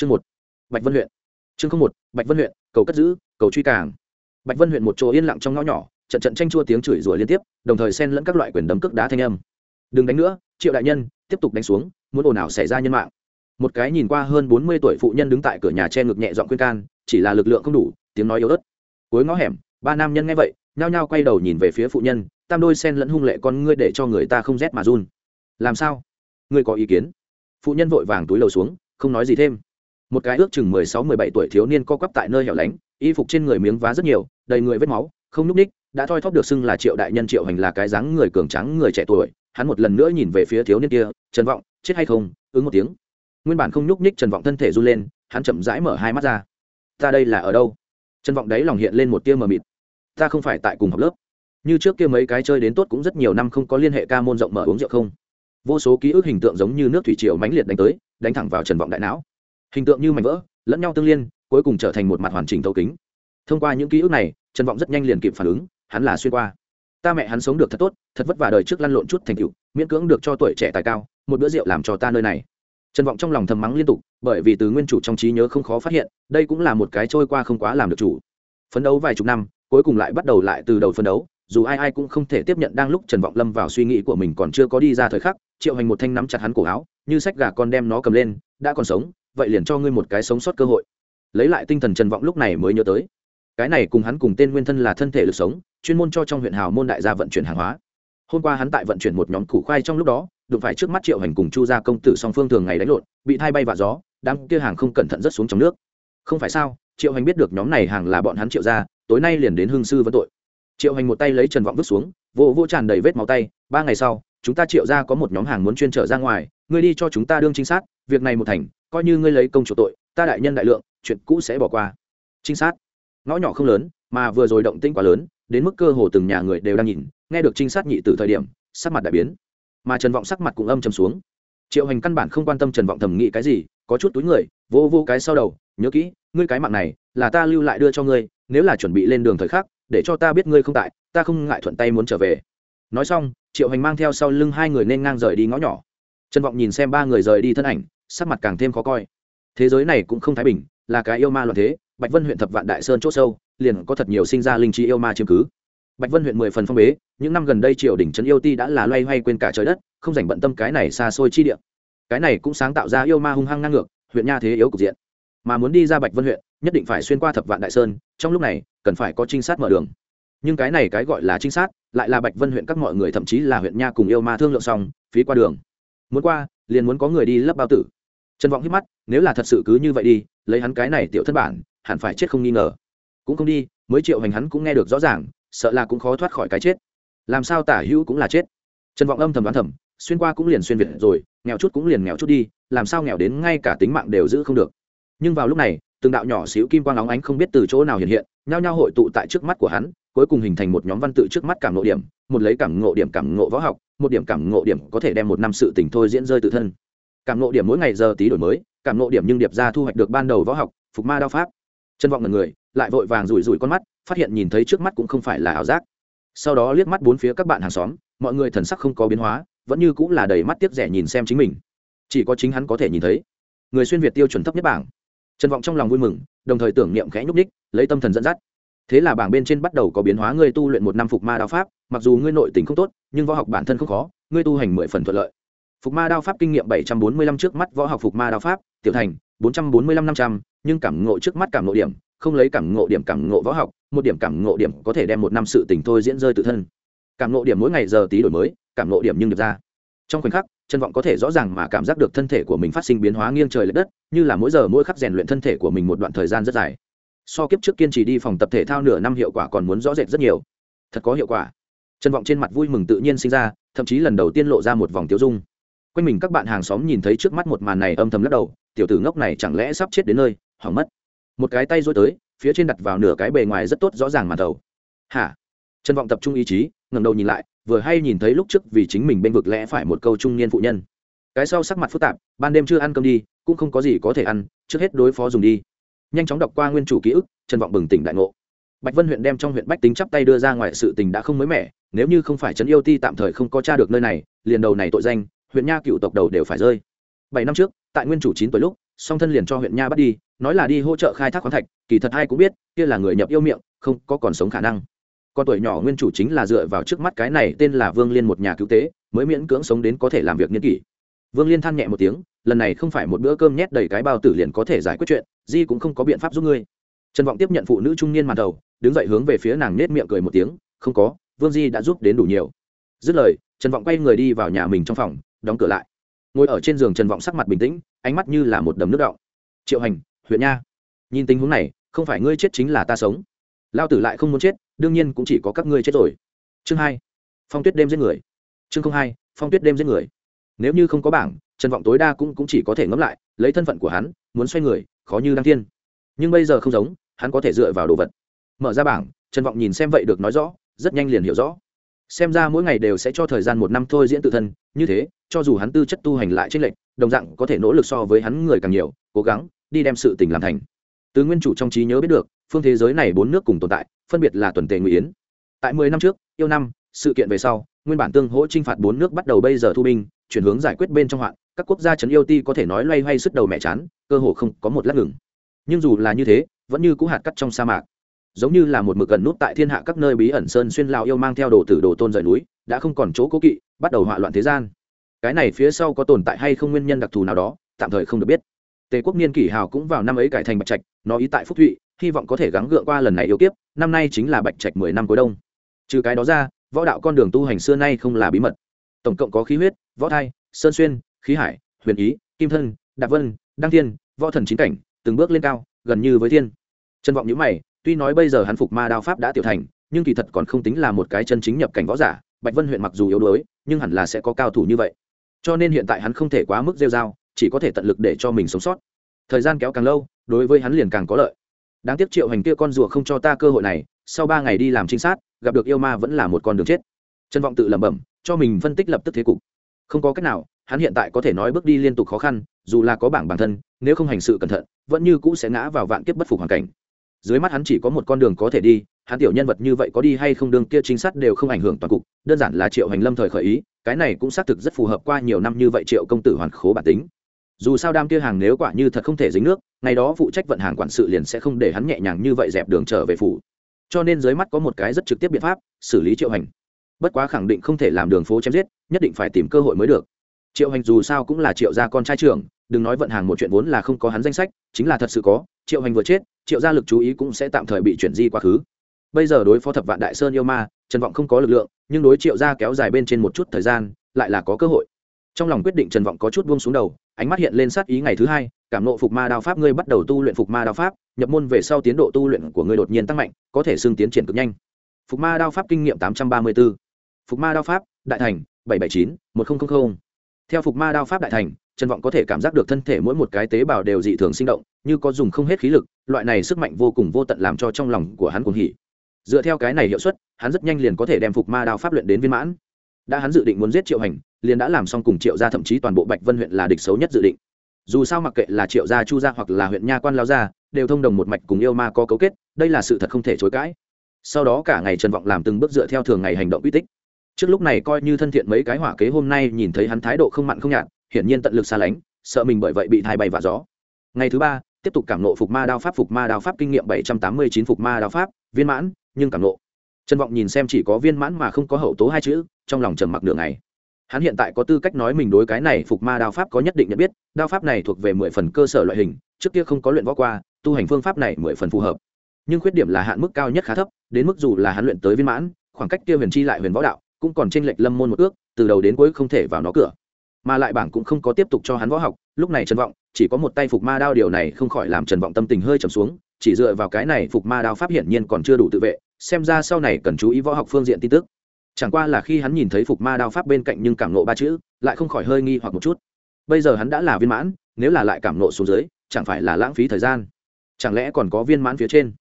chương một, bạch vân huyện. Chương không một, bạch vân huyện, cầu cất giữ, cầu truy cảng bạch vân huyện một chỗ yên lặng trong ngõ nhỏ, trận trận tranh chua tiếng chửi rủa liên tiếp, đồng thời xen lẫn các loại quyền đấm cước đá thanh âm. Đừng đánh nữa, triệu đại nhân, tiếp tục đánh xuống, muốn ồn ào xảy ra nhân mạng. Một cái nhìn qua hơn bốn mươi tuổi phụ nhân đứng tại cửa nhà che ngực nhẹ dọn khuyên can, chỉ là lực lượng không đủ, tiếng nói yếu ớt. Cuối ngõ hẻm, ba nam nhân nghe vậy, nhao nhao quay đầu nhìn về phía phụ nhân, tam đôi sen lẫn hung lệ con ngươi để cho người ta không rét mà run. Làm sao? Ngươi có ý kiến? Phụ nhân vội vàng túi lầu xuống, không nói gì thêm một cái ước chừng mười sáu, mười bảy tuổi thiếu niên co quắp tại nơi hẻo lánh, y phục trên người miếng vá rất nhiều, đầy người vết máu, không nhúc ních đã thoi thóp được xưng là triệu đại nhân triệu hành là cái dáng người cường trắng người trẻ tuổi. Hắn một lần nữa nhìn về phía thiếu niên kia, trần vọng, chết hay không? ứng một tiếng. Nguyên bản không nhúc ních trần vọng thân thể run lên, hắn chậm rãi mở hai mắt ra. Ta đây là ở đâu? Trần vọng đấy lòng hiện lên một tia mờ mịt. Ta không phải tại cùng học lớp. Như trước kia mấy cái chơi đến tốt cũng rất nhiều năm không có liên hệ ca môn rộng mở uống rượu không. Vô số ký ức hình tượng giống như nước thủy triều mãnh liệt đánh tới, đánh thẳng vào trần vọng đại não hình tượng như mảnh vỡ, lẫn nhau tương liên, cuối cùng trở thành một mặt hoàn chỉnh thấu kính. Thông qua những ký ức này, trần vọng rất nhanh liền kịp phản ứng, hắn là xuyên qua. Ta mẹ hắn sống được thật tốt, thật vất vả đời trước lăn lộn chút thành cựu miễn cưỡng được cho tuổi trẻ tài cao, một bữa rượu làm cho ta nơi này. Trần vọng trong lòng thầm mắng liên tục, bởi vì từ nguyên chủ trong trí nhớ không khó phát hiện, đây cũng là một cái trôi qua không quá làm được chủ. Phấn đấu vài chục năm, cuối cùng lại bắt đầu lại từ đầu phấn đấu, dù ai ai cũng không thể tiếp nhận đang lúc trần vọng lâm vào suy nghĩ của mình còn chưa có đi ra thời khắc, triệu hành một thanh nắm chặt hắn cổ áo, như sách gà con đem nó cầm lên, đã còn sống vậy liền cho ngươi một cái sống sót cơ hội. Lấy lại tinh thần trần vọng lúc này mới nhớ tới. Cái này cùng hắn cùng tên nguyên thân là thân thể lực sống, chuyên môn cho trong huyện hào môn đại gia vận chuyển hàng hóa. Hôm qua hắn tại vận chuyển một nhóm củ khoai trong lúc đó, đụng phải trước mắt triệu hành cùng chu gia công tử song phương thường ngày đánh lộn, bị thay bay vạ gió, đám kia hàng không cẩn thận rất xuống trong nước. Không phải sao, triệu hành biết được nhóm này hàng là bọn hắn triệu gia, tối nay liền đến hương sư vấn tội. Triệu hành một tay lấy trần vọng vứt xuống, vô vô tràn đầy vết máu tay, ba ngày sau, chúng ta triệu gia có một nhóm hàng muốn chuyên trở ra ngoài, ngươi đi cho chúng ta đương chính xác việc này một thành coi như ngươi lấy công chủ tội, ta đại nhân đại lượng, chuyện cũ sẽ bỏ qua. Trinh sát. Ngõ nhỏ không lớn, mà vừa rồi động tĩnh quá lớn, đến mức cơ hồ từng nhà người đều đang nhìn, nghe được trinh sát nhị từ thời điểm, sắc mặt đại biến. Mà trần vọng sắc mặt cũng âm trầm xuống. Triệu hành căn bản không quan tâm trần vọng thẩm nghĩ cái gì, có chút túi người, vô vô cái sau đầu, nhớ kỹ, ngươi cái mạng này là ta lưu lại đưa cho ngươi, nếu là chuẩn bị lên đường thời khắc, để cho ta biết ngươi không tại, ta không ngại thuận tay muốn trở về. Nói xong, triệu hành mang theo sau lưng hai người nên ngang rời đi ngõ nhỏ. Trần vọng nhìn xem ba người rời đi thân ảnh sắc mặt càng thêm khó coi. Thế giới này cũng không thái bình, là cái yêu ma loạn thế, bạch vân huyện thập vạn đại sơn c h ỗ sâu, liền có thật nhiều sinh ra linh trí yêu ma chiếm cứ. Bạch vân huyện mười phần phong bế, những năm gần đây triều đình trấn yêu ti đã là loay hoay quên cả trời đất, không dành bận tâm cái này xa xôi chi địa. Cái này cũng sáng tạo ra yêu ma hung hăng ngang ngược, huyện nha thế yếu cục diện. Mà muốn đi ra bạch vân huyện, nhất định phải xuyên qua thập vạn đại sơn, trong lúc này, cần phải có trinh sát mở đường. Nhưng cái này cái gọi là trinh sát, lại là bạch vân huyện các mọi người thậm chí là huyện nha cùng yêu ma thương lượng xong, phí qua đường. Muốn qua liền muốn có người đi lấp bao tử. Trần vọng hít mắt, nếu là thật sự cứ như vậy đi, lấy hắn cái này tiểu thân bản, hẳn phải chết không nghi ngờ. Cũng không đi, mới triệu hành hắn cũng nghe được rõ ràng, sợ là cũng khó thoát khỏi cái chết. Làm sao tả hữu cũng là chết. Trần vọng âm thầm đoán thầm, xuyên qua cũng liền xuyên việt rồi, nghèo chút cũng liền nghèo chút đi, làm sao nghèo đến ngay cả tính mạng đều giữ không được. Nhưng vào lúc này từng đạo nhỏ xíu kim quang óng ánh không biết từ chỗ nào hiện hiện, nhao nhao hội tụ tại trước mắt của hắn, cuối cùng hình thành một nhóm văn tự trước mắt cảm ngộ điểm, một lấy cảm ngộ điểm cảm ngộ võ học, một điểm cảm ngộ điểm có thể đem một năm sự tình thôi diễn rơi tự thân. Cảm ngộ điểm mỗi ngày giờ tí đổi mới, cảm ngộ điểm nhưng điệp ra thu hoạch được ban đầu võ học, phục ma đao pháp. Chân vọng ngần người, lại vội vàng rủi rủi con mắt, phát hiện nhìn thấy trước mắt cũng không phải là ảo giác. Sau đó liếc mắt bốn phía các bạn hàng xóm, mọi người thần sắc không có biến hóa, vẫn như cũng là đầy mắt tiếc rẻ nhìn xem chính mình. Chỉ có chính hắn có thể nhìn thấy. Người xuyên việt tiêu chuẩn thấp nhất bảng trần vọng trong lòng vui mừng, đồng thời tưởng niệm khẽ nhúc ních lấy tâm thần dẫn dắt. Thế là bảng bên trên bắt đầu có biến hóa, ngươi tu luyện một năm phục ma đao pháp, mặc dù ngươi nội tình không tốt, nhưng võ học bản thân không khó, ngươi tu hành mười phần thuận lợi. Phục ma đao pháp kinh nghiệm bảy trăm bốn mươi lăm trước mắt võ học phục ma đao pháp, tiểu thành, bốn trăm bốn mươi lăm năm trăm, nhưng cảm ngộ trước mắt cảm ngộ điểm, không lấy cảm ngộ điểm cảm ngộ võ học, một điểm cảm ngộ điểm có thể đem một năm sự tình thôi diễn rơi tự thân. Cảm ngộ điểm mỗi ngày giờ tí đổi mới, cảm ngộ điểm nhưng được ra. Trong khoảnh khắc chân vọng có thể rõ ràng mà cảm giác được thân thể của mình phát sinh biến hóa nghiêng trời l ệ đất, như là mỗi giờ mỗi khắc rèn luyện thân thể của mình một đoạn thời gian rất dài. So kiếp trước kiên trì đi phòng tập thể thao nửa năm hiệu quả còn muốn rõ rệt rất nhiều. Thật có hiệu quả. Chân vọng trên mặt vui mừng tự nhiên sinh ra, thậm chí lần đầu tiên lộ ra một vòng tiêu dung. Quanh mình các bạn hàng xóm nhìn thấy trước mắt một màn này âm thầm lắc đầu, tiểu tử ngốc này chẳng lẽ sắp chết đến nơi, hỏng mất. Một cái tay dối tới, phía trên đặt vào nửa cái bề ngoài rất tốt rõ ràng màn đầu. Hả? Chân vọng tập trung ý chí, ngẩng đầu nhìn lại vừa hay nhìn thấy lúc trước vì chính mình bên vực lẽ phải một câu trung niên phụ nhân. Cái sau sắc mặt phức tạp, ban đêm chưa ăn cơm đi, cũng không có gì có thể ăn, trước hết đối phó dùng đi. Nhanh chóng đọc qua nguyên chủ ký ức, trần vọng bừng tỉnh đại ngộ. Bạch vân huyện đem trong huyện bách tính chắp tay đưa ra ngoài sự tình đã không mới mẻ, nếu như không phải trấn yêu ti tạm thời không có t r a được nơi này, liền đầu này tội danh, huyện nha cựu tộc đầu đều phải rơi. Bảy năm trước, tại nguyên chủ chín tuổi lúc, song thân liền cho huyện nha bắt đi, nói là đi hỗ trợ khai thác khoáng thạch, kỳ thật ai cũng biết, kia là người nhập yêu miệng, không có còn sống khả năng con tuổi nhỏ nguyên chủ chính là dựa vào trước mắt cái này tên là vương liên một nhà cứu tế, mới miễn cưỡng sống đến có thể làm việc niên kỷ. Vương liên than nhẹ một tiếng, lần này không phải một bữa cơm nhét đầy cái bao tử liền có thể giải quyết chuyện, di cũng không có biện pháp giúp ngươi. Trần vọng tiếp nhận phụ nữ trung niên màn đầu, đứng dậy hướng về phía nàng nết miệng cười một tiếng, không có, vương di đã giúp đến đủ nhiều. Dứt lời, trần vọng quay người đi vào nhà mình trong phòng, đóng cửa lại. Ngồi ở trên giường trần vọng sắc mặt bình tĩnh, ánh mắt như là một đầm nước đọng. Triệu hành, huyện nha. Nhìn tình huống này, không phải ngươi chết chính là ta sống. Lao tử lại không muốn chết đương nhiên cũng chỉ có các ngươi chết rồi. Chương hai phong tuyết đêm giết người. Chương không hai phong tuyết đêm giết người. Nếu như không có bảng trần vọng tối đa cũng, cũng chỉ có thể ngẫm lại lấy thân phận của hắn muốn xoay người khó như đăng thiên. Nhưng bây giờ không giống hắn có thể dựa vào đồ vật. Mở ra bảng trần vọng nhìn xem vậy được nói rõ rất nhanh liền hiểu rõ. Xem ra mỗi ngày đều sẽ cho thời gian một năm thôi diễn tự thân như thế cho dù hắn tư chất tu hành lại t r ê n lệch đồng dạng có thể nỗ lực so với hắn người càng nhiều cố gắng đi đem sự tình làm thành. Từ nguyên chủ trong trí nhớ biết được phương thế giới này bốn nước cùng tồn tại, phân biệt là tuần tề ngụy yến. Tại mười năm trước, yêu năm, sự kiện về sau, nguyên bản tương hỗ t r i n h phạt bốn nước bắt đầu bây giờ thu binh, chuyển hướng giải quyết bên trong hoạn, các quốc gia chấn yêu ti có thể nói loay hoay sức đầu mẹ chán, cơ hồ không có một lát ngừng. Nhưng dù là như thế, vẫn như cũ hạt cắt trong sa mạc. Giống như là một mực gần nút tại thiên hạ các nơi bí ẩn sơn xuyên lao yêu mang theo đồ tử đồ tôn rời núi, đã không còn chỗ cố kỵ, bắt đầu hỏa loạn thế gian. Cái này phía sau có tồn tại hay không nguyên nhân đặc thù nào đó, tạm thời không được biết. Tề quốc niên kỷ hào cũng vào năm ấy cải thành bạch trạch, nó ý tại phúc thụy hy vọng có thể gắng gượng qua lần này yêu kiếp, năm nay chính là bạch trạch mười năm cuối đông. Trừ cái đó ra, võ đạo con đường tu hành xưa nay không là bí mật. Tổng cộng có khí huyết, võ thai, sơn xuyên, khí hải, huyền ý, kim thân, đạp vân, đăng thiên, võ thần chính cảnh, từng bước lên cao, gần như với thiên. Trân vọng nhữ mày, tuy nói bây giờ hắn phục ma đao pháp đã tiểu thành, nhưng kỳ thật còn không tính là một cái chân chính nhập cảnh võ giả, bạch vân huyện mặc dù yếu đuối, nhưng hẳn là sẽ có cao thủ như vậy. Cho nên hiện tại hắn không thể quá mức rêu dao chỉ có thể tận lực để cho mình sống sót. Thời gian kéo càng lâu, đối với hắn liền càng có lợi đáng tiếc triệu hành kia con rùa không cho ta cơ hội này, sau ba ngày đi làm trinh sát, gặp được yêu ma vẫn là một con đường chết. Trân vọng tự lẩm bẩm, cho mình phân tích lập tức thế cục. Không có cách nào, hắn hiện tại có thể nói bước đi liên tục khó khăn, dù là có bảng bản thân, nếu không hành sự cẩn thận, vẫn như cũ sẽ ngã vào vạn kiếp bất phục hoàn cảnh. Dưới mắt hắn chỉ có một con đường có thể đi, hắn tiểu nhân vật như vậy có đi hay không đường kia chính sát đều không ảnh hưởng toàn cục, đơn giản là triệu hành lâm thời khởi ý, cái này cũng xác thực rất phù hợp qua nhiều năm như vậy triệu công tử hoàn khố bản tính dù sao đam kia hàng nếu quả như thật không thể dính nước, ngày đó phụ trách vận hàng quản sự liền sẽ không để hắn nhẹ nhàng như vậy dẹp đường trở về phủ. Cho nên dưới mắt có một cái rất trực tiếp biện pháp, xử lý triệu hành. Bất quá khẳng định không thể làm đường phố chém giết, nhất định phải tìm cơ hội mới được. Triệu hành dù sao cũng là triệu gia con trai trưởng, đừng nói vận hàng một chuyện vốn là không có hắn danh sách, chính là thật sự có, triệu hành vừa chết, triệu gia lực chú ý cũng sẽ tạm thời bị chuyển di quá khứ. Bây giờ đối phó thập vạn đại sơn yêu ma, trần vọng không có lực lượng, nhưng đối triệu gia kéo dài bên trên một chút thời gian, lại là có cơ hội trong lòng quyết định trần vọng có chút buông xuống đầu, ánh mắt hiện lên sát ý ngày thứ hai, cảm nộ phục ma đao pháp, ngươi bắt đầu tu luyện phục ma đao pháp, nhập môn về sau tiến độ tu luyện của ngươi đột nhiên tăng mạnh, có thể xưng tiến triển cực nhanh. Phục ma đao pháp kinh nghiệm tám trăm ba mươi b ố phục ma đao pháp, đại thành, bảy bảy chín, một nghìn theo phục ma đao pháp đại thành, trần vọng có thể cảm giác được thân thể mỗi một cái tế bào đều dị thường sinh động, như có dùng không hết khí lực, loại này sức mạnh vô cùng vô tận làm cho trong lòng của hắn cuồng hỉ. Dựa theo cái này hiệu suất, hắn rất nhanh liền có thể đem phục ma đao pháp luyện đến viên mãn. Đã hắn dự định muốn giết triệu hành liền đã làm xong cùng triệu gia thậm chí toàn bộ bạch vân huyện là địch xấu nhất dự định. Dù sao mặc kệ là triệu gia, chu gia hoặc là huyện nha quan lao gia, đều thông đồng một mạch cùng yêu ma có cấu kết, đây là sự thật không thể chối cãi. Sau đó cả ngày trần vọng làm từng bước dựa theo thường ngày hành động uy tích. Trước lúc này coi như thân thiện mấy cái hỏa kế hôm nay nhìn thấy hắn thái độ không mặn không nhạt, hiển nhiên tận lực xa lánh, sợ mình bởi vậy bị thai bay và gió. Ngày thứ ba, tiếp tục cảm nộ phục ma đao pháp, phục ma đao pháp kinh nghiệm bảy trăm tám mươi chín, phục ma đao pháp, viên mãn, nhưng cảm nộ. Trần vọng nhìn xem chỉ có viên mãn mà không có hậu tố hai chữ, trong lòng trầm mặc đường này hắn hiện tại có tư cách nói mình đối cái này phục ma đao pháp có nhất định nhận biết, đao pháp này thuộc về mười phần cơ sở loại hình, trước kia không có luyện võ qua, tu hành phương pháp này mười phần phù hợp. Nhưng khuyết điểm là hạn mức cao nhất khá thấp, đến mức dù là hắn luyện tới viên mãn, khoảng cách kia huyền chi lại huyền võ đạo, cũng còn tranh lệch lâm môn một ước, từ đầu đến cuối không thể vào nó cửa. Mà lại bảng cũng không có tiếp tục cho hắn võ học, lúc này trần vọng, chỉ có một tay phục ma đao điều này không khỏi làm trần vọng tâm tình hơi trầm xuống, chỉ dựa vào cái này phục ma đao pháp hiển nhiên còn chưa đủ tự vệ, xem ra sau này cần chú ý võ học phương diện tin tức chẳng qua là khi hắn nhìn thấy phục ma đao pháp bên cạnh nhưng cảm nộ ba chữ, lại không khỏi hơi nghi hoặc một chút. Bây giờ hắn đã là viên mãn, nếu là lại cảm nộ xuống dưới, chẳng phải là lãng phí thời gian? Chẳng lẽ còn có viên mãn phía trên?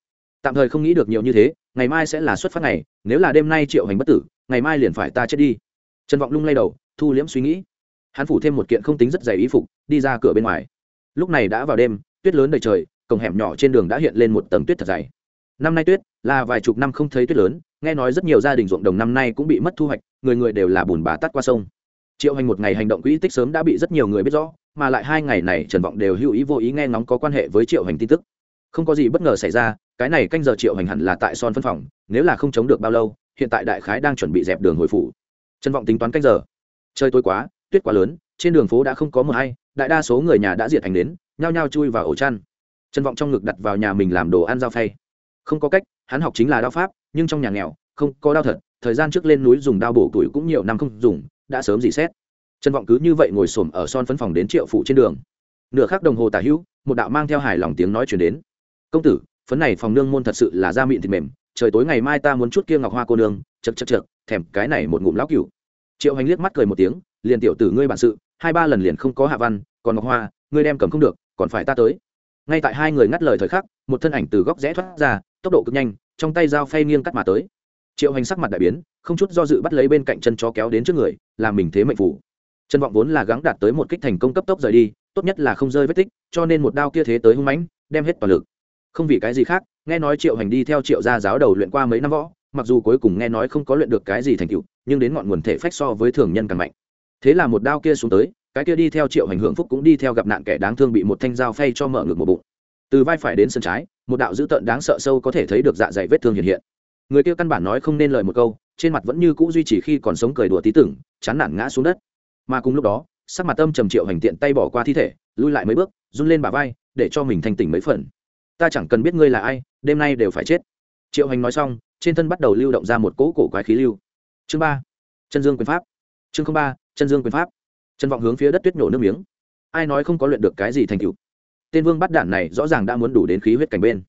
Tạm thời không nghĩ được nhiều như thế, ngày mai sẽ là xuất phát ngày, nếu là đêm nay triệu hành bất tử, ngày mai liền phải ta chết đi. Trần vọng lung lay đầu, thu liễm suy nghĩ. Hắn phủ thêm một kiện không tính rất dày ý phục, đi ra cửa bên ngoài. Lúc này đã vào đêm, tuyết lớn đầy trời, cổng hẻm nhỏ trên đường đã hiện lên một tầng tuyết thật dày. Năm nay tuyết, là vài chục năm không thấy tuyết lớn nghe nói rất nhiều gia đình ruộng đồng năm nay cũng bị mất thu hoạch, người người đều là bùn bà tắt qua sông. Triệu hành một ngày hành động quỹ tích sớm đã bị rất nhiều người biết rõ, mà lại hai ngày này trần vọng đều hữu ý vô ý nghe ngóng có quan hệ với triệu hành tin tức. Không có gì bất ngờ xảy ra, cái này canh giờ triệu hành hẳn là tại son phân phòng, nếu là không chống được bao lâu, hiện tại đại khái đang chuẩn bị dẹp đường hồi phủ. Trần vọng tính toán canh giờ. Trời tối quá, tuyết quá lớn, trên đường phố đã không có mờ hay, đại đa số người nhà đã diệt thành đến, nhao nhao chui vào ổ chăn. Trần vọng trong ngực đặt vào nhà mình làm đồ ăn giao phay. Không có cách, hắn học chính là đao pháp nhưng trong nhà nghèo, không có đao thật, thời gian trước lên núi dùng đao bổ tuổi cũng nhiều năm không dùng, đã sớm dị xét. Trần vọng cứ như vậy ngồi xổm ở son phấn phòng đến triệu phụ trên đường. Nửa khắc đồng hồ tả hữu, một đạo mang theo hài lòng tiếng nói chuyển đến. Công tử, phấn này phòng nương môn thật sự là da mịn thịt mềm, trời tối ngày mai ta muốn chút kia ngọc hoa cô nương chật chật chật thèm cái này một ngụm lão cửu. Triệu hành liếc mắt cười một tiếng, liền tiểu tử ngươi bản sự, hai ba lần liền không có hạ văn, còn ngọc hoa, ngươi đem cầm không được, còn phải ta tới. Ngay tại hai người ngắt lời thời khắc, một thân ảnh từ góc rẽ thoát ra, tốc độ cực nhanh trong tay dao phay nghiêng cắt mà tới. Triệu hành sắc mặt đại biến, không chút do dự bắt lấy bên cạnh chân chó kéo đến trước người, làm mình thế mệnh phủ. Trần vọng vốn là gắng đạt tới một kích thành công cấp tốc rời đi, tốt nhất là không rơi vết tích, cho nên một đao kia thế tới hung mãnh, đem hết toàn lực. Không vì cái gì khác, nghe nói triệu hành đi theo triệu gia giáo đầu luyện qua mấy năm võ, mặc dù cuối cùng nghe nói không có luyện được cái gì thành tựu, nhưng đến ngọn nguồn thể phách so với thường nhân càng mạnh. Thế là một đao kia xuống tới, cái kia đi theo triệu hành hưởng phúc cũng đi theo gặp nạn kẻ đáng thương bị một thanh dao phay cho mở ngược một bụng. Từ vai phải đến sân trái một đạo dữ tợn đáng sợ sâu có thể thấy được dạ dày vết thương hiện hiện. Người kia căn bản nói không nên lời một câu, trên mặt vẫn như cũ duy trì khi còn sống cười đùa tí tưởng, chán nản ngã xuống đất. Mà cùng lúc đó, sắc mặt âm trầm triệu hành tiện tay bỏ qua thi thể, lui lại mấy bước, run lên bà vai, để cho mình thanh tỉnh mấy phần. Ta chẳng cần biết ngươi là ai, đêm nay đều phải chết. Triệu hành nói xong, trên thân bắt đầu lưu động ra một cỗ cổ quái khí lưu. Chương ba, chân dương quyền pháp. Chương ba, chân dương quyền pháp. Chân vọng hướng phía đất tuyết nhổ nước miếng. Ai nói không có luyện được cái gì thành tựu? Tên vương bắt đạn này rõ ràng đã muốn đủ đến khí huyết cảnh bên.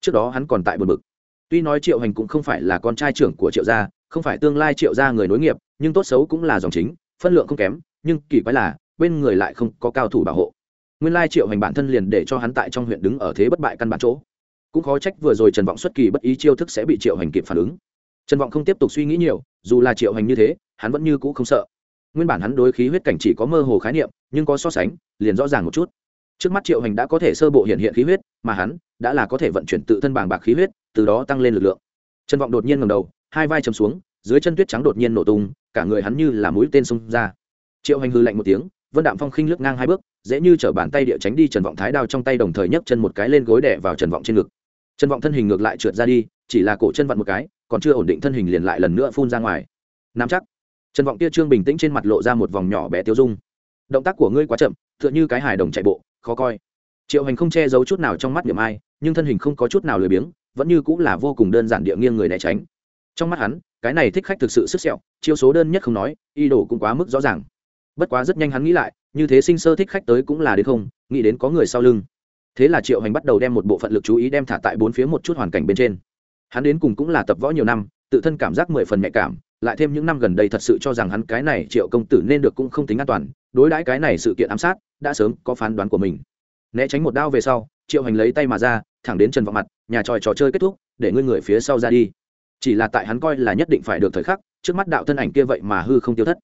Trước đó hắn còn tại bờ bực. Tuy nói triệu hành cũng không phải là con trai trưởng của triệu gia, không phải tương lai triệu gia người nối nghiệp, nhưng tốt xấu cũng là dòng chính, phân lượng không kém, nhưng kỳ quái là, bên người lại không có cao thủ bảo hộ. Nguyên lai triệu hành bản thân liền để cho hắn tại trong huyện đứng ở thế bất bại căn bản chỗ. Cũng khó trách vừa rồi trần vọng xuất kỳ bất ý chiêu thức sẽ bị triệu hành kịp phản ứng. Trần vọng không tiếp tục suy nghĩ nhiều, dù là triệu hành như thế, hắn vẫn như cũ không sợ. Nguyên bản hắn đối khí huyết cảnh chỉ có mơ hồ khái niệm, nhưng có so sánh, liền rõ ràng một chút trước mắt triệu hành đã có thể sơ bộ hiện hiện khí huyết, mà hắn đã là có thể vận chuyển tự thân bàng bạc khí huyết, từ đó tăng lên lực lượng. Trần vọng đột nhiên ngầm đầu, hai vai chầm xuống, dưới chân tuyết trắng đột nhiên nổ tung, cả người hắn như là mũi tên xông ra. Triệu hành hư lạnh một tiếng, vân đạm phong khinh lướt ngang hai bước, dễ như chở bàn tay địa tránh đi trần vọng thái đao trong tay đồng thời nhấc chân một cái lên gối đẻ vào trần vọng trên ngực. Trần vọng thân hình ngược lại trượt ra đi, chỉ là cổ chân vặn một cái, còn chưa ổn định thân hình liền lại lần nữa phun ra ngoài. Nắm chắc. Trần vọng tia trương bình tĩnh trên mặt lộ ra một vòng nhỏ bé tiêu dung. Động tác của ngươi quá chậm, tựa như cái hài đồng chạy bộ khó coi. Triệu hành không che giấu chút nào trong mắt điểm ai, nhưng thân hình không có chút nào lười biếng, vẫn như cũng là vô cùng đơn giản địa nghiêng người né tránh. Trong mắt hắn, cái này thích khách thực sự sức sẹo, chiêu số đơn nhất không nói y đồ cũng quá mức rõ ràng. Bất quá rất nhanh hắn nghĩ lại, như thế sinh sơ thích khách tới cũng là đến không, nghĩ đến có người sau lưng. Thế là triệu hành bắt đầu đem một bộ phận lực chú ý đem thả tại bốn phía một chút hoàn cảnh bên trên. Hắn đến cùng cũng là tập võ nhiều năm, tự thân cảm giác mười phần nhạy cảm, lại thêm những năm gần đây thật sự cho rằng hắn cái này triệu công tử nên được cũng không tính an toàn đối đãi cái này sự kiện ám sát, đã sớm có phán đoán của mình. Né tránh một đao về sau, triệu hành lấy tay mà ra, thẳng đến trần vọng mặt, nhà tròi trò chơi kết thúc, để ngươi người phía sau ra đi. Chỉ là tại hắn coi là nhất định phải được thời khắc, trước mắt đạo thân ảnh kia vậy mà hư không tiêu thất.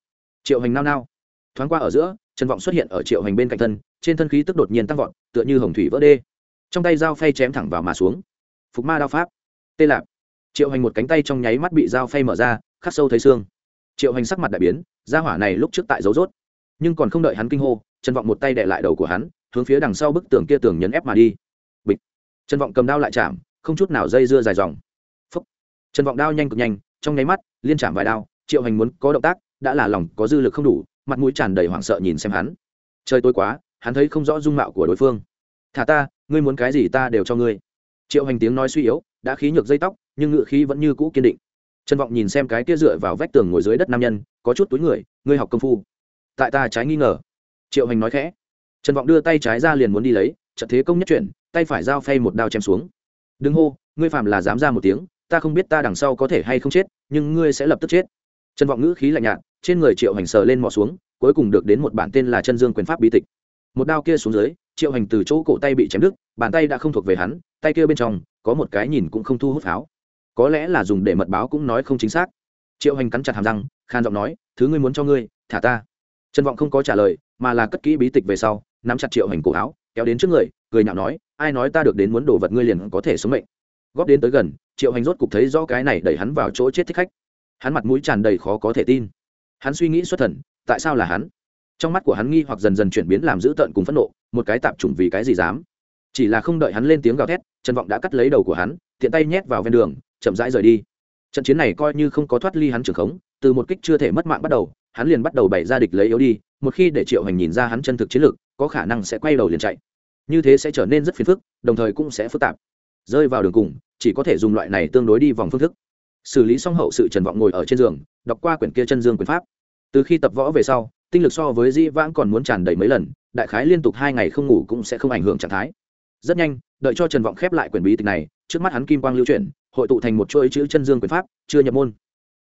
Triệu hành nao nao. Thoáng qua ở giữa, trần vọng xuất hiện ở triệu hành bên cạnh thân, trên thân khí tức đột nhiên tăng vọt, tựa như hồng thủy vỡ đê. Trong tay dao phay chém thẳng vào mà xuống. Phục ma đao pháp. Tê lạp. Triệu hành một cánh tay trong nháy mắt bị dao phay mở ra, khắc sâu thấy xương. Triệu hành sắc mặt đại biến ra hỏa này lúc trước tại dấu rốt nhưng còn không đợi hắn kinh hô, trần vọng một tay đệ lại đầu của hắn, hướng phía đằng sau bức tường kia tường nhấn ép mà đi. Bịch. Trần vọng cầm đao lại chạm, không chút nào dây dưa dài dòng. Phúc. Trần vọng đao nhanh cực nhanh, trong nháy mắt, liên chạm vài đao, triệu hành muốn có động tác, đã là lòng có dư lực không đủ, mặt mũi tràn đầy hoảng sợ nhìn xem hắn. Trời tối quá, hắn thấy không rõ dung mạo của đối phương. Thả ta, ngươi muốn cái gì ta đều cho ngươi. Triệu hành tiếng nói suy yếu, đã khí nhược dây tóc, nhưng ngựa khí vẫn như cũ kiên định. Trần vọng nhìn xem cái kia dựa vào vách tường ngồi dưới đất nam nhân, có chút túi người, ngươi học công phu tại ta trái nghi ngờ. Triệu hành nói khẽ. Trần vọng đưa tay trái ra liền muốn đi lấy, trận thế công nhất chuyển, tay phải giao phay một đao chém xuống. Đừng hô, ngươi phạm là dám ra một tiếng, ta không biết ta đằng sau có thể hay không chết, nhưng ngươi sẽ lập tức chết. Trần vọng ngữ khí lạnh nhạt, trên người triệu hành sờ lên mò xuống, cuối cùng được đến một bản tên là chân dương quyền pháp bí tịch. Một đao kia xuống dưới, triệu hành từ chỗ cổ tay bị chém đứt, bàn tay đã không thuộc về hắn, tay kia bên trong, có một cái nhìn cũng không thu hút pháo. Có lẽ là dùng để mật báo cũng nói không chính xác. Triệu hành cắn chặt hàm răng khan giọng nói, thứ ngươi muốn cho ngươi, thả ta trần vọng không có trả lời, mà là cất kỹ bí tịch về sau, nắm chặt triệu hành cổ áo, kéo đến trước người, cười nhạo nói, ai nói ta được đến muốn đồ vật ngươi liền có thể sống mệnh. Góp đến tới gần, triệu hành rốt cục thấy rõ cái này đẩy hắn vào chỗ chết thích khách. Hắn mặt mũi tràn đầy khó có thể tin. Hắn suy nghĩ xuất thần, tại sao là hắn? Trong mắt của hắn nghi hoặc dần dần chuyển biến làm dữ tợn cùng phẫn nộ, một cái tạp chủng vì cái gì dám? Chỉ là không đợi hắn lên tiếng gào thét, trần vọng đã cắt lấy đầu của hắn, tiện tay nhét vào ven đường, chậm rãi rời đi. Trận chiến này coi như không có thoát ly hắn trưởng khống, từ một kích chưa thể mất mạng bắt đầu hắn liền bắt đầu bày ra địch lấy yếu đi, một khi để triệu hành nhìn ra hắn chân thực chiến lược, có khả năng sẽ quay đầu liền chạy. Như thế sẽ trở nên rất phiền phức, đồng thời cũng sẽ phức tạp. Rơi vào đường cùng, chỉ có thể dùng loại này tương đối đi vòng phương thức. Xử lý xong hậu sự trần vọng ngồi ở trên giường, đọc qua quyển kia chân dương quyền pháp. Từ khi tập võ về sau, tinh lực so với di vãng còn muốn tràn đầy mấy lần, đại khái liên tục hai ngày không ngủ cũng sẽ không ảnh hưởng trạng thái. Rất nhanh, đợi cho trần vọng khép lại quyển bí tịch này, trước mắt hắn kim quang lưu chuyển, hội tụ thành một chuỗi chữ chân dương quyền pháp, chưa nhập môn.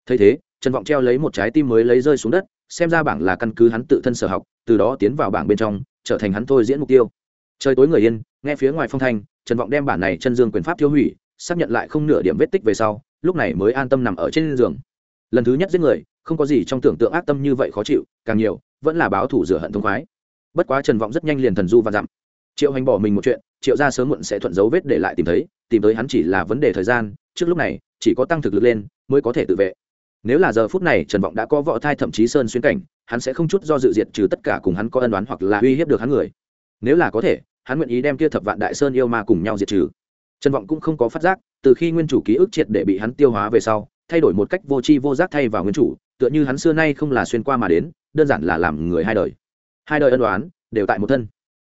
Thấy thế trần vọng treo lấy một trái tim mới lấy rơi xuống đất, xem ra bảng là căn cứ hắn tự thân sở học, từ đó tiến vào bảng bên trong, trở thành hắn thôi diễn mục tiêu. Trời tối người yên, nghe phía ngoài phong thanh, trần vọng đem bản này chân dương quyền pháp tiêu hủy, xác nhận lại không nửa điểm vết tích về sau, lúc này mới an tâm nằm ở trên giường. Lần thứ nhất giết người, không có gì trong tưởng tượng ác tâm như vậy khó chịu, càng nhiều, vẫn là báo thủ rửa hận thông khoái. Bất quá trần vọng rất nhanh liền thần du và dặm. Triệu hành bỏ mình một chuyện, triệu ra sớm muộn sẽ thuận dấu vết để lại tìm thấy, tìm tới hắn chỉ là vấn đề thời gian, trước lúc này, chỉ có tăng thực lực lên, mới có thể tự vệ nếu là giờ phút này trần vọng đã có võ thai thậm chí sơn xuyên cảnh, hắn sẽ không chút do dự diệt trừ tất cả cùng hắn có ân đoán hoặc là uy hiếp được hắn người. Nếu là có thể, hắn nguyện ý đem kia thập vạn đại sơn yêu ma cùng nhau diệt trừ. Trần vọng cũng không có phát giác, từ khi nguyên chủ ký ức triệt để bị hắn tiêu hóa về sau, thay đổi một cách vô tri vô giác thay vào nguyên chủ, tựa như hắn xưa nay không là xuyên qua mà đến, đơn giản là làm người hai đời. Hai đời ân đoán đều tại một thân.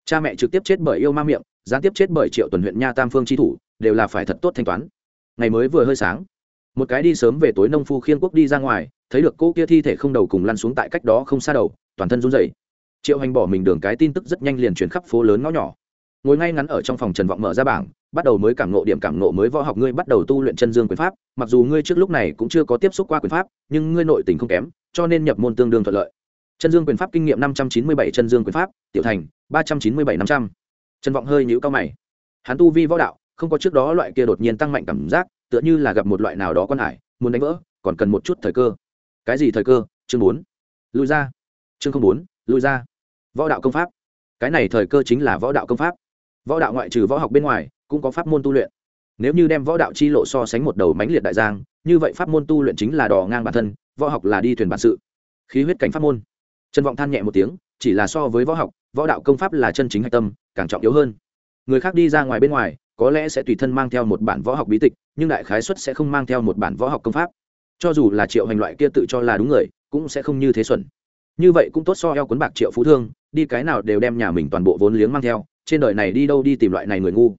Cha mẹ trực tiếp chết bởi yêu ma miệng, gián tiếp chết bởi triệu tuần huyện nha tam phương tri thủ, đều là phải thật tốt thanh toán. Ngày mới vừa hơi sáng một cái đi sớm về tối nông phu khiên quốc đi ra ngoài, thấy được cô kia thi thể không đầu cùng lăn xuống tại cách đó không xa đầu, toàn thân run rẩy. Triệu hành bỏ mình đường cái tin tức rất nhanh liền chuyển khắp phố lớn ngõ nhỏ. Ngồi ngay ngắn ở trong phòng trần vọng mở ra bảng, bắt đầu mới cảm nộ điểm cảm nộ mới võ học ngươi bắt đầu tu luyện chân dương quyền pháp, mặc dù ngươi trước lúc này cũng chưa có tiếp xúc qua quyền pháp, nhưng ngươi nội tình không kém, cho nên nhập môn tương đương thuận lợi. Chân dương quyền pháp kinh nghiệm năm trăm chín mươi bảy chân dương quyền pháp, tiểu thành, ba trăm chín mươi bảy năm trăm. Trần vọng hơi nhũ cao mày. Hắn tu vi võ đạo, không có trước đó loại kia đột nhiên tăng mạnh cảm giác tựa như là gặp một loại nào đó con hải, muốn đánh vỡ, còn cần một chút thời cơ. Cái gì thời cơ? Chương bốn. Lui ra. Chương không bốn, lui ra. Võ đạo công pháp. Cái này thời cơ chính là võ đạo công pháp. Võ đạo ngoại trừ võ học bên ngoài, cũng có pháp môn tu luyện. Nếu như đem võ đạo chi lộ so sánh một đầu mánh liệt đại giang, như vậy pháp môn tu luyện chính là đò ngang bản thân, võ học là đi thuyền bản sự. Khí huyết cảnh pháp môn. Trân vọng than nhẹ một tiếng, chỉ là so với võ học, võ đạo công pháp là chân chính hạch tâm, càng trọng yếu hơn. Người khác đi ra ngoài bên ngoài có lẽ sẽ tùy thân mang theo một bản võ học bí tịch, nhưng đại khái xuất sẽ không mang theo một bản võ học công pháp. Cho dù là triệu hành loại kia tự cho là đúng người, cũng sẽ không như thế xuẩn. Như vậy cũng tốt so eo cuốn bạc triệu phú thương, đi cái nào đều đem nhà mình toàn bộ vốn liếng mang theo, trên đời này đi đâu đi tìm loại này người ngu.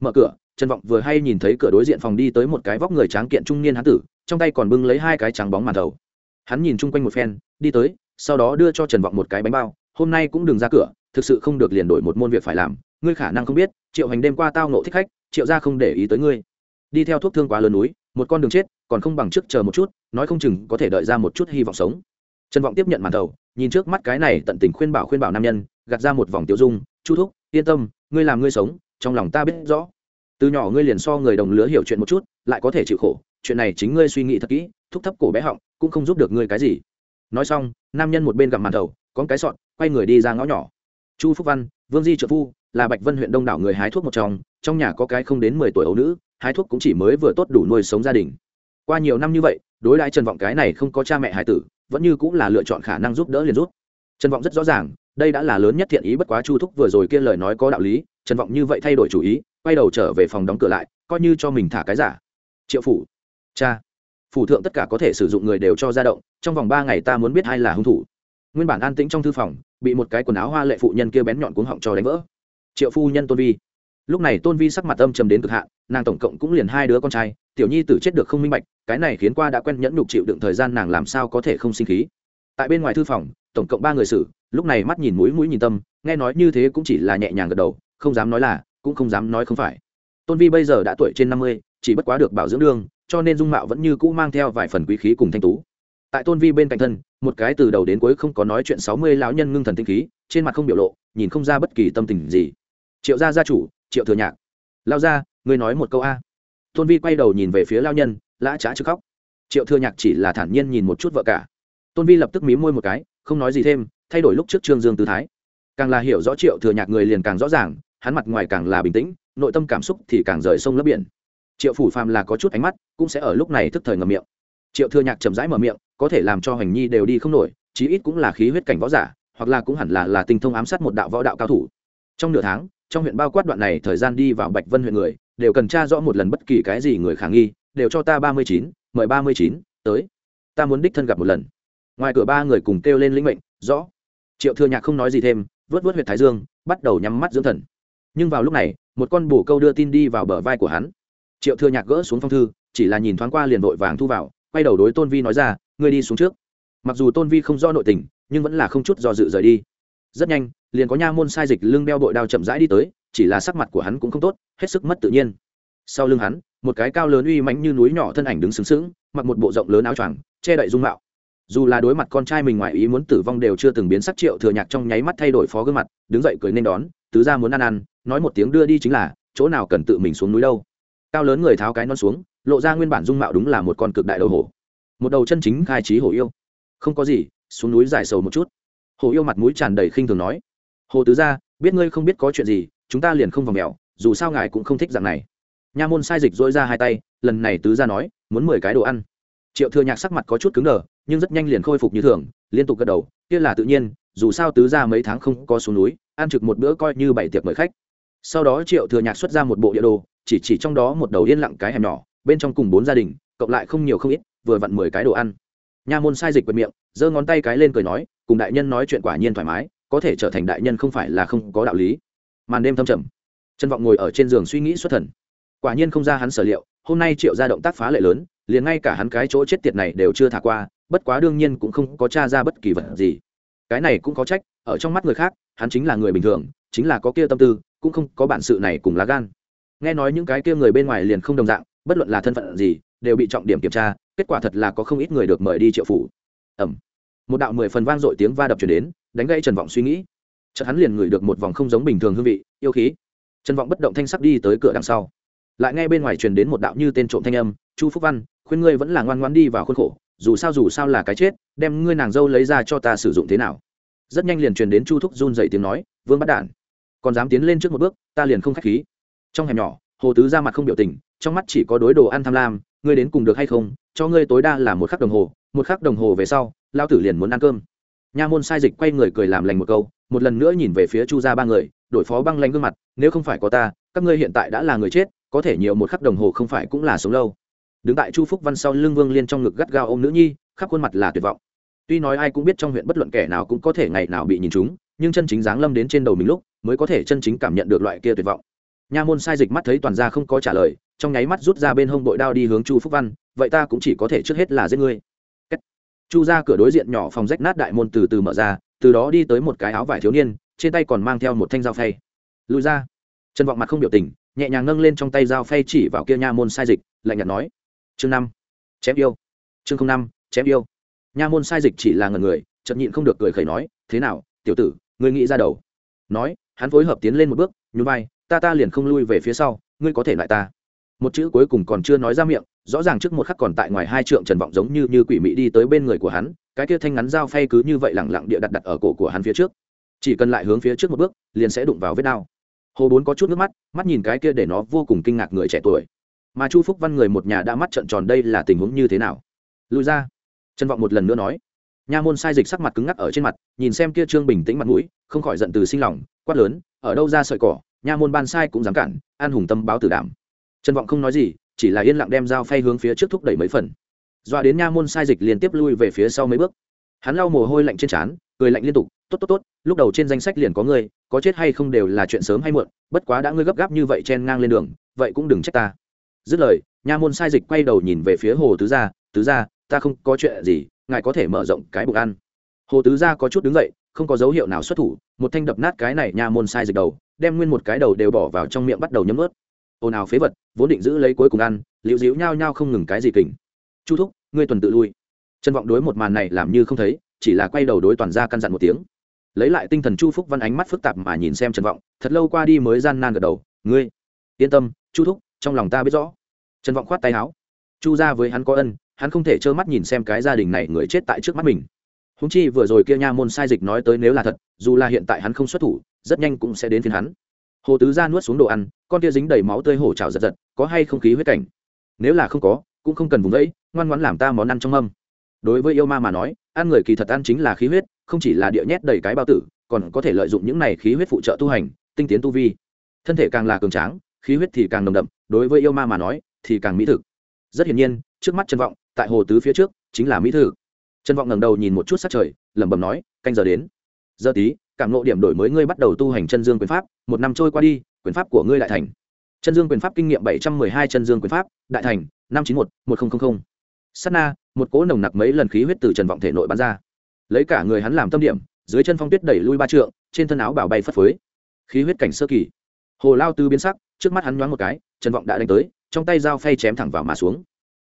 Mở cửa, trần vọng vừa hay nhìn thấy cửa đối diện phòng đi tới một cái vóc người tráng kiện trung niên hán tử, trong tay còn bưng lấy hai cái trắng bóng màn thầu hắn nhìn chung quanh một phen, đi tới, sau đó đưa cho trần vọng một cái bánh bao, hôm nay cũng đừng ra cửa, thực sự không được liền đổi một môn việc phải làm ngươi khả năng không biết, triệu hành đêm qua tao nộ thích khách, triệu ra không để ý tới ngươi. Đi theo thuốc thương quá lớn núi, một con đường chết, còn không bằng trước chờ một chút, nói không chừng có thể đợi ra một chút hy vọng sống. Trần vọng tiếp nhận màn thầu, nhìn trước mắt cái này tận tình khuyên bảo khuyên bảo nam nhân, gạt ra một vòng tiêu dung, chu thúc, yên tâm, ngươi làm ngươi sống, trong lòng ta biết rõ. Từ nhỏ ngươi liền so người đồng lứa hiểu chuyện một chút, lại có thể chịu khổ, chuyện này chính ngươi suy nghĩ thật kỹ, thúc thấp cổ bé họng, cũng không giúp được ngươi cái gì. Nói xong, nam nhân một bên gặp màn thầu con cái sọn, quay người đi ra ngõ nhỏ. Chu phúc văn, vương di trợ phu là bạch vân huyện đông đảo người hái thuốc một trong trong nhà có cái không đến mười tuổi ấu nữ, hái thuốc cũng chỉ mới vừa tốt đủ nuôi sống gia đình. Qua nhiều năm như vậy, đối đãi trần vọng cái này không có cha mẹ hải tử, vẫn như cũng là lựa chọn khả năng giúp đỡ liền rút trần vọng rất rõ ràng, đây đã là lớn nhất thiện ý bất quá chu thúc vừa rồi kia lời nói có đạo lý, trần vọng như vậy thay đổi chủ ý, quay đầu trở về phòng đóng cửa lại, coi như cho mình thả cái giả. Triệu phủ. Cha. Phủ thượng tất cả có thể sử dụng người đều cho ra động, trong vòng ba ngày ta muốn biết ai là hung thủ. Nguyên bản an tĩnh trong thư phòng, bị một cái quần áo hoa lệ phụ nhân kia bén nhọn cuống họng cho đánh vỡ triệu phu nhân tôn vi. Lúc này tôn vi sắc mặt âm trầm đến cực hạn, nàng tổng cộng cũng liền hai đứa con trai, tiểu nhi tử chết được không minh bạch, cái này khiến qua đã quen nhẫn nhục chịu đựng thời gian nàng làm sao có thể không sinh khí. Tại bên ngoài thư phòng, tổng cộng ba người xử, lúc này mắt nhìn mũi mũi nhìn tâm, nghe nói như thế cũng chỉ là nhẹ nhàng gật đầu, không dám nói là, cũng không dám nói không phải. Tôn vi bây giờ đã tuổi trên năm mươi, chỉ bất quá được bảo dưỡng đương, cho nên dung mạo vẫn như cũ mang theo vài phần quý khí cùng thanh tú. Tại tôn vi bên cạnh thân, một cái từ đầu đến cuối không có nói chuyện sáu mươi lão nhân ngưng thần tinh khí, trên mặt không biểu lộ, nhìn không ra bất kỳ tâm tình gì triệu gia gia chủ, triệu thừa nhạc. Lao ra ngươi nói một câu a. Tôn vi quay đầu nhìn về phía lao nhân, lã trá chứ khóc. Triệu thừa nhạc chỉ là thản nhiên nhìn một chút vợ cả. Tôn vi lập tức mí môi một cái, không nói gì thêm, thay đổi lúc trước trương dương tư thái. Càng là hiểu rõ triệu thừa nhạc người liền càng rõ ràng, hắn mặt ngoài càng là bình tĩnh, nội tâm cảm xúc thì càng rời sông lấp biển. Triệu phủ phàm là có chút ánh mắt, cũng sẽ ở lúc này thức thời ngầm miệng. Triệu thừa nhạc chậm rãi mở miệng, có thể làm cho hoành nhi đều đi không nổi, chí ít cũng là khí huyết cảnh võ giả, hoặc là cũng hẳn là là tinh thông ám sát một đạo võ đạo cao thủ. Trong nửa tháng trong huyện bao quát đoạn này thời gian đi vào bạch vân huyện người, đều cần tra rõ một lần bất kỳ cái gì người khả nghi, đều cho ta ba mươi chín, mời ba mươi chín tới. Ta muốn đích thân gặp một lần. Ngoài cửa ba người cùng kêu lên lĩnh mệnh, rõ. Triệu thừa nhạc không nói gì thêm, vớt vớt huyện thái dương, bắt đầu nhắm mắt dưỡng thần. Nhưng vào lúc này, một con bổ câu đưa tin đi vào bờ vai của hắn. Triệu thừa nhạc gỡ xuống phong thư, chỉ là nhìn thoáng qua liền vội vàng thu vào, quay đầu đối tôn vi nói ra, ngươi đi xuống trước. Mặc dù tôn vi không do nội tình, nhưng vẫn là không chút do dự rời đi. Rất nhanh liền có nha môn sai dịch lưng đeo bội đao chậm rãi đi tới, chỉ là sắc mặt của hắn cũng không tốt, hết sức mất tự nhiên. Sau lưng hắn, một cái cao lớn uy mãnh như núi nhỏ thân ảnh đứng sướng sướng mặc một bộ rộng lớn áo choàng, che đậy dung mạo. Dù là đối mặt con trai mình ngoài ý muốn tử vong đều chưa từng biến sắc triệu thừa nhạc trong nháy mắt thay đổi phó gương mặt, đứng dậy cười nên đón, tứ ra muốn ăn ăn, nói một tiếng đưa đi chính là, chỗ nào cần tự mình xuống núi đâu. Cao lớn người tháo cái non xuống, lộ ra nguyên bản dung mạo đúng là một con cực đại đầu hổ. Một đầu chân chính khai trí hổ yêu. Không có gì, xuống núi giải sầu một chút. Hổ yêu mặt mũi tràn đầy khinh thường nói hồ tứ gia, biết ngươi không biết có chuyện gì, chúng ta liền không vòng mèo, dù sao ngài cũng không thích dạng này. Nha môn sai dịch dỗi ra hai tay, lần này tứ gia nói, muốn mười cái đồ ăn. Triệu thừa nhạc sắc mặt có chút cứng đờ, nhưng rất nhanh liền khôi phục như thường, liên tục gật đầu, kia là tự nhiên, dù sao tứ gia mấy tháng không có xuống núi, ăn trực một bữa coi như bảy tiệc mời khách. Sau đó triệu thừa nhạc xuất ra một bộ địa đồ, chỉ chỉ trong đó một đầu yên lặng cái hẻm nhỏ, bên trong cùng bốn gia đình, cộng lại không nhiều không ít, vừa vặn mười cái đồ ăn. Nha môn sai dịch bật miệng, giơ ngón tay cái lên cười nói, cùng đại nhân nói chuyện quả nhiên thoải mái có thể trở thành đại nhân không phải là không có đạo lý. Màn đêm thâm trầm. Trân vọng ngồi ở trên giường suy nghĩ xuất thần. Quả nhiên không ra hắn sở liệu, hôm nay triệu ra động tác phá lệ lớn, liền ngay cả hắn cái chỗ chết tiệt này đều chưa thả qua, bất quá đương nhiên cũng không có t r a ra bất kỳ vật gì. Cái này cũng có trách, ở trong mắt người khác, hắn chính là người bình thường, chính là có kia tâm tư, cũng không có bản sự này cùng lá gan. Nghe nói những cái kia người bên ngoài liền không đồng dạng, bất luận là thân phận gì, đều bị trọng điểm kiểm tra, kết quả thật là có không ít người được mời đi triệu phủ. Ẩm một đạo mười phần vang dội tiếng va đập chuyển đến đánh gây trần vọng suy nghĩ. Chợt hắn liền ngửi được một vòng không giống bình thường hương vị, yêu khí. Trần vọng bất động thanh sắc đi tới cửa đằng sau. Lại nghe bên ngoài truyền đến một đạo như tên trộm thanh âm, chu phúc văn, khuyên ngươi vẫn là ngoan ngoan đi vào khuôn khổ, dù sao dù sao là cái chết, đem ngươi nàng dâu lấy ra cho ta sử dụng thế nào. Rất nhanh liền truyền đến chu thúc run dậy tiếng nói, vương bắt đản, còn dám tiến lên trước một bước, ta liền không k h á c h khí. Trong hẻm nhỏ, hồ tứ ra mặt không biểu tình, trong mắt chỉ có đối đồ ăn tham lam, ngươi đến cùng được hay không? Cho ngươi tối đa là một khắc đồng hồ, một khắc đồng hồ về sau lao tử liền muốn ăn cơm nha môn sai dịch quay người cười làm lành một câu, một lần nữa nhìn về phía chu ra ba người, đổi phó băng lanh gương mặt, nếu không phải có ta, các ngươi hiện tại đã là người chết, có thể nhiều một khắc đồng hồ không phải cũng là sống lâu. Đứng tại chu phúc văn sau lưng vương liên trong ngực gắt gao ô m nữ nhi, khắp khuôn mặt là tuyệt vọng. Tuy nói ai cũng biết trong huyện bất luận kẻ nào cũng có thể ngày nào bị nhìn chúng nhưng chân chính giáng lâm đến trên đầu mình lúc, mới có thể chân chính cảm nhận được loại kia tuyệt vọng. Nha môn sai dịch mắt thấy toàn gia không có trả lời, trong nháy mắt rút ra bên hông bội đao đi hướng chu phúc văn, vậy ta cũng chỉ có thể trước hết là giết ngươi chu ra cửa đối diện nhỏ phòng rách nát đại môn từ từ mở ra, từ đó đi tới một cái áo vải thiếu niên, trên tay còn mang theo một thanh dao phay. Lùi ra. Trần vọng mặt không biểu tình, nhẹ nhàng nâng lên trong tay dao phay chỉ vào kia nha môn sai dịch, lạnh nhạt nói, chương năm, chém yêu. Chương năm, chém yêu. Nha môn sai dịch chỉ là ngần người chậm nhịn không được cười khẩy nói, thế nào, tiểu tử, ngươi nghĩ ra đầu? Nói, hắn phối hợp tiến lên một bước, nhún vai, ta ta liền không lui về phía sau, ngươi có thể lại ta một chữ cuối cùng còn chưa nói ra miệng, rõ ràng trước một khắc còn tại ngoài hai trượng trần vọng giống như như quỷ mị đi tới bên người của hắn, cái kia thanh ngắn dao phay cứ như vậy lẳng lặng địa đặt đặt ở cổ của hắn phía trước. Chỉ cần lại hướng phía trước một bước, liền sẽ đụng vào vết đao. Hồ bốn có chút nước mắt mắt nhìn cái kia để nó vô cùng kinh ngạc người trẻ tuổi. Mà chu phúc văn người một nhà đã mắt trận tròn đây là tình huống như thế nào? Lùi ra. Trần vọng một lần nữa nói. Nha môn sai dịch sắc mặt cứng ngắc ở trên mặt, nhìn xem kia trương bình tĩnh mặt mũi, không khỏi giận từ sinh lòng, quát lớn, ở đâu ra sợi cỏ, nha môn ban sai cũng dám cản, an hùng tâm báo tử đảm trần vọng không nói gì, chỉ là yên lặng đem dao phay hướng phía trước thúc đẩy mấy phần. Dọa đến nha môn sai dịch liên tiếp lui về phía sau mấy bước. Hắn lau mồ hôi lạnh trên trán, cười lạnh liên tục, tốt tốt tốt, lúc đầu trên danh sách liền có ngươi, có chết hay không đều là chuyện sớm hay muộn, bất quá đã ngươi gấp gáp như vậy chen ngang lên đường, vậy cũng đừng trách ta. Dứt lời, nha môn sai dịch quay đầu nhìn về phía hồ tứ gia tứ gia, ta không có chuyện gì, ngài có thể mở rộng cái bụng ăn. Hồ tứ gia có chút đứng dậy, không có dấu hiệu nào xuất thủ, một thanh đập nát cái này nha môn sai dịch đầu, đem nguyên một cái đầu đều bỏ vào trong miệng bắt đầu nhấm ướt ồn ào phế vật, vốn định giữ lấy cuối cùng ăn, liễu díu nhao nhao không ngừng cái gì kình. Chu thúc, ngươi tuần tự lui. Trân vọng đối một màn này làm như không thấy, chỉ là quay đầu đối toàn ra căn dặn một tiếng. Lấy lại tinh thần chu phúc văn ánh mắt phức tạp mà nhìn xem trần vọng, thật lâu qua đi mới gian nan gật đầu, ngươi, yên tâm, chu thúc, trong lòng ta biết rõ. Trần vọng khoát tay áo. Chu ra với hắn có ân, hắn không thể trơ mắt nhìn xem cái gia đình này người chết tại trước mắt mình. Húng chi vừa rồi kia nha môn sai dịch nói tới nếu là thật, dù là hiện tại hắn không xuất thủ, rất nhanh cũng sẽ đến phiên hắn hồ tứ ra nuốt xuống đồ ăn, con kia dính đầy máu tươi hổ trào giật giật, có hay không khí huyết cảnh? Nếu là không có, cũng không cần vùng ấy ngoan ngoãn làm ta món ăn trong âm đối với yêu ma mà nói, ăn người kỳ thật ăn chính là khí huyết, không chỉ là địa nhét đầy cái bao tử, còn có thể lợi dụng những này khí huyết phụ trợ tu hành, tinh tiến tu vi. Thân thể càng là cường tráng, khí huyết thì càng nồng đậm, đối với yêu ma mà nói, thì càng mỹ thực. Rất hiển nhiên, trước mắt trần vọng, tại hồ tứ phía trước, chính là mỹ thực. Trần vọng ngẩng đầu nhìn một chút sát trời, lẩm bẩm nói, canh giờ đến giờ tí, cảm nộ điểm đổi mới ngươi bắt đầu tu hành chân dương quyền pháp, một năm trôi qua đi, quyền pháp của ngươi đại thành. Chân dương quyền pháp kinh nghiệm bảy trăm mười hai chân dương quyền pháp, đại thành, năm chín một một nghìn sắt na, một cỗ nồng nặc mấy lần khí huyết từ trần vọng thể nội bắn ra. Lấy cả người hắn làm tâm điểm, dưới chân phong tuyết đẩy lui ba trượng, trên thân áo bảo bay phất phới. Khí huyết cảnh sơ kỳ. Hồ lao tư biến sắc, trước mắt hắn nhoáng một cái, trần vọng đã đánh tới, trong tay dao phay chém thẳng vào mà xuống.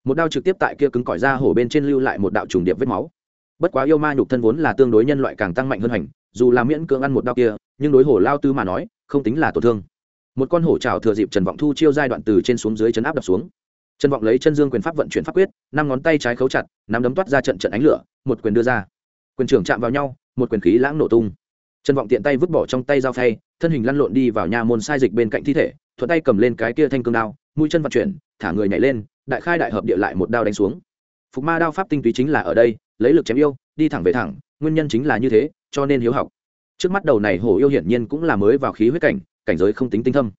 Một đao trực tiếp tại kia cứng cỏi ra hổ bên trên lưu lại một đạo trùng điệp vết máu bất quá yêu ma nhục thân vốn là tương đối nhân loại càng tăng mạnh hơn hành, dù là miễn cưỡng ăn một đao kia, nhưng đối hổ lao tư mà nói, không tính là tổn thương. Một con hổ trào thừa dịp trần vọng thu chiêu giai đoạn từ trên xuống dưới chấn áp đập xuống. Trần vọng lấy chân dương quyền pháp vận chuyển pháp quyết, năm ngón tay trái khấu chặt, nắm đấm toát ra trận trận ánh lửa, một quyền đưa ra. Quyền trưởng chạm vào nhau, một quyền khí lãng nổ tung. Trần vọng tiện tay vứt bỏ trong tay dao phay, thân hình lăn lộn đi vào nhà môn sai dịch bên cạnh thi thể, thuận tay cầm lên cái kia thanh cương đao, mũi chân vận chuyển, thả người nhảy lên, đại khai đại hợp địa lại một đao đánh xuống. Phục ma đao pháp tinh túy chính là ở đây lấy lực chém yêu, đi thẳng về thẳng, nguyên nhân chính là như thế, cho nên hiếu học. Trước mắt đầu này hổ yêu hiển nhiên cũng là mới vào khí huyết cảnh cảnh giới không tính tinh thâm.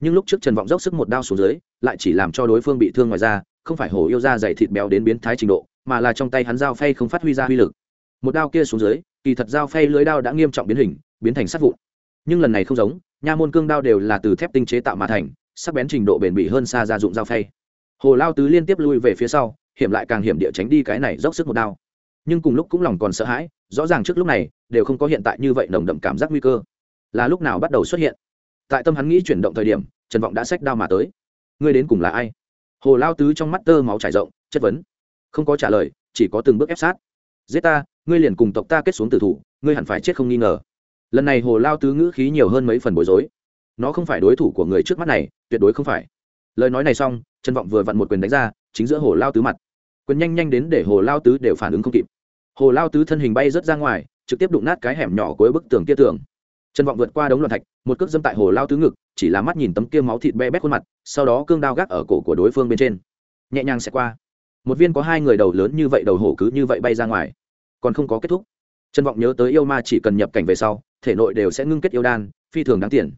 Nhưng lúc trước trần vọng dốc sức một đao xuống dưới, lại chỉ làm cho đối phương bị thương ngoài ra không phải hổ yêu ra dày thịt béo đến biến thái trình độ, mà là trong tay hắn dao phay không phát huy ra uy lực. Một đao kia xuống dưới, kỳ thật dao phay lưới đao đã nghiêm trọng biến hình, biến thành sắt vụn. Nhưng lần này không giống, nha môn cương đao đều là từ thép tinh chế tạo mà thành, sắc bén trình độ bền bỉ hơn xa gia dụng dao phay. Hồ lao tứ liên tiếp lui về phía sau, hiểm lại càng hiểm địa tránh đi cái này dốc sức một đao nhưng cùng lúc cũng lòng còn sợ hãi, rõ ràng trước lúc này đều không có hiện tại như vậy nồng đậm cảm giác nguy cơ. Là lúc nào bắt đầu xuất hiện? Tại tâm hắn nghĩ chuyển động thời điểm, trần vọng đã sách đao mà tới. Ngươi đến cùng là ai? Hồ lao tứ trong mắt tơ máu trải rộng, chất vấn. Không có trả lời, chỉ có từng bước ép sát. Giết ta, ngươi liền cùng tộc ta kết xuống tử thủ, ngươi hẳn phải chết không nghi ngờ. Lần này hồ lao tứ ngữ khí nhiều hơn mấy phần bối rối. Nó không phải đối thủ của người trước mắt này, tuyệt đối không phải. Lời nói này xong, trần vọng vừa vặn một quyền đánh ra, chính giữa hồ lao tứ mặt. Quyền nhanh nhanh đến để hồ lao tứ đều phản ứng không kịp hồ lao tứ thân hình bay rớt ra ngoài, trực tiếp đụng nát cái hẻm nhỏ cuối bức tường kia tường. Trần vọng vượt qua đống loạn thạch, một cước dâm tại hồ lao tứ ngực, chỉ là mắt nhìn tấm kia máu thịt be bét khuôn mặt, sau đó cương đao gác ở cổ của đối phương bên trên. Nhẹ nhàng sẽ qua. Một viên có hai người đầu lớn như vậy đầu hổ cứ như vậy bay ra ngoài. Còn không có kết thúc. Trần vọng nhớ tới yêu ma chỉ cần nhập cảnh về sau, thể nội đều sẽ ngưng kết yêu đan, phi thường đáng tiền.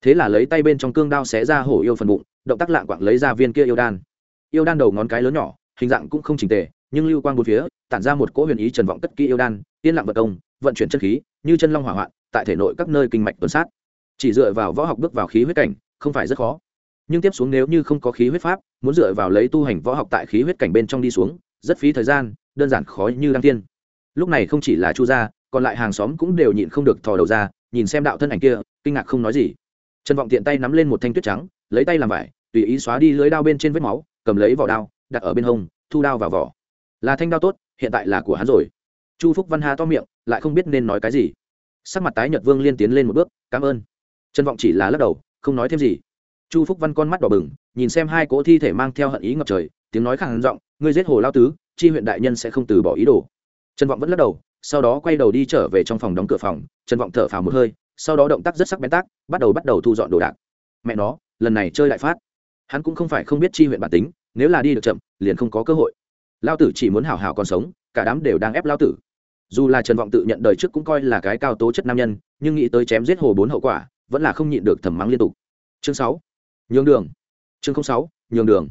Thế là lấy tay bên trong cương đao xé ra hổ yêu phần bụng, động tác lạng quạng lấy ra viên kia yêu đan. Yêu đan đầu ngón cái lớn nhỏ, hình dạng cũng không trình tề nhưng lưu quang bốn phía, tản ra một cỗ huyền ý trần vọng tất kỹ yêu đan yên lặng vật công, vận chuyển chân khí, như chân long hỏa hoạn, tại thể nội các nơi kinh mạch tuần sát. Chỉ dựa vào võ học bước vào khí huyết cảnh, không phải rất khó. Nhưng tiếp xuống nếu như không có khí huyết pháp, muốn dựa vào lấy tu hành võ học tại khí huyết cảnh bên trong đi xuống, rất phí thời gian, đơn giản khó như đăng tiên. Lúc này không chỉ là chu gia, còn lại hàng xóm cũng đều nhịn không được thò đầu ra, nhìn xem đạo thân ảnh kia, kinh ngạc không nói gì. Trần vọng tiện tay nắm lên một thanh tuyết trắng, lấy tay làm vải, tùy ý xóa đi lưới đao bên trên vết máu, cầm lấy vỏ đao, đặt ở bên hông, thu đao vào vỏ là thanh đao tốt, hiện tại là của hắn rồi. Chu phúc văn hà to miệng, lại không biết nên nói cái gì. Sắc mặt tái nhật vương liên tiến lên một bước, cảm ơn. Trần vọng chỉ là lắc đầu, không nói thêm gì. Chu phúc văn con mắt đỏ bừng, nhìn xem hai cỗ thi thể mang theo hận ý ngập trời, tiếng nói khẳng giọng, ngươi giết hồ lao tứ, chi huyện đại nhân sẽ không từ bỏ ý đồ. Trần vọng vẫn lắc đầu, sau đó quay đầu đi trở về trong phòng đóng cửa phòng. Trần vọng thở phào một hơi, sau đó động tác rất sắc bén tác, bắt đầu bắt đầu thu dọn đồ đạc. Mẹ nó, lần này chơi lại phát. Hắn cũng không phải không biết chi huyện bản tính, nếu là đi được chậm, liền không có cơ hội lao tử chỉ muốn hảo hảo còn sống, cả đám đều đang ép lao tử. Dù là trần vọng tự nhận đời trước cũng coi là cái cao tố chất nam nhân, nhưng nghĩ tới chém giết hồ bốn hậu quả, vẫn là không nhịn được thầm mắng liên tục. Chương sáu. Nhường đường. Chương sáu, nhường đường.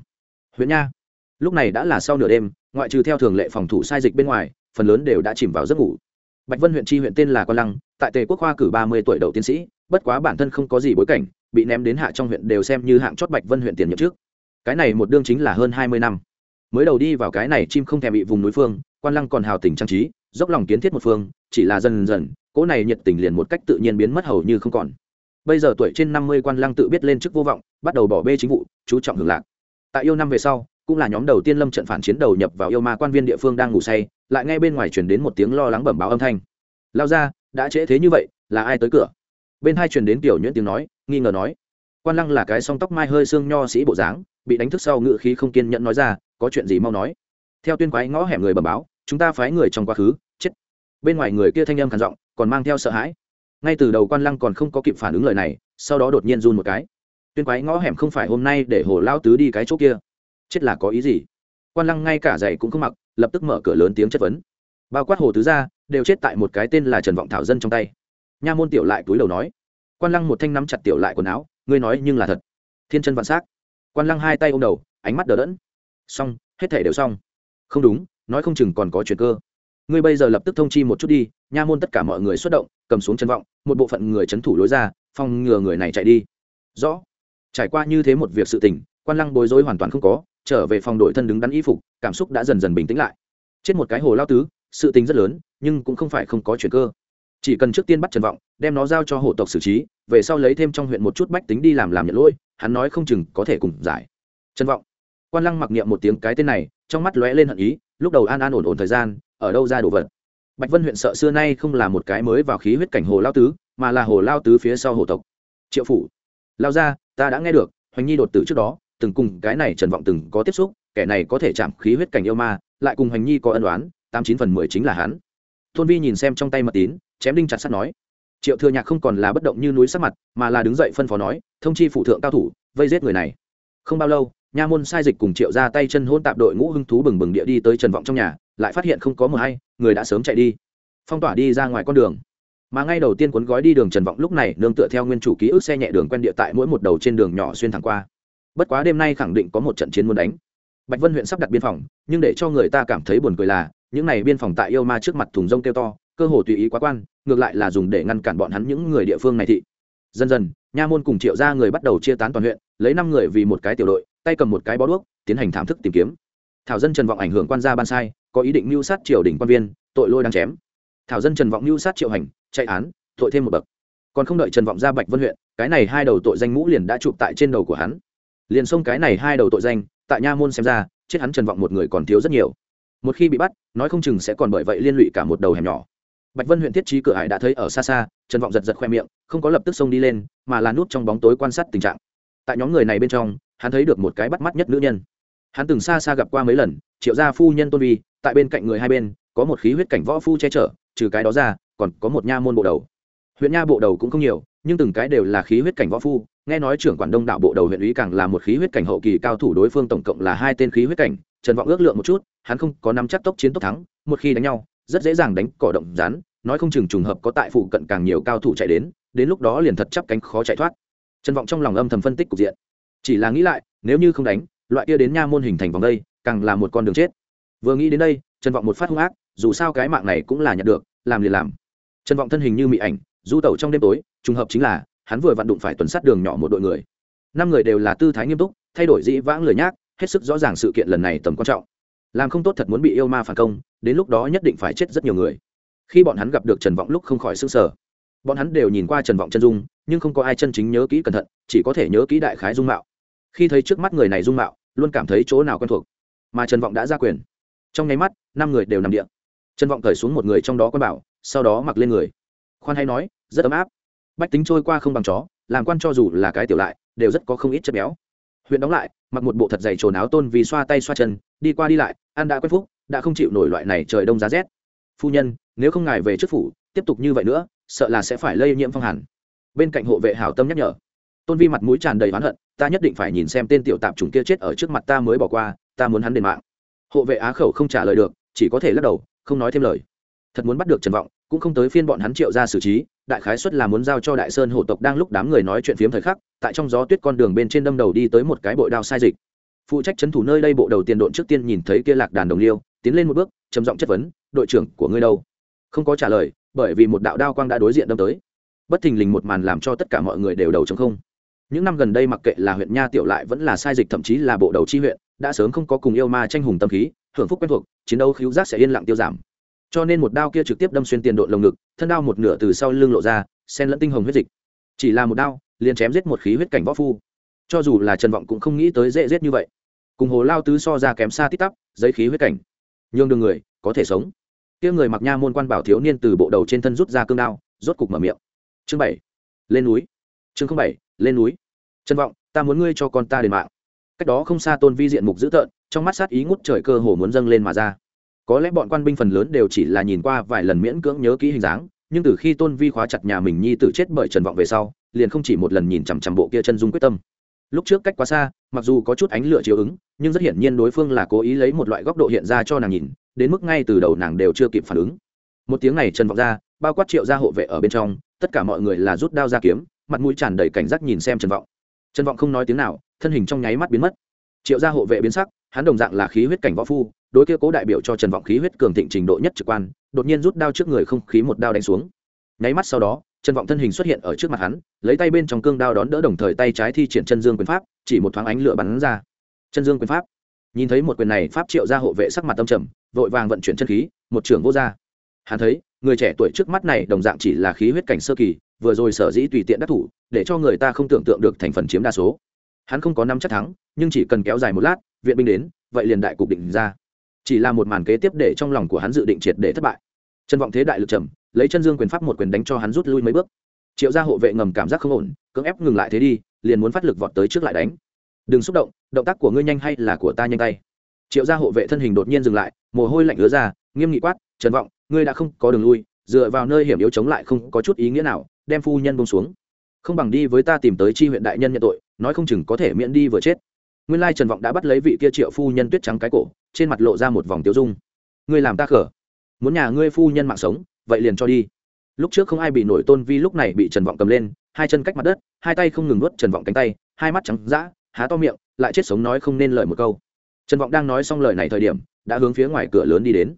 Huyện nha. Lúc này đã là sau nửa đêm, ngoại trừ theo thường lệ phòng thủ sai dịch bên ngoài, phần lớn đều đã chìm vào giấc ngủ. Bạch vân huyện tri huyện tên là quan lăng, tại tề quốc khoa cử ba mươi tuổi đầu tiến sĩ, bất quá bản thân không có gì bối cảnh, bị ném đến hạ trong huyện đều xem như hạng chót bạch vân huyện tiền nhậm trước. Cái này một đương chính là hơn hai mươi năm mới đầu đi vào cái này chim không thèm bị vùng núi phương, quan lăng còn hào tình trang trí, dốc lòng kiến thiết một phương, chỉ là dần dần, cỗ này nhiệt tình liền một cách tự nhiên biến mất hầu như không còn. Bây giờ tuổi trên năm mươi quan lăng tự biết lên chức vô vọng, bắt đầu bỏ bê chính vụ, chú trọng hưởng lạc. Tại yêu năm về sau, cũng là nhóm đầu tiên lâm trận phản chiến đầu nhập vào yêu ma quan viên địa phương đang ngủ say, lại nghe bên ngoài truyền đến một tiếng lo lắng bẩm báo âm thanh. Lao ra, đã trễ thế như vậy, là ai tới cửa? Bên hai truyền đến tiểu nhuyễn tiếng nói, nghi ngờ nói, quan lăng là cái song tóc mai hơi xương nho sĩ bộ dáng bị đánh thức sau ngự khí không kiên nhẫn nói ra, có chuyện gì mau nói. Theo tuyên quái ngõ hẻm người bẩm báo, chúng ta phái người trong quá khứ, chết. Bên ngoài người kia thanh âm khản giọng, còn mang theo sợ hãi. Ngay từ đầu quan lăng còn không có kịp phản ứng lời này, sau đó đột nhiên run một cái. Tuyên quái ngõ hẻm không phải hôm nay để hồ lao tứ đi cái chỗ kia. Chết là có ý gì? Quan lăng ngay cả giày cũng không mặc, lập tức mở cửa lớn tiếng chất vấn. Bao quát hồ tứ gia, đều chết tại một cái tên là trần vọng thảo dân trong tay. Nha môn tiểu lại túi đầu nói. Quan lăng một thanh nắm chặt tiểu lại quần áo, ngươi nói nhưng là thật. Thiên chân vạn s á c quan lăng hai tay ô m đầu, ánh mắt đờ đẫn. Xong, hết thể đều xong. Không đúng, nói không chừng còn có chuyện cơ. Ngươi bây giờ lập tức thông chi một chút đi, nha môn tất cả mọi người xuất động, cầm xuống chân vọng, một bộ phận người c h ấ n thủ lối ra phòng ngừa người này chạy đi. Rõ. Trải qua như thế một việc sự tình, quan lăng bối rối hoàn toàn không có, trở về phòng đội thân đứng đắn y phục, cảm xúc đã dần dần bình tĩnh lại. Chết một cái hồ lao tứ, sự tình rất lớn, nhưng cũng không phải không có chuyện cơ chỉ cần trước tiên bắt trần vọng, đem nó giao cho hộ tộc xử trí, về sau lấy thêm trong huyện một chút bách tính đi làm làm nhận lỗi, hắn nói không chừng có thể cùng giải. Trần vọng. Quan lăng mặc niệm một tiếng cái tên này, trong mắt lóe lên hận ý, lúc đầu an an ổn ổn thời gian, ở đâu ra đồ vật. Bạch vân huyện sợ xưa nay không là một cái mới vào khí huyết cảnh hồ lao tứ, mà là hồ lao tứ phía sau hồ tộc. Triệu phủ. Lao ra, ta đã nghe được, hoành nhi đột tử trước đó, từng cùng cái này trần vọng từng có tiếp xúc, kẻ này có thể chạm khí huyết cảnh yêu ma, lại cùng hoành nhi có ân đoán tám chín phần mười chính là hắn. Thôn vi nhìn xem trong tay mật tín chém đinh chặt sắt nói. Triệu thừa nhạc không còn là bất động như núi sắc mặt, mà là đứng dậy phân phó nói, thông chi phụ thượng cao thủ, vây giết người này. Không bao lâu, nha môn sai dịch cùng triệu ra tay chân hôn tạp đội ngũ hưng thú bừng bừng địa đi tới trần vọng trong nhà, lại phát hiện không có mờ hay, người đã sớm chạy đi. Phong tỏa đi ra ngoài con đường. Mà ngay đầu tiên cuốn gói đi đường trần vọng lúc này nương tựa theo nguyên chủ ký ức xe nhẹ đường quen địa tại mỗi một đầu trên đường nhỏ xuyên thẳng qua. Bất quá đêm nay khẳng định có một trận chiến muốn đánh. Bạch vân huyện sắp đặt biên phòng, nhưng để cho người ta cảm thấy buồn cười là, những này biên phòng tại yêu ma trước mặt thùng rông kêu to, cơ hồ tùy ý quá quan ngược lại là dùng để ngăn cản bọn hắn những người địa phương này thị. Dần dần, nha môn cùng triệu ra người bắt đầu chia tán toàn huyện, lấy năm người vì một cái tiểu đội, tay cầm một cái bó đuốc, tiến hành thảm thức tìm kiếm. Thảo dân trần vọng ảnh hưởng quan gia ban sai, có ý định mưu sát triều đình quan viên, tội lôi đang chém. Thảo dân trần vọng mưu sát triệu hành, chạy án, tội thêm một bậc. Còn không đợi trần vọng ra bạch vân huyện, cái này hai đầu tội danh mũ liền đã chụp tại trên đầu của hắn. Liền xông cái này hai đầu tội danh, tại nha môn xem ra, chết hắn trần vọng một người còn thiếu rất nhiều. Một khi bị bắt, nói không chừng sẽ còn bởi vậy liên lụy cả một đầu hẻm nhỏ bạch vân huyện thiết trí cửa hải đã thấy ở xa xa, trần vọng giật giật khoe miệng, không có lập tức xông đi lên, mà là nút trong bóng tối quan sát tình trạng. Tại nhóm người này bên trong, hắn thấy được một cái bắt mắt nhất nữ nhân. Hắn từng xa xa gặp qua mấy lần, triệu gia phu nhân tôn vi, tại bên cạnh người hai bên, có một khí huyết cảnh võ phu che chở, trừ cái đó ra, còn có một nha môn bộ đầu. Huyện nha bộ đầu cũng không nhiều, nhưng từng cái đều là khí huyết cảnh võ phu, nghe nói trưởng quản đông đạo bộ đầu huyện ủy càng là một khí huyết cảnh hậu kỳ cao thủ đối phương tổng cộng là hai tên khí huyết cảnh, trần vọng ước lượng một chút, hắn không có nắm chắc tốc chiến tốc thắng, một khi đánh nhau rất dễ dàng đánh cỏ động rán nói không chừng trùng hợp có tại phụ cận càng nhiều cao thủ chạy đến đến lúc đó liền thật chắp cánh khó chạy thoát. Trần vọng trong lòng âm thầm phân tích cục diện. Chỉ là nghĩ lại, nếu như không đánh, loại kia đến nha môn hình thành vòng đây, càng là một con đường chết. Vừa nghĩ đến đây, trần vọng một phát hung ác, dù sao cái mạng này cũng là nhận được, làm liền làm. Trần vọng thân hình như mị ảnh, du tẩu trong đêm tối, trùng hợp chính là, hắn vừa vặn đụng phải tuần sát đường nhỏ một đội người. Năm người đều là tư thái nghiêm túc, thay đổi dĩ vãng lời nhác, hết sức rõ ràng sự kiện lần này tầm quan trọng làm không tốt thật muốn bị yêu ma phản công, đến lúc đó nhất định phải chết rất nhiều người. Khi bọn hắn gặp được trần vọng lúc không khỏi s ư n g sở bọn hắn đều nhìn qua trần vọng chân dung, nhưng không có ai chân chính nhớ kỹ cẩn thận, chỉ có thể nhớ kỹ đại khái dung mạo. Khi thấy trước mắt người này dung mạo, luôn cảm thấy chỗ nào quen thuộc. Mà trần vọng đã ra quyền. Trong nháy mắt, năm người đều nằm điện trần vọng cởi xuống một người trong đó quan bảo, sau đó mặc lên người. Khoan hay nói, rất ấm áp. Bách tính trôi qua không bằng chó, làm quan cho dù là cái tiểu lại, đều rất có không ít chất béo huyện đóng lại, mặc một bộ thật dày trồn áo tôn vì xoa tay xoa chân, đi qua đi lại, ăn đã quen phúc, đã không chịu nổi loại này trời đông giá rét. Phu nhân, nếu không ngài về trước phủ, tiếp tục như vậy nữa, sợ là sẽ phải lây nhiễm phong hàn. Bên cạnh hộ vệ hảo tâm nhắc nhở. Tôn vi mặt mũi tràn đầy oán hận, ta nhất định phải nhìn xem tên tiểu tạp chủng kia chết ở trước mặt ta mới bỏ qua, ta muốn hắn đền mạng. Hộ vệ á khẩu không trả lời được, chỉ có thể lắc đầu, không nói thêm lời. Thật muốn bắt được trần vọng, cũng không tới phiên bọn hắn triệu ra xử trí đại khái xuất là muốn giao cho đại sơn hộ tộc đang lúc đám người nói chuyện phiếm thời khắc, tại trong gió tuyết con đường bên trên đâm đầu đi tới một cái bội đao sai dịch. Phụ trách trấn thủ nơi đây bộ đầu tiền độn trước tiên nhìn thấy kia lạc đàn đồng liêu, tiến lên một bước, trầm giọng chất vấn, đội trưởng của ngươi đâu? Không có trả lời, bởi vì một đạo đao quang đã đối diện đâm tới. Bất thình lình một màn làm cho tất cả mọi người đều đầu chống không. Những năm gần đây mặc kệ là huyện nha tiểu lại vẫn là sai dịch thậm chí là bộ đầu chi huyện, đã sớm không có cùng yêu ma tranh hùng tâm khí, hưởng phúc quen thuộc, chiến đấu khiếu giác sẽ yên lặng tiêu giảm cho nên một đao kia trực tiếp đâm xuyên tiền độn lồng ngực, thân đao một nửa từ sau lưng lộ ra sen lẫn tinh hồng huyết dịch. Chỉ là một đao, liền chém giết một khí huyết cảnh võ phu. Cho dù là trần vọng cũng không nghĩ tới dễ giết như vậy. Cùng hồ lao tứ so ra kém xa tít tắp, giấy khí huyết cảnh. Nhường đường người, có thể sống. Kia người mặc nha môn quan bảo thiếu niên từ bộ đầu trên thân rút ra cương đao, rốt cục mở miệng. Chương bảy, lên núi. Chương bảy, lên núi. Trần vọng, ta muốn ngươi cho con ta đền mạng. Cách đó không xa tôn vi diện mục dữ tợn, trong mắt sát ý ngút trời cơ hồ muốn dâng lên mà ra có lẽ bọn quan binh phần lớn đều chỉ là nhìn qua vài lần miễn cưỡng nhớ kỹ hình dáng, nhưng từ khi tôn vi khóa chặt nhà mình nhi tử chết bởi trần vọng về sau, liền không chỉ một lần nhìn chằm chằm bộ kia chân dung quyết tâm. Lúc trước cách quá xa, mặc dù có chút ánh lửa chiếu ứng, nhưng rất hiển nhiên đối phương là cố ý lấy một loại góc độ hiện ra cho nàng nhìn, đến mức ngay từ đầu nàng đều chưa kịp phản ứng. Một tiếng này trần vọng ra, bao quát triệu gia hộ vệ ở bên trong, tất cả mọi người là rút đao ra kiếm, mặt mũi tràn đầy cảnh giác nhìn xem trần vọng. Trần vọng không nói tiếng nào, thân hình trong nháy mắt biến mất. Triệu gia hộ vệ biến sắc hắn đồng dạng là khí huyết cảnh võ phu, đối kia cố đại biểu cho trần vọng khí huyết cường thịnh trình độ nhất trực quan, đột nhiên rút đao trước người không khí một đao đánh xuống. Nháy mắt sau đó, trần vọng thân hình xuất hiện ở trước mặt hắn, lấy tay bên trong cương đao đón đỡ đồng thời tay trái thi triển chân dương quyền pháp, chỉ một thoáng ánh lửa bắn ra. Chân dương quyền pháp. Nhìn thấy một quyền này, pháp triệu gia hộ vệ sắc mặt tâm trầm, vội vàng vận chuyển chân khí, một trưởng vô gia. Hắn thấy, người trẻ tuổi trước mắt này đồng dạng chỉ là khí huyết cảnh sơ kỳ, vừa rồi sở dĩ tùy tiện đắc thủ, để cho người ta không tưởng tượng được thành phần chiếm đa số hắn không có năm chắc thắng, nhưng chỉ cần kéo dài một lát, viện binh đến, vậy liền đại cục định ra. Chỉ là một màn kế tiếp để trong lòng của hắn dự định triệt để thất bại. Trần vọng thế đại lực trầm, lấy chân dương quyền pháp một quyền đánh cho hắn rút lui mấy bước. Triệu gia hộ vệ ngầm cảm giác không ổn, cưỡng ép ngừng lại thế đi, liền muốn phát lực vọt tới trước lại đánh. Đừng xúc động động tác của ngươi nhanh hay là của ta nhanh tay. Triệu gia hộ vệ thân hình đột nhiên dừng lại, mồ hôi lạnh ứa ra, nghiêm nghị quát, trần vọng, ngươi đã không có đường lui, dựa vào nơi hiểm yếu chống lại không có chút ý nghĩa nào, đem phu nhân bông xuống không bằng đi với ta tìm tới chi huyện đại nhân nhận tội, nói không chừng có thể miễn đi vừa chết. Nguyên lai trần vọng đã bắt lấy vị kia triệu phu nhân tuyết trắng cái cổ, trên mặt lộ ra một vòng tiêu dung. Ngươi làm ta khở muốn nhà ngươi phu nhân mạng sống, vậy liền cho đi. Lúc trước không ai bị nổi tôn vi lúc này bị trần vọng cầm lên, hai chân cách mặt đất, hai tay không ngừng nuốt trần vọng cánh tay, hai mắt trắng d há to miệng, lại chết sống nói không nên lời một câu. Trần vọng đang nói xong lời này thời điểm, đã hướng phía ngoài cửa lớn đi đến.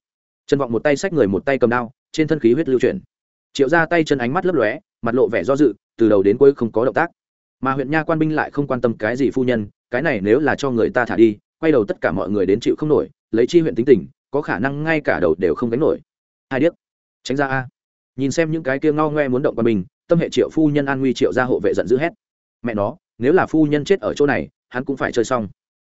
Trần vọng một tay xách người một tay cầm đao, trên thân khí huyết lưu chuyển triệu ra tay chân ánh mắt lấp lóe, mặt lộ vẻ do dự, từ đầu đến cuối không có động tác. Mà huyện nha quan binh lại không quan tâm cái gì phu nhân, cái này nếu là cho người ta thả đi, quay đầu tất cả mọi người đến chịu không nổi, lấy chi huyện tính tình, có khả năng ngay cả đầu đều không gánh nổi. Hai điếc, tránh ra a. Nhìn xem những cái kia ngao ngoe muốn động quan binh, tâm hệ triệu phu nhân an nguy triệu ra hộ vệ giận dữ hét. Mẹ nó, nếu là phu nhân chết ở chỗ này, hắn cũng phải chơi xong.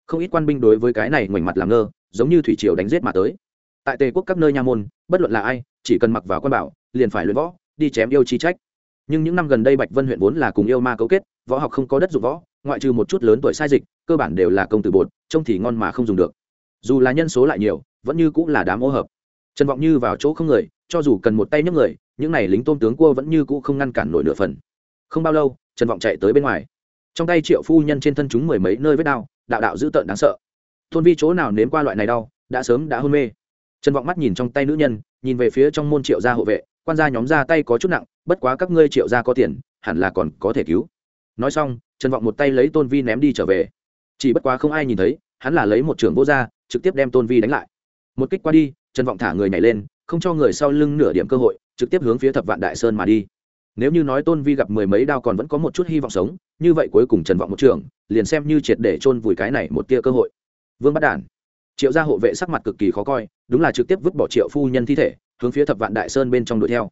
Không ít quan binh đối với cái này ngoảnh mặt làm ngơ, giống như thủy triều đánh giết mà tới. Tại tề quốc các nơi nha môn, bất luận là ai, chỉ cần mặc vào quan bảo liền phải luyện võ, đi chém yêu chi trách. Nhưng những năm gần đây bạch vân huyện vốn là cùng yêu ma cấu kết, võ học không có đất dụng võ, ngoại trừ một chút lớn tuổi sai dịch, cơ bản đều là công tử bột, trông thì ngon mà không dùng được. Dù là nhân số lại nhiều, vẫn như cũng là đám ô hợp. Trần vọng như vào chỗ không người, cho dù cần một tay nhấc người, những n à y lính tôn tướng cua vẫn như cũ không ngăn cản nổi nửa phần. Không bao lâu, trần vọng chạy tới bên ngoài. Trong tay triệu phu nhân trên thân chúng mười mấy nơi vết đau, đạo đạo dữ tợn đáng sợ. Thôn vi chỗ nào nếm qua loại này đau, đã sớm đã hôn mê. Trần vọng mắt nhìn trong tay nữ nhân, nhìn về phía trong môn triệu gia hộ vệ quan gia nhóm ra tay có chút nặng, bất quá các ngươi triệu gia có tiền, hẳn là còn có thể cứu. Nói xong, trần vọng một tay lấy tôn vi ném đi trở về. Chỉ bất quá không ai nhìn thấy, hắn là lấy một trưởng vô gia, trực tiếp đem tôn vi đánh lại. Một kích qua đi, trần vọng thả người nhảy lên, không cho người sau lưng nửa điểm cơ hội, trực tiếp hướng phía thập vạn đại sơn mà đi. Nếu như nói tôn vi gặp mười mấy đao còn vẫn có một chút hy vọng sống, như vậy cuối cùng trần vọng một trường liền xem như triệt để chôn vùi cái này một tia cơ hội. Vương bắt đản. Triệu gia hộ vệ sắc mặt cực kỳ khó coi, đúng là trực tiếp vứt bỏ triệu phu nhân thi thể hướng phía thập vạn đại sơn bên trong đuổi theo.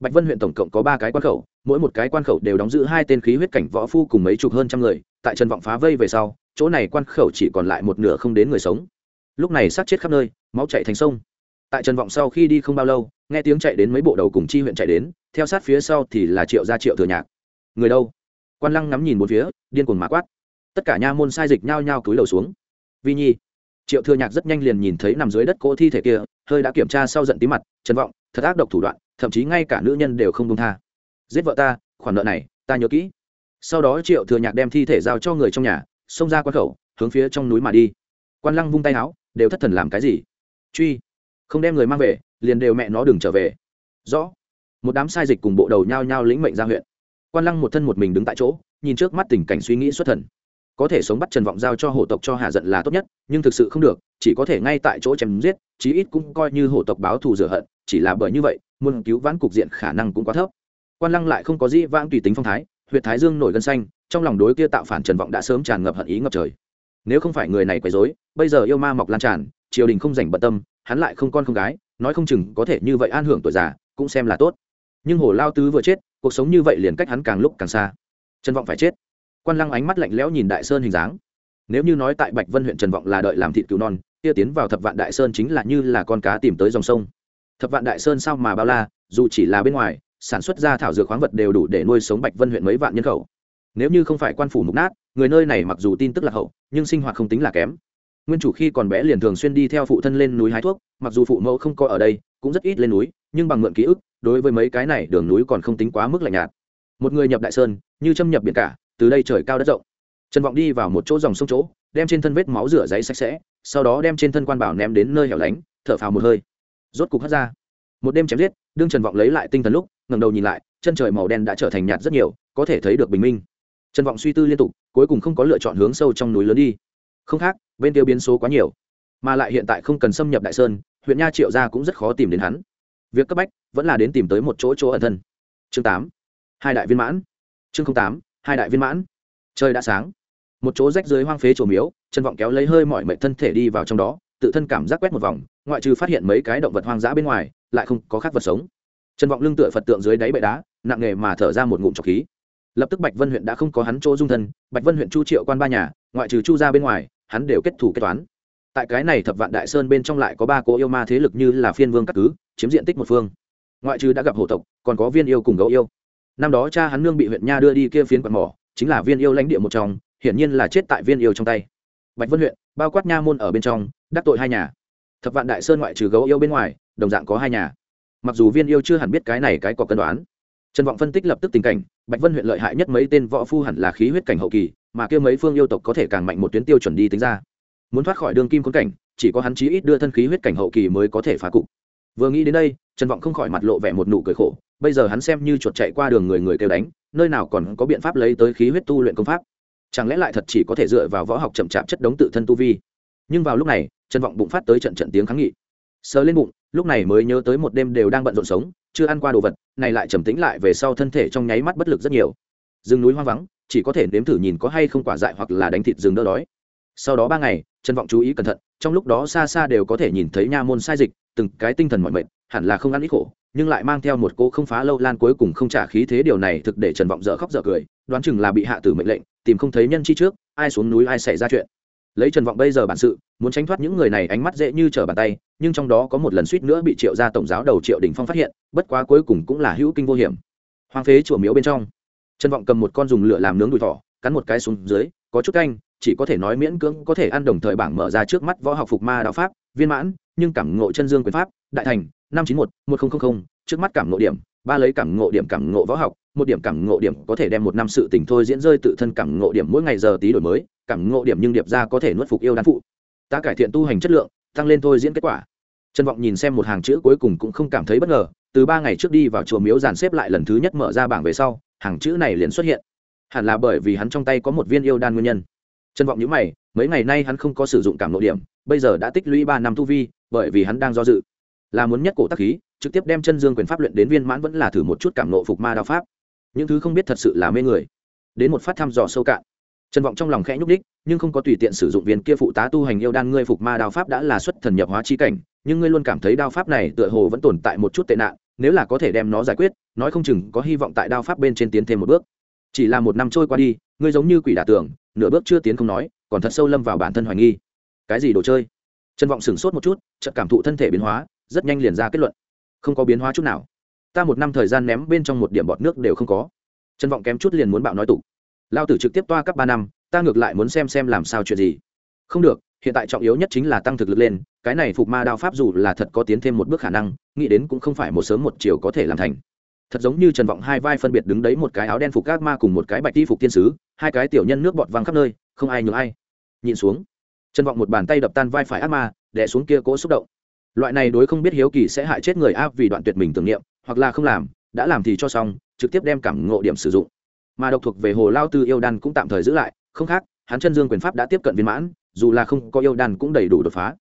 Bạch vân huyện tổng cộng có ba cái quan khẩu, mỗi một cái quan khẩu đều đóng giữ hai tên khí huyết cảnh võ phu cùng mấy chục hơn trăm người, tại trần vọng phá vây về sau, chỗ này quan khẩu chỉ còn lại một nửa không đến người sống. Lúc này sát chết khắp nơi, máu chạy thành sông. Tại trần vọng sau khi đi không bao lâu, nghe tiếng chạy đến mấy bộ đầu cùng chi huyện chạy đến, theo sát phía sau thì là triệu gia triệu thừa nhạc. Người đâu? Quan lăng ngắm nhìn một phía, điên cuồng mã quát. Tất cả nha môn sai dịch nhao nhao cúi đầu xuống. Vi nhi triệu thừa nhạc rất nhanh liền nhìn thấy nằm dưới đất cỗ thi thể kia, hơi đã kiểm tra sau giận tí mặt, trần vọng, thật ác độc thủ đoạn, thậm chí ngay cả nữ nhân đều không công tha. Giết vợ ta, khoản nợ này, ta nhớ kỹ. Sau đó triệu thừa nhạc đem thi thể giao cho người trong nhà, xông ra quan khẩu, hướng phía trong núi mà đi. Quan lăng vung tay áo, đều thất thần làm cái gì? Truy. Không đem người mang về, liền đều mẹ nó đừng trở về. Rõ. Một đám sai dịch cùng bộ đầu nhao nhao lĩnh mệnh ra huyện. Quan lăng một thân một mình đứng tại chỗ, nhìn trước mắt tình cảnh suy nghĩ xuất thần có thể sống bắt trần vọng giao cho hổ tộc cho hạ giận là tốt nhất, nhưng thực sự không được, chỉ có thể ngay tại chỗ chém giết, chí ít cũng coi như hổ tộc báo thù rửa hận, chỉ là bởi như vậy, muốn cứu vãn cục diện khả năng cũng quá thấp. Quan lăng lại không có gì vãng tùy tính phong thái huyện thái dương nổi gân xanh, trong lòng đối kia tạo phản trần vọng đã sớm tràn ngập hận ý ngập trời. Nếu không phải người này quấy rối, bây giờ yêu ma mọc lan tràn, triều đình không dành bận tâm, hắn lại không con không gái, nói không chừng có thể như vậy an hưởng tuổi già, cũng xem là tốt. Nhưng hồ lao tứ vừa chết, cuộc sống như vậy liền cách hắn càng lúc càng xa. Trần vọng phải chết quan lăng ánh mắt lạnh lẽo nhìn đại sơn hình dáng. Nếu như nói tại bạch vân huyện trần vọng là đợi làm thịt cứu non, kia tiến vào thập vạn đại sơn chính là như là con cá tìm tới dòng sông. Thập vạn đại sơn sao mà bao la, dù chỉ là bên ngoài, sản xuất ra thảo dược khoáng vật đều đủ để nuôi sống bạch vân huyện mấy vạn nhân khẩu. Nếu như không phải quan phủ mục nát, người nơi này mặc dù tin tức là hậu, nhưng sinh hoạt không tính là kém. Nguyên chủ khi còn bé liền thường xuyên đi theo phụ thân lên núi hái thuốc, mặc dù phụ mẫu không có ở đây, cũng rất ít lên núi, nhưng bằng mượn ký ức, đối với mấy cái này đường núi còn không tính quá mức lạnh nhạt. Một người nhập đại sơn, như châm nhập biển cả từ đây trời cao đất rộng. Trần vọng đi vào một chỗ dòng sông chỗ, đem trên thân vết máu rửa giấy sạch sẽ, sau đó đem trên thân quan bảo ném đến nơi hẻo lánh, thở phào một hơi. Rốt cục hất ra. Một đêm chém giết, đương trần vọng lấy lại tinh thần lúc, ngẩng đầu nhìn lại, chân trời màu đen đã trở thành nhạt rất nhiều, có thể thấy được bình minh. Trần vọng suy tư liên tục, cuối cùng không có lựa chọn hướng sâu trong núi lớn đi. Không khác, bên tiêu biến số quá nhiều, mà lại hiện tại không cần xâm nhập đại sơn, huyện nha triệu gia cũng rất khó tìm đến hắn. Việc cấp bách vẫn là đến tìm tới một chỗ chỗ ẩn thân. Chương tám. Hai đại viên mãn. Chương tám hai đại viên mãn. Trời đã sáng. Một chỗ rách dưới hoang phế trổ miếu chân vọng kéo lấy hơi mọi mệnh thân thể đi vào trong đó, tự thân cảm giác quét một vòng, ngoại trừ phát hiện mấy cái động vật hoang dã bên ngoài, lại không có khác vật sống. Chân vọng lưng tựa phật tượng dưới đáy bệ đá, nặng nghề mà thở ra một ngụm trọc khí. Lập tức bạch vân huyện đã không có hắn chỗ dung thân, bạch vân huyện chu triệu quan ba nhà, ngoại trừ chu ra bên ngoài, hắn đều kết thủ kết toán. Tại cái này thập vạn đại sơn bên trong lại có ba cỗ yêu ma thế lực như là phiên vương các cứ, chiếm diện tích một phương. Ngoại trừ đã gặp hổ tộc, còn có viên yêu cùng gấu yêu năm đó cha hắn nương bị huyện nha đưa đi kia phiến quạt mỏ, chính là viên yêu lãnh địa một trong, hiển nhiên là chết tại viên yêu trong tay. Bạch vân huyện, bao quát nha môn ở bên trong, đắc tội hai nhà. Thập vạn đại sơn ngoại trừ gấu yêu bên ngoài, đồng dạng có hai nhà. Mặc dù viên yêu chưa hẳn biết cái này cái có cân đoán. Trần vọng phân tích lập tức tình cảnh, bạch vân huyện lợi hại nhất mấy tên võ phu hẳn là khí huyết cảnh hậu kỳ, mà kêu mấy phương yêu tộc có thể càng mạnh một tuyến tiêu chuẩn đi tính ra. Muốn thoát khỏi đường kim khốn cảnh, chỉ có hắn chí ít đưa thân khí huyết cảnh hậu kỳ mới có thể phá cục. Vừa nghĩ đến đây, trần vọng không khỏi mặt lộ vẻ một nụ cười khổ bây giờ hắn xem như chuột chạy qua đường người người kêu đánh, nơi nào còn có biện pháp lấy tới khí huyết tu luyện công pháp? Chẳng lẽ lại thật chỉ có thể dựa vào võ học chậm chạp chất đống tự thân tu vi? Nhưng vào lúc này, trần vọng bụng phát tới trận trận tiếng kháng nghị. Sờ lên bụng, lúc này mới nhớ tới một đêm đều đang bận rộn sống, chưa ăn qua đồ vật, này lại trầm tĩnh lại về sau thân thể trong nháy mắt bất lực rất nhiều. Rừng núi hoang vắng, chỉ có thể nếm thử nhìn có hay không quả dại hoặc là đánh thịt rừng đỡ đói. Sau đó ba ngày, trần vọng chú ý cẩn thận, trong lúc đó xa xa đều có thể nhìn thấy nha môn sai dịch, từng cái tinh thần mọi mệnh hẳn là không ăn ít khổ nhưng lại mang theo một cô không phá lâu lan cuối cùng không trả khí thế điều này thực để trần vọng dở khóc dở cười, đoán chừng là bị hạ tử mệnh lệnh, tìm không thấy nhân chi trước, ai xuống núi ai xảy ra chuyện. Lấy trần vọng bây giờ bản sự, muốn tránh thoát những người này ánh mắt dễ như trở bàn tay, nhưng trong đó có một lần suýt nữa bị triệu ra tổng giáo đầu triệu đình phong phát hiện, bất quá cuối cùng cũng là hữu kinh vô hiểm. Hoang phế chùa miếu bên trong, trần vọng cầm một con dùng lửa làm nướng đùi thỏ, cắn một cái xuống dưới, có chút canh, chỉ có thể nói miễn cưỡng có thể ăn đồng thời bảng mở ra trước mắt võ học phục ma đạo pháp, viên mãn, nhưng cảm ngộ chân dương quyền pháp, đại thành năm chín một một nghìn trước mắt cảm ngộ điểm, ba lấy cảm ngộ điểm cảm ngộ võ học, một điểm cảm ngộ điểm có thể đem một năm sự tỉnh thôi diễn rơi tự thân cảm ngộ điểm mỗi ngày giờ tí đổi mới, cảm ngộ điểm nhưng điệp ra có thể nuốt phục yêu đan phụ. Ta cải thiện tu hành chất lượng, tăng lên thôi diễn kết quả. Trân vọng nhìn xem một hàng chữ cuối cùng cũng không cảm thấy bất ngờ, từ ba ngày trước đi vào chùa miếu dàn xếp lại lần thứ nhất mở ra bảng về sau, hàng chữ này liền xuất hiện. Hẳn là bởi vì hắn trong tay có một viên yêu đan nguyên nhân. Trân vọng nhữ mày, mấy ngày nay hắn không có sử dụng cảm ngộ điểm, bây giờ đã tích lũy ba năm tu vi, bởi vì hắn đang do dự là muốn nhất cổ tác khí, trực tiếp đem chân dương quyền pháp luyện đến viên mãn vẫn là thử một chút cảm nộ phục ma đao pháp. Những thứ không biết thật sự là mê người. Đến một phát thăm dò sâu cạn. Trần vọng trong lòng khẽ nhúc đích nhưng không có tùy tiện sử dụng viên kia phụ tá tu hành yêu đan ngươi phục ma đao pháp đã là xuất thần nhập hóa chi cảnh, nhưng ngươi luôn cảm thấy đao pháp này tựa hồ vẫn tồn tại một chút tệ nạn, nếu là có thể đem nó giải quyết, nói không chừng có hy vọng tại đao pháp bên trên tiến thêm một bước. Chỉ là một năm trôi qua đi, ngươi giống như quỷ đả tường, nửa bước chưa tiến không nói, còn thật sâu lâm vào bản thân hoài nghi. Cái gì đồ chơi? Trần vọng sửng sốt một chút, chợt cảm thụ thân thể biến hóa rất nhanh liền ra kết luận. Không có biến hóa chút nào. Ta một năm thời gian ném bên trong một điểm bọt nước đều không có. Trần vọng kém chút liền muốn bạo nói tục. Lao tử trực tiếp toa cấp ba năm, ta ngược lại muốn xem xem làm sao chuyện gì. Không được, hiện tại trọng yếu nhất chính là tăng thực lực lên, cái này phục ma đao pháp dù là thật có tiến thêm một bước khả năng, nghĩ đến cũng không phải một sớm một chiều có thể làm thành. Thật giống như trần vọng hai vai phân biệt đứng đấy một cái áo đen phục các ma cùng một cái bạch đi phục tiên sứ, hai cái tiểu nhân nước bọt văng khắp nơi, không ai nhường ai. Nhìn xuống, trần vọng một bàn tay đập tan vai phải ác ma đẻ xuống kia cỗ xúc động loại này đối không biết hiếu kỳ sẽ hại chết người áp vì đoạn tuyệt mình tưởng niệm, hoặc là không làm, đã làm thì cho xong, trực tiếp đem cảm ngộ điểm sử dụng. Mà độc thuộc về hồ lao tư yêu đan cũng tạm thời giữ lại, không khác, hắn chân dương quyền pháp đã tiếp cận viên mãn, dù là không có yêu đan cũng đầy đủ đột phá.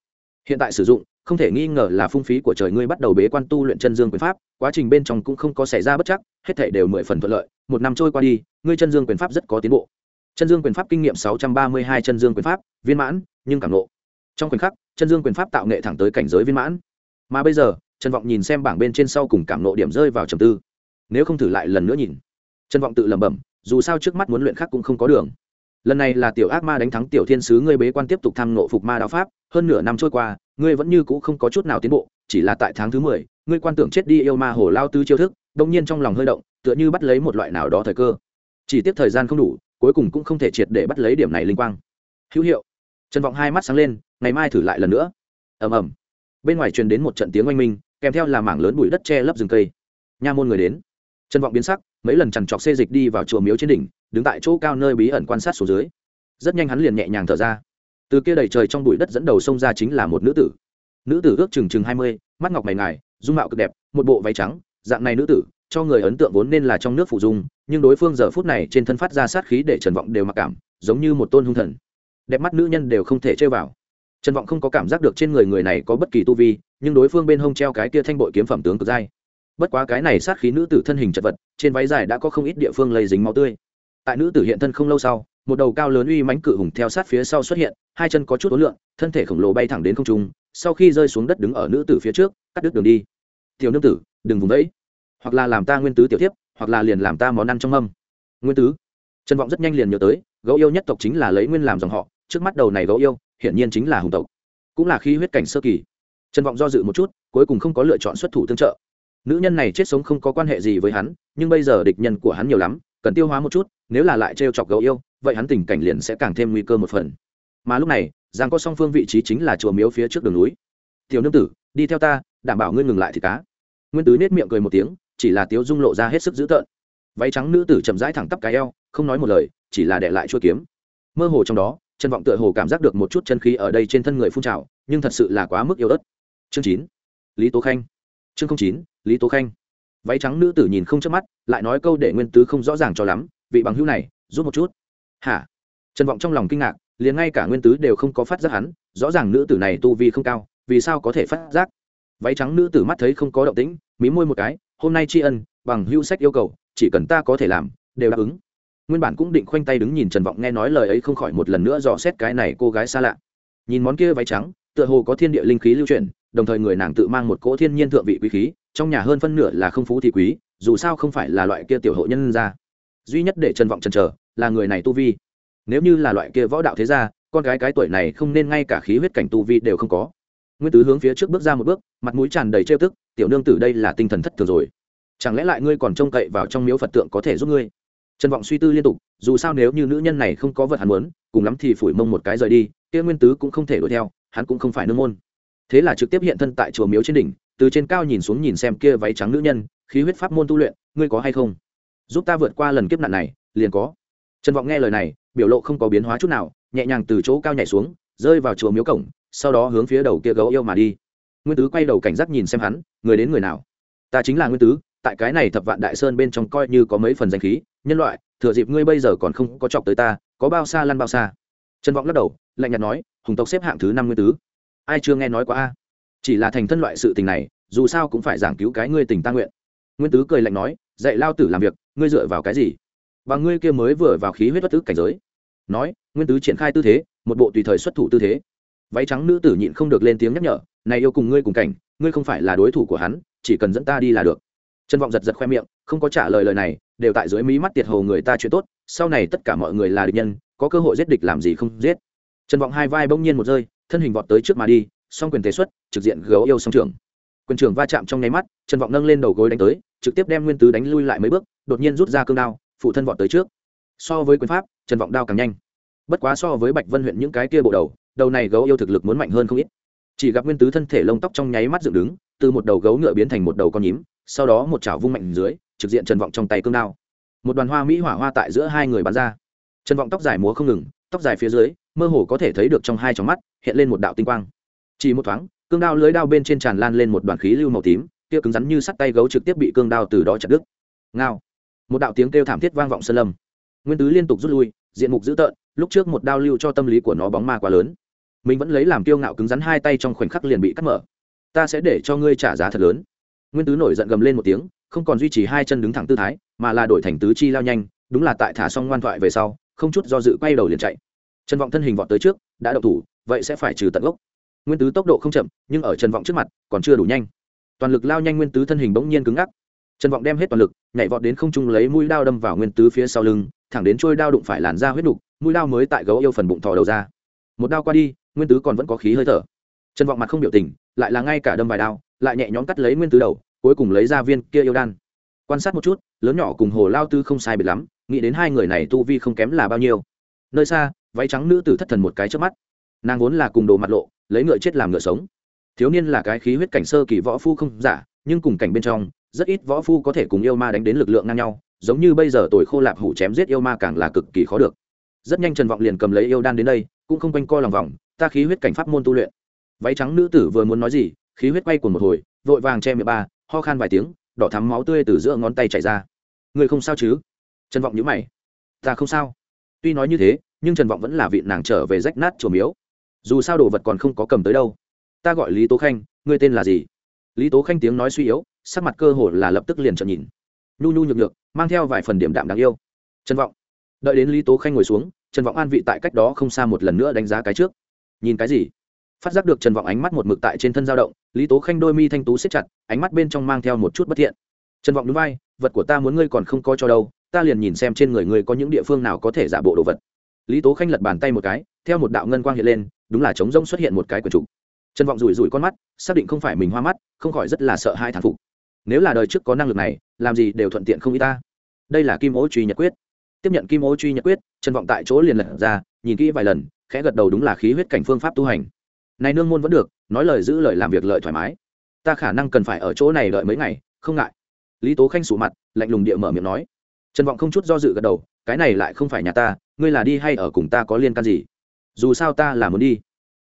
Hiện tại sử dụng, không thể nghi ngờ là phung phí của trời ngươi bắt đầu bế quan tu luyện chân dương quyền pháp, quá trình bên trong cũng không có xảy ra bất chắc, hết thể đều mười phần thuận lợi, một năm trôi qua đi, ngươi chân dương quyền pháp rất có tiến bộ. Chân dương quyền pháp kinh nghiệm sáu trăm ba mươi hai chân dương quyền pháp, viên mãn, nhưng cảm nộ trong khoảnh khắc chân dương quyền pháp tạo nghệ thẳng tới cảnh giới viên mãn. Mà bây giờ, trần vọng nhìn xem bảng bên trên sau cùng cảm nộ điểm rơi vào trầm tư. Nếu không thử lại lần nữa nhìn. Trần vọng tự lẩm bẩm, dù sao trước mắt muốn luyện khác cũng không có đường. Lần này là tiểu ác ma đánh thắng tiểu thiên sứ ngươi bế quan tiếp tục tham nộ phục ma đạo pháp, hơn nửa năm trôi qua, ngươi vẫn như cũ không có chút nào tiến bộ, chỉ là tại tháng thứ mười, ngươi quan tưởng chết đi yêu ma hồ lao tư chiêu thức đông nhiên trong lòng hơi động, tựa như bắt lấy một loại nào đó thời cơ. Chỉ tiếp thời gian không đủ, cuối cùng cũng không thể triệt để bắt lấy điểm này linh quang. Hữu hiệu trần vọng hai mắt sáng lên, ngày mai thử lại lần nữa. Ầm ầm. Bên ngoài truyền đến một trận tiếng oanh minh, kèm theo là mảng lớn bụi đất che lấp rừng cây. Nha môn người đến. Trần vọng biến sắc, mấy lần chằn trọc xê dịch đi vào chùa miếu trên đỉnh, đứng tại chỗ cao nơi bí ẩn quan sát xuống dưới. Rất nhanh hắn liền nhẹ nhàng thở ra. Từ kia đầy trời trong bụi đất dẫn đầu sông ra chính là một nữ tử. Nữ tử ước chừng chừng hai mươi, mắt ngọc mày ngài, dung mạo cực đẹp, một bộ váy trắng, dạng này nữ tử, cho người ấn tượng vốn nên là trong nước phụ dung, nhưng đối phương giờ phút này trên thân phát ra sát khí để trần vọng đều mặc cảm, giống như một tôn hung thần đẹp mắt nữ nhân đều không thể chơi vào. Trần vọng không có cảm giác được trên người người này có bất kỳ tu vi nhưng đối phương bên hông treo cái kia thanh bội kiếm phẩm tướng cực dai bất quá cái này sát khí nữ tử thân hình chật vật trên váy dài đã có không ít địa phương lây dính máu tươi. Tại nữ tử hiện thân không lâu sau một đầu cao lớn uy mãnh cự hùng theo sát phía sau xuất hiện hai chân có chút ối lượng thân thể khổng lồ bay thẳng đến không trung sau khi rơi xuống đất đứng ở nữ tử phía trước cắt đứt đường đi. Tiểu nương tử đừng vùng vẫy, hoặc là làm ta nguyên tứ tiểu tiếp hoặc là liền làm ta món ăn trong mâm. Nguyên tứ? Trần vọng rất nhanh liền nhớ tới gấu yêu nhất tộc chính là lấy nguyên làm dòng họ trước mắt đầu này gấu yêu, hiển nhiên chính là hùng tộc, cũng là khí huyết cảnh sơ kỳ. Trần vọng do dự một chút, cuối cùng không có lựa chọn xuất thủ tương trợ. Nữ nhân này chết sống không có quan hệ gì với hắn, nhưng bây giờ địch nhân của hắn nhiều lắm, cần tiêu hóa một chút, nếu là lại trêu chọc gấu yêu, vậy hắn tình cảnh liền sẽ càng thêm nguy cơ một phần. Mà lúc này, giang có song phương vị trí chính là chùa miếu phía trước đường núi. Tiểu nương tử, đi theo ta, đảm bảo ngươi ngừng lại thì cá. Nguyên tứ nết miệng cười một tiếng, chỉ là tiếu dung lộ ra hết sức dữ tợn. Váy trắng nữ tử chậm rãi thẳng tắp cái eo, không nói một lời, chỉ là để lại chuôi kiếm. Mơ hồ trong đó chân vọng tựa hồ cảm giác được một chút chân khí ở đây trên thân người phun trào, nhưng thật sự là quá mức yếu ớt. Chương chín, lý tố khanh. Chương chín, lý tố khanh. Váy trắng nữ tử nhìn không chớp mắt, lại nói câu để nguyên tứ không rõ ràng cho lắm, vị bằng hữu này, giúp một chút. Hả? Trần vọng trong lòng kinh ngạc, liền ngay cả nguyên tứ đều không có phát giác hắn, rõ ràng nữ tử này tu vi không cao, vì sao có thể phát giác? Váy trắng nữ tử mắt thấy không có động tĩnh, mí môi một cái, hôm nay tri ân, bằng hưu sách yêu cầu, chỉ cần ta có thể làm, đều đáp ứng nguyên bản cũng định khoanh tay đứng nhìn trần vọng nghe nói lời ấy không khỏi một lần nữa dò xét cái này cô gái xa lạ. Nhìn món kia váy trắng, tựa hồ có thiên địa linh khí lưu truyền đồng thời người nàng tự mang một cỗ thiên nhiên thượng vị quý khí, trong nhà hơn phân nửa là không phú thì quý, dù sao không phải là loại kia tiểu hộ nhân ra duy nhất để trần vọng trần trở là người này tu vi. Nếu như là loại kia võ đạo thế gia, con gái cái tuổi này không nên ngay cả khí huyết cảnh tu vi đều không có. Nguyên tứ hướng phía trước bước ra một bước, mặt mũi tràn đầy trêu tức, tiểu nương tử, đây là tinh thần thất thường rồi. Chẳng lẽ lại ngươi còn trông cậy vào trong miếu phật tượng có thể giúp ngươi? Trần vọng suy tư liên tục, dù sao nếu như nữ nhân này không có vật hắn muốn, cùng lắm thì phủi mông một cái rời đi, kia nguyên tứ cũng không thể đuổi theo, hắn cũng không phải nương môn. Thế là trực tiếp hiện thân tại chùa miếu trên đỉnh, từ trên cao nhìn xuống nhìn xem kia váy trắng nữ nhân, khí huyết pháp môn tu luyện, ngươi có hay không? Giúp ta vượt qua lần kiếp nạn này, liền có. Trần vọng nghe lời này, biểu lộ không có biến hóa chút nào, nhẹ nhàng từ chỗ cao nhảy xuống, rơi vào chùa miếu cổng, sau đó hướng phía đầu kia gấu yêu mà đi. Nguyên tứ quay đầu cảnh giác nhìn xem hắn, người đến người nào? Ta chính là nguyên tứ tại cái này thập vạn đại sơn bên trong coi như có mấy phần danh khí, nhân loại, thừa dịp ngươi bây giờ còn không có chọc tới ta, có bao xa lăn bao xa. Trần vọng lắc đầu, lạnh nhạt nói, hùng tộc xếp hạng thứ năm nguyên tứ. Ai chưa nghe nói qua a? Chỉ là thành thân loại sự tình này, dù sao cũng phải giảng cứu cái ngươi tình ta nguyện. Nguyên tứ cười lạnh nói, dạy lao tử làm việc, ngươi dựa vào cái gì? Và ngươi kia mới vừa vào khí huyết bất tử cảnh giới. Nói, nguyên tứ triển khai tư thế, một bộ tùy thời xuất thủ tư thế. Váy trắng nữ tử nhịn không được lên tiếng nhắc nhở, này yêu cùng ngươi cùng cảnh, ngươi không phải là đối thủ của hắn, chỉ cần dẫn ta đi là được trân vọng giật giật khoe miệng, không có trả lời lời này, đều tại dưới mí mắt tiệt hồ người ta chuyện tốt, sau này tất cả mọi người là địch nhân, có cơ hội giết địch làm gì không giết. Trần vọng hai vai bỗng nhiên một rơi, thân hình vọt tới trước mà đi, song quyền thể xuất, trực diện gấu yêu song trưởng. Quyền trưởng va chạm trong nháy mắt, trần vọng nâng lên đầu gối đánh tới, trực tiếp đem nguyên tứ đánh lui lại mấy bước, đột nhiên rút ra cương đao, phụ thân vọt tới trước. So với quyền pháp, trần vọng đao càng nhanh. Bất quá so với bạch vân huyện những cái kia bộ đầu đầu này gấu yêu thực lực muốn mạnh hơn không ít. Chỉ gặp nguyên tứ thân thể lông tóc trong nháy mắt dựng đứng, từ một đầu gấu ngựa biến thành một đầu con nhím sau đó một chảo vung mạnh dưới, trực diện trần vọng trong tay cương đao. Một đoàn hoa mỹ hỏa hoa tại giữa hai người bắn ra. Trần vọng tóc dài múa không ngừng, tóc dài phía dưới, mơ hồ có thể thấy được trong hai trong mắt, hiện lên một đạo tinh quang. Chỉ một thoáng, cương đao lưới đao bên trên tràn lan lên một đoàn khí lưu màu tím, kia cứng rắn như sắt tay gấu trực tiếp bị cương đao từ đó chặt đứt. Ngao. Một đạo tiếng kêu thảm thiết vang vọng sơn lâm. Nguyên tứ liên tục rút lui, diện mục dữ tợn, lúc trước một đao lưu cho tâm lý của nó bóng ma quá lớn. Mình vẫn lấy làm kiêu ngạo cứng rắn hai tay trong khoảnh khắc liền bị cắt mở. Ta sẽ để cho ngươi trả giá thật lớn nguyên tứ nổi giận gầm lên một tiếng, không còn duy trì hai chân đứng thẳng tư thái, mà là đổi thành tứ chi lao nhanh, đúng là tại thả xong ngoan thoại về sau, không chút do dự quay đầu liền chạy. Trần vọng thân hình vọt tới trước, đã đậu thủ, vậy sẽ phải trừ tận gốc. Nguyên tứ tốc độ không chậm, nhưng ở trần vọng trước mặt, còn chưa đủ nhanh. Toàn lực lao nhanh nguyên tứ thân hình bỗng nhiên cứng ngắc. Trần vọng đem hết toàn lực, nhảy vọt đến không trung lấy mũi đao đâm vào nguyên tứ phía sau lưng, thẳng đến trôi đao đụng phải làn da huyết đục, mũi đao mới tại gấu yêu phần bụng thò đầu ra. Một đao qua đi, nguyên tứ còn vẫn có khí hơi thở. Trần vọng mặt không biểu tình, lại là ngay cả đâm vài đao lại nhẹ nhõm cắt lấy nguyên tứ đầu, cuối cùng lấy ra viên kia yêu đan. Quan sát một chút, lớn nhỏ cùng hồ lao tư không sai biệt lắm, nghĩ đến hai người này tu vi không kém là bao nhiêu. Nơi xa, váy trắng nữ tử thất thần một cái trước mắt. Nàng vốn là cùng đồ mặt lộ, lấy ngựa chết làm ngựa sống. Thiếu niên là cái khí huyết cảnh sơ kỳ võ phu không giả, nhưng cùng cảnh bên trong, rất ít võ phu có thể cùng yêu ma đánh đến lực lượng ngang nhau, giống như bây giờ tuổi khô lạp hủ chém giết yêu ma càng là cực kỳ khó được. Rất nhanh trần vọng liền cầm lấy yêu đan đến đây, cũng không quanh co lòng vòng, ta khí huyết cảnh pháp môn tu luyện. Váy trắng nữ tử vừa muốn nói gì khí huyết quay cuồng một hồi, vội vàng che miệng ba, ho khan vài tiếng, đỏ thắm máu tươi từ giữa ngón tay chảy ra. Người không sao chứ? Trần vọng nhữ mày. Ta không sao. Tuy nói như thế, nhưng trần vọng vẫn là vị nàng trở về rách nát chùa miếu. Dù sao đồ vật còn không có cầm tới đâu. Ta gọi lý tố khanh, ngươi tên là gì? Lý tố khanh tiếng nói suy yếu, sắc mặt cơ hồ là lập tức liền trợn nhìn. Nhu nhu nhược nhược, mang theo vài phần điểm đạm đáng yêu. Trần vọng. Đợi đến lý tố khanh ngồi xuống, trần vọng an vị tại cách đó không xa một lần nữa đánh giá cái trước. Nhìn cái gì? Phát giác được trần vọng ánh mắt một mực tại trên thân dao động, lý tố khanh đôi mi thanh tú xếp chặt, ánh mắt bên trong mang theo một chút bất thiện. Trần vọng núi vai, vật của ta muốn ngươi còn không có cho đâu, ta liền nhìn xem trên người ngươi có những địa phương nào có thể giả bộ đồ vật. Lý tố khanh lật bàn tay một cái, theo một đạo ngân quang hiện lên, đúng là trống rông xuất hiện một cái quần trục. Trần vọng rủi rủi con mắt, xác định không phải mình hoa mắt, không khỏi rất là sợ hai thản phục nếu là đời trước có năng lực này, làm gì đều thuận tiện không y ta. Đây là kim ô truy nhật quyết. Tiếp nhận kim ô truy nhật quyết, trần vọng tại chỗ liền lật ra, nhìn kỹ vài lần, khẽ gật đầu đúng là khí huyết cảnh phương pháp tu hành này nương môn vẫn được, nói lời giữ lời làm việc lợi thoải mái. Ta khả năng cần phải ở chỗ này đợi mấy ngày, không ngại. Lý tố khanh sủ mặt, lạnh lùng địa mở miệng nói. Trần vọng không chút do dự gật đầu, cái này lại không phải nhà ta, ngươi là đi hay ở cùng ta có liên can gì? Dù sao ta là muốn đi.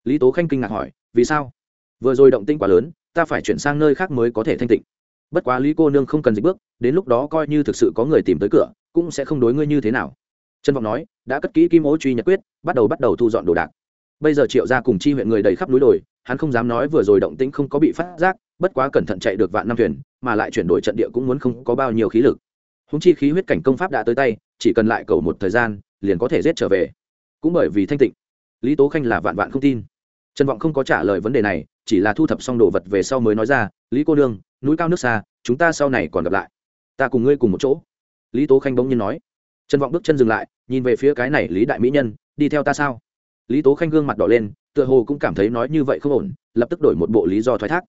Lý tố khanh kinh ngạc hỏi, vì sao? Vừa rồi động tinh quá lớn, ta phải chuyển sang nơi khác mới có thể thanh tịnh. Bất quá lý cô nương không cần dịch bước, đến lúc đó coi như thực sự có người tìm tới cửa, cũng sẽ không đối ngươi như thế nào. Trân vọng nói, đã cất kỹ kim ố truy nhật quyết, bắt đầu bắt đầu thu dọn đồ đạc bây giờ triệu ra cùng chi huyện người đầy khắp núi đồi, hắn không dám nói vừa rồi động tĩnh không có bị phát giác, bất quá cẩn thận chạy được vạn năm thuyền, mà lại chuyển đổi trận địa cũng muốn không có bao nhiêu khí lực. Húng chi khí huyết cảnh công pháp đã tới tay, chỉ cần lại cầu một thời gian, liền có thể giết trở về. Cũng bởi vì thanh tịnh, lý tố khanh là vạn vạn không tin. Trần vọng không có trả lời vấn đề này, chỉ là thu thập xong đồ vật về sau mới nói ra, lý cô nương, núi cao nước xa, chúng ta sau này còn gặp lại. Ta cùng ngươi cùng một chỗ. Lý tố khanh bỗng nhiên nói. Trần vọng bước chân dừng lại, nhìn về phía cái này lý đại mỹ nhân, đi theo ta sao? Lý tố khanh gương mặt đỏ lên, tựa hồ cũng cảm thấy nói như vậy không ổn, lập tức đổi một bộ lý do thoái thác.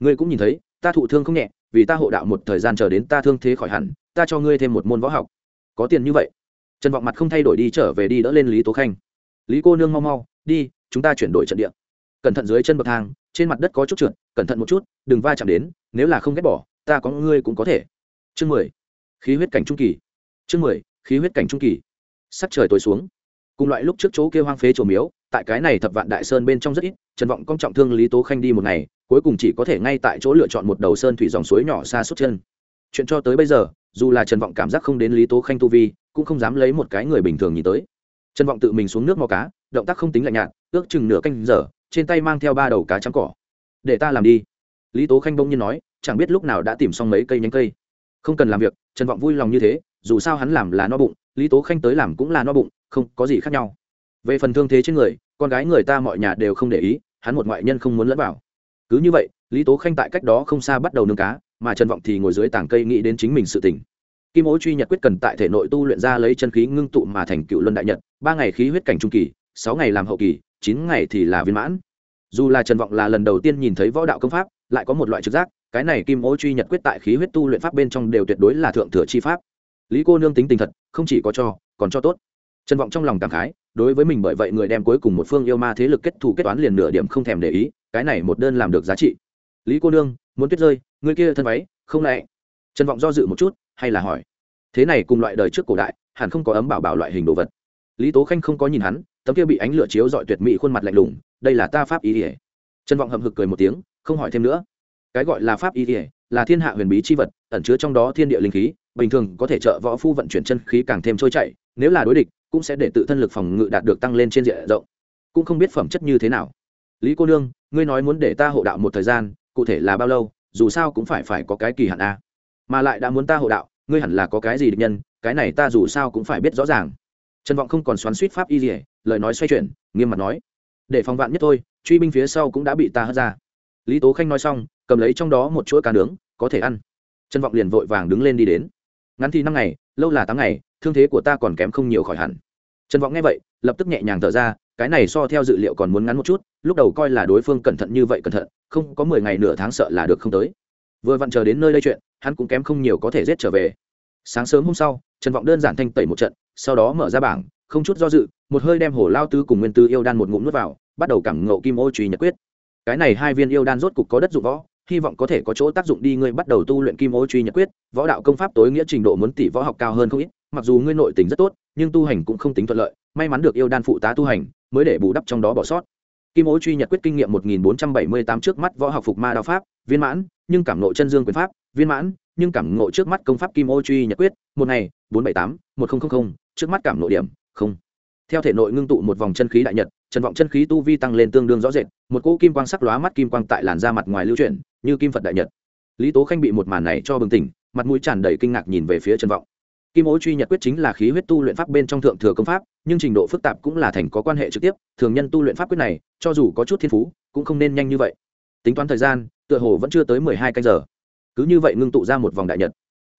Ngươi cũng nhìn thấy, ta thụ thương không nhẹ, vì ta hộ đạo một thời gian chờ đến ta thương thế khỏi hẳn, ta cho ngươi thêm một môn võ học. Có tiền như vậy. Trần vọng mặt không thay đổi đi trở về đi đỡ lên lý tố khanh. Lý cô nương mau mau, đi, chúng ta chuyển đổi trận địa. Cẩn thận dưới chân bậc thang, trên mặt đất có chút trượt, cẩn thận một chút, đừng va chạm đến, nếu là không ghét bỏ, ta có ngươi cũng có thể. Chương mười, khí huyết cảnh trung kỳ. Chương mười, khí huyết cảnh trung kỳ. Sắc trời tối xuống cùng loại lúc trước chỗ kêu hoang phế trổ miếu, tại cái này thập vạn đại sơn bên trong rất ít, trần vọng công trọng thương lý tố khanh đi một ngày, cuối cùng chỉ có thể ngay tại chỗ lựa chọn một đầu sơn thủy dòng suối nhỏ xa suốt chân. Chuyện cho tới bây giờ, dù là trần vọng cảm giác không đến lý tố khanh tu vi, cũng không dám lấy một cái người bình thường nhìn tới. Trần vọng tự mình xuống nước mò cá, động tác không tính lạnh nhạt, ước chừng nửa canh giờ, trên tay mang theo ba đầu cá trắng cỏ. Để ta làm đi. Lý tố khanh bỗng nhiên nói, chẳng biết lúc nào đã tìm xong mấy cây nhánh cây. Không cần làm việc, trần vọng vui lòng như thế, dù sao hắn làm là no bụng, lý tố khanh tới làm cũng là no bụng không có gì khác nhau. Về phần thương thế trên người, con gái người ta mọi nhà đều không để ý, hắn một ngoại nhân không muốn lẫn vào. Cứ như vậy, lý tố khanh tại cách đó không xa bắt đầu nướng cá, mà trần vọng thì ngồi dưới tảng cây nghĩ đến chính mình sự tỉnh kim ố truy nhật quyết cần tại thể nội tu luyện ra lấy chân khí ngưng tụ mà thành cựu luân đại nhật, ba ngày khí huyết cảnh trung kỳ, sáu ngày làm hậu kỳ, chín ngày thì là viên mãn. Dù là trần vọng là lần đầu tiên nhìn thấy võ đạo công pháp, lại có một loại trực giác, cái này kim ố truy nhật quyết tại khí huyết tu luyện pháp bên trong đều tuyệt đối là thượng thừa chi pháp. Lý cô nương tính tình thật, không chỉ có cho, còn cho tốt trần vọng trong lòng cảm khái, đối với mình bởi vậy người đem cuối cùng một phương yêu ma thế lực kết thù kết toán liền nửa điểm không thèm để ý, cái này một đơn làm được giá trị. Lý cô nương, muốn tuyết rơi, người kia thân váy, không lẽ? Trần vọng do dự một chút, hay là hỏi. Thế này cùng loại đời trước cổ đại, hẳn không có ấm bảo bảo loại hình đồ vật. Lý tố khanh không có nhìn hắn, tấm kia bị ánh lửa chiếu dọi tuyệt mỹ khuôn mặt lạnh lùng, đây là ta pháp ý ỉa trần vọng hậm hực cười một tiếng, không hỏi thêm nữa. Cái gọi là pháp ý ỉa là thiên hạ huyền bí c h i vật, ẩn chứa trong đó thiên địa linh khí, bình thường có thể trợ võ phu vận chuyển chân khí càng thêm trôi chảy, nếu là đối địch cũng sẽ để tự thân lực phòng ngự đạt được tăng lên trên diện rộng. Cũng không biết phẩm chất như thế nào. Lý cô nương ngươi nói muốn để ta hộ đạo một thời gian cụ thể là bao lâu dù sao cũng phải phải có cái kỳ hạn a. Mà lại đã muốn ta hộ đạo ngươi hẳn là có cái gì địch nhân cái này ta dù sao cũng phải biết rõ ràng. Trần vọng không còn xoắn suýt pháp y gì, lời nói xoay chuyển nghiêm mặt nói để phòng vạn nhất thôi truy binh phía sau cũng đã bị ta hất ra. Lý tố khanh nói xong cầm lấy trong đó một chuỗi cá nướng có thể ăn. Trần vọng liền vội vàng đứng lên đi đến. Ngắn thì năm ngày lâu là tám ngày, thương thế của ta còn kém không nhiều khỏi hẳn. Trần vọng nghe vậy, lập tức nhẹ nhàng thở ra, cái này so theo dự liệu còn muốn ngắn một chút, lúc đầu coi là đối phương cẩn thận như vậy cẩn thận, không có mười ngày nửa tháng sợ là được không tới. Vừa vặn chờ đến nơi đây chuyện, hắn cũng kém không nhiều có thể giết trở về. Sáng sớm hôm sau, trần vọng đơn giản thanh tẩy một trận, sau đó mở ra bảng, không chút do dự, một hơi đem hổ lao tư cùng nguyên tư yêu đan một ngụm nuốt vào, bắt đầu cảm ngộ kim ô truy nhật quyết. Cái này hai viên yêu đan rốt cục có đất dụng võ hy vọng có thể có chỗ tác dụng đi, ngươi bắt đầu tu luyện kim ô truy nhật quyết, võ đạo công pháp tối nghĩa trình độ muốn tỷ võ học cao hơn không ít, mặc dù ngươi nội tình rất tốt, nhưng tu hành cũng không tính thuận lợi, may mắn được yêu đan phụ tá tu hành, mới để bù đắp trong đó bỏ sót. Kim ô truy nhật quyết kinh nghiệm một nghìn bốn trăm bảy mươi tám trước mắt võ học phục ma đao pháp, viên mãn, nhưng cảm nộ chân dương quyền pháp, viên mãn, nhưng cảm ngộ trước mắt công pháp kim ô truy nhật quyết, một ngày, bốn bảy tám, một nghìn trước mắt cảm nộ điểm, không. Theo thể nội ngưng tụ một vòng chân khí đại nhật trần vọng chân khí tu vi tăng lên tương đương rõ rệt, một cỗ kim quang sắc lóa mắt kim quang tại làn da mặt ngoài lưu chuyển, như kim phật đại nhật. Lý tố khanh bị một màn này cho bừng tỉnh, mặt mũi tràn đầy kinh ngạc nhìn về phía trần vọng. Kim ố truy nhật quyết chính là khí huyết tu luyện pháp bên trong thượng thừa công pháp, nhưng trình độ phức tạp cũng là thành có quan hệ trực tiếp, thường nhân tu luyện pháp quyết này, cho dù có chút thiên phú, cũng không nên nhanh như vậy. Tính toán thời gian, tựa hồ vẫn chưa tới mười hai canh giờ. Cứ như vậy ngưng tụ ra một vòng đại nhật.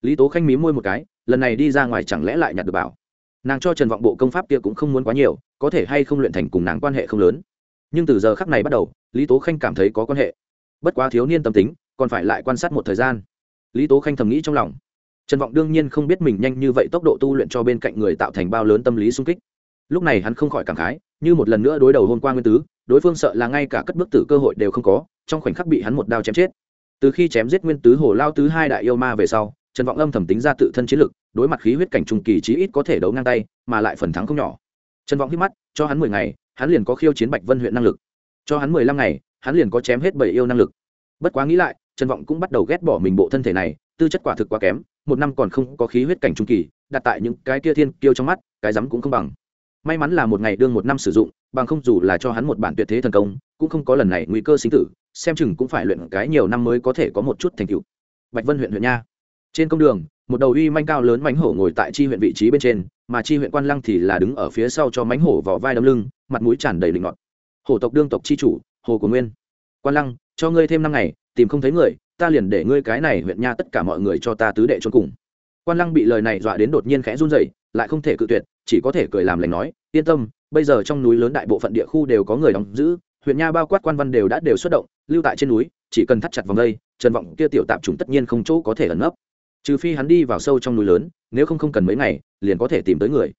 Lý tố khanh mí môi một cái, lần này đi ra ngoài chẳng lẽ lại nhặt được bảo? Nàng cho trần vọng bộ công pháp kia cũng không muốn quá nhiều, có thể hay không luyện thành cùng nàng quan hệ không lớn. Nhưng từ giờ khắc này bắt đầu, lý tố khanh cảm thấy có quan hệ. Bất quá thiếu niên tâm tính, còn phải lại quan sát một thời gian. Lý tố khanh thầm nghĩ trong lòng. Trần vọng đương nhiên không biết mình nhanh như vậy tốc độ tu luyện cho bên cạnh người tạo thành bao lớn tâm lý sung kích. Lúc này hắn không khỏi cảm khái, như một lần nữa đối đầu hôm qua nguyên tứ, đối phương sợ là ngay cả cất bước tử cơ hội đều không có, trong khoảnh khắc bị hắn một đao chém chết. Từ khi chém giết nguyên tứ hồ lao tứ hai đại yêu ma về sau trần vọng âm thầm tính ra tự thân chiến lực, đối mặt khí huyết cảnh trung kỳ chí ít có thể đấu ngang tay, mà lại phần thắng không nhỏ. Trần vọng hít mắt, cho hắn mười ngày, hắn liền có khiêu chiến bạch vân huyện năng lực. Cho hắn mười lăm ngày, hắn liền có chém hết bảy yêu năng lực. Bất quá nghĩ lại, trần vọng cũng bắt đầu ghét bỏ mình bộ thân thể này, tư chất quả thực quá kém, một năm còn không có khí huyết cảnh trung kỳ, đặt tại những cái kia thiên kiêu trong mắt, cái rắm cũng không bằng. May mắn là một ngày đương một năm sử dụng, bằng không dù là cho hắn một bản tuyệt thế thần công, cũng không có lần này nguy cơ sinh tử, xem chừng cũng phải luyện cái nhiều năm mới có thể có một chút thành tựu. Bạch vân huyện huyện nha trên công đường, một đầu uy manh cao lớn mánh hổ ngồi tại chi huyện vị trí bên trên, mà chi huyện quan lăng thì là đứng ở phía sau cho mánh hổ vào vai đâm lưng, mặt mũi tràn đầy linh ngọt hổ tộc đương tộc chi chủ, hồ của nguyên. Quan lăng, cho ngươi thêm năm ngày, tìm không thấy người, ta liền để ngươi cái này huyện nha tất cả mọi người cho ta tứ đệ trốn cùng. Quan lăng bị lời này dọa đến đột nhiên khẽ run rẩy, lại không thể cự tuyệt, chỉ có thể cười làm lành nói, yên tâm, bây giờ trong núi lớn đại bộ phận địa khu đều có người đóng giữ, huyện nha bao quát quan văn đều đã đều xuất động, lưu tại trên núi, chỉ cần thắt chặt vòng đây, trần vọng kia tiểu tạp chúng tất nhiên không chỗ có thể ẩn nấp trừ phi hắn đi vào sâu trong núi lớn, nếu không không cần mấy ngày, liền có thể tìm tới người.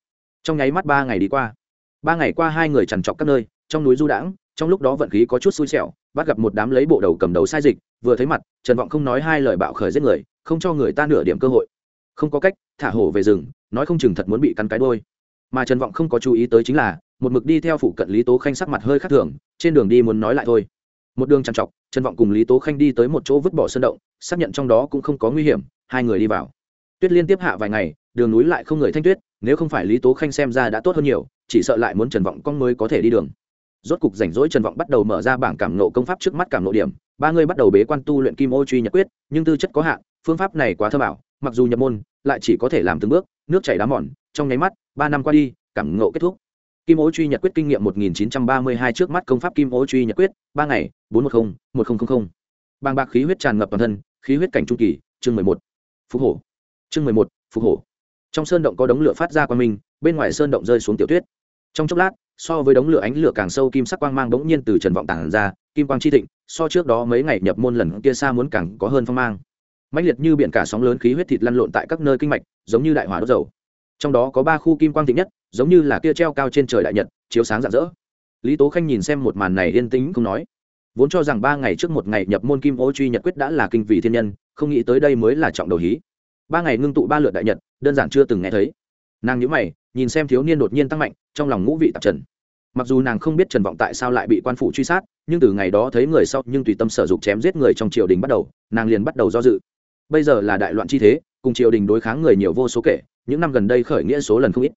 Trong nháy mắt ba ngày đi qua. Ba ngày qua hai người trằn trọc các nơi, trong núi du đãng, trong lúc đó vận khí có chút xui xẻo, bắt gặp một đám lấy bộ đầu cầm đầu sai dịch, vừa thấy mặt, trần vọng không nói hai lời bạo khởi giết người, không cho người ta nửa điểm cơ hội. Không có cách, thả hổ về rừng, nói không chừng thật muốn bị cắn cái đôi mà trần vọng không có chú ý tới chính là, một mực đi theo phụ cận lý tố khanh sắc mặt hơi khác thường, trên đường đi muốn nói lại thôi. Một đường trằn trọc, trần vọng cùng lý tố khanh đi tới một chỗ vứt bỏ sơn động, xác nhận trong đó cũng không có nguy hiểm hai người đi vào tuyết liên tiếp hạ vài ngày, đường núi lại không người thanh tuyết, nếu không phải lý tố khanh xem ra đã tốt hơn nhiều, chỉ sợ lại muốn trần vọng con mới có thể đi đường rốt cục rảnh rỗi trần vọng bắt đầu mở ra bảng cảm nộ công pháp trước mắt cảm nộ điểm, ba người bắt đầu bế quan tu luyện kim ô truy nhật quyết, nhưng tư chất có hạn, phương pháp này quá thơ bảo, mặc dù nhập môn, lại chỉ có thể làm từng bước, nước chảy đá mòn, trong nháy mắt, ba năm qua đi, cảm ngộ kết thúc kim ô truy nhật quyết kinh nghiệm 1932 trước mắt công pháp kim ô truy nhật quyết, ba ngày 410-1000. bàng bạc khí huyết tràn ngập toàn thân, khí huyết cảnh trung kỳ, chương 11 phục hổ. Chương mười một, phục hổ. Trong sơn động có đống lửa phát ra quang mình bên ngoài sơn động rơi xuống tiểu tuyết. Trong chốc lát, so với đống lửa ánh lửa càng sâu kim sắc quang mang bỗng nhiên từ trần vọng tản ra, kim quang chi thịnh, so trước đó mấy ngày nhập môn lần kia xa muốn càng có hơn phong mang. Mãnh liệt như biển cả sóng lớn khí huyết thịt lăn lộn tại các nơi kinh mạch, giống như đại hỏa đốt dầu. Trong đó có ba khu kim quang thịnh nhất, giống như là kia treo cao trên trời đại nhật, chiếu sáng rạng rỡ. Lý tố khanh nhìn xem một màn này yên tĩnh không nói vốn cho rằng ba ngày trước một ngày nhập môn kim ô truy nhật quyết đã là kinh vì thiên nhân, không nghĩ tới đây mới là trọng đầu hí. Ba ngày ngưng tụ ba lượt đại nhật, đơn giản chưa từng nghe thấy. Nàng nhữ mày, nhìn xem thiếu niên đột nhiên tăng mạnh, trong lòng ngũ vị tạp trần. Mặc dù nàng không biết trần vọng tại sao lại bị quan phủ truy sát, nhưng từ ngày đó thấy người sau, nhưng tùy tâm sở dục chém giết người trong triều đình bắt đầu, nàng liền bắt đầu do dự. Bây giờ là đại loạn chi thế, cùng triều đình đối kháng người nhiều vô số kể, những năm gần đây khởi nghĩa số lần không ít.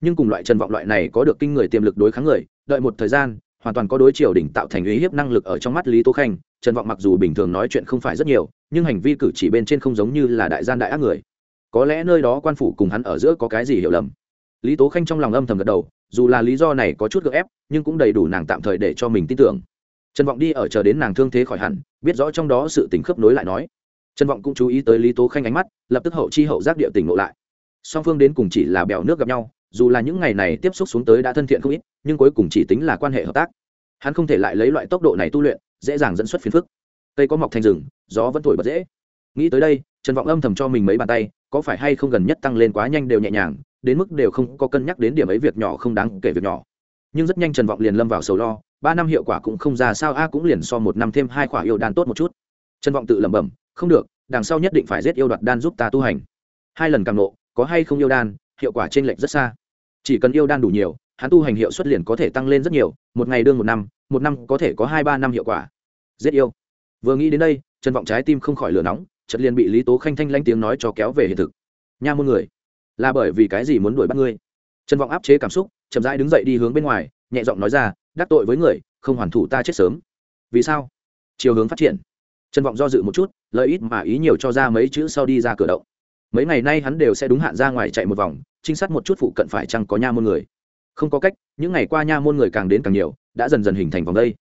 Nhưng cùng loại trần vọng loại này có được kinh người tiềm lực đối kháng người, đợi một thời gian hoàn toàn có đối triều đình tạo thành uy hiếp năng lực ở trong mắt lý tố khanh, trần vọng mặc dù bình thường nói chuyện không phải rất nhiều, nhưng hành vi cử chỉ bên trên không giống như là đại gian đại ác người. Có lẽ nơi đó quan phủ cùng hắn ở giữa có cái gì hiểu lầm. Lý tố khanh trong lòng âm thầm gật đầu, dù là lý do này có chút gợ ép, nhưng cũng đầy đủ nàng tạm thời để cho mình tin tưởng. Trần vọng đi ở chờ đến nàng thương thế khỏi hẳn, biết rõ trong đó sự tình khớp nối lại nói. Trần vọng cũng chú ý tới lý tố khanh ánh mắt, lập tức hậu chi hậu giác địa tỉnh ngộ lại. Song phương đến cùng chỉ là bèo nước gặp nhau dù là những ngày này tiếp xúc xuống tới đã thân thiện không ít, nhưng cuối cùng chỉ tính là quan hệ hợp tác. Hắn không thể lại lấy loại tốc độ này tu luyện, dễ dàng dẫn xuất phiền phức. Cây có mọc thành rừng, gió vẫn thổi bật dễ. Nghĩ tới đây, trần vọng âm thầm cho mình mấy bàn tay, có phải hay không gần nhất tăng lên quá nhanh đều nhẹ nhàng, đến mức đều không có cân nhắc đến điểm ấy việc nhỏ không đáng kể việc nhỏ. Nhưng rất nhanh trần vọng liền lâm vào sầu lo, ba năm hiệu quả cũng không ra sao, a cũng liền so một năm thêm hai quả yêu đan tốt một chút. Trần vọng tự lẩm bẩm, không được, đằng sau nhất định phải giết yêu đoạt đan giúp ta tu hành. Hai lần càng nộ có hay không yêu đan, hiệu quả t r ê n lệch rất xa chỉ cần yêu đan đủ nhiều, hắn tu hành hiệu suất liền có thể tăng lên rất nhiều, một ngày đương một năm một năm có thể có hai ba năm hiệu quả. Giết yêu. Vừa nghĩ đến đây, trần vọng trái tim không khỏi lửa nóng, chợt liền bị lý tố khanh thanh lanh tiếng nói cho kéo về hiện thực. Nha môn người, là bởi vì cái gì muốn đuổi bắt ngươi? Trần vọng áp chế cảm xúc, chậm rãi đứng dậy đi hướng bên ngoài, nhẹ giọng nói ra, đắc tội với người, không hoàn thủ ta chết sớm. Vì sao? Chiều hướng phát triển. Trần vọng do dự một chút, lợi ít mà ý nhiều cho ra mấy chữ sau đi ra cửa động. Mấy ngày nay hắn đều sẽ đúng hạn ra ngoài chạy một vòng trinh sát một chút phụ cận phải chăng có nha môn người? Không có cách, những ngày qua nha môn người càng đến càng nhiều, đã dần dần hình thành vòng đây.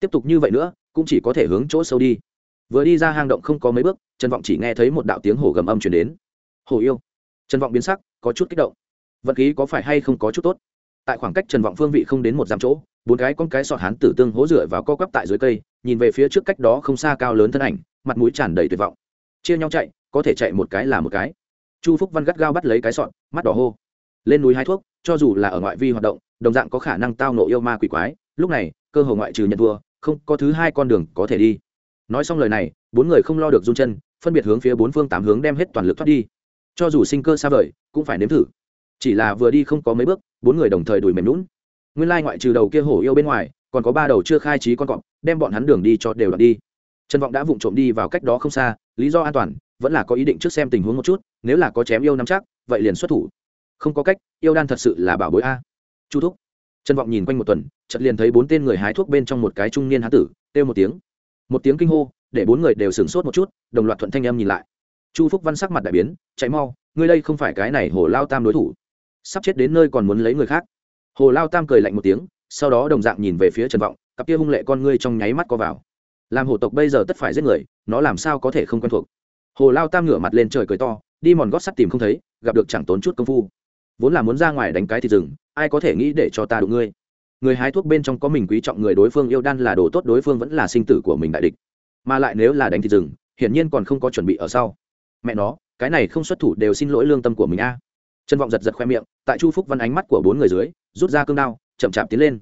Tiếp tục như vậy nữa, cũng chỉ có thể hướng chỗ sâu đi. Vừa đi ra hang động không có mấy bước, trần vọng chỉ nghe thấy một đạo tiếng hổ gầm âm chuyển đến. Hổ yêu. Trần vọng biến sắc, có chút kích động. Vật khí có phải hay không có chút tốt? Tại khoảng cách trần vọng phương vị không đến một dặm chỗ, bốn cái con cái sọt hán tử tương hố rửa vào co quắp tại dưới cây, nhìn về phía trước cách đó không xa cao lớn thân ảnh, mặt mũi tràn đầy tuyệt vọng. Chia nhau chạy, có thể chạy một cái là một cái chu phúc văn gắt gao bắt lấy cái sọt, mắt đỏ hô. Lên núi hái thuốc, cho dù là ở ngoại vi hoạt động, đồng dạng có khả năng tao nộ yêu ma quỷ quái. Lúc này, cơ hồ ngoại trừ nhận thua, không, có thứ hai con đường có thể đi. Nói xong lời này, bốn người không lo được run chân, phân biệt hướng phía bốn phương tám hướng đem hết toàn lực thoát đi. Cho dù sinh cơ xa vời, cũng phải nếm thử. Chỉ là vừa đi không có mấy bước, bốn người đồng thời đùi mềm lún nguyên lai ngoại trừ đầu kia hổ yêu bên ngoài, còn có ba đầu chưa khai trí con cọp, đem bọn hắn đường đi cho đều đ đi. Trần vọng đã vụng trộm đi vào cách đó không xa, lý do an toàn vẫn là có ý định trước xem tình huống một chút, nếu là có chém yêu nắm chắc, vậy liền xuất thủ. Không có cách, yêu đan thật sự là bảo bối a. Chu thúc. Trần vọng nhìn quanh một tuần, chợt liền thấy bốn tên người hái thuốc bên trong một cái trung niên hán tử, kêu một tiếng. Một tiếng kinh hô, để bốn người đều sửng sốt một chút, đồng loạt thuận thanh em nhìn lại. Chu phúc văn sắc mặt đại biến, chạy mau, ngươi đây không phải cái này hồ lao tam đối thủ. Sắp chết đến nơi còn muốn lấy người khác. Hồ lao tam cười lạnh một tiếng, sau đó đồng dạng nhìn về phía trần vọng, cặp kia hung lệ con ngươi trong nháy mắt co vào. Làm hổ tộc bây giờ tất phải giết người, nó làm sao có thể không quen thuộc? Hồ lao tam ngửa mặt lên trời cười to, đi mòn gót sắt tìm không thấy, gặp được chẳng tốn chút công phu. Vốn là muốn ra ngoài đánh cái thì rừng ai có thể nghĩ để cho ta đụng ngươi. Người hái thuốc bên trong có mình quý trọng người đối phương, yêu đan là đồ tốt đối phương vẫn là sinh tử của mình đại địch. Mà lại nếu là đánh thì rừng hiển nhiên còn không có chuẩn bị ở sau. Mẹ nó, cái này không xuất thủ đều xin lỗi lương tâm của mình a. À. trân vọng giật giật khoe miệng, tại chu phúc văn ánh mắt của bốn người dưới, rút ra cương đao, chậm chạp tiến lên.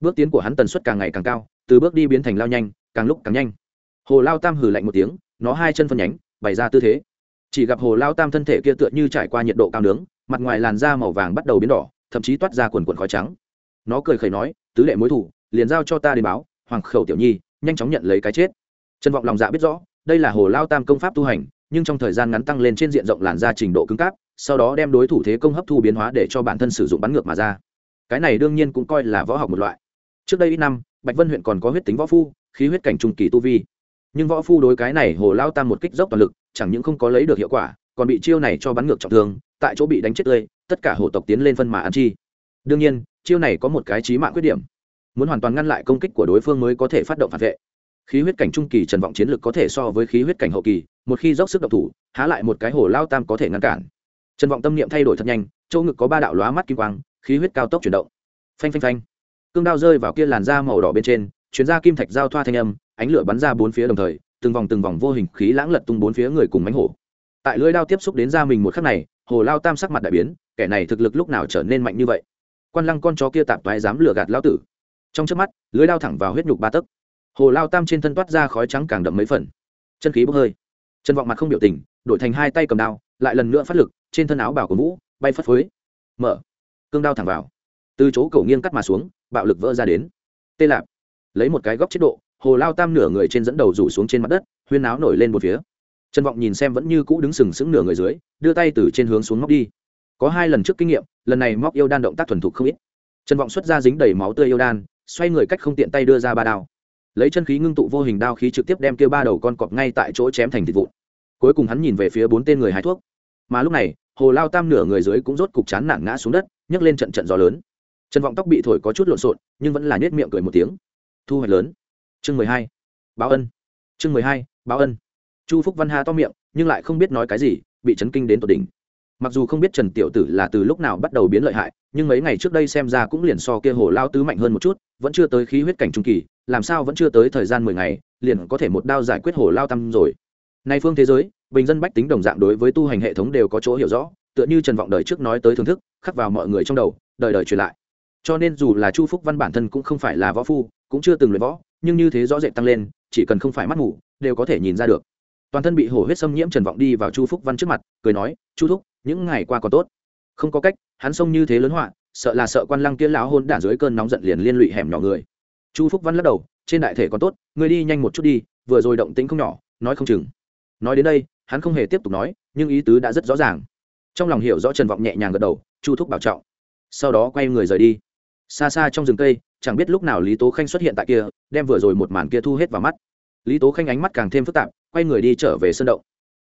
Bước tiến của hắn tần suất càng ngày càng cao, từ bước đi biến thành lao nhanh, càng lúc càng nhanh. Hồ lao tam hừ lạnh một tiếng, nó hai chân phân nhánh bày ra tư thế. Chỉ gặp hồ lao tam thân thể kia tựa như trải qua nhiệt độ cao nướng, mặt ngoài làn da màu vàng bắt đầu biến đỏ, thậm chí toát ra quần quần khói trắng. Nó cười khẩy nói, tứ lệ mối thủ, liền giao cho ta đến báo, hoàng khẩu tiểu nhi, nhanh chóng nhận lấy cái chết. Trần vọng lòng dạ biết rõ, đây là hồ lao tam công pháp tu hành, nhưng trong thời gian ngắn tăng lên trên diện rộng làn da trình độ cứng cáp, sau đó đem đối thủ thế công hấp thu biến hóa để cho bản thân sử dụng bắn ngược mà ra. Cái này đương nhiên cũng coi là võ học một loại. Trước đây ít năm, bạch vân huyện còn có huyết tính võ phu, khí huyết cảnh trung kỳ tu vi nhưng võ phu đối cái này hồ lao tam một kích dốc toàn lực, chẳng những không có lấy được hiệu quả, còn bị chiêu này cho bắn ngược trọng thương, tại chỗ bị đánh chết tươi, tất cả hổ tộc tiến lên phân mà ăn chi. Đương nhiên, chiêu này có một cái trí mạng khuyết điểm. Muốn hoàn toàn ngăn lại công kích của đối phương mới có thể phát động phản vệ. Khí huyết cảnh trung kỳ trần vọng chiến lực có thể so với khí huyết cảnh hậu kỳ, một khi dốc sức độc thủ, há lại một cái hồ lao tam có thể ngăn cản. Trần vọng tâm niệm thay đổi thật nhanh, chỗ ngực có ba đạo lóa mắt kim quang, khí huyết cao tốc chuyển động. Phanh phanh phanh. Cương đao rơi vào kia làn da màu đỏ bên trên chuyến ra kim thạch giao thoa thanh âm ánh lửa bắn ra bốn phía đồng thời, từng vòng từng vòng vô hình khí lãng lật tung bốn phía người cùng mánh hổ. Tại lưỡi đao tiếp xúc đến da mình một khắc này, hồ lao tam sắc mặt đại biến, kẻ này thực lực lúc nào trở nên mạnh như vậy? Quan lăng con chó kia tạp toái dám lừa gạt lao tử. Trong trước mắt lưới đao thẳng vào huyết nhục ba tấc. Hồ lao tam trên thân toát ra khói trắng càng đậm mấy phần. Chân khí bốc hơi. Chân vọng mặt không biểu tình, đổi thành hai tay cầm đao, lại lần nữa phát lực, trên thân áo bảo của vũ, bay phất phới. Mở. Cương đao thẳng vào. Từ chỗ cầu nghiêng cắt mà xuống, bạo lực vỡ ra đến. Tê lạp. Lấy một cái góc chế độ hồ lao tam nửa người trên dẫn đầu rủ xuống trên mặt đất, huyên áo nổi lên một phía. Trần vọng nhìn xem vẫn như cũ đứng sừng sững nửa người dưới, đưa tay từ trên hướng xuống móc đi. Có hai lần trước kinh nghiệm, lần này móc yêu đan động tác thuần thục không ít. Trần vọng xuất ra dính đầy máu tươi yêu đan, xoay người cách không tiện tay đưa ra ba đao. Lấy chân khí ngưng tụ vô hình đao khí trực tiếp đem kêu ba đầu con cọp ngay tại chỗ chém thành thịt vụn. Cuối cùng hắn nhìn về phía bốn tên người hái thuốc. Mà lúc này, hồ lao tam nửa người dưới cũng rốt cục chán nản ngã xuống đất, nhấc lên trận trận gió lớn. Trần vọng tóc bị thổi có chút lộn xộn, nhưng vẫn là nhét miệng cười một tiếng. Thu hoạch lớn chương mười hai, báo ân. Chương mười hai, báo ân. Chu phúc văn hà to miệng, nhưng lại không biết nói cái gì, bị chấn kinh đến tột đỉnh. Mặc dù không biết trần tiểu tử là từ lúc nào bắt đầu biến lợi hại, nhưng mấy ngày trước đây xem ra cũng liền so kia hồ lao tứ mạnh hơn một chút, vẫn chưa tới khí huyết cảnh trung kỳ, làm sao vẫn chưa tới thời gian mười ngày, liền có thể một đao giải quyết hồ lao tâm rồi. Nay phương thế giới, bình dân bách tính đồng dạng đối với tu hành hệ thống đều có chỗ hiểu rõ, tựa như trần vọng đời trước nói tới thưởng thức, khắc vào mọi người trong đầu, đời đời truyền lại. Cho nên dù là chu phúc văn bản thân cũng không phải là võ phu, cũng chưa từng luyện võ nhưng như thế rõ rệt tăng lên, chỉ cần không phải mắt ngủ đều có thể nhìn ra được. Toàn thân bị hổ huyết xâm nhiễm trần vọng đi vào chu phúc văn trước mặt, cười nói, chu thúc, những ngày qua còn tốt. Không có cách, hắn xông như thế lớn họa, sợ là sợ quan lăng kia lão hôn đản dưới cơn nóng giận liền liên lụy hẻm nhỏ người. Chu phúc văn lắc đầu, trên đại thể còn tốt người đi nhanh một chút đi, vừa rồi động tĩnh không nhỏ, nói không chừng. Nói đến đây, hắn không hề tiếp tục nói, nhưng ý tứ đã rất rõ ràng. Trong lòng hiểu rõ trần vọng nhẹ nhàng gật đầu, chu thúc bảo trọng. Sau đó quay người rời đi. Xa xa trong rừng cây chẳng biết lúc nào lý tố khanh xuất hiện tại kia, đem vừa rồi một màn kia thu hết vào mắt. Lý tố khanh ánh mắt càng thêm phức tạp, quay người đi trở về sân động.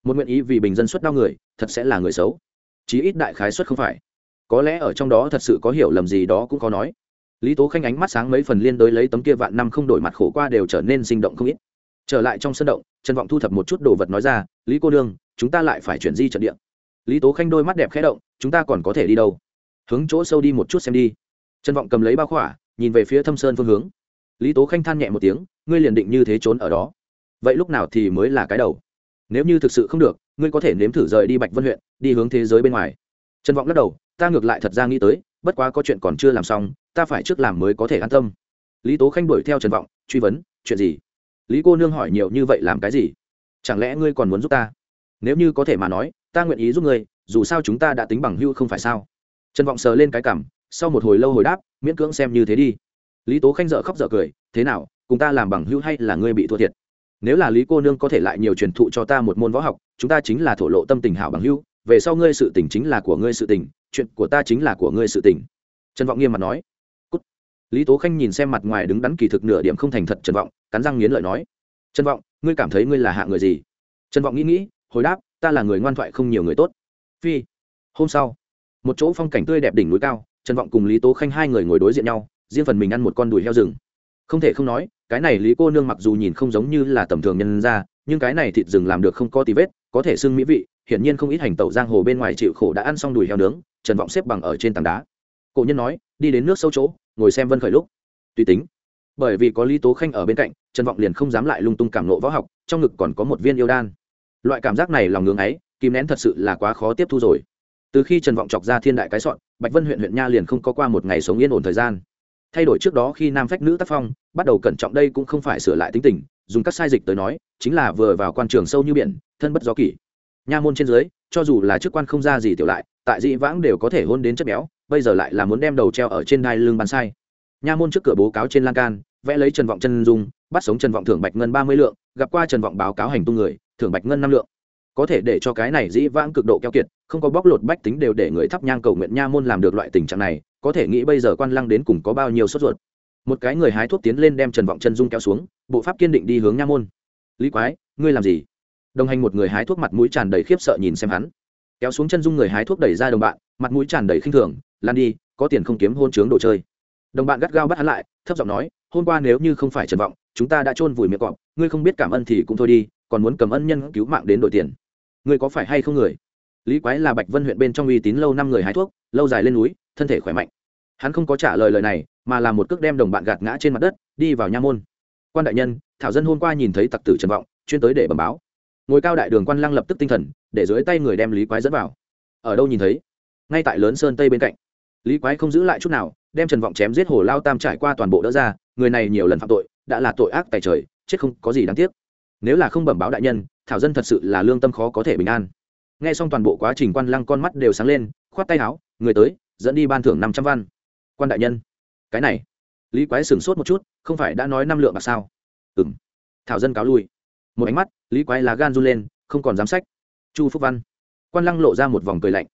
Một nguyện ý vì bình dân xuất đau người, thật sẽ là người xấu. Chí ít đại khái xuất không phải. Có lẽ ở trong đó thật sự có hiểu lầm gì đó cũng có nói. Lý tố khanh ánh mắt sáng mấy phần liên đối lấy tấm kia vạn năm không đổi mặt khổ qua đều trở nên sinh động không ít. Trở lại trong sân động, trần vọng thu thập một chút đồ vật nói ra, lý cô đương chúng ta lại phải chuyển di trận địa. Lý tố khanh đôi mắt đẹp khẽ động, chúng ta còn có thể đi đâu? Hướng chỗ sâu đi một chút xem đi. Trần vọng cầm lấy bao khỏa nhìn về phía thâm sơn phương hướng. Lý tố khanh than nhẹ một tiếng, ngươi liền định như thế trốn ở đó. Vậy lúc nào thì mới là cái đầu? Nếu như thực sự không được, ngươi có thể nếm thử rời đi bạch vân huyện, đi hướng thế giới bên ngoài. Trần vọng lắc đầu, ta ngược lại thật ra nghĩ tới, bất quá có chuyện còn chưa làm xong, ta phải trước làm mới có thể an tâm. Lý tố khanh đuổi theo trần vọng, truy vấn, chuyện gì? Lý cô nương hỏi nhiều như vậy làm cái gì? Chẳng lẽ ngươi còn muốn giúp ta? Nếu như có thể mà nói, ta nguyện ý giúp ngươi, dù sao chúng ta đã tính bằng hưu không phải sao? Trần vọng sờ lên cái cảm sau một hồi lâu hồi đáp, miễn cưỡng xem như thế đi. Lý tố khanh dợ khóc dợ cười, thế nào, cùng ta làm bằng hữu hay là ngươi bị thua thiệt? Nếu là lý cô nương có thể lại nhiều truyền thụ cho ta một môn võ học, chúng ta chính là thổ lộ tâm tình hảo bằng hữu. về sau ngươi sự tình chính là của ngươi sự tình, chuyện của ta chính là của ngươi sự tình. Trần vọng nghiêm mặt nói. Cút. lý tố khanh nhìn xem mặt ngoài đứng đắn kỳ thực nửa điểm không thành thật trần vọng, cắn răng nghiến lợi nói. Trần vọng, ngươi cảm thấy ngươi là hạ người gì? Trần vọng nghĩ nghĩ, hồi đáp, ta là người ngoan thoại không nhiều người tốt. Phi, hôm sau, một chỗ phong cảnh tươi đẹp đỉnh núi cao trần vọng cùng lý tố khanh hai người ngồi đối diện nhau, riêng phần mình ăn một con đùi heo rừng. Không thể không nói, cái này lý cô nương mặc dù nhìn không giống như là tầm thường nhân ra nhưng cái này thịt rừng làm được không có tí vết, có thể xưng mỹ vị, hiển nhiên không ít hành tẩu giang hồ bên ngoài chịu khổ đã ăn xong đùi heo nướng, trần vọng xếp bằng ở trên tảng đá. Cổ nhân nói, đi đến nước sâu chỗ, ngồi xem vân khởi lúc. Tùy tính. Bởi vì có lý tố khanh ở bên cạnh, trần vọng liền không dám lại lung tung cảm nộ võ học, trong ngực còn có một viên yêu đan. Loại cảm giác này lòng ngưng ấy, kìm nén thật sự là quá khó tiếp thu rồi. Từ khi trần vọng chọc ra thiên đại cái sọn bạch vân huyện huyện nha liền không có qua một ngày sống yên ổn thời gian. Thay đổi trước đó khi nam phách nữ tác phong, bắt đầu cẩn trọng đây cũng không phải sửa lại tính tình, dùng các sai dịch tới nói, chính là vừa vào quan trường sâu như biển, thân bất gió kỷ. Nha môn trên dưới, cho dù là chức quan không ra gì tiểu lại, tại dị vãng đều có thể hôn đến chất béo, bây giờ lại là muốn đem đầu treo ở trên đai lưng bàn sai. Nha môn trước cửa bố cáo trên lan can, vẽ lấy trần vọng chân dung, bắt sống trần vọng thưởng bạch ngân ba mươi lượng, gặp qua trần vọng báo cáo hành tung người, thưởng bạch ngân năm lượng có thể để cho cái này dĩ vãng cực độ keo kiệt, không có bóc lột bách tính đều để người thắp nhang cầu nguyện nha môn làm được loại tình trạng này, có thể nghĩ bây giờ quan lăng đến cùng có bao nhiêu sốt ruột. Một cái người hái thuốc tiến lên đem trần vọng chân dung kéo xuống, bộ pháp kiên định đi hướng nha môn. Lý quái, ngươi làm gì? Đồng hành một người hái thuốc mặt mũi tràn đầy khiếp sợ nhìn xem hắn. Kéo xuống chân dung người hái thuốc đẩy ra đồng bạn, mặt mũi tràn đầy khinh thường, lan đi, có tiền không kiếm hôn trướng đồ chơi. Đồng bạn gắt gao bắt hắn lại, thấp giọng nói, hôm qua nếu như không phải trần vọng, chúng ta đã chôn vùi miệng cọp, ngươi không biết cảm ơn thì cũng thôi đi còn muốn cầm ân nhân cứu mạng đến đổi tiền. Ngươi có phải hay không người? Lý quái là bạch vân huyện bên trong uy tín lâu năm người hái thuốc, lâu dài lên núi, thân thể khỏe mạnh. Hắn không có trả lời lời này, mà là một cước đem đồng bạn gạt ngã trên mặt đất, đi vào nha môn. Quan đại nhân, thảo dân hôm qua nhìn thấy tặc tử trần vọng, chuyên tới để bẩm báo. Ngồi cao đại đường quan lăng lập tức tinh thần, để dưới tay người đem lý quái dẫn vào. Ở đâu nhìn thấy? Ngay tại lớn sơn tây bên cạnh. Lý quái không giữ lại chút nào, đem trần vọng chém giết hồ lao tam trải qua toàn bộ đỡ ra, người này nhiều lần phạm tội, đã là tội ác tài trời, chết không có gì đáng tiếc nếu là không bẩm báo đại nhân, thảo dân thật sự là lương tâm khó có thể bình an. Nghe xong toàn bộ quá trình, quan lăng con mắt đều sáng lên, khoát tay áo, người tới, dẫn đi ban thưởng năm trăm văn. Quan đại nhân, cái này, lý quái sửng sốt một chút, không phải đã nói năm lượng bạc sao? Ừ m thảo dân cáo lui. Một ánh mắt, lý quái lá gan run lên, không còn dám sách. Chu phúc văn. Quan lăng lộ ra một vòng cười lạnh.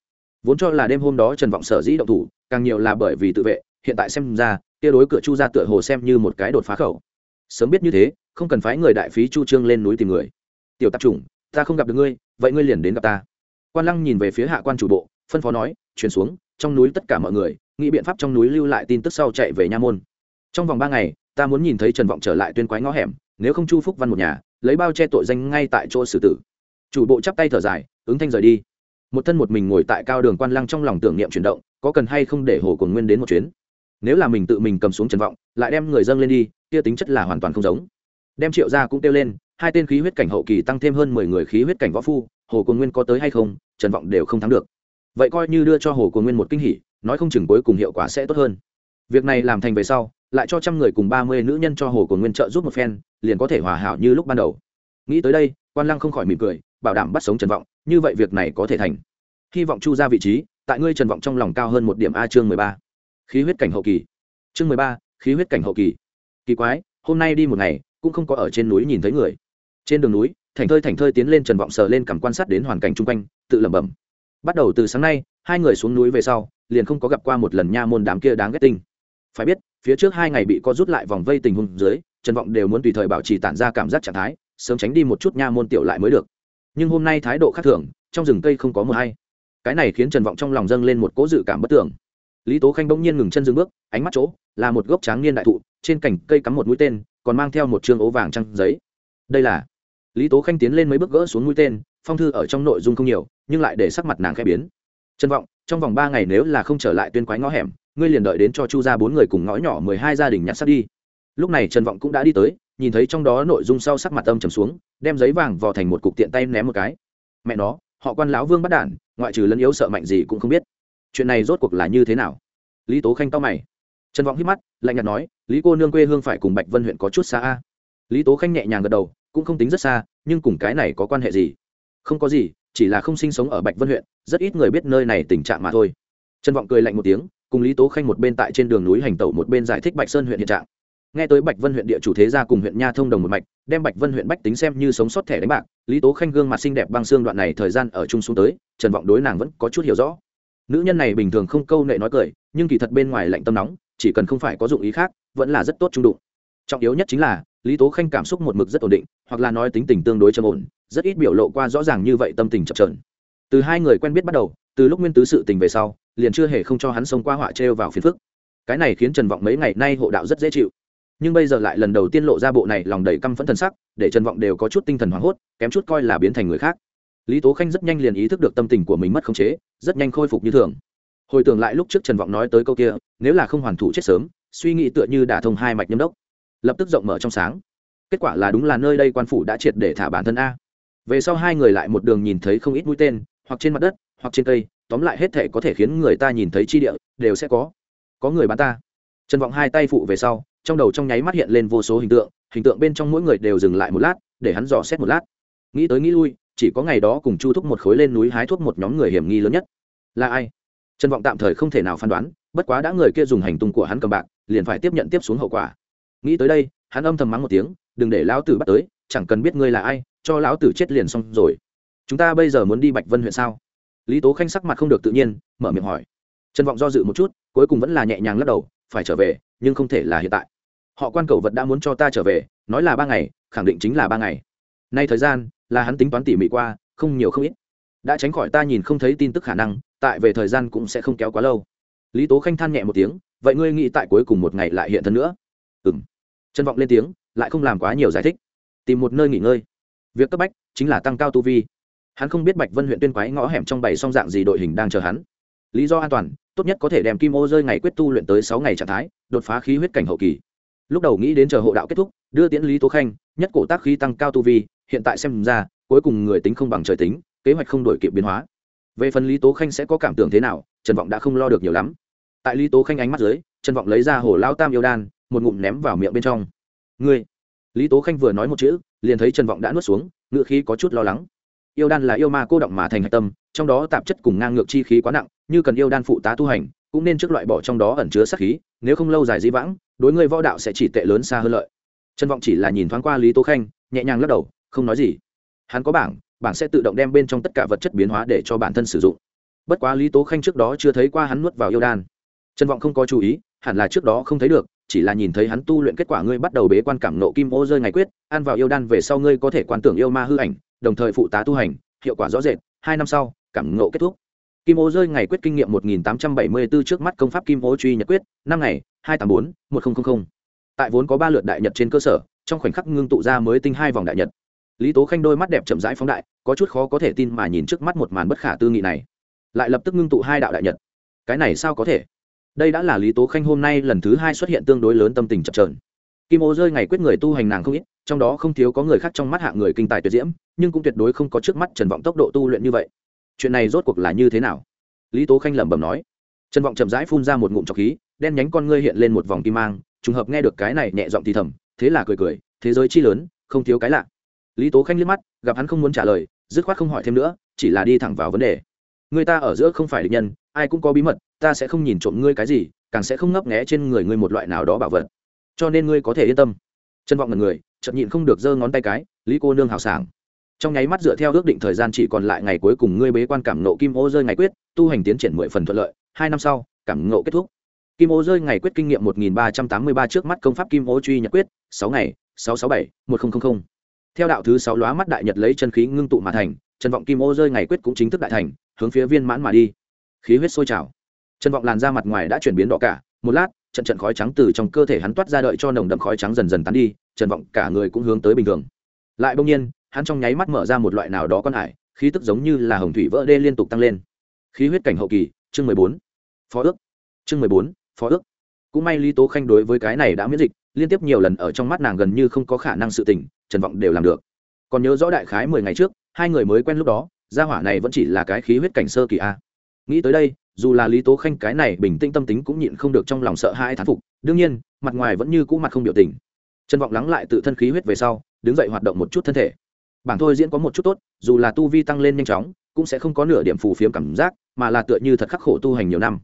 Vốn cho là đêm hôm đó trần vọng sở dĩ động thủ, càng nhiều là bởi vì tự vệ, hiện tại xem ra tia đối cửa chu ra tựa hồ xem như một cái đột phá khẩu. Sớm biết như thế không cần phái người đại phí chu trương lên núi tìm người. Tiểu tạp chủng, ta không gặp được ngươi, vậy ngươi liền đến gặp ta. Quan lăng nhìn về phía hạ quan chủ bộ, phân phó nói, chuyển xuống, trong núi tất cả mọi người, nghĩ biện pháp trong núi lưu lại tin tức sau chạy về nha môn. Trong vòng ba ngày, ta muốn nhìn thấy trần vọng trở lại tuyên quái ngõ hẻm, nếu không chu phúc văn một nhà, lấy bao che tội danh ngay tại chỗ xử tử. Chủ bộ chắp tay thở dài, ứng thanh rời đi. Một thân một mình ngồi tại cao đường quan lăng trong lòng tưởng niệm chuyển động, có cần hay không để hồ cồn nguyên đến một chuyến? Nếu là mình tự mình cầm xuống trần vọng, lại đem người dân lên đi, kia tính chất là hoàn toàn không giống đem triệu ra cũng kêu lên, hai tên khí huyết cảnh hậu kỳ tăng thêm hơn mười người khí huyết cảnh võ phu, hồ cồn nguyên có tới hay không, trần vọng đều không thắng được. Vậy coi như đưa cho hồ cồn nguyên một kinh hỉ, nói không chừng cuối cùng hiệu quả sẽ tốt hơn. Việc này làm thành về sau, lại cho trăm người cùng ba mươi nữ nhân cho hồ cồn nguyên trợ giúp một phen, liền có thể hòa hảo như lúc ban đầu. Nghĩ tới đây, quan lăng không khỏi mỉm cười, bảo đảm bắt sống trần vọng, như vậy việc này có thể thành. Hy vọng chu ra vị trí, tại ngươi trần vọng trong lòng cao hơn một điểm a chương mười ba. Khí huyết cảnh hậu kỳ. Chương mười ba, khí huyết cảnh hậu kỳ. Kỳ quái, hôm nay đi một ngày cũng không có ở trên núi nhìn thấy người. Trên đường núi, thành thơi thành thơi tiến lên trần vọng sờ lên cảm quan sát đến hoàn cảnh chung quanh, tự lẩm bẩm. Bắt đầu từ sáng nay, hai người xuống núi về sau, liền không có gặp qua một lần nha môn đám kia đáng ghét tinh. Phải biết, phía trước hai ngày bị co rút lại vòng vây tình huống dưới, trần vọng đều muốn tùy thời bảo trì tản ra cảm giác trạng thái, sớm tránh đi một chút nha môn tiểu lại mới được. Nhưng hôm nay thái độ khác thường, trong rừng cây không có mưa hay. Cái này khiến trần vọng trong lòng dâng lên một cỗ dự cảm bất tưởng lý tố khanh bỗng nhiên ngừng chân dừng bước, ánh mắt chỗ là một gốc tráng niên đại thụ, trên cành cây cắm một mũi tên còn mang theo một chương ố vàng trăng giấy. Đây là lý tố khanh tiến lên mấy bước gỡ xuống mũi tên, phong thư ở trong nội dung không nhiều, nhưng lại để sắc mặt nàng khẽ biến. Trân vọng, trong vòng ba ngày nếu là không trở lại tuyên quái ngõ hẻm, ngươi liền đợi đến cho chu ra bốn người cùng ngõ nhỏ mười hai gia đình nhặt sắt đi. Lúc này trần vọng cũng đã đi tới, nhìn thấy trong đó nội dung sau sắc mặt âm trầm xuống, đem giấy vàng vò thành một cục tiện tay ném một cái. Mẹ nó, họ quan lão vương bắt đản, ngoại trừ lân yếu sợ mạnh gì cũng không biết. Chuyện này rốt cuộc là như thế nào? Lý tố khanh to mày trần vọng hít mắt, lạnh nhạt nói, lý cô nương quê hương phải cùng bạch vân huyện có chút xa a. Lý tố khanh nhẹ nhàng gật đầu, cũng không tính rất xa, nhưng cùng cái này có quan hệ gì? Không có gì, chỉ là không sinh sống ở bạch vân huyện, rất ít người biết nơi này tình trạng mà thôi. Trần vọng cười lạnh một tiếng, cùng lý tố khanh một bên tại trên đường núi hành tẩu một bên giải thích bạch sơn huyện hiện trạng. Nghe tới bạch vân huyện địa chủ thế gia cùng huyện nha thông đồng một mạch, đem bạch vân huyện bách tính xem như sống sót thẻ đánh bạc, lý tố khanh gương mặt xinh đẹp băng xương đoạn này thời gian ở chung xuống tới, trần vọng đối nàng vẫn có chút hiểu rõ. Nữ nhân này bình thường không câu nệ nói cười, nhưng kỳ thật bên ngoài lạnh tâm nóng chỉ cần không phải có dụng ý khác, vẫn là rất tốt trung đụng. Trọng yếu nhất chính là, lý tố khanh cảm xúc một mực rất ổn định, hoặc là nói tính tình tương đối trầm ổn, rất ít biểu lộ qua rõ ràng như vậy tâm tình chập trờn từ hai người quen biết bắt đầu, từ lúc nguyên tứ sự tình về sau, liền chưa hề không cho hắn xông qua họa trêu vào phiền phức. Cái này khiến trần vọng mấy ngày nay hộ đạo rất dễ chịu. Nhưng bây giờ lại lần đầu tiên lộ ra bộ này lòng đầy căm phẫn thần sắc, để trần vọng đều có chút tinh thần hoảng hốt, kém chút coi là biến thành người khác. Lý tố khanh rất nhanh liền ý thức được tâm tình của mình mất khống chế, rất nhanh khôi phục như thường hồi tưởng lại lúc trước trần vọng nói tới câu kia, nếu là không hoàn thủ chết sớm, suy nghĩ tựa như đả thông hai mạch nhâm đốc. Lập tức rộng mở trong sáng. Kết quả là đúng là nơi đây quan phủ đã triệt để thả bản thân a. Về sau hai người lại một đường nhìn thấy không ít mũi tên, hoặc trên mặt đất, hoặc trên cây, tóm lại hết thể có thể khiến người ta nhìn thấy chi địa, đều sẽ có. Có người bán ta. Trần vọng hai tay phụ về sau, trong đầu trong nháy mắt hiện lên vô số hình tượng hình tượng bên trong mỗi người đều dừng lại một lát, để hắn dò xét một lát. Nghĩ tới nghĩ lui, chỉ có ngày đó cùng chu thúc một khối lên núi hái thuốc một nhóm người hiểm nghi lớn nhất. Là ai? Trần vọng tạm thời không thể nào phán đoán, bất quá đã người kia dùng hành tung của hắn cầm bạc, liền phải tiếp nhận tiếp xuống hậu quả. Nghĩ tới đây, hắn âm thầm mắng một tiếng, đừng để lão tử bắt tới, chẳng cần biết ngươi là ai, cho lão tử chết liền xong rồi. Chúng ta bây giờ muốn đi bạch vân huyện sao? Lý tố khanh sắc mặt không được tự nhiên, mở miệng hỏi. Trần vọng do dự một chút, cuối cùng vẫn là nhẹ nhàng lắc đầu, phải trở về, nhưng không thể là hiện tại. Họ quan cầu vật đã muốn cho ta trở về, nói là ba ngày, khẳng định chính là ba ngày. Nay thời gian, là hắn tính toán tỉ mỉ qua, không nhiều không ít. Đã tránh khỏi ta nhìn không thấy tin tức khả năng tại về thời gian cũng sẽ không kéo quá lâu. Lý tố khanh than nhẹ một tiếng, vậy ngươi nghĩ tại cuối cùng một ngày lại hiện thân nữa? Ừ m trân vọng lên tiếng, lại không làm quá nhiều giải thích. Tìm một nơi nghỉ ngơi. Việc cấp bách chính là tăng cao tu vi. Hắn không biết bạch vân huyện tuyên quái ngõ hẻm trong bảy song dạng gì đội hình đang chờ hắn. Lý do an toàn, tốt nhất có thể đem kim ô rơi ngày quyết tu luyện tới sáu ngày trạng thái, đột phá khí huyết cảnh hậu kỳ. Lúc đầu nghĩ đến chờ hộ đạo kết thúc, đưa tiễn lý tố khanh, nhất cổ tác khí tăng cao tu vi, hiện tại xem ra, cuối cùng người tính không bằng trời tính, kế hoạch không đổi kịp biến hóa về phần lý tố khanh sẽ có cảm tưởng thế nào, trần vọng đã không lo được nhiều lắm. Tại lý tố khanh ánh mắt dưới, trần vọng lấy ra hồ lao tam yêu đan, một ngụm ném vào miệng bên trong. Ngươi. Lý tố khanh vừa nói một chữ, liền thấy trần vọng đã nuốt xuống ngựa khí có chút lo lắng. Yêu đan là yêu ma cô động mà thành hạch tâm, trong đó tạp chất cùng ngang ngược chi khí quá nặng, như cần yêu đan phụ tá tu hành, cũng nên trước loại bỏ trong đó ẩn chứa sát khí, nếu không lâu dài di vãng, đối ngươi võ đạo sẽ chỉ tệ lớn xa hơn lợi. Trần vọng chỉ là nhìn thoáng qua lý tố khanh, nhẹ nhàng lắc đầu, không nói gì. Hắn có bảng bảng sẽ tự động đem bên trong tất cả vật chất biến hóa để cho bản thân sử dụng. Bất quá lý tố khanh trước đó chưa thấy qua hắn nuốt vào yêu đan. Trần vọng không có chú ý, hẳn là trước đó không thấy được, chỉ là nhìn thấy hắn tu luyện kết quả ngươi bắt đầu bế quan cảm nộ kim ô rơi ngày quyết, ăn vào yêu đan về sau ngươi có thể quan tưởng yêu ma hư ảnh, đồng thời phụ tá tu hành, hiệu quả rõ rệt, hai năm sau, cảm nộ kết thúc. Kim ô rơi ngày quyết kinh nghiệm một nghìn tám trăm bảy mươi 1874 trước mắt công pháp kim ô truy nhật quyết, năm ngày, hai tám bốn, một nghìn tại vốn có ba lượt đại nhật trên cơ sở, trong khoảnh khắc ngưng tụ ra mới tinh hai vòng đại nhật lý tố khanh đôi mắt đẹp chậm rãi phóng đại, có chút khó có thể tin mà nhìn trước mắt một màn bất khả tư nghị này. Lại lập tức ngưng tụ hai đạo đại nhật. Cái này sao có thể? Đây đã là lý tố khanh hôm nay lần thứ hai xuất hiện tương đối lớn tâm tình chập trờn kim ô rơi ngày quyết người tu hành nàng không ít, trong đó không thiếu có người khác trong mắt hạng người kinh tài tuyệt diễm, nhưng cũng tuyệt đối không có trước mắt trần vọng tốc độ tu luyện như vậy. Chuyện này rốt cuộc là như thế nào? Lý tố khanh lẩm bẩm nói. Trần vọng chậm rãi phun ra một ngụm trọc khí, đen nhánh con ngươi hiện lên một vòng kim mang, trùng hợp nghe được cái này nhẹ giọng thì thầm, thế là cười cười, thế giới chi lớn, không thiếu cái lạ lý tố khanh liếc mắt, gặp hắn không muốn trả lời, dứt khoát không hỏi thêm nữa, chỉ là đi thẳng vào vấn đề. Người ta ở giữa không phải định nhân, ai cũng có bí mật, ta sẽ không nhìn trộm ngươi cái gì, càng sẽ không ngấp nghé trên người ngươi một loại nào đó bảo vật. Cho nên ngươi có thể yên tâm. Chân vọng ngần người chậm nhịn không được giơ ngón tay cái, lý cô nương hào sảng. Trong nháy mắt dựa theo ước định thời gian chỉ còn lại ngày cuối cùng ngươi bế quan cảm nộ kim ô rơi ngày quyết, tu hành tiến triển mười phần thuận lợi, hai năm sau, cảm nộ kết thúc. Kim ô rơi ngày quyết kinh nghiệm một nghìn ba trăm tám mươi ba trước mắt công pháp kim ô truy nhật quyết, sáu ngày, sáu sáu bảy, một nghìn theo đạo thứ sáu lóa mắt đại nhật lấy chân khí ngưng tụ mà thành, trần vọng kim ô rơi ngày quyết cũng chính thức đại thành, hướng phía viên mãn mà đi. Khí huyết sôi trào. Trần vọng làn ra mặt ngoài đã chuyển biến đỏ cả, một lát, trận trận khói trắng từ trong cơ thể hắn toát ra đợi cho nồng đậm khói trắng dần dần tán đi, trần vọng cả người cũng hướng tới bình thường. Lại bỗng nhiên, hắn trong nháy mắt mở ra một loại nào đó con ải, khí tức giống như là hồng thủy vỡ đê liên tục tăng lên. Khí huyết cảnh hậu kỳ, chương mười bốn. Phó ước. Chương mười bốn, phó ước. Cũng may lý tố khanh đối với cái này đã miễn dịch liên tiếp nhiều lần ở trong mắt nàng gần như không có khả năng sự tình, trần vọng đều làm được. Còn nhớ rõ đại khái mười ngày trước, hai người mới quen lúc đó, gia hỏa này vẫn chỉ là cái khí huyết cảnh sơ kỳ a. Nghĩ tới đây, dù là lý tố khanh cái này bình tĩnh tâm tính cũng nhịn không được trong lòng sợ hai thán phục, đương nhiên, mặt ngoài vẫn như cũ mặt không biểu tình. Trần vọng lắng lại tự thân khí huyết về sau, đứng dậy hoạt động một chút thân thể. Bảng thôi diễn có một chút tốt, dù là tu vi tăng lên nhanh chóng, cũng sẽ không có nửa điểm phù phiếm cảm giác, mà là tựa như thật khắc khổ tu hành nhiều năm.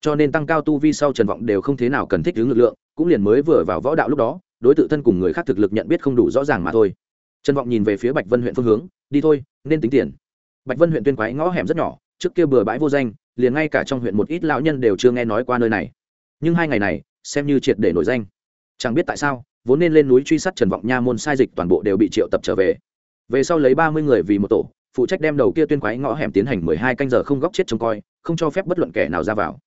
Cho nên tăng cao tu vi sau trần vọng đều không thế nào cần thích ứng lực lượng cũng liền mới vừa vào võ đạo lúc đó, đối tự thân cùng người khác thực lực nhận biết không đủ rõ ràng mà thôi. Trần vọng nhìn về phía bạch vân huyện phương hướng, đi thôi, nên tính tiền. Bạch vân huyện tuyên quái ngõ hẻm rất nhỏ, trước kia bừa bãi vô danh, liền ngay cả trong huyện một ít lão nhân đều chưa nghe nói qua nơi này. Nhưng hai ngày này, xem như triệt để nổi danh. Chẳng biết tại sao, vốn nên lên núi truy sát trần vọng nha môn sai dịch toàn bộ đều bị triệu tập trở về. Về sau lấy ba mươi người vì một tổ, phụ trách đem đầu kia tuyên quái ngõ hẻm tiến hành mười hai canh giờ không góc chết trông coi, không cho phép bất luận kẻ nào ra vào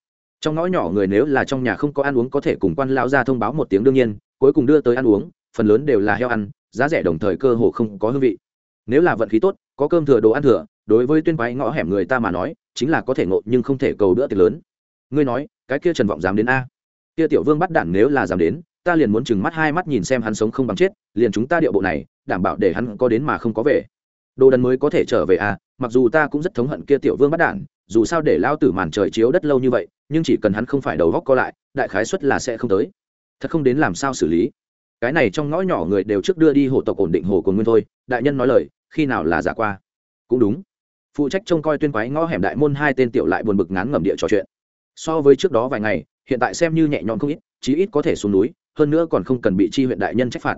trong ngõ nhỏ người nếu là trong nhà không có ăn uống có thể cùng quan lão ra thông báo một tiếng đương nhiên, cuối cùng đưa tới ăn uống, phần lớn đều là heo ăn, giá rẻ đồng thời cơ hồ không có hương vị. Nếu là vận khí tốt, có cơm thừa đồ ăn thừa, đối với tuyên quái ngõ hẻm người ta mà nói, chính là có thể ngộ nhưng không thể cầu bữa tiệc lớn. Ngươi nói, cái kia trần vọng dám đến a? Kia tiểu vương bắt đản nếu là dám đến, ta liền muốn chừng mắt hai mắt nhìn xem hắn sống không bằng chết, liền chúng ta điệu bộ này, đảm bảo để hắn có đến mà không có về. Đồ đần mới có thể trở về a, mặc dù ta cũng rất thống hận kia tiểu vương bắt đản dù sao để lao tử màn trời chiếu đất lâu như vậy, nhưng chỉ cần hắn không phải đầu góc co lại, đại khái suất là sẽ không tới. Thật không đến làm sao xử lý. Cái này trong ngõ nhỏ người đều trước đưa đi hộ tộc ổn định hồ cồn nguyên thôi, đại nhân nói lời, khi nào là giả qua? Cũng đúng. Phụ trách trông coi tuyên quái ngõ hẻm đại môn hai tên tiểu lại buồn bực ngán ngẩm địa trò chuyện. So với trước đó vài ngày, hiện tại xem như nhẹ nhõm không ít, chí ít có thể xuống núi, hơn nữa còn không cần bị chi huyện đại nhân trách phạt.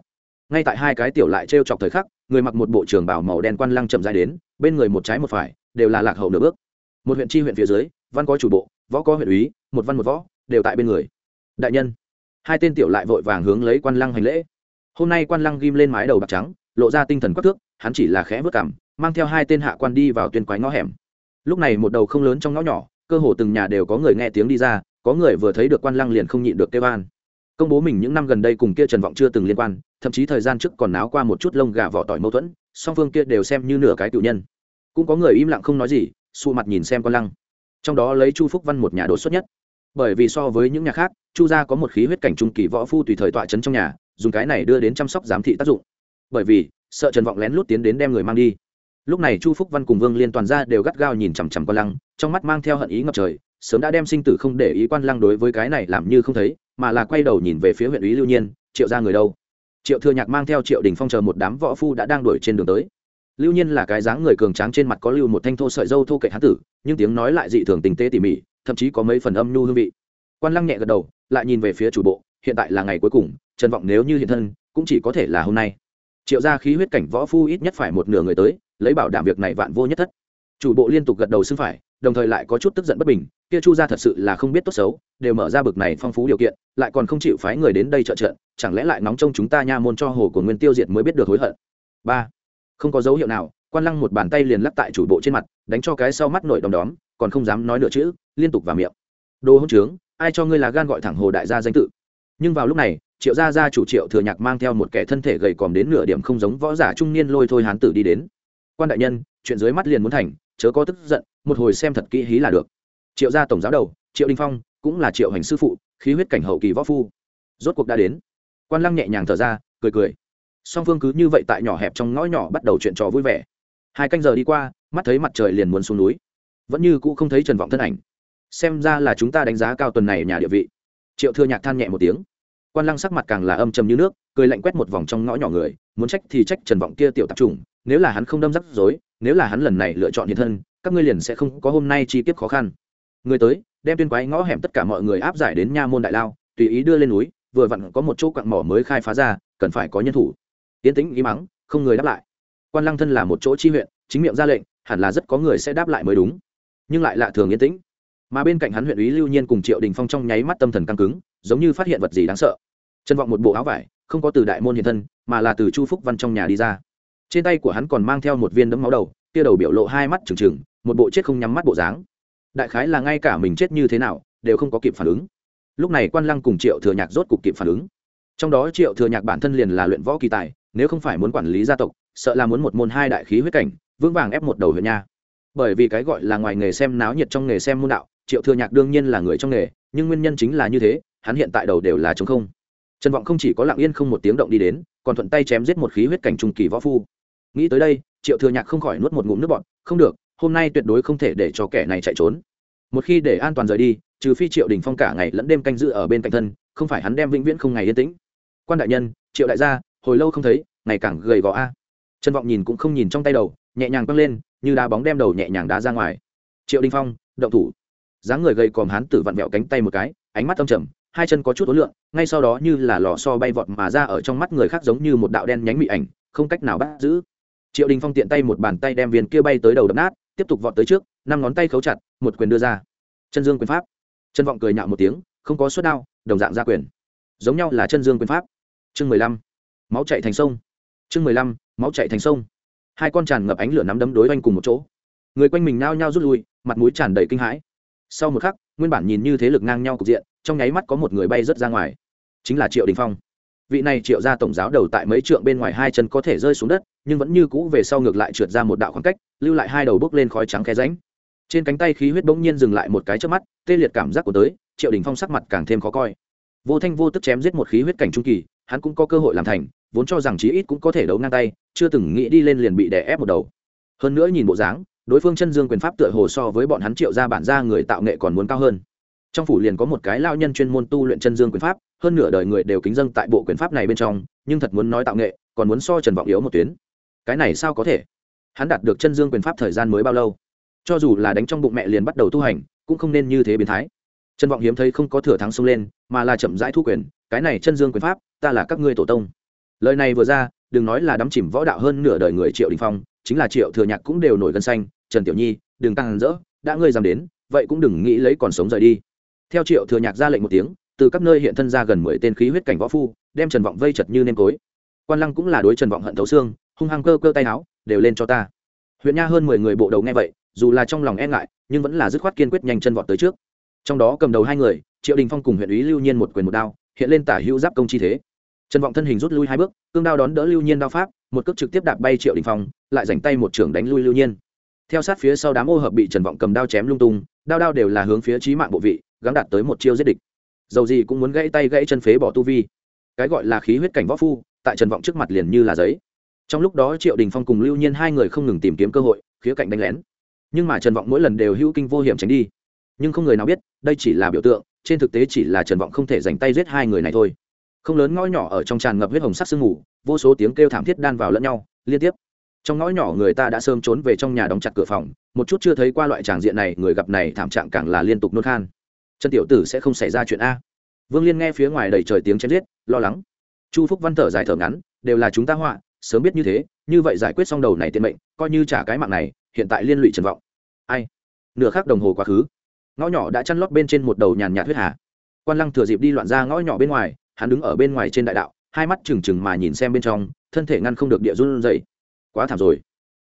Ngay tại hai cái tiểu lại t r e o chọc thời khắc, người mặc một bộ trường bảo màu đen quan lăng chậm dài đến, bên người một trái một phải, đều là lạc hậu nửa bước một huyện chi huyện phía dưới, văn có chủ bộ, võ có huyện úy, một văn một võ, đều tại bên người. Đại nhân, hai tên tiểu lại vội vàng hướng lấy quan lăng hành lễ. Hôm nay quan lăng ghim lên mái đầu bạc trắng, lộ ra tinh thần quắc thước, hắn chỉ là khẽ vớt cảm, mang theo hai tên hạ quan đi vào tuyên quái ngõ hẻm. Lúc này một đầu không lớn trong ngõ nhỏ, cơ hồ từng nhà đều có người nghe tiếng đi ra, có người vừa thấy được quan lăng liền không nhịn được kêu an. Công bố mình những năm gần đây cùng kia trần vọng chưa từng liên quan, thậm chí thời gian trước còn náo qua một chút lông gà vỏ tỏi mâu thuẫn, song phương kia đều xem như nửa cái cựu nhân. Cũng có người im lặng không nói gì xù mặt nhìn xem quan lăng. Trong đó lấy chu phúc văn một nhà đột xuất nhất. Bởi vì so với những nhà khác, chu gia có một khí huyết cảnh trung kỳ võ phu tùy thời tọa trấn trong nhà, dùng cái này đưa đến chăm sóc giám thị tác dụng. Bởi vì, sợ trần vọng lén lút tiến đến đem người mang đi. Lúc này chu phúc văn cùng vương liên toàn ra đều gắt gao nhìn chằm chằm quan lăng, trong mắt mang theo hận ý ngập trời, sớm đã đem sinh tử không để ý quan lăng đối với cái này làm như không thấy, mà là quay đầu nhìn về phía huyện ý lưu nhiên, triệu ra người đâu? Triệu thừa nhạc mang theo triệu đình phong chờ một đám võ phu đã đang đuổi trên đường tới lưu nhiên là cái dáng người cường tráng trên mặt có lưu một thanh thô sợi dâu thô kệ hán tử, nhưng tiếng nói lại dị thường tình tế tỉ mỉ, thậm chí có mấy phần âm nhu hương vị. Quan lăng nhẹ gật đầu, lại nhìn về phía chủ bộ, hiện tại là ngày cuối cùng, trần vọng nếu như hiện thân, cũng chỉ có thể là hôm nay. Triệu ra khí huyết cảnh võ phu ít nhất phải một nửa người tới, lấy bảo đảm việc này vạn vô nhất thất. Chủ bộ liên tục gật đầu xưng phải, đồng thời lại có chút tức giận bất bình, kia chu ra thật sự là không biết tốt xấu, đều mở ra bực này phong phú điều kiện, lại còn không chịu phái người đến đây trợ trận, chẳng lẽ lại nóng trong chúng ta nha môn cho hồ của nguyên tiêu diệt mới biết được hối hận. Ba không có dấu hiệu nào, quan lăng một bàn tay liền lắc tại chủ bộ trên mặt, đánh cho cái sau mắt nổi đom đóm, còn không dám nói nửa chữ, liên tục vào miệng. Đồ hỗn trướng, ai cho ngươi là gan gọi thẳng hồ đại gia danh tự? Nhưng vào lúc này, triệu gia gia chủ triệu thừa nhạc mang theo một kẻ thân thể gầy còm đến nửa điểm không giống võ giả trung niên lôi thôi hán tử đi đến. Quan đại nhân, chuyện dưới mắt liền muốn thành, chớ có tức giận, một hồi xem thật kỹ hí là được. Triệu gia tổng giáo đầu, triệu đình phong, cũng là triệu hành sư phụ, khí huyết cảnh hậu kỳ võ phu. Rốt cuộc đã đến. Quan lăng nhẹ nhàng thở ra, cười cười song phương cứ như vậy tại nhỏ hẹp trong ngõ nhỏ bắt đầu chuyện trò vui vẻ. Hai canh giờ đi qua, mắt thấy mặt trời liền muốn xuống núi. Vẫn như cũ không thấy trần vọng thân ảnh. Xem ra là chúng ta đánh giá cao tuần này nhà địa vị. Triệu thừa nhạc than nhẹ một tiếng. Quan lăng sắc mặt càng là âm trầm như nước, cười lạnh quét một vòng trong ngõ nhỏ người, muốn trách thì trách trần vọng kia tiểu tạp trùng nếu là hắn không đâm rắc rối, nếu là hắn lần này lựa chọn hiện thân, các ngươi liền sẽ không có hôm nay chi tiết khó khăn. Người tới, đem tuyên quái ngõ hẻm tất cả mọi người áp giải đến nha môn đại lao, tùy ý đưa lên núi, vừa vặn có một chỗ quặng mỏ mới khai phá ra, cần phải có nhân thủ tiến tĩnh ý mắng, không người đáp lại. Quan lăng thân là một chỗ chi huyện, chính miệng ra lệnh, hẳn là rất có người sẽ đáp lại mới đúng. Nhưng lại lạ thường yên tĩnh. Mà bên cạnh hắn huyện ý lưu nhiên cùng triệu đình phong trong nháy mắt tâm thần căng cứng, giống như phát hiện vật gì đáng sợ. Chân vọng một bộ áo vải, không có từ đại môn hiện thân, mà là từ chu phúc văn trong nhà đi ra. Trên tay của hắn còn mang theo một viên đấm máu đầu tia đầu biểu lộ hai mắt trừng trừng, một bộ chết không nhắm mắt bộ dáng. Đại khái là ngay cả mình chết như thế nào, đều không có kịp phản ứng. Lúc này quan lăng cùng triệu thừa nhạc rốt cục kịp phản ứng. Trong đó triệu thừa nhạc bản thân liền là luyện võ kỳ tài nếu không phải muốn quản lý gia tộc, sợ là muốn một môn hai đại khí huyết cảnh, vững vàng ép một đầu huyện nha. Bởi vì cái gọi là ngoài nghề xem náo nhiệt trong nghề xem môn đạo, triệu thừa nhạc đương nhiên là người trong nghề, nhưng nguyên nhân chính là như thế, hắn hiện tại đầu đều là chống không. Trần vọng không chỉ có lặng yên không một tiếng động đi đến, còn thuận tay chém giết một khí huyết cảnh trung kỳ võ phu. Nghĩ tới đây, triệu thừa nhạc không khỏi nuốt một ngụm nước bọt, không được, hôm nay tuyệt đối không thể để cho kẻ này chạy trốn. Một khi để an toàn rời đi, trừ phi triệu đình phong cả ngày lẫn đêm canh giữ ở bên cạnh thân, không phải hắn đem vĩnh viễn không ngày yên tĩnh. Quan đại nhân, triệu đại gia hồi lâu không thấy, ngày càng gầy gò a. Trần vọng nhìn cũng không nhìn trong tay đầu, nhẹ nhàng quăng lên, như đá bóng đem đầu nhẹ nhàng đá ra ngoài. Triệu đình phong, động thủ. Dáng người gầy còm hắn tử vặn vẹo cánh tay một cái, ánh mắt âm trầm, hai chân có chút ối lượng ngay sau đó như là lò so bay vọt mà ra ở trong mắt người khác giống như một đạo đen nhánh mị ảnh, không cách nào bắt giữ. Triệu đình phong tiện tay một bàn tay đem viên kia bay tới đầu đập nát, tiếp tục vọt tới trước, năm ngón tay khấu chặt, một quyền đưa ra. Chân dương quyền pháp. Chân vọng cười nhạo một tiếng, không có suất đao, đồng dạng ra quyền. Giống nhau là chân dương quyền pháp. Chương mười lăm máu chạy thành sông. Chương mười lăm, máu chạy thành sông. Hai con tràn ngập ánh lửa nắm đấm đối oanh cùng một chỗ. Người quanh mình nao nhao rút lui, mặt mũi tràn đầy kinh hãi. Sau một khắc, nguyên bản nhìn như thế lực ngang nhau cục diện, trong nháy mắt có một người bay rớt ra ngoài. Chính là triệu đình phong. Vị này triệu ra tổng giáo đầu tại mấy trượng bên ngoài hai chân có thể rơi xuống đất, nhưng vẫn như cũ về sau ngược lại trượt ra một đạo khoảng cách, lưu lại hai đầu bước lên khói trắng khe ránh trên cánh tay khí huyết bỗng nhiên dừng lại một cái trước mắt, tê liệt cảm giác của tới, triệu đình phong sắc mặt càng thêm khó coi. Vô thanh vô tức chém giết một khí huyết cảnh trung kỳ, hắn cũng có cơ hội làm thành vốn cho rằng chí ít cũng có thể đấu ngang tay, chưa từng nghĩ đi lên liền bị đè ép một đầu. Hơn nữa nhìn bộ dáng, đối phương chân dương quyền pháp tựa hồ so với bọn hắn triệu ra bản ra người tạo nghệ còn muốn cao hơn. Trong phủ liền có một cái lao nhân chuyên môn tu luyện chân dương quyền pháp, hơn nửa đời người đều kính dâng tại bộ quyền pháp này bên trong, nhưng thật muốn nói tạo nghệ, còn muốn so trần vọng yếu một tuyến. Cái này sao có thể? Hắn đạt được chân dương quyền pháp thời gian mới bao lâu? Cho dù là đánh trong bụng mẹ liền bắt đầu tu hành, cũng không nên như thế biến thái. Trần vọng hiếm thấy không có thừa thắng xông lên, mà là chậm rãi thu quyền, cái này chân dương quyền pháp, ta là các ngươi tổ tông lời này vừa ra, đừng nói là đắm chìm võ đạo hơn nửa đời người triệu đình phong, chính là triệu thừa nhạc cũng đều nổi gân xanh, trần tiểu nhi, đừng tăng rỡ, đã ngươi dám đến, vậy cũng đừng nghĩ lấy còn sống rời đi. Theo triệu thừa nhạc ra lệnh một tiếng, từ các nơi hiện thân ra gần mười tên khí huyết cảnh võ phu, đem trần vọng vây chật như nêm cối quan lăng cũng là đối trần vọng hận thấu xương, hung hăng cơ cơ tay áo, đều lên cho ta. Huyện nha hơn mười người bộ đầu nghe vậy, dù là trong lòng e ngại, nhưng vẫn là dứt khoát kiên quyết nhanh chân vọt tới trước. Trong đó cầm đầu hai người, triệu đình phong cùng huyện ý lưu nhiên một quyền một đao, hiện lên tả hữu giáp công chi thế trần vọng thân hình rút lui hai bước, cương đao đón đỡ lưu nhiên đao pháp, một cước trực tiếp đạp bay triệu đình phong, lại dành tay một trưởng đánh lui lưu nhiên. Theo sát phía sau đám ô hợp bị trần vọng cầm đao chém lung tung, đao đao đều là hướng phía trí mạng bộ vị gắn đạt tới một chiêu giết địch. Dầu gì cũng muốn gãy tay gãy chân phế bỏ tu vi. Cái gọi là khí huyết cảnh võ phu, tại trần vọng trước mặt liền như là giấy. Trong lúc đó triệu đình phong cùng lưu nhiên hai người không ngừng tìm kiếm cơ hội, khía cạnh đánh lén. Nhưng mà trần vọng mỗi lần đều hữu kinh vô hiểm tránh đi. Nhưng không người nào biết, đây chỉ là biểu tượng, trên thực tế chỉ là trần vọng không thể dành tay giết hai người này thôi không lớn ngõ nhỏ ở trong tràn ngập huyết hồng sắc sương ngủ, vô số tiếng kêu thảm thiết đan vào lẫn nhau liên tiếp. Trong ngõ nhỏ người ta đã sớm trốn về trong nhà đóng chặt cửa phòng một chút chưa thấy qua loại tràng diện này người gặp này thảm trạng càng là liên tục nôn khan. Chân tiểu tử sẽ không xảy ra chuyện a. Vương liên nghe phía ngoài đầy trời tiếng chém giết lo lắng. Chu phúc văn thở dài thở ngắn đều là chúng ta họa sớm biết như thế như vậy giải quyết xong đầu này tiện mệnh coi như trả cái mạng này hiện tại liên lụy trần vọng. Ai? Nửa khắc đồng hồ quá khứ. Ngõ nhỏ đã chăn lót bên trên một đầu nhàn nhạt huyết hà. Quan lăng thừa dịp đi loạn ra ngõ nhỏ bên ngoài hắn đứng ở bên ngoài trên đại đạo, hai mắt trừng trừng mà nhìn xem bên trong, thân thể ngăn không được địa run dậy quá thảm rồi.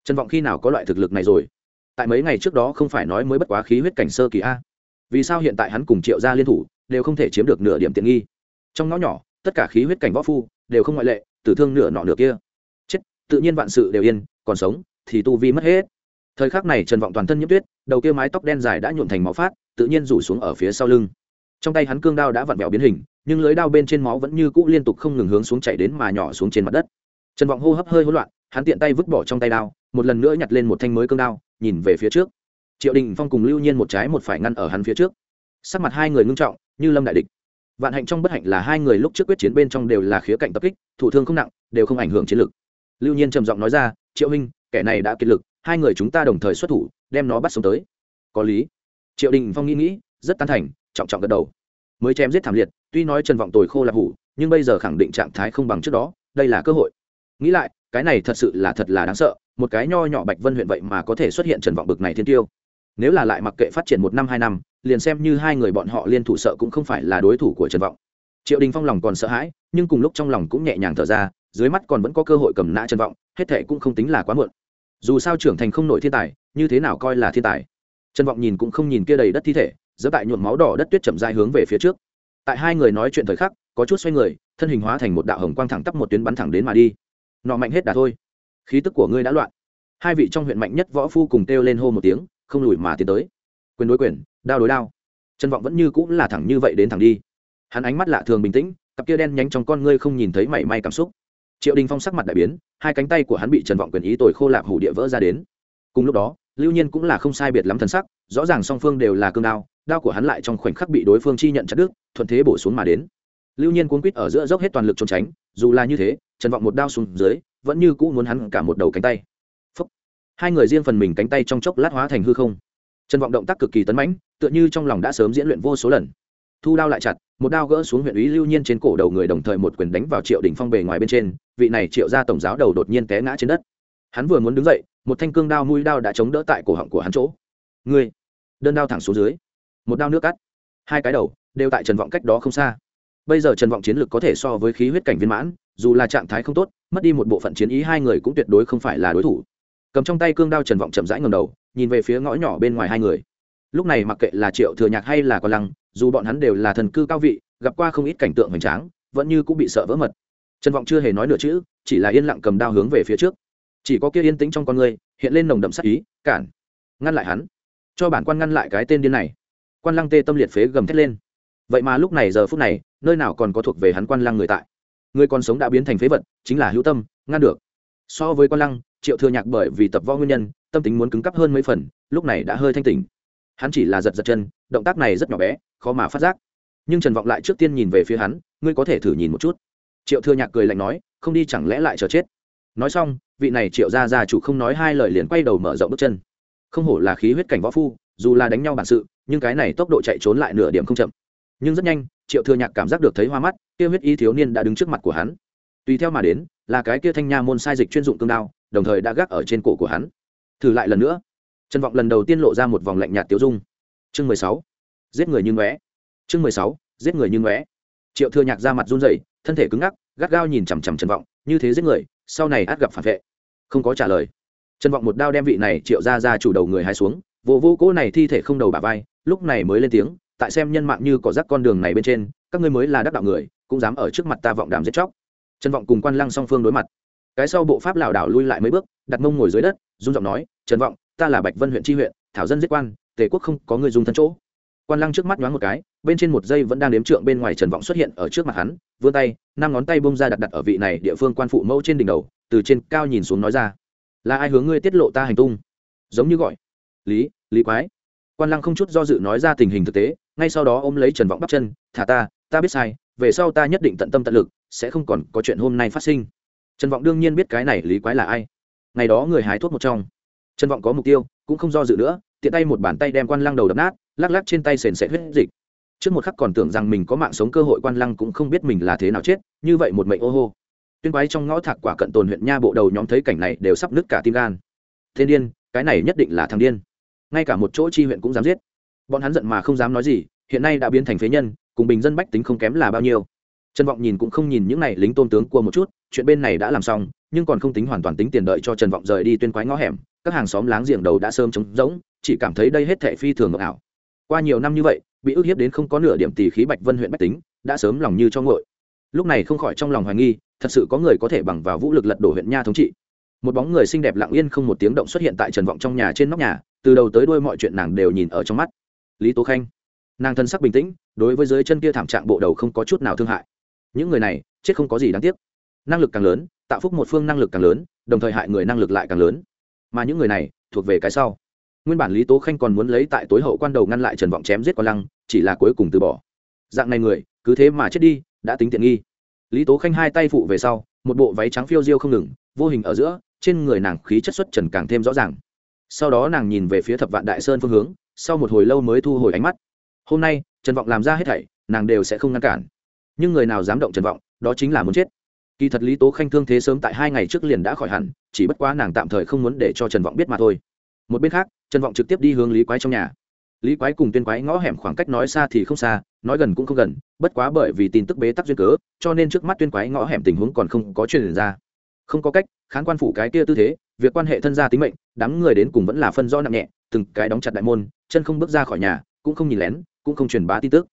Trần vọng khi nào có loại thực lực này rồi? Tại mấy ngày trước đó không phải nói mới bất quá khí huyết cảnh sơ kỳ a? Vì sao hiện tại hắn cùng triệu gia liên thủ, đều không thể chiếm được nửa điểm tiện nghi? Trong ngõ nhỏ, tất cả khí huyết cảnh võ phu đều không ngoại lệ, tử thương nửa nọ nửa kia. Chết, tự nhiên vạn sự đều yên, còn sống thì tu vi mất hết. Thời khắc này trần vọng toàn thân nhiễm tuyết, đầu kia mái tóc đen dài đã nhuộn thành máu phát, tự nhiên rủ xuống ở phía sau lưng. Trong tay hắn cương đao đã vặn vẹo biến hình nhưng lưới đao bên trên máu vẫn như cũ liên tục không ngừng hướng xuống chảy đến mà nhỏ xuống trên mặt đất. Trần vọng hô hấp hơi hỗn loạn, hắn tiện tay vứt bỏ trong tay đao, một lần nữa nhặt lên một thanh mới cương đao, nhìn về phía trước. Triệu đình phong cùng lưu nhiên một trái một phải ngăn ở hắn phía trước. Sắc mặt hai người ngưng trọng, như lâm đại địch. Vạn hạnh trong bất hạnh là hai người lúc trước quyết chiến bên trong đều là khía cạnh tập kích, thủ thương không nặng, đều không ảnh hưởng chiến lực. Lưu nhiên trầm giọng nói ra, triệu huynh, kẻ này đã kiệt lực, hai người chúng ta đồng thời xuất thủ, đem nó bắt sống tới. Có lý. Triệu đình phong nghĩ nghĩ, rất tán thành, trọng trọng gật đầu. Mới chém giết thảm liệt tuy nói trần vọng tồi khô là hủ, nhưng bây giờ khẳng định trạng thái không bằng trước đó, đây là cơ hội. Nghĩ lại, cái này thật sự là thật là đáng sợ, một cái nho nhỏ bạch vân huyện vậy mà có thể xuất hiện trần vọng bực này thiên tiêu. Nếu là lại mặc kệ phát triển một năm, hai năm, liền xem như hai người bọn họ liên thủ sợ cũng không phải là đối thủ của trần vọng. Triệu đình phong lòng còn sợ hãi, nhưng cùng lúc trong lòng cũng nhẹ nhàng thở ra, dưới mắt còn vẫn có cơ hội cầm nã trần vọng, hết thệ cũng không tính là quá muộn. Dù sao trưởng thành không nổi thiên tài, như thế nào coi là thiên tài? Trần vọng nhìn cũng không nhìn kia đầy đất thi thể giữa tại nhuộm máu đỏ đất tuyết chậm dài hướng về phía trước tại hai người nói chuyện thời khắc, có chút xoay người, thân hình hóa thành một đạo hồng quang thẳng tắp một tuyến bắn thẳng đến mà đi. Nọ mạnh hết đà thôi. Khí tức của ngươi đã loạn. Hai vị trong huyện mạnh nhất võ phu cùng kêu lên hô một tiếng, không lùi mà tiến tới. Quyền đối quyền, đao đối đao. Trân vọng vẫn như cũng là thẳng như vậy đến thẳng đi. Hắn ánh mắt lạ thường bình tĩnh, cặp kia đen nhánh trong con ngươi không nhìn thấy mảy may cảm xúc. Triệu đình phong sắc mặt đại biến, hai cánh tay của hắn bị trần vọng quyền ý tồi khô lạp hủ địa vỡ ra đến. Cùng lúc đó, lưu nhiên cũng là không sai biệt lắm thần sắc, rõ ràng song phương đều là cương đao đao của hắn lại trong khoảnh khắc bị đối phương chi nhận chặt đứt, thuận thế bổ xuống mà đến. Lưu nhiên cuốn quýt ở giữa dốc hết toàn lực trốn tránh, dù là như thế, trần vọng một đao xuống dưới, vẫn như cũ muốn hắn cả một đầu cánh tay. Phúc. hai người riêng phần mình cánh tay trong chốc lát hóa thành hư không. Trần vọng động tác cực kỳ tấn mãnh, tựa như trong lòng đã sớm diễn luyện vô số lần. Thu đao lại chặt, một đao gỡ xuống huyện ý lưu nhiên trên cổ đầu người đồng thời một quyền đánh vào triệu đỉnh phong bề ngoài bên trên, vị này triệu ra tổng giáo đầu đột nhiên té ngã trên đất. Hắn vừa muốn đứng dậy, một thanh cương đao mũi đao đã chống đỡ tại cổ họng của hắn chỗ. Ngươi! Đơn đao thẳng xuống dưới một đao nước cắt. Hai cái đầu đều tại trần vọng cách đó không xa. Bây giờ trần vọng chiến lược có thể so với khí huyết cảnh viên mãn, dù là trạng thái không tốt, mất đi một bộ phận chiến ý hai người cũng tuyệt đối không phải là đối thủ. Cầm trong tay cương đao trần vọng chậm rãi ngầm đầu, nhìn về phía ngõ nhỏ bên ngoài hai người. Lúc này mặc kệ là triệu thừa nhạc hay là con lăng, dù bọn hắn đều là thần cư cao vị, gặp qua không ít cảnh tượng hoành tráng, vẫn như cũng bị sợ vỡ mật. Trần vọng chưa hề nói nửa chữ, chỉ là yên lặng cầm đao hướng về phía trước. Chỉ có kia yên tĩnh trong con người, hiện lên nồng đậm sắc ý, cản, ngăn lại hắn. Cho bản quan ngăn lại cái tên điên này quan lăng tê tâm liệt phế gầm thét lên. Vậy mà lúc này giờ phút này, nơi nào còn có thuộc về hắn quan lăng người tại? Người còn sống đã biến thành phế vật, chính là hữu tâm, ngăn được. So với quan lăng, triệu thừa nhạc bởi vì tập võ nguyên nhân, tâm tính muốn cứng cắp hơn mấy phần, lúc này đã hơi thanh tỉnh. Hắn chỉ là giật giật chân, động tác này rất nhỏ bé, khó mà phát giác. Nhưng trần vọng lại trước tiên nhìn về phía hắn, ngươi có thể thử nhìn một chút. Triệu thừa nhạc cười lạnh nói, không đi chẳng lẽ lại chờ chết? Nói xong, vị này triệu gia gia chủ không nói hai lời liền quay đầu mở rộng bước chân. Không hổ là khí huyết cảnh võ phu dù là đánh nhau bản sự, nhưng cái này tốc độ chạy trốn lại nửa điểm không chậm. Nhưng rất nhanh, triệu thừa nhạc cảm giác được thấy hoa mắt, kia huyết y thiếu niên đã đứng trước mặt của hắn. Tùy theo mà đến, là cái kia thanh nha môn sai dịch chuyên dụng cương đao, đồng thời đã gác ở trên cổ của hắn. Thử lại lần nữa. Trần vọng lần đầu tiên lộ ra một vòng lạnh nhạt tiêu dung. Chương mười sáu. Giết người như ngóe. Chương mười sáu. Giết người như ngóe. Triệu thừa nhạc ra mặt run rẩy, thân thể cứng ngắc, gắt gao nhìn chằm chằm trần vọng, như thế giết người, sau này át gặp phản vệ. Không có trả lời. Trần vọng một đao đem vị này triệu ra ra chủ đầu người hai xuống vô vô cỗ này thi thể không đầu bà vai, lúc này mới lên tiếng, tại xem nhân mạng như có rác con đường này bên trên, các ngươi mới là đắc đạo người, cũng dám ở trước mặt ta vọng đàm giết chóc. Trần vọng cùng quan lăng song phương đối mặt. Cái sau bộ pháp lảo đảo lui lại mấy bước, đặt mông ngồi dưới đất, run giọng nói, trần vọng, ta là bạch vân huyện tri huyện, thảo dân giết quan, tề quốc không có người dùng thân chỗ. Quan lăng trước mắt nhoáng một cái, bên trên một dây vẫn đang đếm trượng bên ngoài trần vọng xuất hiện ở trước mặt hắn, vươn tay, năm ngón tay bông ra đặt đặt ở vị này địa phương quan phụ mẫu trên đỉnh đầu, từ trên cao nhìn xuống nói ra, là ai hướng ngươi tiết lộ ta hành tung? Giống như gọi lý lý quái. Quan lăng không chút do dự nói ra tình hình thực tế, ngay sau đó ôm lấy trần vọng bắt chân, thả ta ta biết sai, về sau ta nhất định tận tâm tận lực, sẽ không còn có chuyện hôm nay phát sinh. Trần vọng đương nhiên biết cái này lý quái là ai. Ngày đó người hái thuốc một trong. Trần vọng có mục tiêu, cũng không do dự nữa, tiện tay một bàn tay đem quan lăng đầu đập nát, lắc lắc trên tay sền sệt huyết dịch. Trước một khắc còn tưởng rằng mình có mạng sống cơ hội, quan lăng cũng không biết mình là thế nào chết, như vậy một mệnh ô hô. Tuyên quái trong ngõ thạc quả cận tồn huyện nha bộ đầu nhóm thấy cảnh này đều sắp nứt cả tim gan. Thiên điên, cái này nhất định là thằng điên ngay cả một chỗ chi huyện cũng dám giết. Bọn hắn giận mà không dám nói gì, hiện nay đã biến thành phế nhân, cùng bình dân bách tính không kém là bao nhiêu. Trần vọng nhìn cũng không nhìn những n à y lính tôn tướng cua một chút, chuyện bên này đã làm xong, nhưng còn không tính hoàn toàn tính tiền đợi cho trần vọng rời đi tuyên quái ngõ hẻm, các hàng xóm láng giềng đầu đã sơm trống rỗng, chỉ cảm thấy đây hết thệ phi thường ngọc ảo qua nhiều năm như vậy, bị ức hiếp đến không có nửa điểm tỷ khí bạch vân huyện bách tính, đã sớm lòng như cho ngội lúc này không khỏi trong lòng hoài nghi, thật sự có người có thể bằng vào vũ lực lật đổ huyện nha thống trị. Một bóng người xinh đẹp lặng yên không một tiếng động xuất hiện tại trần vọng trong nhà trên nóc nhà từ đầu tới đuôi mọi chuyện nàng đều nhìn ở trong mắt. Lý tố khanh, nàng thân sắc bình tĩnh, đối với dưới chân kia thảm trạng bộ đầu không có chút nào thương hại. Những người này, chết không có gì đáng tiếc. Năng lực càng lớn, tạo phúc một phương năng lực càng lớn, đồng thời hại người năng lực lại càng lớn. Mà những người này, thuộc về cái sau. Nguyên bản lý tố khanh còn muốn lấy tại tối hậu quan đầu ngăn lại trần vọng chém giết quan lăng, chỉ là cuối cùng từ bỏ. Dạng này người, cứ thế mà chết đi, đã tính tiện nghi. Lý tố khanh hai tay phụ về sau, một bộ váy trắng phiêu diêu không ngừng, vô hình ở giữa, trên người nàng khí chất xuất trần càng thêm rõ ràng sau đó nàng nhìn về phía thập vạn đại sơn phương hướng, sau một hồi lâu mới thu hồi ánh mắt. Hôm nay, trần vọng làm ra hết thảy, nàng đều sẽ không ngăn cản. Nhưng người nào dám động trần vọng, đó chính là muốn chết. Kỳ thật lý tố khanh thương thế sớm tại hai ngày trước liền đã khỏi hẳn, chỉ bất quá nàng tạm thời không muốn để cho trần vọng biết mà thôi. Một bên khác, trần vọng trực tiếp đi hướng lý quái trong nhà. Lý quái cùng tuyên quái ngõ hẻm khoảng cách nói xa thì không xa, nói gần cũng không gần, bất quá bởi vì tin tức bế tắc duyên cớ, cho nên trước mắt tuyên quái ngõ hẻm tình huống còn không có truyền ra. Không có cách, khán quan phủ cái kia tư thế việc quan hệ thân gia tính mệnh, đám người đến cùng vẫn là phân rõ nặng nhẹ, từng cái đóng chặt đại môn, chân không bước ra khỏi nhà, cũng không nhìn lén, cũng không truyền bá tin tức.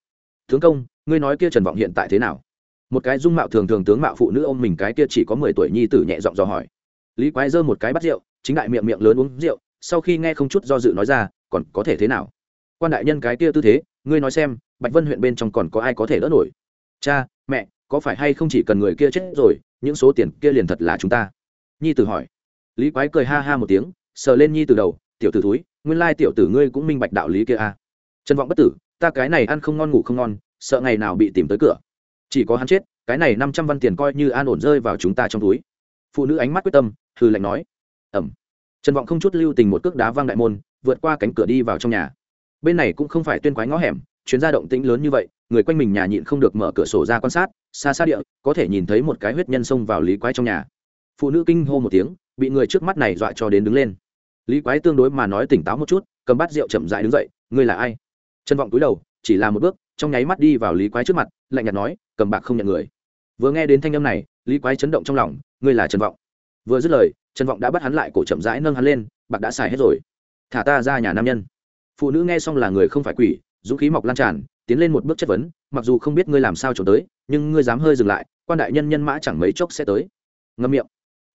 Tướng công, ngươi nói kia trần vọng hiện tại thế nào? Một cái dung mạo thường thường tướng mạo phụ nữ ôm mình cái kia chỉ có mười tuổi nhi tử nhẹ giọng dò hỏi. Lý quái giơ một cái bắt rượu, chính đại miệng miệng lớn uống rượu, sau khi nghe không chút do dự nói ra, còn có thể thế nào? Quan đại nhân cái kia tư thế, ngươi nói xem, bạch vân huyện bên trong còn có ai có thể đỡ nổi? Cha, mẹ, có phải hay không chỉ cần người kia chết rồi, những số tiền kia liền thật là chúng ta? Nhi tử hỏi lý quái cười ha ha một tiếng, sờ lên nhi từ đầu, tiểu tử túi nguyên lai tiểu tử ngươi cũng minh bạch đạo lý kia a à. trần vọng bất tử, ta cái này ăn không ngon ngủ không ngon, sợ ngày nào bị tìm tới cửa. Chỉ có hắn chết, cái này năm trăm văn tiền coi như an ổn rơi vào chúng ta trong túi. Phụ nữ ánh mắt quyết tâm hư lạnh nói. Ẩm. Trần vọng không chút lưu tình một cước đá văng đại môn, vượt qua cánh cửa đi vào trong nhà. Bên này cũng không phải tuyên quái ngõ hẻm, chuyến ra động tĩnh lớn như vậy, người quanh mình nhà nhịn không được mở cửa sổ ra quan sát, xa xa địa, có thể nhìn thấy một cái huyết nhân xông vào lý quái trong nhà. Phụ nữ kinh hô một tiếng bị người trước mắt này dọa cho đến đứng lên. Lý quái tương đối mà nói tỉnh táo một chút, cầm bát rượu chậm dại đứng dậy, ngươi là ai? Trân vọng túi đầu, chỉ là một bước, trong nháy mắt đi vào lý quái trước mặt, lạnh nhạt nói, cầm bạc không nhận người. Vừa nghe đến thanh âm này, lý quái chấn động trong lòng, ngươi là trần vọng. Vừa dứt lời, trần vọng đã bắt hắn lại cổ chậm rãi nâng hắn lên, bạc đã xài hết rồi. Thả ta ra nhà nam nhân. Phụ nữ nghe xong là người không phải quỷ, dũng khí mọc lan tràn, tiến lên một bước chất vấn, mặc dù không biết ngươi làm sao trốn tới, nhưng ngươi dám hơi dừng lại, quan đại nhân nhân mã chẳng mấy chốc sẽ tới. Ngâm miệng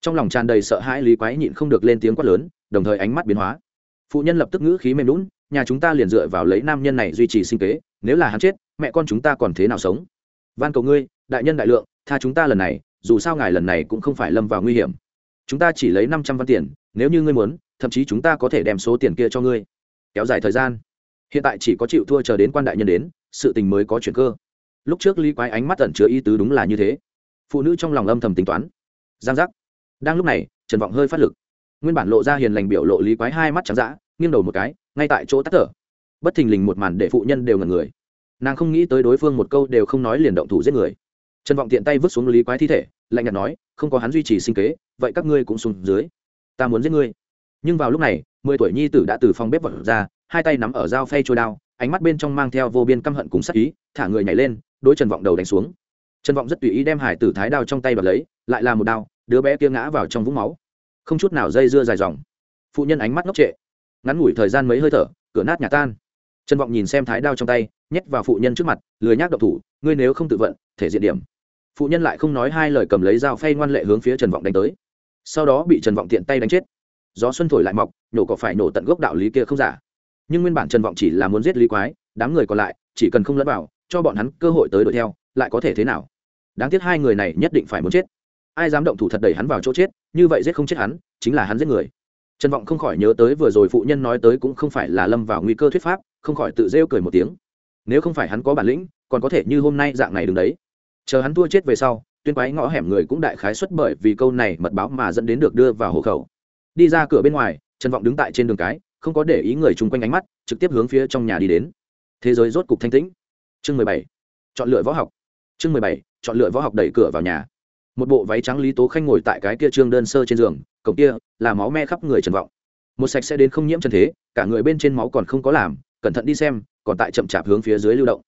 trong lòng tràn đầy sợ hãi lý quái nhịn không được lên tiếng quát lớn, đồng thời ánh mắt biến hóa. Phụ nhân lập tức ngữ khí mềm lún nhà chúng ta liền dựa vào lấy nam nhân này duy trì sinh kế, nếu là hắn chết, mẹ con chúng ta còn thế nào sống? Van cầu ngươi, đại nhân đại lượng, tha chúng ta lần này, dù sao ngài lần này cũng không phải lâm vào nguy hiểm. Chúng ta chỉ lấy năm trăm văn tiền, nếu như ngươi muốn, thậm chí chúng ta có thể đem số tiền kia cho ngươi. Kéo dài thời gian. Hiện tại chỉ có chịu thua chờ đến quan đại nhân đến, sự tình mới có chuyện cơ. Lúc trước lý quái ánh mắt ẩn chứa ý tứ đúng là như thế. Phụ nữ trong lòng âm thầm tính toán. Giang giác đang lúc này, trần vọng hơi phát lực. Nguyên bản lộ ra hiền lành biểu lộ lý quái hai mắt trắng d nghiêng đầu một cái, ngay tại chỗ tắt thở. Bất thình lình một màn để phụ nhân đều ngần người. Nàng không nghĩ tới đối phương một câu đều không nói liền động thủ giết người. Trần vọng tiện tay vứt xuống lý quái thi thể, lạnh nhạt nói, không có hắn duy trì sinh kế, vậy các ngươi cũng xuống dưới. Ta muốn giết ngươi. Nhưng vào lúc này, mười tuổi nhi tử đã từ phòng bếp vật ra, hai tay nắm ở dao phay trôi đao, ánh mắt bên trong mang theo vô biên căm hận cùng sắc ý, thả người nhảy lên, đối trần vọng đầu đánh xuống. Trần vọng rất tùy ý đem hải tử thái đao trong tay và lấy, lại là một đao đứa bé kia ngã vào trong vũng máu. Không chút nào dây dưa dài dòng. Phụ nhân ánh mắt ngốc trệ. Ngắn ngủi thời gian mấy hơi thở, cửa nát nhà tan. Trần vọng nhìn xem thái đao trong tay, nhét vào phụ nhân trước mặt, lười nhác độc thủ, ngươi nếu không tự vận, thể diện điểm. Phụ nhân lại không nói hai lời cầm lấy dao phay ngoan lệ hướng phía trần vọng đánh tới. Sau đó bị trần vọng tiện tay đánh chết. Gió xuân thổi lại mọc, nhổ có phải nổ tận gốc đạo lý kia không giả. Nhưng nguyên bản trần vọng chỉ là muốn giết lý quái, đám người còn lại, chỉ cần không lẫn vào, cho bọn hắn cơ hội tới đuổi theo, lại có thể thế nào? Đáng tiếc hai người này nhất định phải muốn chết ai dám động thủ thật đẩy hắn vào chỗ chết, như vậy giết không chết hắn, chính là hắn giết người. Trần vọng không khỏi nhớ tới vừa rồi phụ nhân nói tới cũng không phải là lâm vào nguy cơ thuyết pháp, không khỏi tự rêu cười một tiếng. Nếu không phải hắn có bản lĩnh, còn có thể như hôm nay dạng này đứng đấy. Chờ hắn thua chết về sau, tuyên quái ngõ hẻm người cũng đại khái xuất bởi vì câu này mật báo mà dẫn đến được đưa vào hộ khẩu. Đi ra cửa bên ngoài, trần vọng đứng tại trên đường cái, không có để ý người chung quanh ánh mắt, trực tiếp hướng phía trong nhà đi đến. Thế giới rốt cục thanh tĩnh. Chương mười bảy. Chọn lựa võ học. Chương mười bảy. Chọn lựa võ học đẩy cửa vào nhà một bộ váy trắng lý tố khanh ngồi tại cái kia trương đơn sơ trên giường, cổng kia là máu me khắp người trần vọng. Một sạch sẽ đến không nhiễm chân thế, cả người bên trên máu còn không có làm, cẩn thận đi xem, còn tại chậm chạp hướng phía dưới lưu động.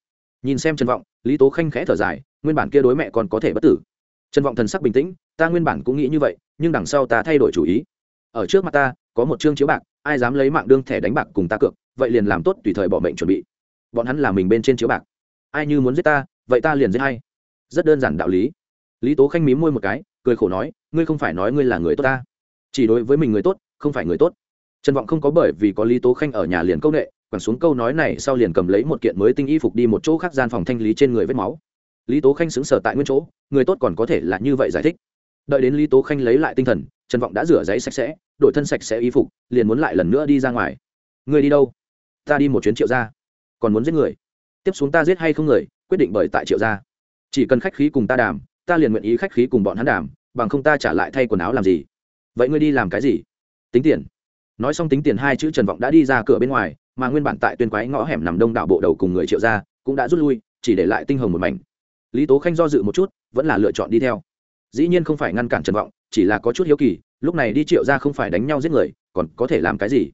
Nhìn xem trần vọng, lý tố khanh khẽ thở dài, nguyên bản kia đối mẹ còn có thể bất tử. Trần vọng thần sắc bình tĩnh, ta nguyên bản cũng nghĩ như vậy, nhưng đằng sau ta thay đổi chủ ý. Ở trước mặt ta, có một chương chiếu bạc, ai dám lấy mạng đương thẻ đánh bạc cùng ta cược, vậy liền làm tốt tùy thời bỏ mệnh chuẩn bị. Bọn hắn là mình bên trên chiếu bạc. Ai như muốn giết ta, vậy ta liền giết hay rất đơn giản đạo lý lý tố khanh mím môi một cái, cười khổ nói, ngươi không phải nói ngươi là người tốt ta. Chỉ đối với mình người tốt, không phải người tốt. Trần vọng không có bởi vì có lý tố khanh ở nhà liền câu nệ, quẳng xuống câu nói này sau liền cầm lấy một kiện mới tinh y phục đi một chỗ khác gian phòng thanh lý trên người vết máu. Lý tố khanh xứng sở tại nguyên chỗ, người tốt còn có thể là như vậy giải thích. Đợi đến lý tố khanh lấy lại tinh thần, trần vọng đã rửa giấy sạch sẽ, đổi thân sạch sẽ y phục, liền muốn lại lần nữa đi ra ngoài. Người đi đâu? Ta đi một chuyến triệu gia. Còn muốn giết người? Tiếp xuống ta giết hay không người, quyết định bởi tại triệu gia. Chỉ cần khách khí cùng ta đàm ta liền nguyện ý khách khí cùng bọn hắn đàm, bằng không ta trả lại thay quần áo làm gì? Vậy ngươi đi làm cái gì? Tính tiền. Nói xong tính tiền hai chữ trần vọng đã đi ra cửa bên ngoài, mà nguyên bản tại tuyên quái ngõ hẻm nằm đông đảo bộ đầu cùng người triệu gia cũng đã rút lui, chỉ để lại tinh hồng một mảnh. Lý tố khanh do dự một chút, vẫn là lựa chọn đi theo. Dĩ nhiên không phải ngăn cản trần vọng, chỉ là có chút hiếu kỳ, lúc này đi triệu ra không phải đánh nhau giết người, còn có thể làm cái gì?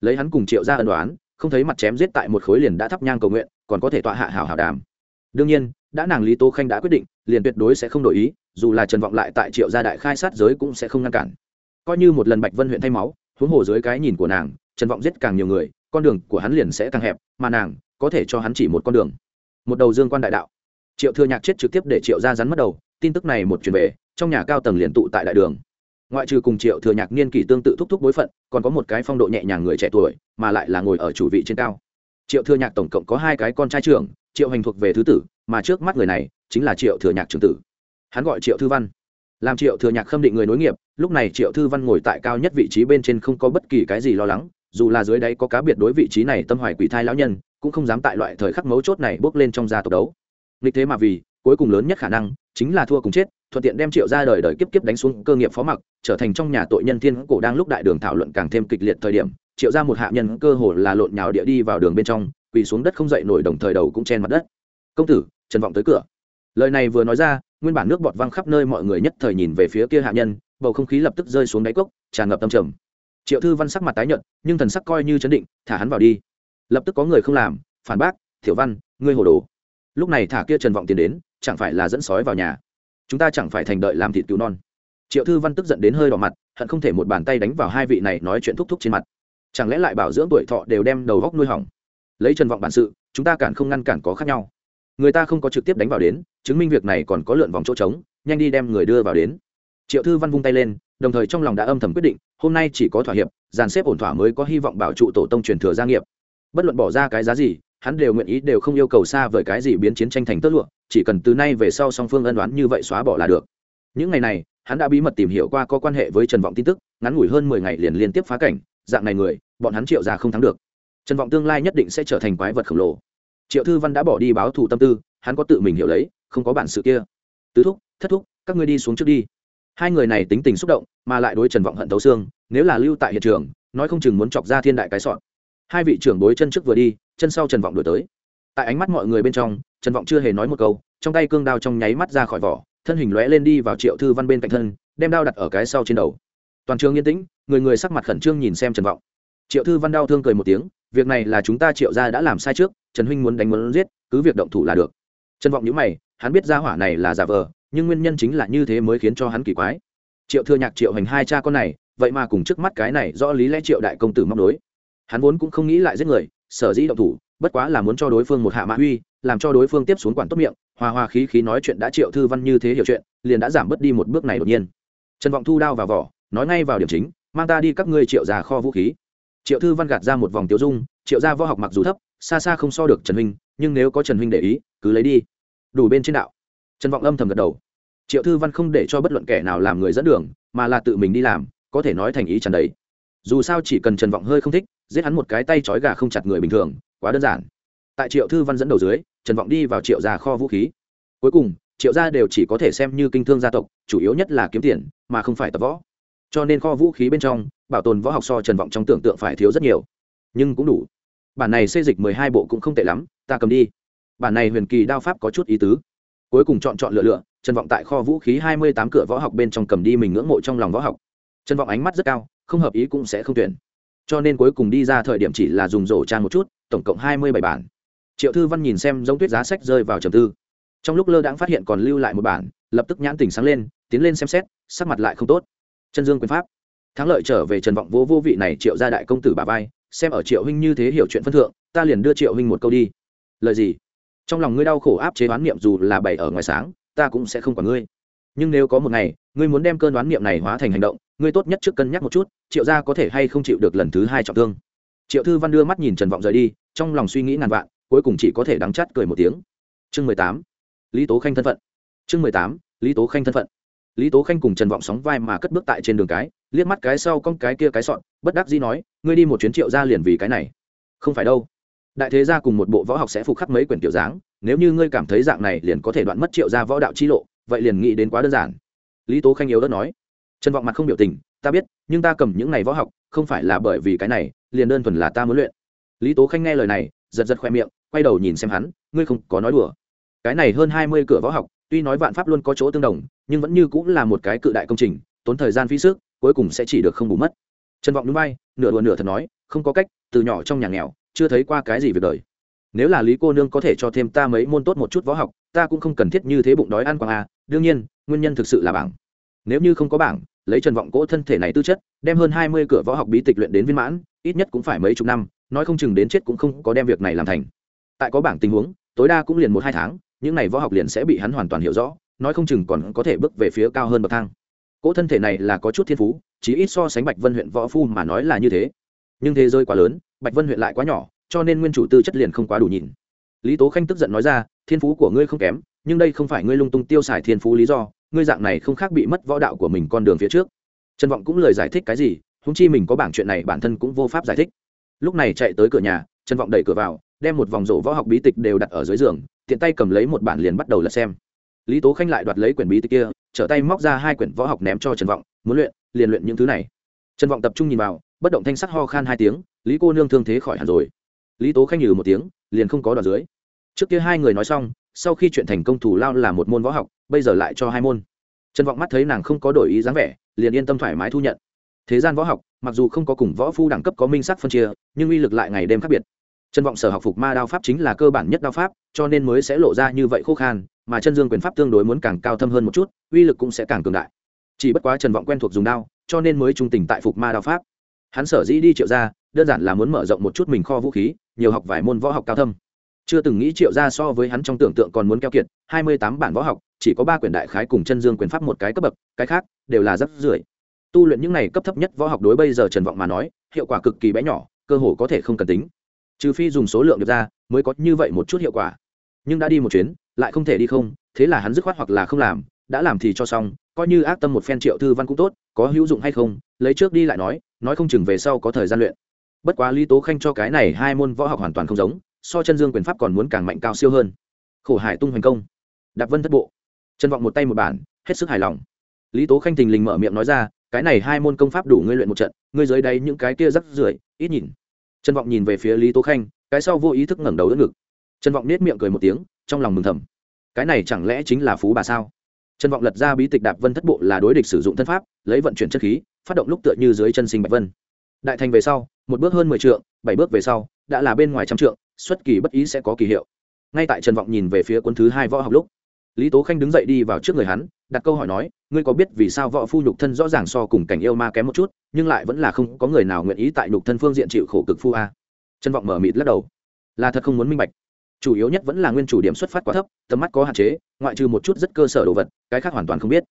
Lấy hắn cùng triệu ra ân đoán không thấy mặt chém giết tại một khối liền đã thắp nhang cầu nguyện, còn có thể tọa hạ hảo hảo đàm đương nhiên, đã nàng lý tố khanh đã quyết định, liền tuyệt đối sẽ không đổi ý, dù là trần vọng lại tại triệu gia đại khai sát giới cũng sẽ không ngăn cản. Coi như một lần bạch vân huyện thay máu, huống hồ dưới cái nhìn của nàng, trần vọng giết càng nhiều người, con đường của hắn liền sẽ càng hẹp, mà nàng có thể cho hắn chỉ một con đường. Một đầu dương quan đại đạo. Triệu thừa nhạc chết trực tiếp để triệu gia rắn mất đầu, tin tức này một truyền về, trong nhà cao tầng liền tụ tại đại đường. Ngoại trừ cùng triệu thừa nhạc niên kỷ tương tự thúc thúc bối phận, còn có một cái phong độ nhẹ nhàng người trẻ tuổi, mà lại là ngồi ở chủ vị trên cao. Triệu thừa nhạc tổng cộng có hai cái con trai trưởng triệu hành thuộc về thứ tử, mà trước mắt người này chính là triệu thừa nhạc trưởng tử. Hắn gọi triệu thư văn. Làm triệu thừa nhạc khâm định người nối nghiệp, lúc này triệu thư văn ngồi tại cao nhất vị trí bên trên không có bất kỳ cái gì lo lắng, dù là dưới đáy có cá biệt đối vị trí này tâm hoài quỷ thai lão nhân, cũng không dám tại loại thời khắc mấu chốt này bước lên trong gia tộc đấu. Nghịch thế mà vì, cuối cùng lớn nhất khả năng chính là thua cùng chết, thuận tiện đem triệu ra đời đời kiếp kiếp đánh xuống cơ nghiệp phó mặc, trở thành trong nhà tội nhân thiên cổ đang lúc đại đường thảo luận càng thêm kịch liệt thời điểm, triệu ra một hạ nhân cơ hồ là lộn nhào địa đi vào đường bên trong quỳ xuống đất không dậy nổi đồng thời đầu cũng chen mặt đất. Công tử, trần vọng tới cửa. Lời này vừa nói ra, nguyên bản nước bọt văng khắp nơi mọi người nhất thời nhìn về phía kia hạ nhân, bầu không khí lập tức rơi xuống đáy cốc, tràn ngập tâm trầm. Triệu thư văn sắc mặt tái nhợt, nhưng thần sắc coi như chấn định, thả hắn vào đi. Lập tức có người không làm, phản bác thiểu văn, ngươi hồ đồ. Lúc này thả kia trần vọng tiền đến, chẳng phải là dẫn sói vào nhà? Chúng ta chẳng phải thành đợi làm thịt cứu non. Triệu thư văn tức giận đến hơi đỏ mặt, hận không thể một bàn tay đánh vào hai vị này nói chuyện thúc thúc trên mặt. Chẳng lẽ lại bảo dưỡng tuổi thọ đều đem đầu góc nuôi hỏng? Lấy trần vọng bản sự, chúng ta cản không ngăn cản có khác nhau. Người ta không có trực tiếp đánh vào đến, chứng minh việc này còn có lượn vòng chỗ trống, nhanh đi đem người đưa vào đến. Triệu thư văn vung tay lên, đồng thời trong lòng đã âm thầm quyết định, hôm nay chỉ có thỏa hiệp, dàn xếp ổn thỏa mới có hy vọng bảo trụ tổ tông truyền thừa gia nghiệp. Bất luận bỏ ra cái giá gì, hắn đều nguyện ý đều không yêu cầu xa vời cái gì biến chiến tranh thành tớt lụa, chỉ cần từ nay về sau song phương ân đoán như vậy xóa bỏ là được. Những ngày này, hắn đã bí mật tìm hiểu qua có quan hệ với trần vọng tin tức, ngắn ngủi hơn mười ngày liền liên tiếp phá cảnh, dạng này người, bọn hắn triệu ra không thắng được trần vọng tương lai nhất định sẽ trở thành quái vật khổng lồ. Triệu thư văn đã bỏ đi báo thù tâm tư, hắn có tự mình hiểu lấy, không có bản sự kia. Tứ thúc, thất thúc, các ngươi đi xuống trước đi. Hai người này tính tình xúc động, mà lại đối trần vọng hận tấu xương, nếu là lưu tại hiện trường, nói không chừng muốn chọc ra thiên đại cái sọn. Hai vị trưởng bối chân trước vừa đi, chân sau trần vọng đổi tới. Tại ánh mắt mọi người bên trong, trần vọng chưa hề nói một câu, trong tay cương đao trong nháy mắt ra khỏi vỏ, thân hình lóe lên đi vào triệu thư văn bên cạnh thân, đem đao đặt ở cái sau trên đầu. Toàn trường yên tĩnh, người người sắc mặt khẩn trương nhìn xem trần vọng triệu thư văn đau thương cười một tiếng, việc này là chúng ta triệu ra đã làm sai trước, trần huynh muốn đánh muốn giết, cứ việc động thủ là được. Trần vọng nhữ mày, hắn biết ra hỏa này là giả vờ, nhưng nguyên nhân chính là như thế mới khiến cho hắn kỳ quái. Triệu thừa nhạc triệu hành hai cha con này, vậy mà cùng trước mắt cái này do lý lẽ triệu đại công tử móc đối hắn vốn cũng không nghĩ lại giết người, sở dĩ động thủ, bất quá là muốn cho đối phương một hạ mã uy, làm cho đối phương tiếp xuống quản tốt miệng, hòa hòa khí khí nói chuyện đã triệu thư văn như thế hiểu chuyện, liền đã giảm bớt đi một bước này đột nhiên. Trần vọng thu đao vào vỏ, nói ngay vào điểm chính, mang ta đi các ngươi triệu già kho vũ khí triệu thư văn gạt ra một vòng tiêu dung, triệu gia võ học mặc dù thấp, xa xa không so được trần huynh, nhưng nếu có trần huynh để ý, cứ lấy đi. Đủ bên trên đạo. Trần vọng âm thầm gật đầu. Triệu thư văn không để cho bất luận kẻ nào làm người dẫn đường, mà là tự mình đi làm, có thể nói thành ý trần đấy dù sao chỉ cần trần vọng hơi không thích, giết hắn một cái tay trói gà không chặt người bình thường, quá đơn giản. Tại triệu thư văn dẫn đầu dưới, trần vọng đi vào triệu gia kho vũ khí. Cuối cùng, triệu gia đều chỉ có thể xem như kinh thương gia tộc, chủ yếu nhất là kiếm tiền, mà không phải tập võ cho nên kho vũ khí bên trong, bảo tồn võ học so trần vọng trong tưởng tượng phải thiếu rất nhiều. Nhưng cũng đủ. Bản này xây dịch mười hai bộ cũng không tệ lắm, ta cầm đi. Bản này huyền kỳ đao pháp có chút ý tứ. Cuối cùng chọn chọn lựa lựa, trần vọng tại kho vũ khí hai mươi tám cửa võ học bên trong cầm đi mình ngưỡng mộ trong lòng võ học. Trần vọng ánh mắt rất cao, không hợp ý cũng sẽ không tuyển. Cho nên cuối cùng đi ra thời điểm chỉ là dùng rổ trang một chút, tổng cộng hai mươi bảy bản. Triệu thư văn nhìn xem giống tuyết giá sách rơi vào trầm tư. Trong lúc lơ đãng phát hiện còn lưu lại một bản, lập tức nhãn tình sáng lên, tiến lên xem xét, sắc mặt lại không tốt chân dương quyền pháp. Thắng lợi trở về trần vọng vô vô vị này triệu gia đại công tử bà vai, xem ở triệu huynh như thế hiểu chuyện phân thượng, ta liền đưa triệu huynh một câu đi. Lời gì? Trong lòng ngươi đau khổ áp chế đoán niệm dù là bày ở ngoài sáng, ta cũng sẽ không quản ngươi. Nhưng nếu có một ngày, ngươi muốn đem cơn đoán niệm này hóa thành hành động, ngươi tốt nhất trước cân nhắc một chút, triệu gia có thể hay không chịu được lần thứ hai trọng thương. Triệu thư văn đưa mắt nhìn trần vọng rời đi, trong lòng suy nghĩ ngàn vạn, cuối cùng chỉ có thể đắng chát cười một tiếng. Chương mười tám, lý tố khanh thân phận. Chương mười tám, lý tố khanh thân phận lý tố khanh cùng trần vọng sóng vai mà cất bước tại trên đường cái, liếc mắt cái sau con cái kia cái sọn, bất đắc dĩ nói, ngươi đi một chuyến triệu ra liền vì cái này. Không phải đâu. Đại thế gia cùng một bộ võ học sẽ phục khắc mấy quyển tiểu dáng, nếu như ngươi cảm thấy dạng này liền có thể đoạn mất triệu ra võ đạo chi lộ, vậy liền nghĩ đến quá đơn giản. Lý tố khanh yếu đất nói. Trần vọng mặt không biểu tình, ta biết, nhưng ta cầm những này võ học, không phải là bởi vì cái này, liền đơn thuần là ta muốn luyện. Lý tố khanh nghe lời này, giật giật khoe miệng, quay đầu nhìn xem hắn, ngươi không có nói đùa. Cái này hơn hai mươi cửa võ học tuy nói vạn pháp luôn có chỗ tương đồng, nhưng vẫn như cũng là một cái cự đại công trình, tốn thời gian phí sức, cuối cùng sẽ chỉ được không bù mất. Trần vọng núi bay nửa đùa nửa thật nói, không có cách, từ nhỏ trong nhà nghèo, chưa thấy qua cái gì việc đời. Nếu là lý cô nương có thể cho thêm ta mấy môn tốt một chút võ học, ta cũng không cần thiết như thế bụng đói ăn quang à đương nhiên, nguyên nhân thực sự là bảng. Nếu như không có bảng, lấy trần vọng cỗ thân thể này tư chất, đem hơn hai mươi cửa võ học bí tịch luyện đến viên mãn, ít nhất cũng phải mấy chục năm, nói không chừng đến chết cũng không có đem việc này làm thành. Tại có bảng tình huống, tối đa cũng liền một hai tháng những này võ học liền sẽ bị hắn hoàn toàn hiểu rõ, nói không chừng còn có thể bước về phía cao hơn bậc thang. Cỗ thân thể này là có chút thiên phú chỉ ít so sánh bạch vân huyện võ phu mà nói là như thế. Nhưng thế giới quá lớn, bạch vân huyện lại quá nhỏ, cho nên nguyên chủ tư chất liền không quá đủ nhìn. Lý tố khanh tức giận nói ra, thiên phú của ngươi không kém, nhưng đây không phải ngươi lung tung tiêu xài thiên phú lý do, ngươi dạng này không khác bị mất võ đạo của mình con đường phía trước. Trần vọng cũng lời giải thích cái gì húng chi mình có bảng chuyện này bản thân cũng vô pháp giải thích. Lúc này chạy tới cửa nhà, trần vọng đẩy cửa vào, đem một vòng rổ võ học bí tịch đều đặt ở dưới giường tiện tay cầm lấy một bản liền bắt đầu lật xem. Lý tố khanh lại đoạt lấy quyển bí tịch kia, trở tay móc ra hai quyển võ học ném cho trần vọng, muốn luyện, liền luyện những thứ này. Trần vọng tập trung nhìn vào, bất động thanh sắc ho khan hai tiếng, lý cô nương thương thế khỏi hẳn rồi. Lý tố khanh nhừ một tiếng, liền không có đoạn dưới. Trước kia hai người nói xong, sau khi chuyện thành công thủ lao là một môn võ học, bây giờ lại cho hai môn. Trần vọng mắt thấy nàng không có đổi ý dáng vẻ, liền yên tâm thoải mái thu nhận. Thế gian võ học, mặc dù không có cùng võ phu đẳng cấp có minh sắc phân chia, nhưng uy lực lại ngày đêm khác biệt. Chân vọng sở học phục ma đao pháp chính là cơ bản nhất đao pháp, cho nên mới sẽ lộ ra như vậy khô khan, mà chân dương quyền pháp tương đối muốn càng cao thâm hơn một chút, uy lực cũng sẽ càng cường đại. Chỉ bất quá trần vọng quen thuộc dùng đao, cho nên mới trung tình tại phục ma đao pháp. Hắn sở dĩ đi triệu ra đơn giản là muốn mở rộng một chút mình kho vũ khí, nhiều học vài môn võ học cao thâm. Chưa từng nghĩ triệu ra so với hắn trong tưởng tượng còn muốn keo kiệt, hai mươi tám bản võ học, chỉ có ba quyển đại khái cùng chân dương quyền pháp một cái cấp bậc, cái khác đều là rất rưỡi. Tu luyện những này cấp thấp nhất võ học đối bây giờ trần vọng mà nói, hiệu quả cực kỳ bé nhỏ, cơ hồ có thể không cần tính trừ phi dùng số lượng được ra, mới có như vậy một chút hiệu quả. Nhưng đã đi một chuyến, lại không thể đi không, thế là hắn dứt khoát hoặc là không làm, đã làm thì cho xong, coi như ác tâm một phen triệu thư văn cũng tốt, có hữu dụng hay không, lấy trước đi lại nói nói không chừng về sau có thời gian luyện. Bất quá lý tố khanh cho cái này hai môn võ học hoàn toàn không giống, so chân dương quyền pháp còn muốn càng mạnh cao siêu hơn. Khổ hải tung hoành công. Đạp vân thất bộ. Trân vọng một tay một bản, hết sức hài lòng. Lý tố khanh thình lình mở miệng nói ra, cái này hai môn công pháp đủ ngươi luyện một trận, ngươi dưới đây những cái kia rắc rưởi, ít nhìn trân vọng nhìn về phía lý tố khanh, cái sau vô ý thức ngẩng đầu đỡ ngực. Trân vọng nết miệng cười một tiếng, trong lòng mừng thầm. Cái này chẳng lẽ chính là phú bà sao? Trân vọng lật ra bí tịch đạp vân thất bộ là đối địch sử dụng thân pháp, lấy vận chuyển chất khí, phát động lúc tựa như dưới chân sinh bạch vân. Đại thành về sau, một bước hơn mười trượng, bảy bước về sau, đã là bên ngoài trăm trượng, xuất kỳ bất ý sẽ có kỳ hiệu. Ngay tại trần vọng nhìn về phía quân thứ hai võ học lúc lý tố khanh đứng dậy đi vào trước người hắn đặt câu hỏi nói ngươi có biết vì sao võ phu nhục thân rõ ràng so cùng cảnh yêu ma kém một chút nhưng lại vẫn là không có người nào nguyện ý tại nhục thân phương diện chịu khổ cực phu a? Trần vọng mở mịt lắc đầu. Là thật không muốn minh bạch. Chủ yếu nhất vẫn là nguyên chủ điểm xuất phát quá thấp tầm mắt có hạn chế ngoại trừ một chút rất cơ sở đồ vật cái khác hoàn toàn không biết.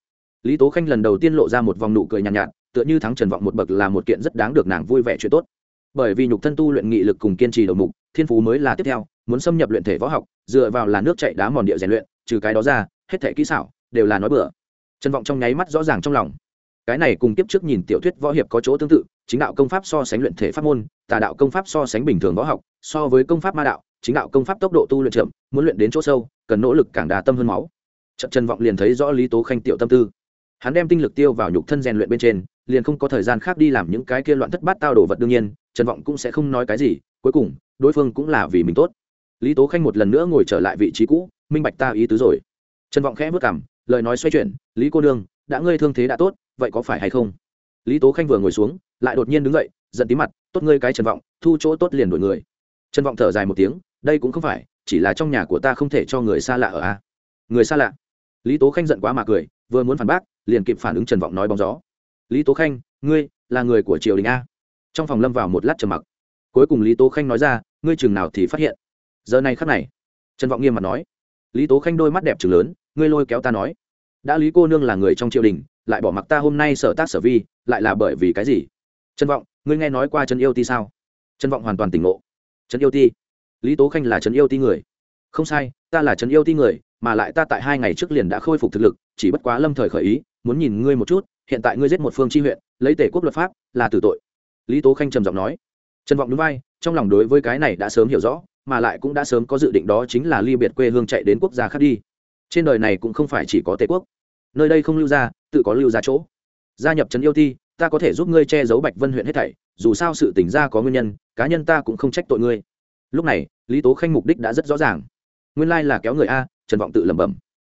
Lý tố khanh lần đầu tiên lộ ra một vòng nụ cười nhàn nhạt, nhạt tựa như thắng trần vọng một bậc là một kiện rất đáng được nàng vui vẻ chuyện tốt. Bởi vì nhục thân tu luyện nghị lực cùng kiên trì đầu mục thiên phú mới là tiếp theo muốn xâm nhập luyện thể võ học dựa vào là nước chạy đá mòn địa rèn luyện trừ cái đó ra, hết thể kỹ xảo đều là nói bừa. Trần vọng trong nháy mắt rõ ràng trong lòng. Cái này cùng tiếp trước nhìn tiểu thuyết võ hiệp có chỗ tương tự, chính đạo công pháp so sánh luyện thể pháp môn, tà đạo công pháp so sánh bình thường võ học, so với công pháp ma đạo, chính đạo công pháp tốc độ tu luyện chậm, muốn luyện đến chỗ sâu, cần nỗ lực càng đà tâm hơn máu. Trận trần vọng liền thấy rõ lý tố khanh tiểu tâm tư. Hắn đem tinh lực tiêu vào nhục thân rèn luyện bên trên, liền không có thời gian khác đi làm những cái kia loạn thất bát tao đồ vật đương nhiên, trần vọng cũng sẽ không nói cái gì, cuối cùng, đối phương cũng là vì mình tốt. Lý tố khanh một lần nữa ngồi trở lại vị trí cũ minh bạch ta ý tứ rồi. Trần vọng khẽ vất cảm, lời nói xoay chuyển, lý cô nương, đã ngươi thương thế đã tốt, vậy có phải hay không? Lý tố khanh vừa ngồi xuống, lại đột nhiên đứng dậy, giận tí mặt, tốt ngươi cái trần vọng, thu chỗ tốt liền đổi người. Trần vọng thở dài một tiếng, đây cũng không phải, chỉ là trong nhà của ta không thể cho người xa lạ ở a. Người xa lạ? Lý tố khanh giận quá mà cười, vừa muốn phản bác, liền kịp phản ứng trần vọng nói bóng gió. Lý tố khanh, ngươi là người của triều đình a? Trong phòng lâm vào một lát trầm mặc. Cuối cùng lý tố khanh nói ra, ngươi chừng nào thì phát hiện? Giờ này khắc này, trần vọng nghiêm mặt nói lý tố khanh đôi mắt đẹp trừng lớn, ngươi lôi kéo ta nói. Đã lý cô nương là người trong triều đình, lại bỏ mặc ta hôm nay sở tác sở vi, lại là bởi vì cái gì? Trần vọng, ngươi nghe nói qua trần yêu ti sao? Trần vọng hoàn toàn tỉnh ngộ. Trần yêu ti? Lý tố khanh là trần yêu ti người. Không sai, ta là trần yêu ti người, mà lại ta tại hai ngày trước liền đã khôi phục thực lực, chỉ bất quá lâm thời khởi ý, muốn nhìn ngươi một chút, hiện tại ngươi giết một phương tri huyện, lấy tể quốc luật pháp, là tử tội. Lý tố khanh trầm giọng nói. Trần vọng núi vai, trong lòng đối với cái này đã sớm hiểu rõ mà lại cũng đã sớm có dự định đó chính là ly biệt quê hương chạy đến quốc gia khác đi. Trên đời này cũng không phải chỉ có tề quốc. Nơi đây không lưu ra tự có lưu ra chỗ. Gia nhập trấn yêu ti, ta có thể giúp ngươi che giấu bạch vân huyện hết thảy, dù sao sự tỉnh ra có nguyên nhân, cá nhân ta cũng không trách tội ngươi. Lúc này, lý tố khanh mục đích đã rất rõ ràng. Nguyên lai là kéo người a, trần vọng tự lẩm bẩm.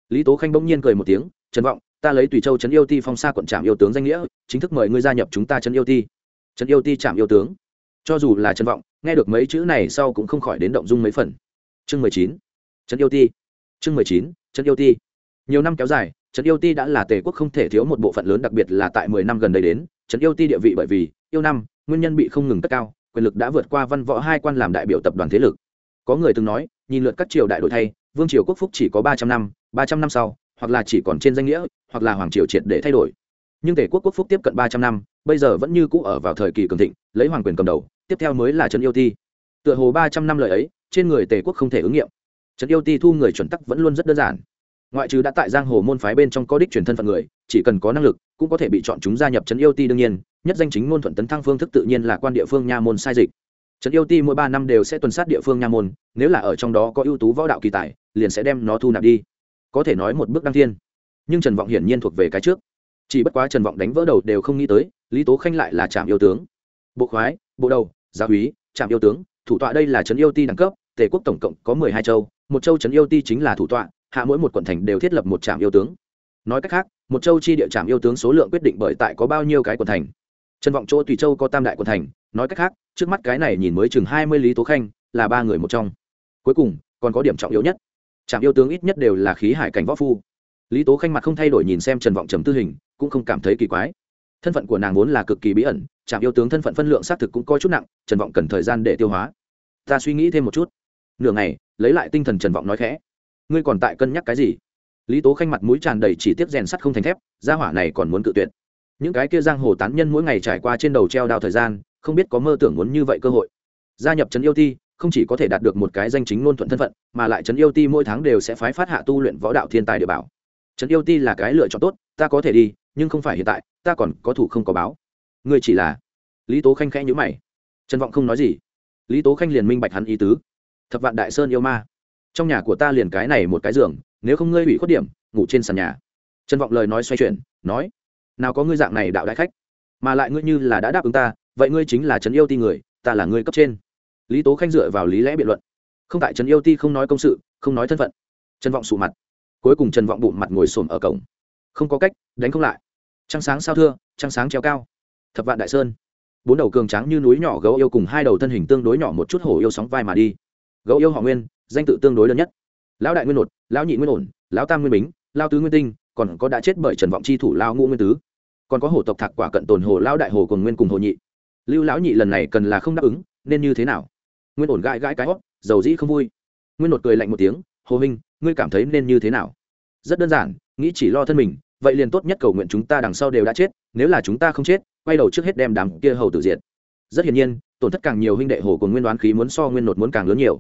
Lý tố khanh bỗng nhiên cười một tiếng, trần vọng, ta lấy tùy châu trấn yêu ti phong sa quận trạm yêu tướng danh nghĩa, chính thức mời ngươi gia nhập chúng ta trấn yêu ti. Trấn yêu ti trạm yêu tướng. Cho dù là trần vọng nghe được mấy chữ này sau cũng không khỏi đến động dung mấy phần. Chương mười chín. Trấn yêu ti. Chương mười chín, trấn yêu ti. Nhiều năm kéo dài, trấn yêu ti đã là tề quốc không thể thiếu một bộ phận lớn đặc biệt là tại mười năm gần đây đến. Trấn yêu ti địa vị bởi vì yêu năm, nguyên nhân bị không ngừng cất cao, quyền lực đã vượt qua văn võ hai quan làm đại biểu tập đoàn thế lực. Có người từng nói, nhìn lượt các triều đại đổi thay, vương triều quốc phúc chỉ có ba trăm năm, ba trăm năm sau, hoặc là chỉ còn trên danh nghĩa, hoặc là hoàng triều triệt để thay đổi. Nhưng tề quốc quốc phúc tiếp cận ba trăm năm, bây giờ vẫn như cũ ở vào thời kỳ cường thịnh, lấy hoàng quyền cầm đầu tiếp theo mới là trấn yêu ti. Tựa hồ ba trăm năm lời ấy, trên người tề quốc không thể ứng nghiệm. Trấn yêu ti thu người chuẩn tắc vẫn luôn rất đơn giản. Ngoại trừ đã tại giang hồ môn phái bên trong có đích truyền thân phận người, chỉ cần có năng lực, cũng có thể bị chọn chúng gia nhập trấn yêu ti đương nhiên, nhất danh chính ngôn thuận tấn thăng phương thức tự nhiên là quan địa phương nha môn sai dịch. Trấn yêu ti mỗi ba năm đều sẽ tuần sát địa phương nha môn, nếu là ở trong đó có ưu tú võ đạo kỳ tài, liền sẽ đem nó thu nạp đi. Có thể nói một bước đăng thiên. Nhưng trần vọng hiển nhiên thuộc về cái trước. Chỉ bất quá trần vọng đánh vỡ đầu đều không nghĩ tới, lý tố khanh lại là trạm yêu tướng. Bộ khoái, bộ đầu gia úy trạm yêu tướng, thủ tọa đây là trấn yêu ti đẳng cấp, tề quốc tổng cộng có mười hai châu, một châu trấn yêu ti chính là thủ tọa, hạ mỗi một quận thành đều thiết lập một trạm yêu tướng. Nói cách khác, một châu chi địa trạm yêu tướng số lượng quyết định bởi tại có bao nhiêu cái quận thành. Trần vọng chỗ tùy châu có tam đại quận thành, nói cách khác, trước mắt cái này nhìn mới chừng hai mươi lý tố khanh, là ba người một trong. Cuối cùng, còn có điểm trọng yếu nhất, trạm yêu tướng ít nhất đều là khí hải cảnh võ phu. Lý tố khanh mặt không thay đổi nhìn xem trần vọng trầm tư hình, cũng không cảm thấy kỳ quái. Thân phận của nàng vốn là cực kỳ bí ẩn trạm yêu tướng thân phận phân lượng xác thực cũng có chút nặng, trần vọng cần thời gian để tiêu hóa. Ta suy nghĩ thêm một chút. Nửa ngày, lấy lại tinh thần trần vọng nói khẽ. Ngươi còn tại cân nhắc cái gì? Lý tố khanh mặt mũi tràn đầy chỉ tiếp rèn sắt không thành thép, gia hỏa này còn muốn cự tuyệt. Những cái kia giang hồ tán nhân mỗi ngày trải qua trên đầu treo đao thời gian, không biết có mơ tưởng muốn như vậy cơ hội. Gia nhập trấn yêu ti, không chỉ có thể đạt được một cái danh chính ngôn thuận thân phận, mà lại trấn yêu ti mỗi tháng đều sẽ phái phát hạ tu luyện võ đạo thiên tài địa bảo. Trấn yêu ti là cái lựa chọn tốt, ta có thể đi, nhưng không phải hiện tại, ta còn có thủ không có báo ngươi chỉ là lý tố khanh khẽ nhữ mày. Trần vọng không nói gì. Lý tố khanh liền minh bạch hắn ý tứ. Thập vạn đại sơn yêu ma. Trong nhà của ta liền cái này một cái giường, nếu không ngươi hủy khuất điểm, ngủ trên sàn nhà. Trần vọng lời nói xoay chuyển, nói, nào có ngươi dạng này đạo đại khách, mà lại ngươi như là đã đáp ứng ta, vậy ngươi chính là trấn yêu ti người, ta là ngươi cấp trên. Lý tố khanh dựa vào lý lẽ biện luận. Không tại trấn yêu ti không nói công sự, không nói thân phận. Trần vọng sụ mặt. Cuối cùng trần vọng bụng mặt ngồi xổm ở cổng. Không có cách, đánh không lại. Trăng sáng sao thưa, trăng sáng treo cao thập vạn đại sơn. Bốn đầu cường tráng như núi nhỏ gấu yêu cùng hai đầu thân hình tương đối nhỏ một chút hổ yêu sóng vai mà đi. Gấu yêu họ nguyên, danh tự tương đối đơn nhất. Lão đại nguyên nột, lão nhị nguyên ổn, lão tam nguyên bính lao tứ nguyên tinh, còn có đã chết bởi trần vọng chi thủ lao ngũ nguyên tứ. Còn có hổ tộc thạc quả cận tồn hồ, lão đại hồ cùng nguyên cùng hồ nhị. Lưu lão nhị lần này cần là không đáp ứng, nên như thế nào? Nguyên ổn gãi gãi cái hót, dầu dĩ không vui. Nguyên nột cười lạnh một tiếng, hồ minh ngươi cảm thấy nên như thế nào? Rất đơn giản, nghĩ chỉ lo thân mình vậy liền tốt nhất cầu nguyện chúng ta đằng sau đều đã chết, nếu là chúng ta không chết, quay đầu trước hết đem đám kia hầu tử diệt. Rất hiển nhiên, tổn thất càng nhiều huynh đệ hồ của nguyên đoán khí muốn so nguyên nột muốn càng lớn nhiều.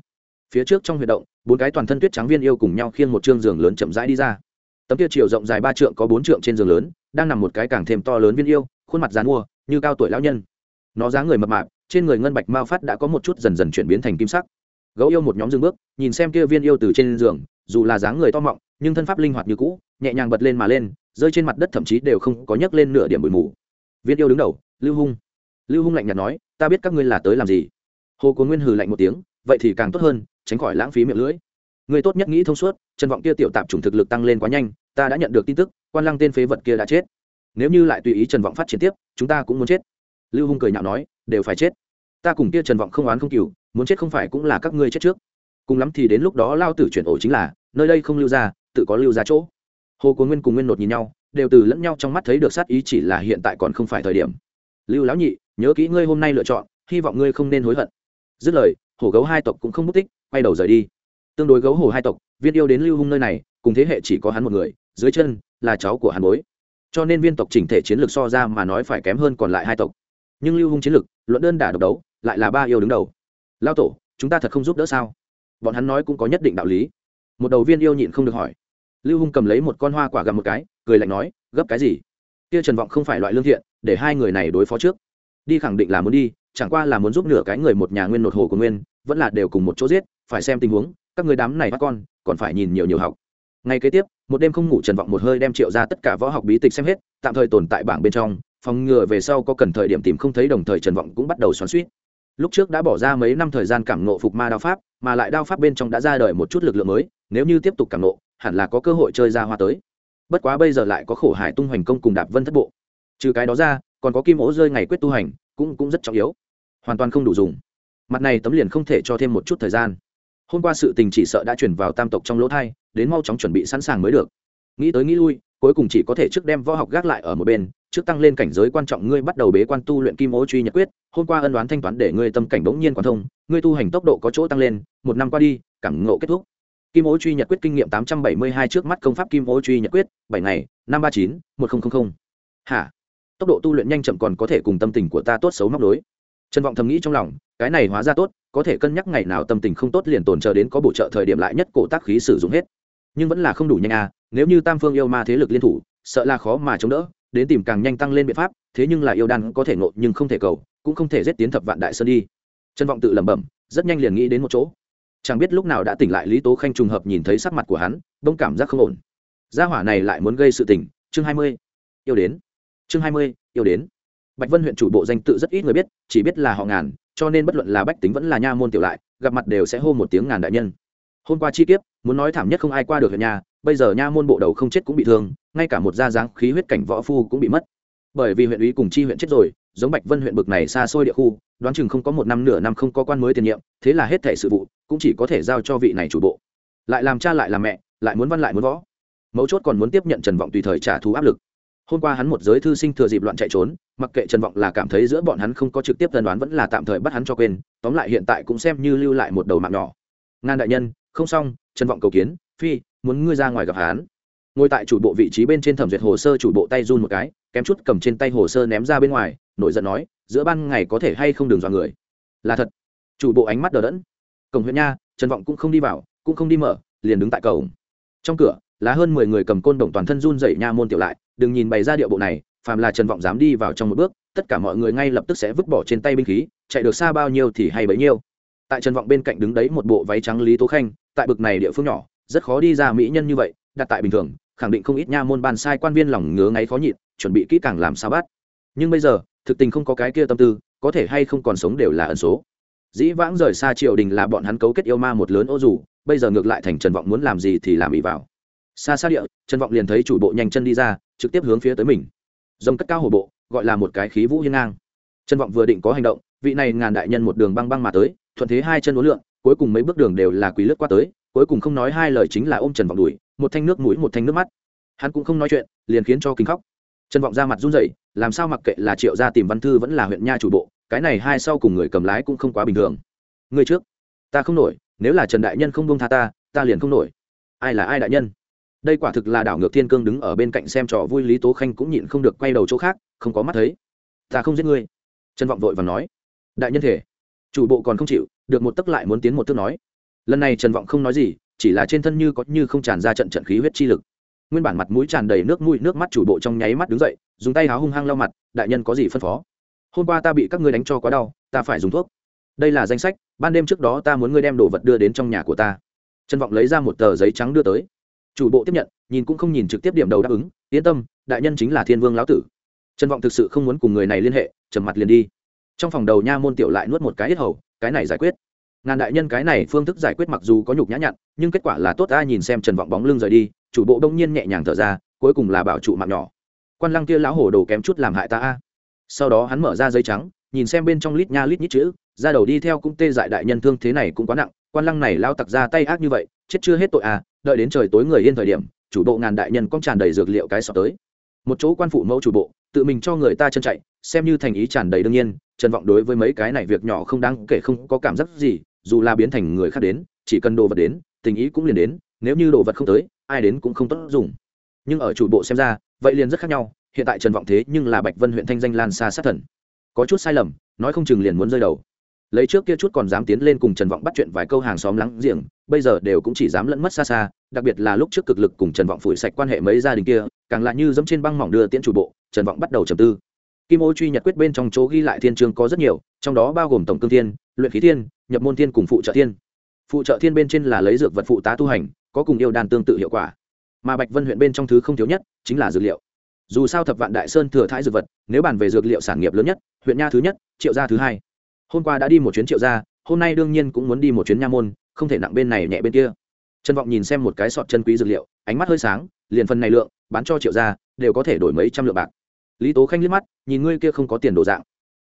Phía trước trong huy động, bốn cái toàn thân tuyết trắng viên yêu cùng nhau khiêng một chương giường lớn chậm rãi đi ra. Tấm kia chiều rộng dài ba trượng có bốn trượng trên giường lớn, đang nằm một cái càng thêm to lớn viên yêu, khuôn mặt dán mua như cao tuổi lão nhân. Nó dáng người mập mạp, trên người ngân bạch mao phát đã có một chút dần dần chuyển biến thành kim sắc. Gấu yêu một nhóm dừng bước, nhìn xem kia viên yêu từ trên giường, dù là dáng người to mọng, nhưng thân pháp linh hoạt như cũ, nhẹ nhàng bật lên mà lên rơi trên mặt đất thậm chí đều không có nhấc lên nửa điểm bụi mù. Viên yêu đứng đầu, lưu hung. Lưu hung lạnh nhạt nói, ta biết các ngươi là tới làm gì. Hồ cố nguyên hừ lạnh một tiếng, vậy thì càng tốt hơn, tránh khỏi lãng phí miệng lưỡi. Người tốt nhất nghĩ thông suốt trần vọng kia tiểu tạp chủng thực lực tăng lên quá nhanh, ta đã nhận được tin tức, quan lăng tên phế vật kia đã chết. Nếu như lại tùy ý trần vọng phát triển tiếp, chúng ta cũng muốn chết. Lưu hung cười nhạo nói, đều phải chết. Ta cùng kia trần vọng không oán không cừu, muốn chết không phải cũng là các ngươi chết trước. Cùng lắm thì đến lúc đó lao tử chuyển ổ chính là, nơi đây không lưu ra, tự có lưu ra chỗ hồ cố nguyên cùng nguyên nột nhìn nhau, đều từ lẫn nhau trong mắt thấy được sát ý chỉ là hiện tại còn không phải thời điểm. Lưu lão nhị, nhớ kỹ ngươi hôm nay lựa chọn, hy vọng ngươi không nên hối hận. Dứt lời, hổ gấu hai tộc cũng không mất tích, quay đầu rời đi. Tương đối gấu hổ hai tộc, viên yêu đến lưu hung nơi này, cùng thế hệ chỉ có hắn một người, dưới chân là cháu của hắn bối. Cho nên viên tộc chỉnh thể chiến lược so ra mà nói phải kém hơn còn lại hai tộc. Nhưng lưu hung chiến lược, luận đơn đả độc đấu, lại là ba yêu đứng đầu. Lao tổ, chúng ta thật không giúp đỡ sao? Bọn hắn nói cũng có nhất định đạo lý. Một đầu viên yêu nhịn không được hỏi lưu hung cầm lấy một con hoa quả gặm một cái, cười lạnh nói, gấp cái gì? Kia trần vọng không phải loại lương thiện, để hai người này đối phó trước. Đi khẳng định là muốn đi, chẳng qua là muốn giúp nửa cái người một nhà nguyên nột hồ của nguyên, vẫn là đều cùng một chỗ giết, phải xem tình huống, các người đám này bắt con, còn phải nhìn nhiều nhiều học. Ngay kế tiếp, một đêm không ngủ trần vọng một hơi đem triệu ra tất cả võ học bí tịch xem hết, tạm thời tồn tại bảng bên trong, phòng ngừa về sau có cần thời điểm tìm không thấy đồng thời trần vọng cũng bắt đầu xoắn suýt. Lúc trước đã bỏ ra mấy năm thời gian cảm nộ phục ma đao pháp, mà lại đao pháp bên trong đã ra đời một chút lực lượng mới nếu như tiếp tục cảm nộ, hẳn là có cơ hội chơi ra hoa tới. Bất quá bây giờ lại có khổ hải tung hoành công cùng đạp vân thất bộ. Trừ cái đó ra, còn có kim ố rơi ngày quyết tu hành, cũng cũng rất trọng yếu. Hoàn toàn không đủ dùng. Mặt này tấm liền không thể cho thêm một chút thời gian. Hôm qua sự tình chỉ sợ đã chuyển vào tam tộc trong lỗ thai, đến mau chóng chuẩn bị sẵn sàng mới được. Nghĩ tới nghĩ lui, cuối cùng chỉ có thể trước đem võ học gác lại ở một bên, trước tăng lên cảnh giới quan trọng ngươi bắt đầu bế quan tu luyện kim ố truy nhật quyết, hôm qua ân đoán thanh toán để ngươi tâm cảnh bỗng nhiên quan thông, ngươi tu hành tốc độ có chỗ tăng lên, một năm qua đi, cảm ngộ kết thúc kim ô truy nhật quyết kinh nghiệm tám trăm bảy mươi hai trước mắt công pháp kim ô truy nhật quyết, bảy ngày, năm ba chín, một nghìn hả? Tốc độ tu luyện nhanh chậm còn có thể cùng tâm tình của ta tốt xấu móc đối trần vọng thầm nghĩ trong lòng, cái này hóa ra tốt, có thể cân nhắc ngày nào tâm tình không tốt liền tồn chờ đến có bổ trợ thời điểm lại nhất cổ tác khí sử dụng hết. Nhưng vẫn là không đủ nhanh à nếu như tam phương yêu ma thế lực liên thủ, sợ là khó mà chống đỡ, đến tìm càng nhanh tăng lên biện pháp, thế nhưng là yêu đan có thể ngộ nhưng không thể cầu, cũng không thể giết tiến thập vạn đại sơn đi. Trân vọng tự lẩm bẩm, rất nhanh liền nghĩ đến một chỗ chẳng biết lúc nào đã tỉnh lại lý tố khanh trùng hợp nhìn thấy sắc mặt của hắn đông cảm giác không ổn. Gia hỏa này lại muốn gây sự tình. Chương hai mươi. Yêu đến. Chương hai mươi, yêu đến. Bạch vân huyện chủ bộ danh tự rất ít người biết, chỉ biết là họ ngàn, cho nên bất luận là bách tính vẫn là nha môn tiểu lại, gặp mặt đều sẽ hô một tiếng ngàn đại nhân. Hôm qua chi tiết muốn nói thảm nhất không ai qua được huyện nhà, bây giờ nha môn bộ đầu không chết cũng bị thương, ngay cả một gia dáng khí huyết cảnh võ phu cũng bị mất bởi vì huyện ủy cùng chi huyện chết rồi, giống bạch vân huyện bực này xa xôi địa khu, đoán chừng không có một năm nửa năm không có quan mới tiền nhiệm, thế là hết thể sự vụ cũng chỉ có thể giao cho vị này chủ bộ. Lại làm cha lại làm mẹ, lại muốn văn lại muốn võ. Mấu chốt còn muốn tiếp nhận trần vọng tùy thời trả thù áp lực. Hôm qua hắn một giới thư sinh thừa dịp loạn chạy trốn, mặc kệ trần vọng là cảm thấy giữa bọn hắn không có trực tiếp tân đoán vẫn là tạm thời bắt hắn cho quên, tóm lại hiện tại cũng xem như lưu lại một đầu mạng nhỏ. Ngan đại nhân, không xong, trần vọng cầu kiến, phi, muốn ngươi ra ngoài gặp hắn. Ngồi tại chủ bộ vị trí bên trên thẩm duyệt hồ sơ chủ bộ tay run một cái kém chút cầm trên tay hồ sơ ném ra bên ngoài, nổi giận nói, giữa ban ngày có thể hay không đường dọa người? Là thật. Chủ bộ ánh mắt đờ đẫn. Cổng huyện nha, trần vọng cũng không đi vào, cũng không đi mở, liền đứng tại cổng. Trong cửa, là hơn mười người cầm côn đồng toàn thân run dậy nha môn tiểu lại, đừng nhìn bày ra điệu bộ này, phàm là trần vọng dám đi vào trong một bước, tất cả mọi người ngay lập tức sẽ vứt bỏ trên tay binh khí, chạy được xa bao nhiêu thì hay bấy nhiêu. Tại trần vọng bên cạnh đứng đấy một bộ váy trắng lý tố khanh, tại bực này địa phương nhỏ, rất khó đi ra mỹ nhân như vậy, đặt tại bình thường khẳng định không ít nha môn ban sai quan viên lòng ngứa ngáy khó nhịn, chuẩn bị kỹ càng làm sao bắt. Nhưng bây giờ, thực tình không có cái kia tâm tư, có thể hay không còn sống đều là ẩn số. Dĩ vãng rời xa triều đình là bọn hắn cấu kết yêu ma một lớn ô dù, bây giờ ngược lại thành trần vọng muốn làm gì thì làm ý vào. Xa xa địa, trần vọng liền thấy chủ bộ nhanh chân đi ra, trực tiếp hướng phía tới mình. Dòng cất cao hồ bộ, gọi là một cái khí vũ hiên ngang. Trần vọng vừa định có hành động, vị này ngàn đại nhân một đường băng băng mà tới, thuận thế hai chân uốn lượn, cuối cùng mấy bước đường đều là quý lướt qua tới, cuối cùng không nói hai lời chính là ôm trần vọng đùi một thanh nước mũi, một thanh nước mắt. Hắn cũng không nói chuyện, liền khiến cho kinh khóc. Trần vọng ra mặt run rẩy, làm sao mặc kệ là triệu gia tìm văn thư vẫn là huyện nha chủ bộ, cái này hai sau cùng người cầm lái cũng không quá bình thường. Người trước, ta không nổi, nếu là trần đại nhân không bông tha ta ta liền không nổi. Ai là ai đại nhân? Đây quả thực là đảo ngược thiên cương đứng ở bên cạnh xem trò vui lý tố khanh cũng nhịn không được quay đầu chỗ khác, không có mắt thấy. Ta không giết ngươi. Trần vọng vội và nói. Đại nhân thể, chủ bộ còn không chịu, được một tấc lại muốn tiến một tấc nói. Lần này trần vọng không nói gì chỉ là trên thân như có như không tràn ra trận trận khí huyết chi lực. Nguyên bản mặt mũi tràn đầy nước mũi, nước mắt chủ bộ trong nháy mắt đứng dậy, dùng tay háo hung hăng lau mặt, đại nhân có gì phân phó? Hôm qua ta bị các ngươi đánh cho quá đau, ta phải dùng thuốc. Đây là danh sách, ban đêm trước đó ta muốn ngươi đem đồ vật đưa đến trong nhà của ta. Trân vọng lấy ra một tờ giấy trắng đưa tới. Chủ bộ tiếp nhận, nhìn cũng không nhìn trực tiếp điểm đầu đáp ứng, yên tâm, đại nhân chính là thiên vương lão tử. Trân vọng thực sự không muốn cùng người này liên hệ, trầm mặt liền đi. Trong phòng đầu nha môn tiểu lại nuốt một cái ít hầu, cái này giải quyết ngàn đại nhân cái này phương thức giải quyết mặc dù có nhục nhã nhặn, nhưng kết quả là tốt ta nhìn xem trần vọng bóng lưng rời đi, chủ bộ đông nhiên nhẹ nhàng thở ra, cuối cùng là bảo trụ mạng nhỏ. Quan lăng kia lão hổ đồ kém chút làm hại ta a. Sau đó hắn mở ra giấy trắng, nhìn xem bên trong lít nha lít nhít chữ, ra đầu đi theo cũng tê dại đại nhân thương thế này cũng quá nặng, quan lăng này lao tặc ra tay ác như vậy, chết chưa hết tội à đợi đến trời tối người yên thời điểm, chủ bộ ngàn đại nhân cong tràn đầy dược liệu cái sọ tới. Một chỗ quan phụ mẫu chủ bộ, tự mình cho người ta chân chạy, xem như thành ý tràn đầy đương nhiên, trần vọng đối với mấy cái này việc nhỏ không đáng kể không có cảm giác gì dù là biến thành người khác đến, chỉ cần đồ vật đến, tình ý cũng liền đến, nếu như đồ vật không tới, ai đến cũng không tốt dùng. Nhưng ở chủ bộ xem ra, vậy liền rất khác nhau, hiện tại trần vọng thế nhưng là bạch vân huyện thanh danh lan xa sát thần. Có chút sai lầm, nói không chừng liền muốn rơi đầu. Lấy trước kia chút còn dám tiến lên cùng trần vọng bắt chuyện vài câu hàng xóm lắng giềng, bây giờ đều cũng chỉ dám lẫn mất xa xa, đặc biệt là lúc trước cực lực cùng trần vọng phủi sạch quan hệ mấy gia đình kia, càng lại như dẫm trên băng mỏng đưa tiễn chủ bộ, trần vọng bắt đầu trầm tư kim ô truy nhật quyết bên trong chỗ ghi lại thiên chương có rất nhiều, trong đó bao gồm tổng cương thiên, luyện khí thiên, nhập môn thiên cùng phụ trợ thiên. Phụ trợ thiên bên trên là lấy dược vật phụ tá tu hành, có cùng yêu đàn tương tự hiệu quả. Mà bạch vân huyện bên trong thứ không thiếu nhất chính là dược liệu. Dù sao thập vạn đại sơn thừa thái dược vật, nếu bàn về dược liệu sản nghiệp lớn nhất, huyện nha thứ nhất, triệu gia thứ hai. Hôm qua đã đi một chuyến triệu gia, hôm nay đương nhiên cũng muốn đi một chuyến nha môn, không thể nặng bên này nhẹ bên kia. Trần vọng nhìn xem một cái sọt chân quý dược liệu, ánh mắt hơi sáng, liền phần này lượng, bán cho triệu gia, đều có thể đổi mấy trăm lượng bạc lý tố khanh liếc mắt, nhìn ngươi kia không có tiền đồ dạng.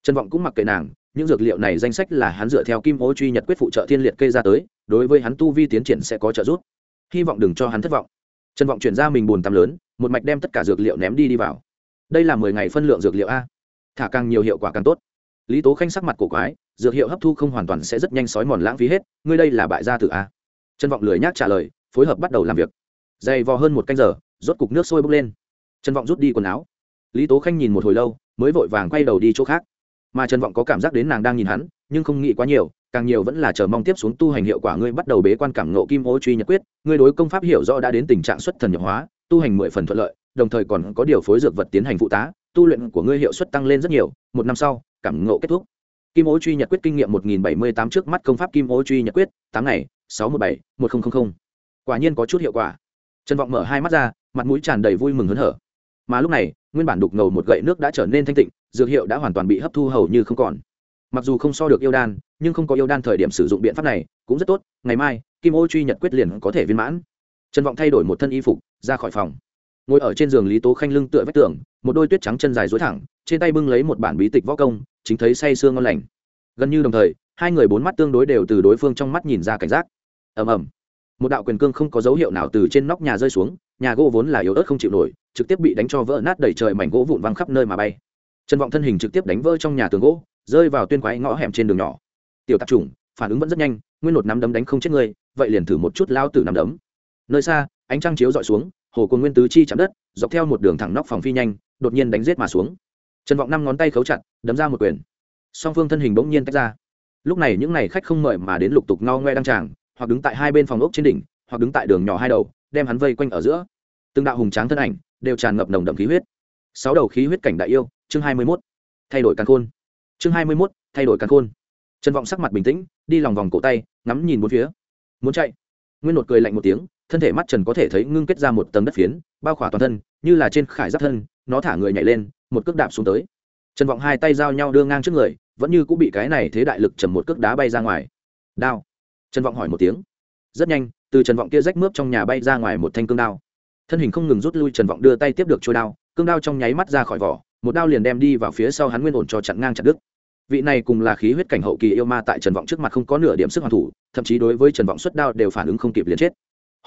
Trần vọng cũng mặc kệ nàng, những dược liệu này danh sách là hắn dựa theo kim ô truy nhật quyết phụ trợ thiên liệt kê ra tới, đối với hắn tu vi tiến triển sẽ có trợ giúp. Hy vọng đừng cho hắn thất vọng. Trần vọng chuyển ra mình buồn tắm lớn, một mạch đem tất cả dược liệu ném đi đi vào. Đây là mười ngày phân lượng dược liệu a. Thả càng nhiều hiệu quả càng tốt. Lý tố khanh sắc mặt cổ quái, dược hiệu hấp thu không hoàn toàn sẽ rất nhanh sói mòn lãng phí hết, ngươi đây là bại gia tử a. Trần vọng lười nhác trả lời, phối hợp bắt đầu làm việc. Dày vò hơn một canh giờ, rốt cục nước sôi bốc lên. Trần vọng rút đi quần áo lý tố khanh nhìn một hồi lâu, mới vội vàng quay đầu đi chỗ khác. Mà trần vọng có cảm giác đến nàng đang nhìn hắn, nhưng không nghĩ quá nhiều, càng nhiều vẫn là chờ mong tiếp xuống tu hành hiệu quả ngươi bắt đầu bế quan cảm nộ kim ô truy nhật quyết, ngươi đối công pháp hiểu rõ đã đến tình trạng xuất thần nhập hóa, tu hành mười phần thuận lợi, đồng thời còn có điều phối dược vật tiến hành phụ tá, tu luyện của ngươi hiệu suất tăng lên rất nhiều, một năm sau, cảm ngộ kết thúc. Kim ô truy nhật quyết kinh nghiệm một nghìn bảy mươi tám trước mắt công pháp kim ô truy nhật quyết, tám ngày, sáu mươi bảy, một nghìn quả nhiên có chút hiệu quả. Trần vọng mở hai mắt ra, mặt mũi tràn đầy vui mừng hớn hở mà lúc này, nguyên bản đục ngầu một gậy nước đã trở nên thanh tịnh, dược hiệu đã hoàn toàn bị hấp thu hầu như không còn. Mặc dù không so được yêu đan, nhưng không có yêu đan thời điểm sử dụng biện pháp này cũng rất tốt, ngày mai, kim ô truy nhật quyết liền có thể viên mãn. Trần vọng thay đổi một thân y phục, ra khỏi phòng. Ngồi ở trên giường lý tố khanh lưng tựa vách tường, một đôi tuyết trắng chân dài dối thẳng, trên tay bưng lấy một bản bí tịch võ công, chính thấy say sương ngon lành. Gần như đồng thời, hai người bốn mắt tương đối đều từ đối phương trong mắt nhìn ra cảnh giác. Ầm ầm. Một đạo quyền cương không có dấu hiệu nào từ trên nóc nhà rơi xuống nhà gỗ vốn là yếu ớt không chịu nổi, trực tiếp bị đánh cho vỡ nát đầy trời mảnh gỗ vụn văng khắp nơi mà bay. Trần vọng thân hình trực tiếp đánh vỡ trong nhà tường gỗ, rơi vào tuyên quái ngõ hẻm trên đường nhỏ. Tiểu tạp chủng, phản ứng vẫn rất nhanh, nguyên một nắm đấm đánh không chết người vậy liền thử một chút lao tử nắm đấm. Nơi xa, ánh trăng chiếu dọi xuống, hồ cồn nguyên tứ chi chạm đất, dọc theo một đường thẳng nóc phòng phi nhanh, đột nhiên đánh rết mà xuống. Trần vọng năm ngón tay khấu chặt, đấm ra một quyền. Song phương thân hình bỗng nhiên tách ra. Lúc này những n à y khách không mời mà đến lục tục no ngoe đăng tràng, hoặc đứng tại hai bên phòng ốc trên đỉnh, hoặc đứng tại đường nhỏ hai đầu đem hắn vây quanh ở giữa. Từng đạo hùng tráng thân ảnh đều tràn ngập nồng đậm khí huyết. Sáu đầu khí huyết cảnh đại yêu, chương hai mươi mốt, thay đổi căn khôn. Chương hai mươi mốt, thay đổi căn khôn. Trần vọng sắc mặt bình tĩnh, đi lòng vòng cổ tay, ngắm nhìn bốn phía. Muốn chạy? Nguyên một cười lạnh một tiếng, thân thể mắt trần có thể thấy ngưng kết ra một tầng đất phiến, bao khỏa toàn thân, như là trên khải giáp thân, nó thả người nhảy lên, một cước đạp xuống tới. Trần vọng hai tay giao nhau đưa ngang trước người, vẫn như cũng bị cái này thế đại lực trầm một cước đá bay ra ngoài. Đao. Trần vọng hỏi một tiếng rất nhanh, từ trần vọng kia rách mướp trong nhà bay ra ngoài một thanh cương đao. Thân hình không ngừng rút lui, trần vọng đưa tay tiếp được trôi đao. Cương đao trong nháy mắt ra khỏi vỏ, một đao liền đem đi vào phía sau hắn nguyên ổn cho chặn ngang chặt đứt. Vị này cùng là khí huyết cảnh hậu kỳ yêu ma tại trần vọng trước mặt không có nửa điểm sức hoàn thủ, thậm chí đối với trần vọng xuất đao đều phản ứng không kịp liền chết.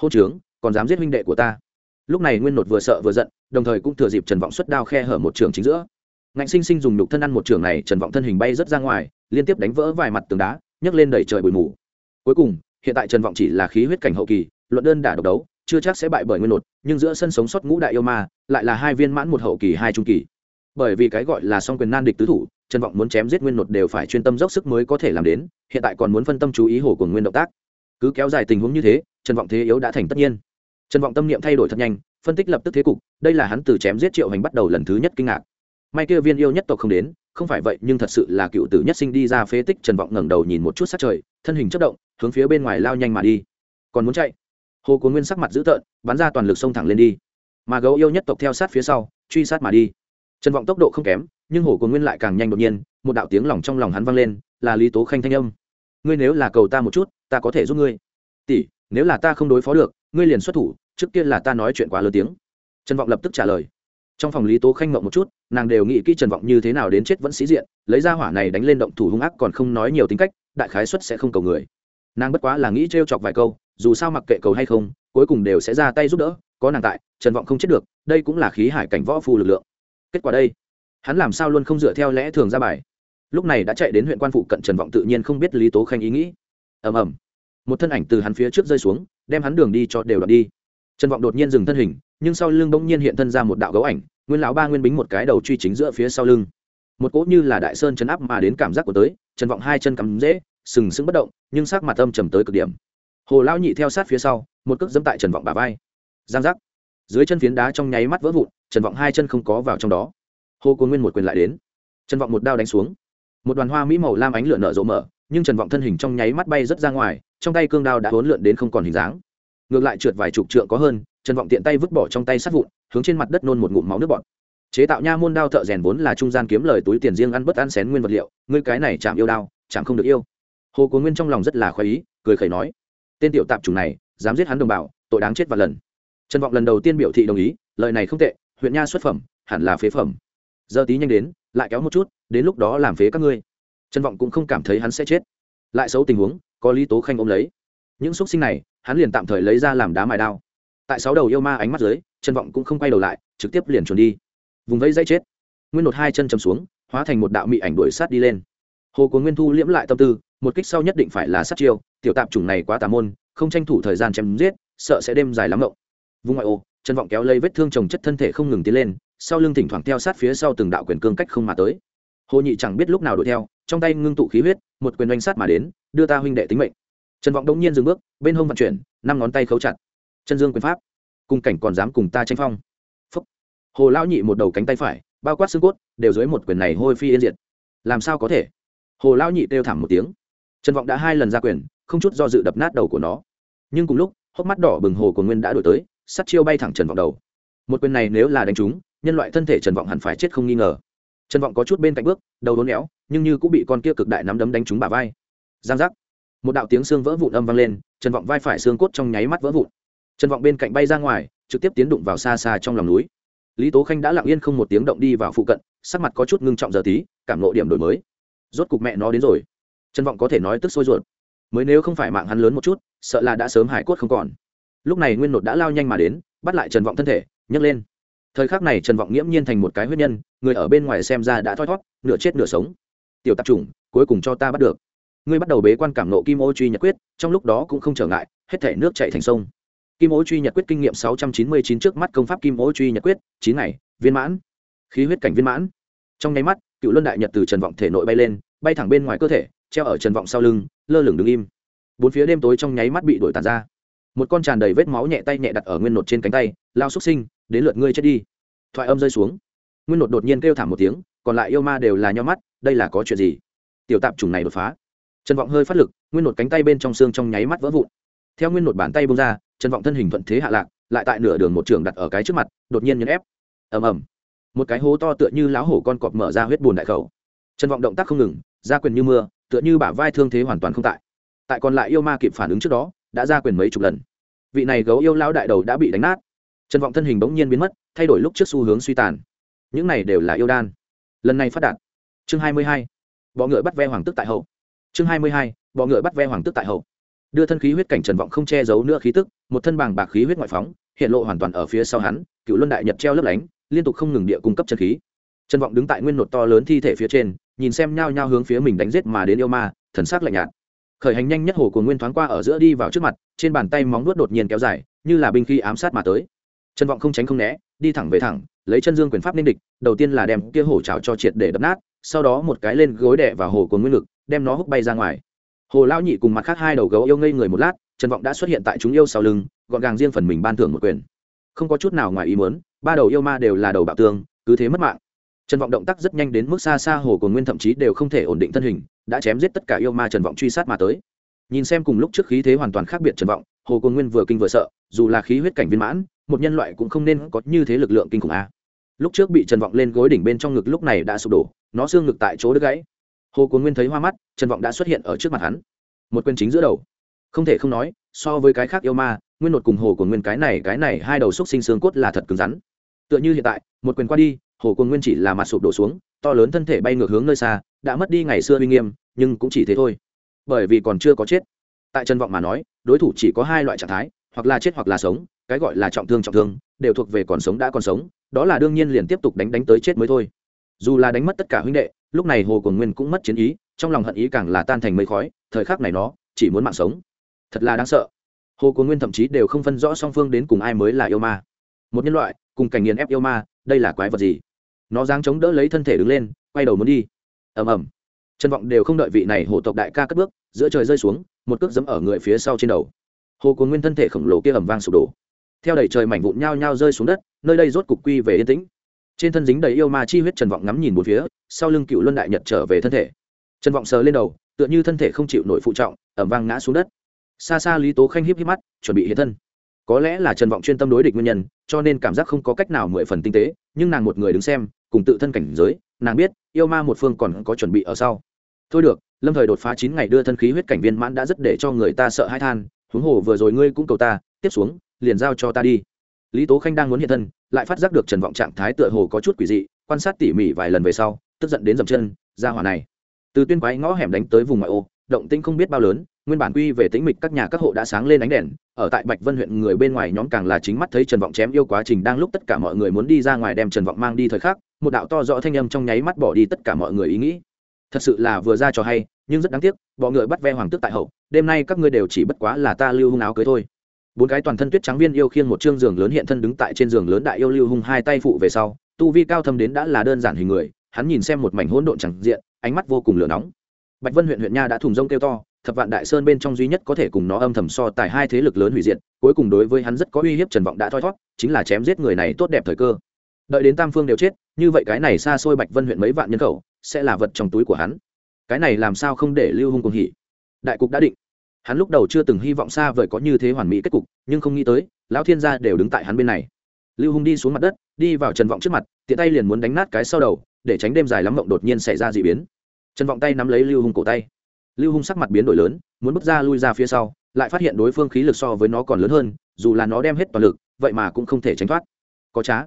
Hô trướng còn dám giết huynh đệ của ta? Lúc này nguyên nột vừa sợ vừa giận, đồng thời cũng thừa dịp trần vọng xuất đao khe hở một trường chính giữa. Ngạnh sinh sinh dùng nhục thân ăn một trường này, trần vọng thân hình bay rất ra ngoài, liên tiếp đánh vỡ vài mặt tường đá, nhấc lên đẩy trời bụi mù. Cuối cùng hiện tại trần vọng chỉ là khí huyết cảnh hậu kỳ, luận đơn đả độc đấu, chưa chắc sẽ bại bởi nguyên nột nhưng giữa sân sống sót ngũ đại yêu ma, lại là hai viên mãn một hậu kỳ, hai trung kỳ. Bởi vì cái gọi là song quyền nan địch tứ thủ, trần vọng muốn chém giết nguyên nột đều phải chuyên tâm dốc sức mới có thể làm đến, hiện tại còn muốn phân tâm chú ý hồ của nguyên động tác. Cứ kéo dài tình huống như thế, trần vọng thế yếu đã thành tất nhiên. Trần vọng tâm niệm thay đổi thật nhanh, phân tích lập tức thế cục, đây là hắn từ chém giết triệu hành bắt đầu lần thứ nhất kinh ngạc. May kia viên yêu nhất tộc không đến, không phải vậy nhưng thật sự là cựu tử nhất sinh đi ra phế tích, trần vọng ngẩng đầu nhìn một chút sát trời, thân hình chất động hướng phía bên ngoài lao nhanh mà đi. Còn muốn chạy? Hồ cuốn nguyên sắc mặt dữ tợn, bắn ra toàn lực xông thẳng lên đi. Mà gấu yêu nhất tộc theo sát phía sau, truy sát mà đi. Trần vọng tốc độ không kém, nhưng hồ cuốn nguyên lại càng nhanh đột nhiên, một đạo tiếng lòng trong lòng hắn vang lên, là lý tố khanh thanh âm. Ngươi nếu là cầu ta một chút, ta có thể giúp ngươi. Tỷ, nếu là ta không đối phó được, ngươi liền xuất thủ, trước kia là ta nói chuyện quá lớn tiếng. Trần vọng lập tức trả lời. Trong phòng lý tố khanh ngộng một chút, nàng đều nghĩ kỹ trần vọng như thế nào đến chết vẫn sĩ diện, lấy ra hỏa này đánh lên động thủ hung ác còn không nói nhiều tính cách, đại khái xuất sẽ không cầu người nàng bất quá là nghĩ trêu chọc vài câu, dù sao mặc kệ cầu hay không, cuối cùng đều sẽ ra tay giúp đỡ, có nàng tại, trần vọng không chết được, đây cũng là khí hải cảnh võ phù lực lượng. Kết quả đây, hắn làm sao luôn không dựa theo lẽ thường ra bài? Lúc này đã chạy đến huyện quan phụ cận trần vọng tự nhiên không biết lý tố khanh ý nghĩ. Ầm ầm, một thân ảnh từ hắn phía trước rơi xuống, đem hắn đường đi cho đều đoạn đi. Trần vọng đột nhiên dừng thân hình, nhưng sau lưng bỗng nhiên hiện thân ra một đạo gấu ảnh, nguyên lão ba nguyên bính một cái đầu truy chính giữa phía sau lưng. Một cỗ như là đại sơn chấn áp mà đến cảm giác của tới, trần vọng hai chân cắm dễ sừng sững bất động, nhưng sắc mặt âm trầm tới cực điểm. Hồ lão nhị theo sát phía sau, một cước dẫm tại trần vọng bà vai. Giang giác. Dưới chân phiến đá trong nháy mắt vỡ vụn, trần vọng hai chân không có vào trong đó. Hồ cố nguyên một quyền lại đến. Trần vọng một đao đánh xuống. Một đoàn hoa mỹ màu lam ánh lửa nở rộ mở, nhưng trần vọng thân hình trong nháy mắt bay rất ra ngoài, trong tay cương đao đã hốn lượn đến không còn hình dáng. Ngược lại trượt vài chục trượng có hơn, trần vọng tiện tay vứt bỏ trong tay sát vụn, hướng trên mặt đất nôn một ngụm máu nước bọt. Chế tạo nha môn đao thợ rèn vốn là trung gian kiếm lời túi tiền riêng ăn bất ăn xén nguyên vật liệu, ngươi cái này chạm yêu đao, chạm không được yêu hồ cố nguyên trong lòng rất là khoái ý, cười khẩy nói, tên tiểu tạp chủng này, dám giết hắn đồng bào, tội đáng chết và lần. Trần vọng lần đầu tiên biểu thị đồng ý, lời này không tệ, huyện nha xuất phẩm, hẳn là phế phẩm. Giờ tí nhanh đến, lại kéo một chút, đến lúc đó làm phế các ngươi. Trần vọng cũng không cảm thấy hắn sẽ chết. Lại xấu tình huống, có lý tố khanh ôm lấy. Những xúc sinh này, hắn liền tạm thời lấy ra làm đá mài đao. Tại sáu đầu yêu ma ánh mắt dưới, trần vọng cũng không quay đầu lại, trực tiếp liền trốn đi. Vùng vẫy dây chết. Nguyên một hai chân chầm xuống, hóa thành một đạo mị ảnh đuổi sát đi lên. Hồ của nguyên thu liễm lại tâm tư một kích sau nhất định phải là sát chiêu, tiểu tạp chủng này quá tà môn, không tranh thủ thời gian chém giết, sợ sẽ đêm dài lắm ngộng vùng ngoại ô, trần vọng kéo lấy vết thương trồng chất thân thể không ngừng tiến lên, sau lưng thỉnh thoảng theo sát phía sau từng đạo quyền cương cách không mà tới. Hồ nhị chẳng biết lúc nào đuổi theo, trong tay ngưng tụ khí huyết, một quyền oanh sát mà đến, đưa ta huynh đệ tính mệnh. Trần vọng đông nhiên dừng bước, bên hông vận chuyển, năm ngón tay khấu chặt. Chân dương quyền pháp. Cùng cảnh còn dám cùng ta tranh phong. Phúc. hồ lão nhị một đầu cánh tay phải, bao quát xương cốt, đều dưới một quyền này hôi phi yên diệt. Làm sao có thể? Hồ lão nhị kêu thảm một tiếng trần vọng đã hai lần ra quyền, không chút do dự đập nát đầu của nó. Nhưng cùng lúc, hốc mắt đỏ bừng hồ của nguyên đã đổi tới sắt chiêu bay thẳng trần vọng đầu. Một quyền này nếu là đánh trúng, nhân loại thân thể trần vọng hẳn phải chết không nghi ngờ. Trần vọng có chút bên cạnh bước, đầu đốn éo, nhưng như cũng bị con kia cực đại nắm đấm đánh trúng bà vai. Giang giác. Một đạo tiếng xương vỡ vụn âm vang lên, trần vọng vai phải xương cốt trong nháy mắt vỡ vụn. Trần vọng bên cạnh bay ra ngoài, trực tiếp tiến đụng vào xa xa trong lòng núi. Lý tố khanh đã lặng yên không một tiếng động đi vào phụ cận, sắc mặt có chút ngưng trọng giờ tí, cảm lộ điểm đổi mới. Rốt cục mẹ nó đến rồi trần vọng có thể nói tức sôi ruột. Mới nếu không phải mạng hắn lớn một chút, sợ là đã sớm hải cốt không còn. Lúc này nguyên nột đã lao nhanh mà đến, bắt lại trần vọng thân thể, nhấc lên. Thời khắc này trần vọng nghiễm nhiên thành một cái huyết nhân, người ở bên ngoài xem ra đã thoi thót, nửa chết nửa sống. Tiểu tạp chủng, cuối cùng cho ta bắt được. Ngươi bắt đầu bế quan cảm nộ kim ô truy nhật quyết, trong lúc đó cũng không trở ngại, hết thể nước chạy thành sông. Kim ô truy nhật quyết kinh nghiệm sáu trăm chín mươi chín trước mắt công pháp kim ô truy nhật quyết, chín ngày, viên mãn. Khí huyết cảnh viên mãn. Trong nháy mắt, cựu luân đại nhật từ trần vọng thể nội bay lên, bay thẳng bên ngoài cơ thể treo ở trần vọng sau lưng, lơ lửng đứng im. Bốn phía đêm tối trong nháy mắt bị đổi tàn ra. Một con tràn đầy vết máu nhẹ tay nhẹ đặt ở nguyên nột trên cánh tay lao xúc sinh, đến lượt ngươi chết đi. Thoại âm rơi xuống. Nguyên nột đột nhiên kêu thảm một tiếng, còn lại yêu ma đều là nho mắt, đây là có chuyện gì? Tiểu tạp chủng này đột phá. Trần vọng hơi phát lực, nguyên nột cánh tay bên trong xương trong nháy mắt vỡ vụn. Theo nguyên nột bàn tay bông ra, trần vọng thân hình thuận thế hạ lạc, lại tại nửa đường một trường đặt ở cái trước mặt, đột nhiên nhấn ép. Ầm ầm. Một cái hố to tựa như láo hổ con cọp mở ra huyết bùn đại khẩu. Trần vọng động tác không ngừng, ra quyền như mưa tựa như bả vai thương thế hoàn toàn không tại. Tại còn lại yêu ma kịp phản ứng trước đó, đã ra quyền mấy chục lần. Vị này gấu yêu lao đại đầu đã bị đánh nát. Trần vọng thân hình bỗng nhiên biến mất, thay đổi lúc trước xu hướng suy tàn. Những này đều là yêu đan. Lần này phát đạt. Chương hai mươi hai. Bọ ngựa bắt ve hoàng tức tại hậu. Chương hai mươi hai. Bọ ngựa bắt ve hoàng tức tại hậu. Đưa thân khí huyết cảnh trần vọng không che giấu nữa khí tức, một thân bàng bạc khí huyết ngoại phóng, hiện lộ hoàn toàn ở phía sau hắn, cựu luân đại nhật treo lấp lánh, liên tục không ngừng địa cung cấp chân khí. Trần vọng đứng tại nguyên nột to lớn thi thể phía trên nhìn xem nhao nhao hướng phía mình đánh giết mà đến yêu ma, thần sắc lạnh nhạt. Khởi hành nhanh nhất hồ của nguyên thoáng qua ở giữa đi vào trước mặt, trên bàn tay móng nuốt đột nhiên kéo dài, như là binh khí ám sát mà tới. Trần vọng không tránh không né, đi thẳng về thẳng, lấy chân dương quyền pháp nên địch, đầu tiên là đem kia hổ trào cho triệt để đập nát, sau đó một cái lên gối đẻ vào hồ của nguyên lực, đem nó hút bay ra ngoài. Hồ lao nhị cùng mặt khác hai đầu gấu yêu ngây người một lát trần vọng đã xuất hiện tại chúng yêu sau lưng, gọn gàng riêng phần mình ban thưởng một quyền. Không có chút nào ngoài ý muốn, ba đầu yêu ma đều là đầu bạo tương, cứ thế mất mạng trần vọng động tác rất nhanh đến mức xa xa hồ của nguyên thậm chí đều không thể ổn định thân hình, đã chém giết tất cả yêu ma trần vọng truy sát mà tới. Nhìn xem cùng lúc trước khí thế hoàn toàn khác biệt trần vọng, hồ của nguyên vừa kinh vừa sợ, dù là khí huyết cảnh viên mãn, một nhân loại cũng không nên có như thế lực lượng kinh khủng a. Lúc trước bị trần vọng lên gối đỉnh bên trong ngực lúc này đã sụp đổ, nó xương ngực tại chỗ đứt gãy. Hồ của nguyên thấy hoa mắt, trần vọng đã xuất hiện ở trước mặt hắn. Một quyền chính giữa đầu. Không thể không nói, so với cái khác yêu ma, nguyên Nột cùng hồ của nguyên cái này cái này hai đầu xúc sinh xương cốt là thật cứng rắn. Tựa như hiện tại, một quyền qua đi hồ Quân nguyên chỉ là mặt sụp đổ xuống, to lớn thân thể bay ngược hướng nơi xa, đã mất đi ngày xưa uy nghiêm, nhưng cũng chỉ thế thôi. Bởi vì còn chưa có chết. Tại trần vọng mà nói, đối thủ chỉ có hai loại trạng thái, hoặc là chết hoặc là sống, cái gọi là trọng thương trọng thương, đều thuộc về còn sống đã còn sống, đó là đương nhiên liền tiếp tục đánh đánh tới chết mới thôi. Dù là đánh mất tất cả huynh đệ, lúc này hồ cồn nguyên cũng mất chiến ý, trong lòng hận ý càng là tan thành mây khói, thời khắc này nó chỉ muốn mạng sống. Thật là đáng sợ. Hồ cồn nguyên thậm chí đều không phân rõ song phương đến cùng ai mới là yêu ma. Một nhân loại, cùng cảnh nghiền ép yêu ma đây là quái vật gì? Nó dáng chống đỡ lấy thân thể đứng lên, quay đầu muốn đi. Ầm ầm. Trân vọng đều không đợi vị này hổ tộc đại ca cất bước, giữa trời rơi xuống, một cước dẫm ở người phía sau trên đầu. Hồ cồn nguyên thân thể khổng lồ kia ầm vang sụp đổ. Theo đầy trời mảnh vụn nhao nhao rơi xuống đất, nơi đây rốt cục quy về yên tĩnh. Trên thân dính đầy yêu ma chi huyết trần vọng ngắm nhìn một phía, sau lưng cựu luân đại nhật trở về thân thể. Trần vọng sờ lên đầu, tựa như thân thể không chịu nổi phụ trọng ẩm vang ngã xuống đất. Xa xa lý tố khanh híp híp mắt, chuẩn bị hiện thân có lẽ là trần vọng chuyên tâm đối địch nguyên nhân, cho nên cảm giác không có cách nào mười phần tinh tế, nhưng nàng một người đứng xem, cùng tự thân cảnh giới, nàng biết, yêu ma một phương còn có chuẩn bị ở sau. Thôi được, lâm thời đột phá chín ngày đưa thân khí huyết cảnh viên mãn đã rất để cho người ta sợ hãi than, huống hồ vừa rồi ngươi cũng cầu ta, tiếp xuống, liền giao cho ta đi. Lý tố khanh đang muốn hiện thân, lại phát giác được trần vọng trạng thái tựa hồ có chút quỷ dị, quan sát tỉ mỉ vài lần về sau, tức giận đến dầm chân, ra hỏa này. Từ tuyên quái ngõ hẻm đánh tới vùng ngoại ô, động tĩnh không biết bao lớn nguyên bản quy về tĩnh mịch các nhà các hộ đã sáng lên ánh đèn, ở tại bạch vân huyện người bên ngoài nhóm càng là chính mắt thấy trần vọng chém yêu quá trình đang lúc tất cả mọi người muốn đi ra ngoài đem trần vọng mang đi thời khắc, một đạo to rõ thanh âm trong nháy mắt bỏ đi tất cả mọi người ý nghĩ. Thật sự là vừa ra cho hay, nhưng rất đáng tiếc bọn người bắt ve hoàng tước tại hậu, đêm nay các ngươi đều chỉ bất quá là ta lưu hung áo cưới thôi. Bốn cái toàn thân tuyết trắng viên yêu khiêng một chương giường lớn hiện thân đứng tại trên giường lớn đại yêu lưu hung hai tay phụ về sau, tu vi cao thâm đến đã là đơn giản hình người, hắn nhìn xem một mảnh hỗn độn chẳng diện, ánh mắt vô cùng lửa nóng. Bạch vân huyện huyện nha đã thùng rông kêu to thập vạn đại sơn bên trong duy nhất có thể cùng nó âm thầm so tài hai thế lực lớn hủy diệt, cuối cùng đối với hắn rất có uy hiếp trần vọng đã thoi thót, chính là chém giết người này tốt đẹp thời cơ. Đợi đến tam phương đều chết, như vậy cái này xa xôi bạch vân huyện mấy vạn nhân khẩu, sẽ là vật trong túi của hắn. Cái này làm sao không để lưu hung cùng hỉ? Đại cục đã định. Hắn lúc đầu chưa từng hy vọng xa vời có như thế hoàn mỹ kết cục, nhưng không nghĩ tới, lão thiên gia đều đứng tại hắn bên này. Lưu hung đi xuống mặt đất, đi vào trần vọng trước mặt, tiện tay liền muốn đánh nát cái sau đầu, để tránh đêm dài lắm mộng đột nhiên xảy ra d ị biến. Trần vọng tay nắm lấy lưu hung cổ tay lưu hung sắc mặt biến đổi lớn, muốn bước ra lui ra phía sau, lại phát hiện đối phương khí lực so với nó còn lớn hơn, dù là nó đem hết toàn lực, vậy mà cũng không thể tránh thoát. Có trá.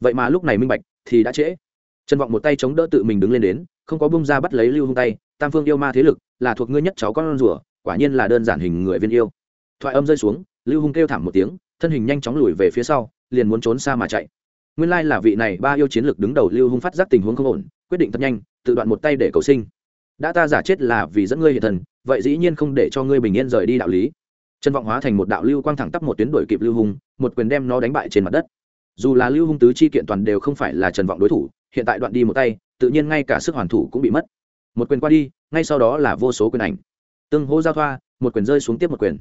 Vậy mà lúc này minh bạch, thì đã trễ. Trần vọng một tay chống đỡ tự mình đứng lên đến, không có bung ra bắt lấy lưu hung tay, tam phương yêu ma thế lực, là thuộc ngươi nhất cháu con rùa, quả nhiên là đơn giản hình người viên yêu. Thoại âm rơi xuống, lưu hung kêu thảm một tiếng, thân hình nhanh chóng lùi về phía sau, liền muốn trốn xa mà chạy. Nguyên lai là vị này ba yêu chiến lược đứng đầu lưu hung phát giác tình huống không ổn, quyết định thật nhanh, tự đoạn một tay để cầu sinh đã ta giả chết là vì dẫn ngươi hiện thần vậy dĩ nhiên không để cho ngươi bình yên rời đi đạo lý. Trần vọng hóa thành một đạo lưu quang thẳng tắp một tuyến đổi kịp lưu Hùng, một quyền đem nó đánh bại trên mặt đất. Dù là lưu hung tứ chi kiện toàn đều không phải là trần vọng đối thủ hiện tại đoạn đi một tay tự nhiên ngay cả sức hoàn thủ cũng bị mất. Một quyền qua đi ngay sau đó là vô số quyền ảnh. Tương hô giao thoa một quyền rơi xuống tiếp một quyền.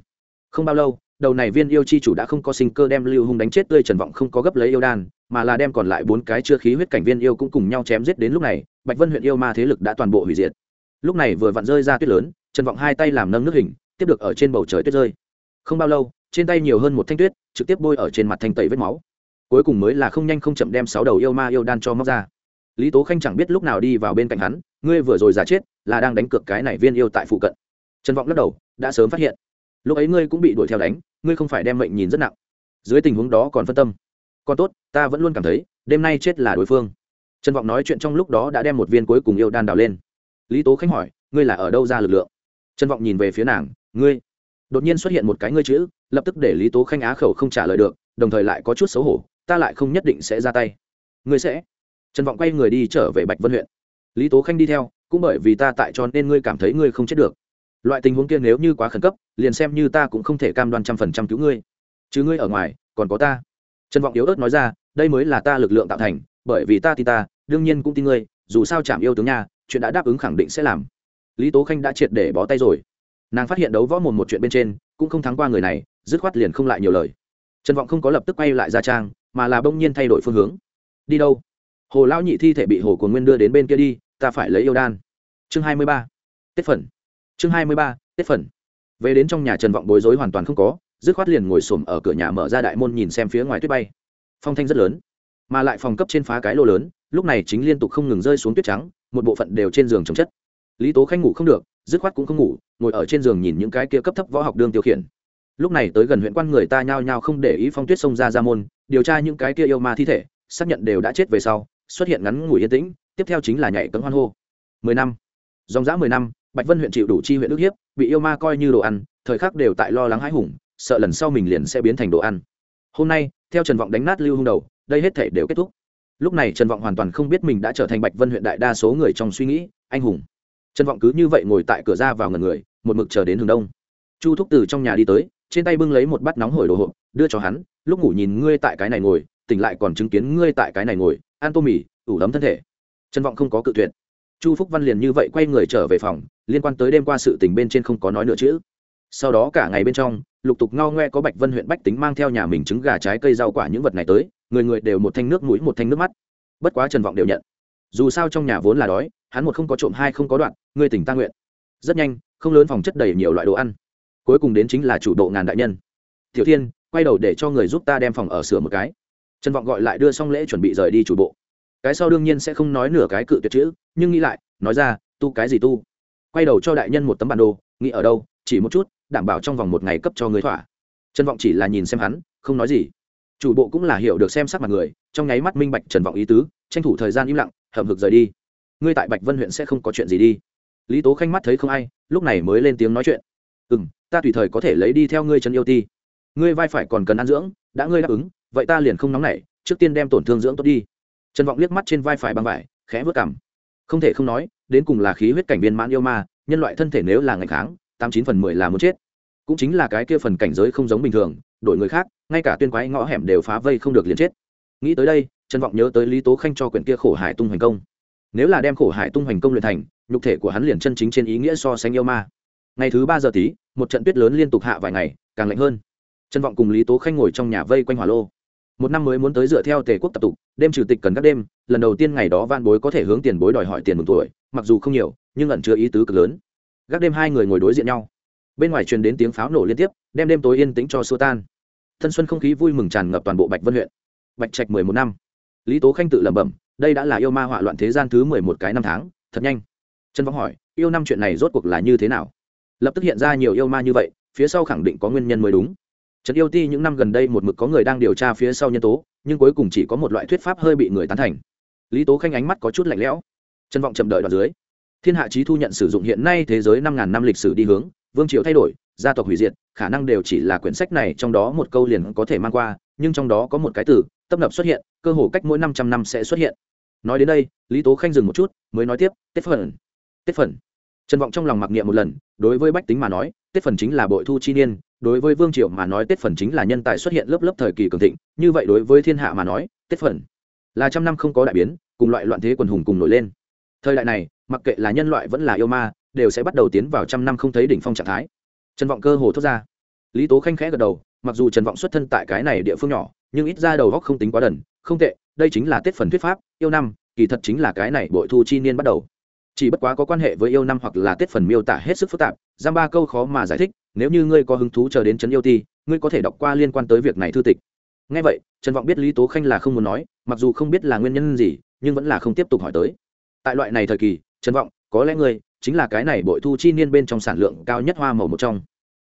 Không bao lâu đầu này viên yêu chi chủ đã không có sinh cơ đem lưu hung đánh chết tươi trần vọng không có gấp lấy yêu đan mà là đem còn lại bốn cái chưa khí huyết cảnh viên yêu cũng cùng nhau chém giết đến lúc này bạch vân huyện yêu ma thế lực đã toàn bộ hủy diệt lúc này vừa vặn rơi ra tuyết lớn, trần vọng hai tay làm nâng nước hình, tiếp được ở trên bầu trời tuyết rơi. Không bao lâu, trên tay nhiều hơn một thanh tuyết, trực tiếp bôi ở trên mặt thanh tẩy vết máu. Cuối cùng mới là không nhanh không chậm đem sáu đầu yêu ma yêu đan cho móc ra. Lý tố khanh chẳng biết lúc nào đi vào bên cạnh hắn, ngươi vừa rồi giả chết, là đang đánh cược cái này viên yêu tại phụ cận. Trần vọng lắc đầu, đã sớm phát hiện. Lúc ấy ngươi cũng bị đuổi theo đánh, ngươi không phải đem mệnh nhìn rất nặng. Dưới tình huống đó còn phân tâm. Còn tốt, ta vẫn luôn cảm thấy, đêm nay chết là đối phương. Trần vọng nói chuyện trong lúc đó đã đem một viên cuối cùng yêu đan đào lên lý tố khánh hỏi, ngươi là ở đâu ra lực lượng? Trần vọng nhìn về phía nàng, ngươi. Đột nhiên xuất hiện một cái ngươi chữ, lập tức để lý tố khanh á khẩu không trả lời được, đồng thời lại có chút xấu hổ, ta lại không nhất định sẽ ra tay. Ngươi sẽ? Trần vọng quay người đi trở về bạch vân huyện. Lý tố khanh đi theo, cũng bởi vì ta tại cho nên ngươi cảm thấy ngươi không chết được. Loại tình huống kia nếu như quá khẩn cấp, liền xem như ta cũng không thể cam đoan trăm phần trăm cứu ngươi. Chứ ngươi ở ngoài, còn có ta. Trần vọng yếu ớt nói ra, đây mới là ta lực lượng tạo thành, bởi vì ta tin ta, đương nhiên cũng tin ngươi, dù sao chạm yêu tướng nha chuyện đã đáp ứng khẳng định sẽ làm. Lý tố khanh đã triệt để bó tay rồi. Nàng phát hiện đấu võ mồm một chuyện bên trên, cũng không thắng qua người này, dứt khoát liền không lại nhiều lời. Trần vọng không có lập tức quay lại ra trang, mà là bỗng nhiên thay đổi phương hướng. Đi đâu? Hồ lão nhị thi thể bị hồ cồn nguyên đưa đến bên kia đi, ta phải lấy yêu đan. Chương hai mươi ba. Tết phần. Chương hai mươi ba tết phần. Về đến trong nhà trần vọng bối rối hoàn toàn không có, dứt khoát liền ngồi xổm ở cửa nhà mở ra đại môn nhìn xem phía ngoài tuyết bay. Phong thanh rất lớn, mà lại phòng cấp trên phá cái lô lớn, lúc này chính liên tục không ngừng rơi xuống tuyết trắng một bộ phận đều trên giường trồng chất. Lý tố khanh ngủ không được, dứt khoát cũng không ngủ, ngồi ở trên giường nhìn những cái kia cấp thấp võ học đương tiêu khiển. Lúc này tới gần huyện quan người ta nhao nhao không để ý phong tuyết xông ra ra môn, điều tra những cái kia yêu ma thi thể, xác nhận đều đã chết về sau, xuất hiện ngắn ngủi yên tĩnh, tiếp theo chính là nhảy cấm hoan hô. Mười năm. Dòng dã mười năm, bạch vân huyện chịu đủ chi huyện ức hiếp, bị yêu ma coi như đồ ăn, thời khắc đều tại lo lắng hãi hùng, sợ lần sau mình liền sẽ biến thành đồ ăn. Hôm nay, theo trần vọng đánh nát lưu hung đầu, đây hết thể đều kết thúc lúc này trần vọng hoàn toàn không biết mình đã trở thành bạch vân huyện đại đa số người trong suy nghĩ, anh hùng. Trần vọng cứ như vậy ngồi tại cửa ra vào ngần người, một mực chờ đến hướng đông. Chu thúc từ trong nhà đi tới, trên tay bưng lấy một bát nóng hổi đồ hộp, đưa cho hắn, lúc ngủ nhìn ngươi tại cái này ngồi, tỉnh lại còn chứng kiến ngươi tại cái này ngồi, ăn tô mì, ủ đấm thân thể. Trần vọng không có cự tuyệt. Chu phúc văn liền như vậy quay người trở về phòng, liên quan tới đêm qua sự tình bên trên không có nói nữa chữ sau đó cả ngày bên trong, lục tục ngao ngoe có bạch vân huyện bách tính mang theo nhà mình trứng gà trái cây rau quả những vật này tới người người đều một thanh nước mũi một thanh nước mắt. Bất quá trần vọng đều nhận. Dù sao trong nhà vốn là đói, hắn một không có trộm hai không có đoạn người tỉnh ta nguyện. Rất nhanh, không lớn phòng chất đầy nhiều loại đồ ăn. Cuối cùng đến chính là chủ độ ngàn đại nhân. Tiểu thiên, quay đầu để cho người giúp ta đem phòng ở sửa một cái. Trần vọng gọi lại đưa xong lễ chuẩn bị rời đi chủ bộ. Cái sau đương nhiên sẽ không nói nửa cái cự tuyệt chữ, nhưng nghĩ lại, nói ra, tu cái gì tu? Quay đầu cho đại nhân một tấm bản đồ, nghĩ ở đâu, chỉ một chút, đảm bảo trong vòng một ngày cấp cho người thỏa. Trần vọng chỉ là nhìn xem hắn, không nói gì chủ bộ cũng là hiểu được xem sắc mặt người, trong nháy mắt minh bạch trần vọng ý tứ, tranh thủ thời gian im lặng hầm hực rời đi. Ngươi tại bạch vân huyện sẽ không có chuyện gì đi. Lý tố khanh mắt thấy không ai, lúc này mới lên tiếng nói chuyện. Ừ m ta tùy thời có thể lấy đi theo ngươi trần yêu ti. Ngươi vai phải còn cần ăn dưỡng, đã ngươi đáp ứng, vậy ta liền không nóng nảy, trước tiên đem tổn thương dưỡng tốt đi. Trần vọng liếc mắt trên vai phải băng vải, khẽ vớt cảm không thể không nói, đến cùng là khí huyết cảnh viên mãn yêu ma, nhân loại thân thể nếu là ngày kháng, tám chín phần mười là muốn chết. Cũng chính là cái kia phần cảnh giới không giống bình thường đổi người khác, ngay cả tuyên quái ngõ hẻm đều phá vây không được liền chết. Nghĩ tới đây, trần vọng nhớ tới lý tố khanh cho quyển kia khổ hải tung hoành công. Nếu là đem khổ hải tung hoành công luyện thành, nhục thể của hắn liền chân chính trên ý nghĩa so sánh yêu ma. Ngày thứ ba giờ tí, một trận tuyết lớn liên tục hạ vài ngày, càng lạnh hơn. Trần vọng cùng lý tố khanh ngồi trong nhà vây quanh hỏa lô. Một năm mới muốn tới dựa theo tề quốc tập tục, đêm trừ tịch cần các đêm, lần đầu tiên ngày đó van bối có thể hướng tiền bối đòi hỏi tiền mừng tuổi, mặc dù không nhiều, nhưng ẩn chứa ý tứ cực lớn. Gác đêm hai người ngồi đối diện nhau. Bên ngoài truyền đến tiếng pháo nổ liên tiếp đem đêm tối yên tĩnh cho xua tan thân xuân không khí vui mừng tràn ngập toàn bộ bạch vân huyện. Bạch trạch mười một năm. Lý tố khanh tự lẩm bẩm, đây đã là yêu ma họa loạn thế gian thứ mười một cái năm tháng, thật nhanh. Trần võng hỏi, yêu năm chuyện này rốt cuộc là như thế nào? Lập tức hiện ra nhiều yêu ma như vậy, phía sau khẳng định có nguyên nhân mới đúng. Trần yêu ti những năm gần đây một mực có người đang điều tra phía sau nhân tố, nhưng cuối cùng chỉ có một loại thuyết pháp hơi bị người tán thành. Lý tố khanh ánh mắt có chút lạnh lẽo. Trần vọng chậm đợi đoạn dưới. Thiên hạ trí thu nhận sử dụng hiện nay thế giới năm ngàn năm lịch sử đi hướng, vương triều thay đổi gia tộc hủy diệt, khả năng đều chỉ là quyển sách này, trong đó một câu liền có thể mang qua, nhưng trong đó có một cái từ, tấp nập xuất hiện, cơ hồ cách mỗi năm trăm năm sẽ xuất hiện. Nói đến đây, lý tố khanh dừng một chút, mới nói tiếp tết phần tết phần. Trần vọng trong lòng mặc niệm một lần, đối với bách tính mà nói tết phần chính là bội thu chi niên, đối với vương triều mà nói tết phần chính là nhân tài xuất hiện lớp lớp thời kỳ cường thịnh, như vậy đối với thiên hạ mà nói tết phần là trăm năm không có đại biến, cùng loại loạn thế quần hùng cùng nổi lên. Thời đại này, mặc kệ là nhân loại vẫn là yêu ma, đều sẽ bắt đầu tiến vào trăm năm không thấy đỉnh phong trạng thái trần vọng cơ hồ thốt ra. Lý tố khanh khẽ gật đầu, mặc dù trần vọng xuất thân tại cái này địa phương nhỏ, nhưng ít ra đầu góc không tính quá đần, không tệ, đây chính là tết phần thuyết pháp, yêu năm, kỳ thật chính là cái này bội thu chi niên bắt đầu. Chỉ bất quá có quan hệ với yêu năm hoặc là tết phần miêu tả hết sức phức tạp, giam ba câu khó mà giải thích, nếu như ngươi có hứng thú chờ đến trấn yêu ti, ngươi có thể đọc qua liên quan tới việc này thư tịch. Ngay vậy, trần vọng biết lý tố khanh là không muốn nói, mặc dù không biết là nguyên nhân gì, nhưng vẫn là không tiếp tục hỏi tới. Tại loại này thời kỳ, trần vọng, có lẽ ngươi chính là cái này bội thu chi niên bên trong sản lượng cao nhất hoa màu một trong.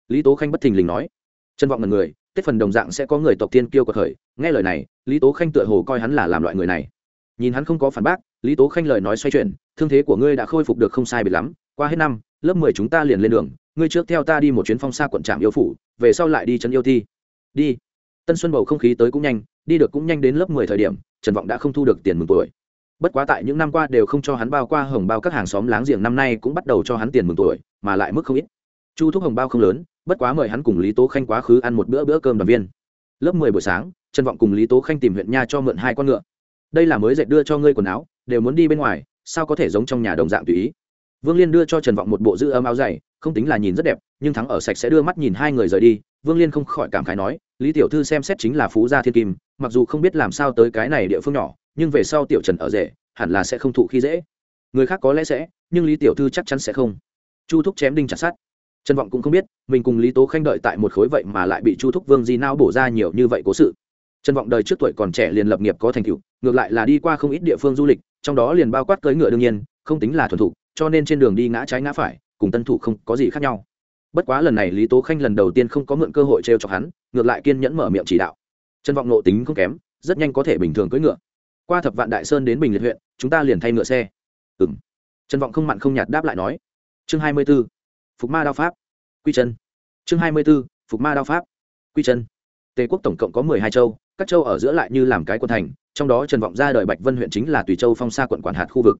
Lý tố khanh bất thình lình nói. Trần vọng ngần người, tết phần đồng dạng sẽ có người tộc tiên kiêu cuộc khởi. Nghe lời này, lý tố khanh tựa hồ coi hắn là làm loại người này. Nhìn hắn không có phản bác, lý tố khanh lời nói xoay chuyển, thương thế của ngươi đã khôi phục được không sai biệt lắm. Qua hết năm, lớp mười chúng ta liền lên đường. Ngươi trước theo ta đi một chuyến phong xa quận trạm yêu phủ, về sau lại đi trấn yêu thi. Đi. Tân xuân bầu không khí tới cũng nhanh, đi được cũng nhanh đến lớp mười thời điểm, trần vọng đã không thu được tiền mừng tuổi bất quá tại những năm qua đều không cho hắn bao qua hồng bao các hàng xóm láng giềng năm nay cũng bắt đầu cho hắn tiền mừng tuổi, mà lại mức không ít. Chu thúc hồng bao không lớn, bất quá mời hắn cùng lý tố khanh quá khứ ăn một bữa bữa cơm đoàn viên. Lớp mười buổi sáng, trần vọng cùng lý tố khanh tìm huyện nha cho mượn hai con ngựa. Đây là mới dạy đưa cho ngươi quần áo, đều muốn đi bên ngoài, sao có thể giống trong nhà đồng dạng tùy ý? Vương liên đưa cho trần vọng một bộ giữ ấm áo dày, không tính là nhìn rất đẹp, nhưng thắng ở sạch sẽ đưa mắt nhìn hai người rời đi, vương liên không khỏi cảm khái nói, lý tiểu thư xem xét chính là phú gia thiên kim, mặc dù không biết làm sao tới cái này địa phương nhỏ nhưng về sau tiểu trần ở rể, hẳn là sẽ không thụ khi dễ. Người khác có lẽ sẽ, nhưng lý tiểu thư chắc chắn sẽ không. Chu thúc chém đinh chặt sát trần vọng cũng không biết, mình cùng lý tố khanh đợi tại một khối vậy mà lại bị chu thúc vương di nao bổ ra nhiều như vậy cố sự. Trần vọng đời trước tuổi còn trẻ liền lập nghiệp có thành tựu, ngược lại là đi qua không ít địa phương du lịch, trong đó liền bao quát cưỡi ngựa đương nhiên, không tính là thuần thục, cho nên trên đường đi ngã trái ngã phải, cùng tân thủ không có gì khác nhau. Bất quá lần này lý tố khanh lần đầu tiên không có mượn cơ hội t r e o chọc hắn, ngược lại kiên nhẫn mở miệng chỉ đạo. Trần vọng nộ tính không kém, rất nhanh có thể bình thường cưỡi ngựa qua thập vạn đại sơn đến bình liệt huyện, chúng ta liền thay ngựa xe. Ừng trần vọng không mặn không nhạt đáp lại nói. Chương hai mươi b ố phục ma đao pháp. Quy chân. Chương hai mươi b ố phục ma đao pháp. Quy chân. Tề quốc tổng cộng có mười hai châu, các châu ở giữa lại như làm cái quân thành, trong đó trần vọng ra đời bạch vân huyện chính là tùy châu phong xa quận quản hạt khu vực.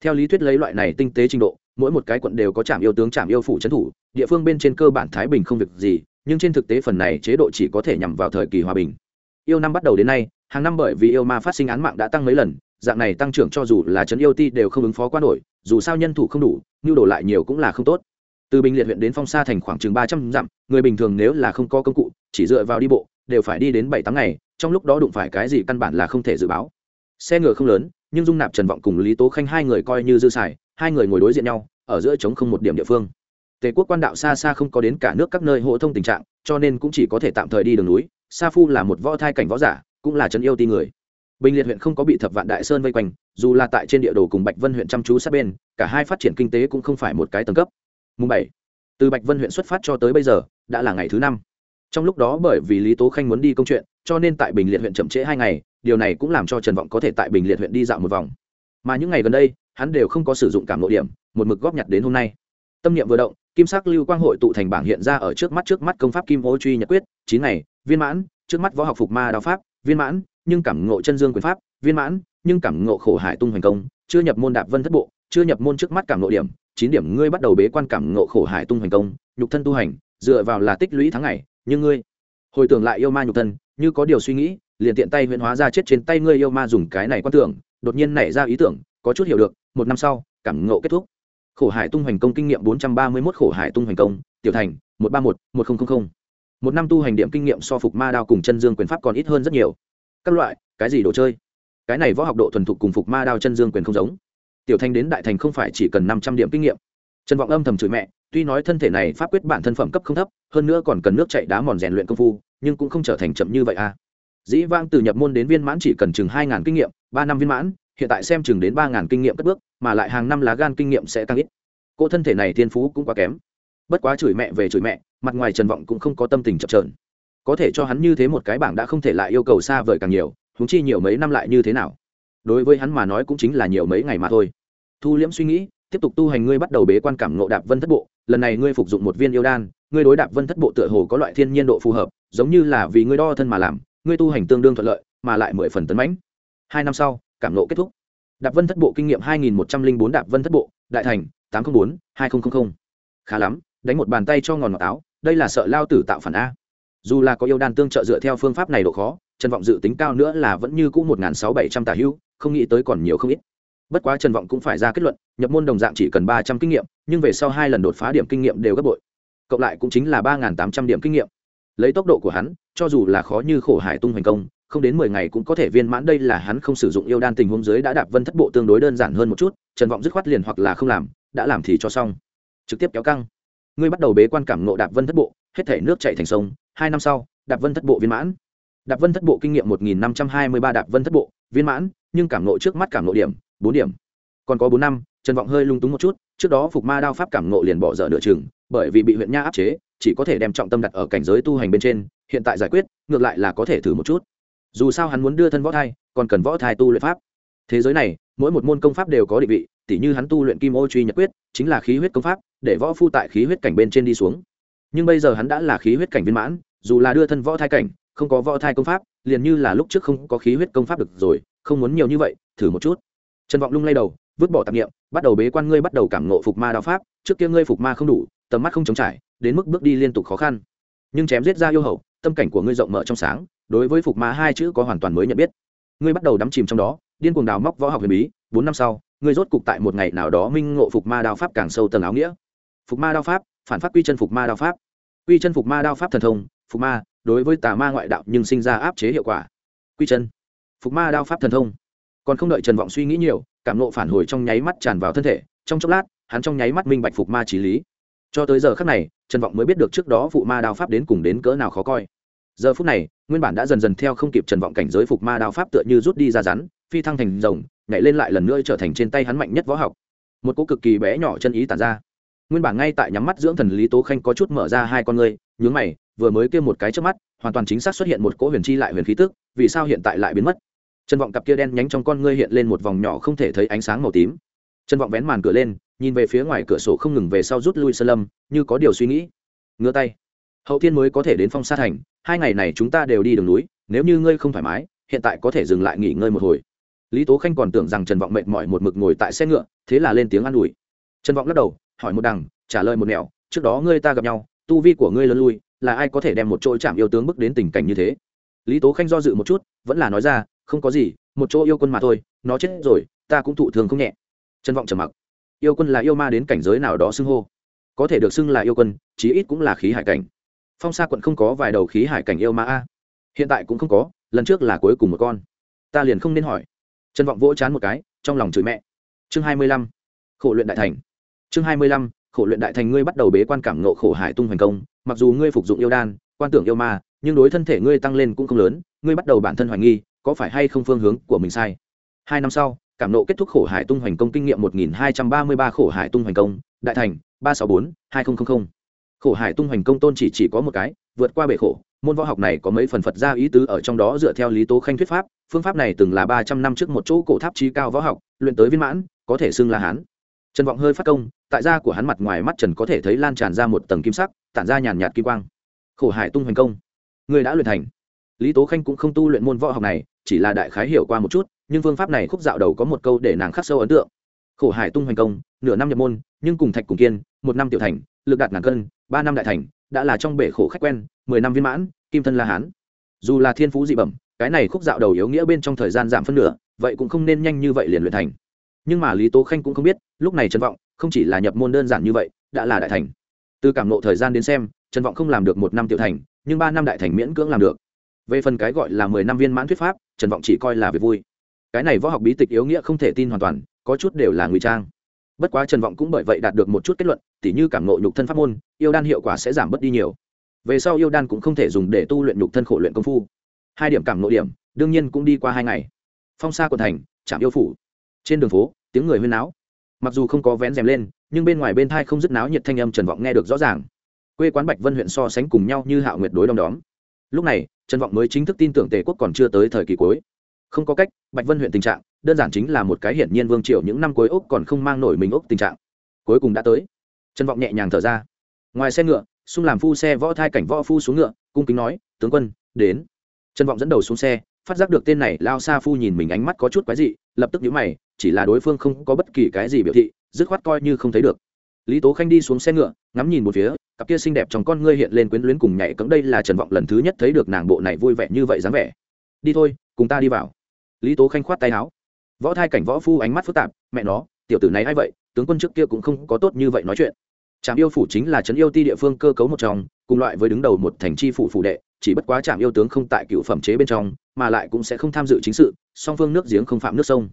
Theo lý thuyết lấy loại này tinh tế trình độ, mỗi một cái quận đều có trạm yêu tướng, trạm yêu phủ trấn thủ, địa phương bên trên cơ bản thái bình không việc gì, nhưng trên thực tế phần này chế độ chỉ có thể nhằm vào thời kỳ hòa bình. Yêu năm bắt đầu đến nay hàng năm bởi vì yêu ma phát sinh án mạng đã tăng mấy lần, dạng này tăng trưởng cho dù là trấn yêu ti đều không ứng phó qua nổi, dù sao nhân thủ không đủ, nhu đổ lại nhiều cũng là không tốt. Từ bình liệt huyện đến phong sa thành khoảng chừng ba trăm dặm, người bình thường nếu là không có công cụ, chỉ dựa vào đi bộ, đều phải đi đến bảy tháng ngày, trong lúc đó đụng phải cái gì căn bản là không thể dự báo. Xe ngựa không lớn, nhưng dung nạp trần vọng cùng lý tố khanh hai người coi như dư xài, hai người ngồi đối diện nhau, ở giữa trống không một điểm địa phương. Tề quốc quan đạo xa xa không có đến cả nước các nơi hộ thông tình trạng, cho nên cũng chỉ có thể tạm thời đi đường núi. Sa phu là một võ thai cảnh võ giả cũng là trấn yêu ti người. Bình liệt huyện không có bị thập vạn đại sơn vây quanh, dù là tại trên địa đồ cùng bạch vân huyện chăm chú sát bên, cả hai phát triển kinh tế cũng không phải một cái tầng cấp. Mùng bảy, từ bạch vân huyện xuất phát cho tới bây giờ, đã là ngày thứ năm. Trong lúc đó bởi vì lý tố khanh muốn đi công chuyện, cho nên tại bình liệt huyện chậm trễ hai ngày, điều này cũng làm cho trần vọng có thể tại bình liệt huyện đi dạo một vòng. Mà những ngày gần đây, hắn đều không có sử dụng cảm nội điểm, một mực góp nhặt đến hôm nay. Tâm niệm vừa động, kim sắc lưu quang hội tụ thành bảng hiện ra ở trước mắt trước mắt công pháp kim ô truy nhật quyết, chín ngày, viên mãn, trước mắt võ học phục ma đao pháp viên mãn, nhưng cảm ngộ chân dương quyền pháp. Viên mãn, nhưng cảm ngộ khổ hải tung hoành công. Chưa nhập môn đạp vân thất bộ, chưa nhập môn trước mắt cảm ngộ điểm. Chín điểm ngươi bắt đầu bế quan cảm ngộ khổ hải tung hoành công. Nhục thân tu hành, dựa vào là tích lũy tháng ngày. Nhưng ngươi, hồi tưởng lại yêu ma nhục thân, như có điều suy nghĩ, liền tiện tay huyễn hóa ra chết trên tay ngươi yêu ma dùng cái này quan tưởng, đột nhiên nảy ra ý tưởng, có chút hiểu được, một năm sau, cảm ngộ kết thúc. Khổ hải tung hoành công kinh nghiệm bốn trăm ba mươi mốt khổ hải tung hoành công, tiểu thành, một ba một một nghìn một năm tu hành điểm kinh nghiệm so phục ma đao cùng chân dương quyền pháp còn ít hơn rất nhiều. Các loại, cái gì đồ chơi? Cái này võ học độ thuần thục cùng phục ma đao chân dương quyền không giống. Tiểu thành đến đại thành không phải chỉ cần năm trăm điểm kinh nghiệm. Trần vọng âm thầm chửi mẹ, tuy nói thân thể này pháp quyết bản thân phẩm cấp không thấp, hơn nữa còn cần nước chạy đá mòn rèn luyện công phu, nhưng cũng không trở thành chậm như vậy à. Dĩ vang từ nhập môn đến viên mãn chỉ cần chừng hai ngàn kinh nghiệm, ba năm viên mãn, hiện tại xem chừng đến ba ngàn kinh nghiệm cất bước, mà lại hàng năm lá gan kinh nghiệm sẽ tăng ít. Cô thân thể này thiên phú cũng quá kém bất quá chửi mẹ về chửi mẹ, mặt ngoài trần vọng cũng không có tâm tình chập trờn có thể cho hắn như thế một cái bảng đã không thể lại yêu cầu xa vời càng nhiều húng chi nhiều mấy năm lại như thế nào. Đối với hắn mà nói cũng chính là nhiều mấy ngày mà thôi. Thu liễm suy nghĩ, tiếp tục tu hành ngươi bắt đầu bế quan cảm ngộ đạp vân thất bộ, lần này ngươi phục dụng một viên yêu đan, ngươi đối đạp vân thất bộ tựa hồ có loại thiên nhiên độ phù hợp, giống như là vì ngươi đo thân mà làm, ngươi tu hành tương đương thuận lợi, mà lại mười phần tấn mãnh. Hai năm sau, cảm ngộ kết thúc. Đạp vân thất bộ kinh nghiệm hai nghìn một trăm linh bốn đạp vân thất bộ, đại thành, tám trăm bốn, hai nghìn khá lắm đánh một bàn tay cho ngòn ngọt táo, đây là sợ lao tử tạo phản a. Dù là có yêu đan tương trợ dựa theo phương pháp này độ khó trần vọng dự tính cao nữa là vẫn như cũ một nghìn sáu bảy trăm tả hữu không nghĩ tới còn nhiều không ít. Bất quá trần vọng cũng phải ra kết luận nhập môn đồng dạng chỉ cần ba trăm kinh nghiệm nhưng về sau hai lần đột phá điểm kinh nghiệm đều gấp bội. Cộng lại cũng chính là ba tám trăm điểm kinh nghiệm. Lấy tốc độ của hắn cho dù là khó như khổ hải tung thành công không đến mười ngày cũng có thể viên mãn. Đây là hắn không sử dụng yêu đan tình huống dưới đã đạp vân thất bộ tương đối đơn giản hơn một chút trần vọng dứt khoát liền hoặc là không làm đã làm thì cho xong. Trực tiếp kéo căng ngươi bắt đầu bế quan cảm ngộ đạp vân thất bộ, hết thể nước chạy thành sông, hai năm sau, đạp vân thất bộ viên mãn. Đạp vân thất bộ kinh nghiệm một nghìn năm trăm hai mươi ba đạp vân thất bộ, viên mãn, nhưng cảm ngộ trước mắt cảm ngộ điểm, bốn điểm. Còn có bốn năm, trần vọng hơi lung túng một chút, trước đó phục ma đao pháp cảm ngộ liền bỏ dở nửa chừng, bởi vì bị huyện nha áp chế, chỉ có thể đem trọng tâm đặt ở cảnh giới tu hành bên trên, hiện tại giải quyết, ngược lại là có thể thử một chút. Dù sao hắn muốn đưa thân võ thai, còn cần võ thai tu luyện pháp. Thế giới này, mỗi một môn công pháp đều có định vị tỉ như hắn tu luyện kim ô truy nhật quyết, chính là khí huyết công pháp, để võ phu tại khí huyết cảnh bên trên đi xuống. Nhưng bây giờ hắn đã là khí huyết cảnh viên mãn, dù là đưa thân võ thai cảnh, không có võ thai công pháp, liền như là lúc trước không có khí huyết công pháp được rồi, không muốn nhiều như vậy, thử một chút. Trần vọng lung lay đầu, vứt bỏ tạp nghiệm bắt đầu bế quan ngươi bắt đầu cảm nộ phục ma đạo pháp, trước kia ngươi phục ma không đủ, tầm mắt không chống trải, đến mức bước đi liên tục khó khăn. Nhưng chém giết ra yêu hậu, tâm cảnh của ngươi rộng mở trong sáng, đối với phục ma hai chữ có hoàn toàn mới nhận biết. Ngươi bắt đầu đắm chìm trong đó, điên cuồng đào móc võ học huyền bí, bốn năm sau ngươi rốt cục tại một ngày nào đó minh ngộ phục ma đao pháp càng sâu tầng áo nghĩa. Phục ma đao pháp, phản phát quy chân phục ma đao pháp. Quy chân phục ma đao pháp thần thông, phục ma, đối với tà ma ngoại đạo nhưng sinh ra áp chế hiệu quả. Quy chân, phục ma đao pháp thần thông. Còn không đợi trần vọng suy nghĩ nhiều, cảm nộ phản hồi trong nháy mắt tràn vào thân thể, trong chốc lát, hắn trong nháy mắt minh bạch phục ma trí lý. Cho tới giờ khắc này, trần vọng mới biết được trước đó phụ ma đao pháp đến cùng đến cỡ nào khó coi. Giờ phút này, nguyên bản đã dần dần theo không kịp trần vọng cảnh giới phục ma đao pháp tựa như rút đi ra rắn, phi thăng thành rồng nhảy lên lại lần nữa trở thành trên tay hắn mạnh nhất võ học. Một cỗ cực kỳ bé nhỏ chân ý tàn ra. Nguyên bản ngay tại nhắm mắt dưỡng thần lý tố khanh có chút mở ra hai con ngươi, nhướng mày, vừa mới kêu một cái trước mắt, hoàn toàn chính xác xuất hiện một cỗ huyền chi lại huyền khí tức, vì sao hiện tại lại biến mất? Trần vọng cặp kia đen nhánh trong con ngươi hiện lên một vòng nhỏ không thể thấy ánh sáng màu tím. Trần vọng vén màn cửa lên, nhìn về phía ngoài cửa sổ không ngừng về sau rút lui sơn lâm, như có điều suy nghĩ. Ngứa tay. Hậu thiên mới có thể đến phong sa thành, hai ngày này chúng ta đều đi đường núi, nếu như ngươi không thoải mái, hiện tại có thể dừng lại nghỉ ngơi một hồi lý tố khanh còn tưởng rằng trần vọng mệt mỏi một mực ngồi tại xe ngựa, thế là lên tiếng an ủi. Trần vọng lắc đầu, hỏi một đằng, trả lời một nẻo, trước đó ngươi ta gặp nhau, tu vi của ngươi lớn lui, là ai có thể đem một chỗ chạm yêu tướng bước đến tình cảnh như thế? Lý tố khanh do dự một chút, vẫn là nói ra, không có gì, một chỗ yêu quân mà thôi, nó chết rồi, ta cũng thụ thường không nhẹ. Trân vọng trầm mặc. Yêu quân là yêu ma đến cảnh giới nào đó xưng hô? Có thể được xưng là yêu quân, chí ít cũng là khí hải cảnh. Phong sa quận không có vài đầu khí hải cảnh yêu ma a. Hiện tại cũng không có, lần trước là cuối cùng một con. Ta liền không nên hỏi trân vọng vỗ chán một cái, trong lòng chửi mẹ. Chương hai mươi lăm, khổ luyện đại thành. Chương hai mươi lăm, khổ luyện đại thành ngươi bắt đầu bế quan cảm nộ khổ hải tung hoành công, mặc dù ngươi phục dụng yêu đan, quan tưởng yêu ma, nhưng đối thân thể ngươi tăng lên cũng không lớn, ngươi bắt đầu bản thân hoài nghi, có phải hay không phương hướng của mình sai? Hai năm sau, cảm nộ kết thúc khổ hải tung hoành công kinh nghiệm một nghìn hai trăm ba mươi ba khổ hải tung hoành công, đại thành, ba sáu bốn, hai nghìn khổ hải tung hoành công tôn chỉ chỉ có một cái, vượt qua bể khổ môn võ học này có mấy phần phật gia ý tứ ở trong đó dựa theo lý tố khanh thuyết pháp, phương pháp này từng là ba trăm năm trước một chỗ cổ tháp trí cao võ học, luyện tới viên mãn, có thể xưng là hán. Trần vọng hơi phát công, tại da của hắn mặt ngoài mắt trần có thể thấy lan tràn ra một tầng kim sắc, tản ra nhàn nhạt kim quang. Khổ hải tung hoành công. Người đã luyện thành. Lý tố khanh cũng không tu luyện môn võ học này, chỉ là đại khái hiểu qua một chút, nhưng phương pháp này khúc dạo đầu có một câu để nàng khắc sâu ấn tượng. Khổ hải tung hoành công, nửa năm nhập môn, nhưng cùng thạch cùng kiên, một năm tiểu thành lực đạt ngàn cân, ba năm đại thành, đã là trong bể khổ khách quen, mười năm viên mãn, kim thân la hán. Dù là thiên phú dị bẩm, cái này khúc dạo đầu yếu nghĩa bên trong thời gian giảm phân nửa, vậy cũng không nên nhanh như vậy liền luyện thành. Nhưng mà lý tố khanh cũng không biết, lúc này trần vọng không chỉ là nhập môn đơn giản như vậy, đã là đại thành. Từ cảm nộ thời gian đến xem, trần vọng không làm được một năm tiểu thành, nhưng ba năm đại thành miễn cưỡng làm được. Về phần cái gọi là mười năm viên mãn thuyết pháp, trần vọng chỉ coi là việc vui. Cái này võ học bí tịch yếu nghĩa không thể tin hoàn toàn, có chút đều là ngụy trang bất quá trần vọng cũng bởi vậy đạt được một chút kết luận, tỉ như cảm ngộ nhục thân pháp môn, yêu đan hiệu quả sẽ giảm bớt đi nhiều. Về sau yêu đan cũng không thể dùng để tu luyện nhục thân khổ luyện công phu. Hai điểm cảm ngộ điểm, đương nhiên cũng đi qua hai ngày. Phong sa quận thành, trạm yêu phủ. Trên đường phố, tiếng người huyên náo. Mặc dù không có vén rèm lên, nhưng bên ngoài bên thai không dứt náo nhiệt thanh âm trần vọng nghe được rõ ràng. Quê quán bạch vân huyện so sánh cùng nhau như hạo nguyệt đối đom đóm. Lúc này, trần vọng mới chính thức tin tưởng tề quốc còn chưa tới thời kỳ cuối không có cách, bạch vân huyện tình trạng, đơn giản chính là một cái hiển nhiên vương triều những năm cuối úc còn không mang nổi mình úc tình trạng. Cuối cùng đã tới. Trần vọng nhẹ nhàng thở ra. Ngoài xe ngựa xung làm phu xe võ thai cảnh võ phu xuống ngựa, cung kính nói, tướng quân, đến. Trần vọng dẫn đầu xuống xe, phát giác được tên này lao xa phu nhìn mình ánh mắt có chút quái dị, lập tức nhíu mày, chỉ là đối phương không có bất kỳ cái gì biểu thị, dứt khoát coi như không thấy được. Lý tố khanh đi xuống xe ngựa, ngắm nhìn một phía, cặp kia xinh đẹp trong con ngươi hiện lên quyến luyến cùng nhảy cẫng đây là trần vọng lần thứ nhất thấy được nàng bộ này vui vẻ như vậy dáng vẻ. Đi thôi cùng ta đi vào. Lý tố khanh khoát tay áo. Võ thai cảnh võ phu ánh mắt phức tạp, mẹ nó, tiểu tử này a i vậy, tướng quân trước kia cũng không có tốt như vậy nói chuyện. Trạm yêu phủ chính là trấn yêu ti địa phương cơ cấu một trong, cùng loại với đứng đầu một thành tri phủ phủ đệ, chỉ bất quá trạm yêu tướng không tại cựu phẩm chế bên trong, mà lại cũng sẽ không tham dự chính sự, song phương nước giếng không phạm nước sông.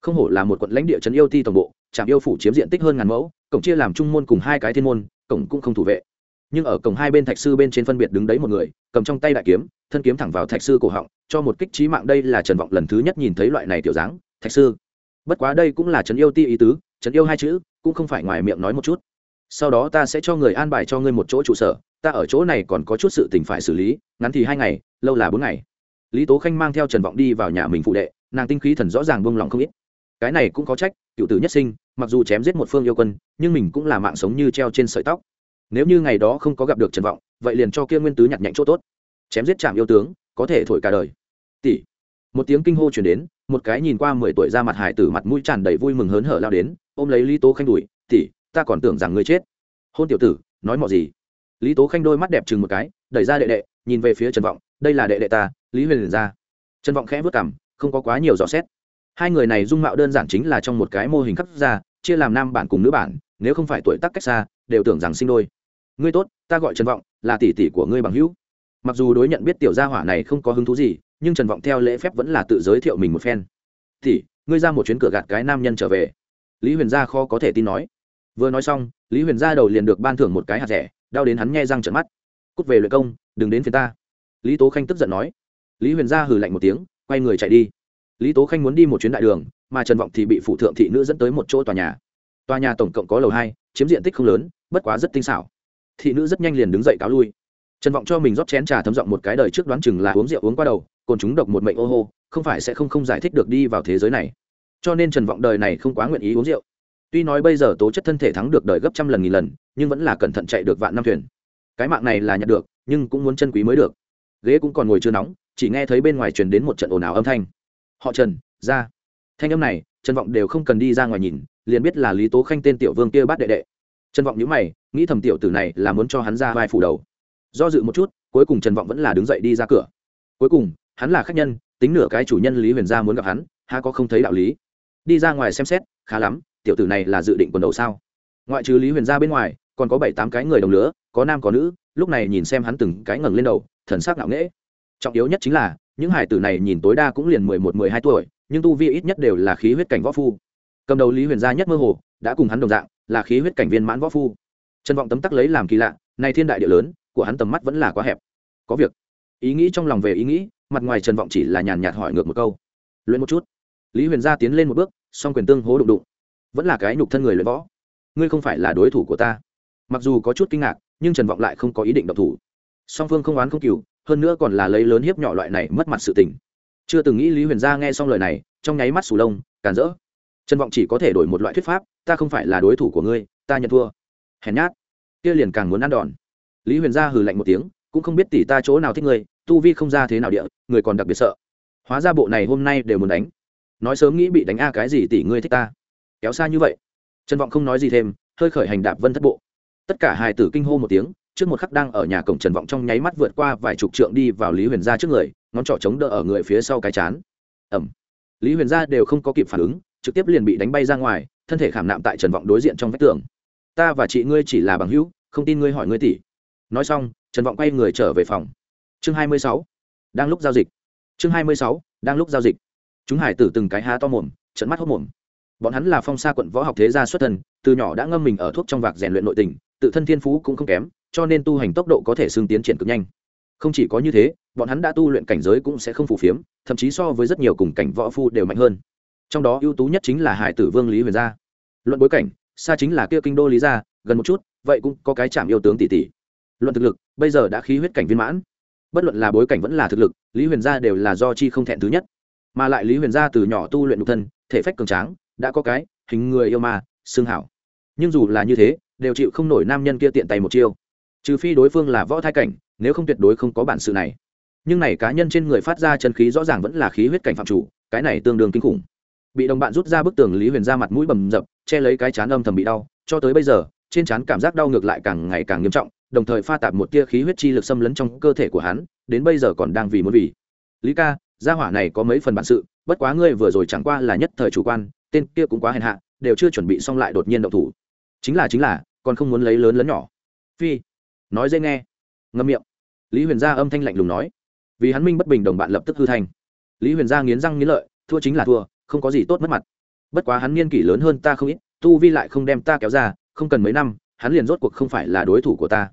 Không hổ là một quận lãnh địa trấn yêu ti tổng bộ, trạm yêu phủ chiếm diện tích hơn ngàn mẫu, cổng chia làm trung môn cùng hai cái thiên môn, cổng cũng không thủ vệ. Nhưng ở cổng hai bên thạch sư bên trên phân biệt đứng đấy một người, cầm trong tay đại kiếm thân kiếm thẳng vào thạch sư cổ họng, cho một kích trí mạng đây là trần vọng lần thứ nhất nhìn thấy loại này tiểu dáng, thạch sư. Bất quá đây cũng là trấn yêu ti ý tứ trấn yêu hai chữ, cũng không phải ngoài miệng nói một chút. Sau đó ta sẽ cho người an bài cho ngươi một chỗ trụ sở, ta ở chỗ này còn có chút sự tình phải xử lý, ngắn thì hai ngày, lâu là bốn ngày. Lý tố khanh mang theo trần vọng đi vào nhà mình phụ đệ, nàng tinh khí thần rõ ràng buông lòng không ít. Cái này cũng có trách, cựu tử nhất sinh, mặc dù chém giết một phương yêu quân, nhưng mình cũng là mạng sống như treo trên sợi tóc. Nếu như ngày đó không có gặp được trần vọng, vậy liền cho kia nguyên tứ nhặt nhạnh chỗ tốt chém giết chạm yêu tướng, có thể thổi cả đời. Tỷ. Một tiếng kinh hô chuyển đến, một cái nhìn qua mười tuổi ra mặt hải tử mặt mũi tràn đầy vui mừng hớn hở lao đến, ôm lấy lý tố khanh đùi tỷ, ta còn tưởng rằng ngươi chết. Hôn tiểu tử, nói mọi gì? Lý tố khanh đôi mắt đẹp chừng một cái, đẩy ra đệ đệ, nhìn về phía trần vọng, đây là đệ đệ ta, lý huyền ra. Trần vọng khẽ vất cảm không có quá nhiều dò xét. Hai người này dung mạo đơn giản chính là trong một cái mô hình khắc ra chia làm nam bản cùng nữ bản, nếu không phải tuổi tác cách xa, đều tưởng rằng sinh đôi. Ngươi tốt, ta gọi trần vọng, là tỷ tỷ của ngươi bằng hữu mặc dù đối nhận biết tiểu gia hỏa này không có hứng thú gì nhưng trần vọng theo lễ phép vẫn là tự giới thiệu mình một phen. Thì, ngươi ra một chuyến cửa gạt cái nam nhân trở về. Lý huyền gia khó có thể tin nói. Vừa nói xong lý huyền gia đầu liền được ban thưởng một cái hạt rẻ đau đến hắn nghe răng trận mắt. Cút về luyện công đừng đến phía ta. Lý tố khanh tức giận nói. Lý huyền gia hừ lạnh một tiếng quay người chạy đi. Lý tố khanh muốn đi một chuyến đại đường mà trần vọng thì bị phụ thượng thị nữ dẫn tới một chỗ tòa nhà. Tòa nhà tổng cộng có lầu hai chiếm diện tích không lớn bất quá rất tinh xảo. Thị nữ rất nhanh liền đứng dậy cáo lui trần vọng cho mình rót chén trà thấm giọng một cái đời trước đoán chừng là uống rượu uống qua đầu còn chúng độc một mệnh ô hô, không phải sẽ không không giải thích được đi vào thế giới này. Cho nên trần vọng đời này không quá nguyện ý uống rượu. Tuy nói bây giờ tố chất thân thể thắng được đời gấp trăm lần nghìn lần, nhưng vẫn là cẩn thận chạy được vạn năm thuyền. Cái mạng này là nhận được, nhưng cũng muốn chân quý mới được. Ghế cũng còn ngồi chưa nóng, chỉ nghe thấy bên ngoài truyền đến một trận ồn ào âm thanh. Họ trần, ra. Thanh âm này, trần vọng đều không cần đi ra ngoài nhìn, liền biết là lý tố khanh tên tiểu vương kia bắt đệ đệ. Trần vọng nhữ mày, nghĩ thầm tiểu tử này là muốn cho hắn ra vai phủ đầu do dự một chút, cuối cùng trần vọng vẫn là đứng dậy đi ra cửa. Cuối cùng, hắn là khách nhân, tính nửa cái chủ nhân lý huyền gia muốn gặp hắn ha có không thấy đạo lý. Đi ra ngoài xem xét, khá lắm, tiểu tử này là dự định quần đầu sao? Ngoại trừ lý huyền gia bên ngoài, còn có bảy tám cái người đồng lứa, có nam có nữ, lúc này nhìn xem hắn từng cái ngẩng lên đầu, thần sắc ngạo nghễ. Trọng yếu nhất chính là, những hải tử này nhìn tối đa cũng liền mười một, mười hai tuổi, nhưng tu vi ít nhất đều là khí huyết cảnh võ phu. Cầm đầu lý huyền gia nhất mơ hồ, đã cùng hắn đồng dạng, là khí huyết cảnh viên mãn võ phu. Trần vọng tấm tắc lấy làm kỳ lạ, này thiên đại địa lớn của hắn tầm mắt vẫn là quá hẹp. Có việc. Ý nghĩ trong lòng về ý nghĩ, mặt ngoài trần vọng chỉ là nhàn nhạt hỏi ngược một câu. Luyện một chút. Lý huyền gia tiến lên một bước, song quyền tương hố đụng đụng. Vẫn là cái nhục thân người luyện võ. Ngươi không phải là đối thủ của ta. Mặc dù có chút kinh ngạc, nhưng trần vọng lại không có ý định độc thủ. Song phương không oán không cừu, hơn nữa còn là lấy lớn hiếp nhỏ loại này mất mặt sự tình. Chưa từng nghĩ lý huyền gia nghe xong lời này, trong nháy mắt sù lông, càn rỡ. Trần vọng chỉ có thể đổi một loại thuyết pháp, ta không phải là đối thủ của ngươi, ta nhận thua. Hèn nhát. Kia liền càng muốn ăn đòn lý huyền gia hừ lạnh một tiếng cũng không biết tỷ ta chỗ nào thích người, tu vi không ra thế nào địa người còn đặc biệt sợ. Hóa ra bộ này hôm nay đều muốn đánh. Nói sớm nghĩ bị đánh a cái gì tỷ ngươi thích ta. Kéo xa như vậy. Trần vọng không nói gì thêm hơi khởi hành đạp vân thất bộ. Tất cả hài tử kinh hô một tiếng trước một khắc đang ở nhà cổng trần vọng trong nháy mắt vượt qua vài chục trượng đi vào lý huyền gia trước người ngón trỏ chống đỡ ở người phía sau cái chán. Ẩm. Lý huyền gia đều không có kịp phản ứng trực tiếp liền bị đánh bay ra ngoài thân thể khảm nạm tại trần vọng đối diện trong vách tường. Ta và chị ngươi chỉ là bằng hữu không tin ngươi hỏi ngươi tỷ nói xong, trần vọng quay người trở về phòng. Chương hai mươi sáu. Đang lúc giao dịch. Chương hai mươi sáu, đang lúc giao dịch. Chúng hải tử từng cái há to mồm trận mắt hốc mồm. Bọn hắn là phong sa quận võ học thế gia xuất thân, từ nhỏ đã ngâm mình ở thuốc trong vạc rèn luyện nội tình, tự thân thiên phú cũng không kém, cho nên tu hành tốc độ có thể xương tiến triển cực nhanh. Không chỉ có như thế, bọn hắn đã tu luyện cảnh giới cũng sẽ không phù phiếm, thậm chí so với rất nhiều cùng cảnh võ phu đều mạnh hơn. Trong đó ưu tú nhất chính là hải tử vương lý huyền gia. Luận bối cảnh, xa chính là kia kinh đô lý gia, gần một chút, vậy cũng có cái chạm yêu tướng tỷ tỷ luận thực lực, bây giờ đã khí huyết cảnh viên mãn. Bất luận là bối cảnh vẫn là thực lực, lý huyền gia đều là do chi không thẹn thứ nhất. Mà lại lý huyền gia từ nhỏ tu luyện độc thân, thể phách cường tráng, đã có cái, hình người yêu ma, xương hảo. Nhưng dù là như thế, đều chịu không nổi nam nhân kia tiện tay một chiêu. Trừ phi đối phương là võ thai cảnh, nếu không tuyệt đối không có bản sự này. Nhưng này cá nhân trên người phát ra chân khí rõ ràng vẫn là khí huyết cảnh phạm chủ, cái này tương đương kinh khủng. Bị đồng bạn rút ra bức tường lý huyền ra mặt mũi bầm dập, che lấy cái chán âm thầm bị đau, cho tới bây giờ, trên chán cảm giác đau ngược lại càng ngày càng nghiêm trọng đồng thời pha tạp một tia khí huyết chi lực xâm lấn trong cơ thể của hắn, đến bây giờ còn đang vì muốn vì. Lý ca, gia hỏa này có mấy phần bản sự, bất quá ngươi vừa rồi chẳng qua là nhất thời chủ quan, tên kia cũng quá hèn hạ, đều chưa chuẩn bị xong lại đột nhiên động thủ. Chính là chính là, còn không muốn lấy lớn lớn nhỏ. Phi. Nói dễ nghe. Ngâm miệng. Lý huyền gia âm thanh lạnh lùng nói. Vì hắn minh bất bình đồng bạn lập tức hư thành. Lý huyền gia nghiến răng nghiến lợi, thua chính là thua, không có gì tốt mất mặt. Bất quá hắn niên kỷ lớn hơn ta không ít, tu vi lại không đem ta kéo ra, không cần mấy năm hắn liền rốt cuộc không phải là đối thủ của ta.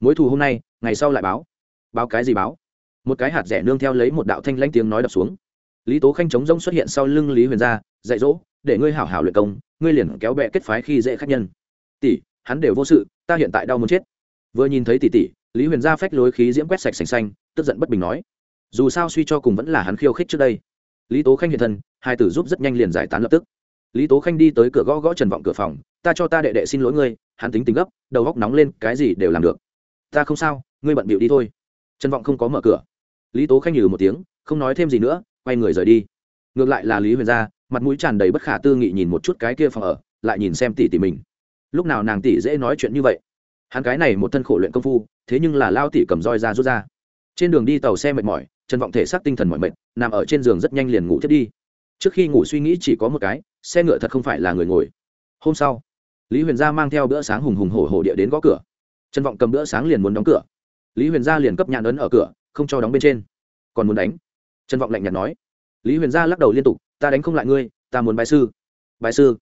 Mối thù hôm nay, ngày sau lại báo. Báo cái gì báo? Một cái hạt rẻ nương theo lấy một đạo thanh lãnh tiếng nói đập xuống. Lý tố khanh chống rông xuất hiện sau lưng lý huyền gia dạy dỗ, để ngươi hảo hảo luyện công, ngươi liền kéo bẹ kết phái khi dễ khách nhân. Tỷ, hắn đều vô sự, ta hiện tại đau muốn chết. Vừa nhìn thấy tỷ tỷ, lý huyền gia phách lối khí diễm quét sạch sành xanh, tức giận bất bình nói, dù sao suy cho cùng vẫn là hắn khiêu khích trước đây. Lý tố khanh hiện thân, hai tử giúp rất nhanh liền giải tán lập tức. Lý tố khanh đi tới cửa gõ gõ trần vọng cửa phòng ta cho ta đệ đệ xin lỗi ngươi, hắn tính tính gấp, đầu góc nóng lên, cái gì đều làm được. Ta không sao, ngươi bận bịu đi thôi. Trần vọng không có mở cửa. Lý tố khanh nhừ một tiếng, không nói thêm gì nữa, quay người rời đi. Ngược lại là lý huyền gia, mặt mũi tràn đầy bất khả tư nghị nhìn một chút cái kia phòng ở, lại nhìn xem tỷ tỷ mình. Lúc nào nàng tỷ dễ nói chuyện như vậy? Hắn cái này một thân khổ luyện công phu, thế nhưng là lao tỷ cầm roi ra rút ra. Trên đường đi tàu xe mệt mỏi, trần vọng thể xác tinh thần mỏi mệt, nằm ở trên giường rất nhanh liền ngủ thiết đi. Trước khi ngủ suy nghĩ chỉ có một cái, xe ngựa thật không phải là người ngồi. Hôm sau lý huyền gia mang theo bữa sáng hùng hùng hổ hổ địa đến gõ cửa. Trần vọng cầm bữa sáng liền muốn đóng cửa. Lý huyền gia liền cấp nhãn ấn ở cửa, không cho đóng bên trên. Còn muốn đánh? Trần vọng lạnh nhạt nói. Lý huyền gia lắc đầu liên tục, ta đánh không lại ngươi, ta muốn bài sư. Bài sư?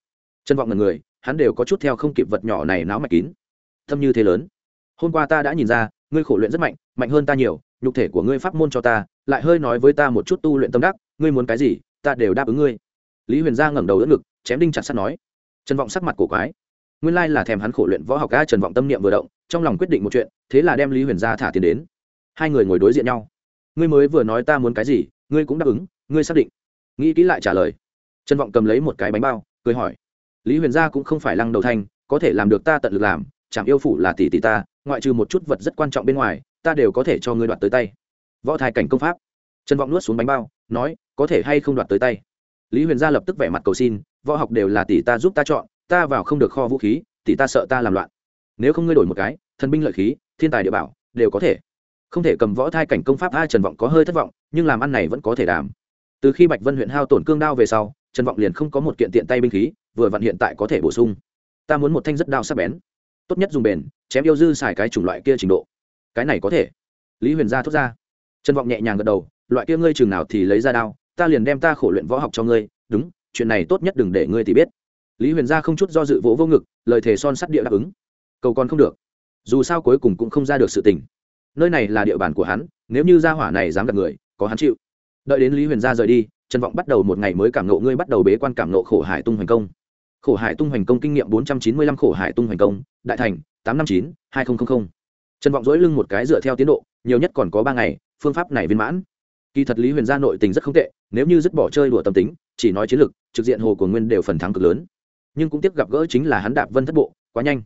Trần vọng là người, hắn đều có chút theo không kịp vật nhỏ này náo mạch kín. Thâm như thế lớn. Hôm qua ta đã nhìn ra, ngươi khổ luyện rất mạnh mạnh hơn ta nhiều, nhục thể của ngươi pháp môn cho ta, lại hơi nói với ta một chút tu luyện tâm đắc, ngươi muốn cái gì, ta đều đáp ứng ngươi. Lý huyền gia ngẩng đầu đỡ ngực, chém đinh chặt sắt nói. Trần vọng sắc mặt cổ quái nguyên lai là thèm hắn khổ luyện võ học ca trần vọng tâm niệm vừa động, trong lòng quyết định một chuyện, thế là đem lý huyền gia thả tiền đến. Hai người ngồi đối diện nhau. Ngươi mới vừa nói ta muốn cái gì, ngươi cũng đáp ứng, ngươi xác định. Nghĩ kỹ lại trả lời. Trần vọng cầm lấy một cái bánh bao, cười hỏi. Lý huyền gia cũng không phải lăng đầu thanh, có thể làm được ta tận lực làm chẳng yêu phủ là tỷ tỷ ta, ngoại trừ một chút vật rất quan trọng bên ngoài, ta đều có thể cho ngươi đoạt tới tay. Võ thai cảnh công pháp. Trần vọng nuốt xuống bánh bao, nói, có thể hay không đoạt tới tay. Lý huyền gia lập tức vẻ mặt cầu xin, võ học đều là tỷ ta giúp ta chọn ta vào không được kho vũ khí, thì ta sợ ta làm loạn. Nếu không ngươi đổi một cái, thần binh lợi khí, thiên tài địa bảo, đều có thể. Không thể cầm võ thai cảnh công pháp a trần vọng có hơi thất vọng, nhưng làm ăn này vẫn có thể đảm. Từ khi bạch vân huyện hao tổn cương đao về sau, trần vọng liền không có một kiện tiện tay binh khí, vừa vặn hiện tại có thể bổ sung. Ta muốn một thanh rất đao sắc bén. Tốt nhất dùng bền, chém yêu dư xài cái chủng loại kia trình độ. Cái này có thể. Lý huyền gia thốt ra. Trần vọng nhẹ nhàng gật đầu, loại kia ngươi chừng nào thì lấy ra đao, ta liền đem ta khổ luyện võ học cho ngươi. Đúng, chuyện này tốt nhất đừng để ngươi thì biết lý huyền gia không chút do dự vỗ vô ngực, lời thề son sắt địa đáp ứng. Cầu còn không được. Dù sao cuối cùng cũng không ra được sự tình. Nơi này là địa bàn của hắn, nếu như gia hỏa này dám gặp người, có hắn chịu. Đợi đến lý huyền gia rời đi, trần vọng bắt đầu một ngày mới cảm nộ ngươi bắt đầu bế quan cảm nộ khổ hải tung hoành công. Khổ hải tung hoành công kinh nghiệm bốn trăm chín mươi lăm khổ hải tung hoành công, đại thành, tám trăm năm chín, hai nghìn trần vọng dỗi lưng một cái dựa theo tiến độ, nhiều nhất còn có ba ngày, phương pháp này viên mãn. Kỳ thật lý huyền gia nội tình rất không tệ, nếu như dứt bỏ chơi đùa tâm tính, chỉ nói chiến lược trực diện hồ của nguyên đều phần thắng cực lớn nhưng cũng tiếp gặp gỡ chính là hắn đạp vân thất bộ, quá nhanh.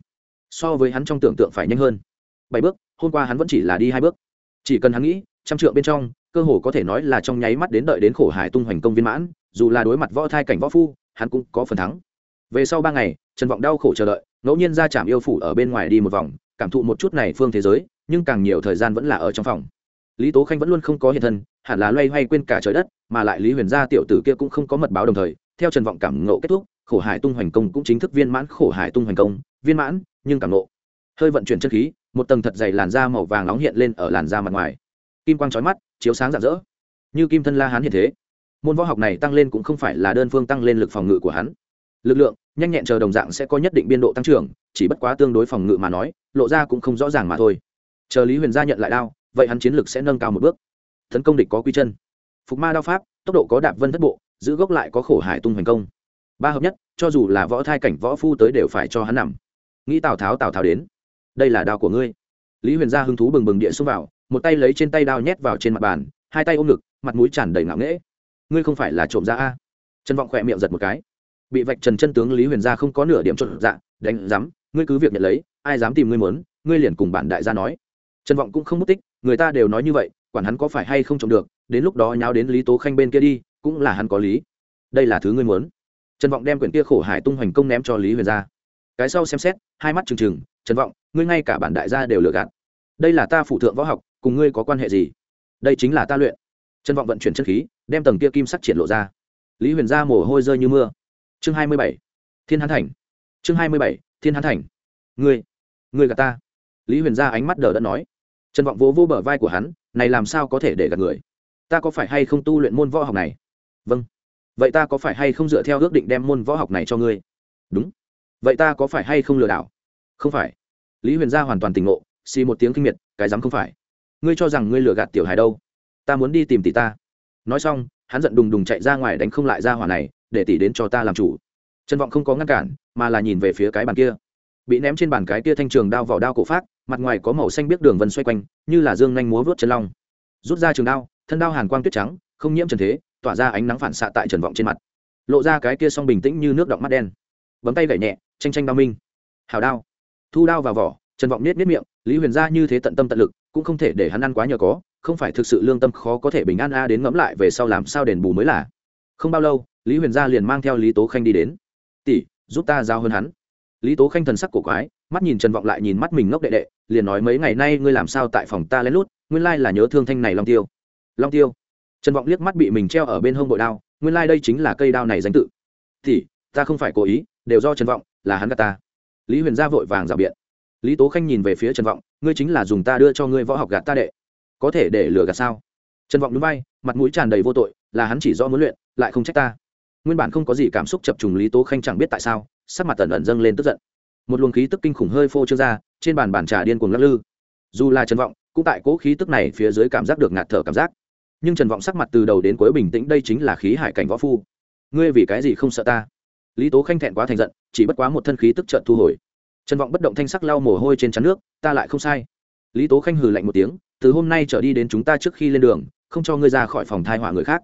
So với hắn trong tưởng tượng phải nhanh hơn. Bảy bước, hôm qua hắn vẫn chỉ là đi hai bước. Chỉ cần hắn nghĩ, trăm trượng bên trong, cơ hồ có thể nói là trong nháy mắt đến đợi đến khổ hải tung hoành công viên mãn, dù là đối mặt võ thai cảnh võ phu, hắn cũng có phần thắng. Về sau ba ngày, trần vọng đau khổ chờ đợi, ngẫu nhiên ra trạm yêu phủ ở bên ngoài đi một vòng, cảm thụ một chút này phương thế giới, nhưng càng nhiều thời gian vẫn là ở trong phòng. Lý tố khanh vẫn luôn không có hiện thân, hẳn là loay hoay quên cả trời đất, mà lại lý huyền gia tiểu tử kia cũng không có mật báo đồng thời, theo trần vọng cảm ngộ kết thúc khổ hải tung hoành công cũng chính thức viên mãn khổ hải tung hoành công viên mãn nhưng cảm nộ, hơi vận chuyển chân khí một tầng thật dày làn da màu vàng nóng hiện lên ở làn da mặt ngoài. Kim quang trói mắt chiếu sáng rạng rỡ. Như kim thân la hán hiện thế. Môn võ học này tăng lên cũng không phải là đơn phương tăng lên lực phòng ngự của hắn. Lực lượng nhanh nhẹn chờ đồng dạng sẽ có nhất định biên độ tăng trưởng chỉ bất quá tương đối phòng ngự mà nói lộ ra cũng không rõ ràng mà thôi. Chờ lý huyền gia nhận lại đao vậy hắn chiến lực sẽ nâng cao một bước. Tấn công địch có quy chân. Phục ma đao pháp tốc độ có đạp vân thất bộ giữ gốc lại có khổ hải tung hoành công ba hợp nhất, cho dù là võ thai cảnh võ phu tới đều phải cho hắn nằm. Nghĩ tào tháo tào tháo đến. Đây là đao của ngươi. Lý huyền gia hứng thú bừng bừng địa xông vào, một tay lấy trên tay đao nhét vào trên mặt bàn, hai tay ôm ngực, mặt mũi tràn đầy ngạo nghễ. Ngươi không phải là trộm ra a? Trần vọng khỏe miệng giật một cái. Bị vạch trần chân tướng lý huyền gia không có nửa điểm trộn dạ đánh dám ngươi cứ việc nhận lấy, ai dám tìm ngươi muốn, ngươi liền cùng bản đại gia nói. Trần vọng cũng không mất tích, người ta đều nói như vậy, quản hắn có phải hay không trộm được, đến lúc đó nháo đến lý tố khanh bên kia đi, cũng là hắn có lý. Đây là thứ ngươi muốn trần vọng đem quyển kia khổ hải tung hoành công ném cho lý huyền gia cái sau xem xét, hai mắt trừng trừng, trần vọng, ngươi ngay cả bản đại gia đều lừa gạt. Đây là ta phụ thượng võ học, cùng ngươi có quan hệ gì? Đây chính là ta luyện. Trần vọng vận chuyển chân khí, đem tầng kia kim sắc triển lộ ra. Lý huyền gia mồ hôi rơi như mưa. Chương hai mươi bảy, thiên hán thành. Chương hai mươi bảy, thiên hán thành. Ngươi ngươi gạt ta. Lý huyền gia ánh mắt đờ đẫn nói. Trần vọng vỗ vỗ bờ vai của hắn, này làm sao có thể để gạt người? Ta có phải hay không tu luyện môn võ học này? Vâng vậy ta có phải hay không dựa theo ước định đem môn võ học này cho ngươi? Đúng. Vậy ta có phải hay không lừa đảo? Không phải. Lý huyền gia hoàn toàn tỉnh ngộ, xì một tiếng kinh miệt, cái dám không phải. Ngươi cho rằng ngươi lừa gạt tiểu hài đâu? Ta muốn đi tìm tỷ ta. Nói xong, hắn giận đùng đùng chạy ra ngoài đánh không lại ra hỏa này, để tỷ đến cho ta làm chủ. Trân vọng không có ngăn cản, mà là nhìn về phía cái bàn kia. Bị ném trên bàn cái kia thanh trường đao vào đao cổ phát, mặt ngoài có màu xanh biết đường vân xoay quanh, như là dương nhanh múa vớt chân long. Rút ra trường đao, thân đao hàn quang tuyết trắng, không nhiễm trần thế tỏa ra ánh nắng phản xạ tại trần vọng trên mặt. Lộ ra cái kia song bình tĩnh như nước động mắt đen. Bấm tay gậy nhẹ, tranh tranh đao minh. Hào đao. Thu đao vào vỏ, trần vọng nết nết miệng, lý huyền ra như thế tận tâm tận lực, cũng không thể để hắn ăn quá nhờ có, không phải thực sự lương tâm khó có thể bình an a đến ngẫm lại về sau làm sao đền bù mới là. Không bao lâu, lý huyền gia liền mang theo lý tố khanh đi đến. Tỷ, giúp ta giao hơn hắn. Lý tố khanh thần sắc cổ quái, mắt nhìn trần vọng lại nhìn mắt mình ngốc đệ đệ, liền nói, mấy ngày nay ngươi làm sao tại phòng ta lén lút, nguyên lai là nhớ thương thanh này long tiêu. Long tiêu? Trần vọng liếc mắt bị mình treo ở bên hông bội đao, nguyên lai đây chính là cây đao này danh tự. Thì, ta không phải cố ý, đều do trần vọng, là hắn gạt ta. Lý huyền gia vội vàng rào biện. Lý tố khanh nhìn về phía trần vọng, ngươi chính là dùng ta đưa cho ngươi võ học gạt ta đệ. Có thể để lừa gạt sao? Trần vọng núi bay mặt mũi tràn đầy vô tội, là hắn chỉ do muốn luyện, lại không trách ta. Nguyên bản không có gì cảm xúc chập trùng lý tố khanh chẳng biết tại sao, sắc mặt tần ẩn dâng lên tức giận. Một luồng khí tức kinh khủng hơi phô trương ra, trên bàn bàn trà điên cuồng lắc lư. Dù là trần vọng, cũng tại cố khí tức này phía dưới cảm giác được ngạt thở cảm giác nhưng trần vọng sắc mặt từ đầu đến cuối bình tĩnh, đây chính là khí hải cảnh võ phu. Ngươi vì cái gì không sợ ta? Lý tố khanh thẹn quá thành giận, chỉ bất quá một thân khí tức trợn thu hồi. Trần vọng bất động thanh sắc lau mồ hôi trên chắn nước, ta lại không sai. Lý tố khanh hừ lạnh một tiếng, từ hôm nay trở đi đến chúng ta trước khi lên đường, không cho ngươi ra khỏi phòng thai họa người khác.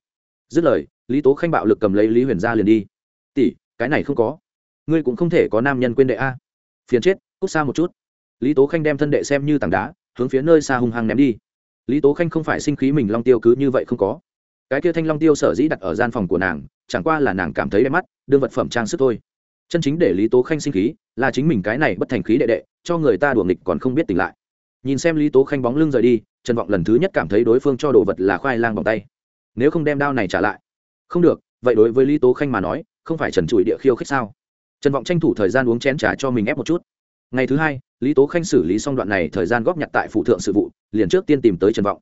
Dứt lời, lý tố khanh bạo lực cầm lấy lý huyền ra liền đi. Tỷ, cái này không có. Ngươi cũng không thể có nam nhân quên đệ a. Phiền chết, cút xa một chút. Lý tố khanh đem thân đệ xem như tảng đá, hướng phía nơi xa hung hăng ném đi lý tố khanh không phải sinh khí mình long tiêu cứ như vậy không có cái kia thanh long tiêu sở dĩ đặt ở gian phòng của nàng chẳng qua là nàng cảm thấy đẹp mắt đương vật phẩm trang sức thôi chân chính để lý tố khanh sinh khí là chính mình cái này bất thành khí đệ đệ cho người ta đùa nghịch còn không biết tỉnh lại nhìn xem lý tố khanh bóng lưng rời đi trần vọng lần thứ nhất cảm thấy đối phương cho đồ vật là khoai lang bằng tay nếu không đem đao này trả lại không được vậy đối với lý tố khanh mà nói không phải trần trụi địa khiêu khích sao trần vọng tranh thủ thời gian uống chén trà cho mình ép một chút ngày thứ hai lý tố khanh xử lý xong đoạn này thời gian góp nhặt tại phụ thượng sự vụ liền trước tiên tìm tới trần vọng.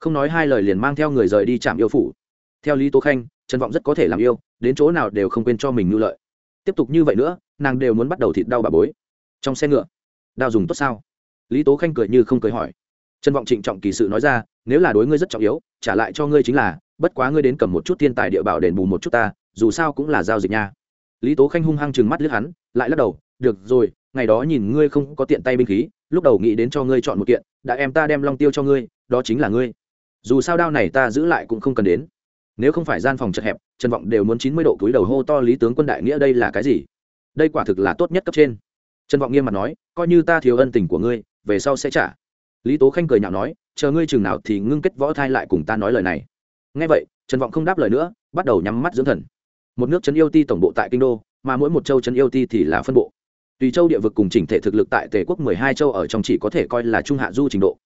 Không nói hai lời liền mang theo người rời đi trạm yêu phủ. Theo lý tố khanh, trần vọng rất có thể làm yêu, đến chỗ nào đều không quên cho mình ngư lợi. Tiếp tục như vậy nữa, nàng đều muốn bắt đầu thịt đau bà bối. Trong xe ngựa, đao dùng tốt sao? Lý tố khanh cười như không cười hỏi. Trần vọng trịnh trọng kỳ sự nói ra, nếu là đối ngươi rất trọng yếu, trả lại cho ngươi chính là, bất quá ngươi đến cầm một chút thiên tài địa bảo đền bù một chút ta, dù sao cũng là giao dịch nha. Lý tố khanh hung hăng chừng mắt liếc hắn, lại lắc đầu, được rồi, ngày đó nhìn ngươi không có tiện tay binh khí lúc đầu nghĩ đến cho ngươi chọn một kiện, đã em ta đem long tiêu cho ngươi, đó chính là ngươi. Dù sao đao này ta giữ lại cũng không cần đến. Nếu không phải gian phòng chật hẹp, trần vọng đều muốn chín mươi độ cúi đầu hô to lý tướng quân đại nghĩa đây là cái gì? Đây quả thực là tốt nhất cấp trên. Trần vọng nghiêm mặt nói, coi như ta thiếu ân tình của ngươi, về sau sẽ trả. Lý tố khanh cười nhạo nói, chờ ngươi chừng nào thì ngưng kết võ thai lại cùng ta nói lời này. Ngay vậy, trần vọng không đáp lời nữa, bắt đầu nhắm mắt dưỡng thần. Một nước trấn yêu ti tổng bộ tại kinh đô, mà mỗi một châu trấn yêu ti thì là phân bộ tùy châu địa vực cùng chỉnh thể thực lực tại tề quốc mười hai châu ở trong chỉ có thể coi là trung hạ du trình độ.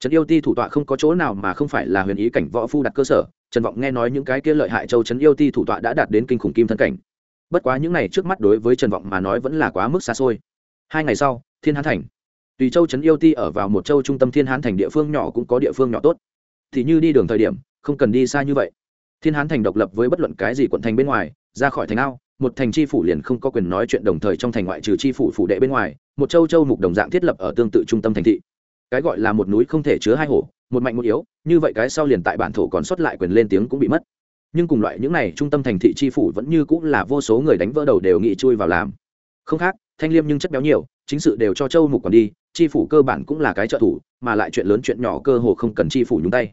Trấn yêu ti thủ tọa không có chỗ nào mà không phải là huyền ý cảnh võ phu đặt cơ sở, trần vọng nghe nói những cái kia lợi hại châu trấn yêu ti thủ tọa đã đạt đến kinh khủng kim thân cảnh. Bất quá những này trước mắt đối với trần vọng mà nói vẫn là quá mức xa xôi. Hai ngày sau, thiên hán thành. Tùy châu trấn yêu ti ở vào một châu trung tâm thiên hán thành địa phương nhỏ cũng có địa phương nhỏ tốt. Thì như đi đường thời điểm, không cần đi xa như vậy. Thiên hán thành độc lập với bất luận cái gì quận thành bên ngoài, ra khỏi thành ao một thành chi phủ liền không có quyền nói chuyện đồng thời trong thành ngoại trừ chi phủ phủ đệ bên ngoài, một châu châu mục đồng dạng thiết lập ở tương tự trung tâm thành thị. Cái gọi là một núi không thể chứa hai hổ, một mạnh một yếu, như vậy cái sau liền tại bản thổ còn xuất lại quyền lên tiếng cũng bị mất. Nhưng cùng loại những này trung tâm thành thị chi phủ vẫn như cũng là vô số người đánh vỡ đầu đều nghĩ chui vào làm. Không khác, thanh liêm nhưng chất béo nhiều, chính sự đều cho châu mục còn đi, chi phủ cơ bản cũng là cái trợ thủ, mà lại chuyện lớn chuyện nhỏ cơ hồ không cần chi phủ nhúng tay.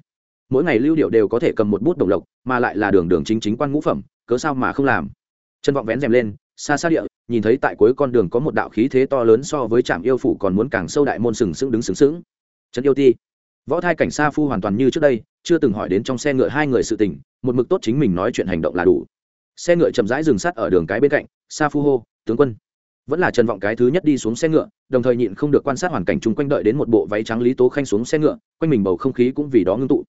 Mỗi ngày lưu điệu đều có thể cầm một bút đồng lộc, mà lại là đường đường chính chính quan ngũ phẩm, cớ sao mà không làm? Chân vọng vén rèm lên, xa xa địa, nhìn thấy tại cuối con đường có một đạo khí thế to lớn so với trạm yêu phủ còn muốn càng sâu đại môn sừng sững đứng sừng sững. Trấn yêu ti, võ thai cảnh sa phu hoàn toàn như trước đây, chưa từng hỏi đến trong xe ngựa hai người sự tình, một mực tốt chính mình nói chuyện hành động là đủ. Xe ngựa chậm rãi dừng sát ở đường cái bên cạnh, sa phu hô, tướng quân. Vẫn là trần vọng cái thứ nhất đi xuống xe ngựa, đồng thời nhịn không được quan sát hoàn cảnh chung quanh đợi đến một bộ váy trắng lý tố khanh xuống xe ngựa, quanh mình bầu không khí cũng vì đó ngưng tụ.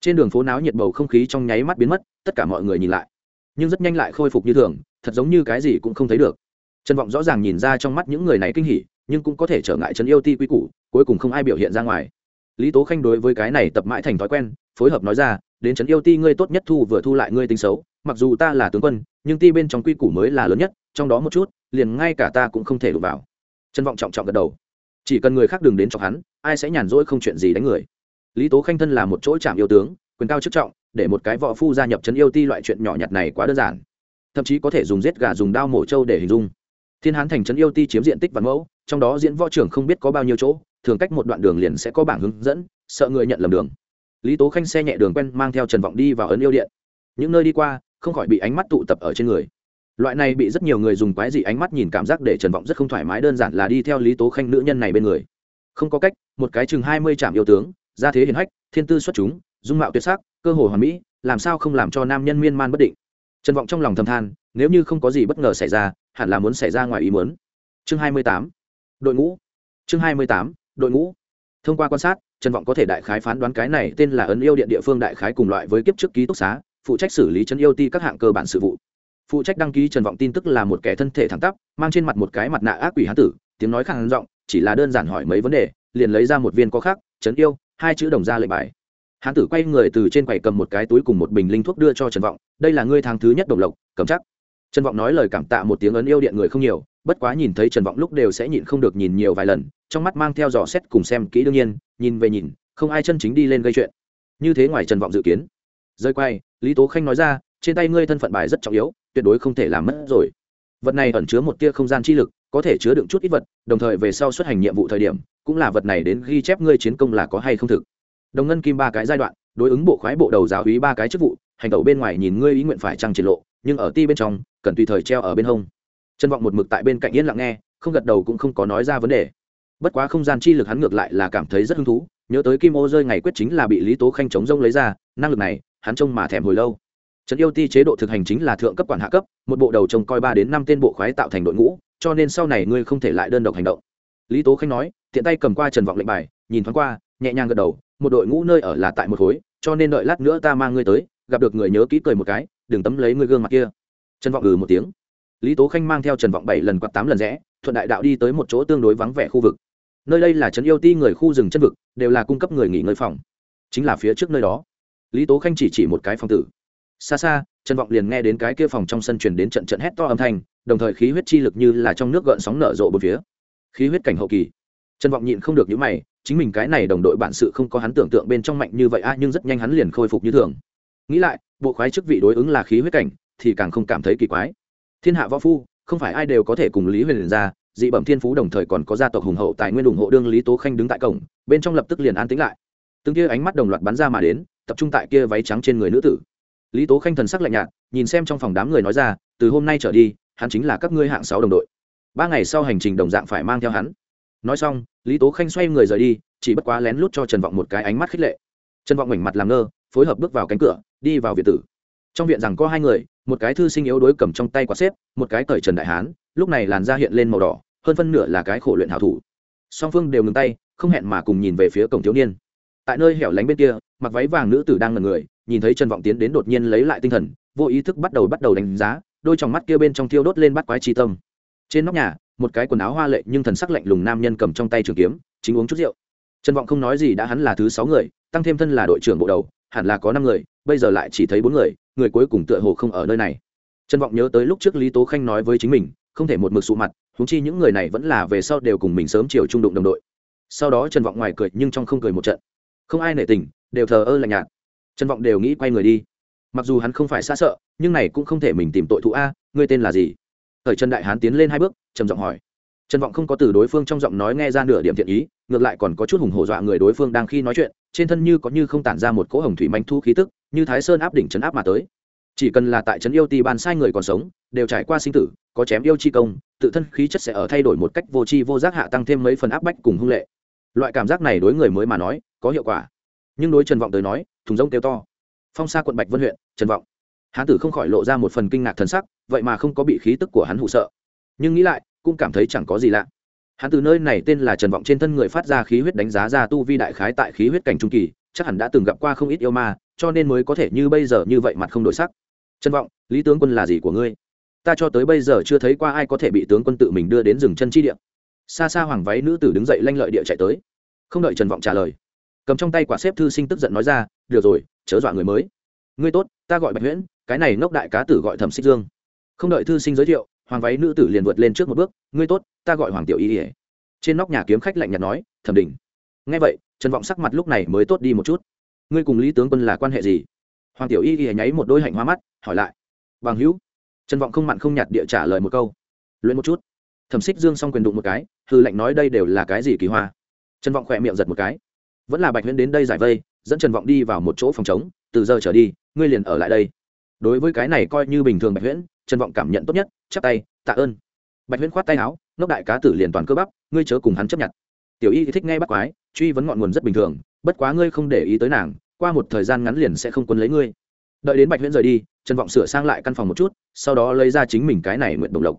Trên đường phố náo nhiệt bầu không khí trong nháy mắt biến mất, tất cả mọi người nhìn lại. Nhưng rất nhanh lại khôi phục như thường thật giống như cái gì cũng không thấy được. Trần vọng rõ ràng nhìn ra trong mắt những người này kinh hỉ, nhưng cũng có thể trở ngại trấn yêu ti quy củ, cuối cùng không ai biểu hiện ra ngoài. Lý tố khanh đối với cái này tập mãi thành thói quen, phối hợp nói ra, đến trấn yêu ti ngươi tốt nhất thu vừa thu lại ngươi tính xấu, mặc dù ta là tướng quân, nhưng ti bên trong quy củ mới là lớn nhất, trong đó một chút, liền ngay cả ta cũng không thể đụng vào. Trân vọng trọng trọng gật đầu. Chỉ cần người khác đừng đến chọc hắn, ai sẽ nhàn rỗi không chuyện gì đánh người? Lý tố khanh thân là một chỗ chạm yêu tướng, quyền cao chức trọng, để một cái võ phu gia nhập trấn yêu ti loại chuyện nhỏ nhặt này quá đơn giản thậm chí có thể dùng giết gà dùng đao mổ trâu để hình dung. Thiên hán thành trấn yêu ti chiếm diện tích văn mẫu, trong đó diễn võ trưởng không biết có bao nhiêu chỗ, thường cách một đoạn đường liền sẽ có bảng hướng dẫn, sợ người nhận lầm đường. Lý tố khanh xe nhẹ đường quen mang theo trần vọng đi vào ấn yêu điện. Những nơi đi qua, không khỏi bị ánh mắt tụ tập ở trên người. Loại này bị rất nhiều người dùng quái dị ánh mắt nhìn cảm giác để trần vọng rất không thoải mái, đơn giản là đi theo lý tố khanh nữ nhân này bên người. Không có cách, một cái chừng hai mươi trạm yêu tướng, gia thế hiền hách, thiên tư xuất chúng, dung mạo tuyệt sắc, cơ hồ hoàn mỹ, làm sao không làm cho nam nhân miên man bất định trần vọng trong lòng thầm than, nếu như không có gì bất ngờ xảy ra, hẳn là muốn xảy ra ngoài ý muốn. Chương hai mươi tám. Đội ngũ. Chương hai mươi tám, đội ngũ. Thông qua quan sát, trần vọng có thể đại khái phán đoán cái này tên là ấn yêu điện địa phương đại khái cùng loại với kiếp trước ký túc xá, phụ trách xử lý chân yêu ti các hạng cơ bản sự vụ. Phụ trách đăng ký trần vọng tin tức là một kẻ thân thể thẳng tắp, mang trên mặt một cái mặt nạ ác quỷ hán tử, tiếng nói khẳng giọng, chỉ là đơn giản hỏi mấy vấn đề, liền lấy ra một viên có khác trấn yêu, hai chữ đồng ra lệnh bài hán tử quay người từ trên quầy cầm một cái túi cùng một bình linh thuốc đưa cho trần vọng. Đây là ngươi tháng thứ nhất độc lộc, cầm chắc. Trần vọng nói lời cảm tạ một tiếng ấn yêu điện người không nhiều, bất quá nhìn thấy trần vọng lúc đều sẽ nhịn không được nhìn nhiều vài lần, trong mắt mang theo dò xét cùng xem kỹ đương nhiên, nhìn về nhìn, không ai chân chính đi lên gây chuyện. Như thế ngoài trần vọng dự kiến. Rơi quay, lý tố khanh nói ra, trên tay ngươi thân phận bài rất trọng yếu, tuyệt đối không thể làm mất rồi. Vật này ẩn chứa một tia không gian chi lực, có thể chứa đựng chút ít vật, đồng thời về sau xuất hành nhiệm vụ thời điểm, cũng là vật này đến ghi chép ngươi chiến công là có hay không thực đồng ngân kim ba cái giai đoạn, đối ứng bộ khoái bộ đầu giáo úy ba cái chức vụ, hành tẩu bên ngoài nhìn ngươi ý nguyện phải trăng triển lộ, nhưng ở ti bên trong, cần tùy thời treo ở bên hông. Trân vọng một mực tại bên cạnh yên lặng nghe, không gật đầu cũng không có nói ra vấn đề. Bất quá không gian chi lực hắn ngược lại là cảm thấy rất hứng thú, nhớ tới kim ô rơi ngày quyết chính là bị lý tố khanh chống rông lấy ra, năng lực này, hắn trông mà thèm hồi lâu. Trấn yêu ti chế độ thực hành chính là thượng cấp quản hạ cấp, một bộ đầu trông coi ba đến năm tên bộ khoái tạo thành đội ngũ, cho nên sau này ngươi không thể lại đơn độc hành động. Lý tố khanh nói, tiện tay cầm qua trần vọng lệnh bài, nhìn thoáng qua, nhẹ nhàng gật đầu một đội ngũ nơi ở là tại một khối, cho nên đợi lát nữa ta mang ngươi tới, gặp được người nhớ kỹ cười một cái, đừng tấm lấy ngươi gương mặt kia. Trần vọng ừ một tiếng. Lý tố khanh mang theo trần vọng bảy lần quạt tám lần rẽ, thuận đại đạo đi tới một chỗ tương đối vắng vẻ khu vực. Nơi đây là trấn yêu ti người khu rừng chân vực, đều là cung cấp người nghỉ ngơi phòng. Chính là phía trước nơi đó. Lý tố khanh chỉ chỉ một cái phòng tử. Xa xa, trần vọng liền nghe đến cái kia phòng trong sân truyền đến trận trận hét to âm thanh, đồng thời khí huyết chi lực như là trong nước gợn sóng nở rộ bốn phía. Khí huyết cảnh hậu kỳ. Trần vọng nhịn không được những mày chính mình cái này đồng đội bản sự không có hắn tưởng tượng bên trong mạnh như vậy a nhưng rất nhanh hắn liền khôi phục như thường. Nghĩ lại, bộ khoái chức vị đối ứng là khí huyết cảnh, thì càng không cảm thấy kỳ quái. Thiên hạ võ phu, không phải ai đều có thể cùng lý huyền ra, dị bẩm thiên phú đồng thời còn có gia tộc hùng hậu tài nguyên ủng hộ đương lý tố khanh đứng tại cổng, bên trong lập tức liền an tĩnh lại. Từng kia ánh mắt đồng loạt bắn ra mà đến, tập trung tại kia váy trắng trên người nữ tử. Lý tố khanh thần sắc lạnh nhạt, nhìn xem trong phòng đám người nói ra, từ hôm nay trở đi, hắn chính là các ngươi hạng sáu đồng đội. Ba ngày sau hành trình đồng dạng phải mang theo hắn nói xong, lý tố khanh xoay người rời đi, chỉ bất quá lén lút cho trần vọng một cái ánh mắt khích lệ. Trần vọng mảnh mặt làm ngơ, phối hợp bước vào cánh cửa, đi vào viện tử. Trong viện rằng có hai người, một cái thư sinh yếu đối cầm trong tay quả xếp, một cái cởi trần đại hán, lúc này làn da hiện lên màu đỏ, hơn phân nửa là cái khổ luyện hảo thủ. Song phương đều ngừng tay, không hẹn mà cùng nhìn về phía cổng thiếu niên. Tại nơi hẻo lánh bên kia, mặc váy vàng nữ tử đang ngần người, nhìn thấy trần vọng tiến đến đột nhiên lấy lại tinh thần, vô ý thức bắt đầu bắt đầu đánh giá, đôi trong mắt kia bên trong thiêu đốt lên bắt quái chi tâm. Trên nóc nhà một cái quần áo hoa lệ nhưng thần sắc lạnh lùng nam nhân cầm trong tay trường kiếm, chính uống chút rượu. Trần vọng không nói gì đã hắn là thứ sáu người, tăng thêm thân là đội trưởng bộ đầu, hẳn là có năm người, bây giờ lại chỉ thấy bốn người người cuối cùng tựa hồ không ở nơi này. Trần vọng nhớ tới lúc trước lý tố khanh nói với chính mình, không thể một mực sụ mặt húng chi những người này vẫn là về sau đều cùng mình sớm chiều trung đụng đồng đội. Sau đó trần vọng ngoài cười nhưng trong không cười một trận. Không ai nể tình, đều thờ ơ lạnh nhạt. Trần vọng đều nghĩ quay người đi. Mặc dù hắn không phải xa sợ, nhưng này cũng không thể mình tìm tội thụ a, ngươi tên là gì? Thời trần đại hán tiến lên hai bước trầm giọng hỏi. Trần vọng không có từ đối phương trong giọng nói nghe ra nửa điểm thiện ý, ngược lại còn có chút hùng hổ dọa người đối phương đang khi nói chuyện, trên thân như có như không tản ra một cỗ hồng thủy manh thu khí tức, như thái sơn áp đỉnh trấn áp mà tới. Chỉ cần là tại trấn yêu ti bàn sai người còn sống, đều trải qua sinh tử, có chém yêu chi công, tự thân khí chất sẽ ở thay đổi một cách vô tri vô giác hạ tăng thêm mấy phần áp bách cùng hung lệ. Loại cảm giác này đối người mới mà nói, có hiệu quả. Nhưng đối trần vọng tới nói, thùng rông kêu to. Phong sa quận bạch vân huyện, trần vọng. Hán tử không khỏi lộ ra một phần kinh ngạc thần sắc, vậy mà không có bị khí tức của hắn hụ sợ nhưng nghĩ lại cũng cảm thấy chẳng có gì lạ. Hắn từ nơi này tên là trần vọng trên thân người phát ra khí huyết đánh giá ra tu vi đại khái tại khí huyết cảnh trung kỳ chắc hẳn đã từng gặp qua không ít yêu ma cho nên mới có thể như bây giờ như vậy mặt không đổi sắc. Trần vọng lý tướng quân là gì của ngươi? Ta cho tới bây giờ chưa thấy qua ai có thể bị tướng quân tự mình đưa đến rừng chân chi địa. Xa xa hoàng váy nữ tử đứng dậy lanh lợi địa chạy tới. Không đợi trần vọng trả lời cầm trong tay quả xếp thư sinh tức giận nói ra được rồi chớ dọa người mới. Ngươi tốt ta gọi bạch nguyễn, cái này ngốc đại cá tử gọi thẩm xích dương. Không đợi thư sinh giới thiệu hoàng váy nữ tử liền vượt lên trước một bước, ngươi tốt, ta gọi hoàng tiểu y ỉa trên nóc nhà kiếm khách lạnh nhạt nói, thẩm đình. Ngay vậy, trần vọng sắc mặt lúc này mới tốt đi một chút. Ngươi cùng lý tướng quân là quan hệ gì? Hoàng tiểu y ỉa nháy một đôi hạnh hoa mắt, hỏi lại. Bằng hữu. Trần vọng không mặn không nhạt địa trả lời một câu. Luyện một chút. Thẩm xích dương xong quyền đụng một cái, hư lệnh nói đây đều là cái gì kỳ hoa. Trần vọng khỏe miệng giật một cái. Vẫn là bạch huyễn đến đây giải vây, dẫn trần vọng đi vào một chỗ phòng chống từ giờ trở đi, ngươi liền ở lại đây đối với cái này coi như bình thường bạch huyễn, trần vọng cảm nhận tốt nhất, chắp tay, tạ ơn. Bạch huyễn khoát tay áo, ngốc đại cá tử liền toàn cơ bắp, ngươi chớ cùng hắn chấp nhận. Tiểu y thích nghe bắt quái, truy vấn ngọn nguồn rất bình thường, bất quá ngươi không để ý tới nàng, qua một thời gian ngắn liền sẽ không quân lấy ngươi. Đợi đến bạch huyễn rời đi, trần vọng sửa sang lại căn phòng một chút, sau đó lấy ra chính mình cái này nguyện đồng lộc.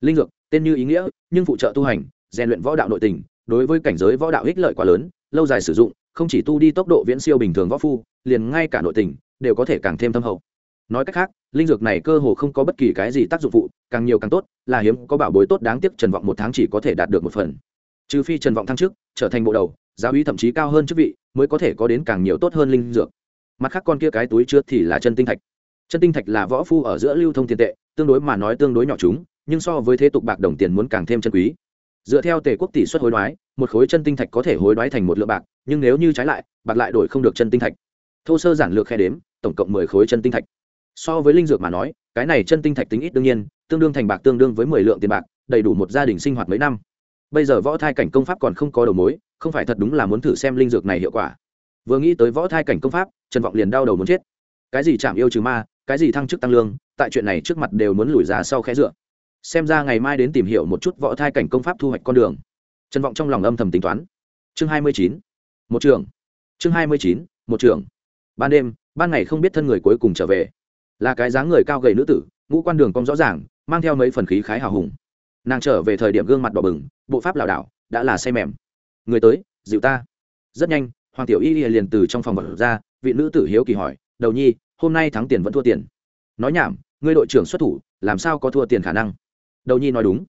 Linh dược, tên như ý nghĩa, nhưng phụ trợ tu hành, rèn luyện võ đạo nội tình, đối với cảnh giới võ đạo ích lợi quá lớn, lâu dài sử dụng, không chỉ tu đi tốc độ viễn siêu bình thường võ phu, liền ngay cả nội tình, đều có thể càng thêm thâm hậu nói cách khác, linh dược này cơ hồ không có bất kỳ cái gì tác dụng phụ, càng nhiều càng tốt, là hiếm, có bảo bối tốt đáng tiếc trần vọng một tháng chỉ có thể đạt được một phần. Trừ phi trần vọng thăng chức, trở thành bộ đầu, giáo uy thậm chí cao hơn chức vị, mới có thể có đến càng nhiều tốt hơn linh dược. Mặt khác con kia cái túi trước thì là chân tinh thạch. Chân tinh thạch là võ phu ở giữa lưu thông tiền tệ, tương đối mà nói tương đối nhỏ chúng, nhưng so với thế tục bạc đồng tiền muốn càng thêm chân quý. Dựa theo tề quốc tỷ suất hối đoái, một khối chân tinh thạch có thể hối đoái thành một lượng bạc, nhưng nếu như trái lại, bạc lại đổi không được chân tinh thạch. Thô sơ giản lược khe đếm, tổng cộng mười khối chân tinh thạch so với linh dược mà nói, cái này chân tinh thạch tính ít đương nhiên, tương đương thành bạc tương đương với mười lượng tiền bạc, đầy đủ một gia đình sinh hoạt mấy năm. Bây giờ võ thai cảnh công pháp còn không có đầu mối, không phải thật đúng là muốn thử xem linh dược này hiệu quả. Vừa nghĩ tới võ thai cảnh công pháp, trần vọng liền đau đầu muốn chết. Cái gì chạm yêu trừ ma, cái gì thăng chức tăng lương, tại chuyện này trước mặt đều muốn lùi giá sau khẽ dựa. Xem ra ngày mai đến tìm hiểu một chút võ thai cảnh công pháp thu hoạch con đường. Trần vọng trong lòng âm thầm tính toán. Chương hai mươi chín, một trường. Chương hai mươi chín, một trường. Ban đêm, ban ngày không biết thân người cuối cùng trở về là cái dáng người cao gầy nữ tử, ngũ quan đường cong rõ ràng, mang theo mấy phần khí khái hào hùng. Nàng trở về thời điểm gương mặt đỏ bừng, bộ pháp lảo đảo, đã là say mềm. Người tới, dịu ta. Rất nhanh, hoàng tiểu y liền từ trong phòng vật ra, vị nữ tử hiếu kỳ hỏi, đầu nhi, hôm nay thắng tiền vẫn thua tiền? Nói nhảm, ngươi đội trưởng xuất thủ, làm sao có thua tiền khả năng? Đầu nhi nói đúng.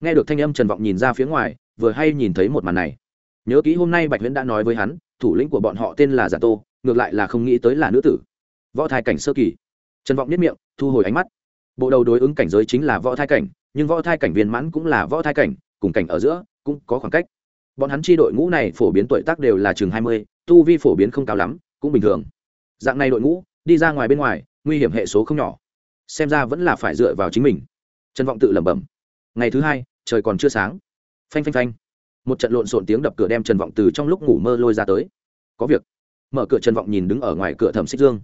Nghe được thanh âm trần vọng nhìn ra phía ngoài, vừa hay nhìn thấy một màn này. Nhớ kỹ hôm nay bạch huyễn đã nói với hắn, thủ lĩnh của bọn họ tên là giả tô, ngược lại là không nghĩ tới là nữ tử. Võ thai cảnh sơ kỳ trần vọng nhất miệng, thu hồi ánh mắt. Bộ đầu đối ứng cảnh giới chính là võ thai cảnh, nhưng võ thai cảnh viên mãn cũng là võ thai cảnh, cùng cảnh ở giữa cũng có khoảng cách. Bọn hắn chi đội ngũ này phổ biến tuổi tác đều là chừng hai mươi, tu vi phổ biến không cao lắm, cũng bình thường. Dạng này đội ngũ, đi ra ngoài bên ngoài, nguy hiểm hệ số không nhỏ. Xem ra vẫn là phải dựa vào chính mình. Trần vọng tự lẩm bẩm. Ngày thứ hai, trời còn chưa sáng. Phanh phanh phanh. Một trận lộn xộn tiếng đập cửa đem trần vọng từ trong lúc ngủ mơ lôi ra tới. Có việc. Mở cửa trần vọng nhìn đứng ở ngoài cửa thẩm xích dương.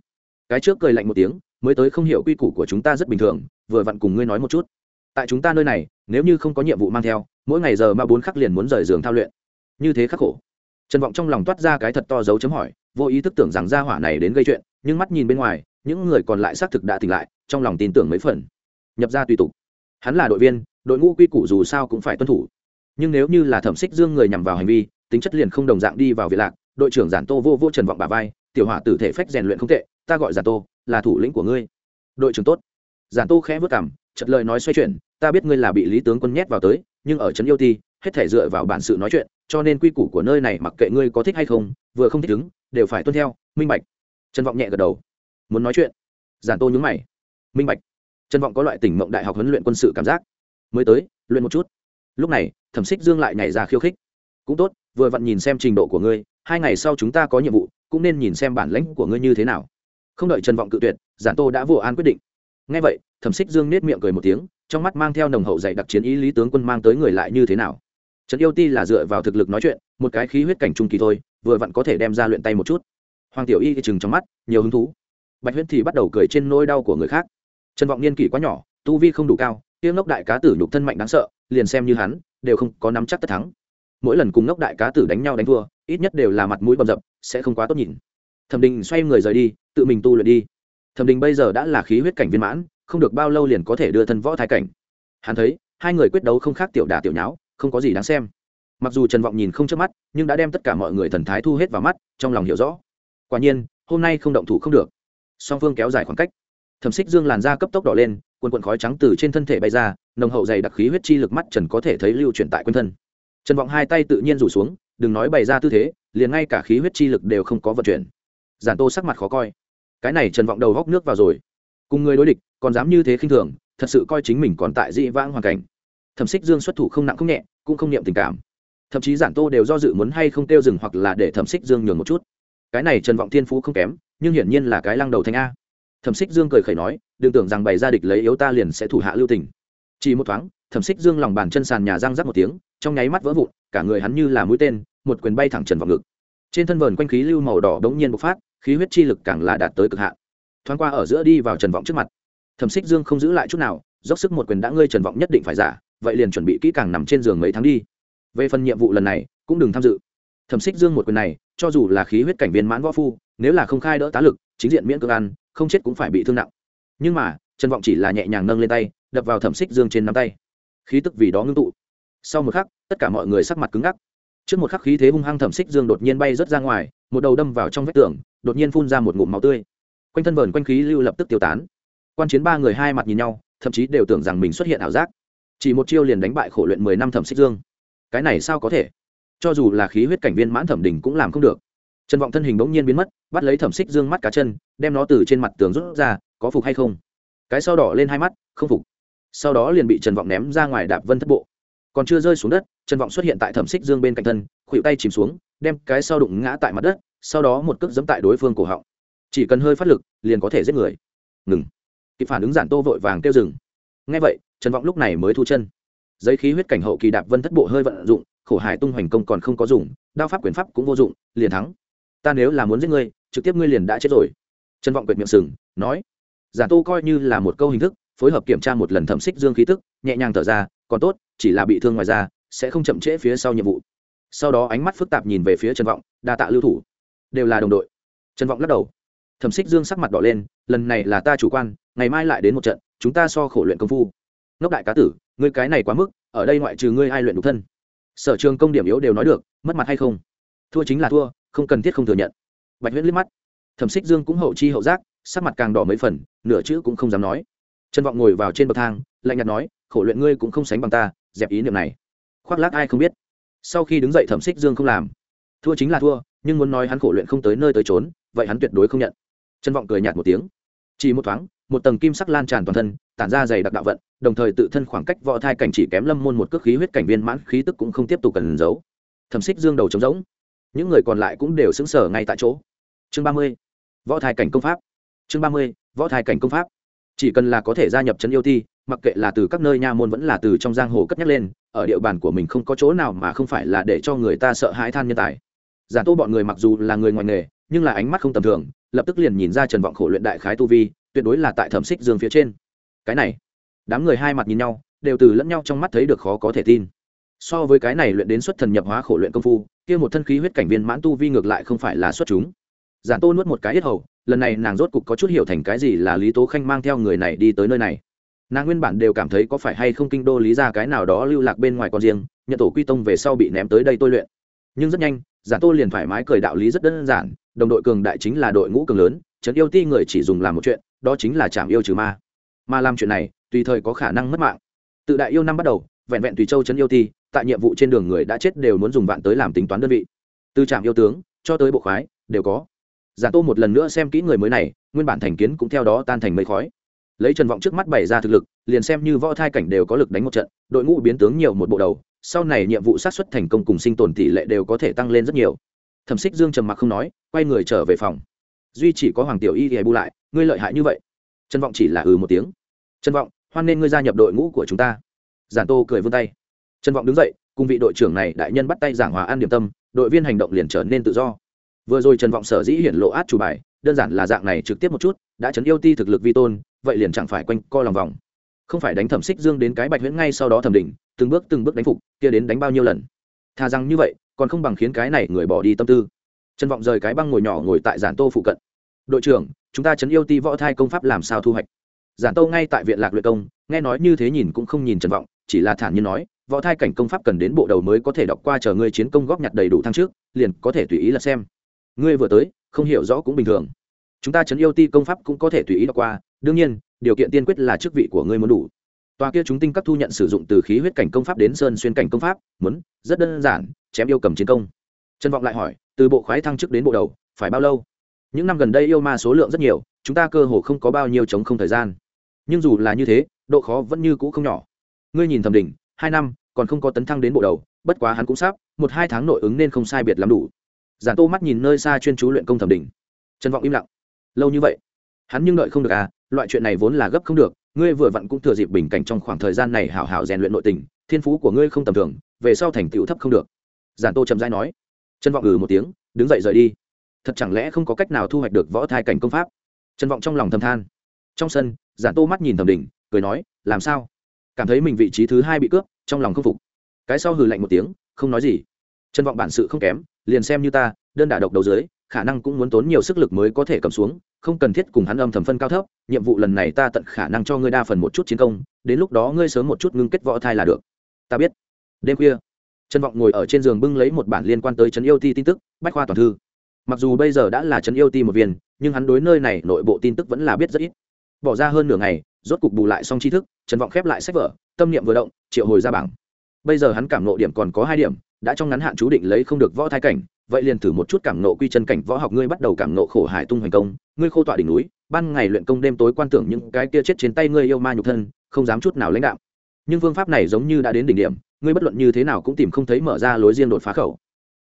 Cái trước cười lạnh một tiếng mới tới không hiểu quy củ của chúng ta rất bình thường, vừa vặn cùng ngươi nói một chút. Tại chúng ta nơi này, nếu như không có nhiệm vụ mang theo, mỗi ngày giờ ma bốn khắc liền muốn rời giường thao luyện. Như thế khắc khổ. Trần vọng trong lòng toát ra cái thật to dấu chấm hỏi, vô ý thức tưởng rằng gia hỏa này đến gây chuyện, nhưng mắt nhìn bên ngoài, những người còn lại xác thực đã tỉnh lại, trong lòng tin tưởng mấy phần. Nhập ra tùy tục. Hắn là đội viên, đội ngũ quy củ dù sao cũng phải tuân thủ. Nhưng nếu như là thẩm xích dương người nhằm vào hành vi, tính chất liền không đồng dạng đi vào việc lạc, đội trưởng giản tô vô vô trần vọng bà vai tiểu hỏa tử thể phách rèn luyện không tệ, ta gọi giản tô, là thủ lĩnh của ngươi. Đội trưởng tốt. Giản tô khẽ vất cảm chật lời nói xoay chuyển, ta biết ngươi là bị lý tướng quân nhét vào tới, nhưng ở trấn yêu ti hết thể dựa vào bản sự nói chuyện, cho nên quy củ của nơi này mặc kệ ngươi có thích hay không, vừa không thích ứng đều phải tuân theo, minh bạch. Trần vọng nhẹ gật đầu. Muốn nói chuyện? Giản tô nhúng mày. Minh bạch. Trần vọng có loại tỉnh mộng đại học huấn luyện quân sự cảm giác. Mới tới, luyện một chút. Lúc này, thẩm xích dương lại nhảy ra khiêu khích. Cũng tốt, vừa vặn nhìn xem trình độ của ngươi, hai ngày sau chúng ta có nhiệm vụ cũng nên nhìn xem bản lãnh của ngươi như thế nào. Không đợi trần vọng cự tuyệt, giản tô đã vô an quyết định. Ngay vậy, thẩm xích dương nết miệng cười một tiếng, trong mắt mang theo nồng hậu dạy đặc chiến ý lý tướng quân mang tới người lại như thế nào. Trần yêu ti là dựa vào thực lực nói chuyện, một cái khí huyết cảnh trung kỳ thôi, vừa vặn có thể đem ra luyện tay một chút. Hoàng tiểu y chừng trong mắt, nhiều hứng thú. Bạch huyết thì bắt đầu cười trên nỗi đau của người khác. Trần vọng niên kỷ quá nhỏ, tu vi không đủ cao, tiếng ngốc đại cá tử nhục thân mạnh đáng sợ, liền xem như hắn, đều không có nắm chắc tất thắng. Mỗi lần cùng ngốc đại cá tử đánh nhau đánh thua, ít nhất đều là mặt mũi bầm dập sẽ không quá tốt nhìn. Thẩm đình xoay người rời đi, tự mình tu luyện đi. Thẩm đình bây giờ đã là khí huyết cảnh viên mãn, không được bao lâu liền có thể đưa thân võ thái cảnh. Hắn thấy, hai người quyết đấu không khác tiểu đà tiểu nháo, không có gì đáng xem. Mặc dù trần vọng nhìn không chớp mắt, nhưng đã đem tất cả mọi người thần thái thu hết vào mắt, trong lòng hiểu rõ. Quả nhiên, hôm nay không động thủ không được. Song phương kéo dài khoảng cách. Thẩm xích dương làn da cấp tốc đỏ lên quần quần khói trắng từ trên thân thể bay ra, nồng hậu dày đặc khí huyết chi lực mắt trần có thể thấy lưu chuyển tại quanh thân. Trần vọng hai tay tự nhiên rủ xuống đừng nói bày ra tư thế, liền ngay cả khí huyết chi lực đều không có vận chuyển. Giản tô sắc mặt khó coi. Cái này trần vọng đầu góc nước vào rồi. Cùng người đối địch, còn dám như thế khinh thường, thật sự coi chính mình còn tại dị vãng hoàn cảnh. Thẩm xích dương xuất thủ không nặng không nhẹ, cũng không niệm tình cảm. Thậm chí giản tô đều do dự muốn hay không tiêu dừng hoặc là để thẩm xích dương nhường một chút. Cái này trần vọng thiên phú không kém, nhưng hiển nhiên là cái lăng đầu thanh a. Thẩm xích dương cười khẩy nói, đừng tưởng rằng bày ra địch lấy yếu ta liền sẽ thủ hạ lưu tình. Chỉ một thoáng, thẩm xích dương lòng bàn chân sàn nhà răng rắc một tiếng trong nháy mắt vỡ vụn, cả người hắn như là mũi tên, một quyền bay thẳng trần vào ngực. Trên thân vờn quanh khí lưu màu đỏ đống nhiên bộc phát, khí huyết chi lực càng là đạt tới cực hạn. Thoáng qua ở giữa đi vào trần vọng trước mặt. Thẩm xích dương không giữ lại chút nào, dốc sức một quyền đã ngươi trần vọng nhất định phải giả, vậy liền chuẩn bị kỹ càng nằm trên giường mấy tháng đi. Về phần nhiệm vụ lần này, cũng đừng tham dự. Thẩm xích dương một quyền này, cho dù là khí huyết cảnh viên mãn võ phu, nếu là không khai đỡ tá lực, chính diện miễn cưỡng ăn, không chết cũng phải bị thương nặng. Nhưng mà, trần vọng chỉ là nhẹ nhàng nâng lên tay, đập vào thẩm xích dương trên nắm tay. Khí tức vì đó ngưng tụ sau một khắc, tất cả mọi người sắc mặt cứng ngắc. Trước một khắc khí thế hung hăng thẩm xích dương đột nhiên bay rớt ra ngoài, một đầu đâm vào trong vách tường, đột nhiên phun ra một ngụm máu tươi. Quanh thân vờn quanh khí lưu lập tức tiêu tán. Quan chiến ba người hai mặt nhìn nhau, thậm chí đều tưởng rằng mình xuất hiện ảo giác. Chỉ một chiêu liền đánh bại khổ luyện mười năm thẩm xích dương. Cái này sao có thể? Cho dù là khí huyết cảnh viên mãn thẩm đình cũng làm không được. Trần vọng thân hình bỗng nhiên biến mất, bắt lấy thẩm xích dương mắt cá chân, đem nó từ trên mặt tường rút ra, có phục hay không? Cái sau đỏ lên hai mắt, không phục. Sau đó liền bị trần vọng ném ra ngoài đạp vân thất bộ còn chưa rơi xuống đất trần vọng xuất hiện tại thẩm xích dương bên cạnh thân khuỵu tay chìm xuống, đem cái sau đụng ngã tại mặt đất, sau đó một cước dẫm tại đối phương cổ họng. Chỉ cần hơi phát lực, liền có thể giết người. Ngừng. Kịp phản ứng giản tô vội vàng kêu dừng. Ngay vậy trần vọng lúc này mới thu chân. Giấy khí huyết cảnh hậu kỳ đạp vân thất bộ hơi vận dụng, khổ hải tung hoành công còn không có dùng, đao pháp quyền pháp cũng vô dụng, liền thắng. Ta nếu là muốn giết ngươi, trực tiếp ngươi liền đã chết rồi. Trần vọng quyệt miệng sừng, nói. Giả tô coi như là một câu hình thức, phối hợp kiểm tra một lần thẩm xích dương khí tức, nhẹ nhàng thở ra, còn tốt chỉ là bị thương ngoài ra sẽ không chậm trễ phía sau nhiệm vụ. Sau đó ánh mắt phức tạp nhìn về phía trần vọng, đa tạ lưu thủ. Đều là đồng đội. Trần vọng lắc đầu. Thẩm xích dương sắc mặt đỏ lên, lần này là ta chủ quan, ngày mai lại đến một trận, chúng ta so khổ luyện công phu. Ngốc đại cá tử, ngươi cái này quá mức, ở đây ngoại trừ ngươi ai luyện đục thân. Sở trường công điểm yếu đều nói được, mất mặt hay không? Thua chính là thua, không cần thiết không thừa nhận. Bạch huyết liếc mắt. Thẩm xích dương cũng hậu chi hậu giác, sắc mặt càng đỏ mấy phần, nửa chữ cũng không dám nói. Trần vọng ngồi vào trên bậc thang, lạnh nhạt nói, khổ luyện ngươi cũng không sánh bằng ta dẹp ý niệm này. Khoác lác ai không biết. Sau khi đứng dậy thẩm xích dương không làm. Thua chính là thua, nhưng muốn nói hắn khổ luyện không tới nơi tới trốn vậy hắn tuyệt đối không nhận. Trân vọng cười nhạt một tiếng. Chỉ một thoáng, một tầng kim sắc lan tràn toàn thân, tản ra dày đặc đạo vận, đồng thời tự thân khoảng cách võ thai cảnh chỉ kém lâm môn một cước khí huyết cảnh viên mãn, khí tức cũng không tiếp tục cần giấu. Thẩm xích dương đầu trống rỗng. Những người còn lại cũng đều xứng sở ngay tại chỗ. Chương ba mươi, võ thai cảnh công pháp. Chương ba mươi, võ thai cảnh công pháp. Chỉ cần là có thể gia nhập trấn yêu thi mặc kệ là từ các nơi nha môn vẫn là từ trong giang hồ cất nhắc lên, ở địa bàn của mình không có chỗ nào mà không phải là để cho người ta sợ hãi than nhân tài. Giả tô bọn người mặc dù là người ngoài nghề, nhưng là ánh mắt không tầm thường, lập tức liền nhìn ra trần vọng khổ luyện đại khái tu vi, tuyệt đối là tại thẩm xích dương phía trên. Cái này, đám người hai mặt nhìn nhau, đều từ lẫn nhau trong mắt thấy được khó có thể tin. So với cái này luyện đến xuất thần nhập hóa khổ luyện công phu, kia một thân khí huyết cảnh viên mãn tu vi ngược lại không phải là xuất chúng. Giản tô nuốt một cái hết hầu, lần này nàng rốt cục có chút hiểu thành cái gì là lý tố khanh mang theo người này đi tới nơi này nàng nguyên bản đều cảm thấy có phải hay không kinh đô lý ra cái nào đó lưu lạc bên ngoài con riêng, nhận tổ quy tông về sau bị ném tới đây tôi luyện. Nhưng rất nhanh, giả tô liền thoải mái cười đạo lý rất đơn giản, đồng đội cường đại chính là đội ngũ cường lớn trấn yêu ti người chỉ dùng làm một chuyện, đó chính là chạm yêu trừ ma. Mà làm chuyện này, tùy thời có khả năng mất mạng. Tự đại yêu năm bắt đầu, vẹn vẹn tùy châu trấn yêu ti, tại nhiệm vụ trên đường người đã chết đều muốn dùng vạn tới làm tính toán đơn vị. Từ trạm yêu tướng, cho tới bộ khoái, đều có. Giả tô một lần nữa xem kỹ người mới này, nguyên bản thành kiến cũng theo đó tan thành mây khói lấy trần vọng trước mắt bày ra thực lực, liền xem như võ thai cảnh đều có lực đánh một trận, đội ngũ biến tướng nhiều một bộ đầu, sau này nhiệm vụ sát xuất thành công cùng sinh tồn tỷ lệ đều có thể tăng lên rất nhiều. Thẩm xích dương trầm mặc không nói, quay người trở về phòng. Duy chỉ có hoàng tiểu y thì bu lại, ngươi lợi hại như vậy. Trần vọng chỉ là ừ một tiếng. Trần vọng, hoan nên ngươi gia nhập đội ngũ của chúng ta. Giản tô cười vươn tay. Trần vọng đứng dậy, cùng vị đội trưởng này đại nhân bắt tay giảng hòa an điểm tâm, đội viên hành động liền trở nên tự do. Vừa rồi trần vọng sở dĩ hiển lộ át chủ bài, đơn giản là dạng này trực tiếp một chút, đã chấn yêu ti thực lực vi tôn vậy liền chẳng phải quanh co lòng vòng. Không phải đánh thẩm xích dương đến cái bạch huyễn ngay sau đó thẩm định từng bước từng bước đánh phục, kia đến đánh bao nhiêu lần. Thà rằng như vậy, còn không bằng khiến cái này người bỏ đi tâm tư. Trần vọng rời cái băng ngồi nhỏ ngồi tại giản tô phụ cận. Đội trưởng, chúng ta chấn yêu ti võ thai công pháp làm sao thu hoạch? Giản tô ngay tại viện lạc luyện công, nghe nói như thế nhìn cũng không nhìn trần vọng, chỉ là thản nhiên nói, võ thai cảnh công pháp cần đến bộ đầu mới có thể đọc qua chờ ngươi chiến công góp nhặt đầy đủ thăng trước, liền có thể tùy ý là xem. Ngươi vừa tới, không hiểu rõ cũng bình thường chúng ta chấn yêu ti công pháp cũng có thể tùy ý đọc qua, đương nhiên, điều kiện tiên quyết là chức vị của ngươi muốn đủ. Tòa kia chúng tinh các thu nhận sử dụng từ khí huyết cảnh công pháp đến sơn xuyên cảnh công pháp, muốn, rất đơn giản, chém yêu cầm chiến công. Trân vọng lại hỏi, từ bộ khoái thăng chức đến bộ đầu, phải bao lâu? Những năm gần đây yêu ma số lượng rất nhiều, chúng ta cơ hồ không có bao nhiêu chống không thời gian. Nhưng dù là như thế, độ khó vẫn như cũ không nhỏ. Ngươi nhìn thẩm đỉnh hai năm, còn không có tấn thăng đến bộ đầu, bất quá hắn cũng sắp, một hai tháng nội ứng nên không sai biệt lắm đủ. Giản tô mắt nhìn nơi xa chuyên chú luyện công thẩm đỉnh trần vọng im lặng lâu như vậy. Hắn nhưng đợi không được à loại chuyện này vốn là gấp không được, ngươi vừa vặn cũng thừa dịp bình cảnh trong khoảng thời gian này hảo hảo rèn luyện nội tình, thiên phú của ngươi không tầm thường, về sau thành tựu thấp không được. Giản tô chậm rãi nói. Trân vọng ừ một tiếng, đứng dậy rời đi. Thật chẳng lẽ không có cách nào thu hoạch được võ thai cảnh công pháp? Trân vọng trong lòng thầm than. Trong sân, giản tô mắt nhìn thẩm đỉnh cười nói, làm sao? Cảm thấy mình vị trí thứ hai bị cướp, trong lòng không phục. Cái sau hừ lạnh một tiếng, không nói gì. Trân vọng bản sự không kém, liền xem như ta, đơn đả độc đầu dưới khả năng cũng muốn tốn nhiều sức lực mới có thể cầm xuống, không cần thiết cùng hắn âm thầm phân cao thấp, nhiệm vụ lần này ta tận khả năng cho ngươi đa phần một chút chiến công, đến lúc đó ngươi sớm một chút ngưng kết võ thai là được. Ta biết. Đêm khuya, trần vọng ngồi ở trên giường bưng lấy một bản liên quan tới trấn yêu ti tin tức, bách khoa toàn thư. Mặc dù bây giờ đã là trấn yêu ti một viên, nhưng hắn đối nơi này nội bộ tin tức vẫn là biết rất ít. Bỏ ra hơn nửa ngày, rốt cục bù lại xong tri thức, trần vọng khép lại sách vở, tâm niệm vừa động, triệu hồi ra bảng. Bây giờ hắn cảm nộ điểm còn có hai điểm, đã trong ngắn hạn chú định lấy không được võ thai cảnh vậy liền thử một chút cảm nộ quy chân cảnh võ học ngươi bắt đầu cảm nộ khổ hải tung hoành công, ngươi khô tọa đỉnh núi, ban ngày luyện công đêm tối quan tưởng những cái kia chết trên tay ngươi yêu ma nhục thân, không dám chút nào lãnh đạo. Nhưng phương pháp này giống như đã đến đỉnh điểm, ngươi bất luận như thế nào cũng tìm không thấy mở ra lối riêng đột phá khẩu.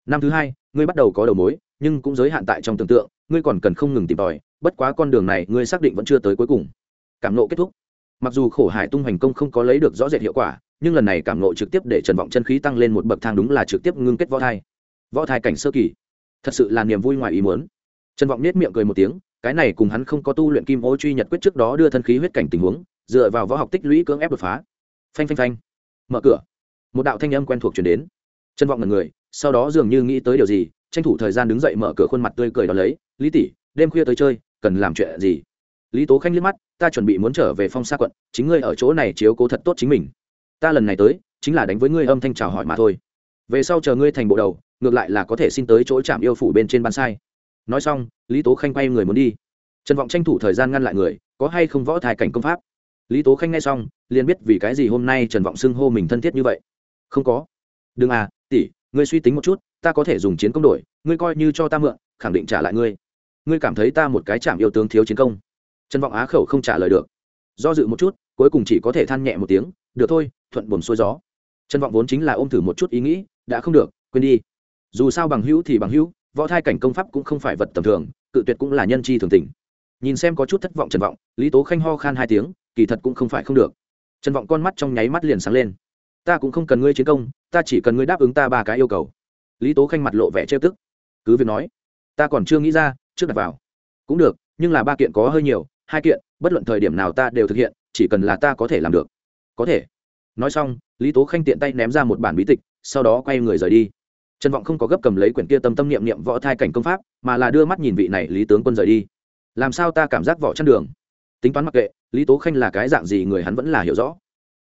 Năm thứ hai, ngươi bắt đầu có đầu mối, nhưng cũng giới hạn tại trong tưởng tượng, ngươi còn cần không ngừng tìm tòi, bất quá con đường này ngươi xác định vẫn chưa tới cuối cùng. Cảm nộ kết thúc. Mặc dù khổ hải tung hoành công không có lấy được rõ rệt hiệu quả, nhưng lần này cảm nộ trực tiếp để trần vọng chân khí tăng lên một bậc thang đúng là trực tiếp ngưng kết võ thai võ thai cảnh sơ kỳ. Thật sự là niềm vui ngoài ý muốn. Trần vọng nết miệng cười một tiếng, cái này cùng hắn không có tu luyện kim ô truy nhật quyết trước đó đưa thân khí huyết cảnh tình huống, dựa vào võ học tích lũy cưỡng ép đột phá. Phanh phanh phanh. Mở cửa. Một đạo thanh âm quen thuộc chuyển đến. Trần vọng ngần người, sau đó dường như nghĩ tới điều gì, tranh thủ thời gian đứng dậy mở cửa khuôn mặt tươi cười đón lấy. Lý tỷ, đêm khuya tới chơi, cần làm chuyện gì? Lý tố khanh liếc mắt, ta chuẩn bị muốn trở về phong sa quận, chính ngươi ở chỗ này chiếu cố thật tốt chính mình. Ta lần này tới, chính là đánh với ngươi âm thanh chào hỏi mà thôi. Về sau chờ ngươi thành bộ đầu ngược lại là có thể xin tới chỗ trạm yêu phủ bên trên ban sai. Nói xong, lý tố khanh quay người muốn đi. Trần vọng tranh thủ thời gian ngăn lại người, có hay không võ thai cảnh công pháp? Lý tố khanh nghe xong, liền biết vì cái gì hôm nay trần vọng xưng hô mình thân thiết như vậy. Không có. Đừng à tỷ, ngươi suy tính một chút, ta có thể dùng chiến công đổi, ngươi coi như cho ta mượn, khẳng định trả lại ngươi. Ngươi cảm thấy ta một cái chạm yêu tướng thiếu chiến công. Trần vọng á khẩu không trả lời được. Do dự một chút, cuối cùng chỉ có thể than nhẹ một tiếng, được thôi, thuận buồm xuôi gió. Trần vọng vốn chính là ôm thử một chút ý nghĩ, đã không được, quên đi dù sao bằng hữu thì bằng hữu, võ thai cảnh công pháp cũng không phải vật tầm thường, cự tuyệt cũng là nhân chi thường tình. Nhìn xem có chút thất vọng trần vọng, lý tố khanh ho khan hai tiếng, kỳ thật cũng không phải không được. Trần vọng con mắt trong nháy mắt liền sáng lên. Ta cũng không cần ngươi chiến công, ta chỉ cần ngươi đáp ứng ta ba cái yêu cầu. Lý tố khanh mặt lộ vẻ trêu tức. Cứ việc nói, ta còn chưa nghĩ ra, trước đặt vào. Cũng được, nhưng là ba kiện có hơi nhiều, hai kiện, bất luận thời điểm nào ta đều thực hiện, chỉ cần là ta có thể làm được. Có thể. Nói xong, lý tố khanh tiện tay ném ra một bản bí tịch, sau đó quay người rời đi trần vọng không có gấp cầm lấy quyển kia tâm tâm niệm niệm võ thai cảnh công pháp, mà là đưa mắt nhìn vị này lý tướng quân rời đi. Làm sao ta cảm giác võ chăn đường? Tính toán mặc kệ, lý tố khanh là cái dạng gì người hắn vẫn là hiểu rõ.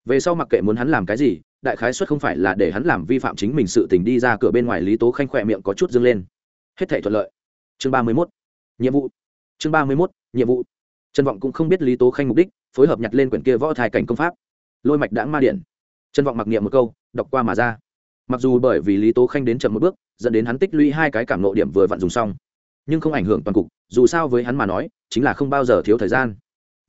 Về sau mặc kệ muốn hắn làm cái gì, đại khái xuất không phải là để hắn làm vi phạm chính mình sự tình đi ra cửa bên ngoài lý tố khanh khỏe miệng có chút dâng lên. Hết thể thuận lợi. Chương ba mươi mốt. Nhiệm vụ. Chương ba mươi mốt, nhiệm vụ. Trần vọng cũng không biết lý tố khanh mục đích, phối hợp nhặt lên quyển kia võ thai cảnh công pháp. Lôi mạch đãng ma điện. Trần vọng mặc niệm một câu, đọc qua mà ra mặc dù bởi vì lý tố khanh đến chậm một bước, dẫn đến hắn tích lũy hai cái cảm nộ điểm vừa vặn dùng xong, nhưng không ảnh hưởng toàn cục, dù sao với hắn mà nói, chính là không bao giờ thiếu thời gian.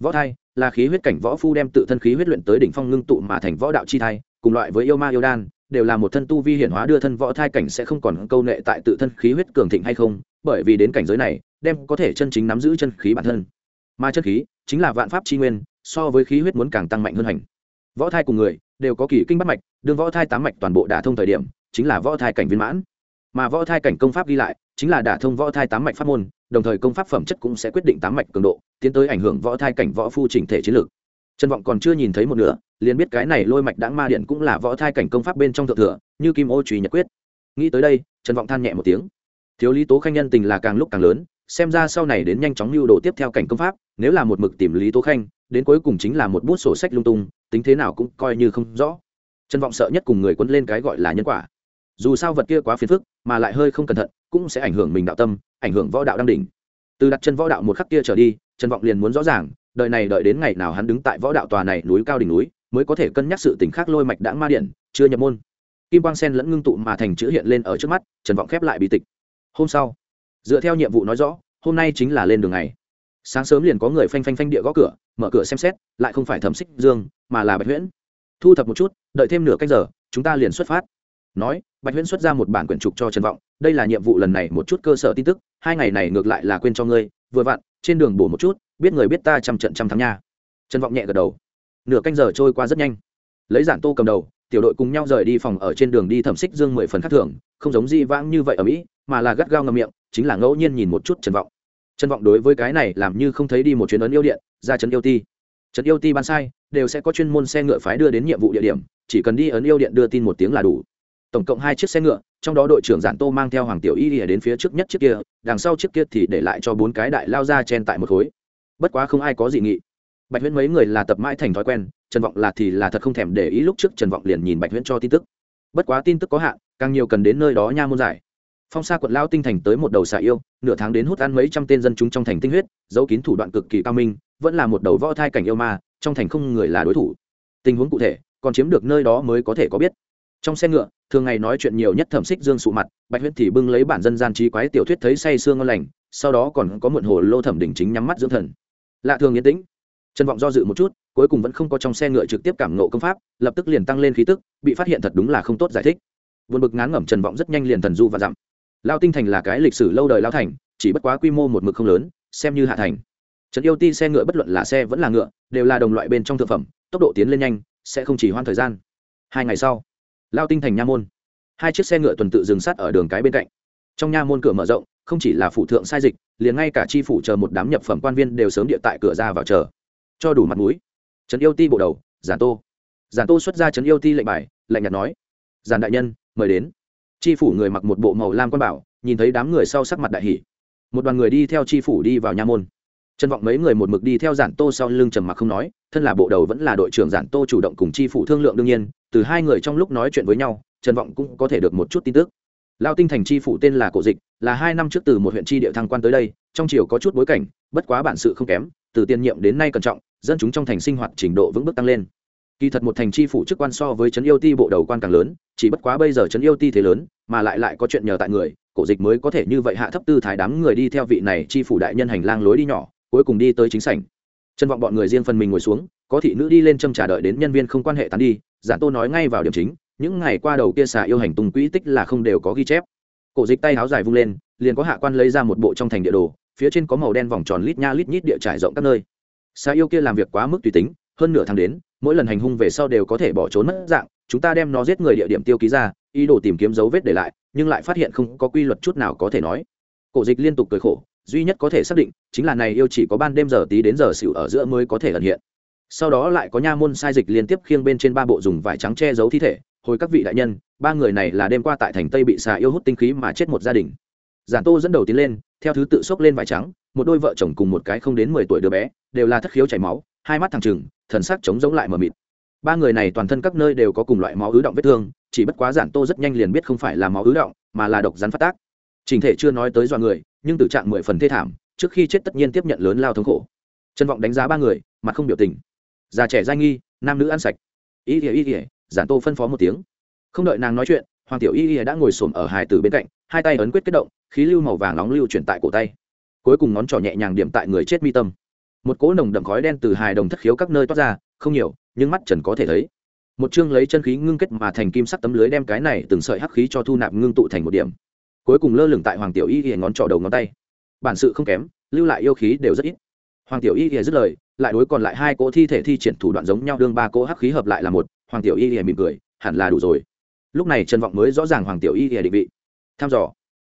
Võ thai là khí huyết cảnh võ phu đem tự thân khí huyết luyện tới đỉnh phong ngưng tụ mà thành võ đạo chi thai, cùng loại với yêu ma yêu đan, đều là một thân tu vi hiển hóa đưa thân võ thai cảnh sẽ không còn câu nệ tại tự thân khí huyết cường thịnh hay không, bởi vì đến cảnh giới này, đem có thể chân chính nắm giữ chân khí bản thân. Mà chân khí chính là vạn pháp chi nguyên, so với khí huyết muốn càng tăng mạnh hơn hành. Võ thai cùng người đều có kỳ kinh bắt mạch, đương võ thai tám mạch toàn bộ đả thông thời điểm, chính là võ thai cảnh viên mãn. Mà võ thai cảnh công pháp ghi lại, chính là đả thông võ thai tám mạch pháp môn, đồng thời công pháp phẩm chất cũng sẽ quyết định tám mạch cường độ, tiến tới ảnh hưởng võ thai cảnh võ phu chỉnh thể chiến lược. Trần vọng còn chưa nhìn thấy một nửa, liền biết cái này lôi mạch đáng ma điện cũng là võ thai cảnh công pháp bên trong thượng thừa, như kim ô trùy nhật quyết. Nghĩ tới đây, trần vọng than nhẹ một tiếng. Thiếu lý tố khanh nhân tình là càng lúc càng lớn, xem ra sau này đến nhanh chóng lưu đồ tiếp theo cảnh công pháp, nếu là một mực tìm lý tố khanh, đến cuối cùng chính là một bút sổ sách lung tung tính thế nào cũng coi như không rõ. Trần vọng sợ nhất cùng người quấn lên cái gọi là nhân quả. Dù sao vật kia quá phiền phức, mà lại hơi không cẩn thận, cũng sẽ ảnh hưởng mình đạo tâm, ảnh hưởng võ đạo đang đỉnh. Từ đặt chân võ đạo một khắc kia trở đi, trần vọng liền muốn rõ ràng đợi này đợi đến ngày nào hắn đứng tại võ đạo tòa này núi cao đỉnh núi, mới có thể cân nhắc sự tình khác lôi mạch đãng ma điện, chưa nhập môn. Kim quang sen lẫn ngưng tụ mà thành chữ hiện lên ở trước mắt, trần vọng khép lại bí tịch. Hôm sau, dựa theo nhiệm vụ nói rõ, hôm nay chính là lên đường ngày sáng sớm liền có người phanh phanh phanh địa gõ cửa, mở cửa xem xét, lại không phải thẩm xích dương, mà là bạch huyễn. Thu thập một chút, đợi thêm nửa cách giờ, chúng ta liền xuất phát. Nói, bạch huyễn xuất ra một bản quyển trục cho trần vọng, đây là nhiệm vụ lần này một chút cơ sở tin tức, hai ngày này ngược lại là quên cho ngươi, vừa vặn, trên đường bổ một chút, biết người biết ta trăm trận trăm thắng nha. Trần vọng nhẹ gật đầu. Nửa canh giờ trôi qua rất nhanh. Lấy giản tô cầm đầu, tiểu đội cùng nhau rời đi phòng ở trên đường đi thẩm xích dương mười phần khác thường, không giống di vãng như vậy ở mỹ, mà là gắt gao ngầm miệng, chính là ngẫu nhiên nhìn một chút trần vọng trần vọng đối với cái này làm như không thấy đi một chuyến ấn yêu điện, ra trấn yêu ti. Trấn yêu ti ban sai, đều sẽ có chuyên môn xe ngựa phái đưa đến nhiệm vụ địa điểm, chỉ cần đi ấn yêu điện đưa tin một tiếng là đủ. Tổng cộng hai chiếc xe ngựa, trong đó đội trưởng giản tô mang theo hoàng tiểu y đi đến phía trước nhất chiếc kia, đằng sau chiếc kia thì để lại cho bốn cái đại lao ra chen tại một khối. Bất quá không ai có gì nghị. Bạch huyễn mấy người là tập mãi thành thói quen, trần vọng là thì là thật không thèm để ý lúc trước trần vọng liền nhìn bạch huyễn cho tin tức. Bất quá tin tức có hạn, càng nhiều cần đến nơi đó nha môn giải phong sa quận lao tinh thành tới một đầu xà yêu, nửa tháng đến hút ăn mấy trăm tên dân chúng trong thành tinh huyết, giấu kín thủ đoạn cực kỳ cao minh, vẫn là một đầu võ thai cảnh yêu ma, trong thành không người là đối thủ. Tình huống cụ thể, còn chiếm được nơi đó mới có thể có biết. Trong xe ngựa, thường ngày nói chuyện nhiều nhất thẩm xích dương sụ mặt, bạch huyết thì bưng lấy bản dân gian trí quái tiểu thuyết thấy say sương ngon lành, sau đó còn có muộn hồ lô thẩm đỉnh chính nhắm mắt dưỡng thần. Lạ thường yên tĩnh. Trân vọng do dự một chút, cuối cùng vẫn không có trong xe ngựa trực tiếp cảm nộ công pháp, lập tức liền tăng lên khí tức, bị phát hiện thật đúng là không tốt giải thích. Vượt bực ngán ngẩm trần vọng rất nhanh liền thần du và dặm lao tinh thành là cái lịch sử lâu đời lao thành, chỉ bất quá quy mô một mực không lớn, xem như hạ thành. Trần yêu ti xe ngựa bất luận là xe vẫn là ngựa, đều là đồng loại bên trong thực phẩm, tốc độ tiến lên nhanh, sẽ không chỉ hoan thời gian. Hai ngày sau, lao tinh thành nha môn. Hai chiếc xe ngựa tuần tự dừng sát ở đường cái bên cạnh. Trong nha môn cửa mở rộng, không chỉ là phụ thượng sai dịch, liền ngay cả chi phủ chờ một đám nhập phẩm quan viên đều sớm địa tại cửa ra vào chờ. Cho đủ mặt mũi. Trấn yêu ti bộ đầu, giản tô. Giản tô xuất ra trấn yêu ti lệnh bài, lạnh nhạt nói, giản đại nhân, mời đến chi phủ người mặc một bộ màu lam quan bảo, nhìn thấy đám người sau sắc mặt đại hỷ một đoàn người đi theo chi phủ đi vào nha môn. Trân vọng mấy người một mực đi theo giản tô sau lưng trầm mặc không nói, thân là bộ đầu vẫn là đội trưởng giản tô chủ động cùng chi phủ thương lượng đương nhiên, từ hai người trong lúc nói chuyện với nhau, trần vọng cũng có thể được một chút tin tức. Lao tinh thành chi phủ tên là cổ dịch, là hai năm trước từ một huyện tri địa thăng quan tới đây, trong triều có chút bối cảnh, bất quá bản sự không kém, từ tiền nhiệm đến nay cẩn trọng, dân chúng trong thành sinh hoạt trình độ vững bước tăng lên kỳ thật một thành tri phủ chức quan so với trấn yêu ti bộ đầu quan càng lớn, chỉ bất quá bây giờ trấn yêu ti thế lớn, mà lại lại có chuyện nhờ tại người, cổ dịch mới có thể như vậy hạ thấp tư thái đám người đi theo vị này tri phủ đại nhân hành lang lối đi nhỏ, cuối cùng đi tới chính sảnh. Chân vọng bọn người riêng phần mình ngồi xuống, có thị nữ đi lên châm trả đợi đến nhân viên không quan hệ tán đi, giản tô nói ngay vào điểm chính, những ngày qua đầu kia xà yêu hành tùng quỹ tích là không đều có ghi chép. Cổ dịch tay áo dài vung lên, liền có hạ quan lấy ra một bộ trong thành địa đồ, phía trên có màu đen vòng tròn lít nha lít nhít địa trải rộng các nơi. Xà yêu kia làm việc quá mức tùy tính hơn nửa tháng đến, mỗi lần hành hung về sau đều có thể bỏ trốn mất dạng, chúng ta đem nó giết người địa điểm tiêu ký ra, ý đồ tìm kiếm dấu vết để lại, nhưng lại phát hiện không có quy luật chút nào có thể nói. Cổ dịch liên tục cười khổ, duy nhất có thể xác định chính là này yêu chỉ có ban đêm giờ tí đến giờ xỉu ở giữa mới có thể ẩn hiện. Sau đó lại có nha môn sai dịch liên tiếp khiêng bên trên ba bộ dùng vải trắng che giấu thi thể, hồi các vị đại nhân, ba người này là đêm qua tại thành tây bị xà yêu hút tinh khí mà chết một gia đình. Giản tô dẫn đầu tiến lên, theo thứ tự xốc lên vải trắng, một đôi vợ chồng cùng một cái không đến mười tuổi đứa bé, đều là thất khiếu chảy máu, hai mắt thẳng trừng thần sắc chống giống lại mờ mịt. Ba người này toàn thân các nơi đều có cùng loại máu ứ động vết thương, chỉ bất quá giản tô rất nhanh liền biết không phải là máu ứ động, mà là độc rắn phát tác. Trình thể chưa nói tới dọa người, nhưng tử trạng mười phần thê thảm, trước khi chết tất nhiên tiếp nhận lớn lao thống khổ. Trân vọng đánh giá ba người, mặt không biểu tình. Già trẻ giai nghi, nam nữ ăn sạch. Ý ỉa ý ỉa giản tô phân phó một tiếng. Không đợi nàng nói chuyện, hoàng tiểu y y đã ngồi xổm ở hài tử bên cạnh, hai tay ấn quyết kết động, khí lưu màu vàng nóng lưu chuyển tại cổ tay. Cuối cùng ngón trỏ nhẹ nhàng điểm tại người chết mi tâm một cỗ nồng đậm khói đen từ hài đồng thất khiếu các nơi toát ra, không nhiều, nhưng mắt trần có thể thấy. Một chương lấy chân khí ngưng kết mà thành kim sắc tấm lưới đem cái này từng sợi hắc khí cho thu nạp ngưng tụ thành một điểm. Cuối cùng lơ lửng tại hoàng tiểu y y ngón trỏ đầu ngón tay. Bản sự không kém, lưu lại yêu khí đều rất ít. Hoàng tiểu y y dứt lời, lại đối còn lại hai cỗ thi thể thi triển thủ đoạn giống nhau đương ba cỗ hắc khí hợp lại là một, hoàng tiểu y y mỉm cười, hẳn là đủ rồi. Lúc này trần vọng mới rõ ràng hoàng tiểu y y định vị. Tham dò.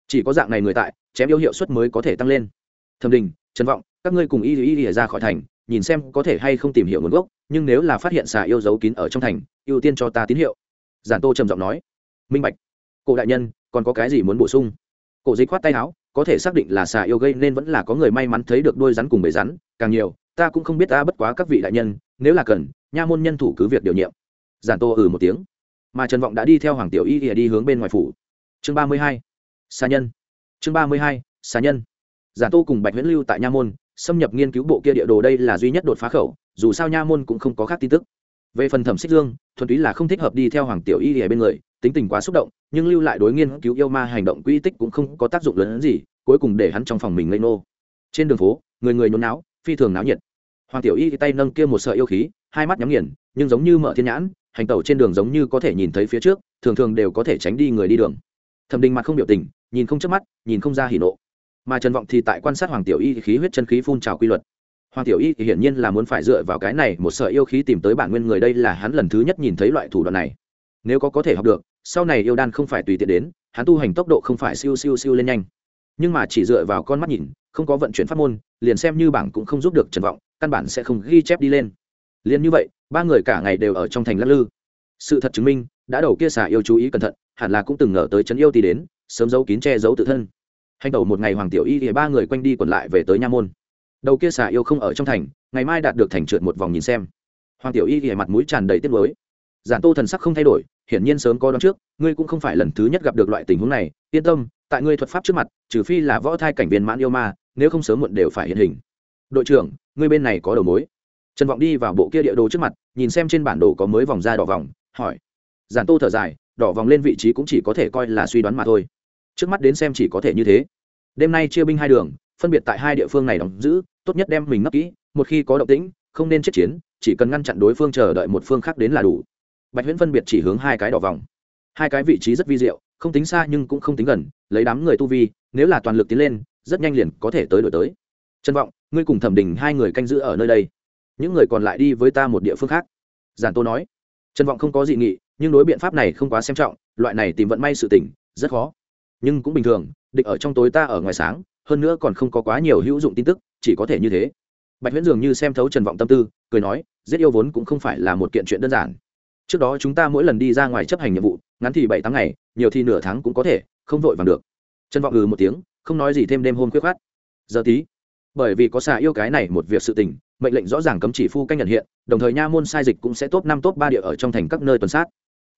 Chỉ có dạng này người tại, chém yêu hiệu suất mới có thể tăng lên. Thẩm đình, trần vọng các ngươi cùng y y y ra khỏi thành, nhìn xem có thể hay không tìm hiểu nguồn gốc, nhưng nếu là phát hiện xà yêu dấu kín ở trong thành, ưu tiên cho ta tín hiệu. Giản tô trầm giọng nói. Minh bạch. Cổ đại nhân, còn có cái gì muốn bổ sung? Cổ dịch khoát tay áo, có thể xác định là xà yêu gây nên vẫn là có người may mắn thấy được đôi rắn cùng bể rắn, càng nhiều, ta cũng không biết ta bất quá các vị đại nhân, nếu là cần, nha môn nhân thủ cứ việc điều nhiệm. Giản tô ừ một tiếng. Mà trần vọng đã đi theo hoàng tiểu y ỉa đi hướng bên ngoài phủ. Chương ba mươi hai. Xà nhân. Chương ba mươi hai. Xà nhân. Giản tô cùng bạch viễn lưu tại nha môn xâm nhập nghiên cứu bộ kia địa đồ đây là duy nhất đột phá khẩu, dù sao nha môn cũng không có khác tin tức. Về phần thẩm xích dương, thuần túy là không thích hợp đi theo hoàng tiểu y ở bên người, tính tình quá xúc động, nhưng lưu lại đối nghiên cứu yêu ma hành động quy tích cũng không có tác dụng lớn hơn gì, cuối cùng để hắn trong phòng mình lây nô trên đường phố, người người nôn náo, phi thường náo nhiệt. Hoàng tiểu y tay nâng kia một sợi yêu khí, hai mắt nhắm nghiền, nhưng giống như mở thiên nhãn, hành tẩu trên đường giống như có thể nhìn thấy phía trước, thường thường đều có thể tránh đi người đi đường. Thẩm đình mặt không biểu tình, nhìn không chớp mắt, nhìn không ra hỉ nộ mà trần vọng thì tại quan sát hoàng tiểu y khí huyết chân khí phun trào quy luật. Hoàng tiểu y thì hiển nhiên là muốn phải dựa vào cái này một sợi yêu khí tìm tới bản nguyên người đây là hắn lần thứ nhất nhìn thấy loại thủ đoạn này. Nếu có có thể học được, sau này yêu đan không phải tùy tiện đến, hắn tu hành tốc độ không phải siêu siêu siêu lên nhanh. Nhưng mà chỉ dựa vào con mắt nhìn, không có vận chuyển pháp môn, liền xem như bảng cũng không giúp được trần vọng, căn bản sẽ không ghi chép đi lên. Liền như vậy, ba người cả ngày đều ở trong thành lắc lư. Sự thật chứng minh, đã đầu kia xả yêu chú ý cẩn thận, hẳn là cũng từng ngờ tới trấn yêu thì đến, sớm giấu kín che giấu tự thân hành đầu một ngày hoàng tiểu y thì ba người quanh đi còn lại về tới nha môn. Đầu kia xà yêu không ở trong thành, ngày mai đạt được thành trượt một vòng nhìn xem. Hoàng tiểu y thì mặt mũi tràn đầy tiếc nuối. Giản tô thần sắc không thay đổi, hiển nhiên sớm có đón trước, ngươi cũng không phải lần thứ nhất gặp được loại tình huống này, yên tâm, tại ngươi thuật pháp trước mặt, trừ phi là võ thai cảnh viên mãn yêu ma, nếu không sớm muộn đều phải hiện hình. Đội trưởng, ngươi bên này có đầu mối. Trần vọng đi vào bộ kia địa đồ trước mặt, nhìn xem trên bản đồ có mới vòng ra đỏ vòng, hỏi. Giản tô thở dài, đỏ vòng lên vị trí cũng chỉ có thể coi là suy đoán mà thôi trước mắt đến xem chỉ có thể như thế. Đêm nay chia binh hai đường, phân biệt tại hai địa phương này đóng giữ, tốt nhất đem mình ngấp kỹ, một khi có động tĩnh, không nên chết chiến, chỉ cần ngăn chặn đối phương chờ đợi một phương khác đến là đủ. Bạch huyễn phân biệt chỉ hướng hai cái đỏ vòng. Hai cái vị trí rất vi diệu, không tính xa nhưng cũng không tính gần, lấy đám người tu vi, nếu là toàn lực tiến lên, rất nhanh liền có thể tới đổi tới. Trân vọng, ngươi cùng thẩm đình hai người canh giữ ở nơi đây. Những người còn lại đi với ta một địa phương khác. Giản tô nói. Trân vọng không có dị nghị, nhưng đối biện pháp này không quá xem trọng, loại này tìm vận may sự tỉnh rất khó nhưng cũng bình thường, địch ở trong tối ta ở ngoài sáng, hơn nữa còn không có quá nhiều hữu dụng tin tức, chỉ có thể như thế. Bạch huyễn dường như xem thấu trần vọng tâm tư, cười nói, giết yêu vốn cũng không phải là một kiện chuyện đơn giản. Trước đó chúng ta mỗi lần đi ra ngoài chấp hành nhiệm vụ, ngắn thì bảy tháng ngày, nhiều thì nửa tháng cũng có thể, không vội vàng được. Trần vọng ừ một tiếng, không nói gì thêm đêm hôm khuyết khát giờ tí, bởi vì có xà yêu cái này một việc sự tình, mệnh lệnh rõ ràng cấm chỉ phu canh nhận hiện, đồng thời nha môn sai dịch cũng sẽ top năm top ba địa ở trong thành các nơi tuần sát.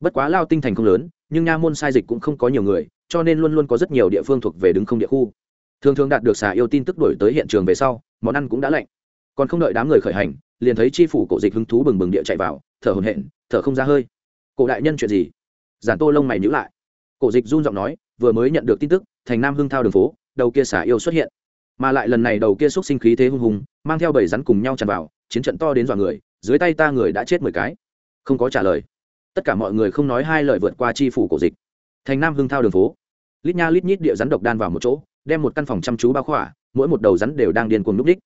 Bất quá lao tinh thành không lớn, nhưng nha môn sai dịch cũng không có nhiều người cho nên luôn luôn có rất nhiều địa phương thuộc về đứng không địa khu. Thường thường đạt được xà yêu tin tức đổi tới hiện trường về sau, món ăn cũng đã lạnh. Còn không đợi đám người khởi hành, liền thấy chi phủ cổ dịch hứng thú bừng bừng địa chạy vào, thở hồn hện thở không ra hơi. Cổ đại nhân chuyện gì? Giản tô lông mày nhữ lại. Cổ dịch run giọng nói, vừa mới nhận được tin tức, thành nam hưng thao đường phố, đầu kia xả yêu xuất hiện. Mà lại lần này đầu kia xúc sinh khí thế hung hùng, mang theo bảy rắn cùng nhau tràn vào, chiến trận to đến dọa người, dưới tay ta người đã chết mười cái. Không có trả lời. Tất cả mọi người không nói hai lời vượt qua chi phủ cổ dịch thành nam hưng thao đường phố. Lít nha lít nhít địa rắn độc đan vào một chỗ, đem một căn phòng chăm chú bao khỏa, mỗi một đầu rắn đều đang điên cuồng núp đích.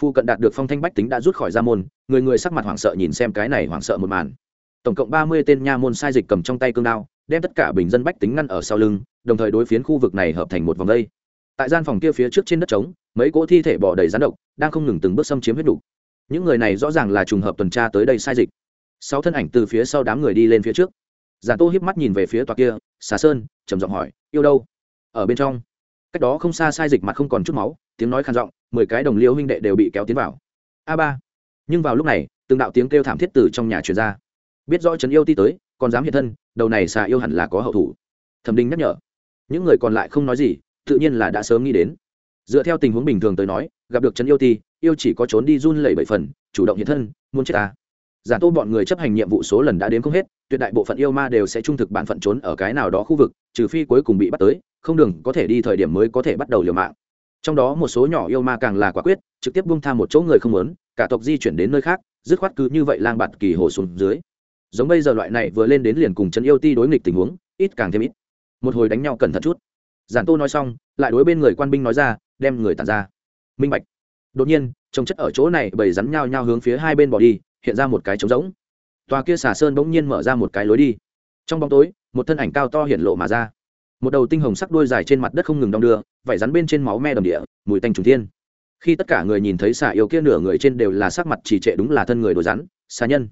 Phu cận đạt được phong thanh bách tính đã rút khỏi ra môn, người người sắc mặt hoảng sợ nhìn xem cái này hoảng sợ một màn. Tổng cộng ba mươi tên nha môn sai dịch cầm trong tay cương đao, đem tất cả bình dân bách tính ngăn ở sau lưng, đồng thời đối phiến khu vực này hợp thành một vòng vây tại gian phòng kia phía trước trên đất trống, mấy cỗ thi thể bỏ đầy rắn độc, đang không ngừng từng bước xâm chiếm huyết đủ. những người này rõ ràng là trùng hợp tuần tra tới đây sai dịch. Sáu thân ảnh từ phía sau đám người đi lên phía trước giản tô hiếp mắt nhìn về phía tòa kia, xà sơn, trầm giọng hỏi, yêu đâu? Ở bên trong. Cách đó không xa sai dịch mặt không còn chút máu, tiếng nói khàn giọng, mười cái đồng liêu huynh đệ đều bị kéo tiến vào. A ba. Nhưng vào lúc này, từng đạo tiếng kêu thảm thiết từ trong nhà truyền ra. Biết rõ trấn yêu ti tới, còn dám hiện thân, đầu này xà yêu hẳn là có hậu thủ. Thẩm Đinh nhắc nhở. Những người còn lại không nói gì, tự nhiên là đã sớm nghĩ đến. Dựa theo tình huống bình thường tới nói, gặp được trấn yêu ti, yêu chỉ có trốn đi run lẩy bảy phần, chủ động hiện thân, muốn chết ta giả tô bọn người chấp hành nhiệm vụ số lần đã đến không hết, tuyệt đại bộ phận yêu ma đều sẽ trung thực bản phận trốn ở cái nào đó khu vực, trừ phi cuối cùng bị bắt tới, không đường có thể đi thời điểm mới có thể bắt đầu liều mạng. Trong đó một số nhỏ yêu ma càng là quả quyết, trực tiếp bung tham một chỗ người không muốn, cả tộc di chuyển đến nơi khác, dứt khoát cứ như vậy lang bạt kỳ hồ xuống dưới. Giống bây giờ loại này vừa lên đến liền cùng chân yêu ti đối nghịch tình huống, ít càng thêm ít. Một hồi đánh nhau cẩn thận chút. Giản tô nói xong, lại đối bên người quan binh nói ra, đem người tàn ra. Minh bạch. Đột nhiên, trông chất ở chỗ này bầy rắn nhau nhau hướng phía hai bên bỏ đi hiện ra một cái trống rỗng. Tòa kia xà sơn bỗng nhiên mở ra một cái lối đi. Trong bóng tối, một thân ảnh cao to hiện lộ mà ra. Một đầu tinh hồng sắc đuôi dài trên mặt đất không ngừng đong đưa vảy rắn bên trên máu me đầm địa, mùi tanh trùng thiên. Khi tất cả người nhìn thấy xà yêu kia nửa người trên đều là sắc mặt trì trệ đúng là thân người đồ rắn, xà nhân.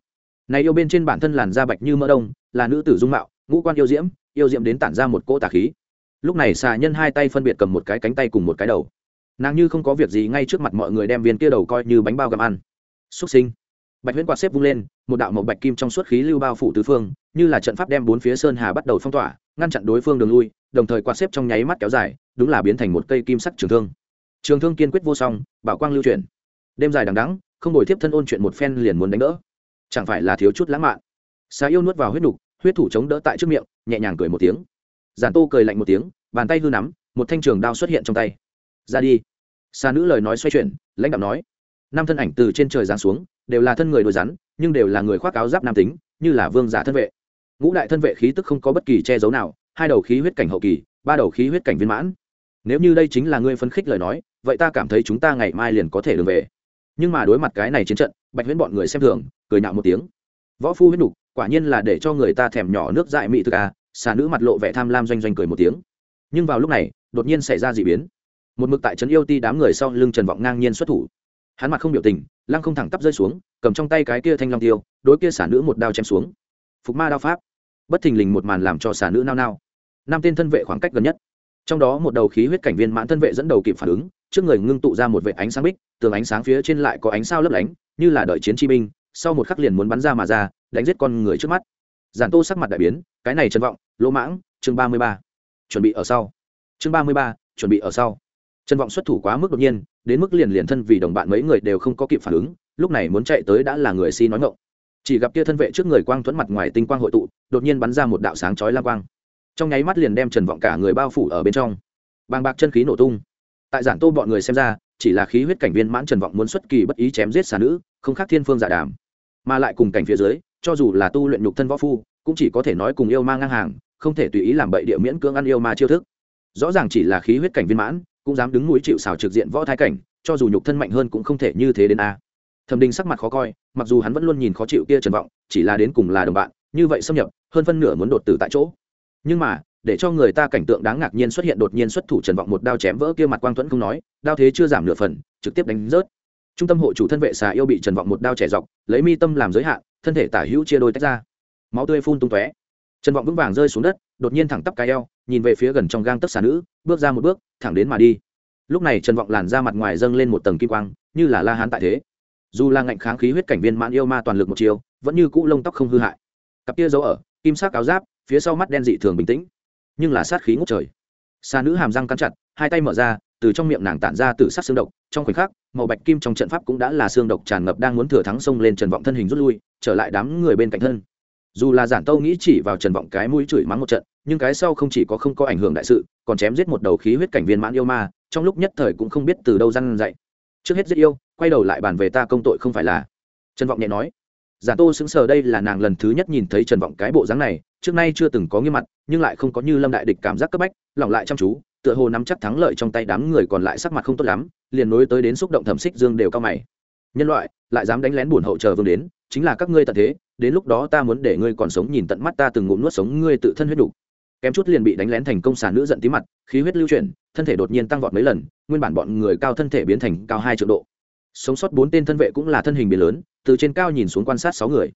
Này yêu bên trên bản thân làn da bạch như mỡ đông, là nữ tử dung mạo, ngũ quan yêu diễm yêu diễm đến tản ra một cỗ tà khí. Lúc này xà nhân hai tay phân biệt cầm một cái cánh tay cùng một cái đầu. Nàng như không có việc gì ngay trước mặt mọi người đem viên kia đầu coi như bánh bao gặm ăn. Xuất sinh bạch huyễn quạt xếp vung lên, một đạo màu bạch kim trong suốt khí lưu bao phủ tứ phương, như là trận pháp đem bốn phía sơn hà bắt đầu phong tỏa, ngăn chặn đối phương đường lui, đồng thời quạt xếp trong nháy mắt kéo dài, đúng là biến thành một cây kim sắc trường thương. Trường thương kiên quyết vô song, bảo quang lưu chuyển. Đêm dài đằng đắng không đổi tiếp thân ôn chuyện một phen liền muốn đánh đỡ. Chẳng phải là thiếu chút lãng mạn. Xà yêu nuốt vào huyết nục, huyết thủ chống đỡ tại trước miệng, nhẹ nhàng cười một tiếng. Giản tô cười lạnh một tiếng, bàn tay hư nắm, một thanh trường đao xuất hiện trong tay. Ra đi. Xà nữ lời nói xoay chuyển, lãnh đạo nói. Năm thân ảnh từ trên trời giáng xuống đều là thân người đồi rắn nhưng đều là người khoác áo giáp nam tính như là vương giả thân vệ. Ngũ đại thân vệ khí tức không có bất kỳ che giấu nào hai đầu khí huyết cảnh hậu kỳ ba đầu khí huyết cảnh viên mãn. Nếu như đây chính là ngươi phân khích lời nói vậy ta cảm thấy chúng ta ngày mai liền có thể đường về. Nhưng mà đối mặt cái này chiến trận bạch huyễn bọn người xem thường cười nhạo một tiếng. Võ phu huyết đủ, quả nhiên là để cho người ta thèm nhỏ nước dại mị thực à xà nữ mặt lộ vẻ tham lam doanh doanh cười một tiếng. Nhưng vào lúc này đột nhiên xảy ra d ị biến. Một mực tại trấn yêu ti đám người sau lưng trần vọng ngang nhiên xuất thủ hắn mặt không biểu tình, lăng không thẳng tắp rơi xuống, cầm trong tay cái kia thanh long tiêu, đối kia xả nữ một đao chém xuống. Phục ma đao pháp. Bất thình lình một màn làm cho xả nữ nao nao. Năm tên thân vệ khoảng cách gần nhất. Trong đó một đầu khí huyết cảnh viên mãn thân vệ dẫn đầu kịp phản ứng, trước người ngưng tụ ra một vệ ánh sáng bích, tường ánh sáng phía trên lại có ánh sao lấp lánh, như là đợi chiến chi binh, sau một khắc liền muốn bắn ra mà ra, đánh giết con người trước mắt. Giản tô sắc mặt đại biến, cái này trân vọng, lỗ mãng, chương ba mươi ba. Chuẩn bị ở sau. Chương ba mươi ba, chuẩn bị ở sau. Trần vọng xuất thủ quá mức đột nhiên, đến mức liền liền thân vì đồng bạn mấy người đều không có kịp phản ứng, lúc này muốn chạy tới đã là người si nói ngộng chỉ gặp kia thân vệ trước người quang thuẫn mặt ngoài tinh quang hội tụ, đột nhiên bắn ra một đạo sáng chói la quang. Trong nháy mắt liền đem trần vọng cả người bao phủ ở bên trong. Bàng bạc chân khí nổ tung. Tại giản tô bọn người xem ra, chỉ là khí huyết cảnh viên mãn trần vọng muốn xuất kỳ bất ý chém giết xà nữ, không khác thiên phương giả đàm. Mà lại cùng cảnh phía dưới, cho dù là tu luyện nhục thân võ phu, cũng chỉ có thể nói cùng yêu ma ngang hàng, không thể tùy ý làm bậy địa miễn cưỡng ăn yêu ma chiêu thức. Rõ ràng chỉ là khí huyết cảnh viên mãn cũng dám đứng núi chịu xào trực diện võ thái cảnh, cho dù nhục thân mạnh hơn cũng không thể như thế đến a. Thẩm đình sắc mặt khó coi, mặc dù hắn vẫn luôn nhìn khó chịu kia trần vọng, chỉ là đến cùng là đồng bạn, như vậy xâm nhập, hơn phân nửa muốn đột tử tại chỗ. Nhưng mà, để cho người ta cảnh tượng đáng ngạc nhiên xuất hiện đột nhiên xuất thủ trần vọng một đao chém vỡ kia mặt quang thuẫn không nói, đao thế chưa giảm nửa phần, trực tiếp đánh rớt. Trung tâm hộ chủ thân vệ xà yêu bị trần vọng một đao trẻ dọc, lấy mi tâm làm giới hạn, thân thể tả hữu chia đôi tách ra. Máu tươi phun tung tóe. Trần vọng vững vàng rơi xuống đất, đột nhiên thẳng tắp cái eo nhìn về phía gần trong gang tấc xà nữ, bước ra một bước, thẳng đến mà đi. Lúc này trần vọng làn ra mặt ngoài dâng lên một tầng kim quang, như là la hán tại thế. Dù là ngạnh kháng khí huyết cảnh viên mãn yêu ma toàn lực một chiều vẫn như cũ lông tóc không hư hại. Cặp kia giấu ở, kim sắc áo giáp, phía sau mắt đen dị thường bình tĩnh, nhưng là sát khí ngút trời. Xa nữ hàm răng cắn chặt, hai tay mở ra, từ trong miệng nàng tản ra từ sát xương độc, trong khoảnh khắc, màu bạch kim trong trận pháp cũng đã là xương độc tràn ngập đang muốn thừa thắng xông lên trần vọng thân hình rút lui, trở lại đám người bên cạnh thân. Dù là giản tâu nghĩ chỉ vào trần vọng cái mũi chửi mắng một trận nhưng cái sau không chỉ có không có ảnh hưởng đại sự, còn chém giết một đầu khí huyết cảnh viên mãn yêu ma, trong lúc nhất thời cũng không biết từ đâu răn dậy trước hết giết yêu, quay đầu lại bàn về ta công tội không phải là. Trần vọng nhẹ nói. Giả tô xứng sờ đây là nàng lần thứ nhất nhìn thấy trần vọng cái bộ dáng này, trước nay chưa từng có nghiêm mặt, nhưng lại không có như lâm đại địch cảm giác cấp bách lỏng lại chăm chú, tựa hồ nắm chắc thắng lợi trong tay đám người còn lại sắc mặt không tốt lắm, liền nối tới đến xúc động thẩm xích dương đều cao mày. Nhân loại, lại dám đánh lén bổn hậu chờ vương đến, chính là các ngươi tận thế, đến lúc đó ta muốn để ngươi còn sống nhìn tận mắt ta từng ngụm nuốt sống ngươi tự thân huyết đủ kém chút liền bị đánh lén thành công sản nữ giận tí mặt, khí huyết lưu chuyển, thân thể đột nhiên tăng vọt mấy lần, nguyên bản bọn người cao thân thể biến thành cao hai triệu độ. Sống sót bốn tên thân vệ cũng là thân hình biến lớn, từ trên cao nhìn xuống quan sát sáu người.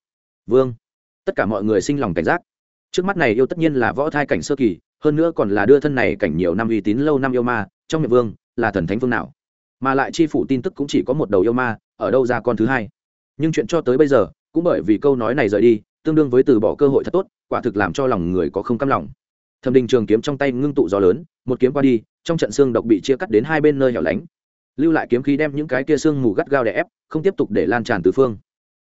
Vương. Tất cả mọi người sinh lòng cảnh giác. Trước mắt này yêu tất nhiên là võ thai cảnh sơ kỳ, hơn nữa còn là đưa thân này cảnh nhiều năm uy tín lâu năm yêu ma, trong miệng vương, là thần thánh vương nào. Mà lại chi phủ tin tức cũng chỉ có một đầu yêu ma, ở đâu ra con thứ hai. Nhưng chuyện cho tới bây giờ, cũng bởi vì câu nói này rời đi, tương đương với từ bỏ cơ hội thật tốt, quả thực làm cho lòng người có không căm lòng thẩm đình trường kiếm trong tay ngưng tụ gió lớn, một kiếm qua đi, trong trận xương độc bị chia cắt đến hai bên nơi hẻo lánh. Lưu lại kiếm khí đem những cái kia xương mù gắt gao đè ép, không tiếp tục để lan tràn tứ phương.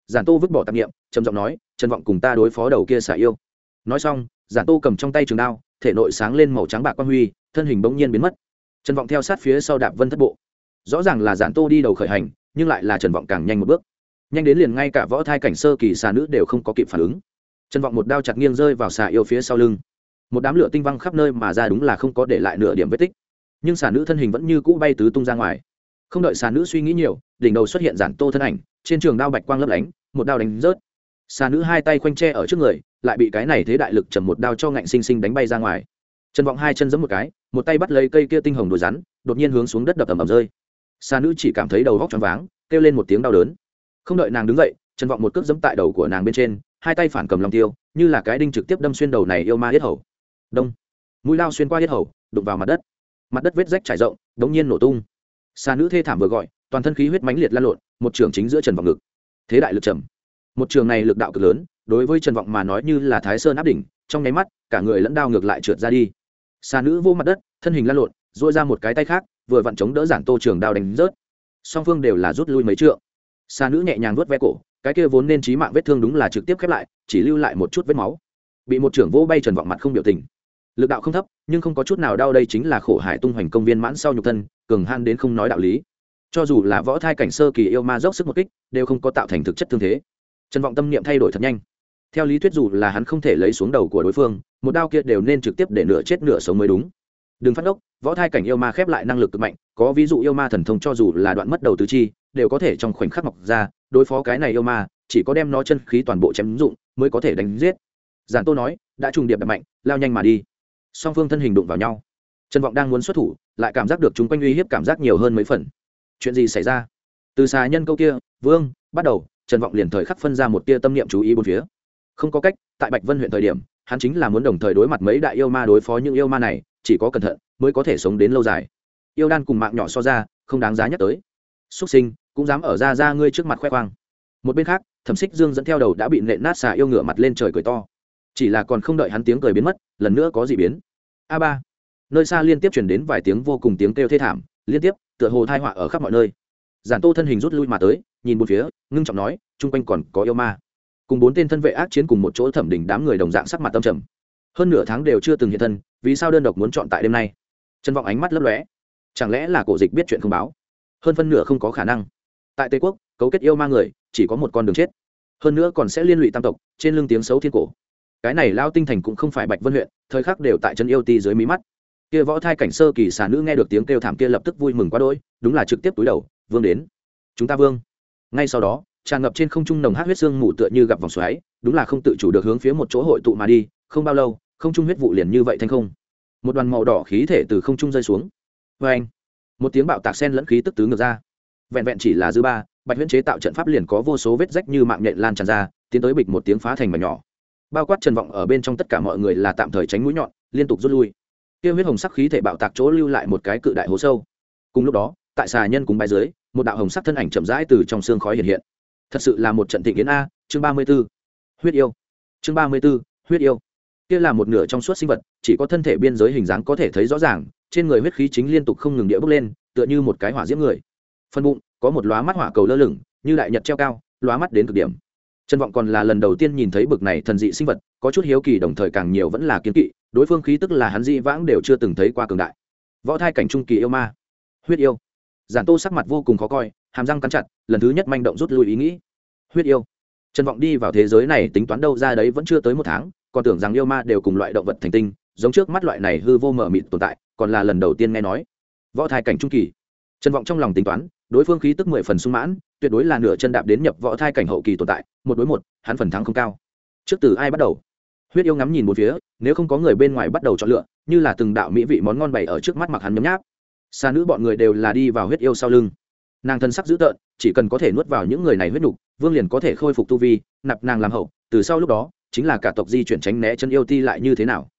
Giản tô vứt bỏ tạp nghiệm trầm giọng nói, trần vọng cùng ta đối phó đầu kia xả yêu. Nói xong, giản tô cầm trong tay trường đao, thể nội sáng lên màu trắng bạc quang huy, thân hình bỗng nhiên biến mất. Trần vọng theo sát phía sau đạp vân thất bộ. Rõ ràng là giản tô đi đầu khởi hành, nhưng lại là trần vọng càng nhanh một bước. Nhanh đến liền ngay cả võ thai cảnh sơ kỳ xà nữ đều không có kịp phản ứng. Trần vọng một đao chặt nghiêng rơi vào xà yêu phía sau lưng một đám lửa tinh văng khắp nơi mà ra đúng là không có để lại nửa điểm vết tích. Nhưng xà nữ thân hình vẫn như cũ bay tứ tung ra ngoài. Không đợi xà nữ suy nghĩ nhiều, đỉnh đầu xuất hiện giản tô thân ảnh, trên trường đao bạch quang lấp lánh, một đao đánh rớt. Xà nữ hai tay khoanh tre ở trước người, lại bị cái này thế đại lực trầm một đao cho ngạnh sinh sinh đánh bay ra ngoài. Trần vọng hai chân giẫm một cái, một tay bắt lấy cây kia tinh hồng đồi rắn, đột nhiên hướng xuống đất đập ầm ầm rơi. Xà nữ chỉ cảm thấy đầu góc choáng váng, kêu lên một tiếng đau đớn. Không đợi nàng đứng dậy trần vọng một cước giẫm tại đầu của nàng bên trên, hai tay phản cầm lòng tiêu, như là cái đinh trực tiếp đâm xuyên đầu này yêu ma yết hầu đông. Mũi lao xuyên qua hết hầu, đụng vào mặt đất. Mặt đất vết rách trải rộng, đống nhiên nổ tung. Xa nữ thê thảm vừa gọi, toàn thân khí huyết mãnh liệt lan lộn, một trường chính giữa trần vọng ngực. Thế đại lực trầm. Một trường này lực đạo cực lớn, đối với trần vọng mà nói như là thái sơn áp đỉnh, trong nháy mắt, cả người lẫn đao ngược lại trượt ra đi. Xa nữ vô mặt đất, thân hình lan lộn dội ra một cái tay khác, vừa vặn chống đỡ giản tô trường đao đánh rớt. Song phương đều là rút lui mấy trượng. Xa nữ nhẹ nhàng vớt ve cổ, cái kia vốn nên trí mạng vết thương đúng là trực tiếp khép lại, chỉ lưu lại một chút vết máu. Bị một trưởng vô bay trần vọng mặt không biểu tình lực đạo không thấp, nhưng không có chút nào đau đây chính là khổ hải tung hoành công viên mãn sau nhục thân, cường han đến không nói đạo lý. Cho dù là võ thai cảnh sơ kỳ yêu ma dốc sức một kích, đều không có tạo thành thực chất thương thế. Trần vọng tâm niệm thay đổi thật nhanh. Theo lý thuyết dù là hắn không thể lấy xuống đầu của đối phương, một đao kia đều nên trực tiếp để nửa chết nửa sống mới đúng. Đừng phát ốc, võ thai cảnh yêu ma khép lại năng lực cực mạnh, có ví dụ yêu ma thần thông cho dù là đoạn mất đầu tứ chi, đều có thể trong khoảnh khắc mọc ra, đối phó cái này yêu ma, chỉ có đem nó chân khí toàn bộ chém dụng, mới có thể đánh giết. Giản tô nói, đã trùng điệp đập mạnh, lao nhanh mà đi song phương thân hình đụng vào nhau. Trần vọng đang muốn xuất thủ, lại cảm giác được chúng quanh uy hiếp cảm giác nhiều hơn mấy phần. Chuyện gì xảy ra? Từ xà nhân câu kia, vương, bắt đầu. Trần vọng liền thời khắc phân ra một tia tâm niệm chú ý bốn phía. Không có cách, tại bạch vân huyện thời điểm, hắn chính là muốn đồng thời đối mặt mấy đại yêu ma đối phó những yêu ma này, chỉ có cẩn thận mới có thể sống đến lâu dài. Yêu đan cùng mạng nhỏ so ra, không đáng giá nhắc tới. Xuất sinh, cũng dám ở ra ra ngươi trước mặt khoe khoang. Một bên khác, thẩm xích dương dẫn theo đầu đã bị nện nát xà yêu ngửa mặt lên trời cười to chỉ là còn không đợi hắn tiếng cười biến mất, lần nữa có gì biến. A ba. Nơi xa liên tiếp chuyển đến vài tiếng vô cùng tiếng kêu thê thảm, liên tiếp, tựa hồ thai họa ở khắp mọi nơi. Giản tô thân hình rút lui mà tới, nhìn một phía, ngưng trọng nói chung quanh còn có yêu ma. Cùng bốn tên thân vệ ác chiến cùng một chỗ thẩm đỉnh đám người đồng dạng sắc mặt tâm trầm. Hơn nửa tháng đều chưa từng hiện thân, vì sao đơn độc muốn chọn tại đêm nay? Trân vọng ánh mắt lấp lóe. Chẳng lẽ là cổ dịch biết chuyện không báo? Hơn phân nửa không có khả năng. Tại tây quốc, cấu kết yêu ma người, chỉ có một con đường chết. Hơn nữa còn sẽ liên lụy tam tộc, trên lưng tiếng xấu thiên cổ cái này lao tinh thành cũng không phải bạch vân huyện, thời khắc đều tại chân yêu ti dưới mí mắt. Kia võ thai cảnh sơ kỳ xà nữ nghe được tiếng kêu thảm kia lập tức vui mừng quá đỗi, đúng là trực tiếp túi đầu, vương đến. Chúng ta vương. Ngay sau đó, tràn ngập trên không trung nồng hát huyết xương mù tựa như gặp vòng xoáy, đúng là không tự chủ được hướng phía một chỗ hội tụ mà đi, không bao lâu, không trung huyết vụ liền như vậy thành không. Một đoàn màu đỏ khí thể từ không trung rơi xuống. Vê anh, một tiếng bạo tạc sen lẫn khí tức tứ ngược ra. Vẹn vẹn chỉ là dư ba, bạch huyễn chế tạo trận pháp liền có vô số vết rách như mạng nhện lan tràn ra, tiến tới bịch một tiếng phá thành mảnh nhỏ bao quát trần vọng ở bên trong tất cả mọi người là tạm thời tránh mũi nhọn, liên tục rút lui. Kia huyết hồng sắc khí thể bạo tạc chỗ lưu lại một cái cự đại hố sâu. Cùng lúc đó, tại xà nhân cùng bài dưới, một đạo hồng sắc thân ảnh chậm rãi từ trong xương khói hiện hiện. Thật sự là một trận thịnh yến a, chương ba mươi b ố huyết yêu. Chương ba mươi b ố huyết yêu. Kia là một nửa trong suốt sinh vật, chỉ có thân thể biên giới hình dáng có thể thấy rõ ràng, trên người huyết khí chính liên tục không ngừng địa bước lên, tựa như một cái hỏa diễm người. Phân bụng, có một lóa mắt hỏa cầu lơ lửng, như đại nhật treo cao, lóa mắt đến cực điểm trần vọng còn là lần đầu tiên nhìn thấy bực này thần dị sinh vật, có chút hiếu kỳ đồng thời càng nhiều vẫn là kiến kỵ, đối phương khí tức là hắn dị vãng đều chưa từng thấy qua cường đại. Võ thai cảnh trung kỳ yêu ma, huyết yêu. Giản tô sắc mặt vô cùng khó coi, hàm răng cắn chặt, lần thứ nhất manh động rút lui ý nghĩ. Huyết yêu. Trần vọng đi vào thế giới này tính toán đâu ra đấy vẫn chưa tới một tháng, còn tưởng rằng yêu ma đều cùng loại động vật thành tinh, giống trước mắt loại này hư vô mờ mịt tồn tại, còn là lần đầu tiên nghe nói. Võ thai cảnh trung kỳ. Trần vọng trong lòng tính toán đối phương khí tức mười phần sung mãn, tuyệt đối là nửa chân đạp đến nhập võ thai cảnh hậu kỳ tồn tại, một đối một, hắn phần thắng không cao. Trước từ ai bắt đầu? Huyết yêu ngắm nhìn một phía, nếu không có người bên ngoài bắt đầu chọn lựa, như là từng đạo mỹ vị món ngon bày ở trước mắt mặc hắn nhấm nháp. Xa nữ bọn người đều là đi vào huyết yêu sau lưng. Nàng thân sắc dữ tợn, chỉ cần có thể nuốt vào những người này huyết nục vương liền có thể khôi phục tu vi, nạp nàng làm hậu, từ sau lúc đó, chính là cả tộc di chuyển tránh né chân yêu ti lại như thế nào.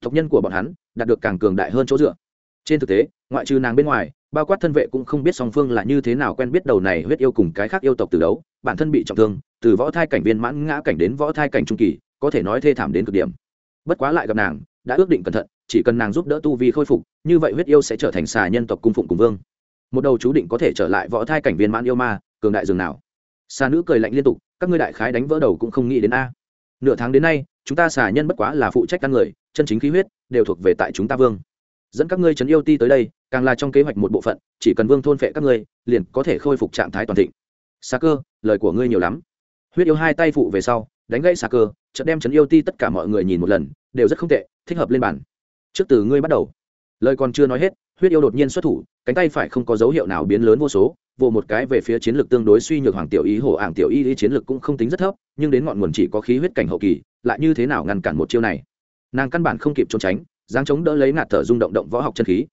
Tộc nhân của bọn hắn, đạt được càng cường đại hơn chỗ dựa. Trên thực tế, ngoại trừ nàng bên ngoài bao quát thân vệ cũng không biết song phương là như thế nào quen biết đầu này huyết yêu cùng cái khác yêu tộc từ đấu, bản thân bị trọng thương, từ võ thai cảnh viên mãn ngã cảnh đến võ thai cảnh trung kỳ, có thể nói thê thảm đến cực điểm. Bất quá lại gặp nàng, đã ước định cẩn thận, chỉ cần nàng giúp đỡ tu vi khôi phục, như vậy huyết yêu sẽ trở thành xà nhân tộc cung phụng cùng vương. Một đầu chú định có thể trở lại võ thai cảnh viên mãn yêu ma, cường đại dường nào. Xà nữ cười lạnh liên tục, các ngươi đại khái đánh vỡ đầu cũng không nghĩ đến a. Nửa tháng đến nay, chúng ta xà nhân bất quá là phụ trách căn người, chân chính khí huyết, đều thuộc về tại chúng ta vương. Dẫn các ngươi trấn yêu ti tới đây càng là trong kế hoạch một bộ phận, chỉ cần vương thôn phệ các ngươi, liền có thể khôi phục trạng thái toàn thịnh. Xà cơ, lời của ngươi nhiều lắm. Huyết yêu hai tay phụ về sau, đánh gãy xà cơ, chợt đem trấn yêu ti tất cả mọi người nhìn một lần, đều rất không tệ, thích hợp lên bản trước từ ngươi bắt đầu. Lời còn chưa nói hết, huyết yêu đột nhiên xuất thủ, cánh tay phải không có dấu hiệu nào biến lớn vô số vồ một cái về phía chiến lược tương đối suy nhược hoàng tiểu ý, hổ ảng tiểu y chiến lược cũng không tính rất thấp, nhưng đến ngọn nguồn chỉ có khí huyết cảnh hậu kỳ, lại như thế nào ngăn cản một chiêu này? Nàng căn bản không kịp trốn tránh giáng chống đỡ lấy ngạt thở rung động động võ học chân khí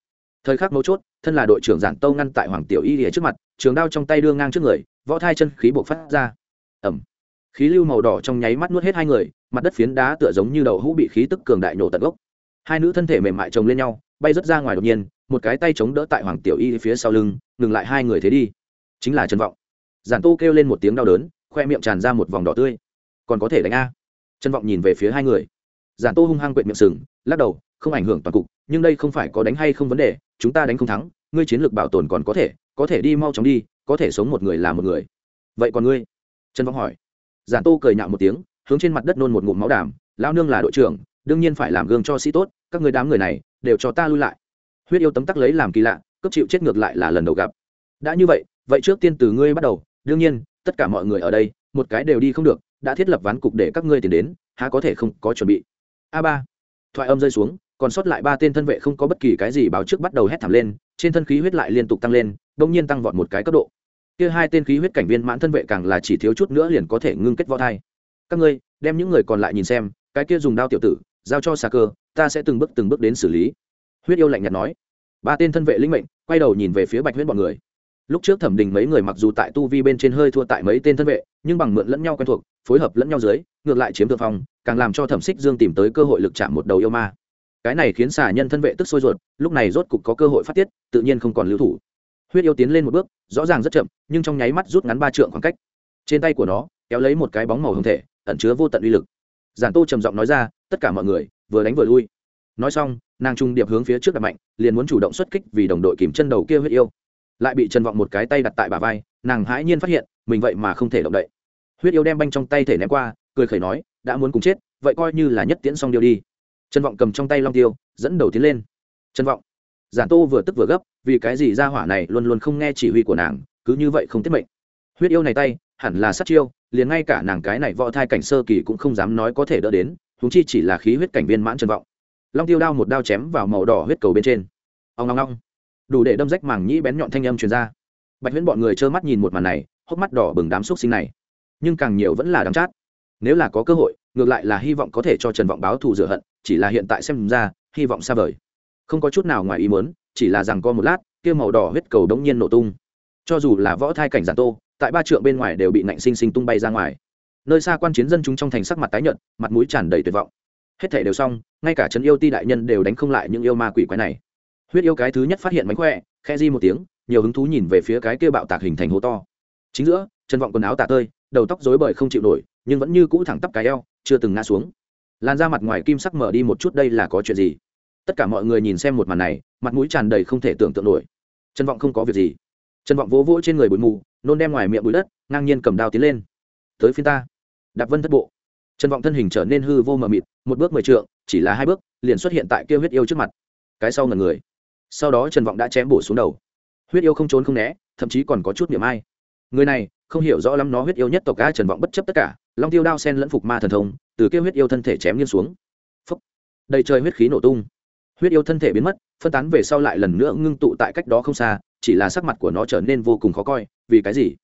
thời khắc mấu chốt, thân là đội trưởng giản tâu ngăn tại hoàng tiểu y lìa trước mặt, trường đao trong tay đưa ngang trước người, võ thai chân khí buộc phát ra. Ẩm. Khí lưu màu đỏ trong nháy mắt nuốt hết hai người, mặt đất phiến đá tựa giống như đầu hũ bị khí tức cường đại nổ tận gốc. Hai nữ thân thể mềm mại chồng lên nhau, bay rớt ra ngoài đột nhiên, một cái tay chống đỡ tại hoàng tiểu y phía sau lưng, ngừng lại hai người thế đi. Chính là trần vọng. Giản tô kêu lên một tiếng đau đớn, khoe miệng tràn ra một vòng đỏ tươi. Còn có thể đánh a. Trần vọng nhìn về phía hai người. Giản tô hung hăng quệt miệng sừng, lắc đầu, không ảnh hưởng toàn cục, nhưng đây không phải có đánh hay không vấn đề chúng ta đánh không thắng, ngươi chiến lược bảo tồn còn có thể có thể đi mau chóng đi, có thể sống một người là một người. Vậy còn ngươi? Trần Vong hỏi. Giản tô cười nhạo một tiếng, hướng trên mặt đất nôn một ngụm máu đàm lao nương là đội trưởng, đương nhiên phải làm gương cho sĩ tốt, các người đám người này, đều cho ta lui lại. Huyết yêu tấm tắc lấy làm kỳ lạ, cấp chịu chết ngược lại là lần đầu gặp. Đã như vậy vậy trước tiên từ ngươi bắt đầu, đương nhiên, tất cả mọi người ở đây, một cái đều đi không được, đã thiết lập ván cục để các ngươi tìm đến, há có thể không có chuẩn bị? A ba. Thoại âm rơi xuống còn sót lại ba tên thân vệ không có bất kỳ cái gì báo trước bắt đầu hét thảm lên, trên thân khí huyết lại liên tục tăng lên đông nhiên tăng vọt một cái cấp độ. Kia hai tên khí huyết cảnh viên mãn thân vệ càng là chỉ thiếu chút nữa liền có thể ngưng kết võ thai. Các ngươi, đem những người còn lại nhìn xem, cái kia dùng đao tiểu tử, giao cho xà cơ, ta sẽ từng bước từng bước đến xử lý. Huyết yêu lạnh nhạt nói. Ba tên thân vệ linh mệnh, quay đầu nhìn về phía bạch huyết bọn người. Lúc trước thẩm đình mấy người mặc dù tại tu vi bên trên hơi thua tại mấy tên thân vệ, nhưng bằng mượn lẫn nhau quen thuộc, phối hợp lẫn nhau dưới, ngược lại chiếm thượng phong, càng làm cho thẩm xích dương tìm tới cơ hội lực chạm một đầu yêu ma cái này khiến xà nhân thân vệ tức sôi ruột, lúc này rốt cục có cơ hội phát tiết, tự nhiên không còn lưu thủ. Huyết yêu tiến lên một bước, rõ ràng rất chậm, nhưng trong nháy mắt rút ngắn ba trượng khoảng cách. Trên tay của nó, kéo lấy một cái bóng màu hồng thể, ẩn chứa vô tận uy lực. Giản tô trầm giọng nói ra, tất cả mọi người, vừa đánh vừa lui. Nói xong, nàng trung điệp hướng phía trước đặt mạnh, liền muốn chủ động xuất kích vì đồng đội kìm chân đầu kia huyết yêu. Lại bị trần vọng một cái tay đặt tại bà vai, nàng hãi nhiên phát hiện, mình vậy mà không thể động đậy. Huyết yêu đem banh trong tay thể ném qua, cười khẩy nói, đã muốn cùng chết, vậy coi như là nhất tiễn xong điều đi trần vọng cầm trong tay long tiêu, dẫn đầu tiến lên. Trần vọng, giản tô vừa tức vừa gấp, vì cái gì ra hỏa này luôn luôn không nghe chỉ huy của nàng, cứ như vậy không tiết mệnh. Huyết yêu này tay, hẳn là sát chiêu, liền ngay cả nàng cái này võ thai cảnh sơ kỳ cũng không dám nói có thể đỡ đến húng chi chỉ là khí huyết cảnh viên mãn trần vọng. Long tiêu đao một đao chém vào màu đỏ huyết cầu bên trên. Ông long long đủ để đâm rách màng nhĩ bén nhọn thanh âm truyền ra. Bạch huyễn bọn người trơ mắt nhìn một màn này, hốc mắt đỏ bừng đám xúc sinh này. Nhưng càng nhiều vẫn là đắng chát. Nếu là có cơ hội ngược lại là hy vọng có thể cho trần vọng báo thù rửa hận, chỉ là hiện tại xem ra, hy vọng xa vời. Không có chút nào ngoài ý muốn, chỉ là rằng co một lát, kia màu đỏ huyết cầu đống nhiên nổ tung. Cho dù là võ thai cảnh giản tô, tại ba trượng bên ngoài đều bị nạnh sinh sinh tung bay ra ngoài. Nơi xa quan chiến dân chúng trong thành sắc mặt tái nhợt, mặt mũi tràn đầy tuyệt vọng. Hết thể đều xong, ngay cả trấn yêu ti đại nhân đều đánh không lại những yêu ma quỷ quái này. Huyết yêu cái thứ nhất phát hiện mánh khỏe khe di một tiếng, nhiều hứng thú nhìn về phía cái kia bạo tạc hình thành hố to. Chính giữa chân vọng quần áo tả tơi đầu tóc rối bời không chịu nổi, nhưng vẫn như cũ thẳng tắp cái eo, chưa từng ngã xuống. Lan ra mặt ngoài kim sắc mở đi một chút đây là có chuyện gì? Tất cả mọi người nhìn xem một màn này, mặt mũi tràn đầy không thể tưởng tượng nổi. Trần vọng không có việc gì. Trần vọng vỗ vỗ trên người bụi mù, nôn đem ngoài miệng bụi đất, ngang nhiên cầm đao tiến lên. Tới phiên ta. Đạp vân thất bộ. Trần vọng thân hình trở nên hư vô mờ mịt, một bước mười trượng, chỉ là hai bước, liền xuất hiện tại kia huyết yêu trước mặt. Cái sau ngần người. Sau đó trần vọng đã chém bổ xuống đầu. Huyết yêu không trốn không né, thậm chí còn có chút niệm ai. Người này không hiểu rõ lắm nó huyết yêu nhất tộc ai trần vọng bất chấp tất cả, long tiêu đao sen lẫn phục ma thần thông, từ kia huyết yêu thân thể chém nghiêng xuống. Phấp đầy trời huyết khí nổ tung. Huyết yêu thân thể biến mất, phân tán về sau lại lần nữa ngưng tụ tại cách đó không xa, chỉ là sắc mặt của nó trở nên vô cùng khó coi, vì cái gì?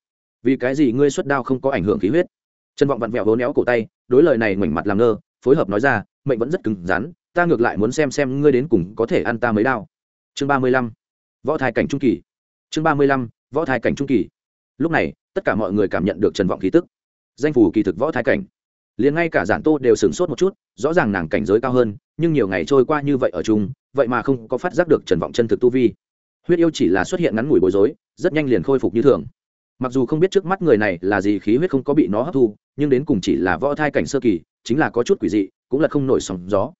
Vì cái gì ngươi xuất đao không có ảnh hưởng khí huyết? Trần vọng vặn vẹo hố néo cổ tay, đối lời này ngoảnh mặt làm ngơ, phối hợp nói ra, mệnh vẫn rất cứng rắn, ta ngược lại muốn xem xem ngươi đến cùng có thể ăn ta mấy đao. Chương ba mươi lăm. Võ thai cảnh trung kỳ. Chương ba mươi lăm. Võ thai cảnh trung kỳ. Lúc này tất cả mọi người cảm nhận được trần vọng khí tức. Danh phủ kỳ thực võ thái cảnh. Liền ngay cả giản tô đều sửng sốt một chút, rõ ràng nàng cảnh giới cao hơn, nhưng nhiều ngày trôi qua như vậy ở chung, vậy mà không có phát giác được trần vọng chân thực tu vi. Huyết yêu chỉ là xuất hiện ngắn ngủi bối rối, rất nhanh liền khôi phục như thường. Mặc dù không biết trước mắt người này là gì khí huyết không có bị nó hấp thu, nhưng đến cùng chỉ là võ thai cảnh sơ kỳ, chính là có chút quỷ dị, cũng là không nổi sóng gió.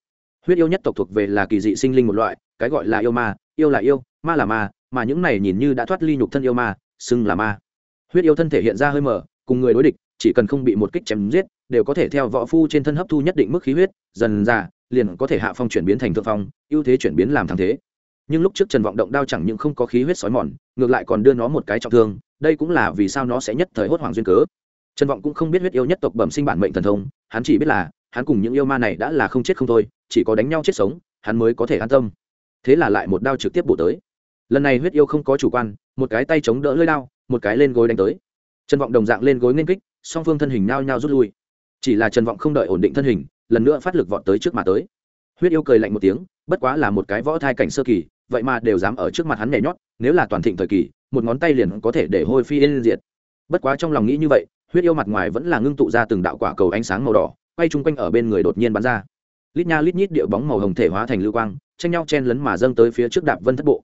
Huyết yêu nhất tộc thuộc về là kỳ dị sinh linh một loại, cái gọi là yêu ma, yêu là yêu, ma là ma, mà những này nhìn như đã thoát ly nhục thân yêu ma, xưng là ma huyết yêu thân thể hiện ra hơi mở cùng người đối địch, chỉ cần không bị một kích chém giết, đều có thể theo võ phu trên thân hấp thu nhất định mức khí huyết, dần ra liền có thể hạ phong chuyển biến thành thượng phong, ưu thế chuyển biến làm thắng thế. Nhưng lúc trước trần vọng động đao chẳng những không có khí huyết sói mòn, ngược lại còn đưa nó một cái trọng thương, đây cũng là vì sao nó sẽ nhất thời hốt hoảng duyên cớ. Trần vọng cũng không biết huyết yêu nhất tộc bẩm sinh bản mệnh thần thông, hắn chỉ biết là, hắn cùng những yêu ma này đã là không chết không thôi, chỉ có đánh nhau chết sống, hắn mới có thể an tâm. Thế là lại một đao trực tiếp bổ tới. Lần này huyết yêu không có chủ quan, một cái tay chống đỡ lơi đao một cái lên gối đánh tới. Trần vọng đồng dạng lên gối nên kích, song phương thân hình nao nhao rút lui. Chỉ là trần vọng không đợi ổn định thân hình, lần nữa phát lực vọt tới trước mà tới. Huyết yêu cười lạnh một tiếng, bất quá là một cái võ thai cảnh sơ kỳ, vậy mà đều dám ở trước mặt hắn nhảy nhót, nếu là toàn thịnh thời kỳ, một ngón tay liền có thể để hôi phi lên diệt. Bất quá trong lòng nghĩ như vậy, huyết yêu mặt ngoài vẫn là ngưng tụ ra từng đạo quả cầu ánh sáng màu đỏ, quay chung quanh ở bên người đột nhiên bắn ra. Lít nha lít nhít điệu bóng màu hồng thể hóa thành lưu quang, tranh nhau chen lấn mà dâng tới phía trước đạp vân thất bộ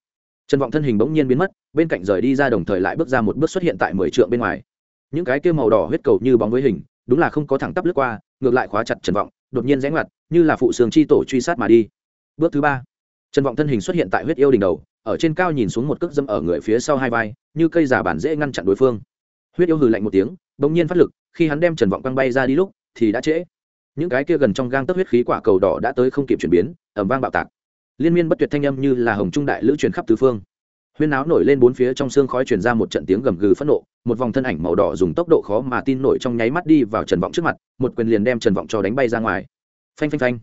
trần vọng thân hình bỗng nhiên biến mất, bên cạnh rời đi ra đồng thời lại bước ra một bước xuất hiện tại mười trượng bên ngoài. Những cái kia màu đỏ huyết cầu như bóng với hình, đúng là không có thẳng tắp lướt qua, ngược lại khóa chặt trần vọng, đột nhiên rẽ ngoặt, như là phụ sườn chi tổ truy sát mà đi. Bước thứ ba. Trần vọng thân hình xuất hiện tại huyết yêu đỉnh đầu, ở trên cao nhìn xuống một cước dâm ở người phía sau hai vai, như cây giả bản dễ ngăn chặn đối phương. Huyết yêu hừ lạnh một tiếng, bỗng nhiên phát lực, khi hắn đem trần vọng quăng bay ra đi lúc, thì đã trễ. Những cái kia gần trong gang tấc huyết khí quả cầu đỏ đã tới không kịp chuyển biến ẩm vang bạo tạc liên miên bất tuyệt thanh âm như là hồng trung đại lữ truyền khắp tứ phương. Huyên áo nổi lên bốn phía trong xương khói truyền ra một trận tiếng gầm gừ phẫn nộ, một vòng thân ảnh màu đỏ dùng tốc độ khó mà tin nổi trong nháy mắt đi vào trần vọng trước mặt, một quyền liền đem trần vọng cho đánh bay ra ngoài. Phanh phanh phanh.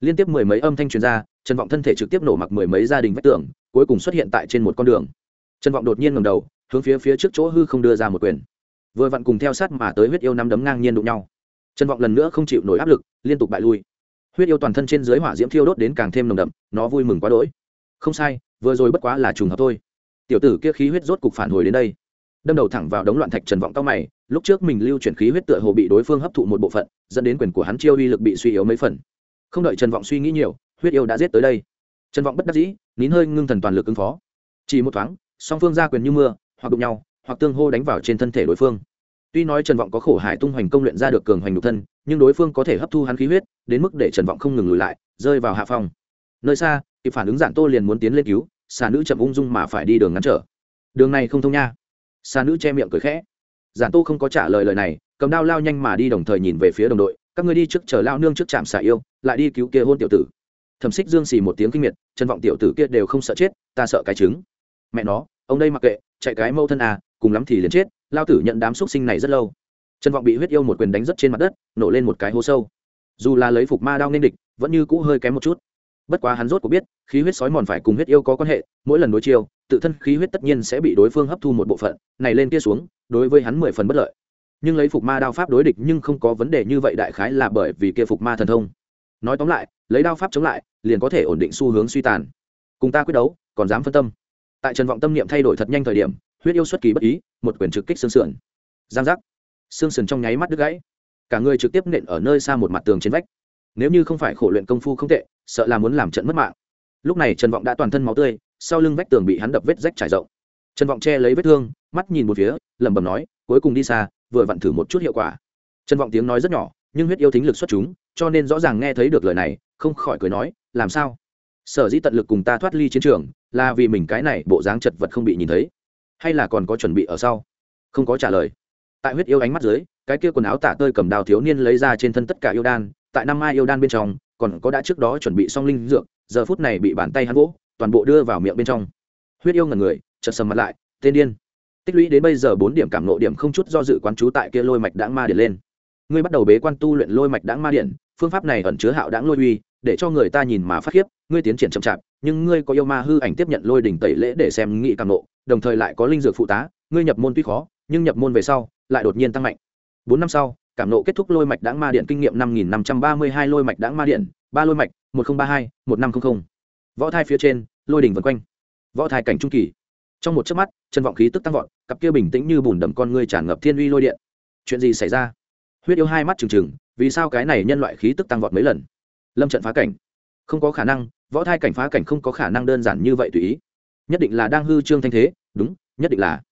Liên tiếp mười mấy âm thanh truyền ra, trần vọng thân thể trực tiếp nổ mặc mười mấy gia đình vách tường, cuối cùng xuất hiện tại trên một con đường. Trần vọng đột nhiên ngầm đầu, hướng phía phía trước chỗ hư không đưa ra một quyền. Vừa vặn cùng theo sát mà tới huyết yêu năm đấm ngang nhiên đụng nhau. Trần vọng lần nữa không chịu nổi áp lực, liên tục bại lui huyết yêu toàn thân trên dưới hỏa diễm thiêu đốt đến càng thêm nồng đậm, nó vui mừng quá đỗi. Không sai, vừa rồi bất quá là trùng hợp thôi. Tiểu tử kia khí huyết rốt cục phản hồi đến đây. Đâm đầu thẳng vào đống loạn thạch trần vọng cao mày, lúc trước mình lưu chuyển khí huyết tựa hồ bị đối phương hấp thụ một bộ phận, dẫn đến quyền của hắn chiêu uy lực bị suy yếu mấy phần. Không đợi trần vọng suy nghĩ nhiều, huyết yêu đã giết tới đây. Trần vọng bất đắc dĩ, nín hơi ngưng thần toàn lực ứng phó. Chỉ một thoáng, song phương ra quyền như mưa, hoặc đụng nhau, hoặc tương hô đánh vào trên thân thể đối phương. Tuy nói trần vọng có khổ hải tung hoành công luyện ra được cường hoành đục thân, nhưng đối phương có thể hấp thu hắn khí huyết đến mức để trần vọng không ngừng lùi lại, rơi vào hạ phong. Nơi xa, kịp phản ứng giản tô liền muốn tiến lên cứu, xà nữ chậm ung dung mà phải đi đường ngắn trở. Đường này không thông nha. Xà nữ che miệng cười khẽ. Giản tô không có trả lời lời này, cầm đao lao nhanh mà đi đồng thời nhìn về phía đồng đội, các người đi trước chờ lao nương trước trạm xà yêu, lại đi cứu kia hôn tiểu tử. Thẩm xích dương xì một tiếng kinh miệt, trần vọng tiểu tử kia đều không sợ chết, ta sợ cái trứng. Mẹ nó, ông đây mặc kệ, chạy cái mâu thân à cùng lắm thì liền chết, lao tử nhận đám xúc sinh này rất lâu. Trần vọng bị huyết yêu một quyền đánh rất trên mặt đất, nổ lên một cái hố sâu dù là lấy phục ma đao nên địch, vẫn như cũ hơi kém một chút. Bất quá hắn rốt cũng biết, khí huyết sói mòn phải cùng huyết yêu có quan hệ, mỗi lần đối chiêu, tự thân khí huyết tất nhiên sẽ bị đối phương hấp thu một bộ phận, này lên kia xuống, đối với hắn mười phần bất lợi. Nhưng lấy phục ma đao pháp đối địch nhưng không có vấn đề như vậy đại khái là bởi vì kia phục ma thần thông. Nói tóm lại, lấy đao pháp chống lại, liền có thể ổn định xu hướng suy tàn. Cùng ta quyết đấu, còn dám phân tâm. Tại trần vọng tâm niệm thay đổi thật nhanh thời điểm, huyết yêu xuất kỳ bất ý, một quyền trực kích xương sườn. Giang giác. Xương sườn trong nháy mắt đứt gãy cả người trực tiếp nện ở nơi xa một mặt tường trên vách. Nếu như không phải khổ luyện công phu không tệ, sợ là muốn làm trận mất mạng. Lúc này trần vọng đã toàn thân máu tươi, sau lưng vách tường bị hắn đập vết rách trải rộng. Trần vọng che lấy vết thương, mắt nhìn một phía, lẩm bẩm nói, cuối cùng đi xa, vừa vặn thử một chút hiệu quả. Trần vọng tiếng nói rất nhỏ, nhưng huyết yêu thính lực xuất chúng, cho nên rõ ràng nghe thấy được lời này, không khỏi cười nói, làm sao? Sở dĩ tận lực cùng ta thoát ly chiến trường, là vì mình cái này bộ dáng chật vật không bị nhìn thấy. Hay là còn có chuẩn bị ở sau? Không có trả lời. Tại huyết yêu ánh mắt dưới cái kia quần áo tả tơi cầm đào thiếu niên lấy ra trên thân tất cả yêu đan, tại năm mai yêu đan bên trong, còn có đã trước đó chuẩn bị xong linh dược, giờ phút này bị bàn tay hắn vỗ, toàn bộ đưa vào miệng bên trong. Huyết yêu ngần người, chợt sầm mặt lại, tên điên. Tích lũy đến bây giờ bốn điểm cảm nộ điểm không chút do dự quán chú tại kia lôi mạch đãng ma điện lên. Ngươi bắt đầu bế quan tu luyện lôi mạch đãng ma điện, phương pháp này ẩn chứa hạo đãng lôi uy, để cho người ta nhìn mà phát khiếp, ngươi tiến triển chậm chạp, nhưng ngươi có yêu ma hư ảnh tiếp nhận lôi đỉnh tẩy lễ để xem nghị càng nộ, đồng thời lại có linh dược phụ tá, ngươi nhập môn tuy khó, nhưng nhập môn về sau, lại đột nhiên tăng mạnh bốn năm sau, cảm nộ kết thúc lôi mạch đáng ma điện kinh nghiệm năm nghìn năm trăm ba mươi hai lôi mạch đáng ma điện, ba lôi mạch, một nghìn ba mươi hai, một năm trăm linh võ thai phía trên, lôi đỉnh vân quanh. Võ thai cảnh trung kỳ. Trong một chớp mắt, chân vọng khí tức tăng vọt, cặp kia bình tĩnh như bùn đầm con ngươi tràn ngập thiên uy lôi điện. Chuyện gì xảy ra? Huyết yêu hai mắt trừng trừng, vì sao cái này nhân loại khí tức tăng vọt mấy lần? Lâm trận phá cảnh. Không có khả năng, võ thai cảnh phá cảnh không có khả năng đơn giản như vậy tùy ý. Nhất định là đang hư trương thanh thế, đúng, nhất định là.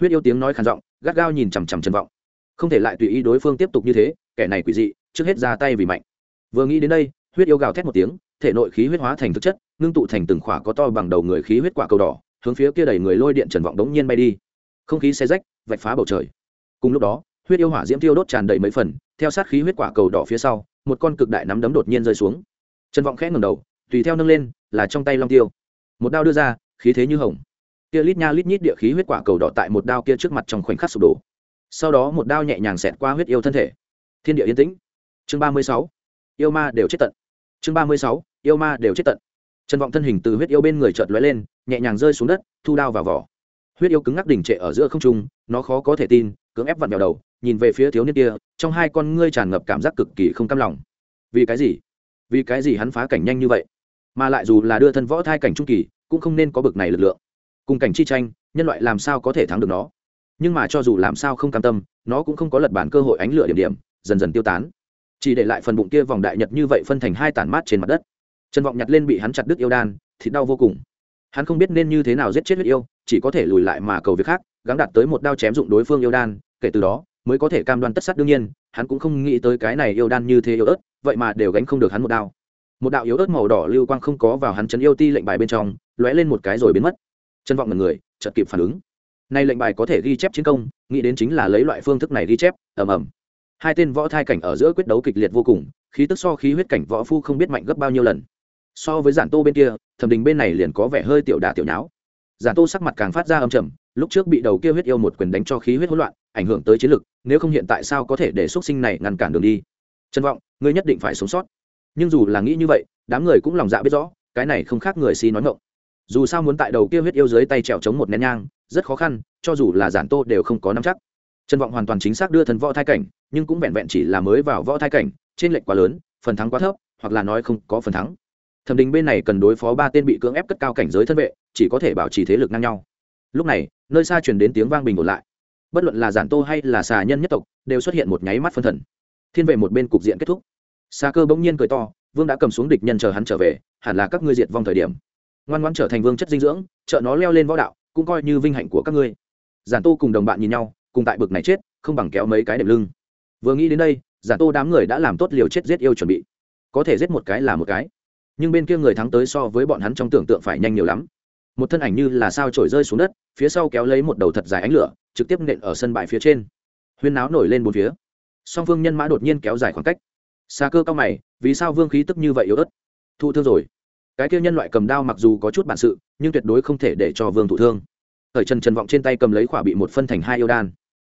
Huyết yêu tiếng nói khàn giọng, gắt gao nhìn chằm chằm trần vọng không thể lại tùy ý đối phương tiếp tục như thế, kẻ này quỷ dị, trước hết ra tay vì mạnh. Vừa nghĩ đến đây, huyết yêu gào thét một tiếng, thể nội khí huyết hóa thành thực chất, ngưng tụ thành từng khỏa có to bằng đầu người khí huyết quả cầu đỏ, hướng phía kia đẩy người lôi điện trần vọng đống nhiên bay đi. Không khí xe rách, vạch phá bầu trời. Cùng lúc đó, huyết yêu hỏa diễm tiêu đốt tràn đầy mấy phần, theo sát khí huyết quả cầu đỏ phía sau, một con cực đại nắm đấm đột nhiên rơi xuống. Trần vọng khẽ ngầm đầu, tùy theo nâng lên, là trong tay long tiêu. Một đao đưa ra, khí thế như hồng. Kia lít nha lít nhít địa khí huyết quả cầu đỏ tại một đao kia trước mặt trong khoảnh khắc sụp đổ sau đó một đao nhẹ nhàng xẹt qua huyết yêu thân thể. Thiên địa yên tĩnh. Chương ba mươi sáu. Yêu ma đều chết tận. Chương ba mươi sáu. Yêu ma đều chết tận. Trần vọng thân hình từ huyết yêu bên người chợt lóe lên, nhẹ nhàng rơi xuống đất, thu đao vào vỏ. Huyết yêu cứng ngắc đỉnh trệ ở giữa không trung, nó khó có thể tin, cưỡng ép vặn vào đầu, nhìn về phía thiếu niên kia, trong hai con ngươi tràn ngập cảm giác cực kỳ không cam lòng. Vì cái gì? Vì cái gì hắn phá cảnh nhanh như vậy? Mà lại dù là đưa thân võ thai cảnh trung kỳ, cũng không nên có bực này lực lượng. Cùng cảnh chi tranh, nhân loại làm sao có thể thắng được nó? Nhưng mà cho dù làm sao không cam tâm, nó cũng không có lật bản cơ hội ánh lửa điểm điểm, dần dần tiêu tán. Chỉ để lại phần bụng kia vòng đại nhật như vậy phân thành hai tản mát trên mặt đất. Trần vọng nhặt lên bị hắn chặt đứt yêu đan, thịt đau vô cùng. Hắn không biết nên như thế nào giết chết huyết yêu, chỉ có thể lùi lại mà cầu việc khác, gắng đạt tới một đao chém dụng đối phương yêu đan, kể từ đó, mới có thể cam đoan tất sát đương nhiên, hắn cũng không nghĩ tới cái này yêu đan như thế yếu ớt, vậy mà đều gánh không được hắn một đao. Một đạo yếu ớt màu đỏ lưu quang không có vào hắn chấn yêu ti lệnh bài bên trong, lóe lên một cái rồi biến mất. Chân vọng mật người, chợt kịp phản ứng nay lệnh bài có thể ghi chép chiến công, nghĩ đến chính là lấy loại phương thức này ghi chép, ầm ầm. Hai tên võ thai cảnh ở giữa quyết đấu kịch liệt vô cùng, khí tức so khí huyết cảnh võ phu không biết mạnh gấp bao nhiêu lần. So với giản tô bên kia, thẩm đình bên này liền có vẻ hơi tiểu đà tiểu nháo. Giản tô sắc mặt càng phát ra âm trầm, lúc trước bị đầu kia huyết yêu một quyền đánh cho khí huyết hỗn loạn, ảnh hưởng tới chiến lực, nếu không hiện tại sao có thể để xuất sinh này ngăn cản đường đi. Trân vọng, ngươi nhất định phải sống sót. Nhưng dù là nghĩ như vậy, đám người cũng lòng dạ biết rõ, cái này không khác người si nói ngộng dù sao muốn tại đầu kia huyết yêu dưới tay trèo chống một nén nhang rất khó khăn, cho dù là giản tô đều không có nắm chắc. Trân vọng hoàn toàn chính xác đưa thần võ thai cảnh, nhưng cũng vẹn vẹn chỉ là mới vào võ thai cảnh, trên lệnh quá lớn, phần thắng quá thấp, hoặc là nói không có phần thắng. Thẩm đình bên này cần đối phó ba tên bị cưỡng ép cất cao cảnh giới thân vệ, chỉ có thể bảo trì thế lực ngang nhau. Lúc này, nơi xa chuyển đến tiếng vang bình ổn lại. Bất luận là giản tô hay là xà nhân nhất tộc, đều xuất hiện một nháy mắt phân thần. Thiên vệ một bên cục diện kết thúc. Xà cơ bỗng nhiên cười to, vương đã cầm xuống địch nhân chờ hắn trở về, hẳn là các ngươi diệt vong thời điểm. Ngoan ngoan trở thành vương chất dinh dưỡng, trợ nó leo lên võ đạo cũng coi như vinh hạnh của các ngươi. Giản tô cùng đồng bạn nhìn nhau, cùng tại bực này chết, không bằng kéo mấy cái đệm lưng. Vừa nghĩ đến đây, giản tô đám người đã làm tốt liều chết giết yêu chuẩn bị. Có thể giết một cái là một cái. Nhưng bên kia người thắng tới so với bọn hắn trong tưởng tượng phải nhanh nhiều lắm. Một thân ảnh như là sao trổi rơi xuống đất, phía sau kéo lấy một đầu thật dài ánh lửa, trực tiếp nện ở sân bãi phía trên. Huyên náo nổi lên bốn phía. Song phương nhân mã đột nhiên kéo dài khoảng cách. Xa cơ cao mày, vì sao vương khí tức như vậy yếu ớt? Thụ thương rồi cái kia nhân loại cầm đao mặc dù có chút bản sự, nhưng tuyệt đối không thể để cho vương thụ thương. Thời trần trần vọng trên tay cầm lấy khỏa bị một phân thành hai yêu đan.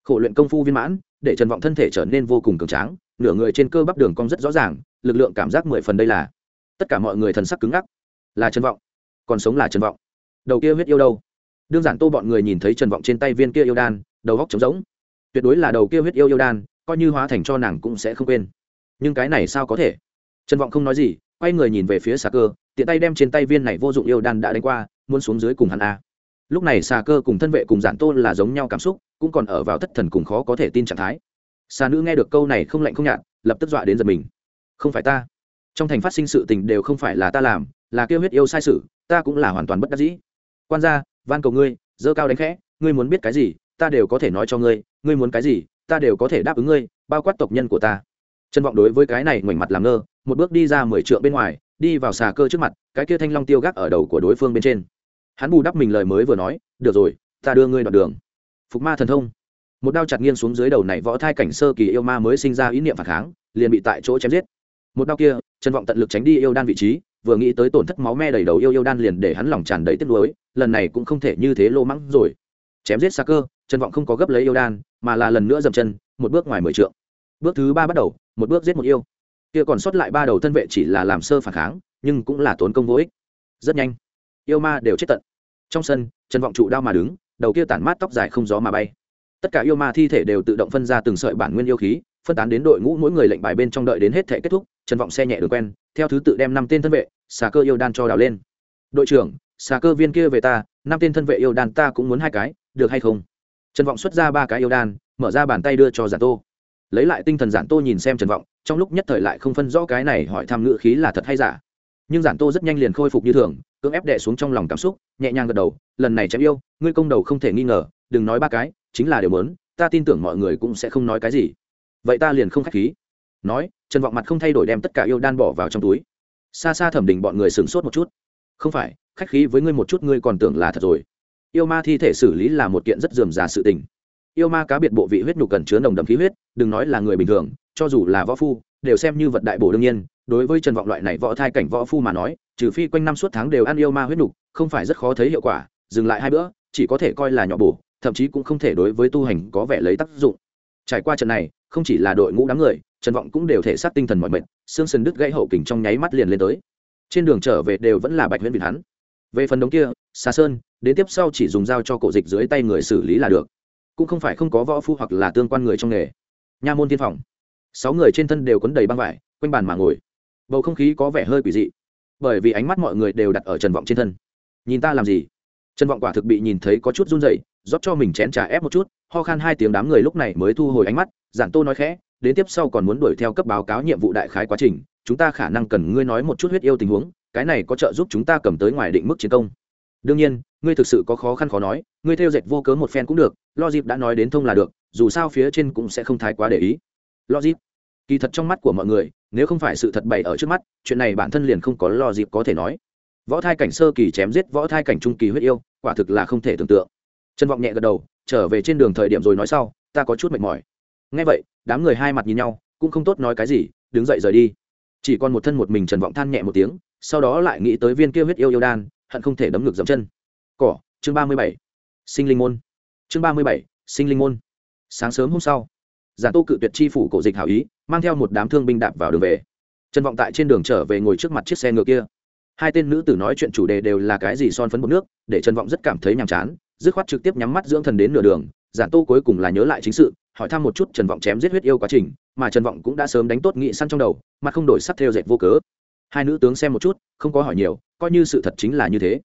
Khổ luyện công phu viên mãn, để trần vọng thân thể trở nên vô cùng cường tráng, nửa người trên cơ bắp đường cong rất rõ ràng, lực lượng cảm giác mười phần đây là. Tất cả mọi người thần sắc cứng ngắc. Là trần vọng, còn sống là trần vọng. Đầu kia huyết yêu đâu? Đương giản tô bọn người nhìn thấy trần vọng trên tay viên kia yêu đan, đầu góc trống rỗng. Tuyệt đối là đầu kia huyết yêu yêu đan, coi như hóa thành cho nàng cũng sẽ không quên. Nhưng cái này sao có thể? Trần vọng không nói gì, quay người nhìn về phía xà cơ tiện tay đem trên tay viên này vô dụng yêu đan đã đánh qua, muốn xuống dưới cùng hắn a. Lúc này xà cơ cùng thân vệ cùng giản tô là giống nhau cảm xúc, cũng còn ở vào thất thần cùng khó có thể tin trạng thái. Xà nữ nghe được câu này không lạnh không nhạt, lập tức dọa đến giật mình. Không phải ta. Trong thành phát sinh sự tình đều không phải là ta làm, là kêu huyết yêu sai sự, ta cũng là hoàn toàn bất đắc dĩ. Quan gia, van cầu ngươi, dơ cao đánh khẽ, ngươi muốn biết cái gì, ta đều có thể nói cho ngươi ngươi muốn cái gì, ta đều có thể đáp ứng ngươi, bao quát tộc nhân của ta. Trân vọng đối với cái này ngoảnh mặt làm ngơ, một bước đi ra mười trượng bên ngoài đi vào xà cơ trước mặt, cái kia thanh long tiêu gác ở đầu của đối phương bên trên. Hắn bù đắp mình lời mới vừa nói, được rồi, ta đưa ngươi đoạn đường. Phục ma thần thông. Một đao chặt nghiêng xuống dưới đầu này võ thai cảnh sơ kỳ yêu ma mới sinh ra ý niệm phản kháng, liền bị tại chỗ chém giết. Một đao kia, trần vọng tận lực tránh đi yêu đan vị trí, vừa nghĩ tới tổn thất máu me đầy đầu yêu yêu đan liền để hắn lòng tràn đầy tiếc nuối, lần này cũng không thể như thế lô mắng rồi. Chém giết xa cơ, trần vọng không có gấp lấy yêu đan, mà là lần nữa dậm chân, một bước ngoài mười trượng. Bước thứ ba bắt đầu, một bước giết một yêu kia còn sót lại ba đầu thân vệ chỉ là làm sơ phản kháng, nhưng cũng là tốn công vô ích. Rất nhanh, yêu ma đều chết tận. Trong sân, trần vọng trụ đao mà đứng, đầu kia tản mát tóc dài không gió mà bay. Tất cả yêu ma thi thể đều tự động phân ra từng sợi bản nguyên yêu khí, phân tán đến đội ngũ mỗi người lệnh bài bên trong đợi đến hết thể kết thúc, trần vọng xe nhẹ đường quen, theo thứ tự đem năm tên thân vệ, xà cơ yêu đan cho đào lên. Đội trưởng, xà cơ viên kia về ta, năm tên thân vệ yêu đan ta cũng muốn hai cái, được hay không? Trần vọng xuất ra ba cái yêu đan, mở ra bàn tay đưa cho giả tô lấy lại tinh thần giản tô nhìn xem trần vọng, trong lúc nhất thời lại không phân rõ cái này hỏi tham ngữ khí là thật hay giả. Nhưng giản tô rất nhanh liền khôi phục như thường, cưỡng ép đệ xuống trong lòng cảm xúc, nhẹ nhàng gật đầu, lần này chém yêu, ngươi công đầu không thể nghi ngờ, đừng nói ba cái, chính là điều mớn ta tin tưởng mọi người cũng sẽ không nói cái gì. Vậy ta liền không k h á c h khí. Nói, trần vọng mặt không thay đổi đem tất cả yêu đan bỏ vào trong túi. Xa xa thẩm định bọn người sửng sốt một chút. Không phải, khách khí với ngươi một chút, ngươi còn tưởng là thật rồi. Yêu ma thi thể xử lý là một kiện rất dườm già sự tình yêu ma cá biệt bộ vị huyết nhục cần chứa nồng đậm khí huyết, đừng nói là người bình thường, cho dù là võ phu, đều xem như vật đại bổ đương nhiên. Đối với trần vọng loại này võ thai cảnh võ phu mà nói, trừ phi quanh năm suốt tháng đều ăn yêu ma huyết nhục, không phải rất khó thấy hiệu quả, dừng lại hai bữa, chỉ có thể coi là nhỏ bổ, thậm chí cũng không thể đối với tu hành có vẻ lấy tác dụng. Trải qua trận này, không chỉ là đội ngũ đám người, trần vọng cũng đều thể xác tinh thần mọi mệt, xương sần đứt gãy hậu kình trong nháy mắt liền lên tới. Trên đường trở về đều vẫn là bạch huyễn vịt hắn. Về phần đống kia xa sơn, đến tiếp sau chỉ dùng dao cho cổ dịch dưới tay người xử lý là được cũng không phải không có võ phu hoặc là tương quan người trong nghề. Nha môn tiên phòng. Sáu người trên thân đều quấn đầy băng vải, quanh bàn mà ngồi. Bầu không khí có vẻ hơi quỷ dị, bởi vì ánh mắt mọi người đều đặt ở trần vọng trên thân. Nhìn ta làm gì? Trần vọng quả thực bị nhìn thấy có chút run dậy rót cho mình chén trà ép một chút, ho khan hai tiếng đám người lúc này mới thu hồi ánh mắt, giản tô nói khẽ, đến tiếp sau còn muốn đuổi theo cấp báo cáo nhiệm vụ đại khái quá trình, chúng ta khả năng cần ngươi nói một chút huyết yêu tình huống, cái này có trợ giúp chúng ta cầm tới ngoài định mức chiến công. Đương nhiên ngươi thực sự có khó khăn khó nói, ngươi theo dệt vô cớ một phen cũng được lo dịp đã nói đến thông là được, dù sao phía trên cũng sẽ không thái quá để ý. Lo dịp kỳ thật trong mắt của mọi người, nếu không phải sự thật bày ở trước mắt, chuyện này bản thân liền không có lo dịp có thể nói. Võ thai cảnh sơ kỳ chém giết võ thai cảnh trung kỳ huyết yêu, quả thực là không thể tưởng tượng. Trân vọng nhẹ gật đầu, trở về trên đường thời điểm rồi nói sau, ta có chút mệt mỏi. Ngay vậy, đám người hai mặt nhìn nhau, cũng không tốt nói cái gì, đứng dậy rời đi. Chỉ còn một thân một mình trần vọng than nhẹ một tiếng, sau đó lại nghĩ tới viên kia huyết yêu yêu đan, hận không thể đấm ngược dẫm chân cỏ, chương ba mươi bảy. Sinh linh môn. Chương ba mươi bảy, sinh linh môn. Sáng sớm hôm sau, giả tô cự tuyệt chi phủ cổ dịch hảo ý, mang theo một đám thương binh đạp vào đường về. Trần vọng tại trên đường trở về ngồi trước mặt chiếc xe ngựa kia. Hai tên nữ tử nói chuyện chủ đề đều là cái gì son phấn bột nước, để trần vọng rất cảm thấy nhàm chán, dứt khoát trực tiếp nhắm mắt dưỡng thần đến nửa đường. Giản tô cuối cùng là nhớ lại chính sự, hỏi thăm một chút trần vọng chém giết huyết yêu quá trình, mà trần vọng cũng đã sớm đánh tốt nghị săn trong đầu, mà không đổi sắt theo dệt vô cớ. Hai nữ tướng xem một chút, không có hỏi nhiều, coi như sự thật chính là như thế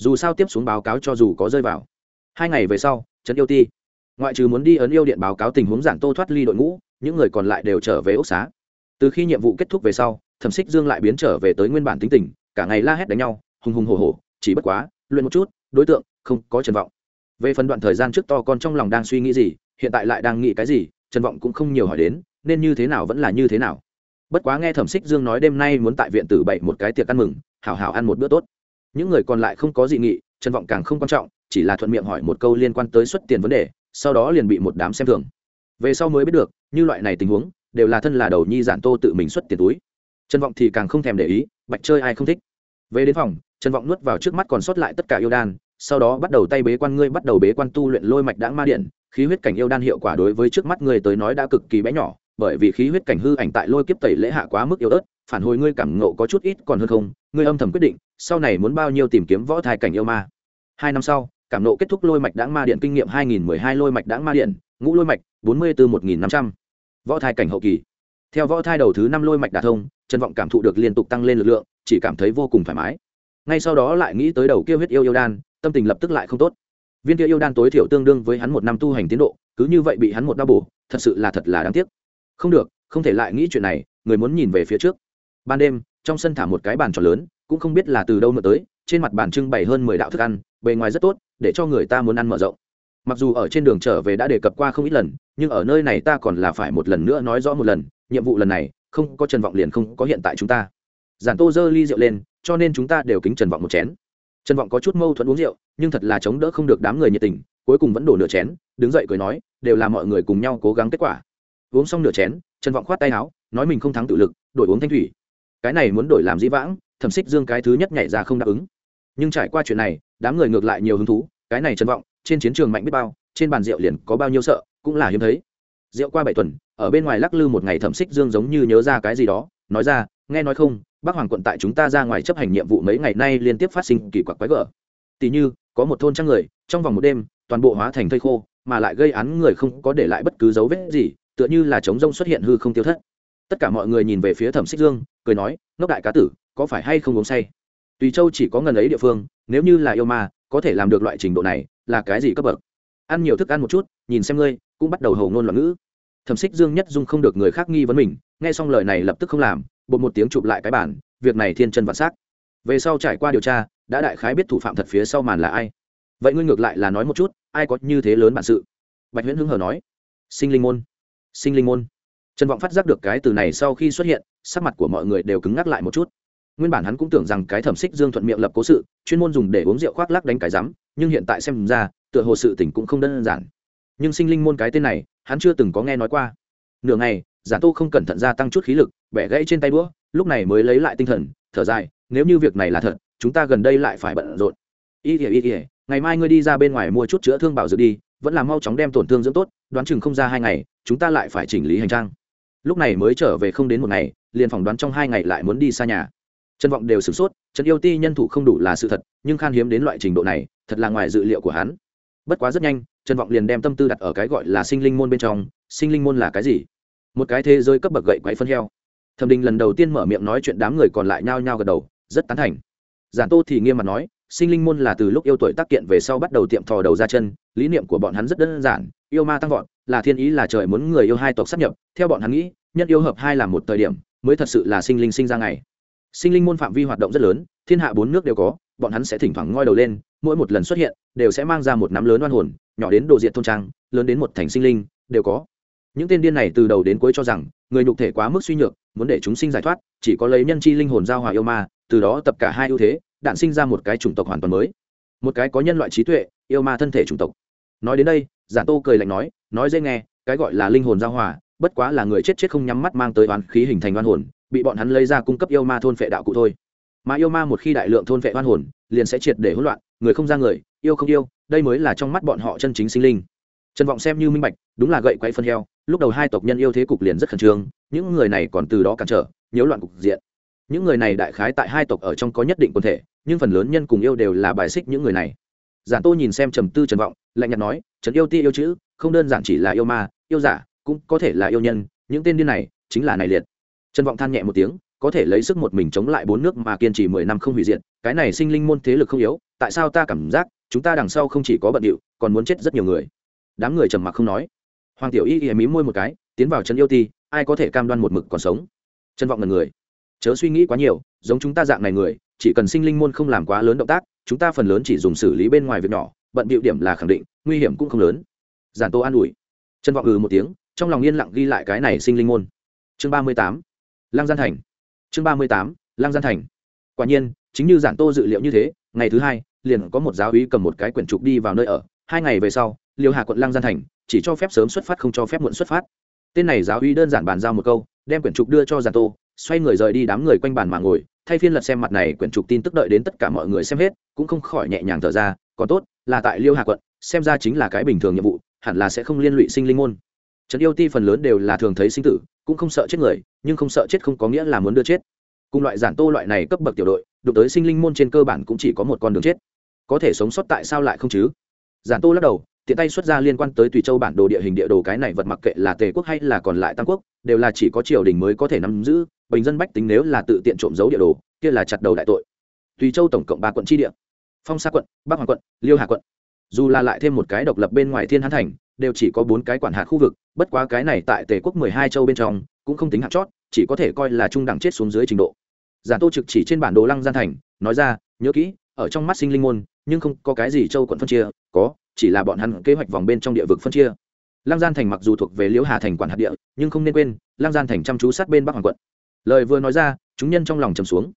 dù sao tiếp xuống báo cáo cho dù có rơi vào. Hai ngày về sau trần yêu ti. Ngoại trừ muốn đi ấn yêu điện báo cáo tình huống giản tô thoát ly đội ngũ, những người còn lại đều trở về ốc xá. Từ khi nhiệm vụ kết thúc về sau, thẩm xích dương lại biến trở về tới nguyên bản tính tình, cả ngày la hét đánh nhau, hùng hùng hổ hổ, chỉ bất quá, luyện một chút, đối tượng, không có trần vọng. Về phần đoạn thời gian trước to con trong lòng đang suy nghĩ gì, hiện tại lại đang nghĩ cái gì, trần vọng cũng không nhiều hỏi đến, nên như thế nào vẫn là như thế nào. Bất quá nghe thẩm xích dương nói đêm nay muốn tại viện tử bậy một cái tiệc ăn mừng, hảo hảo ăn một bữa tốt những người còn lại không có dị nghị, trần vọng càng không quan trọng, chỉ là thuận miệng hỏi một câu liên quan tới xuất tiền vấn đề, sau đó liền bị một đám xem thường. Về sau mới biết được, như loại này tình huống, đều là thân là đầu nhi giản tô tự mình xuất tiền túi. Trần vọng thì càng không thèm để ý, bạch chơi ai không thích. Về đến phòng, trần vọng nuốt vào trước mắt còn sót lại tất cả yêu đan, sau đó bắt đầu tay bế quan ngươi, bắt đầu bế quan tu luyện lôi mạch đãng ma điện. Khí huyết cảnh yêu đan hiệu quả đối với trước mắt ngươi tới nói đã cực kỳ bé nhỏ, bởi vì khí huyết cảnh hư ảnh tại lôi kiếp tẩy lễ hạ quá mức yếu ớt phản hồi ngươi cảm ngộ có chút ít còn hơn không, ngươi âm thầm quyết định, sau này muốn bao nhiêu tìm kiếm võ thai cảnh yêu ma. Hai năm sau, cảm nộ kết thúc lôi mạch đãng ma điện kinh nghiệm 2012 lôi mạch đãng ma điện, ngũ lôi mạch 44 1500 võ thai cảnh hậu kỳ. Theo võ thai đầu thứ năm lôi mạch đả thông trần vọng cảm thụ được liên tục tăng lên lực lượng, chỉ cảm thấy vô cùng thoải mái. Ngay sau đó lại nghĩ tới đầu kia huyết yêu yêu đan, tâm tình lập tức lại không tốt. Viên kia yêu đan tối thiểu tương đương với hắn một năm tu hành tiến độ, cứ như vậy bị hắn một đau bổ, thật sự là thật là đáng tiếc. Không được, không thể lại nghĩ chuyện này, người muốn nhìn về phía trước ban đêm, trong sân thả một cái bàn tròn lớn, cũng không biết là từ đâu nữa tới, trên mặt bàn trưng bày hơn mười đạo thức ăn, bề ngoài rất tốt, để cho người ta muốn ăn mở rộng. Mặc dù ở trên đường trở về đã đề cập qua không ít lần, nhưng ở nơi này ta còn là phải một lần nữa nói rõ một lần, nhiệm vụ lần này, không có trần vọng liền không có hiện tại chúng ta. Giản tô dơ ly rượu lên, cho nên chúng ta đều kính trần vọng một chén. Trần vọng có chút mâu thuẫn uống rượu, nhưng thật là chống đỡ không được đám người nhiệt tình, cuối cùng vẫn đổ nửa chén, đứng dậy cười nói, đều là mọi người cùng nhau cố gắng kết quả. Uống xong nửa chén, trần vọng khoát tay áo, nói mình không thắng tự lực, đổi uống thanh thủy cái này muốn đổi làm dĩ vãng, thẩm xích dương cái thứ nhất nhảy ra không đáp ứng. Nhưng trải qua chuyện này, đám người ngược lại nhiều hứng thú, cái này trân vọng, trên chiến trường mạnh biết bao, trên bàn rượu liền có bao nhiêu sợ, cũng là hiếm thấy. Rượu qua bảy tuần, ở bên ngoài lắc lư một ngày thẩm xích dương giống như nhớ ra cái gì đó, nói ra, nghe nói không bác hoàng quận tại chúng ta ra ngoài chấp hành nhiệm vụ mấy ngày nay liên tiếp phát sinh kỳ quặc quái gở. Tỉ như, có một thôn trăng người, trong vòng một đêm, toàn bộ hóa thành thây khô, mà lại gây án người không có để lại bất cứ dấu vết gì, tựa như là chống rông xuất hiện hư không tiêu thất tất cả mọi người nhìn về phía thẩm xích dương, cười nói, ngốc đại cá tử, có phải hay không uống say? Tùy châu chỉ có ngần ấy địa phương, nếu như là yêu ma, có thể làm được loại trình độ này, là cái gì cấp bậc? Ăn nhiều thức ăn một chút, nhìn xem ngươi, cũng bắt đầu hầu ngôn loạn ngữ. Thẩm xích dương nhất dung không được người khác nghi vấn mình, nghe xong lời này lập tức không làm, bột một tiếng chụp lại cái bản việc này thiên chân vạn xác. Về sau trải qua điều tra, đã đại khái biết thủ phạm thật phía sau màn là ai. Vậy ngươi ngược lại là nói một chút, ai có như thế lớn bản sự? Bạch huyễn hưng hờ nói. Sinh linh môn, sinh linh môn trần vọng phát giác được cái từ này sau khi xuất hiện, sắc mặt của mọi người đều cứng ngắc lại một chút. Nguyên bản hắn cũng tưởng rằng cái thẩm xích dương thuận miệng lập cố sự, chuyên môn dùng để uống rượu khoác lắc đánh cái rắm, nhưng hiện tại xem ra, tựa hồ sự tỉnh cũng không đơn giản. Nhưng sinh linh môn cái tên này, hắn chưa từng có nghe nói qua. Nửa ngày, giả tô không cẩn thận gia tăng chút khí lực, bẻ gãy trên tay đũa, lúc này mới lấy lại tinh thần, thở dài, nếu như việc này là thật, chúng ta gần đây lại phải bận rộn. Y ỉa y ỉa ngày mai ngươi đi ra bên ngoài mua chút chữa thương bảo dưỡng đi, vẫn là mau chóng đem tổn thương dưỡng tốt, đoán chừng không ra hai ngày, chúng ta lại phải chỉnh lý hành trang lúc này mới trở về không đến một ngày, liền phỏng đoán trong hai ngày lại muốn đi xa nhà. Trân vọng đều sửng sốt, trần yêu ti nhân thủ không đủ là sự thật, nhưng khan hiếm đến loại trình độ này, thật là ngoài dự liệu của hắn. Bất quá rất nhanh, trần vọng liền đem tâm tư đặt ở cái gọi là sinh linh môn bên trong, sinh linh môn là cái gì? Một cái thế giới cấp bậc gậy quậy phân heo. Thẩm đình lần đầu tiên mở miệng nói chuyện đám người còn lại nhao nhao gật đầu, rất tán thành. Giản tô thì nghiêm mặt nói, sinh linh môn là từ lúc yêu tuổi tác kiện về sau bắt đầu tiệm thò đầu ra chân, lý niệm của bọn hắn rất đơn giản yêu ma tăng vọt, là thiên ý là trời muốn người yêu hai tộc sắp nhập. Theo bọn hắn nghĩ, nhân yêu hợp hai là một thời điểm, mới thật sự là sinh linh sinh ra ngày. Sinh linh môn phạm vi hoạt động rất lớn, thiên hạ bốn nước đều có, bọn hắn sẽ thỉnh thoảng ngoi đầu lên, mỗi một lần xuất hiện, đều sẽ mang ra một nắm lớn oan hồn, nhỏ đến đồ diện thôn trang, lớn đến một thành sinh linh, đều có. Những tên điên này từ đầu đến cuối cho rằng, người nhục thể quá mức suy nhược, muốn để chúng sinh giải thoát, chỉ có lấy nhân chi linh hồn giao hòa yêu ma, từ đó tập cả hai ưu thế, đạn sinh ra một cái chủng tộc hoàn toàn mới. Một cái có nhân loại trí tuệ, yêu ma thân thể chủng tộc. Nói đến đây giả tô cười lạnh nói nói dễ nghe, cái gọi là linh hồn giao hòa, bất quá là người chết chết không nhắm mắt mang tới oán khí hình thành oan hồn, bị bọn hắn lấy ra cung cấp yêu ma thôn phệ đạo cụ thôi. Mà yêu ma một khi đại lượng thôn phệ oan hồn, liền sẽ triệt để hỗn loạn, người không ra người, yêu không yêu, đây mới là trong mắt bọn họ chân chính sinh linh. Trần vọng xem như minh bạch, đúng là gậy quay phân heo, lúc đầu hai tộc nhân yêu thế cục liền rất khẩn trương, những người này còn từ đó cản trở, nhiễu loạn cục diện. Những người này đại khái tại hai tộc ở trong có nhất định quân thể, nhưng phần lớn nhân cùng yêu đều là bài xích những người này. Giản tô nhìn xem trầm tư trần vọng, lạnh nhạt nói trần yêu ti yêu chữ, không đơn giản chỉ là yêu ma, yêu giả, cũng có thể là yêu nhân, những tên điên này chính là này liệt. Trần vọng than nhẹ một tiếng, có thể lấy sức một mình chống lại bốn nước mà kiên trì mười năm không hủy diệt, cái này sinh linh môn thế lực không yếu, tại sao ta cảm giác chúng ta đằng sau không chỉ có bận điệu, còn muốn chết rất nhiều người? Đám người trầm mặc không nói. Hoàng tiểu y y mí môi một cái, tiến vào trần yêu ti, ai có thể cam đoan một mực còn sống? Trân vọng là người. Chớ suy nghĩ quá nhiều, giống chúng ta dạng này người, chỉ cần sinh linh môn không làm quá lớn động tác, chúng ta phần lớn chỉ dùng xử lý bên ngoài việc nhỏ bận bịu điểm là khẳng định, nguy hiểm cũng không lớn. Giản tô an ủi. Trần vọng ừ một tiếng, trong lòng yên lặng ghi lại cái này sinh linh môn. Chương ba mươi tám lang gian thành. Chương ba mươi tám lang gian thành. Quả nhiên, chính như giản tô dự liệu như thế, ngày thứ hai, liền có một giáo úy cầm một cái quyển trục đi vào nơi ở. Hai ngày về sau, liêu hà quận lang gian thành, chỉ cho phép sớm xuất phát không cho phép muộn xuất phát. Tên này giáo úy đơn giản bàn giao một câu, đem quyển trục đưa cho giản tô, xoay người rời đi đám người quanh bàn mà ngồi, thay phiên lật xem mặt này quyển trục tin tức đợi đến tất cả mọi người xem hết, cũng không khỏi nhẹ nhàng thở ra còn tốt, là tại liêu hà quận, xem ra chính là cái bình thường nhiệm vụ, hẳn là sẽ không liên lụy sinh linh môn. Trấn yêu ti phần lớn đều là thường thấy sinh tử, cũng không sợ chết người, nhưng không sợ chết không có nghĩa là muốn đưa chết. Cùng loại giản tô loại này cấp bậc tiểu đội, đụng tới sinh linh môn trên cơ bản cũng chỉ có một con đường chết. Có thể sống sót tại sao lại không chứ? Giản tô lắc đầu, tiện tay xuất ra liên quan tới tùy châu bản đồ địa hình địa đồ cái này vật mặc kệ là tề quốc hay là còn lại tam quốc, đều là chỉ có triều đình mới có thể nắm giữ, bình dân bách tính nếu là tự tiện trộm giấu địa đồ, kia là chặt đầu đại tội. Tùy châu tổng cộng ba quận tri địa phong sa quận bắc hoàng quận liêu hà quận dù là lại thêm một cái độc lập bên ngoài thiên hán thành đều chỉ có bốn cái quản hạt khu vực bất quá cái này tại tề quốc mười hai châu bên trong cũng không tính hạt chót chỉ có thể coi là trung đẳng chết xuống dưới trình độ Giản tô trực chỉ trên bản đồ lăng gian thành nói ra nhớ kỹ ở trong mắt sinh linh môn nhưng không có cái gì châu quận phân chia có chỉ là bọn hắn kế hoạch vòng bên trong địa vực phân chia lăng gian thành mặc dù thuộc về liễu hà thành quản hạt địa nhưng không nên quên lăng gian thành chăm chú sát bên bắc hoàng quận lời vừa nói ra chúng nhân trong lòng trầm xuống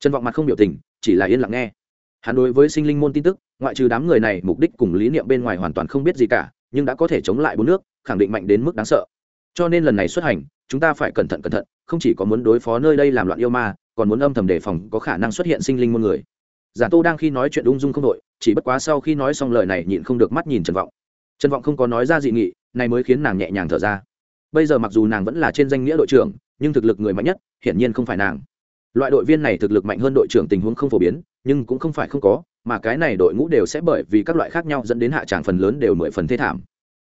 trần vọng mặt không biểu tình chỉ là yên lặng nghe hắn đối với sinh linh môn tin tức, ngoại trừ đám người này, mục đích cùng lý niệm bên ngoài hoàn toàn không biết gì cả, nhưng đã có thể chống lại bốn nước, khẳng định mạnh đến mức đáng sợ. Cho nên lần này xuất hành, chúng ta phải cẩn thận cẩn thận, không chỉ có muốn đối phó nơi đây làm loạn yêu ma, còn muốn âm thầm đề phòng có khả năng xuất hiện sinh linh môn người. Giả tô đang khi nói chuyện ung dung không đội chỉ bất quá sau khi nói xong lời này nhịn không được mắt nhìn trần vọng. Trần vọng không có nói ra dị nghị, này mới khiến nàng nhẹ nhàng thở ra. Bây giờ mặc dù nàng vẫn là trên danh nghĩa đội trưởng, nhưng thực lực người mạnh nhất, hiển nhiên không phải nàng loại đội viên này thực lực mạnh hơn đội trưởng tình huống không phổ biến, nhưng cũng không phải không có, mà cái này đội ngũ đều sẽ bởi vì các loại khác nhau dẫn đến hạ tràng phần lớn đều mười phần thế thảm.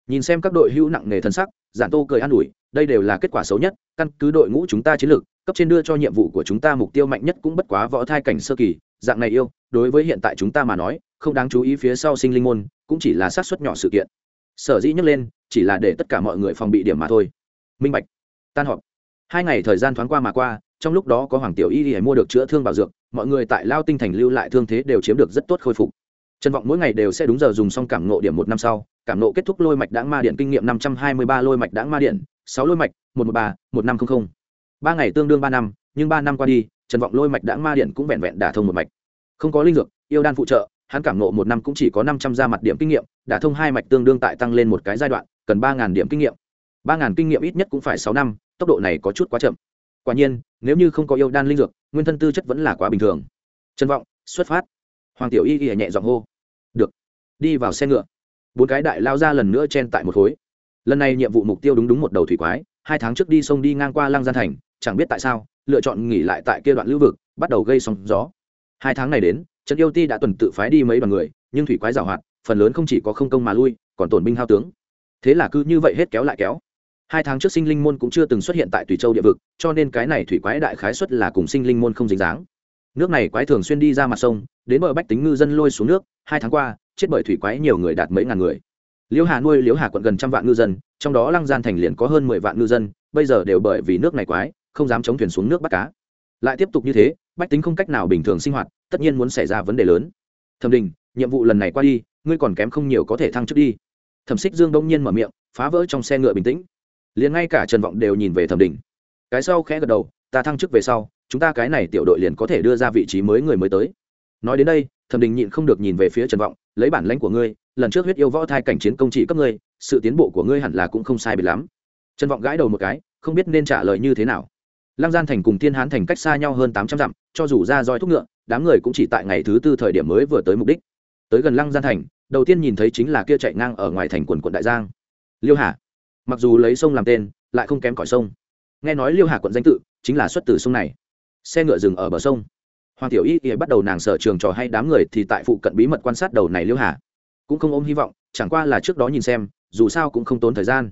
Nhìn xem các đội hữu nặng nề thân sắc, giản tô cười an ủi, đây đều là kết quả xấu nhất, căn cứ đội ngũ chúng ta chiến lược, cấp trên đưa cho nhiệm vụ của chúng ta mục tiêu mạnh nhất cũng bất quá võ thai cảnh sơ kỳ, dạng này yêu, đối với hiện tại chúng ta mà nói, không đáng chú ý phía sau sinh linh môn, cũng chỉ là sát xuất nhỏ sự kiện. Sở dĩ nhắc lên, chỉ là để tất cả mọi người phòng bị điểm mà thôi. Minh bạch, tan họp. Hai ngày thời gian thoáng qua mà qua trong lúc đó có hoàng tiểu y y mua được chữa thương bảo dược, mọi người tại lao tinh thành lưu lại thương thế đều chiếm được rất tốt khôi phục. Trần vọng mỗi ngày đều sẽ đúng giờ dùng xong cảm nộ điểm một năm sau, cảm nộ kết thúc lôi mạch đáng ma điện kinh nghiệm năm trăm hai mươi ba lôi mạch đáng ma điện, sáu lôi mạch, một một ba, một năm không ba ngày tương đương ba năm, nhưng ba năm qua đi, trần vọng lôi mạch đáng ma điện cũng vẹn vẹn đả thông một mạch. Không có linh dược, yêu đan phụ trợ, hắn cảm nộ một năm cũng chỉ có năm trăm ra mặt điểm kinh nghiệm, đả thông hai mạch tương đương tại tăng lên một cái giai đoạn, cần ba điểm kinh nghiệm. Ba kinh nghiệm ít nhất cũng phải sáu năm, tốc độ này có chút quá chậm. Quả nhiên nếu như không có yêu đan linh dược, nguyên thân tư chất vẫn là quá bình thường. Trân vọng, xuất phát. Hoàng tiểu y y nhẹ giọng hô. Được. Đi vào xe ngựa. Bốn cái đại lao ra lần nữa chen tại một khối. Lần này nhiệm vụ mục tiêu đúng đúng một đầu thủy quái, hai tháng trước đi sông đi ngang qua lăng gian thành, chẳng biết tại sao, lựa chọn nghỉ lại tại kia đoạn lưu vực, bắt đầu gây sóng gió. Hai tháng này đến, trần yêu ti đã tuần tự phái đi mấy đoàn người, nhưng thủy quái giảo hoạt, phần lớn không chỉ có không công mà lui, còn tổn binh hao tướng. Thế là cứ như vậy hết kéo lại kéo hai tháng trước sinh linh môn cũng chưa từng xuất hiện tại tùy châu địa vực, cho nên cái này thủy quái đại khái xuất là cùng sinh linh môn không dính dáng. Nước này quái thường xuyên đi ra mặt sông, đến bờ bách tính ngư dân lôi xuống nước, hai tháng qua, chết bởi thủy quái nhiều người đạt mấy ngàn người. Liễu hà nuôi liễu hà quận gần trăm vạn ngư dân, trong đó lăng gian thành liền có hơn mười vạn ngư dân, bây giờ đều bởi vì nước này quái, không dám chống thuyền xuống nước bắt cá. Lại tiếp tục như thế, bách tính không cách nào bình thường sinh hoạt, tất nhiên muốn xảy ra vấn đề lớn. Thẩm đình, nhiệm vụ lần này qua đi, ngươi còn kém không nhiều có thể thăng chức đi. Thẩm xích dương đông nhiên mở miệng, phá vỡ trong xe ngựa bình tĩnh liền ngay cả trần vọng đều nhìn về thẩm đình cái sau khẽ gật đầu, ta thăng chức về sau, chúng ta cái này tiểu đội liền có thể đưa ra vị trí mới người mới tới. Nói đến đây, thẩm đình nhịn không được nhìn về phía trần vọng, lấy bản lãnh của ngươi, lần trước huyết yêu võ thai cảnh chiến công trị cấp ngươi, sự tiến bộ của ngươi hẳn là cũng không sai biệt lắm. Trần vọng gãi đầu một cái, không biết nên trả lời như thế nào. Lăng gian thành cùng thiên hán thành cách xa nhau hơn tám trăm dặm, cho dù ra roi thúc ngựa, đám người cũng chỉ tại ngày thứ tư thời điểm mới vừa tới mục đích. Tới gần lăng gian thành, đầu tiên nhìn thấy chính là kia chạy ngang ở ngoài thành quần quận đại giang. Liêu hà mặc dù lấy sông làm tên, lại không kém cỏi sông. Nghe nói liêu hà quận danh tự chính là xuất từ sông này. Xe ngựa dừng ở bờ sông. Hoàng tiểu y y bắt đầu nàng sở trường trò hay đám người thì tại phụ cận bí mật quan sát đầu này liêu hà. Cũng không ôm hy vọng, chẳng qua là trước đó nhìn xem, dù sao cũng không tốn thời gian.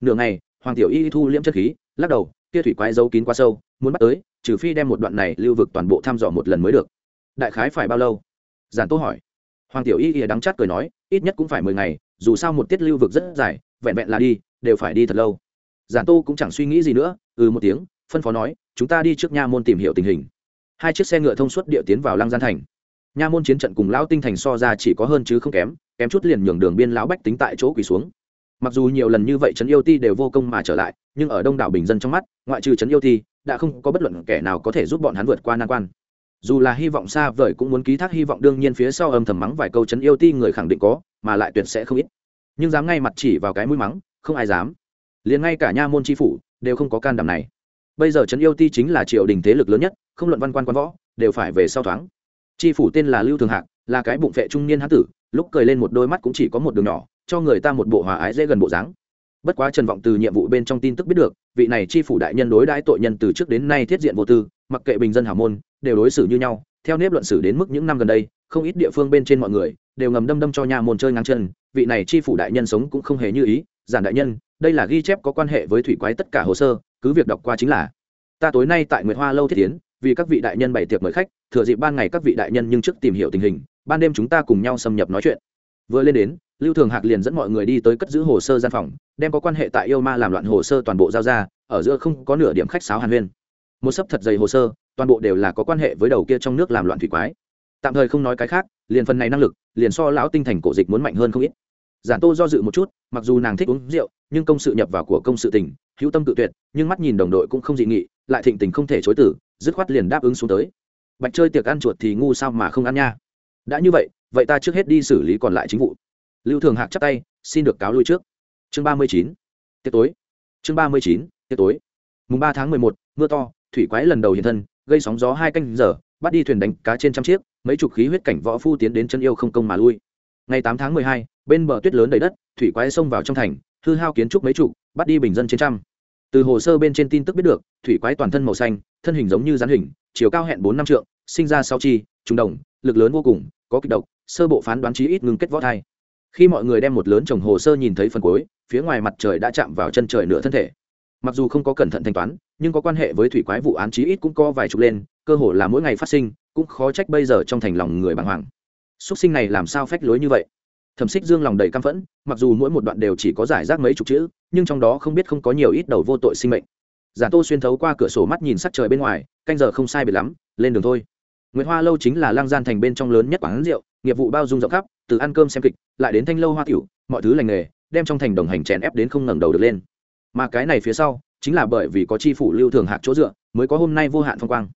Nửa ngày, hoàng tiểu y thu liễm chất khí, lắc đầu, kia thủy quái giấu kín quá sâu, muốn bắt tới, trừ phi đem một đoạn này lưu vực toàn bộ thăm dò một lần mới được. Đại khái phải bao lâu? Giản tô hỏi. Hoàng tiểu y y đắng chát cười nói, ít nhất cũng phải mười ngày, dù sao một tiết lưu vực rất dài, vẹn vẹn là đi đều phải đi thật lâu. Giản tô cũng chẳng suy nghĩ gì nữa ừ một tiếng, phân phó nói, chúng ta đi trước nha môn tìm hiểu tình hình. Hai chiếc xe ngựa thông suốt địa tiến vào lăng gian thành. Nha môn chiến trận cùng lão tinh thành so ra chỉ có hơn chứ không kém kém chút liền nhường đường biên lão bách tính tại chỗ quỳ xuống. Mặc dù nhiều lần như vậy trấn yêu ti đều vô công mà trở lại, nhưng ở đông đảo bình dân trong mắt, ngoại trừ trấn yêu ti, đã không có bất luận kẻ nào có thể giúp bọn hắn vượt qua nan quan. Dù là hy vọng xa vời cũng muốn ký thác hy vọng, đương nhiên phía sau âm thầm mắng vài câu trấn yêu ti người khẳng định có, mà lại tuyệt sẽ không ít. Nhưng dám ngay mặt chỉ vào cái mũi mắng không ai dám. Liền ngay cả nha môn tri phủ đều không có can đảm này. Bây giờ trấn yêu ti chính là triều đình thế lực lớn nhất, không luận văn quan quan võ, đều phải về sau thoáng. Tri phủ tên là lưu thường hạc, là cái bụng vệ trung niên hán tử, lúc cười lên một đôi mắt cũng chỉ có một đường nhỏ, cho người ta một bộ hòa ái dễ gần bộ dáng. Bất quá trần vọng từ nhiệm vụ bên trong tin tức biết được, vị này tri phủ đại nhân đối đãi tội nhân từ trước đến nay thiết diện vô tư, mặc kệ bình dân hảo môn, đều đối xử như nhau, theo nếp luận xử đến mức những năm gần đây, không ít địa phương bên trên mọi người đều ngầm đâm đâm cho nhà môn chơi ngang chân, vị này tri phủ đại nhân sống cũng không hề như ý giản đại nhân, đây là ghi chép có quan hệ với thủy quái tất cả hồ sơ, cứ việc đọc qua chính là. Ta tối nay tại nguyệt hoa lâu thiết tiến vì các vị đại nhân bày tiệc mời khách, thừa dịp ban ngày các vị đại nhân nhưng trước tìm hiểu tình hình, ban đêm chúng ta cùng nhau xâm nhập nói chuyện. Vừa lên đến, lưu thường hạc liền dẫn mọi người đi tới cất giữ hồ sơ gian phòng, đem có quan hệ tại yêu ma làm loạn hồ sơ toàn bộ giao ra, ở giữa không có nửa điểm khách sáo hàn huyên. Một sấp thật dày hồ sơ, toàn bộ đều là có quan hệ với đầu kia trong nước làm loạn thủy quái. Tạm thời không nói cái khác, liền phần này năng lực, liền so lão tinh thành cổ dịch muốn mạnh hơn không ít giản tô do dự một chút, mặc dù nàng thích uống rượu, nhưng công sự nhập vào của công sự tình, hữu tâm tự tuyệt, nhưng mắt nhìn đồng đội cũng không dị nghị, lại thịnh tình không thể chối tử, dứt khoát liền đáp ứng xuống tới. Bạch chơi tiệc ăn chuột thì ngu sao mà không ăn nha. Đã như vậy vậy ta trước hết đi xử lý còn lại chính vụ. Lưu thường hạc chắp tay, xin được cáo lui trước. Chương ba mươi chín, tiệc tối. Chương ba mươi chín, tiệc tối. Mùng ba tháng mười một, mưa to, thủy quái lần đầu hiện thân, gây sóng gió hai canh giờ, bắt đi thuyền đánh cá trên trăm chiếc, mấy chục khí huyết cảnh võ phu tiến đến chân yêu không công mà lui ngày tám tháng mười hai bên bờ tuyết lớn đầy đất thủy quái xông vào trong thành hư hao kiến trúc mấy trụ, bắt đi bình dân trên trăm. Từ hồ sơ bên trên tin tức biết được thủy quái toàn thân màu xanh thân hình giống như rắn hình chiều cao hẹn bốn năm trượng sinh ra sáu chi trùng đồng lực lớn vô cùng có kịch độc sơ bộ phán đoán chí ít ngừng kết võ thai. Khi mọi người đem một lớn chồng hồ sơ nhìn thấy phần cuối phía ngoài mặt trời đã chạm vào chân trời nửa thân thể. Mặc dù không có cẩn thận thanh toán nhưng có quan hệ với thủy quái vụ án chí ít cũng có vài chục lên cơ hồ là mỗi ngày phát sinh cũng khó trách bây giờ trong thành lòng người bàng hoàng. Súc sinh này làm sao phách lối như vậy? Thẩm xích dương lòng đầy căm phẫn, mặc dù mỗi một đoạn đều chỉ có giải rác mấy chục chữ, nhưng trong đó không biết không có nhiều ít đầu vô tội sinh mệnh. Giả tô xuyên thấu qua cửa sổ mắt nhìn sắc trời bên ngoài, canh giờ không sai biệt lắm, lên đường thôi. Nguyễn hoa lâu chính là lang gian thành bên trong lớn nhất quán rượu, nghiệp vụ bao dung rộng khắp, từ ăn cơm xem kịch, lại đến thanh lâu hoa tiểu, mọi thứ lành nghề, đem trong thành đồng hành chèn ép đến không ngẩng đầu được lên. Mà cái này phía sau, chính là bởi vì có chi phủ lưu thường hạc chỗ dựa, mới có hôm nay vô hạn phong quang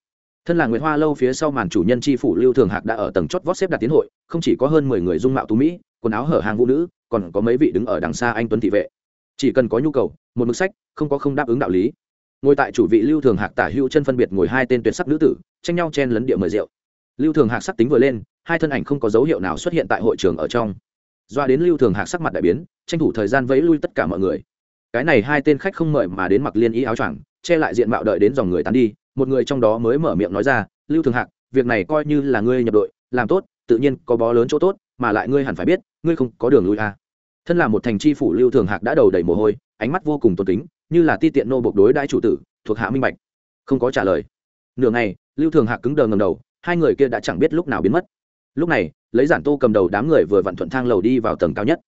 thân là nguyễn hoa lâu phía sau màn chủ nhân chi phủ lưu thường hạc đã ở tầng chót vót xếp đặt tiến hội, không chỉ có hơn mười người dung mạo tú mỹ, quần áo hở hàng vũ nữ, còn có mấy vị đứng ở đằng xa anh tuấn thị vệ. Chỉ cần có nhu cầu, một mức sách, không có không đáp ứng đạo lý. Ngồi tại chủ vị lưu thường hạc tả hữu chân phân biệt ngồi hai tên tuyệt sắc nữ tử, tranh nhau chen lấn địa mời rượu. Lưu thường hạc sắc tính vừa lên, hai thân ảnh không có dấu hiệu nào xuất hiện tại hội trường ở trong. Doa đến lưu thường hạc sắc mặt đại biến, tranh thủ thời gian vẫy lui tất cả mọi người. Cái này hai tên khách không mời mà đến mặc liên ý áo choàng, che lại diện mạo đợi đến dòng người tán đi một người trong đó mới mở miệng nói ra, lưu thường hạc, việc này coi như là ngươi nhập đội, làm tốt, tự nhiên có bó lớn chỗ tốt, mà lại ngươi hẳn phải biết, ngươi không có đường lui à. thân là một thành tri phủ, lưu thường hạc đã đầu đầy mồ hôi, ánh mắt vô cùng tôn kính, như là ti tiện nô bộc đối đại chủ tử, thuộc hạ minh bạch. Không có trả lời. Nửa ngày, lưu thường hạc cứng đờ ngầm đầu, hai người kia đã chẳng biết lúc nào biến mất. Lúc này, lấy giản tô cầm đầu đám người vừa vặn thuận thang lầu đi vào tầng cao nhất.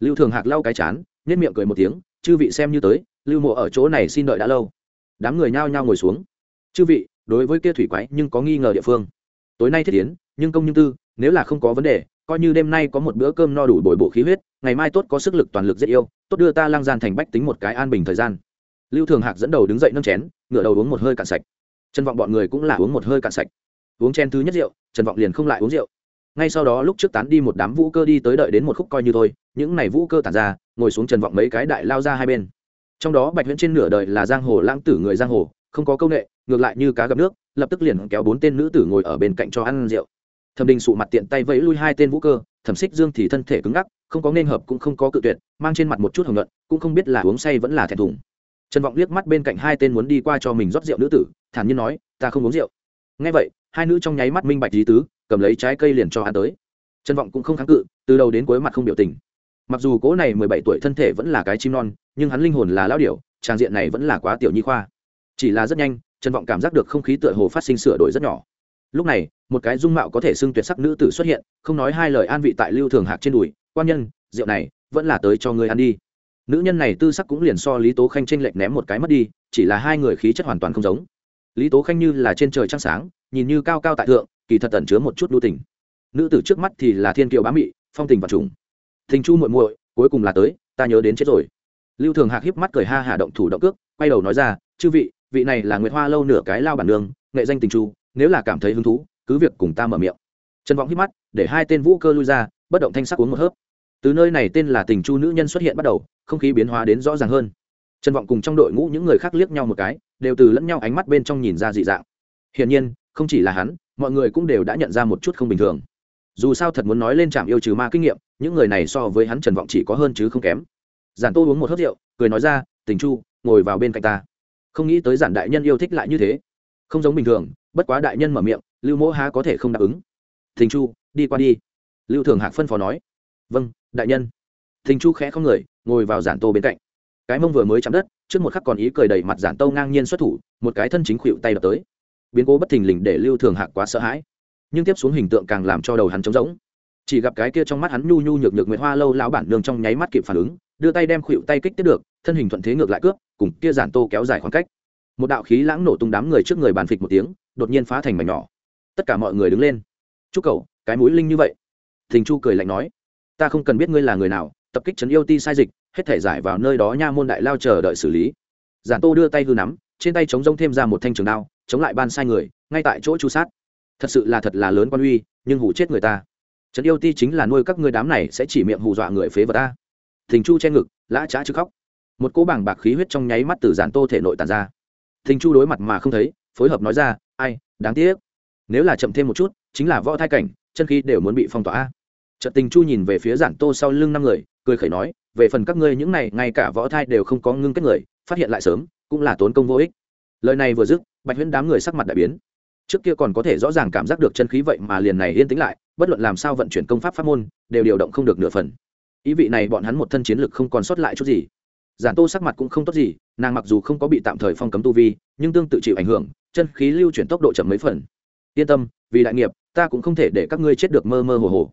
Lưu thường hạc lau cái chán nhất miệng cười một tiếng, chư vị xem như tới, lưu mộ ở chỗ này xin đợi đã lâu. Đám người nhao nhao ngồi xuống chư vị, đối với kia thủy quái nhưng có nghi ngờ địa phương. Tối nay thiết tiến nhưng công nhưng tư, nếu là không có vấn đề, coi như đêm nay có một bữa cơm no đủ bồi bổ khí huyết, ngày mai tốt có sức lực toàn lực rất yêu, tốt đưa ta lang gian thành bách tính một cái an bình thời gian. Lưu thường hạc dẫn đầu đứng dậy nâng chén ngựa đầu uống một hơi cạn sạch. Trần vọng bọn người cũng là uống một hơi cạn sạch. Uống chen thứ nhất rượu, trần vọng liền không lại uống rượu. Ngay sau đó lúc trước tán đi một đám vũ cơ đi tới đợi đến một khúc coi như thôi, những này vũ cơ tản ra, ngồi xuống trần vọng mấy cái đại lao ra hai bên. Trong đó bạch huyễn trên nửa đời là giang hồ lãng tử người giang hồ, không có công nghệ ngược lại như cá gặp nước, lập tức liền kéo bốn tên nữ tử ngồi ở bên cạnh cho ăn rượu. Thẩm đình sụ mặt tiện tay vẫy lui hai tên vũ cơ, thẩm xích dương thì thân thể cứng ngắc, không có nên hợp cũng không có cự tuyệt, mang trên mặt một chút hồng luận cũng không biết là uống say vẫn là thẹn thùng. Trần vọng liếc mắt bên cạnh hai tên muốn đi qua cho mình rót rượu nữ tử, thản nhiên nói, ta không uống rượu. Ngay vậy, hai nữ trong nháy mắt minh bạch lý tứ, cầm lấy trái cây liền cho hắn tới. Trần vọng cũng không kháng cự, từ đầu đến cuối mặt không biểu tình. Mặc dù cố này mười bảy tuổi thân thể vẫn là cái chim non, nhưng hắn linh hồn là lao điểu, trang diện này vẫn là quá tiểu nhi khoa. Chỉ là rất nhanh trần vọng cảm giác được không khí tựa hồ phát sinh sửa đổi rất nhỏ. Lúc này, một cái dung mạo có thể xưng tuyệt sắc nữ tử xuất hiện, không nói hai lời an vị tại lưu thường hạc trên đùi, quan nhân, rượu này vẫn là tới cho người ăn đi. Nữ nhân này tư sắc cũng liền so lý tố khanh tranh lệch ném một cái mất đi, chỉ là hai người khí chất hoàn toàn không giống. Lý tố khanh như là trên trời trăng sáng, nhìn như cao cao tại thượng, kỳ thật tẩn chứa một chút lưu tình. Nữ tử trước mắt thì là thiên kiều bá mị, phong tình và trùng. Thình chu muội muội, cuối cùng là tới, ta nhớ đến chết rồi. Lưu thường hạc hiếp mắt cười ha hà động thủ động cước, quay đầu nói ra, chư vị vị này là nguyệt hoa lâu nửa cái lao bản đường nghệ danh tình chu, nếu là cảm thấy hứng thú, cứ việc cùng ta mở miệng. Trần vọng hít mắt, để hai tên vũ cơ lui ra, bất động thanh sắc uống một hớp. Từ nơi này tên là tình chu nữ nhân xuất hiện bắt đầu, không khí biến hóa đến rõ ràng hơn. Trần vọng cùng trong đội ngũ những người khác liếc nhau một cái, đều từ lẫn nhau ánh mắt bên trong nhìn ra dị dạng. Hiển nhiên, không chỉ là hắn, mọi người cũng đều đã nhận ra một chút không bình thường. Dù sao thật muốn nói lên trạm yêu trừ ma kinh nghiệm, những người này so với hắn trần vọng chỉ có hơn chứ không kém. Giản tô uống một hớt rượu, cười nói ra, tình chu, ngồi vào bên cạnh ta không nghĩ tới giản đại nhân yêu thích lại như thế. Không giống bình thường, bất quá đại nhân mở miệng, lưu mỗ há có thể không đáp ứng. Thình chu, đi qua đi. Lưu thường hạc phân phó nói. Vâng đại nhân. Thình chu khẽ không người, ngồi vào giản tô bên cạnh. Cái mông vừa mới chạm đất, trước một khắc còn ý cười đầy mặt giản tô ngang nhiên xuất thủ, một cái thân chính khuỵu tay đập tới. Biến cố bất thình lình để lưu thường hạc quá sợ hãi. Nhưng tiếp xuống hình tượng càng làm cho đầu hắn trống rỗng chỉ gặp cái kia trong mắt hắn nhu nhu nhược nhược nguyệt hoa lâu lão bản nương trong nháy mắt kịp phản ứng, đưa tay đem khuỵu tay kích tiếp được, thân hình thuận thế ngược lại cướp, cùng kia giản tô kéo dài khoảng cách. Một đạo khí lãng nổ tung đám người trước người bàn phịch một tiếng, đột nhiên phá thành mảnh nhỏ. Tất cả mọi người đứng lên. Chúc cậu, cái mũi linh như vậy? Thình chu cười lạnh nói. Ta không cần biết ngươi là người nào, tập kích trấn yêu ti sai dịch, hết thể giải vào nơi đó nha môn đại lao chờ đợi xử lý. Giản tô đưa tay hư nắm, trên tay chống rông thêm ra một thanh trường đao, chống lại ban sai người, ngay tại chỗ chu sát. Thật sự là thật là lớn quan uy, nhưng hủ chết người ta trấn yêu ti chính là nuôi các ngươi đám này sẽ chỉ miệng hù dọa người phế vật ta. Thình chu che ngực, lã trá chứ khóc. Một cỗ bảng bạc khí huyết trong nháy mắt từ giản tô thể nội tàn ra. Thình chu đối mặt mà không thấy, phối hợp nói ra, ai, đáng tiếc. Nếu là chậm thêm một chút, chính là võ thai cảnh, chân khí đều muốn bị phong tỏa. Trận tình chu nhìn về phía giản tô sau lưng năm người, cười khẩy nói, về phần các ngươi những này, ngay cả võ thai đều không có ngưng kết người, phát hiện lại sớm, cũng là tốn công vô ích. Lời này vừa dứt, bạch huyễn đám người sắc mặt đại biến trước kia còn có thể rõ ràng cảm giác được chân khí vậy mà liền này yên tĩnh lại, bất luận làm sao vận chuyển công pháp pháp môn, đều điều động không được nửa phần. Ý vị này bọn hắn một thân chiến lực không còn sót lại chút gì. Giản tô sắc mặt cũng không tốt gì, nàng mặc dù không có bị tạm thời phong cấm tu vi, nhưng tương tự chịu ảnh hưởng, chân khí lưu chuyển tốc độ chậm mấy phần. Yên tâm, vì đại nghiệp, ta cũng không thể để các ngươi chết được mơ mơ hồ hồ.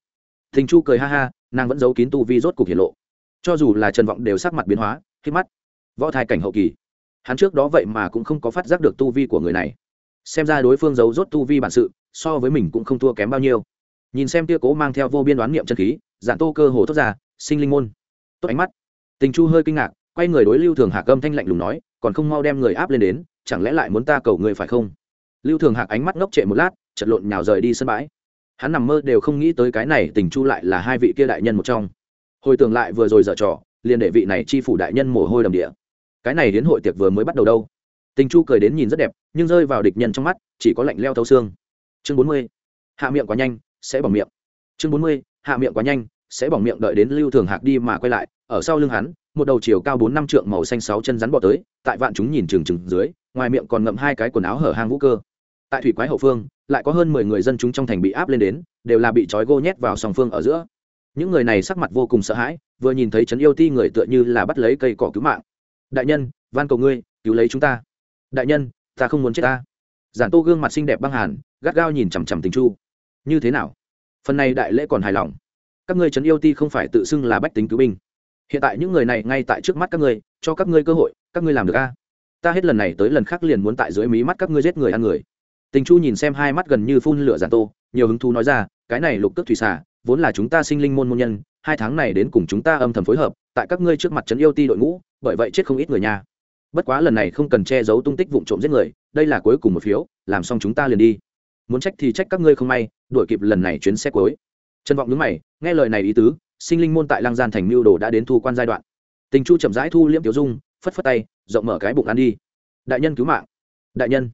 Thình chu cười ha ha, nàng vẫn giấu kín tu vi rốt cục hiển lộ. Cho dù là trần vọng đều sắc mặt biến hóa khi mắt. Võ thai cảnh hậu kỳ. Hắn trước đó vậy mà cũng không có phát giác được tu vi của người này xem ra đối phương giấu rốt tu vi bản sự, so với mình cũng không thua kém bao nhiêu. Nhìn xem tia cố mang theo vô biên đoán niệm chân khí, giản tô cơ hồ thốt ra, sinh linh môn. Tốt ánh mắt. Tình chu hơi kinh ngạc, quay người đối lưu thường hạc âm thanh lạnh lùng nói, còn không mau đem người áp lên đến, chẳng lẽ lại muốn ta cầu người phải không? Lưu thường hạc ánh mắt ngốc trệ một lát chật lộn nhào rời đi sân bãi. Hắn nằm mơ đều không nghĩ tới cái này tình chu lại là hai vị kia đại nhân một trong. Hồi tưởng lại vừa rồi dở trò, liền để vị này chi phủ đại nhân mồ hôi đầm địa. Cái này đến hội tiệc vừa mới bắt đầu đâu? Tình chu cười đến nhìn rất đẹp, nhưng rơi vào địch nhân trong mắt, chỉ có lạnh leo thấu xương. Chương bốn mươi, hạ miệng quá nhanh, sẽ bỏng miệng. Chương bốn mươi, hạ miệng quá nhanh, sẽ bỏng miệng đợi đến lưu thường hạc đi mà quay lại, ở sau lưng hắn, một đầu chiều cao bốn năm trượng màu xanh sáu chân rắn bò tới, tại vạn chúng nhìn trừng trừng dưới, ngoài miệng còn ngậm hai cái quần áo hở hang vũ cơ. Tại thủy quái hậu phương, lại có hơn mười người dân chúng trong thành bị áp lên đến, đều là bị trói gô nhét vào song phương ở giữa. Những người này sắc mặt vô cùng sợ hãi, vừa nhìn thấy trấn yêu ti người tựa như là bắt lấy cây cỏ cứu mạng. Đại nhân, van cầu ngươi, cứu lấy chúng ta đại nhân, ta không muốn chết ta. Giản tô gương mặt xinh đẹp băng hàn, gắt gao nhìn chằm chằm tình chu. Như thế nào? Phần này đại lễ còn hài lòng. Các ngươi trấn yêu ti không phải tự xưng là bách tính cứu binh. Hiện tại những người này ngay tại trước mắt các ngươi, cho các ngươi cơ hội, các ngươi làm được a? Ta hết lần này tới lần khác liền muốn tại dưới mí mắt các ngươi giết người ăn người. Tình chu nhìn xem hai mắt gần như phun lửa giản tô, nhiều hứng thú nói ra, cái này lục tức thủy xả vốn là chúng ta sinh linh môn môn nhân, hai tháng này đến cùng chúng ta âm thầm phối hợp, tại các ngươi trước mặt trấn yêu ti đội ngũ, bởi vậy chết không ít người nhà bất quá lần này không cần che giấu tung tích vụ trộm giết người, đây là cuối cùng một phiếu, làm xong chúng ta liền đi. Muốn trách thì trách các ngươi không may, đuổi kịp lần này chuyến xe cuối. Trân vọng nhướng mày, nghe lời này ý tứ, sinh linh môn tại Lang gian thành mưu đồ đã đến thu quan giai đoạn. Tình chu chậm rãi thu liễm tiểu dung, phất phất tay, rộng mở cái bụng ăn đi. Đại nhân cứu mạng. Đại nhân.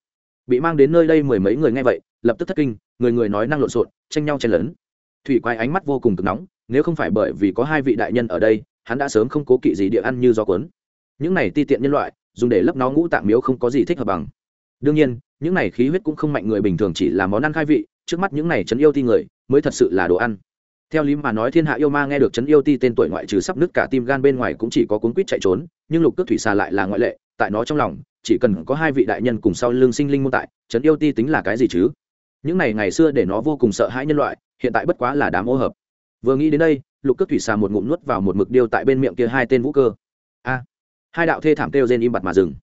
Bị mang đến nơi đây mười mấy người nghe vậy, lập tức thất kinh, người người nói năng lộn xộn, tranh nhau chen lấn. Thủy quái ánh mắt vô cùng cực nóng, nếu không phải bởi vì có hai vị đại nhân ở đây, hắn đã sớm không cố kỵ gì địa ăn như gió cuốn. Những này ti tiện nhân loại dùng để lấp nó ngũ tạng miếu không có gì thích hợp bằng. Đương nhiên, những này khí huyết cũng không mạnh người bình thường chỉ là món ăn khai vị, trước mắt những này chấn yêu ti người, mới thật sự là đồ ăn. Theo lý mà nói thiên hạ yêu ma nghe được chấn yêu ti tên tuổi ngoại trừ sắp nứt cả tim gan bên ngoài cũng chỉ có cuốn quýt chạy trốn, nhưng lục cước thủy xà lại là ngoại lệ, tại nó trong lòng, chỉ cần có hai vị đại nhân cùng sau lưng sinh linh môn tại chấn yêu ti tính là cái gì chứ? Những này ngày xưa để nó vô cùng sợ hãi nhân loại, hiện tại bất quá là đám ô hợp. Vừa nghĩ đến đây, lục cước thủy xà một ngụm nuốt vào một mực điêu tại bên miệng kia hai tên vũ cơ. A! Hai đạo thê thảm kêu rên im bặt mà dừng.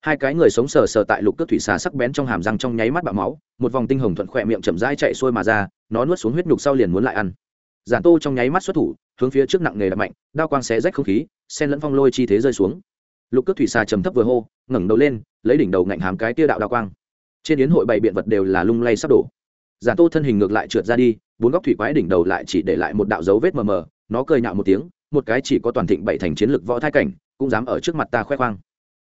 Hai cái người sống sờ sờ tại lục cước thủy xà sắc bén trong hàm răng trong nháy mắt bạo máu, một vòng tinh hồng thuận khỏe miệng chậm rãi chạy xuôi mà ra, nó nuốt xuống huyết nhục sau liền muốn lại ăn. Giản tô trong nháy mắt xuất thủ, hướng phía trước nặng nề đập mạnh, đao quang xé rách không khí, sen lẫn phong lôi chi thế rơi xuống. Lục cước thủy xà trầm thấp vừa hô, ngẩng đầu lên, lấy đỉnh đầu ngạnh hàm cái tia đạo đao quang. Trên yến hội bày biện vật đều là lung lay sắp đổ. Giản tô thân hình ngược lại trượt ra đi, bốn góc thủy quái đỉnh đầu lại chỉ để lại một đạo dấu vết mờ mờ, nó cười nhạo một tiếng, một cái chỉ có toàn thịnh bảy thành chiến lực võ thai cảnh cũng dám ở trước mặt ta khoe khoang.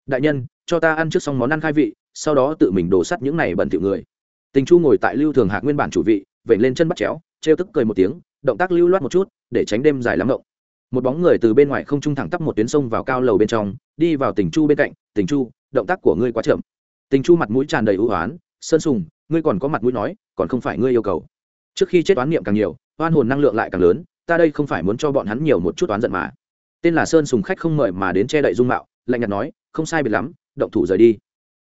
Đại nhân, cho ta ăn trước xong món ăn khai vị, sau đó tự mình đổ sắt những này bẩn thỉu người. Tình chu ngồi tại lưu thường hạc nguyên bản chủ vị vẩy lên chân bắt chéo, trêu tức cười một tiếng, động tác lưu loát một chút, để tránh đêm dài lắm động. Một bóng người từ bên ngoài không trung thẳng tắp một tuyến sông vào cao lầu bên trong, đi vào tình chu bên cạnh, tình chu, động tác của ngươi quá chậm. Tình chu mặt mũi tràn đầy ưu oán, sơn sùng, ngươi còn có mặt mũi nói, còn không phải ngươi yêu cầu. Trước khi chết oán niệm càng nhiều, oan hồn năng lượng lại càng lớn, ta đây không phải muốn cho bọn hắn nhiều một chút oán giận mà tên là sơn sùng khách không mời mà đến che đậy dung mạo, lạnh nhạt nói, không sai biệt lắm, động thủ rời đi.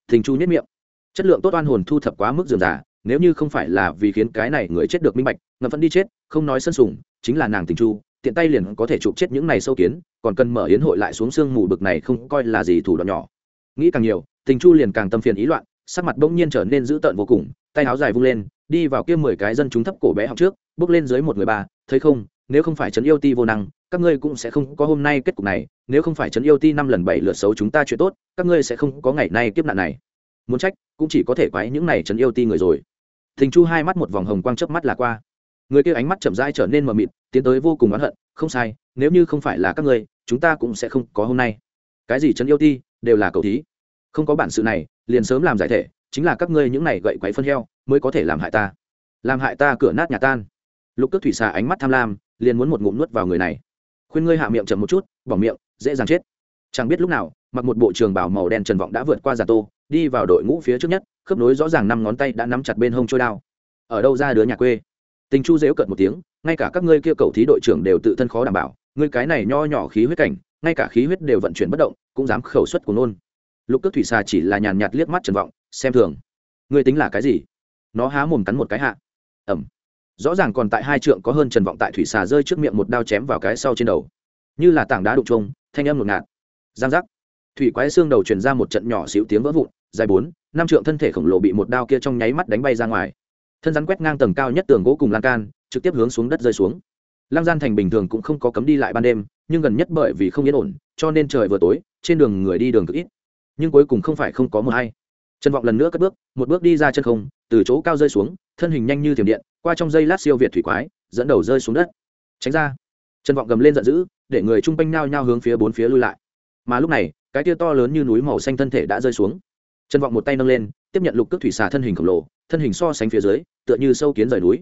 Thình chu nhất miệng. Chất lượng tốt oan hồn thu thập quá mức dườm già, nếu như không phải là vì khiến cái này người chết được minh bạch, ngậm vẫn đi chết, không nói sơn sùng, chính là nàng tình chu, tiện tay liền có thể chụp chết những này sâu kiến, còn cần mở hiến hội lại xuống xương mù bực này không coi là gì thủ đoạn nhỏ. Nghĩ càng nhiều tình chu liền càng tâm phiền ý loạn, sắc mặt bỗng nhiên trở nên dữ tợn vô cùng, tay áo dài vung lên, đi vào kia mười cái dân chúng thấp cổ bé học trước, bước lên dưới một người ba, thấy không, nếu không phải trấn yêu ti vô năng các ngươi cũng sẽ không có hôm nay kết cục này, nếu không phải trấn yêu ti năm lần bảy lượt xấu chúng ta chuyện tốt, các ngươi sẽ không có ngày nay kiếp nạn này. Muốn trách, cũng chỉ có thể quái những này trấn yêu ti người rồi. Thình chu hai mắt một vòng hồng quang chớp mắt là qua. Người kia ánh mắt chậm rãi trở nên mờ mịt, tiến tới vô cùng oán hận, không sai, nếu như không phải là các ngươi, chúng ta cũng sẽ không có hôm nay. Cái gì trấn yêu ti, đều là cầu thí. Không có bản sự này, liền sớm làm giải thể, chính là các ngươi những này gậy quấy phân heo, mới có thể làm hại ta. Làm hại ta cửa nát nhà tan. Lục cước thủy xà ánh mắt tham lam, liền muốn một ngụm nuốt vào người này khuyên ngươi hạ miệng chậm một chút bỏ miệng, dễ dàng chết. Chẳng biết lúc nào, mặc một bộ trường bảo màu đen trần vọng đã vượt qua giả tô, đi vào đội ngũ phía trước nhất, khớp nối rõ ràng năm ngón tay đã nắm chặt bên hông trôi đao. Ở đâu ra đứa nhà quê? Tình chu dếu cợt một tiếng, ngay cả các ngươi kia cầu thí đội trưởng đều tự thân khó đảm bảo, ngươi cái này nho nhỏ khí huyết cảnh, ngay cả khí huyết đều vận chuyển bất động, cũng dám khẩu suất của nôn. Lục cước thủy xà chỉ là nhàn nhạt liếc mắt trần vọng, xem thường. Ngươi tính là cái gì? Nó há mồm cắn một cái hạ. Ẩm rõ ràng còn tại hai trượng có hơn trần vọng tại thủy xà rơi trước miệng một đao chém vào cái sau trên đầu. Như là tảng đá đục trông thanh âm ngột ngạt. Giang giác. Thủy quái xương đầu truyền ra một trận nhỏ xíu tiếng vỡ vụn, dài bốn, năm trượng thân thể khổng lồ bị một đao kia trong nháy mắt đánh bay ra ngoài. Thân rắn quét ngang tầng cao nhất tường gỗ cùng lan can, trực tiếp hướng xuống đất rơi xuống. Lang gian thành bình thường cũng không có cấm đi lại ban đêm, nhưng gần nhất bởi vì không yên ổn, cho nên trời vừa tối, trên đường người đi đường cực ít. Nhưng cuối cùng không phải không có mờ hay. Trần vọng lần nữa cất bước, một bước đi ra chân không, từ chỗ cao rơi xuống, thân hình nhanh như thiểm điện qua trong dây lát siêu việt thủy quái, dẫn đầu rơi xuống đất. Tránh ra. Trần vọng gầm lên giận dữ, để người chung quanh nao nhao hướng phía bốn phía lui lại. Mà lúc này, cái tia to lớn như núi màu xanh thân thể đã rơi xuống. Trần vọng một tay nâng lên, tiếp nhận lục cước thủy xà thân hình khổng lồ, thân hình so sánh phía dưới, tựa như sâu kiến rời núi.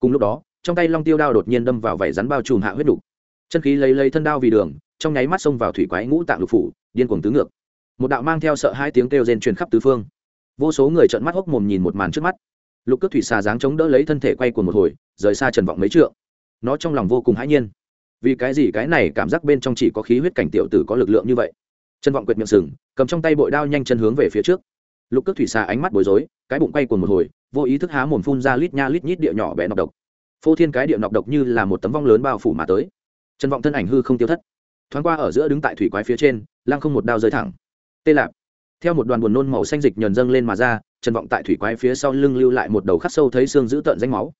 Cùng lúc đó, trong tay long tiêu đao đột nhiên đâm vào vảy rắn bao trùm hạ huyết đục. Chân khí lấy lấy thân đao vì đường, trong nháy mắt xông vào thủy quái ngũ tạng lục phủ, điên cuồng tứ ngược. Một đạo mang theo sợ hai tiếng kêu rên truyền khắp tứ phương. Vô số người trợn mắt hốc mồm nhìn một màn trước mắt lục cước thủy xà dáng chống đỡ lấy thân thể quay cuồng một hồi, rời xa trần vọng mấy trượng. Nó trong lòng vô cùng hãi nhiên. Vì cái gì cái này cảm giác bên trong chỉ có khí huyết cảnh tiểu tử có lực lượng như vậy? Trần vọng quệt miệng sừng, cầm trong tay bội đao nhanh chân hướng về phía trước. Lục cước thủy xà ánh mắt bối rối, cái bụng quay cuồng một hồi, vô ý thức há mồm phun ra lít nha lít nhít địa nhỏ bé nọc độc. Phô thiên cái địa nọc độc như là một tấm vong lớn bao phủ mà tới. Trần vọng thân ảnh hư không tiêu thất. Thoáng qua ở giữa đứng tại thủy quái phía trên, lăng không một đao rơi thẳng. Tê lạp. Theo một đoàn buồn nôn màu xanh dịch nhờn dâng lên mà ra trần vọng tại thủy quái phía sau lưng lưu lại một đầu khắc sâu thấy xương giữ tợn danh máu.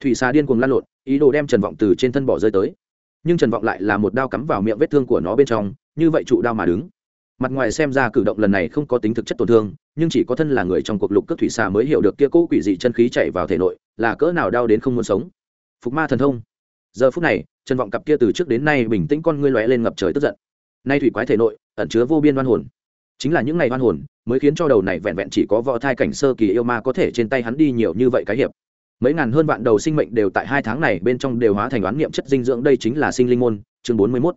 Thủy xà điên cuồng lăn lộn, ý đồ đem trần vọng từ trên thân bỏ rơi tới. Nhưng trần vọng lại là một đao cắm vào miệng vết thương của nó bên trong, như vậy trụ đao mà đứng. Mặt ngoài xem ra cử động lần này không có tính thực chất tổn thương, nhưng chỉ có thân là người trong cuộc lục cước thủy xà mới hiểu được kia cỗ quỷ dị chân khí chạy vào thể nội, là cỡ nào đau đến không muốn sống. Phục ma thần thông. Giờ phút này, trần vọng cặp kia từ trước đến nay bình tĩnh con ngươi lóe lên ngập trời tức giận. Nay thủy quái thể nội, ẩn chứa vô biên đoan hồn chính là những ngày hoan hồn, mới khiến cho đầu này vẹn vẹn chỉ có võ thai cảnh sơ kỳ yêu ma có thể trên tay hắn đi nhiều như vậy cái hiệp. Mấy ngàn hơn vạn đầu sinh mệnh đều tại hai tháng này bên trong đều hóa thành đoán niệm chất dinh dưỡng, đây chính là sinh linh môn, chương bốn mươi mốt.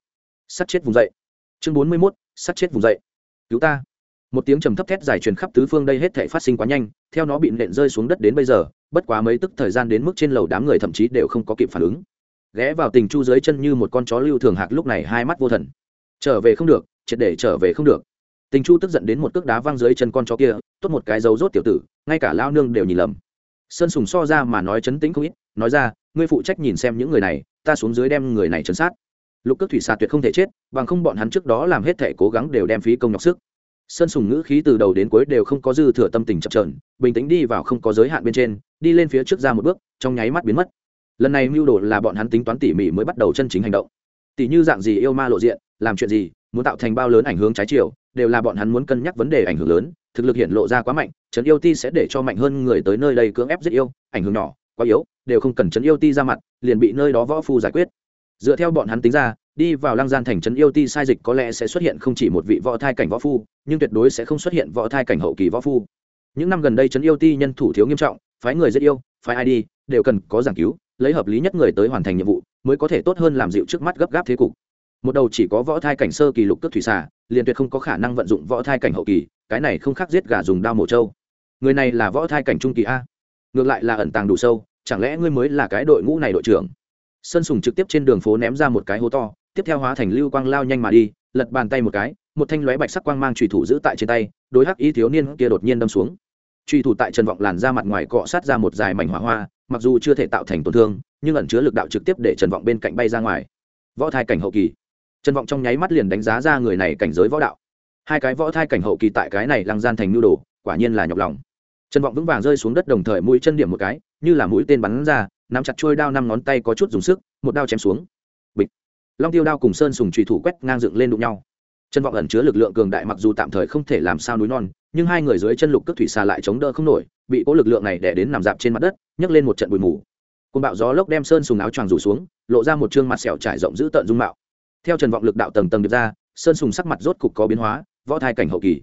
Sắt chết vùng dậy. Chương bốn mươi mốt, sắt chết vùng dậy. Cứu ta. Một tiếng trầm thấp thét dài truyền khắp tứ phương, đây hết thể phát sinh quá nhanh, theo nó bị nện rơi xuống đất đến bây giờ, bất quá mấy tức thời gian đến mức trên lầu đám người thậm chí đều không có kịp phản ứng. Ghé vào tình chu dưới chân như một con chó lưu thường hạc lúc này hai mắt vô thần. Trở về không được, triệt để trở về không được tình chu tức giận đến một cước đá văng dưới chân con chó kia, tốt một cái dấu rốt tiểu tử, ngay cả lao nương đều nhìn lầm. Sơn sùng so ra mà nói chấn tĩnh không ít, nói ra, ngươi phụ trách nhìn xem những người này, ta xuống dưới đem người này chấn sát. Lục cước thủy xà tuyệt không thể chết, bằng không bọn hắn trước đó làm hết thể cố gắng đều đem phí công nhọc sức. Sơn sùng ngữ khí từ đầu đến cuối đều không có dư thừa tâm tình chập trờn, bình tĩnh đi vào không có giới hạn bên trên, đi lên phía trước ra một bước, trong nháy mắt biến mất. Lần này mưu đồ là bọn hắn tính toán tỉ mỉ mới bắt đầu chân chính hành động. Tỉ như dạng gì yêu ma lộ diện, làm chuyện gì, muốn tạo thành bao lớn ảnh hưởng trái chiều đều là bọn hắn muốn cân nhắc vấn đề ảnh hưởng lớn, thực lực hiện lộ ra quá mạnh, trấn yêu ti sẽ để cho mạnh hơn người tới nơi đây cưỡng ép giết yêu, ảnh hưởng nhỏ, quá yếu, đều không cần trấn yêu ti ra mặt, liền bị nơi đó võ phu giải quyết. Dựa theo bọn hắn tính ra, đi vào lăng gian thành trấn yêu ti sai dịch có lẽ sẽ xuất hiện không chỉ một vị võ thai cảnh võ phu, nhưng tuyệt đối sẽ không xuất hiện võ thai cảnh hậu kỳ võ phu. Những năm gần đây trấn yêu ti nhân thủ thiếu nghiêm trọng, phái người giết yêu, phái ai đi, đều cần có giảng cứu, lấy hợp lý nhất người tới hoàn thành nhiệm vụ, mới có thể tốt hơn làm dịu trước mắt gấp gáp thế cục. Một đầu chỉ có võ thai cảnh sơ kỳ lục cước thủy xà liền tuyệt không có khả năng vận dụng võ thai cảnh hậu kỳ, cái này không khác giết gà dùng đao mổ trâu. Người này là võ thai cảnh trung kỳ a. Ngược lại là ẩn tàng đủ sâu, chẳng lẽ ngươi mới là cái đội ngũ này đội trưởng? Sơn sùng trực tiếp trên đường phố ném ra một cái hố to, tiếp theo hóa thành lưu quang lao nhanh mà đi, lật bàn tay một cái, một thanh lóe bạch sắc quang mang trùy thủ giữ tại trên tay, đối hắc y thiếu niên kia đột nhiên đâm xuống. Trùy thủ tại trần vọng làn ra mặt ngoài cọ sát ra một dài mảnh hỏa hoa, mặc dù chưa thể tạo thành tổn thương, nhưng ẩn chứa lực đạo trực tiếp để trần vọng bên cạnh bay ra ngoài. Võ thai cảnh hậu kỳ trần vọng trong nháy mắt liền đánh giá ra người này cảnh giới võ đạo. Hai cái võ thai cảnh hậu kỳ tại cái này lăng gian thành nhu đồ, quả nhiên là nhọc lòng. Trần vọng vững vàng rơi xuống đất đồng thời mũi chân điểm một cái, như là mũi tên bắn ra, nắm chặt trôi đao năm ngón tay có chút dùng sức, một đao chém xuống. Bịch. Long tiêu đao cùng sơn sùng trùy thủ quét ngang dựng lên đụng nhau. Trần vọng ẩn chứa lực lượng cường đại mặc dù tạm thời không thể làm sao núi non, nhưng hai người dưới chân lục cước thủy xà lại chống đỡ không nổi, bị cố lực lượng này đè đến nằm dạp trên mặt đất, nhấc lên một trận bụi mù. Côn bạo gió lốc đem sơn sùng áo choàng rủ xuống, lộ ra một chương mặt sẹo trải rộng giữ tợn dung mạo theo trần vọng lực đạo tầng tầng được ra, sơn sùng sắc mặt rốt cục có biến hóa, võ thai cảnh hậu kỳ.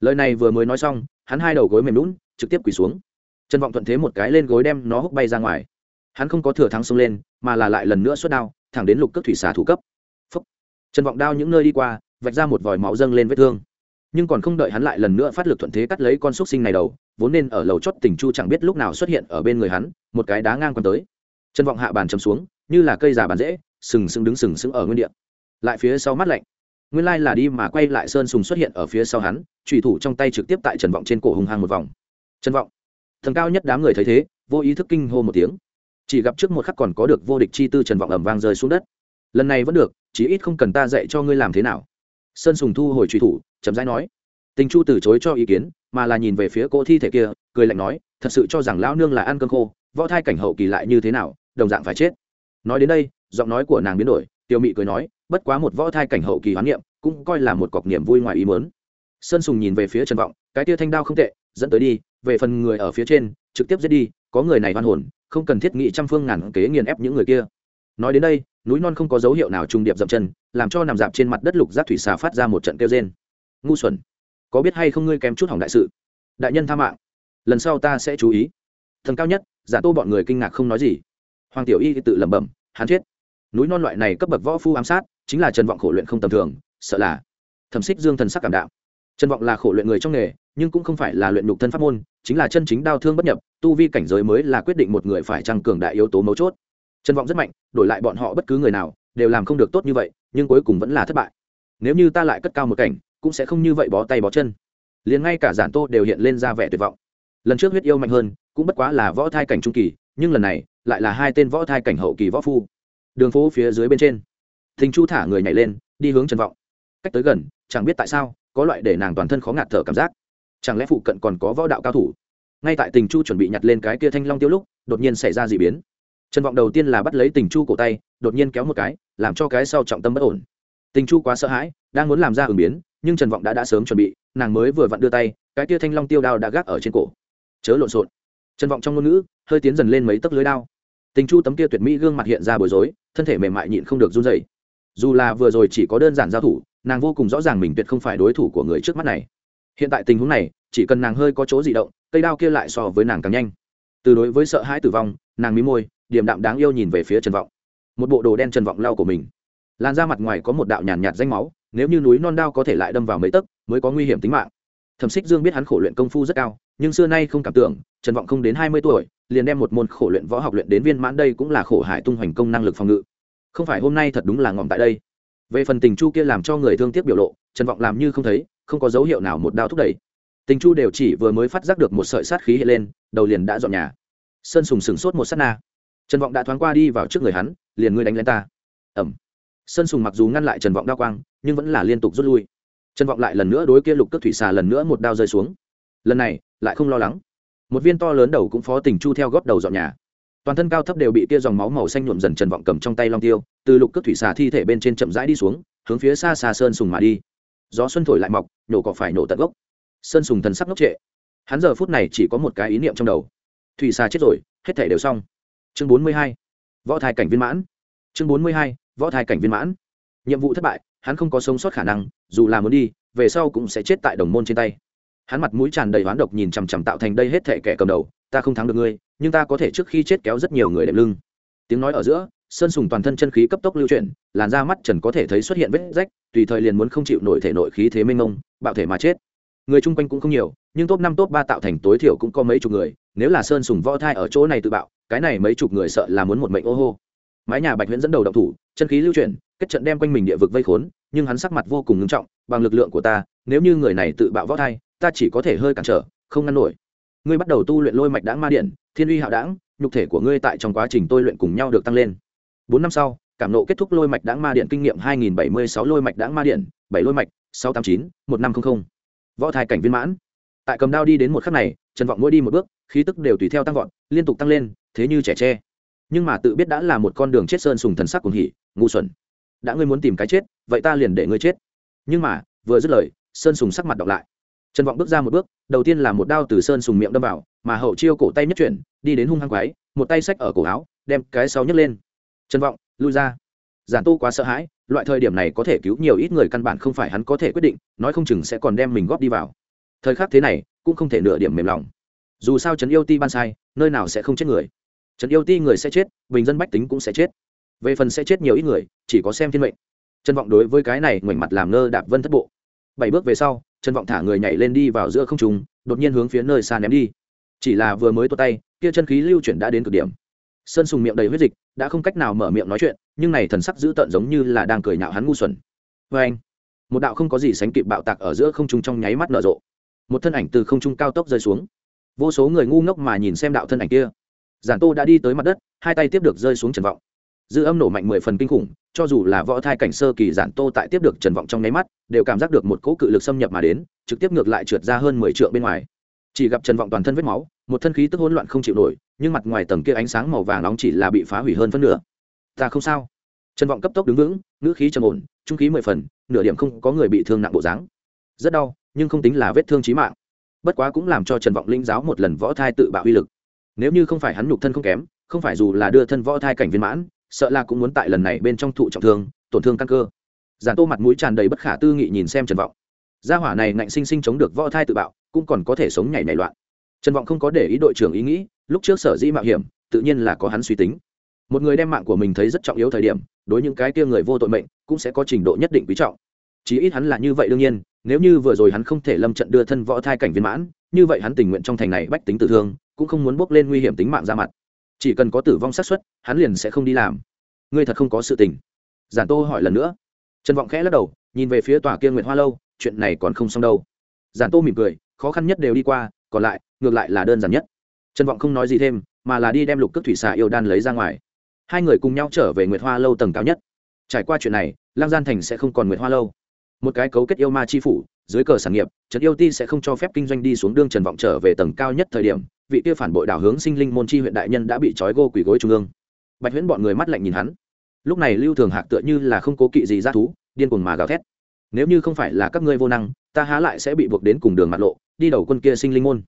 Lời này vừa mới nói xong, hắn hai đầu gối mềm lún trực tiếp quỳ xuống. Trần vọng thuận thế một cái lên gối đem nó húc bay ra ngoài. Hắn không có thừa thắng xông lên, mà là lại lần nữa xuất đao, thẳng đến lục cước thủy xà thủ cấp. Phúc. trần vọng đao những nơi đi qua, vạch ra một vòi máu dâng lên vết thương. Nhưng còn không đợi hắn lại lần nữa phát lực thuận thế cắt lấy con xúc sinh này đầu, vốn nên ở lầu chót tình chu chẳng biết lúc nào xuất hiện ở bên người hắn, một cái đá ngang còn tới. Trần vọng hạ bàn chầm xuống, như là cây già bàn dễ sừng sững đứng sừng sững ở nguyên địa lại phía sau mắt lạnh. Nguyên lai là đi mà quay lại sơn sùng xuất hiện ở phía sau hắn trùy thủ trong tay trực tiếp tại trần vọng trên cổ hùng hàng một vòng. Trần vọng, thần cao nhất đám người thấy thế, vô ý thức kinh hô một tiếng. Chỉ gặp trước một khắc còn có được vô địch chi tư trần vọng ẩm vang rơi xuống đất. Lần này vẫn được, chí ít không cần ta dạy cho ngươi làm thế nào. Sơn sùng thu hồi truy thủ, chậm rãi nói. Tình chu từ chối cho ý kiến, mà là nhìn về phía cô thi thể kia, cười lạnh nói, thật sự cho rằng lão nương là ăn cơm khô, võ thai cảnh hậu kỳ lại như thế nào, đồng dạng phải chết. Nói đến đây, giọng nói của nàng biến đổi, tiêu mị cười nói bất quá một võ thai cảnh hậu kỳ hoán niệm cũng coi là một cọc niềm vui ngoài ý mớn sơn sùng nhìn về phía trần vọng, cái tia thanh đao không tệ, dẫn tới đi, về phần người ở phía trên, trực tiếp giết đi, có người này hoan hồn, không cần thiết nghị trăm phương ngàn kế nghiền ép những người kia. Nói đến đây, núi non không có dấu hiệu nào trùng điệp dậm chân, làm cho nằm dạp trên mặt đất lục giác thủy xà phát ra một trận kêu rên. Ngu xuẩn, có biết hay không ngươi kém chút hỏng đại sự? Đại nhân tha mạng, lần sau ta sẽ chú ý. Thần cao nhất, giả tô bọn người kinh ngạc không nói gì. Hoàng tiểu y tự lẩm bẩm, hắn chết. Núi non loại này cấp bậc võ phu ám sát chính là trần vọng khổ luyện không tầm thường, sợ là thẩm xích dương thần sắc cảm đạo. Trần vọng là khổ luyện người trong nghề, nhưng cũng không phải là luyện nhục thân pháp môn, chính là chân chính đau thương bất nhập, tu vi cảnh giới mới là quyết định một người phải tăng cường đại yếu tố mấu chốt. Trần vọng rất mạnh, đổi lại bọn họ bất cứ người nào, đều làm không được tốt như vậy, nhưng cuối cùng vẫn là thất bại. Nếu như ta lại cất cao một cảnh, cũng sẽ không như vậy bó tay bó chân. Liền ngay cả giản tô đều hiện lên ra vẻ tuyệt vọng. Lần trước huyết yêu mạnh hơn, cũng bất quá là võ thai cảnh trung kỳ, nhưng lần này, lại là hai tên võ thai cảnh hậu kỳ võ phu. Đường phố phía dưới bên trên thình chu thả người nhảy lên, đi hướng trần vọng. Cách tới gần, chẳng biết tại sao, có loại để nàng toàn thân khó ngạt thở cảm giác. Chẳng lẽ phụ cận còn có võ đạo cao thủ? Ngay tại tình chu chuẩn bị nhặt lên cái kia thanh long tiêu lúc, đột nhiên xảy ra d ị biến. Trần vọng đầu tiên là bắt lấy tình chu cổ tay, đột nhiên kéo một cái, làm cho cái sau trọng tâm bất ổn. Tình chu quá sợ hãi, đang muốn làm ra ứng biến, nhưng trần vọng đã đã sớm chuẩn bị, nàng mới vừa vặn đưa tay, cái kia thanh long tiêu đao đã gác ở trên cổ. Chớ lộn xộn. Trần vọng trong ngôn ngữ, hơi tiến dần lên mấy tấc lưới đao. Tình chu tấm kia tuyệt mỹ gương mặt hiện ra bối rối, thân thể mềm mại nhịn không được run dày dù là vừa rồi chỉ có đơn giản giao thủ nàng vô cùng rõ ràng mình tuyệt không phải đối thủ của người trước mắt này. Hiện tại tình huống này chỉ cần nàng hơi có chỗ di động cây đao kia lại so với nàng càng nhanh. Từ đối với sợ hãi tử vong nàng mí môi điểm đạm đáng yêu nhìn về phía trần vọng. Một bộ đồ đen trần vọng lau của mình. Lan ra mặt ngoài có một đạo nhàn nhạt, nhạt danh máu nếu như núi non đao có thể lại đâm vào mấy tấc mới có nguy hiểm tính mạng. Thẩm xích dương biết hắn khổ luyện công phu rất cao nhưng xưa nay không cảm tưởng trần vọng không đến hai mươi tuổi liền đem một môn khổ luyện võ học luyện đến viên mãn đây cũng là khổ hải tung hoành công năng lực phòng ngự không phải hôm nay thật đúng là ngọn tại đây. Về phần tình chu kia làm cho người thương tiếc biểu lộ, trần vọng làm như không thấy, không có dấu hiệu nào một đao thúc đẩy. Tình chu đều chỉ vừa mới phát giác được một sợi sát khí hiện lên, đầu liền đã dọn nhà. Sơn sùng sừng sốt một s á t na. Trần vọng đã thoáng qua đi vào trước người hắn, liền ngươi đánh lên ta. Ẩm. Sơn sùng mặc dù ngăn lại trần vọng đao quang, nhưng vẫn là liên tục rút lui. Trần vọng lại lần nữa đối kia lục cất thủy xà lần nữa một đao rơi xuống. Lần này, lại không lo lắng. Một viên to lớn đầu cũng phó tình chu theo góp đầu dọn nhà toàn thân cao thấp đều bị kia dòng máu màu xanh nhuộm dần trần vọng cầm trong tay long tiêu, từ lục cất thủy xà thi thể bên trên chậm rãi đi xuống, hướng phía xa xa sơn sùng mà đi. Gió xuân thổi lại mọc, nhổ cỏ phải nổ tận gốc. Sơn sùng thần sắc ngốc trệ. Hắn giờ phút này chỉ có một cái ý niệm trong đầu. Thủy xà chết rồi, hết thể đều xong. Chương bốn mươi hai, võ thai cảnh viên mãn. Chương bốn mươi hai, võ thai cảnh viên mãn. Nhiệm vụ thất bại, hắn không có sống sót khả năng, dù là muốn đi, về sau cũng sẽ chết tại đồng môn trên tay. Hắn mặt mũi tràn đầy hoán độc nhìn chằm chằm tạo thành đây hết thể kẻ cầm đầu, ta không thắng được ngươi nhưng ta có thể trước khi chết kéo rất nhiều người đệm lưng. Tiếng nói ở giữa, sơn sùng toàn thân chân khí cấp tốc lưu chuyển, làn da mắt trần có thể thấy xuất hiện vết rách, tùy thời liền muốn không chịu nổi thể nội khí thế mênh mông, bạo thể mà chết. Người chung quanh cũng không nhiều, nhưng top năm, top ba tạo thành tối thiểu cũng có mấy chục người, nếu là sơn sùng võ thai ở chỗ này tự bạo, cái này mấy chục người sợ là muốn một mệnh ô hô. Mái nhà bạch huyễn dẫn đầu động thủ, chân khí lưu chuyển, kết trận đem quanh mình địa vực vây khốn, nhưng hắn sắc mặt vô cùng ngưng trọng, bằng lực lượng của ta, nếu như người này tự bạo võ thai, ta chỉ có thể hơi cản trở, không ngăn nổi ngươi bắt đầu tu luyện lôi mạch đãng ma điện, thiên uy hạo đãng, nhục thể của ngươi tại trong quá trình tôi luyện cùng nhau được tăng lên. Bốn năm sau, cảm nộ kết thúc lôi mạch đãng ma điện kinh nghiệm hai nghìn bảy mươi sáu lôi mạch đãng ma điện, bảy lôi mạch, sáu tám chín, một năm trăm linh võ thai cảnh viên mãn. Tại cầm đao đi đến một khắc này, trần vọng mỗi đi một bước, khí tức đều tùy theo tăng vọt, liên tục tăng lên, thế như trẻ tre. Nhưng mà tự biết đã là một con đường chết sơn sùng thần sắc cùng hỉ, ngu xuẩn. Đã ngươi muốn tìm cái chết, vậy ta liền để ngươi chết. Nhưng mà, vừa dứt lời, sơn sùng sắc mặt đọc lại trần vọng bước ra một bước, đầu tiên là một đao từ sơn sùng miệng đâm vào, mà hậu chiêu cổ tay nhất chuyển, đi đến hung hăng quái một tay xách ở cổ áo, đem cái sau nhấc lên. Trần vọng, lui ra. Giản tu quá sợ hãi, loại thời điểm này có thể cứu nhiều ít người căn bản không phải hắn có thể quyết định, nói không chừng sẽ còn đem mình góp đi vào. Thời khắc thế này, cũng không thể nửa điểm mềm lòng. Dù sao trấn yêu ti ban sai, nơi nào sẽ không chết người? Trấn yêu ti người sẽ chết, bình dân bách tính cũng sẽ chết. Về phần sẽ chết nhiều ít người, chỉ có xem thiên mệnh. Trân vọng đối với cái này ngoảnh mặt làm ngơ đạp vân thất bộ. Bảy bước về sau trần vọng thả người nhảy lên đi vào giữa không trùng đột nhiên hướng phía nơi xa ném đi. Chỉ là vừa mới tuột tay, kia chân khí lưu chuyển đã đến cực điểm. Sơn sùng miệng đầy huyết dịch, đã không cách nào mở miệng nói chuyện, nhưng này thần sắc dữ tợn giống như là đang cười nhạo hắn ngu xuẩn. Vê anh, một đạo không có gì sánh kịp bạo tạc ở giữa không trung trong nháy mắt nở rộ. Một thân ảnh từ không trung cao tốc rơi xuống. Vô số người ngu ngốc mà nhìn xem đạo thân ảnh kia. Giản tô đã đi tới mặt đất, hai tay tiếp được rơi xuống trần vọng dư âm nổ mạnh mười phần kinh khủng, cho dù là võ thai cảnh sơ kỳ giản tô tại tiếp được trần vọng trong nháy mắt, đều cảm giác được một cỗ cự lực xâm nhập mà đến, trực tiếp ngược lại trượt ra hơn mười triệu bên ngoài. Chỉ gặp trần vọng toàn thân vết máu, một thân khí tức hỗn loạn không chịu nổi, nhưng mặt ngoài tầng kia ánh sáng màu vàng nóng chỉ là bị phá hủy hơn phân nửa. Ta không sao. Trần vọng cấp tốc đứng vững, ngữ khí trầm ổn, trung khí mười phần, nửa điểm không có người bị thương nặng bộ dáng. Rất đau, nhưng không tính là vết thương trí mạng. Bất quá cũng làm cho trần vọng linh giáo một lần võ thai tự bạo uy lực. Nếu như không phải hắn nhục thân không kém, không phải dù là đưa thân võ thai cảnh viên mãn sợ là cũng muốn tại lần này bên trong thụ trọng thương, tổn thương căn cơ. Giàn tô mặt mũi tràn đầy bất khả tư nghị nhìn xem trần vọng. Gia hỏa này ngạnh sinh sinh chống được võ thai tự bạo, cũng còn có thể sống nhảy nhảy loạn. Trần vọng không có để ý đội trưởng ý nghĩ, lúc trước sở dĩ mạo hiểm, tự nhiên là có hắn suy tính. Một người đem mạng của mình thấy rất trọng yếu thời điểm, đối những cái kia người vô tội mệnh, cũng sẽ có trình độ nhất định quý trọng. Chí ít hắn là như vậy đương nhiên, nếu như vừa rồi hắn không thể lâm trận đưa thân võ thai cảnh viên mãn, như vậy hắn tình nguyện trong thành này bách tính tử thương, cũng không muốn bước lên nguy hiểm tính mạng ra mặt chỉ cần có tử vong xác suất, hắn liền sẽ không đi làm. Ngươi thật không có sự tình. Giản tô hỏi lần nữa. Trần vọng khẽ lắc đầu, nhìn về phía tòa kia nguyệt hoa lâu, chuyện này còn không xong đâu. Giản tô mỉm cười, khó khăn nhất đều đi qua, còn lại, ngược lại là đơn giản nhất. Trần vọng không nói gì thêm, mà là đi đem lục cước thủy xà yêu đan lấy ra ngoài. Hai người cùng nhau trở về nguyệt hoa lâu tầng cao nhất. Trải qua chuyện này lang gian thành sẽ không còn nguyệt hoa lâu. Một cái cấu kết yêu ma chi phủ, dưới cờ sản nghiệp, trần yêu ti sẽ không cho phép kinh doanh đi xuống đương trần vọng trở về tầng cao nhất thời điểm vị kia phản bội đảo hướng sinh linh môn chi huyện đại nhân đã bị trói gô quỷ gối trung ương. Bạch huyễn bọn người mắt lạnh nhìn hắn. Lúc này lưu thường hạc tựa như là không cố kỵ gì ra thú, điên cuồng mà gào thét. Nếu như không phải là các ngươi vô năng, ta há lại sẽ bị buộc đến cùng đường mặt lộ, đi đầu quân kia sinh linh môn.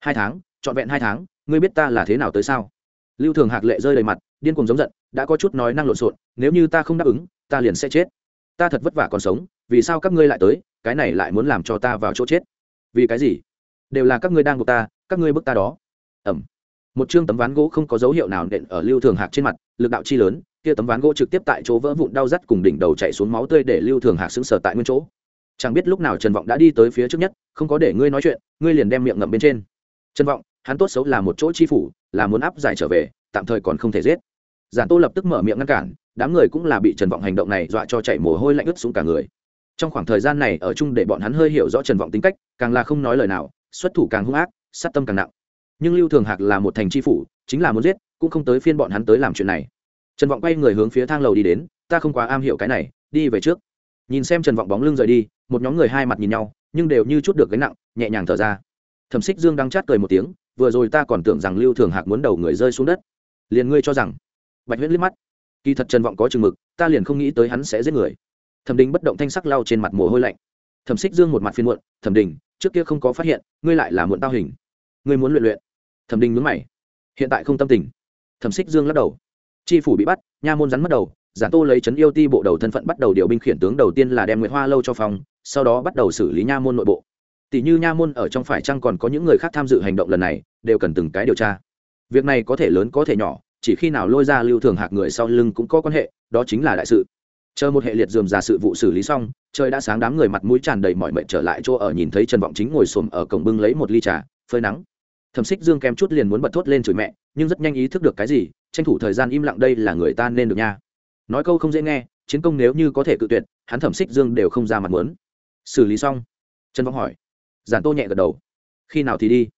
Hai tháng, trọn vẹn hai tháng, ngươi biết ta là thế nào tới sao? Lưu thường hạc lệ rơi đầy mặt, điên cuồng giống giận, đã có chút nói năng lộn xộn, nếu như ta không đáp ứng, ta liền sẽ chết. Ta thật vất vả còn sống, vì sao các ngươi lại tới, cái này lại muốn làm cho ta vào chỗ chết? Vì cái gì? Đều là các ngươi đang buộc ta, các ngươi bức ta đó ẩm. Một chương tấm ván gỗ không có dấu hiệu nào nện ở lưu thường hạc trên mặt, lực đạo chi lớn, kia tấm ván gỗ trực tiếp tại chỗ vỡ vụn đau rắt cùng đỉnh đầu chạy xuống máu tươi để lưu thường hạc sững sờ tại nguyên chỗ. Chẳng biết lúc nào trần vọng đã đi tới phía trước nhất, không có để ngươi nói chuyện, ngươi liền đem miệng ngậm bên trên. Trần vọng, hắn tốt xấu là một chỗ chi phủ, là muốn áp giải trở về, tạm thời còn không thể giết. Giản tô lập tức mở miệng ngăn cản, đám người cũng là bị trần vọng hành động này dọa cho chạy mồ hôi lạnh ướt xuống cả người. Trong khoảng thời gian này ở chung để bọn hắn hơi hiểu rõ trần vọng tính cách, càng là không nói lời nào, xuất thủ càng hung ác, sát tâm càng nặng nhưng lưu thường hạc là một thành tri phủ, chính là muốn giết, cũng không tới phiên bọn hắn tới làm chuyện này. Trần vọng quay người hướng phía thang lầu đi đến, ta không quá am hiểu cái này, đi về trước. Nhìn xem trần vọng bóng lưng rời đi, một nhóm người hai mặt nhìn nhau, nhưng đều như chút được gánh nặng, nhẹ nhàng thở ra. Thẩm xích dương đang chát cười một tiếng, vừa rồi ta còn tưởng rằng lưu thường hạc muốn đầu người rơi xuống đất. Liền ngươi cho rằng. Bạch huyết liếc mắt. Kỳ thật trần vọng có chừng mực, ta liền không nghĩ tới hắn sẽ giết người. Thẩm đình bất động thanh sắc lau trên mặt mồ hôi lạnh. Thẩm xích dương một mặt phiên muộn, thẩm đình, trước kia không có phát hiện, ngươi lại là muộn tao hình ngươi muốn luyện luyện. Thẩm đình nhúng mày. Hiện tại không tâm tình. Thẩm xích dương lắc đầu. Tri phủ bị bắt, nha môn rắn mất đầu, giả tô lấy trấn yêu ti bộ đầu thân phận bắt đầu điều binh khiển tướng đầu tiên là đem nguyễn hoa lâu cho phòng, sau đó bắt đầu xử lý nha môn nội bộ. Tỷ như nha môn ở trong phải chăng còn có những người khác tham dự hành động lần này, đều cần từng cái điều tra. Việc này có thể lớn có thể nhỏ, chỉ khi nào lôi ra lưu thường hạc người sau lưng cũng có quan hệ, đó chính là đại sự. Chờ một hệ liệt dườm ra sự vụ xử lý xong, trời đã sáng đám người mặt mũi tràn đầy mọi mệnh trở lại chỗ ở nhìn thấy trần vọng chính ngồi xổm ở cổng bưng lấy một ly trà, phơi nắng thẩm xích dương kém chút liền muốn bật thốt lên chửi mẹ, nhưng rất nhanh ý thức được cái gì, tranh thủ thời gian im lặng đây là người ta nên được nha. Nói câu không dễ nghe, chiến công nếu như có thể cự tuyệt, hắn thẩm xích dương đều không ra mặt muốn. Xử lý xong, trần vọng hỏi. Giản tô nhẹ gật đầu. Khi nào thì đi?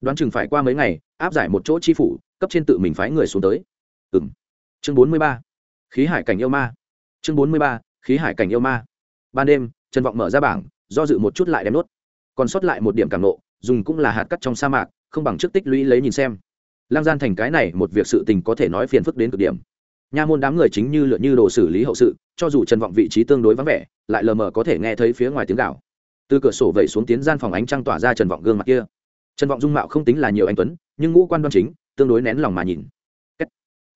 Đoán chừng phải qua mấy ngày, áp giải một chỗ chi phủ, cấp trên tự mình phái người xuống tới. Ừ m chương bốn mươi ba. Khí hải cảnh yêu ma. Chương bốn mươi ba. Khí hải cảnh yêu ma. Ban đêm, trần vọng mở ra bảng, do dự một chút lại đem nốt. Còn sót lại một điểm cảm nộ, dùng cũng là hạt cắt trong sa mạc không bằng trước tích lũy lấy nhìn xem. Lang gian thành cái này một việc sự tình có thể nói phiền phức đến cực điểm. Nha môn đám người chính như lượn như đồ xử lý hậu sự, cho dù trần vọng vị trí tương đối vắng vẻ, lại lờ mờ có thể nghe thấy phía ngoài tiếng gạo từ cửa sổ vẩy xuống tiến gian phòng ánh trăng tỏa ra trần vọng gương mặt kia. Trần vọng dung mạo không tính là nhiều anh tuấn, nhưng ngũ quan đoan chính, tương đối nén lòng mà nhìn.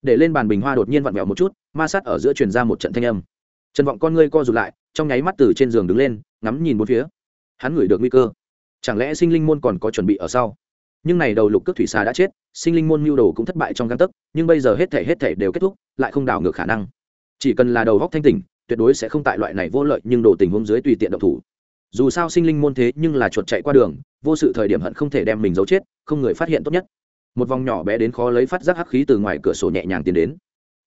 Để lên bàn bình hoa đột nhiên vặn vẹo một chút, ma sát ở giữa truyền ra một trận thanh âm. Trần vọng con ngươi co rụt lại, trong nháy mắt từ trên giường đứng lên, ngắm nhìn bốn phía. Hắn ngửi được nguy cơ. Chẳng lẽ sinh linh môn còn có chuẩn bị ở sau? Nhưng này đầu lục cước thủy xà đã chết, sinh linh môn mưu đồ cũng thất bại trong găng tấc, nhưng bây giờ hết thể hết thể đều kết thúc, lại không đảo ngược khả năng. Chỉ cần là đầu góc thanh tỉnh, tuyệt đối sẽ không tại loại này vô lợi nhưng đồ tình huống dưới tùy tiện độc thủ. Dù sao sinh linh môn thế nhưng là chuột chạy qua đường, vô sự thời điểm hận không thể đem mình giấu chết, không người phát hiện tốt nhất. Một vòng nhỏ bé đến khó lấy phát giác hắc khí từ ngoài cửa sổ nhẹ nhàng tiến đến.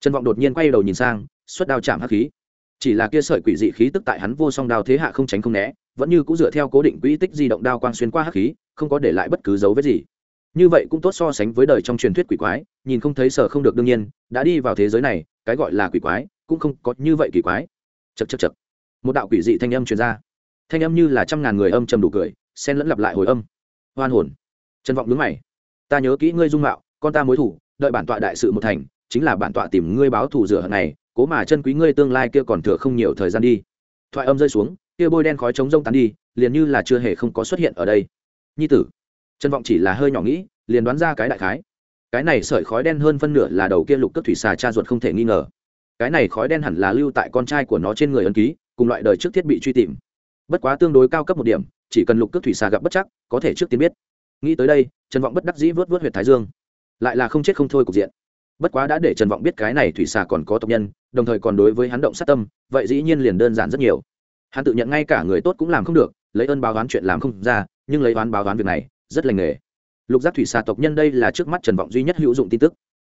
Trần vọng đột nhiên quay đầu nhìn sang, xuất đao chạm hắc khí. Chỉ là kia sợi quỷ dị khí tức tại hắn vô song đao thế hạ không tránh không né vẫn như cũng dựa theo cố định quỹ tích di động đao quang xuyên qua hắc khí, không có để lại bất cứ dấu vết gì. Như vậy cũng tốt so sánh với đời trong truyền thuyết quỷ quái, nhìn không thấy sở không được đương nhiên, đã đi vào thế giới này, cái gọi là quỷ quái, cũng không có như vậy kỳ quái. Chật chật chật một đạo quỷ dị thanh âm truyền ra. Thanh âm như là trăm ngàn người âm trầm đủ cười, xen lẫn lặp lại hồi âm. Hoan hồn. Trân vọng đứng mày. Ta nhớ kỹ ngươi dung mạo, con ta mối thủ, đợi bản tọa đại sự một thành, chính là bản tọa tìm ngươi báo thù rửa hận này, cố mà chân quý ngươi tương lai kia còn thừa không nhiều thời gian đi. Thoại âm rơi xuống kia bôi đen khói trống rông tán đi, liền như là chưa hề không có xuất hiện ở đây. Nhi tử, trần vọng chỉ là hơi nhỏ nghĩ, liền đoán ra cái đại khái. Cái này sợi khói đen hơn phân nửa là đầu kia lục tức thủy xà cha ruột không thể nghi ngờ. Cái này khói đen hẳn là lưu tại con trai của nó trên người ấn ký, cùng loại đời trước thiết bị truy tìm. Bất quá tương đối cao cấp một điểm, chỉ cần lục cước thủy xà gặp bất chắc, có thể trước tiên biết. Nghĩ tới đây, trần vọng bất đắc dĩ vớt vớt huyệt thái dương. Lại là không chết không thôi cục diện. Bất quá đã để trần vọng biết cái này thủy xà còn có tộc nhân, đồng thời còn đối với hắn động sát tâm, vậy dĩ nhiên liền đơn giản rất nhiều hắn tự nhận ngay cả người tốt cũng làm không được, lấy ơn báo đoán chuyện làm không ra, nhưng lấy oán báo đoán việc này, rất lành nghề. Lục giác thủy xà tộc nhân đây là trước mắt trần vọng duy nhất hữu dụng tin tức.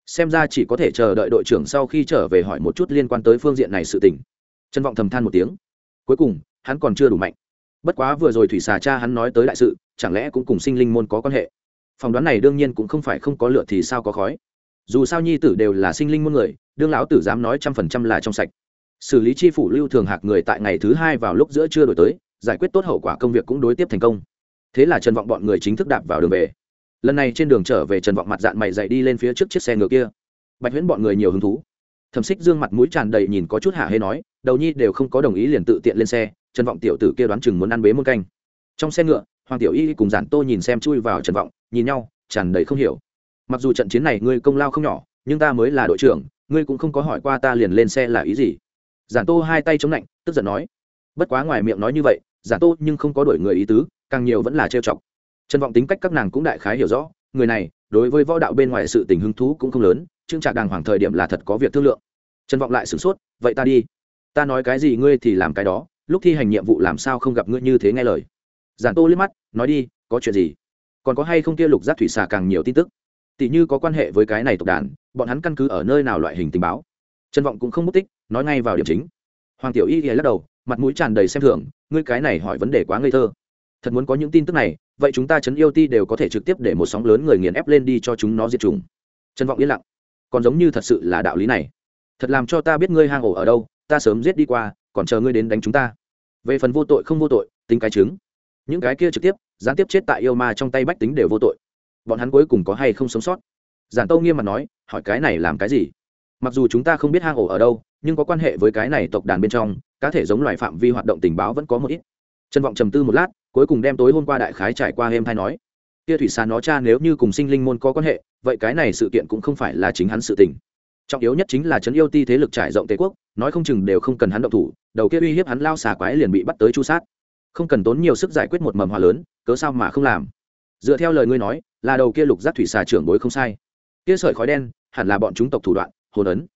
Xem ra chỉ có thể chờ đợi đội trưởng sau khi trở về hỏi một chút liên quan tới phương diện này sự tình. Trần vọng thầm than một tiếng. Cuối cùng, hắn còn chưa đủ mạnh. Bất quá vừa rồi thủy xà cha hắn nói tới đại sự, chẳng lẽ cũng cùng sinh linh môn có quan hệ? Phỏng đoán này đương nhiên cũng không phải không có lựa thì sao có khói. Dù sao nhi tử đều là sinh linh môn người, đương lão tử dám nói trăm phần trăm là trong sạch xử lý chi phủ lưu thường hạc người tại ngày thứ hai vào lúc giữa trưa đổi tới, giải quyết tốt hậu quả công việc cũng đối tiếp thành công. Thế là trần vọng bọn người chính thức đạp vào đường về. Lần này trên đường trở về trần vọng mặt dạng mày dậy đi lên phía trước chiếc xe ngựa kia. Bạch huyễn bọn người nhiều hứng thú. Thẩm xích dương mặt mũi tràn đầy nhìn có chút hạ hay nói, đầu nhi đều không có đồng ý liền tự tiện lên xe, trần vọng tiểu tử kia đoán chừng muốn ăn bế muôn canh. Trong xe ngựa, hoàng tiểu y cùng giản tô nhìn xem chui vào trần vọng, nhìn nhau, tràn đầy không hiểu. Mặc dù trận chiến này ngươi công lao không nhỏ, nhưng ta mới là đội trưởng, ngươi cũng không có hỏi qua ta liền lên xe là ý gì? Giản tô hai tay chống lạnh, tức giận nói, bất quá ngoài miệng nói như vậy, giản tô nhưng không có đổi người ý tứ, càng nhiều vẫn là trêu chọc. Trần vọng tính cách các nàng cũng đại khái hiểu rõ, người này, đối với võ đạo bên ngoài sự tình hứng thú cũng không lớn trưng trạc đàng hoàng thời điểm là thật có việc thương lượng. Trần vọng lại sửng sốt, vậy ta đi. Ta nói cái gì ngươi thì làm cái đó, lúc thi hành nhiệm vụ làm sao không gặp ngươi như thế nghe lời. Giản tô liếc mắt, nói đi, có chuyện gì? Còn có hay không kia lục giác thủy xà càng nhiều tin tức? Tỷ như có quan hệ với cái này tộc đàn, bọn hắn căn cứ ở nơi nào loại hình tình báo? Trần vọng cũng không mất tích, nói ngay vào điểm chính. Hoàng tiểu y thì lắc đầu, mặt mũi tràn đầy xem thường, ngươi cái này hỏi vấn đề quá ngây thơ. Thật muốn có những tin tức này, vậy chúng ta chấn yêu ti đều có thể trực tiếp để một sóng lớn người nghiền ép lên đi cho chúng nó diệt chủng. Trần vọng yên lặng. Còn giống như thật sự là đạo lý này. Thật làm cho ta biết ngươi hang ổ ở đâu, ta sớm giết đi qua, còn chờ ngươi đến đánh chúng ta. Về phần vô tội không vô tội, tính cái chứng. Những cái kia trực tiếp, gián tiếp chết tại yêu ma trong tay bách tính đều vô tội. Bọn hắn cuối cùng có hay không sống sót? Giản tâu nghiêm mặt nói, hỏi cái này làm cái gì? Mặc dù chúng ta không biết hang ổ ở đâu, nhưng có quan hệ với cái này tộc đàn bên trong, cá thể giống loài phạm vi hoạt động tình báo vẫn có một ít. Trân vọng trầm tư một lát, cuối cùng đem tối hôm qua đại khái trải qua êm thay nói. Kia thủy sàn nó cha nếu như cùng sinh linh môn có quan hệ, vậy cái này sự kiện cũng không phải là chính hắn sự tình. Trọng yếu nhất chính là trấn yêu ti thế lực trải rộng tề quốc, nói không chừng đều không cần hắn động thủ, đầu kia uy hiếp hắn lao xà quái liền bị bắt tới chu sát. Không cần tốn nhiều sức giải quyết một mầm hòa lớn, cớ sao mà không làm? Dựa theo lời ngươi nói, là đầu kia lục giác thủy xà trưởng bối không sai. Kia sợi khói đen, hẳn là bọn chúng tộc thủ đoạn hồn ấn.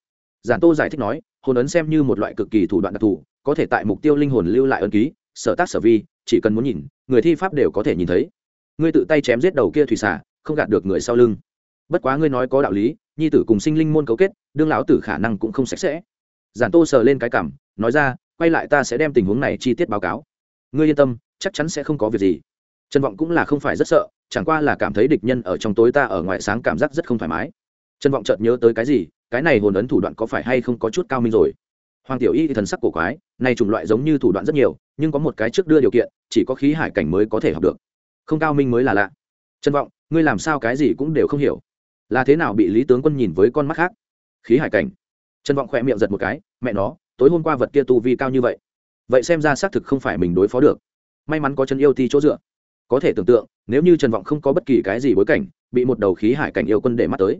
Giản tô giải thích nói hồn ấn xem như một loại cực kỳ thủ đoạn đặc thù có thể tại mục tiêu linh hồn lưu lại ấn ký sở tác sở vi chỉ cần muốn nhìn người thi pháp đều có thể nhìn thấy. Ngươi tự tay chém giết đầu kia thủy xả, không gạt được người sau lưng. Bất quá ngươi nói có đạo lý nhi tử cùng sinh linh môn cấu kết đương lão tử khả năng cũng không sạch sẽ. Giản tô sờ lên cái cảm nói ra quay lại ta sẽ đem tình huống này chi tiết báo cáo. Ngươi yên tâm chắc chắn sẽ không có việc gì. Trần vọng cũng là không phải rất sợ chẳng qua là cảm thấy địch nhân ở trong tối ta ở ngoài sáng cảm giác rất không thoải mái. Trần vọng chợt nhớ tới cái gì cái này hồn ấn thủ đoạn có phải hay không có chút cao minh rồi? Hoàng tiểu y thì thần sắc cổ quái, này chủng loại giống như thủ đoạn rất nhiều, nhưng có một cái trước đưa điều kiện, chỉ có khí hải cảnh mới có thể học được. Không cao minh mới là lạ. Trần vọng, ngươi làm sao cái gì cũng đều không hiểu. Là thế nào bị lý tướng quân nhìn với con mắt khác? Khí hải cảnh. Trần vọng khỏe miệng giật một cái, mẹ nó, tối hôm qua vật kia tu vi cao như vậy. Vậy xem ra xác thực không phải mình đối phó được. May mắn có chân yêu thi chỗ dựa. Có thể tưởng tượng, nếu như trần vọng không có bất kỳ cái gì bối cảnh, bị một đầu khí hải cảnh yêu quân để mắt tới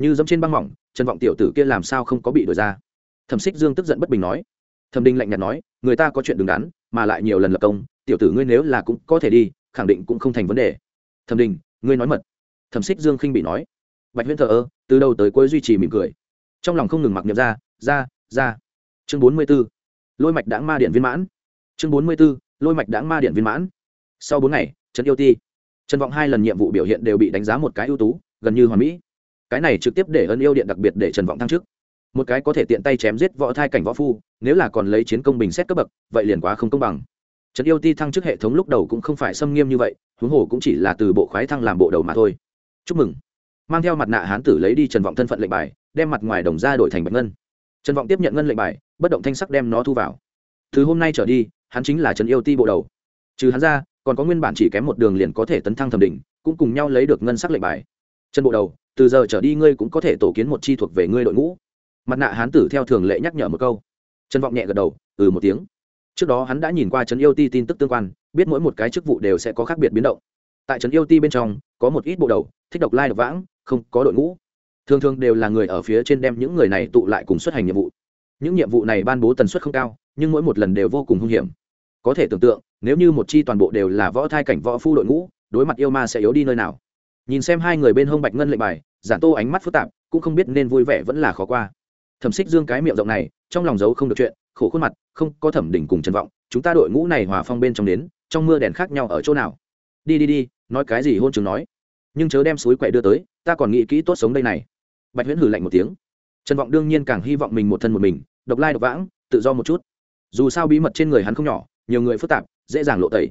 như dẫm trên băng mỏng, trần vọng tiểu tử kia làm sao không có bị đổi ra? Thẩm xích dương tức giận bất bình nói. Thẩm đinh lạnh nhạt nói, người ta có chuyện đứng đắn, mà lại nhiều lần lập công, tiểu tử ngươi nếu là cũng có thể đi, khẳng định cũng không thành vấn đề. Thẩm đình, ngươi nói mật. Thẩm xích dương khinh bị nói. Bạch huyễn thờ ơ, từ đầu tới cuối duy trì mỉm cười. Trong lòng không ngừng mặc nhập ra ra ra. Chương bốn mươi b ố lôi mạch đáng ma điện viên mãn. Chương bốn mươi b ố lôi mạch đáng ma điện viên mãn. Sau bốn ngày, trần yêu ti, trần vọng hai lần nhiệm vụ biểu hiện đều bị đánh giá một cái ưu tú, gần như hoàn mỹ cái này trực tiếp để ân yêu điện đặc biệt để trần vọng thăng trước một cái có thể tiện tay chém giết võ thai cảnh võ phu, nếu là còn lấy chiến công bình xét cấp bậc, vậy liền quá không công bằng. Trần yêu ti thăng chức hệ thống lúc đầu cũng không phải xâm nghiêm như vậy, huống hồ cũng chỉ là từ bộ khoái thăng làm bộ đầu mà thôi. Chúc mừng. Mang theo mặt nạ hán tử lấy đi trần vọng thân phận lệnh bài, đem mặt ngoài đồng ra đổi thành bạch ngân. Trần vọng tiếp nhận ngân lệnh bài, bất động thanh sắc đem nó thu vào. Từ hôm nay trở đi, hắn chính là trần yêu ti bộ đầu. Trừ hắn ra, còn có nguyên bản chỉ kém một đường liền có thể tấn thăng thẩm định, cũng cùng nhau lấy được ngân sắc lệnh bài. Trần bộ đầu từ giờ trở đi ngươi cũng có thể tổ kiến một chi thuộc về ngươi đội ngũ. Mặt nạ hán tử theo thường lệ nhắc nhở một câu. Trần vọng nhẹ gật đầu ừ một tiếng. Trước đó hắn đã nhìn qua trấn yêu ti tin tức tương quan, biết mỗi một cái chức vụ đều sẽ có khác biệt biến động. Tại trấn yêu ti bên trong, có một ít bộ đầu, thích độc lai độc vãng, không có đội ngũ. Thường thường đều là người ở phía trên đem những người này tụ lại cùng xuất hành nhiệm vụ. Những nhiệm vụ này ban bố tần suất không cao, nhưng mỗi một lần đều vô cùng hung hiểm. Có thể tưởng tượng, nếu như một chi toàn bộ đều là võ thai cảnh võ phu đội ngũ, đối mặt yêu ma sẽ yếu đi nơi nào? Nhìn xem hai người bên hông bạch ngân lệnh bài, giản tô ánh mắt phức tạp, cũng không biết nên vui vẻ vẫn là khó qua. Thẩm xích dương cái miệng rộng này, trong lòng giấu không được chuyện, khổ khuôn mặt, không có thẩm đỉnh cùng trần vọng, chúng ta đội ngũ này hòa phong bên trong đến, trong mưa đèn khác nhau ở chỗ nào? Đi đi đi, nói cái gì hôn chừng nói. Nhưng chớ đem suối quậy đưa tới, ta còn nghĩ kỹ tốt sống đây này. Bạch huyễn hử lạnh một tiếng. Trần vọng đương nhiên càng hy vọng mình một thân một mình, độc lai độc vãng, tự do một chút. Dù sao bí mật trên người hắn không nhỏ, nhiều người phức tạp, dễ dàng lộ tẩy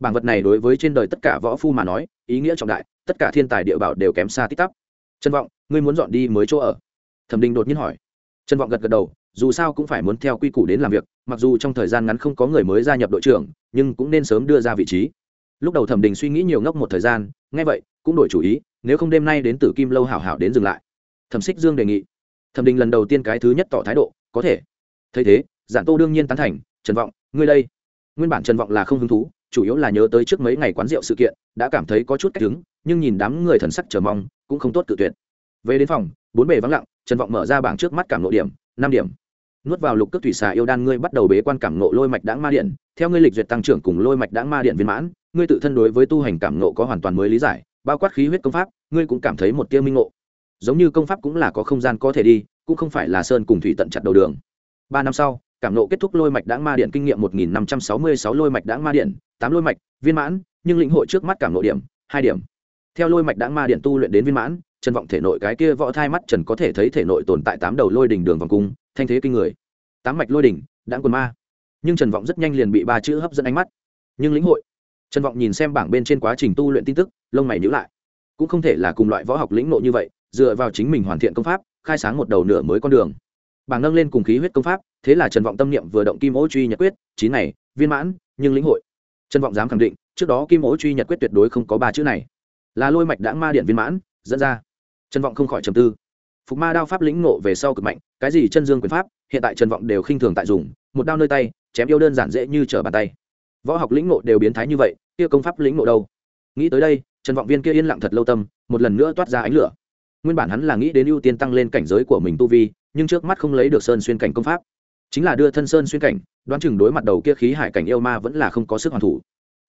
bảng vật này đối với trên đời tất cả võ phu mà nói, ý nghĩa trọng đại, tất cả thiên tài địa bảo đều kém xa tích tắp. Trân vọng, ngươi muốn dọn đi mới chỗ ở? Thẩm đình đột nhiên hỏi. Trân vọng gật gật đầu, dù sao cũng phải muốn theo quy củ đến làm việc, mặc dù trong thời gian ngắn không có người mới gia nhập đội trưởng, nhưng cũng nên sớm đưa ra vị trí. Lúc đầu thẩm đình suy nghĩ nhiều ngốc một thời gian, nghe vậy, cũng đổi chủ ý, nếu không đêm nay đến tử kim lâu hảo hảo đến dừng lại. Thẩm xích dương đề nghị. Thẩm đình lần đầu tiên cái thứ nhất tỏ thái độ, có thể. Thấy thế, giản tô đương nhiên tán thành, trần vọng, ngươi đây. Nguyên bản trần vọng là không hứng thú chủ yếu là nhớ tới trước mấy ngày quán rượu sự kiện, đã cảm thấy có chút cách đứng, nhưng nhìn đám người thần sắc chờ mong, cũng không tốt tự tuyệt. Về đến phòng, bốn bề vắng lặng, trần vọng mở ra bảng trước mắt cảm nộ điểm, năm điểm. Nuốt vào lục cước thủy xà yêu đan ngươi bắt đầu bế quan cảm nộ lôi mạch đãng ma điện, theo ngươi lịch duyệt tăng trưởng cùng lôi mạch đãng ma điện viên mãn, ngươi tự thân đối với tu hành cảm nộ có hoàn toàn mới lý giải, bao quát khí huyết công pháp, ngươi cũng cảm thấy một tiêu minh ngộ. Giống như công pháp cũng là có không gian có thể đi, cũng không phải là sơn cùng thủy tận chặt đầu đường. Ba năm sau, cảm nộ kết thúc lôi mạch đãng ma điện kinh nghiệm một nghìn năm trăm sáu mươi sáu lôi mạch đãng ma điện tám lôi mạch, viên mãn, nhưng lĩnh hội trước mắt cảm nội điểm, hai điểm. Theo lôi mạch đã ma điện tu luyện đến viên mãn, trần vọng thể nội cái kia võ thai mắt trần có thể thấy thể nội tồn tại tám đầu lôi đỉnh đường vòng cung, thanh thế kinh người. Tám mạch lôi đỉnh đã quần ma. Nhưng trần vọng rất nhanh liền bị ba chữ hấp dẫn ánh mắt. Nhưng lĩnh hội. Trần vọng nhìn xem bảng bên trên quá trình tu luyện tin tức, lông mày nhữ lại. Cũng không thể là cùng loại võ học lĩnh nội như vậy, dựa vào chính mình hoàn thiện công pháp, khai sáng một đầu nửa mới con đường. Bảng nâng lên cùng khí huyết công pháp, thế là trần vọng tâm niệm vừa động kim ô truy nhật quyết, chín này viên mãn, nhưng lĩnh hội trần vọng dám khẳng định, trước đó kim ố truy nhật quyết tuyệt đối không có ba chữ này. Là lôi mạch đã ma điện viên mãn, dẫn ra. Trần vọng không khỏi trầm tư. Phục ma đao pháp lĩnh ngộ về sau cực mạnh, cái gì chân dương quyền pháp, hiện tại trần vọng đều khinh thường tại dùng, một đao nơi tay, chém yêu đơn giản dễ như trở bàn tay. Võ học lĩnh ngộ đều biến thái như vậy, kia công pháp lĩnh ngộ đâu? Nghĩ tới đây, trần vọng viên kia yên lặng thật lâu tâm, một lần nữa toát ra ánh lửa. Nguyên bản hắn là nghĩ đến ưu tiên tăng lên cảnh giới của mình tu vi, nhưng trước mắt không lấy được sơn xuyên cảnh công pháp chính là đưa thân sơn xuyên cảnh, đoán chừng đối mặt đầu kia khí hải cảnh yêu ma vẫn là không có sức hoàn thủ.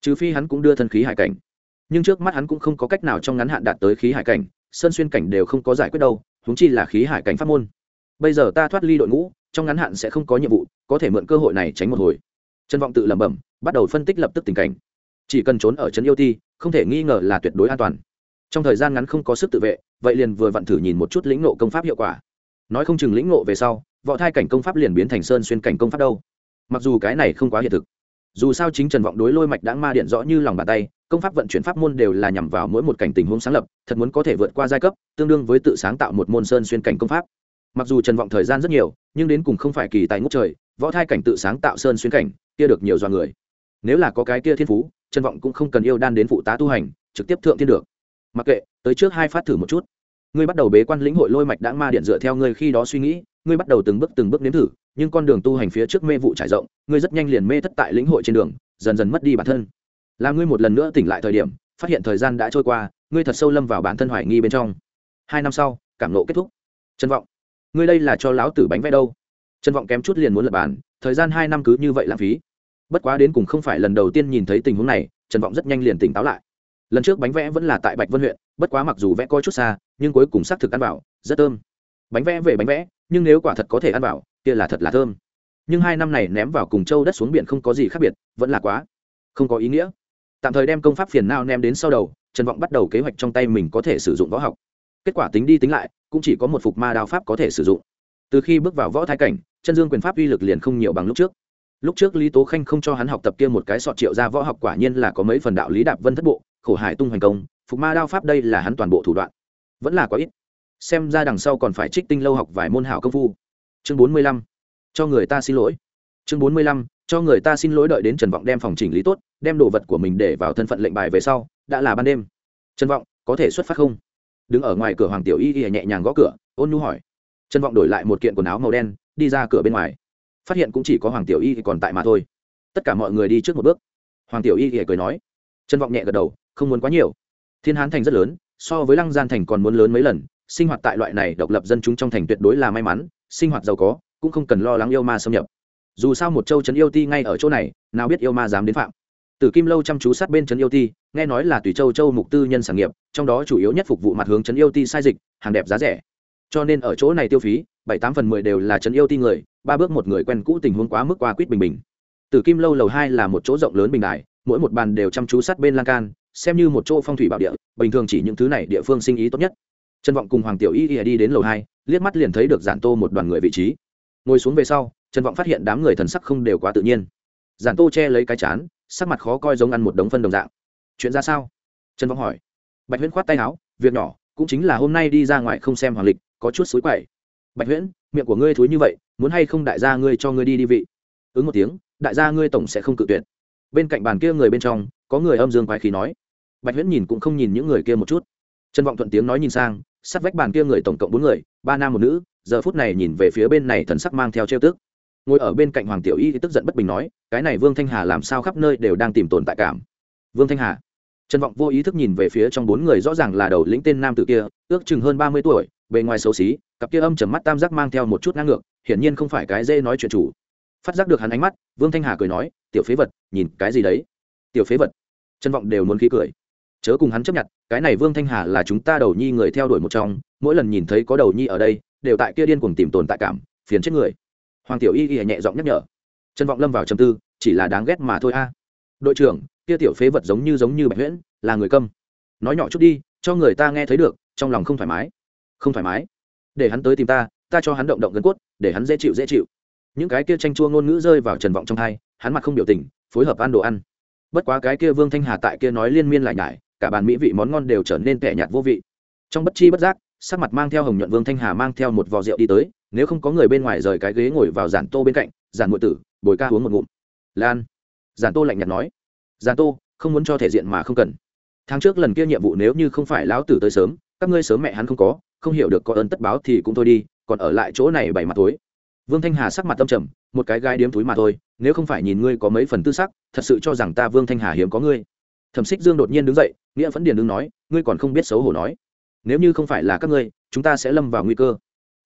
Trừ phi hắn cũng đưa thân khí hải cảnh. Nhưng trước mắt hắn cũng không có cách nào trong ngắn hạn đạt tới khí hải cảnh, sơn xuyên cảnh đều không có giải quyết đâu húng chi là khí hải cảnh pháp môn. Bây giờ ta thoát ly đội ngũ, trong ngắn hạn sẽ không có nhiệm vụ, có thể mượn cơ hội này tránh một hồi. Trân vọng tự lẩm bẩm, bắt đầu phân tích lập tức tình cảnh. Chỉ cần trốn ở trấn yêu ti, không thể nghi ngờ là tuyệt đối an toàn. Trong thời gian ngắn không có sức tự vệ, vậy liền vừa vặn thử nhìn một chút lĩnh nộ công pháp hiệu quả. Nói không chừng lĩnh nộ về sau võ thai cảnh công pháp liền biến thành sơn xuyên cảnh công pháp đâu. Mặc dù cái này không quá hiện thực, dù sao chính trần vọng đối lôi mạch đã ma điện rõ như lòng bàn tay, công pháp vận chuyển pháp môn đều là nhằm vào mỗi một cảnh tình huống sáng lập, thật muốn có thể vượt qua giai cấp, tương đương với tự sáng tạo một môn sơn xuyên cảnh công pháp. Mặc dù trần vọng thời gian rất nhiều, nhưng đến cùng không phải kỳ tài ngốc trời, võ thai cảnh tự sáng tạo sơn xuyên cảnh, kia được nhiều do người. Nếu là có cái kia thiên phú, trần vọng cũng không cần yêu đan đến phụ tá tu hành, trực tiếp thượng thiên được. Mặc kệ, tới trước hai phát thử một chút. Ngươi bắt đầu bế quan lĩnh hội lôi mạch đã ma điện dựa theo ngươi khi đó suy nghĩ ngươi bắt đầu từng bước từng bước nếm thử, nhưng con đường tu hành phía trước mê vụ trải rộng, ngươi rất nhanh liền mê thất tại lĩnh hội trên đường, dần dần mất đi bản thân. Là ngươi một lần nữa tỉnh lại thời điểm, phát hiện thời gian đã trôi qua, ngươi thật sâu lâm vào bản thân hoài nghi bên trong. Hai năm sau, cảm nộ kết thúc. Trân vọng, ngươi đây là cho lão tử bánh vẽ đâu? Trân vọng kém chút liền muốn lập bản thời gian hai năm cứ như vậy lãng phí. Bất quá đến cùng không phải lần đầu tiên nhìn thấy tình huống này, trần vọng rất nhanh liền tỉnh táo lại. Lần trước bánh vẽ vẫn là tại bạch vân huyện, bất quá mặc dù vẽ coi chút xa, nhưng cuối cùng xác thực ăn vào, rất thơm. Bánh vẽ về bánh vẽ nhưng nếu quả thật có thể ăn vào, kia là thật là thơm. Nhưng hai năm này ném vào cùng châu đất xuống biển không có gì khác biệt, vẫn là quá không có ý nghĩa. Tạm thời đem công pháp phiền não ném đến sau đầu, trần vọng bắt đầu kế hoạch trong tay mình có thể sử dụng võ học. Kết quả tính đi tính lại, cũng chỉ có một phục ma đao pháp có thể sử dụng. Từ khi bước vào võ thái cảnh, chân dương quyền pháp uy lực liền không nhiều bằng lúc trước. Lúc trước lý tố khanh không cho hắn học tập kia một cái sọt triệu ra võ học quả nhiên là có mấy phần đạo lý đạp vân thất bộ, khổ hải tung hoành công, phục ma đao pháp đây là hắn toàn bộ thủ đoạn. Vẫn là quá ít xem ra đằng sau còn phải trích tinh lâu học vài môn hảo công phu. Chương bốn mươi lăm, cho người ta xin lỗi. Chương bốn mươi lăm, cho người ta xin lỗi đợi đến trần vọng đem phòng chỉnh lý tốt, đem đồ vật của mình để vào thân phận lệnh bài về sau, đã là ban đêm. Trần vọng, có thể xuất phát không? Đứng ở ngoài cửa hoàng tiểu y y nhẹ nhàng gõ cửa, ôn nu hỏi. Trần vọng đổi lại một kiện quần áo màu đen, đi ra cửa bên ngoài. Phát hiện cũng chỉ có hoàng tiểu y còn tại mà thôi. Tất cả mọi người đi trước một bước. Hoàng tiểu y y cười nói. Trần vọng nhẹ gật đầu, không muốn quá nhiều. Thiên hán thành rất lớn, so với lăng gian thành còn muốn lớn mấy lần sinh hoạt tại loại này độc lập dân chúng trong thành tuyệt đối là may mắn sinh hoạt giàu có cũng không cần lo lắng yêu ma xâm nhập dù sao một châu trấn yêu ti ngay ở chỗ này nào biết yêu ma dám đến phạm Tử Kim lâu chăm chú sát bên trấn yêu ti, nghe nói là tùy châu châu mục tư nhân sản nghiệp, trong đó chủ yếu nhất phục vụ mặt hướng trấn yêu ti sai dịch, hàng đẹp giá rẻ. Cho nên ở chỗ này tiêu phí, bảy tám phần mười đều là trấn yêu ti người, ba bước một người quen cũ tình huống quá mức qua quýt bình bình. Tử Kim lâu lầu hai là một chỗ rộng lớn bình đài, mỗi một bàn đều chăm chú sát bên lan can, xem như một chỗ phong thủy bảo địa, bình thường chỉ những thứ này địa phương sinh ý tốt nhất. Trần Vọng cùng Hoàng Tiểu Y Y đi đến lầu hai, liếc mắt liền thấy được Giản Tô một đoàn người vị trí. Ngồi xuống về sau, Trần Vọng phát hiện đám người thần sắc không đều quá tự nhiên. Giản Tô che lấy cái chán, sắc mặt khó coi giống ăn một đống phân đồng dạng. Chuyện ra sao? Trần Vọng hỏi. Bạch huyễn khoát tay áo việc nhỏ cũng chính là hôm nay đi ra ngoài không xem hoàng lịch có chút xối quậy. Bạch huyễn miệng của ngươi thúi như vậy muốn hay không đại gia ngươi cho ngươi đi đi vị? Ứng một tiếng đại gia ngươi tổng sẽ không cự tuyệt. Bên cạnh bàn kia người bên trong có người âm dương quái khí nói. Bạch huyễn nhìn cũng không nhìn những người kia một chút. Trần vọng thuận tiếng nói nhìn sang sát vách bàn kia người tổng cộng bốn người, ba nam một nữ, giờ phút này nhìn về phía bên này thần sắc mang theo trêu tức. Ngồi ở bên cạnh hoàng tiểu y tức giận bất bình nói, cái này vương thanh hà làm sao khắp nơi đều đang tìm tồn tại cảm. Vương thanh hà. Trần vọng vô ý thức nhìn về phía trong bốn người rõ ràng là đầu lĩnh tên nam tử kia, ước chừng hơn ba mươi tuổi, bề ngoài xấu xí, cặp kia âm trầm mắt tam giác mang theo một chút ngang ngược, hiển nhiên không phải cái dê nói chuyện chủ. Phát giác được hắn ánh mắt, vương thanh hà cười nói, tiểu phế vật, nhìn cái gì đấy? Tiểu phế vật. Trân vọng đều muốn khí cười chớ cùng hắn chấp nhận, cái này vương thanh hà là chúng ta đầu nhi người theo đuổi một trong, mỗi lần nhìn thấy có đầu nhi ở đây, đều tại kia điên cuồng tìm tồn tại cảm, phiền chết người. Hoàng tiểu y y nhẹ giọng nhắc nhở. Trần vọng lâm vào trầm tư, chỉ là đáng ghét mà thôi a. Đội trưởng, kia tiểu phế vật giống như giống như bạch huyễn, là người câm. Nói nhỏ chút đi, cho người ta nghe thấy được, trong lòng không thoải mái. Không thoải mái? Để hắn tới tìm ta ta cho hắn động động gân cốt, để hắn dễ chịu dễ chịu. Những cái kia tranh chua ngôn ngữ rơi vào trần vọng trong hai, hắn mặt không biểu tình, phối hợp ăn đồ ăn. Bất quá cái kia vương thanh hà tại kia nói liên miên lại nhải cả bàn mỹ vị món ngon đều trở nên kẻ nhạt vô vị. Trong bất chi bất giác, sắc mặt mang theo hồng nhuận vương thanh hà mang theo một vò rượu đi tới, nếu không có người bên ngoài rời cái ghế ngồi vào giản tô bên cạnh, giản ngụy tử, bồi ca uống một ngụm. Lan, giản tô lạnh nhạt nói. Giản tô, không muốn cho thể diện mà không cần. Tháng trước lần kia nhiệm vụ nếu như không phải lão tử tới sớm, các ngươi sớm mẹ hắn không có, không hiểu được có ơn tất báo thì cũng thôi đi, còn ở lại chỗ này bảy mặt tối. Vương thanh hà sắc mặt tâm trầm, một cái gai điếm túi mà thôi, nếu không phải nhìn ngươi có mấy phần tư sắc, thật sự cho rằng ta vương thanh hà hiếm có ngươi. Thẩm xích dương đột nhiên đứng dậy nghĩa Phấn điền đương nói, ngươi còn không biết xấu hổ nói. Nếu như không phải là các ngươi, chúng ta sẽ lâm vào nguy cơ.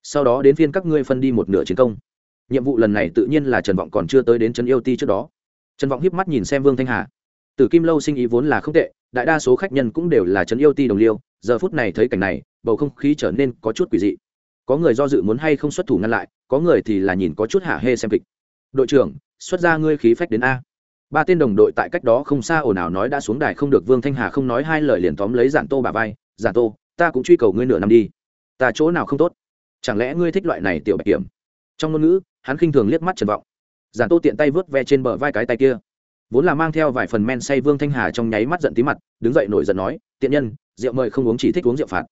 Sau đó đến phiên các ngươi phân đi một nửa chiến công. Nhiệm vụ lần này tự nhiên là trần vọng còn chưa tới đến trấn yêu ti trước đó. Trần vọng hiếp mắt nhìn xem vương thanh hà. Từ kim lâu sinh ý vốn là không tệ, đại đa số khách nhân cũng đều là trấn yêu ti đồng liêu, giờ phút này thấy cảnh này, bầu không khí trở nên có chút quỷ dị. Có người do dự muốn hay không xuất thủ ngăn lại, có người thì là nhìn có chút hạ hê xem kịch. Đội trưởng, xuất ra ngươi khí phách đến a ba tên đồng đội tại cách đó không xa ồn ào nói đã xuống đài không được vương thanh hà không nói hai lời liền tóm lấy giản tô bà vai, giản tô, ta cũng truy cầu ngươi nửa năm đi. Ta chỗ nào không tốt? Chẳng lẽ ngươi thích loại này tiểu bạch kiểm? Trong ngôn ngữ, hắn khinh thường liếc mắt trần vọng. Giản tô tiện tay vớt ve trên bờ vai cái tay kia. Vốn là mang theo vài phần men say vương thanh hà trong nháy mắt giận tí mặt, đứng dậy nổi giận nói, tiện nhân, rượu mời không uống chỉ thích uống rượu phạt.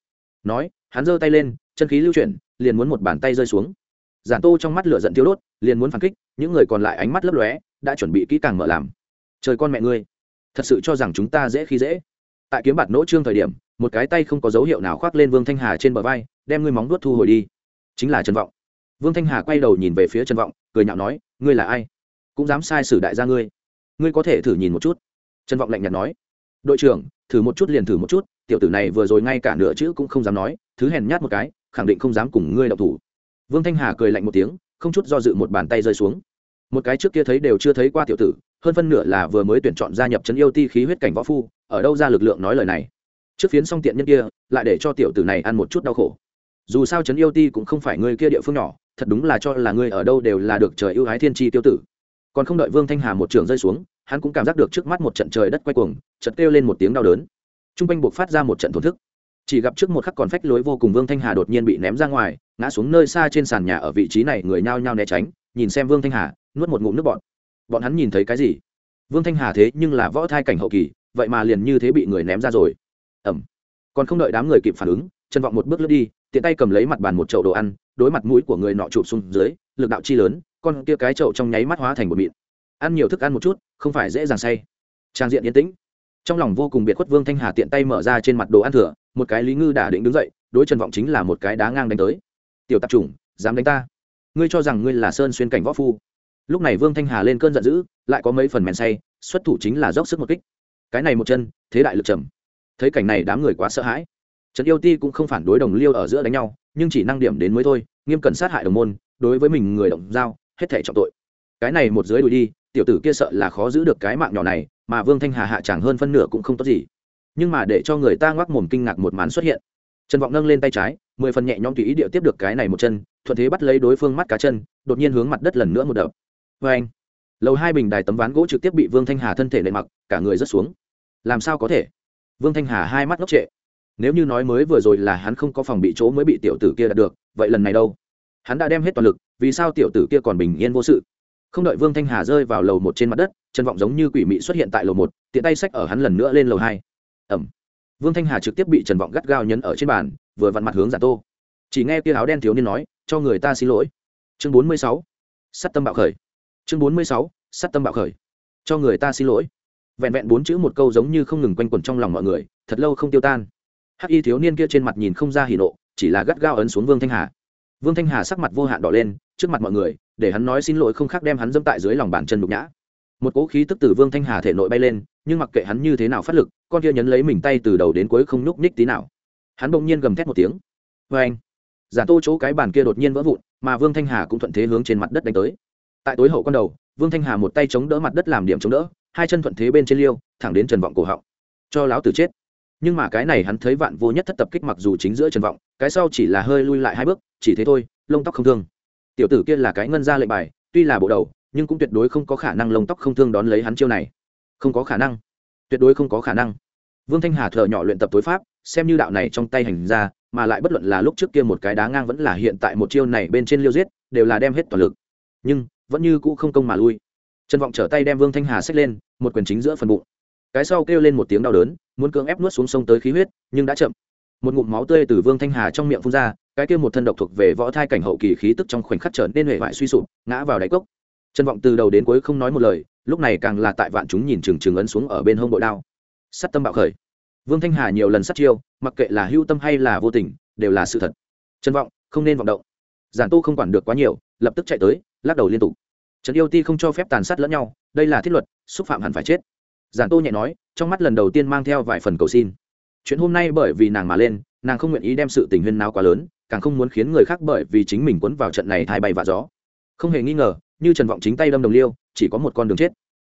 Nói, hắn giơ tay lên, chân khí lưu chuyển, liền muốn một bàn tay rơi xuống. Giản tô trong mắt lửa giận thiếu đốt, liền muốn phản kích, những người còn lại ánh mắt lấp lóe đã chuẩn bị kỹ càng mở làm. Trời con mẹ ngươi, thật sự cho rằng chúng ta dễ khi dễ. Tại kiếm bạt nỗ trương thời điểm, một cái tay không có dấu hiệu nào khoác lên vương thanh hà trên bờ vai, đem ngươi móng đuốt thu hồi đi. Chính là trần vọng. Vương thanh hà quay đầu nhìn về phía trần vọng, cười nhạo nói, ngươi là ai? Cũng dám sai sử đại gia ngươi. Ngươi có thể thử nhìn một chút. Trần vọng lạnh nhạt nói, đội trưởng, thử một chút liền thử một chút, tiểu tử này vừa rồi ngay cả nửa chữ cũng không dám nói, thứ hèn nhát một cái, khẳng định không dám cùng ngươi đậu thủ. Vương thanh hà cười lạnh một tiếng, không chút do dự một bàn tay rơi xuống một cái trước kia thấy đều chưa thấy qua tiểu tử, hơn phân nửa là vừa mới tuyển chọn gia nhập trấn yêu ti khí huyết cảnh võ phu, ở đâu ra lực lượng nói lời này. Trước phiến xong tiện nhân kia, lại để cho tiểu tử này ăn một chút đau khổ. Dù sao trấn yêu ti cũng không phải người kia địa phương nhỏ, thật đúng là cho là người ở đâu đều là được trời ưu ái thiên tri tiêu tử. Còn không đợi vương thanh hà một trường rơi xuống, hắn cũng cảm giác được trước mắt một trận trời đất quay cuồng chật kêu lên một tiếng đau đớn. T r u n g quanh buộc phát ra một trận thổn thức. Chỉ gặp trước một khắc còn phách lối vô cùng vương thanh hà đột nhiên bị ném ra ngoài, ngã xuống nơi xa trên sàn nhà ở vị trí này, người nhao nhao né tránh, nhìn xem vương thanh hà nuốt một ngụm nước bọn bọn hắn nhìn thấy cái gì? Vương thanh hà thế nhưng là võ thai cảnh hậu kỳ, vậy mà liền như thế bị người ném ra rồi. Ẩm còn không đợi đám người kịp phản ứng, chân vọng một bước lướt đi, tiện tay cầm lấy mặt bàn một chậu đồ ăn, đối mặt mũi của người nọ chụp xuống dưới, lực đạo chi lớn, con kia cái chậu trong nháy mắt hóa thành một mịn. Ăn nhiều thức ăn một chút, không phải dễ dàng say. Trang diện yên tĩnh. Trong lòng vô cùng biệt khuất vương thanh hà tiện tay mở ra trên mặt đồ ăn thừa, một cái lý ngư đả định đứng dậy, đối trần vọng chính là một cái đá ngang đánh tới. Tiểu tạp chủng, dám đánh ta? Ngươi cho rằng ngươi là sơn xuyên cảnh võ phu? Lúc này vương thanh hà lên cơn giận dữ, lại có mấy phần mèn say, xuất thủ chính là dốc sức một kích. Cái này một chân, thế đại lực trầm. Thấy cảnh này đám người quá sợ hãi. Trần yêu ti cũng không phản đối đồng liêu ở giữa đánh nhau, nhưng chỉ năng điểm đến mới thôi, nghiêm cẩn sát hại đồng môn, đối với mình người động giao, hết thể trọng tội. Cái này một dưới đuổi đi, tiểu tử kia sợ là khó giữ được cái mạng nhỏ này, mà vương thanh hà hạ chẳng hơn phân nửa cũng không tốt gì. Nhưng mà để cho người ta ngoác mồm kinh ngạc một màn xuất hiện. Trần vọng nâng lên tay trái, mười phần nhẹ nhõm tùy ý điệu tiếp được cái này một chân, thuận thế bắt lấy đối phương mắt cá chân, đột nhiên hướng mặt đất lần nữa một đập vê anh, lầu hai bình đài tấm ván gỗ trực tiếp bị vương thanh hà thân thể nệ mặc, cả người rớt xuống. Làm sao có thể? Vương thanh hà hai mắt ngốc trệ. Nếu như nói mới vừa rồi là hắn không có phòng bị chỗ mới bị tiểu tử kia đạt được, vậy lần này đâu? Hắn đã đem hết toàn lực, vì sao tiểu tử kia còn bình yên vô sự? Không đợi vương thanh hà rơi vào lầu một trên mặt đất trần vọng giống như quỷ mị xuất hiện tại lầu một, tiện tay sách ở hắn lần nữa lên lầu hai. Ẩm. Vương thanh hà trực tiếp bị trần vọng gắt gao nhấn ở trên bàn, vừa vặn mặt hướng giả tô. Chỉ nghe kia áo đen thiếu niên nói, cho người ta xin lỗi. Chương bốn mươi sáu. Sắt tâm bạo khởi chương bốn mươi sáu sắt tâm bạo khởi. Cho người ta xin lỗi. Vẹn vẹn bốn chữ một câu giống như không ngừng quanh quẩn trong lòng mọi người, thật lâu không tiêu tan. Hắc y thiếu niên kia trên mặt nhìn không ra hỉ nộ, chỉ là gắt gao ấn xuống vương thanh hà. Vương thanh hà sắc mặt vô hạn đỏ lên, trước mặt mọi người, để hắn nói xin lỗi không khác đem hắn dâm tại dưới lòng bàn chân đục nhã. Một cỗ khí tức từ vương thanh hà thể nội bay lên, nhưng mặc kệ hắn như thế nào phát lực, con kia nhấn lấy mình tay từ đầu đến cuối không nhúc nhích tí nào. Hắn bỗng nhiên gầm thét một tiếng. Vê anh giả tô chỗ cái bàn kia đột nhiên vỡ vụn, mà vương thanh hà cũng thuận thế hướng trên mặt đất đánh tới tại tối hậu con đầu, vương thanh hà một tay chống đỡ mặt đất làm điểm chống đỡ, hai chân thuận thế bên trên liêu, thẳng đến trần vọng cổ họng. Cho láo tử chết. Nhưng mà cái này hắn thấy vạn vô nhất thất tập kích mặc dù chính giữa trần vọng, cái sau chỉ là hơi lui lại hai bước, chỉ thế thôi, lông tóc không thương. Tiểu tử kia là cái ngân ra lệnh bài, tuy là bộ đầu, nhưng cũng tuyệt đối không có khả năng lông tóc không thương đón lấy hắn chiêu này. Không có khả năng. Tuyệt đối không có khả năng. Vương thanh hà thợ nhỏ luyện tập tối pháp, xem như đạo này trong tay hành ra, mà lại bất luận là lúc trước kia một cái đá ngang vẫn là hiện tại một chiêu này bên trên liêu giết, đều là đem hết toàn lực. Nhưng vẫn như cũ không công mà lui. Trần vọng trở tay đem vương thanh hà xách lên, một quyền chính giữa phần bụng. Cái sau kêu lên một tiếng đau đớn, muốn cưỡng ép nuốt xuống sông tới khí huyết, nhưng đã chậm. Một ngụm máu tươi từ vương thanh hà trong miệng phun ra, cái kia một thân độc thuộc về võ thai cảnh hậu kỳ khí tức trong khoảnh khắc trở nên hệ vải suy sụp, ngã vào đáy cốc. Trần vọng từ đầu đến cuối không nói một lời, lúc này càng là tại vạn chúng nhìn chừng chừng ấn xuống ở bên hông bội đao. Sắt tâm bạo khởi. Vương thanh hà nhiều lần sát chiêu, mặc kệ là hưu tâm hay là vô tình, đều là sự thật. Trần vọng không nên vọng động. Giản tu không quản được quá nhiều, lập tức chạy tới lắc đầu liên tục. Trần yêu ti không cho phép tàn sát lẫn nhau, đây là thiết luật, xúc phạm hẳn phải chết. Giản tô nhẹ nói, trong mắt lần đầu tiên mang theo vài phần cầu xin. Chuyện hôm nay bởi vì nàng mà lên, nàng không nguyện ý đem sự tình huyên nào quá lớn, càng không muốn khiến người khác bởi vì chính mình quấn vào trận này thay bay và gió. Không hề nghi ngờ, như trần vọng chính tay đâm đồng liêu, chỉ có một con đường chết.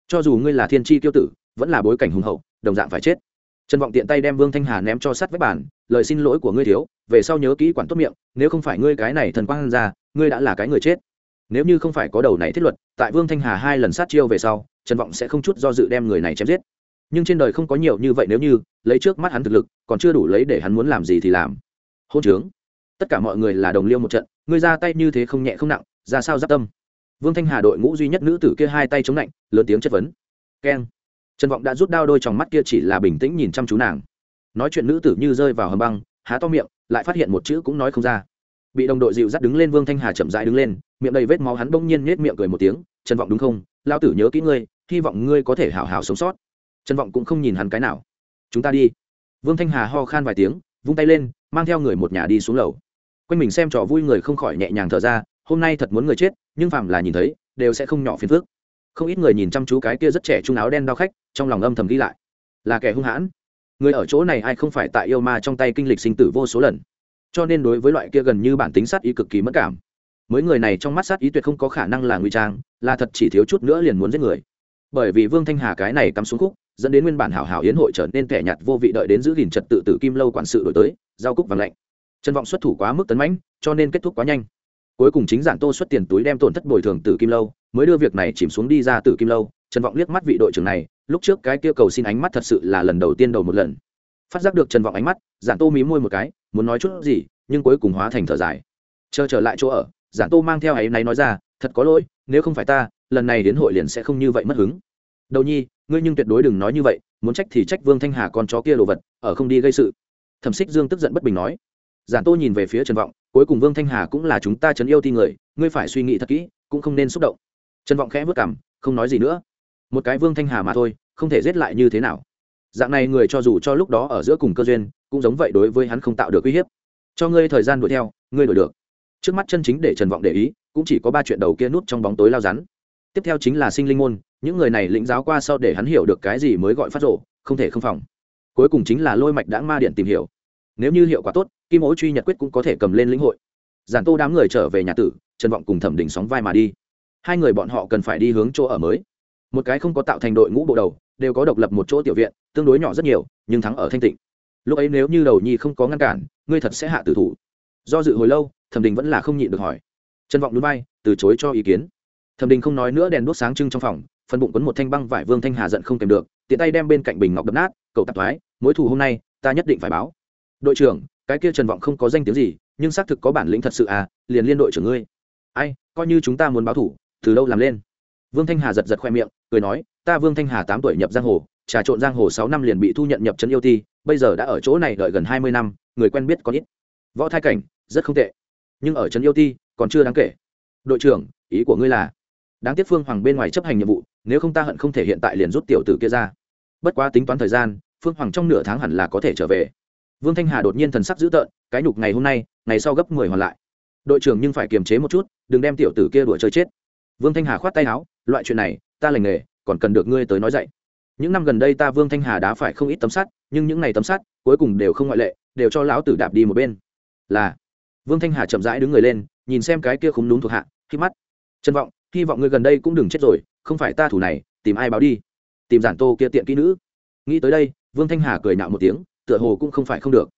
Cho dù ngươi là thiên tri tiêu tử, vẫn là bối cảnh hùng hậu, đồng dạng phải chết. Trần vọng tiện tay đem vương thanh hà ném cho sát vách bản lời xin lỗi của ngươi thiếu, về sau nhớ kỹ quản tốt miệng, nếu không phải ngươi cái này thần quang ra, ngươi đã là cái người chết nếu như không phải có đầu này thiết luật, tại vương thanh hà hai lần sát chiêu về sau, trần vọng sẽ không chút do dự đem người này chém giết. Nhưng trên đời không có nhiều như vậy nếu như, lấy trước mắt hắn thực lực, còn chưa đủ lấy để hắn muốn làm gì thì làm. Hôn trướng. Tất cả mọi người là đồng liêu một trận ngươi ra tay như thế không nhẹ không nặng, ra sao giáp tâm. Vương thanh hà đội ngũ duy nhất nữ tử kia hai tay chống lạnh lớn tiếng chất vấn. Keng. Trần vọng đã rút đao đôi trong mắt kia chỉ là bình tĩnh nhìn chăm chú nàng. Nói chuyện nữ tử như rơi vào hầm băng, há to miệng, lại phát hiện một chữ cũng nói không ra bị đồng đội dịu dắt đứng lên vương thanh hà chậm rãi đứng lên, miệng đầy vết máu hắn bỗng nhiên nết miệng cười một tiếng, trần vọng đúng không? Lao tử nhớ kỹ ngươi, hy vọng ngươi có thể hào hào sống sót. Trần vọng cũng không nhìn hắn cái nào. Chúng ta đi. Vương thanh hà ho khan vài tiếng, vung tay lên, mang theo người một nhà đi xuống lầu. Quanh mình xem trò vui người không khỏi nhẹ nhàng thở ra, hôm nay thật muốn người chết, nhưng phạm là nhìn thấy, đều sẽ không nhỏ phiền phước không ít người nhìn chăm chú cái kia rất trẻ trung áo đen đau khách, trong lòng âm thầm ghi lại. Là kẻ hung hãn. Người ở chỗ này ai không phải tại yêu ma trong tay kinh lịch sinh tử vô số lần cho nên đối với loại kia gần như bản tính sát ý cực kỳ mất cảm. Mấy người này trong mắt sát ý tuyệt không có khả năng là nguy trang, là thật chỉ thiếu chút nữa liền muốn giết người. Bởi vì vương thanh hà cái này cắm xuống khúc, dẫn đến nguyên bản hảo hảo yến hội trở nên kẻ nhạt vô vị đợi đến giữ gìn trật tự tử kim lâu quản sự đổi tới, giao cúc vàng lạnh. Trân vọng xuất thủ quá mức tấn mãnh, cho nên kết thúc quá nhanh. Cuối cùng chính giản tô xuất tiền túi đem tổn thất bồi thường tử kim lâu, mới đưa việc này chìm xuống đi ra tử kim lâu. Trần vọng liếc mắt vị đội trưởng này, lúc trước cái kia cầu xin ánh mắt thật sự là lần đầu tiên đầu một lần. Phát giác được trần vọng ánh mắt, giản tô mí môi một cái muốn nói chút gì, nhưng cuối cùng hóa thành thở dài. Chờ trở lại chỗ ở, giản tô mang theo ấy náy nói ra, thật có lỗi, nếu không phải ta, lần này đến hội liền sẽ không như vậy mất hứng. Đầu nhi, ngươi nhưng tuyệt đối đừng nói như vậy, muốn trách thì trách vương thanh hà con chó kia đồ vật, ở không đi gây sự. Thẩm xích dương tức giận bất bình nói. Giản tô nhìn về phía trần vọng, cuối cùng vương thanh hà cũng là chúng ta chấn yêu thi người, ngươi phải suy nghĩ thật kỹ, cũng không nên xúc động. Trần vọng khẽ vất cảm không nói gì nữa. Một cái vương thanh hà mà thôi, không thể giết lại như thế nào. Dạng này người cho dù cho lúc đó ở giữa cùng cơ duyên cũng giống vậy đối với hắn không tạo được uy hiếp. Cho ngươi thời gian đuổi theo, ngươi đuổi được. Trước mắt chân chính để trần vọng để ý, cũng chỉ có ba chuyện đầu kia nút trong bóng tối lao rắn. Tiếp theo chính là sinh linh môn, những người này lĩnh giáo qua sau để hắn hiểu được cái gì mới gọi phát rộ, không thể không phòng. Cuối cùng chính là lôi mạch đã ma điện tìm hiểu. Nếu như hiệu quả tốt, kim ố truy nhật quyết cũng có thể cầm lên lĩnh hội. Giản tô đám người trở về nhà tử, trần vọng cùng thẩm đỉnh sóng vai mà đi. Hai người bọn họ cần phải đi hướng chỗ ở mới. Một cái không có tạo thành đội ngũ bộ đầu, đều có độc lập một chỗ tiểu viện, tương đối nhỏ rất nhiều, nhưng thắng ở thanh tịnh lúc ấy nếu như đầu nhi không có ngăn cản, ngươi thật sẽ hạ tử thủ. Do dự hồi lâu, thẩm đình vẫn là không nhịn được hỏi. Trần vọng núi bay từ chối cho ý kiến. Thẩm đình không nói nữa, đèn đốt sáng trưng trong phòng, phần bụng quấn một thanh băng vải vương thanh hà giận không kèm được, tiện tay đem bên cạnh bình ngọc đập nát, cậu tạp thoái, mối thù hôm nay, ta nhất định phải báo. Đội trưởng, cái kia trần vọng không có danh tiếng gì, nhưng xác thực có bản lĩnh thật sự à liền liên đội trưởng ngươi. Ai, coi như chúng ta muốn báo thủ, từ đâu làm lên? Vương thanh hà giật giật khoe miệng, cười nói, ta vương thanh hà tám tuổi nhập giang hồ trà trộn giang hồ sáu năm liền bị thu nhận nhập trấn yêu ti, bây giờ đã ở chỗ này đợi gần hai mươi năm, người quen biết có ít. Võ thai cảnh, rất không tệ. Nhưng ở trấn yêu ti, còn chưa đáng kể. Đội trưởng, ý của ngươi là, đáng tiếc phương hoàng bên ngoài chấp hành nhiệm vụ, nếu không ta hận không thể hiện tại liền rút tiểu tử kia ra. Bất quá tính toán thời gian, phương hoàng trong nửa tháng hẳn là có thể trở về. Vương thanh hà đột nhiên thần sắc dữ tợn, cái nhục ngày hôm nay, ngày sau gấp mười hoàn lại. Đội trưởng nhưng phải kiềm chế một chút, đừng đem tiểu tử kia đuổi chơi chết. Vương thanh hà khoát tay áo, loại chuyện này, ta lành nghề, còn cần được ngươi tới nói dạy những năm gần đây ta vương thanh hà đá phải không ít tấm sắt, nhưng những ngày tấm sắt cuối cùng đều không ngoại lệ, đều cho lão tử đạp đi một bên. Là, vương thanh hà chậm rãi đứng người lên, nhìn xem cái kia khúng đúng thuộc hạ, khi mắt. Trân vọng, hy vọng ngươi gần đây cũng đừng chết rồi, không phải ta thủ này, tìm ai báo đi? Tìm giản tô kia tiện kỹ nữ. Nghĩ tới đây, vương thanh hà cười nạo một tiếng, tựa hồ cũng không phải không được.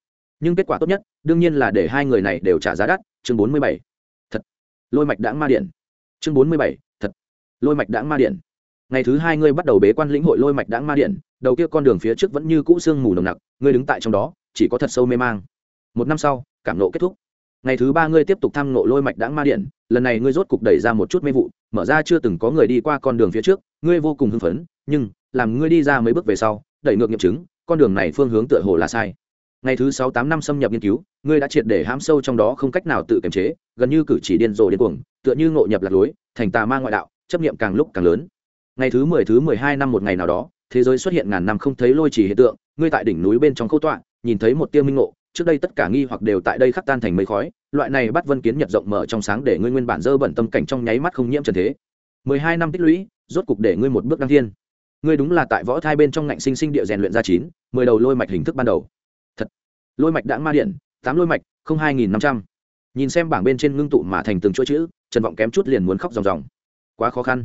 Nhưng kết quả tốt nhất, đương nhiên là để hai người này đều trả giá đắt, chương bốn mươi bảy. Thật. Lôi mạch đãng ma điện. Chương bốn mươi bảy, thật. Lôi mạch đãng ma điện ngày thứ hai ngươi bắt đầu bế quan lĩnh hội lôi mạch đãng ma điện, đầu kia con đường phía trước vẫn như cũ sương mù nồng nặc, ngươi đứng tại trong đó, chỉ có thật sâu mê mang. Một năm sau, cảm nộ kết thúc. Ngày thứ ba ngươi tiếp tục thăm nộ lôi mạch đãng ma điện, lần này ngươi rốt cục đẩy ra một chút mê vụ, mở ra chưa từng có người đi qua con đường phía trước, ngươi vô cùng hưng phấn, nhưng, làm ngươi đi ra mấy bước về sau, đẩy ngược nghiệm chứng, con đường này phương hướng tựa hồ là sai. Ngày thứ sáu tám năm xâm nhập nghiên cứu, ngươi đã triệt để hãm sâu trong đó không cách nào tự kiềm chế, gần như cử chỉ điên rồ điên cuồng, tựa như ngộ nhập lạc lối, thành tà ma ngoại đạo, chấp niệm càng lúc càng lớn ngày thứ mười thứ mười hai năm một ngày nào đó, thế giới xuất hiện ngàn năm không thấy lôi chỉ hiện tượng, ngươi tại đỉnh núi bên trong khâu tọa, nhìn thấy một tiêu minh ngộ, trước đây tất cả nghi hoặc đều tại đây khắc tan thành mây khói, loại này bắt vân kiến nhật rộng mở trong sáng để ngươi nguyên bản dơ bẩn tâm cảnh trong nháy mắt không nhiễm trần thế. Mười hai năm tích lũy, rốt cục để ngươi một bước đăng thiên. Ngươi đúng là tại võ thai bên trong ngạnh sinh sinh địa rèn luyện ra chín, mười đầu lôi mạch hình thức ban đầu. Thật. Lôi mạch đãng ma điện, tám lôi mạch, không hai nghìn năm trăm. Nhìn xem bảng bên trên ngưng tụ mà thành từng chuỗi chữ, trần vọng kém chút liền muốn khóc ròng ròng. Quá khó khăn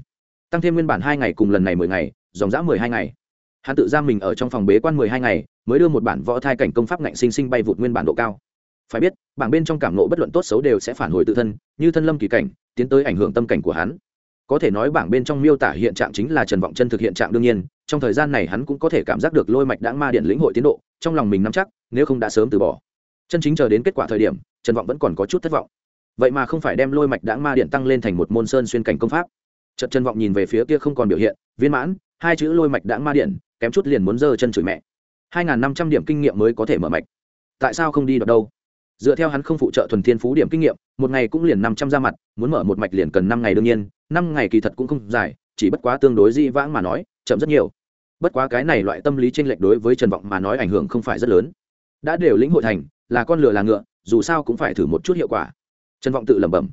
tăng thêm nguyên bản hai ngày cùng lần này mười ngày, dòng dã mười hai ngày. Hắn tự giam mình ở trong phòng bế quan mười hai ngày, mới đưa một bản võ thai cảnh công pháp ngạnh sinh sinh bay vụt nguyên bản độ cao. Phải biết, bảng bên trong cảm nộ bất luận tốt xấu đều sẽ phản hồi tự thân, như thân lâm kỳ cảnh, tiến tới ảnh hưởng tâm cảnh của hắn. Có thể nói bảng bên trong miêu tả hiện trạng chính là trần vọng chân thực hiện trạng đương nhiên, trong thời gian này hắn cũng có thể cảm giác được lôi mạch đã ma điện lĩnh hội tiến độ, trong lòng mình nắm chắc, nếu không đã sớm từ bỏ. Chân chính chờ đến kết quả thời điểm, trần vọng vẫn còn có chút thất vọng. Vậy mà không phải đem lôi mạch đã ma điện tăng lên thành một môn sơn xuyên cảnh công pháp trận chân vọng nhìn về phía kia không còn biểu hiện, viên mãn, hai chữ lôi mạch đã ma điện, kém chút liền muốn giơ chân chửi mẹ. Hai n g h n năm trăm điểm kinh nghiệm mới có thể mở mạch. Tại sao không đi đọc đâu? Dựa theo hắn không phụ trợ thuần thiên phú điểm kinh nghiệm, một ngày cũng liền năm trăm ra mặt, muốn mở một mạch liền cần năm ngày đương nhiên, năm ngày kỳ thật cũng không dài, chỉ bất quá tương đối di vãng mà nói, chậm rất nhiều. Bất quá cái này loại tâm lý tranh lệch đối với trần vọng mà nói ảnh hưởng không phải rất lớn. Đã đều lĩnh hội thành, là con lửa là ngựa, dù sao cũng phải thử một chút hiệu quả. Trần vọng tự lẩm bẩm.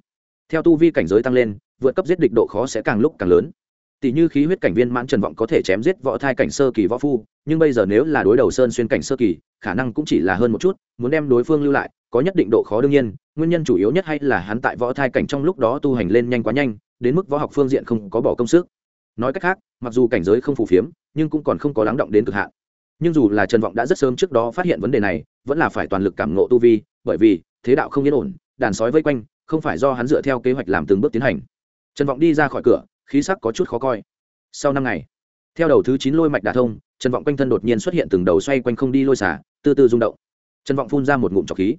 Theo tu vi cảnh giới tăng lên vượt cấp giết địch độ khó sẽ càng lúc càng lớn. Tỷ như khí huyết cảnh viên mãn trần vọng có thể chém giết võ thai cảnh sơ kỳ võ phu, nhưng bây giờ nếu là đối đầu sơn xuyên cảnh sơ kỳ, khả năng cũng chỉ là hơn một chút, muốn đem đối phương lưu lại, có nhất định độ khó đương nhiên, nguyên nhân chủ yếu nhất hay là hắn tại võ thai cảnh trong lúc đó tu hành lên nhanh quá nhanh, đến mức võ học phương diện không có bỏ công sức. Nói cách khác, mặc dù cảnh giới không phù phiếm, nhưng cũng còn không có lắng động đến cực hạn. Nhưng dù là trần vọng đã rất sớm trước đó phát hiện vấn đề này, vẫn là phải toàn lực cảm ngộ tu vi, bởi vì thế đạo không yên ổn, đàn sói vây quanh, không phải do hắn dựa theo kế hoạch làm từng bước tiến hành trần vọng đi ra khỏi cửa, khí sắc có chút khó coi. Sau năm ngày, theo đầu thứ chín lôi mạch đà thông, trần vọng quanh thân đột nhiên xuất hiện từng đầu xoay quanh không đi lôi xả, từ từ rung động. Trần vọng phun ra một ngụm trọc khí.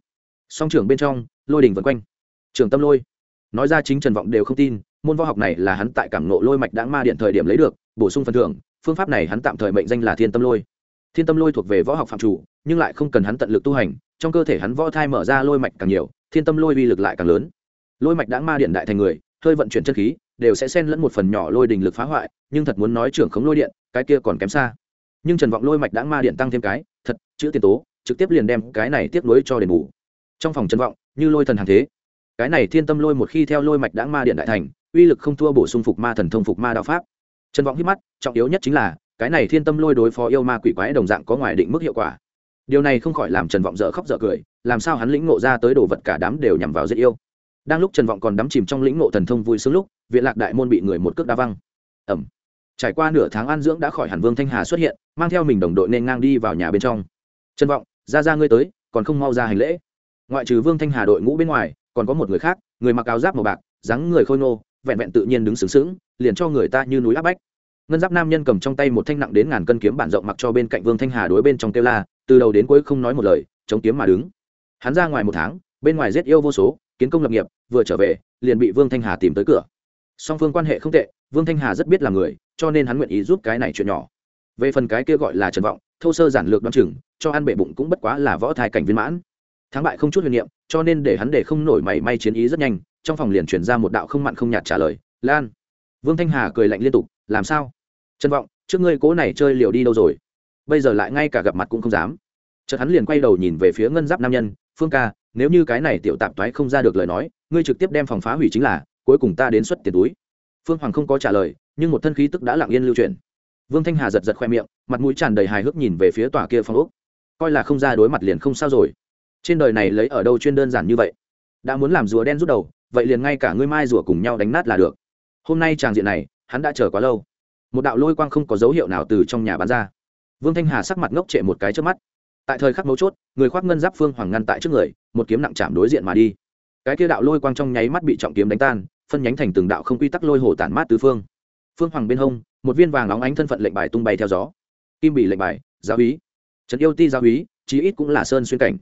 Song trưởng bên trong, lôi đỉnh vân quanh. Trường tâm lôi. Nói ra chính trần vọng đều không tin, môn võ học này là hắn tại cảng nộ lôi mạch đáng ma điện thời điểm lấy được, bổ sung phần thưởng, phương pháp này hắn tạm thời mệnh danh là thiên tâm lôi. Thiên tâm lôi thuộc về võ học phạm chủ, nhưng lại không cần hắn tận lực tu hành, trong cơ thể hắn võ thai mở ra lôi mạch càng nhiều, thiên tâm lôi uy lực lại càng lớn. Lôi mạch đáng ma điện đại thành người hơi vận chuyển chân khí, đều sẽ xen lẫn một phần nhỏ lôi đình lực phá hoại, nhưng thật muốn nói trưởng khống lôi điện, cái kia còn kém xa. Nhưng trần vọng lôi mạch đã ma điện tăng thêm cái, thật, chữ tiền tố, trực tiếp liền đem cái này tiếp nối cho đền bù. Trong phòng trần vọng, như lôi thần hàng thế. Cái này thiên tâm lôi một khi theo lôi mạch đã ma điện đại thành, uy lực không thua bổ sung phục ma thần thông phục ma đạo pháp. Trần vọng hít mắt, trọng yếu nhất chính là, cái này thiên tâm lôi đối phó yêu ma quỷ quái đồng dạng có ngoài định mức hiệu quả. Điều này không khỏi làm trần vọng dở khóc dở cười, làm sao hắn lĩnh ngộ ra tới đồ vật cả đám đều nhằm vào giết yêu đang lúc trần vọng còn đắm chìm trong lĩnh ngộ thần thông vui sướng lúc, viện lạc đại môn bị người một cước đa văng. Ẩm trải qua nửa tháng an dưỡng đã khỏi hẳn vương thanh hà xuất hiện, mang theo mình đồng đội nên ngang đi vào nhà bên trong. Trần vọng, ra ra ngươi tới, còn không mau ra hành lễ. Ngoại trừ vương thanh hà đội ngũ bên ngoài, còn có một người khác, người mặc áo giáp màu bạc, dáng người khôi nô vẹn vẹn tự nhiên đứng sướng sướng liền cho người ta như núi áp bách. Ngân giáp nam nhân cầm trong tay một thanh nặng đến ngàn cân kiếm bản rộng mặc cho bên cạnh vương thanh hà đối bên trong kêu la, từ đầu đến cuối không nói một lời, chống kiếm mà đứng. Hắn ra ngoài một tháng, bên ngoài giết yêu vô số kiến công lập nghiệp, vừa trở về, liền bị vương thanh hà tìm tới cửa. Song phương quan hệ không tệ, vương thanh hà rất biết là người, cho nên hắn nguyện ý giúp cái này chuyện nhỏ. Về phần cái kia gọi là trần vọng, thô sơ giản lược đ o á n chừng, cho ăn bệ bụng cũng bất quá là võ thai cảnh viên mãn. Thắng bại không chút huyền niệm, cho nên để hắn để không nổi mảy may chiến ý rất nhanh, trong phòng liền chuyển ra một đạo không mặn không nhạt trả lời, lan. Vương thanh hà cười lạnh liên tục, làm sao? Trân vọng, trước ngươi cố này chơi liều đi đâu rồi? Bây giờ lại ngay cả gặp mặt cũng không dám. Chợt hắn liền quay đầu nhìn về phía ngân giáp nam nhân, phương ca nếu như cái này tiểu tạp toái không ra được lời nói, ngươi trực tiếp đem phòng phá hủy chính là, cuối cùng ta đến xuất tiền túi. Phương hoàng không có trả lời, nhưng một thân khí tức đã lặng yên lưu truyền vương thanh hà giật giật khoe miệng, mặt mũi tràn đầy hài hước nhìn về phía tòa kia phòng úc coi là không ra đối mặt liền không sao rồi. Trên đời này lấy ở đâu chuyên đơn giản như vậy? Đã muốn làm rùa đen rút đầu, vậy liền ngay cả ngươi mai rùa cùng nhau đánh nát là được. Hôm nay tràng diện này, hắn đã chờ quá lâu. Một đạo lôi quang không có dấu hiệu nào từ trong nhà bán ra. Vương thanh hà sắc mặt ngốc trệ một cái trước mắt. Tại thời khắc mấu chốt, người khoác ngân giáp phương hoàng ngăn tại trước người một kiếm nặng chạm đối diện mà đi. Cái kia đạo lôi quang trong nháy mắt bị trọng kiếm đánh tan, phân nhánh thành từng đạo không quy tắc lôi hồ tản mát tứ phương. Phương hoàng bên hông, một viên vàng óng ánh thân phận lệnh bài tung bay theo gió. Kim bị lệnh bài, giáo úy trần yêu ti giáo úy chí ít cũng là sơn xuyên cảnh.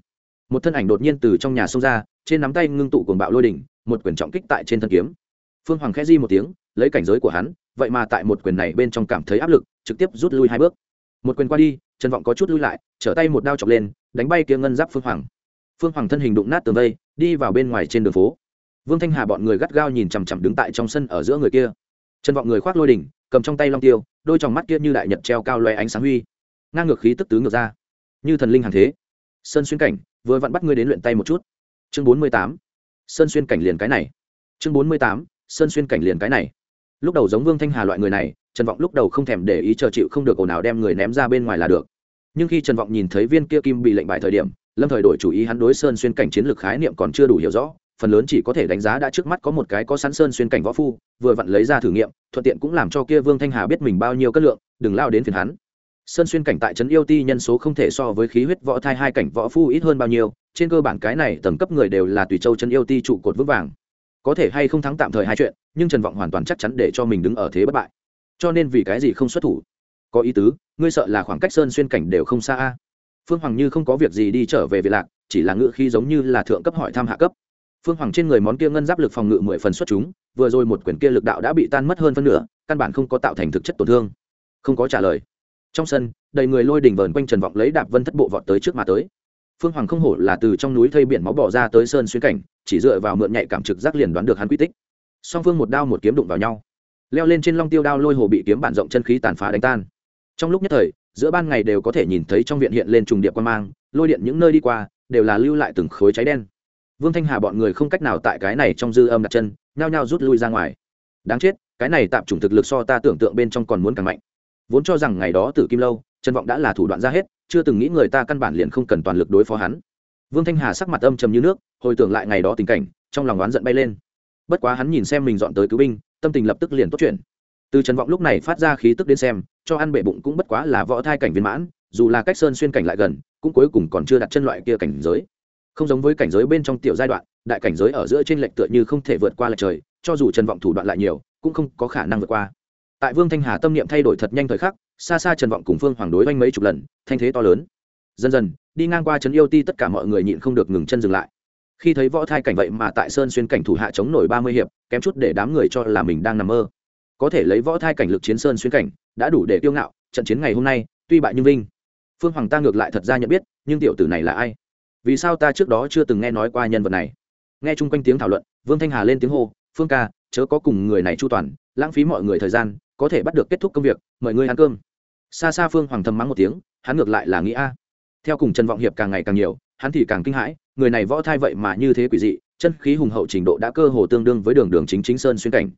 Một thân ảnh đột nhiên từ trong nhà xông ra, trên nắm tay ngưng tụ cuồng bạo lôi đỉnh, một quyền trọng kích tại trên thân kiếm. Phương hoàng khẽ di một tiếng, lấy cảnh giới của hắn, vậy mà tại một quyền này bên trong cảm thấy áp lực, trực tiếp rút lui hai bước. Một quyền qua đi, trần vọng có chút lui lại, trở tay một đao chọc lên, đánh bay kia ngân giáp phương hoàng phương hoàng thân hình đụng nát tường vây, đi vào bên ngoài trên đường phố. Vương thanh hà bọn người gắt gao nhìn chằm chằm đứng tại trong sân ở giữa người kia. Trần vọng người khoác lôi đỉnh, cầm trong tay long tiêu, đôi tròng mắt kia như đại nhật treo cao loe ánh sáng huy. Ngang ngược khí tức tứ ngược ra. Như thần linh hàng thế. Sơn xuyên cảnh, vừa vặn bắt ngươi đến luyện tay một chút. Chương bốn mươi tám. Sơn xuyên cảnh liền cái này. Chương bốn mươi tám. Sơn xuyên cảnh liền cái này. Lúc đầu giống vương thanh hà loại người này, trần vọng lúc đầu không thèm để ý chờ chịu không được ồn ào đem người ném ra bên ngoài là được. Nhưng khi trần vọng nhìn thấy viên kia kim bị lệnh bài thời điểm lâm thời đổi chủ ý hắn đối sơn xuyên cảnh chiến lược khái niệm còn chưa đủ hiểu rõ, phần lớn chỉ có thể đánh giá đã trước mắt có một cái có sẵn sơn xuyên cảnh võ phu, vừa vặn lấy ra thử nghiệm, thuận tiện cũng làm cho kia vương thanh hà biết mình bao nhiêu cất lượng, đừng lao đến phiền hắn. Sơn xuyên cảnh tại trấn yêu ti nhân số không thể so với khí huyết võ thai hai cảnh võ phu ít hơn bao nhiêu, trên cơ bản cái này tầng cấp người đều là tùy châu trấn yêu ti trụ cột vững vàng. Có thể hay không thắng tạm thời hai chuyện, nhưng trần vọng hoàn toàn chắc chắn để cho mình đứng ở thế bất bại. Cho nên vì cái gì không xuất thủ? Có ý tứ, ngươi sợ là khoảng cách sơn xuyên cảnh đều không xa a phương hoàng như không có việc gì đi trở về việt lạc, chỉ là ngự khi giống như là thượng cấp hỏi thăm hạ cấp. Phương hoàng trên người món kia ngân giáp lực phòng ngự mười phần xuất chúng, vừa rồi một quyển kia lực đạo đã bị tan mất hơn phân nửa, căn bản không có tạo thành thực chất tổn thương. Không có trả lời. Trong sân, đầy người lôi đỉnh vờn quanh trần vọng lấy đạp vân thất bộ vọt tới trước mà tới. Phương hoàng không hổ là từ trong núi thây biển máu bỏ ra tới sơn xuyên cảnh, chỉ dựa vào mượn nhạy cảm trực giác liền đoán được hắn quy tích. Song phương một đao một kiếm đụng vào nhau. Leo lên trên long tiêu đao lôi hồ bị kiếm bản rộng chân khí tàn phá đánh tan. Trong lúc nhất thời giữa ban ngày đều có thể nhìn thấy trong viện hiện lên trùng điệp quan mang, lôi điện những nơi đi qua, đều là lưu lại từng khối cháy đen. Vương thanh hà bọn người không cách nào tại cái này trong dư âm đặt chân, nhao nhao rút lui ra ngoài. Đáng chết, cái này tạm chủng thực lực so ta tưởng tượng bên trong còn muốn càng mạnh. Vốn cho rằng ngày đó tử kim lâu, trần vọng đã là thủ đoạn ra hết, chưa từng nghĩ người ta căn bản liền không cần toàn lực đối phó hắn. Vương thanh hà sắc mặt âm trầm như nước, hồi tưởng lại ngày đó tình cảnh, trong lòng oán giận bay lên. Bất quá hắn nhìn xem mình dọn tới cứu binh, tâm tình lập tức liền tốt chuyện từ trần vọng lúc này phát ra khí tức đến xem, cho ăn bệ bụng cũng bất quá là võ thai cảnh viên mãn, dù là cách sơn xuyên cảnh lại gần, cũng cuối cùng còn chưa đặt chân loại kia cảnh giới. Không giống với cảnh giới bên trong tiểu giai đoạn, đại cảnh giới ở giữa trên lệch tựa như không thể vượt qua lệch trời, cho dù trần vọng thủ đoạn lại nhiều, cũng không có khả năng vượt qua. Tại vương thanh hà tâm niệm thay đổi thật nhanh thời khắc, xa xa trần vọng cùng phương hoàng đối oanh mấy chục lần, thanh thế to lớn. Dần dần, đi ngang qua trấn yêu ti tất cả mọi người nhịn không được ngừng chân dừng lại. Khi thấy võ thai cảnh vậy mà tại sơn xuyên cảnh thủ hạ chống nổi ba mươi hiệp, kém chút để đám người cho là mình đang nằm mơ có thể lấy võ thai cảnh lực chiến sơn xuyên cảnh, đã đủ để kiêu ngạo, trận chiến ngày hôm nay, tuy bại nhưng vinh. Phương hoàng ta ngược lại thật ra nhận biết, nhưng tiểu tử này là ai? Vì sao ta trước đó chưa từng nghe nói qua nhân vật này? Nghe chung quanh tiếng thảo luận, vương thanh hà lên tiếng hô, phương ca, chớ có cùng người này chu toàn, lãng phí mọi người thời gian, có thể bắt được kết thúc công việc, mời ngươi ăn cơm. Xa xa phương hoàng thầm mắng một tiếng, hắn ngược lại là nghĩ a. Theo cùng trần vọng hiệp càng ngày càng nhiều, hắn thì càng kinh hãi, người này võ thai vậy mà như thế quỷ dị, chân khí hùng hậu trình độ đã cơ hồ tương đương với đường đường chính chính sơn xuyên cảnh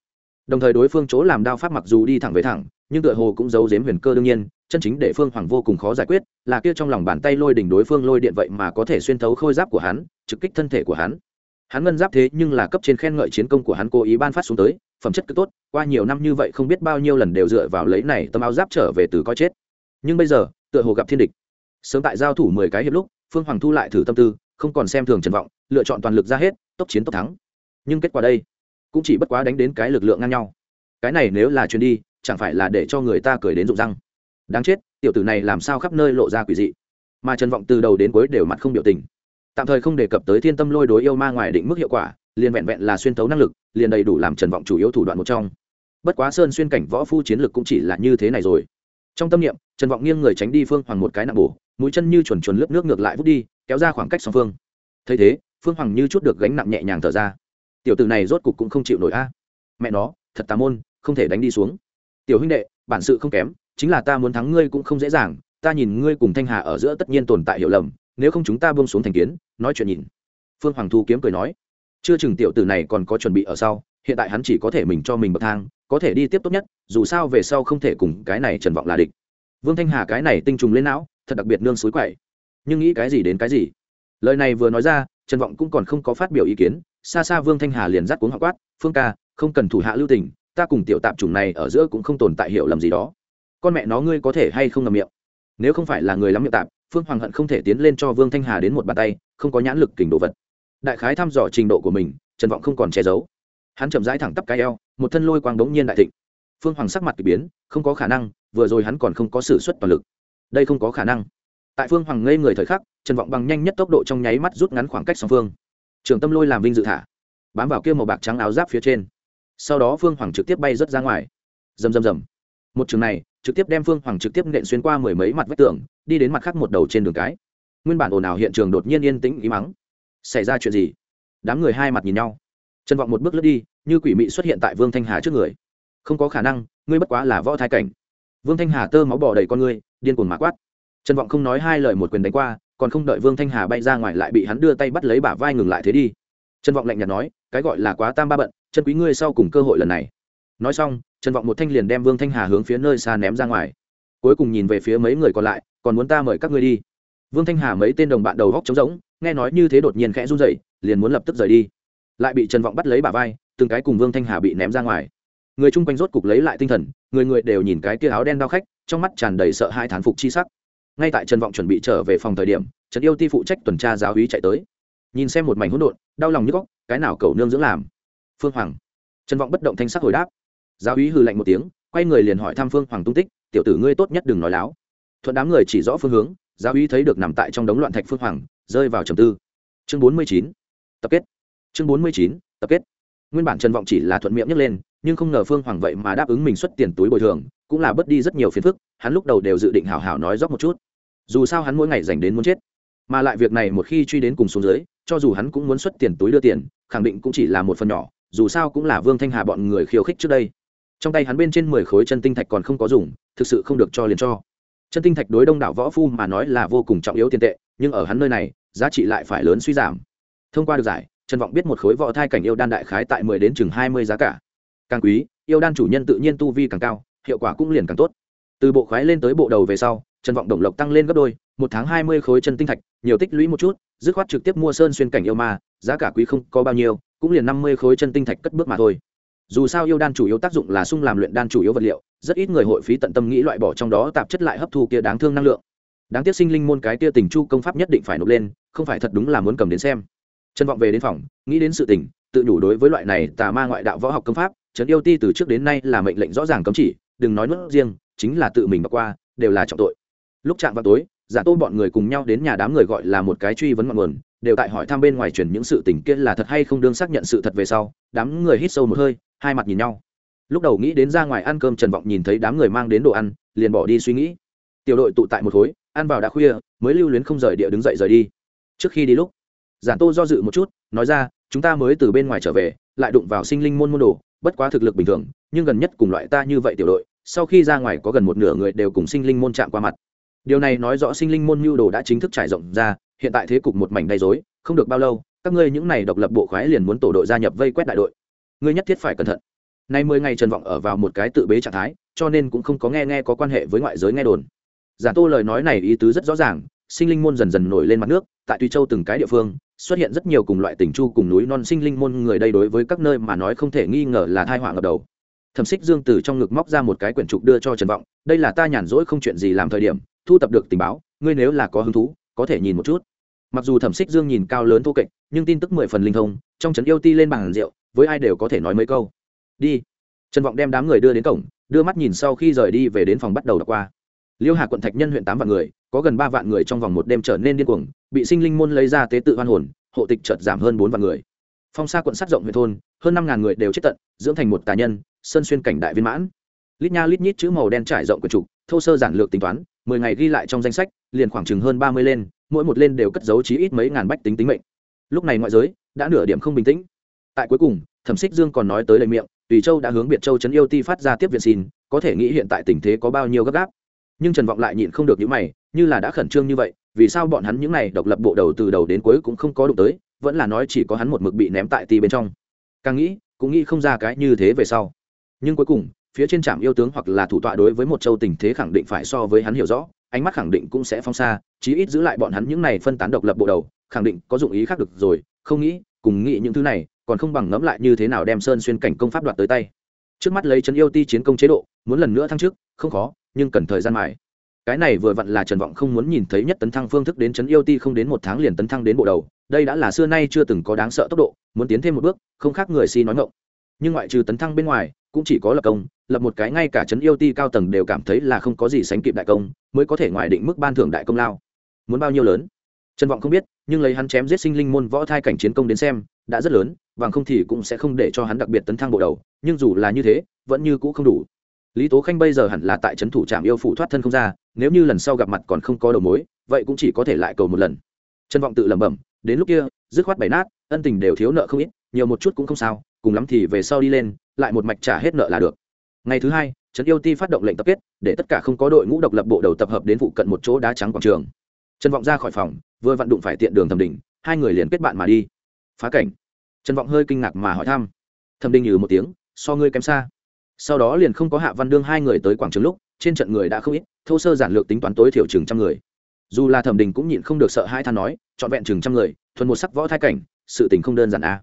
đồng thời đối phương chỗ làm đao pháp mặc dù đi thẳng về thẳng, nhưng tựa hồ cũng giấu giếm huyền cơ đương nhiên, chân chính để phương hoàng vô cùng khó giải quyết, là kia trong lòng bàn tay lôi đỉnh đối phương lôi điện vậy mà có thể xuyên thấu khôi giáp của hắn, trực kích thân thể của hắn. Hắn ngân giáp thế nhưng là cấp trên khen ngợi chiến công của hắn cố ý ban phát xuống tới, phẩm chất cứ tốt, qua nhiều năm như vậy không biết bao nhiêu lần đều dựa vào lấy này tấm áo giáp trở về từ coi chết. Nhưng bây giờ, tựa hồ gặp thiên địch. Sớm tại giao thủ mười cái hiệp lúc, phương hoàng thu lại thử tâm tư, không còn xem thường trần vọng, lựa chọn toàn lực ra hết, tốc chiến tốc thắng. Nhưng kết quả đây? Cũng chỉ bất quá đánh đến cái lực lượng ngang nhau. Cái này nếu là truyền đi, chẳng phải là để cho người ta cười đến rụng răng. Đáng chết, tiểu tử này làm sao khắp nơi lộ ra quỷ dị. Mà trần vọng từ đầu đến cuối đều mặt không biểu tình. Tạm thời không đề cập tới thiên tâm lôi đối yêu ma ngoài định mức hiệu quả, liền vẹn vẹn là xuyên tấu năng lực, liền đầy đủ làm trần vọng chủ yếu thủ đoạn một trong. Bất quá sơn xuyên cảnh võ phu chiến lực cũng chỉ là như thế này rồi. Trong tâm niệm, trần vọng nghiêng người tránh đi phương hoàng một cái nặng bổ, mũi chân như chuẩn chuẩn lướt nước ngược lại vút đi, kéo ra khoảng cách song phương. Thấy thế, phương hoàng như chút được gánh nặng nhẹ nhàng thở ra tiểu tử này rốt cục cũng không chịu nổi a. Mẹ nó, thật tà môn, không thể đánh đi xuống. Tiểu huynh đệ, bản sự không kém, chính là ta muốn thắng ngươi cũng không dễ dàng, ta nhìn ngươi cùng thanh hà ở giữa tất nhiên tồn tại hiểu lầm, nếu không chúng ta buông xuống thành kiến, nói chuyện nhìn. Phương hoàng thu kiếm cười nói, chưa chừng tiểu tử này còn có chuẩn bị ở sau, hiện tại hắn chỉ có thể mình cho mình bậc thang, có thể đi tiếp tốt nhất, dù sao về sau không thể cùng cái này trần vọng là địch. Vương thanh hà cái này tinh trùng lên não, thật đặc biệt nương suối quậy. Nhưng nghĩ cái gì đến cái gì? Lời này vừa nói ra, trần vọng cũng còn không có phát biểu ý kiến xa xa vương thanh hà liền dắt cuống họ quát, phương ca, không cần thủ hạ lưu tình, ta cùng tiểu tạp chủng này ở giữa cũng không tồn tại hiểu lầm gì đó. Con mẹ nó ngươi có thể hay không ngầm miệng? Nếu không phải là người lắm miệng tạp, phương hoàng hận không thể tiến lên cho vương thanh hà đến một bàn tay, không có nhãn lực kình đồ vật. Đại khái thăm dò trình độ của mình, trần vọng không còn che giấu. Hắn chậm rãi thẳng tắp cái eo, một thân lôi quang đống nhiên đại thịnh. Phương hoàng sắc mặt k ỳ biến, không có khả năng, vừa rồi hắn còn không có s ử suất toàn lực. Đây không có khả năng. Tại phương hoàng ngây người thời khắc, trần vọng bằng nhanh nhất tốc độ trong nháy mắt rút ngắn khoảng cách song phương trường tâm lôi làm vinh dự thả, bám vào kia màu bạc trắng áo giáp phía trên. Sau đó phương hoàng trực tiếp bay rớt ra ngoài. Rầm rầm rầm. Một trường này, trực tiếp đem phương hoàng trực tiếp nện xuyên qua mười mấy mặt vách tường, đi đến mặt khác một đầu trên đường cái. Nguyên bản ồn ào hiện trường đột nhiên yên tĩnh ý mắng xảy ra chuyện gì? Đám người hai mặt nhìn nhau. Trần vọng một bước lướt đi, như quỷ mị xuất hiện tại vương thanh hà trước người. Không có khả năng, ngươi bất quá là võ thái cảnh. Vương thanh hà tơ máu bỏ đầy con ngươi, điên cuồng mã quát. Trần vọng không nói hai lời một quyền đánh qua còn không đợi vương thanh hà bay ra ngoài lại bị hắn đưa tay bắt lấy bả vai ngừng lại thế đi. Trần vọng lạnh nhạt nói, cái gọi là quá tam ba bận, chân quý ngươi sau cùng cơ hội lần này. Nói xong, trần vọng một thanh liền đem vương thanh hà hướng phía nơi xa ném ra ngoài. Cuối cùng nhìn về phía mấy người còn lại, còn muốn ta mời các ngươi đi? Vương thanh hà mấy tên đồng bạn đầu góc trống rỗng, nghe nói như thế đột nhiên khẽ run dậy liền muốn lập tức rời đi. Lại bị trần vọng bắt lấy bả vai, từng cái cùng vương thanh hà bị ném ra ngoài. Người chung quanh rốt cục lấy lại tinh thần, người người đều nhìn cái tia áo đen đau khách, trong mắt tràn đầy sợ hai thán phục chi sắc ngay tại trần vọng chuẩn bị trở về phòng thời điểm, trần yêu ti phụ trách tuần tra giáo hí chạy tới. Nhìn xem một mảnh hỗn độn, đau lòng như góc cái nào cầu nương dưỡng làm? Phương hoàng. Trần vọng bất động thanh sắc hồi đáp. Giáo hí hư lạnh một tiếng, quay người liền hỏi thăm phương hoàng tung tích, tiểu tử ngươi tốt nhất đừng nói láo. Thuận đám người chỉ rõ phương hướng, giáo hí thấy được nằm tại trong đống loạn thạch phương hoàng, rơi vào trầm tư. Chương bốn mươi chín, tập kết. Chương bốn mươi chín, tập kết. Nguyên bản trần vọng chỉ là thuận miệng nhấc lên, nhưng không ngờ phương hoàng vậy mà đáp ứng mình xuất tiền túi bồi thường cũng là bớt đi rất nhiều phiền phức, hắn lúc đầu đều dự định hảo hảo nói dốc một chút. Dù sao hắn mỗi ngày dành đến muốn chết, mà lại việc này một khi truy đến cùng xuống dưới, cho dù hắn cũng muốn xuất tiền túi đưa tiền, khẳng định cũng chỉ là một phần nhỏ, dù sao cũng là vương thanh hà bọn người khiêu khích trước đây. Trong tay hắn bên trên mười khối chân tinh thạch còn không có dùng, thực sự không được cho liền cho. Chân tinh thạch đối đông đảo võ phu mà nói là vô cùng trọng yếu tiền tệ, nhưng ở hắn nơi này, giá trị lại phải lớn suy giảm. Thông qua được giải, trần vọng biết một khối võ thai cảnh yêu đan đại khái tại mười đến chừng hai mươi giá cả. Càng quý, yêu đan chủ nhân tự nhiên tu vi càng cao hiệu quả cũng liền càng tốt. Từ bộ khoái lên tới bộ đầu về sau, trần vọng đồng lộc tăng lên gấp đôi, một tháng hai mươi khối chân tinh thạch, nhiều tích lũy một chút, dứt khoát trực tiếp mua sơn xuyên cảnh yêu ma, giá cả quý không có bao nhiêu, cũng liền năm mươi khối chân tinh thạch cất bước mà thôi. Dù sao yêu đan chủ yếu tác dụng là sung làm luyện đan chủ yếu vật liệu, rất ít người hội phí tận tâm nghĩ loại bỏ trong đó tạp chất lại hấp thu kia đáng thương năng lượng. Đáng tiếc sinh linh môn cái kia tình chu công pháp nhất định phải nộp lên, không phải thật đúng là muốn cầm đến xem. Trân vọng về đến phòng, nghĩ đến sự tình, tự nhủ đối với loại này tà ma ngoại đạo võ học công pháp trấn yêu ti từ trước đến nay là mệnh lệnh rõ ràng cấm chỉ đừng nói nuốt riêng, chính là tự mình bỏ qua, đều là trọng tội. Lúc chạm vào tối, giả tô bọn người cùng nhau đến nhà đám người gọi là một cái truy vấn ngọn nguồn, đều tại hỏi thăm bên ngoài truyền những sự tình kia là thật hay không đương xác nhận sự thật về sau, đám người hít sâu một hơi, hai mặt nhìn nhau. Lúc đầu nghĩ đến ra ngoài ăn cơm trần vọng nhìn thấy đám người mang đến đồ ăn, liền bỏ đi suy nghĩ. Tiểu đội tụ tại một khối, ăn vào đã khuya, mới lưu luyến không rời địa đứng dậy rời đi. Trước khi đi lúc giản tô do dự một chút, nói ra, chúng ta mới từ bên ngoài trở về, lại đụng vào sinh linh môn môn đồ, bất quá thực lực bình thường, nhưng gần nhất cùng loại ta như vậy tiểu đội sau khi ra ngoài có gần một nửa người đều cùng sinh linh môn chạm qua mặt. Điều này nói rõ sinh linh môn mưu đồ đã chính thức trải rộng ra, hiện tại thế cục một mảnh đầy dối không được bao lâu, các ngươi những này độc lập bộ khoái liền muốn tổ đội gia nhập vây quét đại đội. Ngươi nhất thiết phải cẩn thận. Nay mười ngày trần vọng ở vào một cái tự bế trạng thái, cho nên cũng không có nghe nghe có quan hệ với ngoại giới nghe đồn. Giả tô lời nói này ý tứ rất rõ ràng, sinh linh môn dần dần nổi lên mặt nước, tại tùy châu từng cái địa phương, xuất hiện rất nhiều cùng loại tỉnh chu cùng núi non sinh linh môn người đây đối với các nơi mà nói không thể nghi ngờ là thai họa ngập đầu thẩm xích dương từ trong ngực móc ra một cái quyển trục đưa cho trần vọng, đây là ta nhàn rỗi không chuyện gì làm thời điểm, thu tập được tình báo, ngươi nếu là có hứng thú, có thể nhìn một chút. Mặc dù thẩm xích dương nhìn cao lớn thô kệch, nhưng tin tức mười phần linh thông, trong trấn yêu ti lên bàn rượu, với ai đều có thể nói mấy câu. Đi. Trần vọng đem đám người đưa đến cổng, đưa mắt nhìn sau khi rời đi về đến phòng bắt đầu đọc qua. Liêu hà quận thạch nhân huyện tám vạn người, có gần ba vạn người trong vòng một đêm trở nên điên cuồng, bị sinh linh môn lấy ra tế tự hoan hồn, hộ tịch chợt giảm hơn bốn vạn người. Phong sa quận sát rộng huyện thôn, hơn năm ngàn người đều chết tận, dưỡng thành một tà nhân sơn xuyên cảnh đại viên mãn. Lít nha lít nhít chữ màu đen trải rộng quần trục, thô sơ giản lược tính toán, mười ngày ghi lại trong danh sách, liền khoảng chừng hơn ba mươi lên, mỗi một lên đều cất giấu chí ít mấy ngàn bách tính tính mệnh. Lúc này ngoại giới đã nửa điểm không bình tĩnh. Tại cuối cùng, thẩm xích dương còn nói tới lời miệng, tùy châu đã hướng biệt châu trấn yêu ti phát ra tiếp viện xin, có thể nghĩ hiện tại tình thế có bao nhiêu gấp gáp. Nhưng trần vọng lại nhịn không được những mày, như là đã khẩn trương như vậy, vì sao bọn hắn những này độc lập bộ đầu từ đầu đến cuối cũng không có đụng tới, vẫn là nói chỉ có hắn một mực bị ném tại ti bên trong. Càng nghĩ, cũng nghĩ không ra cái như thế về sau nhưng cuối cùng, phía trên trạm yêu tướng hoặc là thủ tọa đối với một châu tình thế khẳng định phải so với hắn hiểu rõ, ánh mắt khẳng định cũng sẽ phong xa, chí ít giữ lại bọn hắn những này phân tán độc lập bộ đầu, khẳng định có dụng ý khác được rồi, không nghĩ, cùng nghĩ những thứ này, còn không bằng ngẫm lại như thế nào đem sơn xuyên cảnh công pháp đoạt tới tay. Trước mắt lấy trấn yêu ti chiến công chế độ, muốn lần nữa thăng trước không khó, nhưng cần thời gian mài. Cái này vừa vặn là trần vọng không muốn nhìn thấy nhất tấn thăng phương thức đến trấn yêu ti không đến một tháng liền tấn thăng đến bộ đầu, đây đã là xưa nay chưa từng có đáng sợ tốc độ, muốn tiến thêm một bước, không khác người si nói ngộng nhưng ngoại trừ tấn thăng bên ngoài cũng chỉ có lập công, lập một cái ngay cả trấn yêu ti cao tầng đều cảm thấy là không có gì sánh kịp đại công, mới có thể ngoài định mức ban thưởng đại công lao. Muốn bao nhiêu lớn? Trần vọng không biết, nhưng lấy hắn chém giết sinh linh môn võ thai cảnh chiến công đến xem, đã rất lớn, bằng không thì cũng sẽ không để cho hắn đặc biệt tấn thăng bộ đầu, nhưng dù là như thế, vẫn như cũ không đủ. Lý tố khanh bây giờ hẳn là tại trấn thủ trạm yêu phụ thoát thân không ra, nếu như lần sau gặp mặt còn không có đầu mối, vậy cũng chỉ có thể lại cầu một lần. Trân vọng tự lẩm bẩm, đến lúc kia, dứt khoát bày nát, ân tình đều thiếu nợ không ít, nhiều một chút cũng không sao, cùng lắm thì về sau đi lên lại một mạch trả hết nợ là được. Ngày thứ hai, trấn yêu ti phát động lệnh tập kết, để tất cả không có đội ngũ độc lập bộ đầu tập hợp đến phụ cận một chỗ đá trắng quảng trường. Trần vọng ra khỏi phòng, vừa vặn đụng phải tiện đường thẩm đình, hai người liền kết bạn mà đi. Phá cảnh. Trần vọng hơi kinh ngạc mà hỏi thăm. Thẩm đình nhừ một tiếng, so ngươi kém xa. Sau đó liền không có hạ văn đương hai người tới quảng trường lúc, trên trận người đã không ít, thô sơ giản lược tính toán tối thiểu chừng trăm người. Dù là thẩm đình cũng nhịn không được sợ hai than nói, trọn vẹn chừng trăm người, thuần một sắc võ thai cảnh, sự tình không đơn giản a à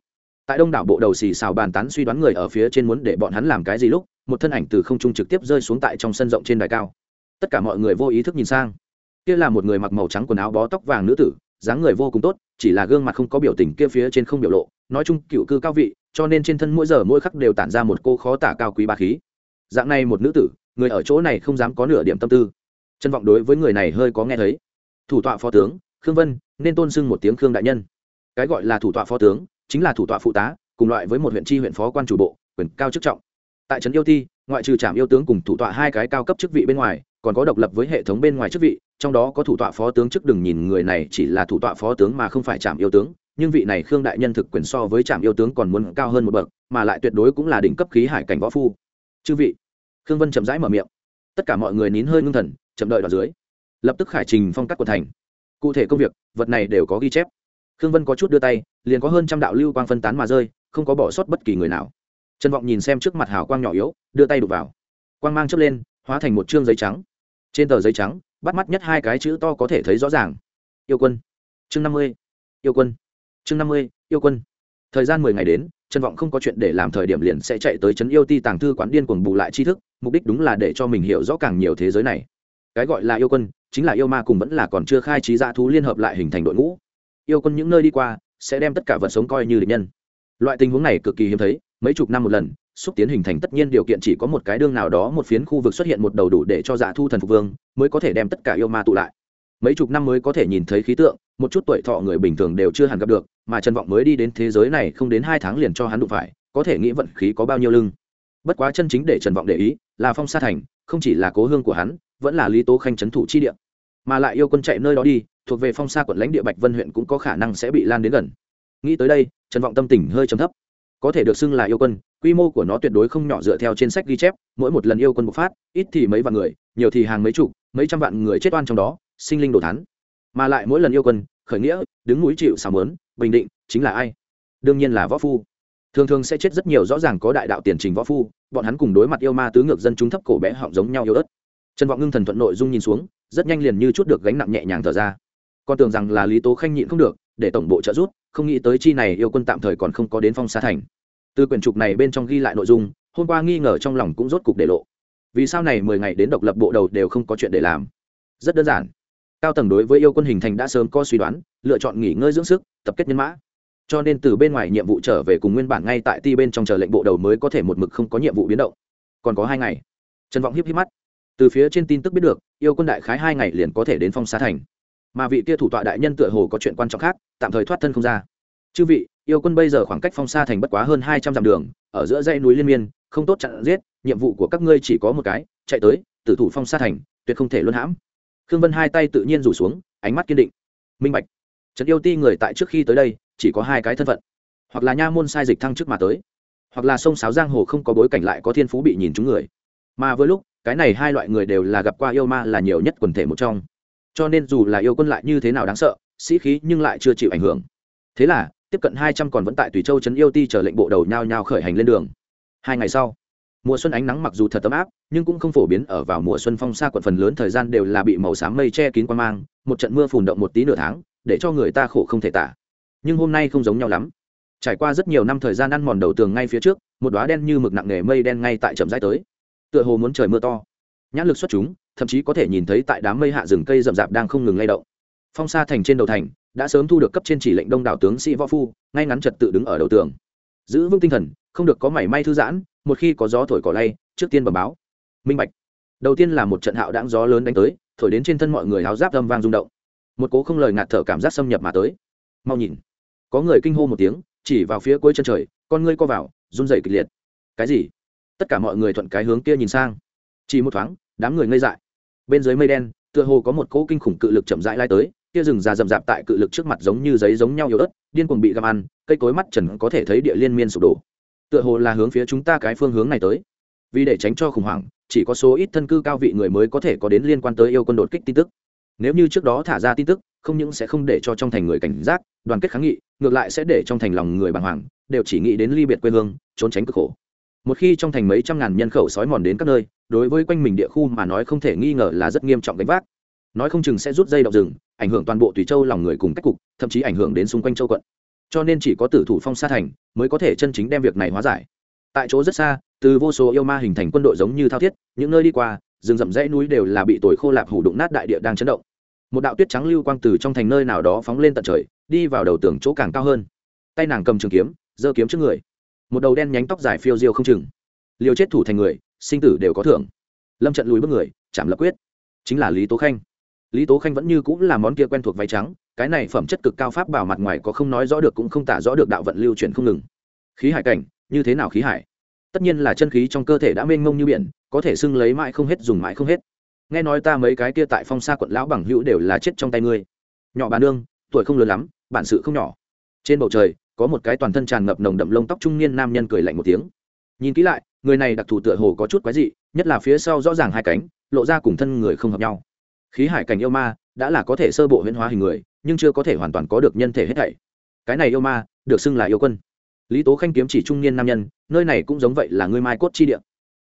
tại đông đảo bộ đầu xì xào bàn tán suy đoán người ở phía trên muốn để bọn hắn làm cái gì lúc, một thân ảnh từ không trung trực tiếp rơi xuống tại trong sân rộng trên đài cao. Tất cả mọi người vô ý thức nhìn sang. Kia là một người mặc màu trắng quần áo bó tóc vàng nữ tử, dáng người vô cùng tốt, chỉ là gương mặt không có biểu tình kia phía trên không biểu lộ, nói chung cựu cư cao vị, cho nên trên thân mỗi giờ mỗi khắc đều tản ra một cô khó tả cao quý ba khí. Dạng này một nữ tử, người ở chỗ này không dám có nửa điểm tâm tư. Chân vọng đối với người này hơi có nghe thấy. Thủ tọa phó tướng, khương vân, nên tôn sưng một tiếng khương đại nhân. Cái gọi là thủ tọa phó tướng chính là thủ tọa phụ tá, cùng loại với một huyện tri huyện phó quan chủ bộ, quyền cao chức trọng. Tại trấn yêu thi ngoại trừ trạm yêu tướng cùng thủ tọa hai cái cao cấp chức vị bên ngoài, còn có độc lập với hệ thống bên ngoài chức vị, trong đó có thủ tọa phó tướng chức đừng nhìn người này chỉ là thủ tọa phó tướng mà không phải trạm yêu tướng, nhưng vị này khương đại nhân thực quyền so với trạm yêu tướng còn muốn cao hơn một bậc, mà lại tuyệt đối cũng là đỉnh cấp khí hải cảnh võ phu. Chư vị, khương vân chậm rãi mở miệng. Tất cả mọi người nín hơi ngưng thần, chậm đợi đoạn dưới. Lập tức khải trình phong cách của thành. Cụ thể công việc, vật này đều có ghi chép khương vân có chút đưa tay, liền có hơn trăm đạo lưu quang phân tán mà rơi, không có bỏ sót bất kỳ người nào. Trần vọng nhìn xem trước mặt hào quang nhỏ yếu, đưa tay đục vào. Quang mang chớp lên, hóa thành một chương giấy trắng. Trên tờ giấy trắng, bắt mắt nhất hai cái chữ to có thể thấy rõ ràng. Yêu quân. Chương năm mươi. Yêu quân. Chương năm mươi, yêu quân. Thời gian mười ngày đến, trần vọng không có chuyện để làm thời điểm liền sẽ chạy tới trấn yêu ti tàng thư quán điên cuồng bù lại tri thức, mục đích đúng là để cho mình hiểu rõ càng nhiều thế giới này. Cái gọi là yêu quân, chính là yêu ma cùng vẫn là còn chưa khai trí dã thú liên hợp lại hình thành đội ngũ yêu quân những nơi đi qua, sẽ đem tất cả vật sống coi như địch nhân. Loại tình huống này cực kỳ hiếm thấy, mấy chục năm một lần, xúc tiến hình thành tất nhiên điều kiện chỉ có một cái đương nào đó, một phiến khu vực xuất hiện một đầu đủ để cho dạ thu thần phục vương, mới có thể đem tất cả yêu ma tụ lại. Mấy chục năm mới có thể nhìn thấy khí tượng, một chút tuổi thọ người bình thường đều chưa hẳn gặp được, mà trần vọng mới đi đến thế giới này không đến hai tháng liền cho hắn đụng phải, có thể nghĩ vận khí có bao nhiêu lưng. Bất quá chân chính để trần vọng để ý, là phong sa thành, không chỉ là cố hương của hắn, vẫn là lý tố khanh trấn thủ chi địa. Mà lại yêu quân chạy nơi đó đi thuộc về phong sa quận lãnh địa bạch vân huyện cũng có khả năng sẽ bị lan đến gần. Nghĩ tới đây, trần vọng tâm tình hơi trầm thấp. Có thể được xưng là yêu quân, quy mô của nó tuyệt đối không nhỏ dựa theo trên sách ghi chép, mỗi một lần yêu quân bộc phát, ít thì mấy vạn người, nhiều thì hàng mấy chục, mấy trăm vạn người chết oan trong đó, sinh linh đồ thắn mà lại mỗi lần yêu quân, khởi nghĩa, đứng núi chịu xào mớn bình định, chính là ai? Đương nhiên là võ phu. Thường thường sẽ chết rất nhiều, rõ ràng có đại đạo tiền trình võ phu, bọn hắn cùng đối mặt yêu ma tứ ngược dân chúng thấp cổ bé họng giống nhau yêu ớt. Trần vọng ngưng thần thuận nội dung nhìn xuống, rất nhanh liền như chút được gánh nặng nhẹ nhàng thở ra con tưởng rằng là lý tố khanh nhịn không được, để tổng bộ trợ giúp, không nghĩ tới chi này yêu quân tạm thời còn không có đến phong xa thành. Từ quyển trục này bên trong ghi lại nội dung, hôm qua nghi ngờ trong lòng cũng rốt cục để lộ. Vì sao này mười ngày đến độc lập bộ đầu đều không có chuyện để làm? Rất đơn giản. Cao tầng đối với yêu quân hình thành đã sớm có suy đoán, lựa chọn nghỉ ngơi dưỡng sức, tập kết nhân mã. Cho nên từ bên ngoài nhiệm vụ trở về cùng nguyên bản ngay tại ti bên trong chờ lệnh bộ đầu mới có thể một mực không có nhiệm vụ biến động. Còn có hai ngày. Trần vọng hiếp hiếp mắt. Từ phía trên tin tức biết được, yêu quân đại khái hai ngày liền có thể đến phong xá thành mà vị kia thủ tọa đại nhân tựa hồ có chuyện quan trọng khác, tạm thời thoát thân không ra. Chư vị, yêu quân bây giờ khoảng cách phong xa thành bất quá hơn hai trăm dặm đường, ở giữa dãy núi liên miên, không tốt chặn giết, nhiệm vụ của các ngươi chỉ có một cái, chạy tới, tử thủ phong xa thành, tuyệt không thể luân hãm. Khương vân hai tay tự nhiên rủ xuống, ánh mắt kiên định. Minh bạch, trần yêu ti người tại trước khi tới đây, chỉ có hai cái thân phận, hoặc là nha môn sai dịch thăng chức mà tới, hoặc là sông sáo giang hồ không có bối cảnh lại có thiên phú bị nhìn chúng người. Mà với lúc, cái này hai loại người đều là gặp qua yêu ma là nhiều nhất quần thể một trong cho nên dù là yêu quân lại như thế nào đáng sợ, sĩ khí nhưng lại chưa chịu ảnh hưởng. Thế là, tiếp cận hai trăm còn vẫn tại tùy châu trấn yêu ti chờ lệnh bộ đầu nhao nhao khởi hành lên đường. Hai ngày sau, mùa xuân ánh nắng mặc dù thật ấm áp, nhưng cũng không phổ biến ở vào mùa xuân phong xa quận phần lớn thời gian đều là bị màu xám mây che kín quan mang, một trận mưa phùn động một tí nửa tháng, để cho người ta khổ không thể tả. Nhưng hôm nay không giống nhau lắm. Trải qua rất nhiều năm thời gian ăn mòn đầu tường ngay phía trước, một đoá đen như mực nặng nề mây đen ngay tại chậm rãi tới. Tựa hồ muốn trời mưa to. Nhãn lực xuất chúng thậm chí có thể nhìn thấy tại đám mây hạ rừng cây rậm rạp đang không ngừng lay động. Phong sa thành trên đầu thành, đã sớm thu được cấp trên chỉ lệnh đông đảo tướng sĩ võ phu, ngay ngắn trật tự đứng ở đầu tường. Giữ vững tinh thần, không được có mảy may thư giãn, một khi có gió thổi cỏ lay, trước tiên bẩm báo. Minh bạch. Đầu tiên là một trận hạo đãng gió lớn đánh tới, thổi đến trên thân mọi người háo giáp âm vang rung động. Một cố không lời ngạt thở cảm giác xâm nhập mà tới. Mau nhìn. Có người kinh hô một tiếng, chỉ vào phía cuối chân trời, con ngươi co vào, run rẩy kịch liệt. Cái gì? Tất cả mọi người thuận cái hướng kia nhìn sang. Chỉ một thoáng, đám người ngây dại bên dưới mây đen, tựa hồ có một cỗ kinh khủng cự lực chậm rãi lai tới, kia rừng già rậm rạp tại cự lực trước mặt giống như giấy giống nhau yếu ớt, điên cuồng bị găm ăn, cây cối mắt trần có thể thấy địa liên miên sụp đổ. Tựa hồ là hướng phía chúng ta cái phương hướng này tới. Vì để tránh cho khủng hoảng, chỉ có số ít thân cư cao vị người mới có thể có đến liên quan tới yêu quân đột kích tin tức. Nếu như trước đó thả ra tin tức, không những sẽ không để cho trong thành người cảnh giác, đoàn kết kháng nghị, ngược lại sẽ để trong thành lòng người bàng hoàng, đều chỉ nghĩ đến ly biệt quê hương, trốn tránh cực khổ một khi trong thành mấy trăm ngàn nhân khẩu sói mòn đến các nơi, đối với quanh mình địa khu mà nói không thể nghi ngờ là rất nghiêm trọng gánh vác. Nói không chừng sẽ rút dây động rừng, ảnh hưởng toàn bộ tùy châu lòng người cùng cách cục, thậm chí ảnh hưởng đến xung quanh châu quận. Cho nên chỉ có tử thủ phong sa thành mới có thể chân chính đem việc này hóa giải. Tại chỗ rất xa, từ vô số yêu ma hình thành quân đội giống như thao thiết, những nơi đi qua, rừng rậm rẽ núi đều là bị tồi khô lạp hủ đụng nát đại địa đang chấn động. Một đạo tuyết trắng lưu quang từ trong thành nơi nào đó phóng lên tận trời, đi vào đầu tường chỗ càng cao hơn. Tay nàng cầm trường kiếm, giơ kiếm trước người một đầu đen nhánh tóc dài phiêu diêu không chừng. Liều chết thủ thành người, sinh tử đều có thưởng. Lâm trận lùi bước người, chạm lập quyết. Chính là lý tố khanh. Lý tố khanh vẫn như cũng là món kia quen thuộc váy trắng, cái này phẩm chất cực cao pháp bảo mặt ngoài có không nói rõ được cũng không tả rõ được đạo vận lưu chuyển không ngừng. Khí hải cảnh, như thế nào khí hải? Tất nhiên là chân khí trong cơ thể đã mênh mông như biển, có thể xưng lấy mãi không hết, dùng mãi không hết. Nghe nói ta mấy cái kia tại phong xa quận lão bằng hữu đều là chết trong tay ngươi. Nhỏ bà nương, tuổi không lớn lắm, bản sự không nhỏ. Trên bầu trời có một cái toàn thân tràn ngập nồng đậm lông tóc trung niên nam nhân cười lạnh một tiếng. Nhìn kỹ lại, người này đặc thù tựa hồ có chút quái dị, nhất là phía sau rõ ràng hai cánh, lộ ra cùng thân người không hợp nhau. Khí hải cảnh yêu ma, đã là có thể sơ bộ huyễn hóa hình người, nhưng chưa có thể hoàn toàn có được nhân thể hết thảy. Cái này yêu ma, được xưng là yêu quân. Lý tố khanh kiếm chỉ trung niên nam nhân, nơi này cũng giống vậy là ngươi mai cốt chi địa.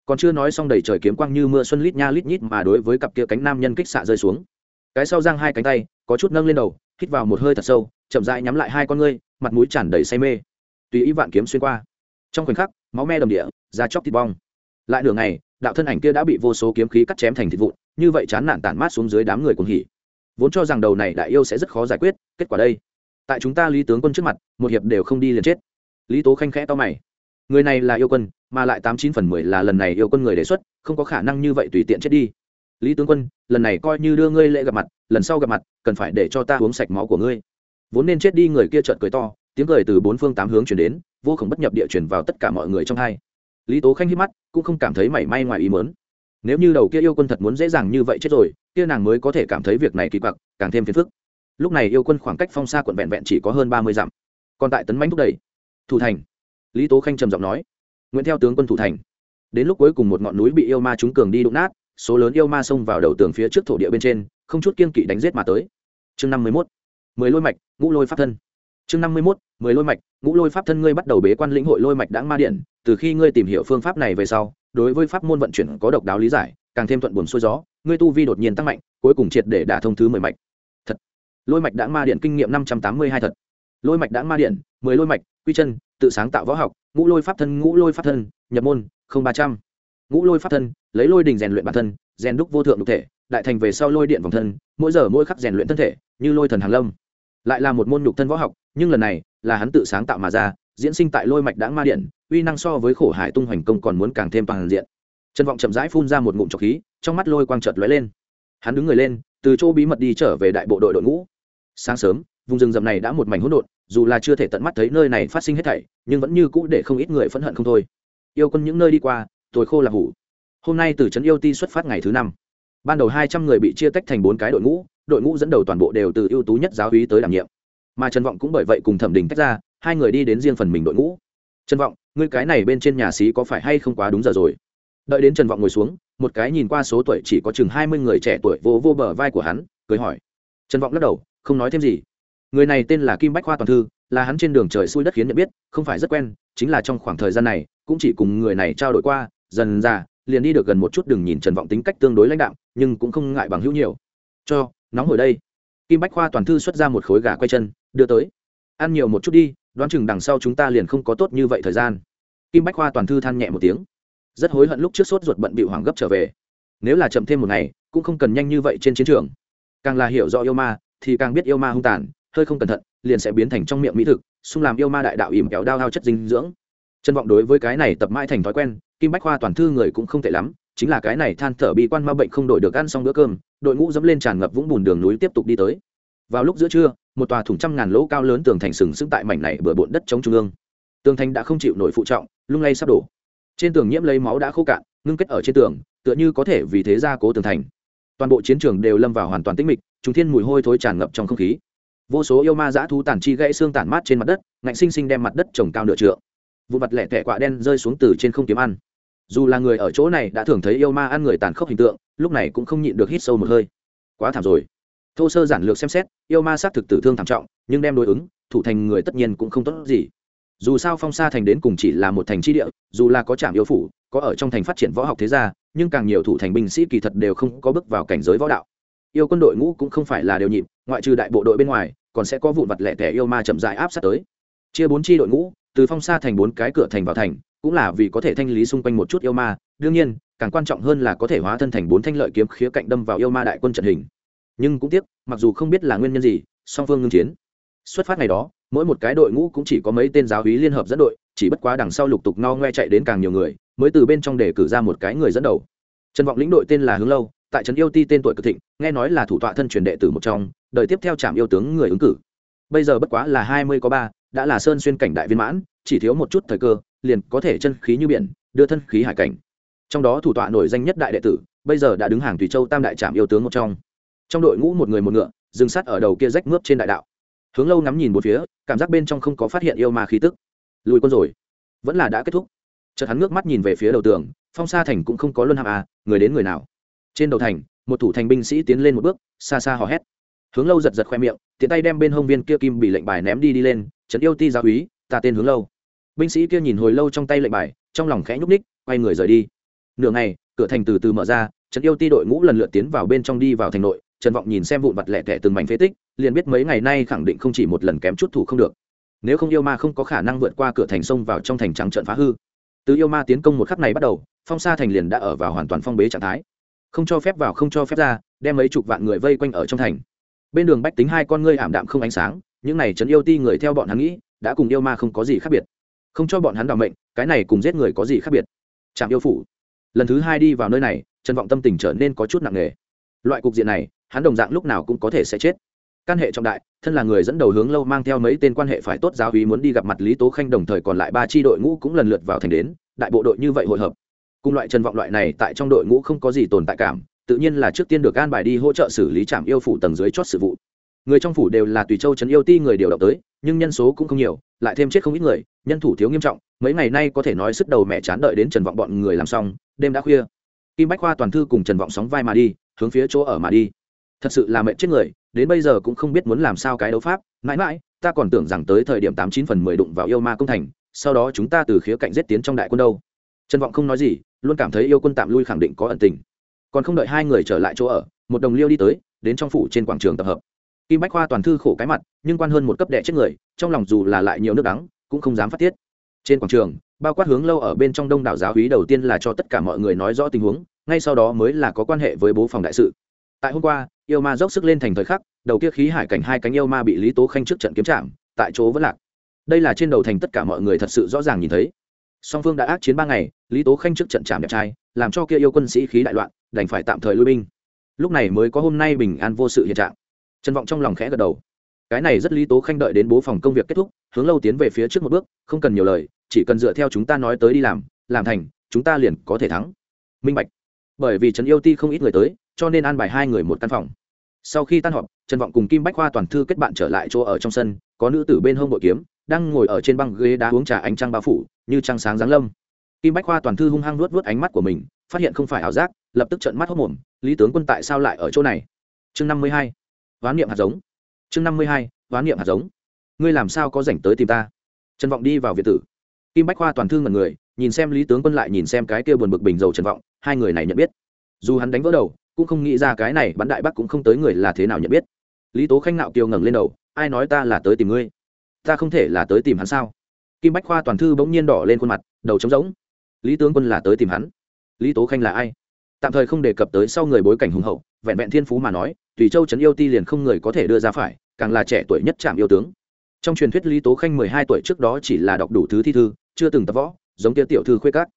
Còn chưa nói xong đầy trời kiếm quang như mưa xuân lít nha lít nhít mà đối với cặp kia cánh nam nhân kích xạ rơi xuống. Cái sau giang hai cánh tay, có chút nâng lên đầu, hít vào một hơi thật sâu, chậm rãi nhắm lại hai con ngươi mặt mũi tràn đầy say mê. Tùy ý vạn kiếm xuyên qua. Trong khoảnh khắc, máu me đầm địa, da chóc thịt bong. Lại nửa ngày, đạo thân ảnh kia đã bị vô số kiếm khí cắt chém thành thịt vụn, như vậy chán nản tản mát xuống dưới đám người cuồng hỉ. Vốn cho rằng đầu này đại yêu sẽ rất khó giải quyết, kết quả đây. Tại chúng ta lý tướng quân trước mặt, một hiệp đều không đi liền chết. Lý tố khanh khẽ to mày. Người này là yêu quân, mà lại tám chín phần mười là lần này yêu quân người đề xuất, không có khả năng như vậy tùy tiện chết đi. Lý tướng quân, lần này coi như đưa ngươi lễ gặp mặt, lần sau gặp mặt, cần phải để cho ta uống sạch máu của ngươi vốn nên chết đi người kia trợn cười to, tiếng cười từ bốn phương tám hướng chuyển đến, vô khổng bất nhập địa chuyển vào tất cả mọi người trong hai. Lý tố khanh hít mắt, cũng không cảm thấy mảy may ngoài ý mớn nếu như đầu kia yêu quân thật muốn dễ dàng như vậy chết rồi, kia nàng mới có thể cảm thấy việc này kỳ quặc, càng thêm phiền phức. Lúc này yêu quân khoảng cách phong xa quận vẹn vẹn chỉ có hơn ba mươi dặm. Còn tại tấn manh thúc đẩy. Thủ thành. Lý tố khanh trầm giọng nói. Nguyễn theo tướng quân thủ thành. Đến lúc cuối cùng một ngọn núi bị yêu ma chúng cường đi đụng nát, số lớn yêu ma xông vào đầu tường phía trước thổ địa bên trên, không chút kiên kỵ đánh giết mà tới. Chương năm mươi mốt mười lôi mạch, ngũ lôi pháp thân. Chương năm mươi mốt, mười lôi mạch, ngũ lôi pháp thân ngươi bắt đầu bế quan lĩnh hội lôi mạch đáng ma điện. Từ khi ngươi tìm hiểu phương pháp này về sau, đối với pháp môn vận chuyển có độc đáo lý giải, càng thêm thuận buồn xuôi gió, ngươi tu vi đột nhiên tăng mạnh, cuối cùng triệt để đả thông thứ mười mạch. Thật. Lôi mạch đáng ma điện kinh nghiệm năm trăm tám mươi hai thật. Lôi mạch đáng ma điện, mười lôi mạch, quy chân, tự sáng tạo võ học, ngũ lôi pháp thân, ngũ lôi pháp thân, nhập môn, không ba trăm. Ngũ lôi pháp thân, lấy lôi đình rèn luyện bản thân, rèn đúc vô thượng đục thể, đại thành về sau lôi điện vòng thân, mỗi giờ mỗi khắc rèn luyện thân thể, như lôi thần hàng lâm lại là một môn nhục thân võ học, nhưng lần này, là hắn tự sáng tạo mà ra, diễn sinh tại lôi mạch đãng ma điện, uy năng so với khổ hải tung hoành công còn muốn càng thêm toàn diện. Trần vọng chậm rãi phun ra một ngụm trọc khí, trong mắt lôi quang trợt lóe lên. Hắn đứng người lên, từ chỗ bí mật đi trở về đại bộ đội đội ngũ. Sáng sớm, vùng rừng rậm này đã một mảnh hỗn độn, dù là chưa thể tận mắt thấy nơi này phát sinh hết thảy, nhưng vẫn như cũ để không ít người phẫn hận không thôi. Yêu quân những nơi đi qua tối khô là hủ. Hôm nay từ trấn yêu ti xuất phát ngày thứ năm. Ban đầu hai trăm người bị chia tách thành bốn cái đội ngũ đội ngũ dẫn đầu toàn bộ đều từ ưu tú nhất giáo hí tới đảm nhiệm. Mà trần vọng cũng bởi vậy cùng thẩm đình tách ra, hai người đi đến riêng phần mình đội ngũ. Trần vọng, ngươi cái này bên trên nhà xí có phải hay không quá đúng giờ rồi? Đợi đến trần vọng ngồi xuống, một cái nhìn qua số tuổi chỉ có chừng hai mươi người trẻ tuổi vô vô bờ vai của hắn, cười hỏi. Trần vọng lắc đầu, không nói thêm gì. Người này tên là kim bách khoa toàn thư, là hắn trên đường trời xui đất khiến nhận biết, không phải rất quen, chính là trong khoảng thời gian này, cũng chỉ cùng người này trao đổi qua, dần ra liền đi được gần một chút đừng nhìn trần vọng tính cách tương đối lãnh đạm, nhưng cũng không ngại bằng hữu nhiều. Cho nóng hồi đây. Kim bách khoa toàn thư xuất ra một khối gà quay chân, đưa tới. Ăn nhiều một chút đi, đoán chừng đằng sau chúng ta liền không có tốt như vậy thời gian. Kim bách khoa toàn thư than nhẹ một tiếng. Rất hối hận lúc trước sốt ruột bận bị hoảng gấp trở về. Nếu là chậm thêm một ngày, cũng không cần nhanh như vậy trên chiến trường. Càng là hiểu rõ yêu ma, thì càng biết yêu ma hung tàn, hơi không cẩn thận, liền sẽ biến thành trong miệng mỹ thực, xung làm yêu ma đại đạo ìm kéo đao hao chất dinh dưỡng. Chân vọng đối với cái này tập mãi thành thói quen, kim bách khoa toàn thư người cũng không tệ lắm chính là cái này than thở bị quan ma bệnh không đổi được ăn xong bữa cơm, đội ngũ dẫm lên tràn ngập vũng bùn đường núi tiếp tục đi tới. Vào lúc giữa trưa, một tòa thủng trăm ngàn lỗ cao lớn tường thành sừng sững tại mảnh này bừa bộn đất chống trung ương. Tường thành đã không chịu nổi phụ trọng, lung lay sắp đổ. Trên tường nhiễm lấy máu đã khô cạn, ngưng kết ở trên tường, tựa như có thể vì thế gia cố tường thành. Toàn bộ chiến trường đều lâm vào hoàn toàn tĩnh mịch chúng thiên mùi hôi thối tràn ngập trong không khí. Vô số yêu ma dã thú tàn chi gãy xương tản mát trên mặt đất, ngạnh sinh sinh đem mặt đất trồng cao nửa trượng. Vụ mặt lẻ tẻ quạ đen rơi xuống từ trên không kiếm ăn dù là người ở chỗ này đã thường thấy yêu ma ăn người tàn khốc hình tượng, lúc này cũng không nhịn được hít sâu một hơi. Quá thảm rồi. Thô sơ giản lược xem xét, yêu ma xác thực tử thương thảm trọng, nhưng đem đối ứng, thủ thành người tất nhiên cũng không tốt gì. Dù sao phong sa thành đến cùng chỉ là một thành tri địa, dù là có trạm yêu phủ, có ở trong thành phát triển võ học thế gia, nhưng càng nhiều thủ thành binh sĩ kỳ thật đều không có bước vào cảnh giới võ đạo. Yêu quân đội ngũ cũng không phải là đều nhịp, ngoại trừ đại bộ đội bên ngoài, còn sẽ có vụn vặt lẻ tẻ yêu ma chậm dại áp sát tới. Chia bốn chi đội ngũ, từ phong sa thành bốn cái cửa thành vào thành cũng là vì có thể thanh lý xung quanh một chút yêu ma, đương nhiên, càng quan trọng hơn là có thể hóa thân thành bốn thanh lợi kiếm khía cạnh đâm vào yêu ma đại quân trận hình. Nhưng cũng tiếc, mặc dù không biết là nguyên nhân gì, song phương ngưng chiến. Xuất phát ngày đó, mỗi một cái đội ngũ cũng chỉ có mấy tên giáo hí liên hợp dẫn đội, chỉ bất quá đằng sau lục tục no ngoe chạy đến càng nhiều người, mới từ bên trong để cử ra một cái người dẫn đầu. Trần vọng lĩnh đội tên là hướng lâu, tại trấn yêu ti tên tuổi cực thịnh, nghe nói là thủ tọa thân truyền đệ tử một trong, đời tiếp theo trạm yêu tướng người ứng cử. Bây giờ bất quá là hai mươi có ba, đã là sơn xuyên cảnh đại viên mãn, chỉ thiếu một chút thời cơ liền có thể chân khí như biển, đưa thân khí hải cảnh. Trong đó thủ tọa nổi danh nhất đại đệ tử, bây giờ đã đứng hàng tùy châu tam đại trạm yêu tướng một trong. Trong đội ngũ một người một ngựa, dừng sát ở đầu kia rách mướp trên đại đạo. Hướng lâu ngắm nhìn một phía, cảm giác bên trong không có phát hiện yêu ma khí tức. Lùi quân rồi. Vẫn là đã kết thúc. Chợt hắn ngước mắt nhìn về phía đầu tường, phong sa thành cũng không có luân hàm à người đến người nào. Trên đầu thành, một thủ thành binh sĩ tiến lên một bước, xa xa hò hét. Hướng lâu giật giật khoe miệng, tiện tay đem bên hông viên kia kim bị lệnh bài ném đi đi lên, trấn yêu ti gia úy, ta tên hướng lâu binh sĩ kia nhìn hồi lâu trong tay lệnh bài, trong lòng khẽ nhúc ních quay người rời đi. Nửa ngày, cửa thành từ từ mở ra, trần yêu ti đội ngũ lần lượt tiến vào bên trong đi vào thành nội, trần vọng nhìn xem vụn vặt lẻ tẻ từng mảnh phế tích, liền biết mấy ngày nay khẳng định không chỉ một lần kém chút thủ không được. Nếu không yêu ma không có khả năng vượt qua cửa thành sông vào trong thành trắng trận phá hư. Từ yêu ma tiến công một khắc này bắt đầu, phong sa thành liền đã ở vào hoàn toàn phong bế trạng thái. Không cho phép vào, không cho phép ra, đem mấy chục vạn người vây quanh ở trong thành. Bên đường bách tính hai con ngươi ảm đạm không ánh sáng, những này trấn yêu ti người theo bọn hắn nghĩ, đã cùng yêu ma không có gì khác biệt không cho bọn hắn đảm mệnh, cái này cùng giết người có gì khác biệt? Trạm yêu phủ. Lần thứ hai đi vào nơi này, trần vọng tâm tình trở nên có chút nặng nề. Loại cục diện này, hắn đồng dạng lúc nào cũng có thể sẽ chết. Căn hệ trọng đại, thân là người dẫn đầu hướng lâu mang theo mấy tên quan hệ phải tốt giáo hí muốn đi gặp mặt lý tố khanh đồng thời còn lại ba tri đội ngũ cũng lần lượt vào thành đến, đại bộ đội như vậy hội hợp. Cùng loại trần vọng loại này tại trong đội ngũ không có gì tồn tại cảm, tự nhiên là trước tiên được an bài đi hỗ trợ xử lý trạm yêu phủ tầng dưới chót sự vụ người trong phủ đều là tùy châu trấn yêu ti người điều động tới, nhưng nhân số cũng không nhiều, lại thêm chết không ít người, nhân thủ thiếu nghiêm trọng, mấy ngày nay có thể nói sức đầu mẹ chán đợi đến trần vọng bọn người làm xong, đêm đã khuya. Kim bách khoa toàn thư cùng trần vọng sóng vai mà đi, hướng phía chỗ ở mà đi. Thật sự là mẹ chết người, đến bây giờ cũng không biết muốn làm sao cái đấu pháp, mãi mãi, ta còn tưởng rằng tới thời điểm tám chín phần mười đụng vào yêu ma công thành, sau đó chúng ta từ khía cạnh giết tiến trong đại quân đâu. Trần vọng không nói gì, luôn cảm thấy yêu quân tạm lui khẳng định có ẩn tình. Còn không đợi hai người trở lại chỗ ở, một đồng liêu đi tới, đến trong phủ trên quảng trường tập hợp kim bách khoa toàn thư khổ cái mặt, nhưng quan hơn một cấp đệ chết người, trong lòng dù là lại nhiều nước đắng, cũng không dám phát tiết. Trên quảng trường, bao quát hướng lâu ở bên trong đông đảo giáo húy đầu tiên là cho tất cả mọi người nói rõ tình huống, ngay sau đó mới là có quan hệ với bố phòng đại sự. Tại hôm qua, yêu ma dốc sức lên thành thời khắc, đầu kia khí hải cảnh hai cánh yêu ma bị lý tố khanh trước trận kiếm trạm tại chỗ vẫn lạc. Đây là trên đầu thành tất cả mọi người thật sự rõ ràng nhìn thấy. Song phương đã ác chiến ba ngày, lý tố khanh trước trận trạm đẹp trai, làm cho kia yêu quân sĩ khí đại loạn, đành phải tạm thời lui binh. Lúc này mới có hôm nay bình an vô sự hiện trạng trần vọng trong lòng khẽ gật đầu. Cái này rất lý tố khanh đợi đến bố phòng công việc kết thúc, hướng lâu tiến về phía trước một bước, không cần nhiều lời, chỉ cần dựa theo chúng ta nói tới đi làm làm thành, chúng ta liền có thể thắng. Minh bạch. Bởi vì trần yêu ti không ít người tới, cho nên an bài hai người một căn phòng. Sau khi tan họp, trần vọng cùng kim bách khoa toàn thư kết bạn trở lại chỗ ở trong sân, có nữ tử bên hông bội kiếm, đang ngồi ở trên băng ghế đá uống trà ánh trăng bao phủ, như trăng sáng giáng lâm. Kim bách khoa toàn thư hung hăng nuốt vớt ánh mắt của mình, phát hiện không phải ảo giác, lập tức trợn mắt hốc mồm, lý tướng quân tại sao lại ở chỗ này? Chương năm mươi hai hoán niệm hạt giống. Chương năm mươi hai hoán niệm hạt giống. Ngươi làm sao có rảnh tới tìm ta? Trần vọng đi vào việt tử. Kim bách khoa toàn thương ngần người, nhìn xem lý tướng quân lại nhìn xem cái kia buồn bực bình dầu trần vọng, hai người này nhận biết. Dù hắn đánh vỡ đầu, cũng không nghĩ ra cái này bắn đại bắc cũng không tới người là thế nào nhận biết. Lý tố khanh nạo kiều ngẩng lên đầu, ai nói ta là tới tìm ngươi? Ta không thể là tới tìm hắn sao? Kim bách khoa toàn thư bỗng nhiên đỏ lên khuôn mặt, đầu trống rỗng. Lý tướng quân là tới tìm hắn? Lý tố khanh là ai? Tạm thời không đề cập tới sau người bối cảnh hùng hậu, vẹn vẹn thiên phú mà nói tùy châu trấn yêu ti liền không người có thể đưa ra phải, càng là trẻ tuổi nhất trạm yêu tướng. Trong truyền thuyết lý tố khanh mười hai tuổi trước đó chỉ là đọc đủ thứ thi thư, chưa từng tập võ, giống kia tiểu thư khuê cát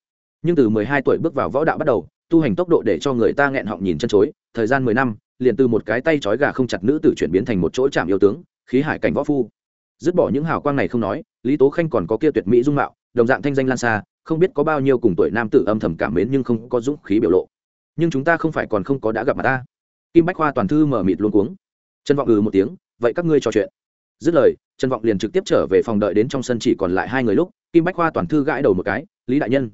nhưng từ mười hai tuổi bước vào võ đạo bắt đầu, tu hành tốc độ để cho người ta nghẹn họng nhìn chân chối, thời gian mười năm, liền từ một cái tay trói gà không chặt nữ tử chuyển biến thành một chỗ trạm yêu tướng, khí hải cảnh võ phu. Dứt bỏ những hào quang này không nói, lý tố khanh còn có kia tuyệt mỹ dung mạo, đồng dạng thanh danh lan xa, không biết có bao nhiêu cùng tuổi nam tử âm thầm cảm mến nhưng không có dũng khí biểu lộ. Nhưng chúng ta không phải còn không có đã gặp mặt ta kim bách khoa toàn thư mở mịt luôn cuống. Trần vọng ừ một tiếng, vậy các ngươi trò chuyện. Dứt lời, trần vọng liền trực tiếp trở về phòng đợi đến trong sân chỉ còn lại hai người lúc, kim bách khoa toàn thư gãi đầu một cái, lý đại nhân.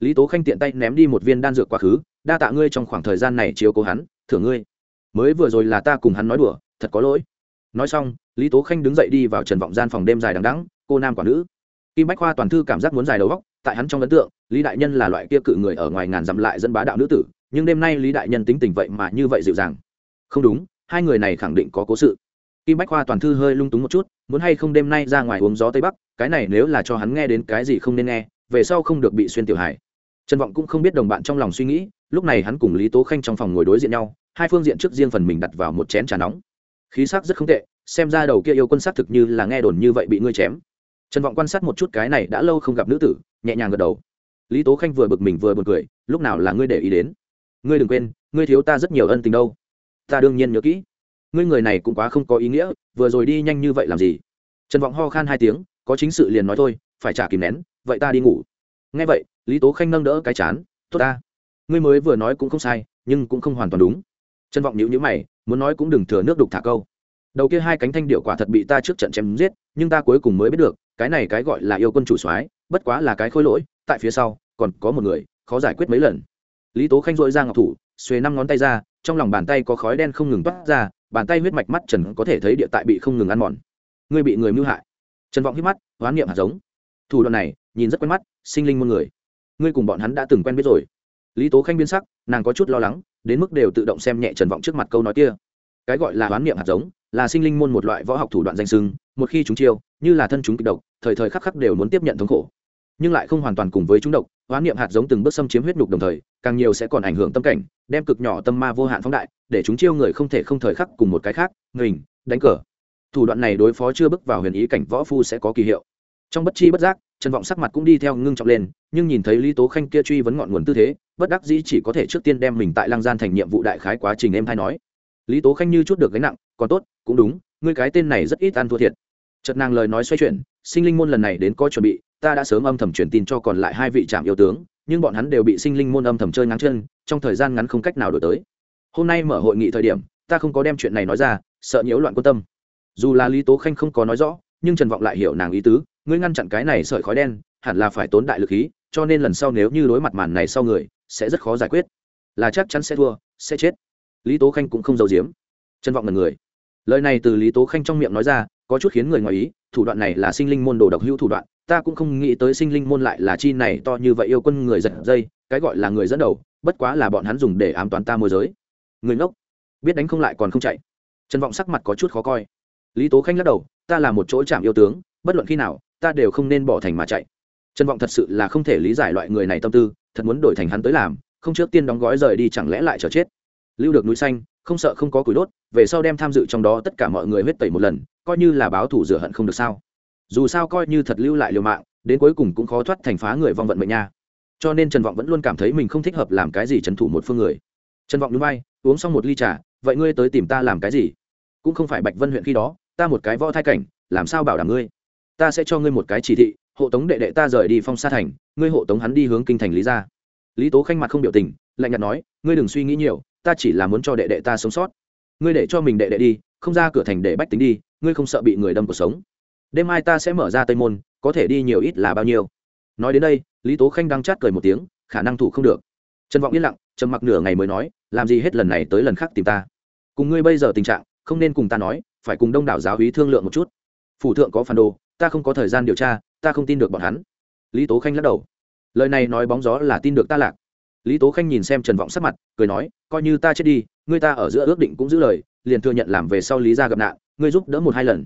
Lý tố khanh tiện tay ném đi một viên đan dược quá khứ, đa tạ ngươi trong khoảng thời gian này chiếu cố hắn, thưởng ngươi. Mới vừa rồi là ta cùng hắn nói đùa, thật có lỗi. Nói xong, lý tố khanh đứng dậy đi vào trần vọng gian phòng đêm dài đằng đắng cô nam quả nữ. Kim bách khoa toàn thư cảm giác muốn dài đầu góc, tại hắn trong ấn tượng, lý đại nhân là loại kia cự người ở ngoài ngàn dặm lại dẫn bá đạo nữ tử nhưng đêm nay lý đại nhân tính tình vậy mà như vậy dịu dàng. Không đúng, hai người này khẳng định có cố sự. Kim bách khoa toàn thư hơi lung túng một chút, muốn hay không đêm nay ra ngoài uống gió tây bắc, cái này nếu là cho hắn nghe đến cái gì không nên nghe, về sau không được bị xuyên tiểu hải trần vọng cũng không biết đồng bạn trong lòng suy nghĩ, lúc này hắn cùng lý tố khanh trong phòng ngồi đối diện nhau, hai phương diện trước riêng phần mình đặt vào một chén trà nóng. Khí sắc rất không tệ, xem ra đầu kia yêu quân xác thực như là nghe đồn như vậy bị ngươi chém. Trần vọng quan sát một chút cái này đã lâu không gặp nữ tử, nhẹ nhàng gật đầu. Lý tố khanh vừa bực mình vừa b u ồ n cười, lúc nào là ngươi để ý đến? Ngươi đừng quên, ngươi thiếu ta rất nhiều ân tình đâu. Ta đương nhiên nhớ kỹ. Ngươi người này cũng quá không có ý nghĩa, vừa rồi đi nhanh như vậy làm gì? Trần vọng ho khan hai tiếng, có chính sự liền nói thôi, phải trả kìm nén, vậy ta đi ngủ. Nghe vậy, lý tố khanh nâng đỡ cái chán, tốt ta. Ngươi mới vừa nói cũng không sai, nhưng cũng không hoàn toàn đúng. Trần vọng nhữ nhữ mày, muốn nói cũng đừng thừa nước đục thả câu. Đầu kia hai cánh thanh điệu quả thật bị ta trước trận chém giết, nhưng ta cuối cùng mới biết được, cái này cái gọi là yêu quân chủ soái, bất quá là cái khôi lỗi, tại phía sau, còn có một người, khó giải quyết mấy lần lý tố khanh dội ra ngọc thủ, xuề năm ngón tay ra, trong lòng bàn tay có khói đen không ngừng toát ra, bàn tay huyết mạch mắt trần có thể thấy địa tại bị không ngừng ăn mòn. Ngươi bị người mưu hại. Trần vọng hít mắt, hoán niệm hạt giống. Thủ đoạn này, nhìn rất quen mắt, sinh linh muôn người. Ngươi cùng bọn hắn đã từng quen biết rồi. Lý tố khanh biên sắc, nàng có chút lo lắng, đến mức đều tự động xem nhẹ trần vọng trước mặt câu nói kia. Cái gọi là hoán niệm hạt giống, là sinh linh môn một loại võ học thủ đoạn danh sưng, một khi chúng chiêu, như là thân chúng kịch độc, thời thời khắc khắc đều muốn tiếp nhận thống khổ nhưng lại không hoàn toàn cùng với chúng độc hoán niệm hạt giống từng bước xâm chiếm huyết nhục đồng thời, càng nhiều sẽ còn ảnh hưởng tâm cảnh, đem cực nhỏ tâm ma vô hạn phóng đại, để chúng chiêu người không thể không thời khắc cùng một cái khác, nghình, đánh cờ. Thủ đoạn này đối phó chưa bước vào huyền ý cảnh võ phu sẽ có kỳ hiệu. Trong bất chi bất giác, trần vọng sắc mặt cũng đi theo ngưng trọng lên, nhưng nhìn thấy lý tố khanh kia truy vấn ngọn nguồn tư thế, bất đắc dĩ chỉ có thể trước tiên đem mình tại lăng gian thành nhiệm vụ đại khái quá trình em hay nói. Lý tố khanh như chút được gánh nặng, còn tốt, cũng đúng, ngươi cái tên này rất ít ăn thua thiệt. Chợt nàng lời nói xoay chuyển, sinh linh môn lần này đến có chuẩn bị ta đã sớm âm thầm truyền tin cho còn lại hai vị trạm yêu tướng, nhưng bọn hắn đều bị sinh linh môn âm thầm chơi ngắn chân, trong thời gian ngắn không cách nào đổi tới. Hôm nay mở hội nghị thời điểm, ta không có đem chuyện này nói ra, sợ nhiễu loạn quan tâm. Dù là lý tố khanh không có nói rõ, nhưng trần vọng lại hiểu nàng ý tứ, ngươi ngăn chặn cái này sợi khói đen, hẳn là phải tốn đại lực khí, cho nên lần sau nếu như đối mặt màn này sau người, sẽ rất khó giải quyết. Là chắc chắn sẽ thua, sẽ chết. Lý tố khanh cũng không giấu giếm. Trần vọng là người. Lời này từ lý tố khanh trong miệng nói ra, có chút khiến người ngoài ý, thủ đoạn này là sinh linh môn đồ độc hữu thủ đoạn ta cũng không nghĩ tới sinh linh môn lại là chi này to như vậy yêu quân người giật dây, cái gọi là người dẫn đầu, bất quá là bọn hắn dùng để ám toán ta môi giới. Người ngốc. Biết đánh không lại còn không chạy. Trần vọng sắc mặt có chút khó coi. Lý tố khanh lắc đầu, ta là một chỗ chạm yêu tướng, bất luận khi nào, ta đều không nên bỏ thành mà chạy. Trần vọng thật sự là không thể lý giải loại người này tâm tư, thật muốn đổi thành hắn tới làm, không trước tiên đóng gói rời đi chẳng lẽ lại chờ chết. Lưu được núi xanh, không sợ không có củi đốt, về sau đem tham dự trong đó tất cả mọi người huyết tẩy một lần, coi như là báo thủ rửa hận không được sao dù sao coi như thật lưu lại liều mạng, đến cuối cùng cũng khó thoát thành phá người vong vận mệnh nha. Cho nên trần vọng vẫn luôn cảm thấy mình không thích hợp làm cái gì trấn thủ một phương người. Trần vọng núi bay uống xong một ly trà, vậy ngươi tới tìm ta làm cái gì? Cũng không phải bạch vân huyện khi đó, ta một cái võ thai cảnh, làm sao bảo đảm ngươi? Ta sẽ cho ngươi một cái chỉ thị, hộ tống đệ đệ ta rời đi phong sa thành, ngươi hộ tống hắn đi hướng kinh thành lý ra lý tố khanh mặt không biểu tình, lạnh nhạt nói, ngươi đừng suy nghĩ nhiều, ta chỉ là muốn cho đệ đệ ta sống sót. Ngươi để cho mình đệ đệ đi, không ra cửa thành để bách tính đi, ngươi không sợ bị người đâm cuộc sống đêm mai ta sẽ mở ra tây môn, có thể đi nhiều ít là bao nhiêu. Nói đến đây, lý tố khanh đang chát cười một tiếng, khả năng thủ không được. Trần vọng yên lặng, trầm mặc nửa ngày mới nói, làm gì hết lần này tới lần khác tìm ta. Cùng ngươi bây giờ tình trạng, không nên cùng ta nói, phải cùng đông đảo giáo hí thương lượng một chút. Phủ thượng có phản đồ, ta không có thời gian điều tra, ta không tin được bọn hắn. Lý tố khanh lắc đầu. Lời này nói bóng gió là tin được ta lạc. Lý tố khanh nhìn xem trần vọng sắc mặt, cười nói, coi như ta chết đi, ngươi ta ở giữa ước định cũng giữ lời, liền thừa nhận làm về sau lý ra gặp nạn, ngươi giúp đỡ một hai lần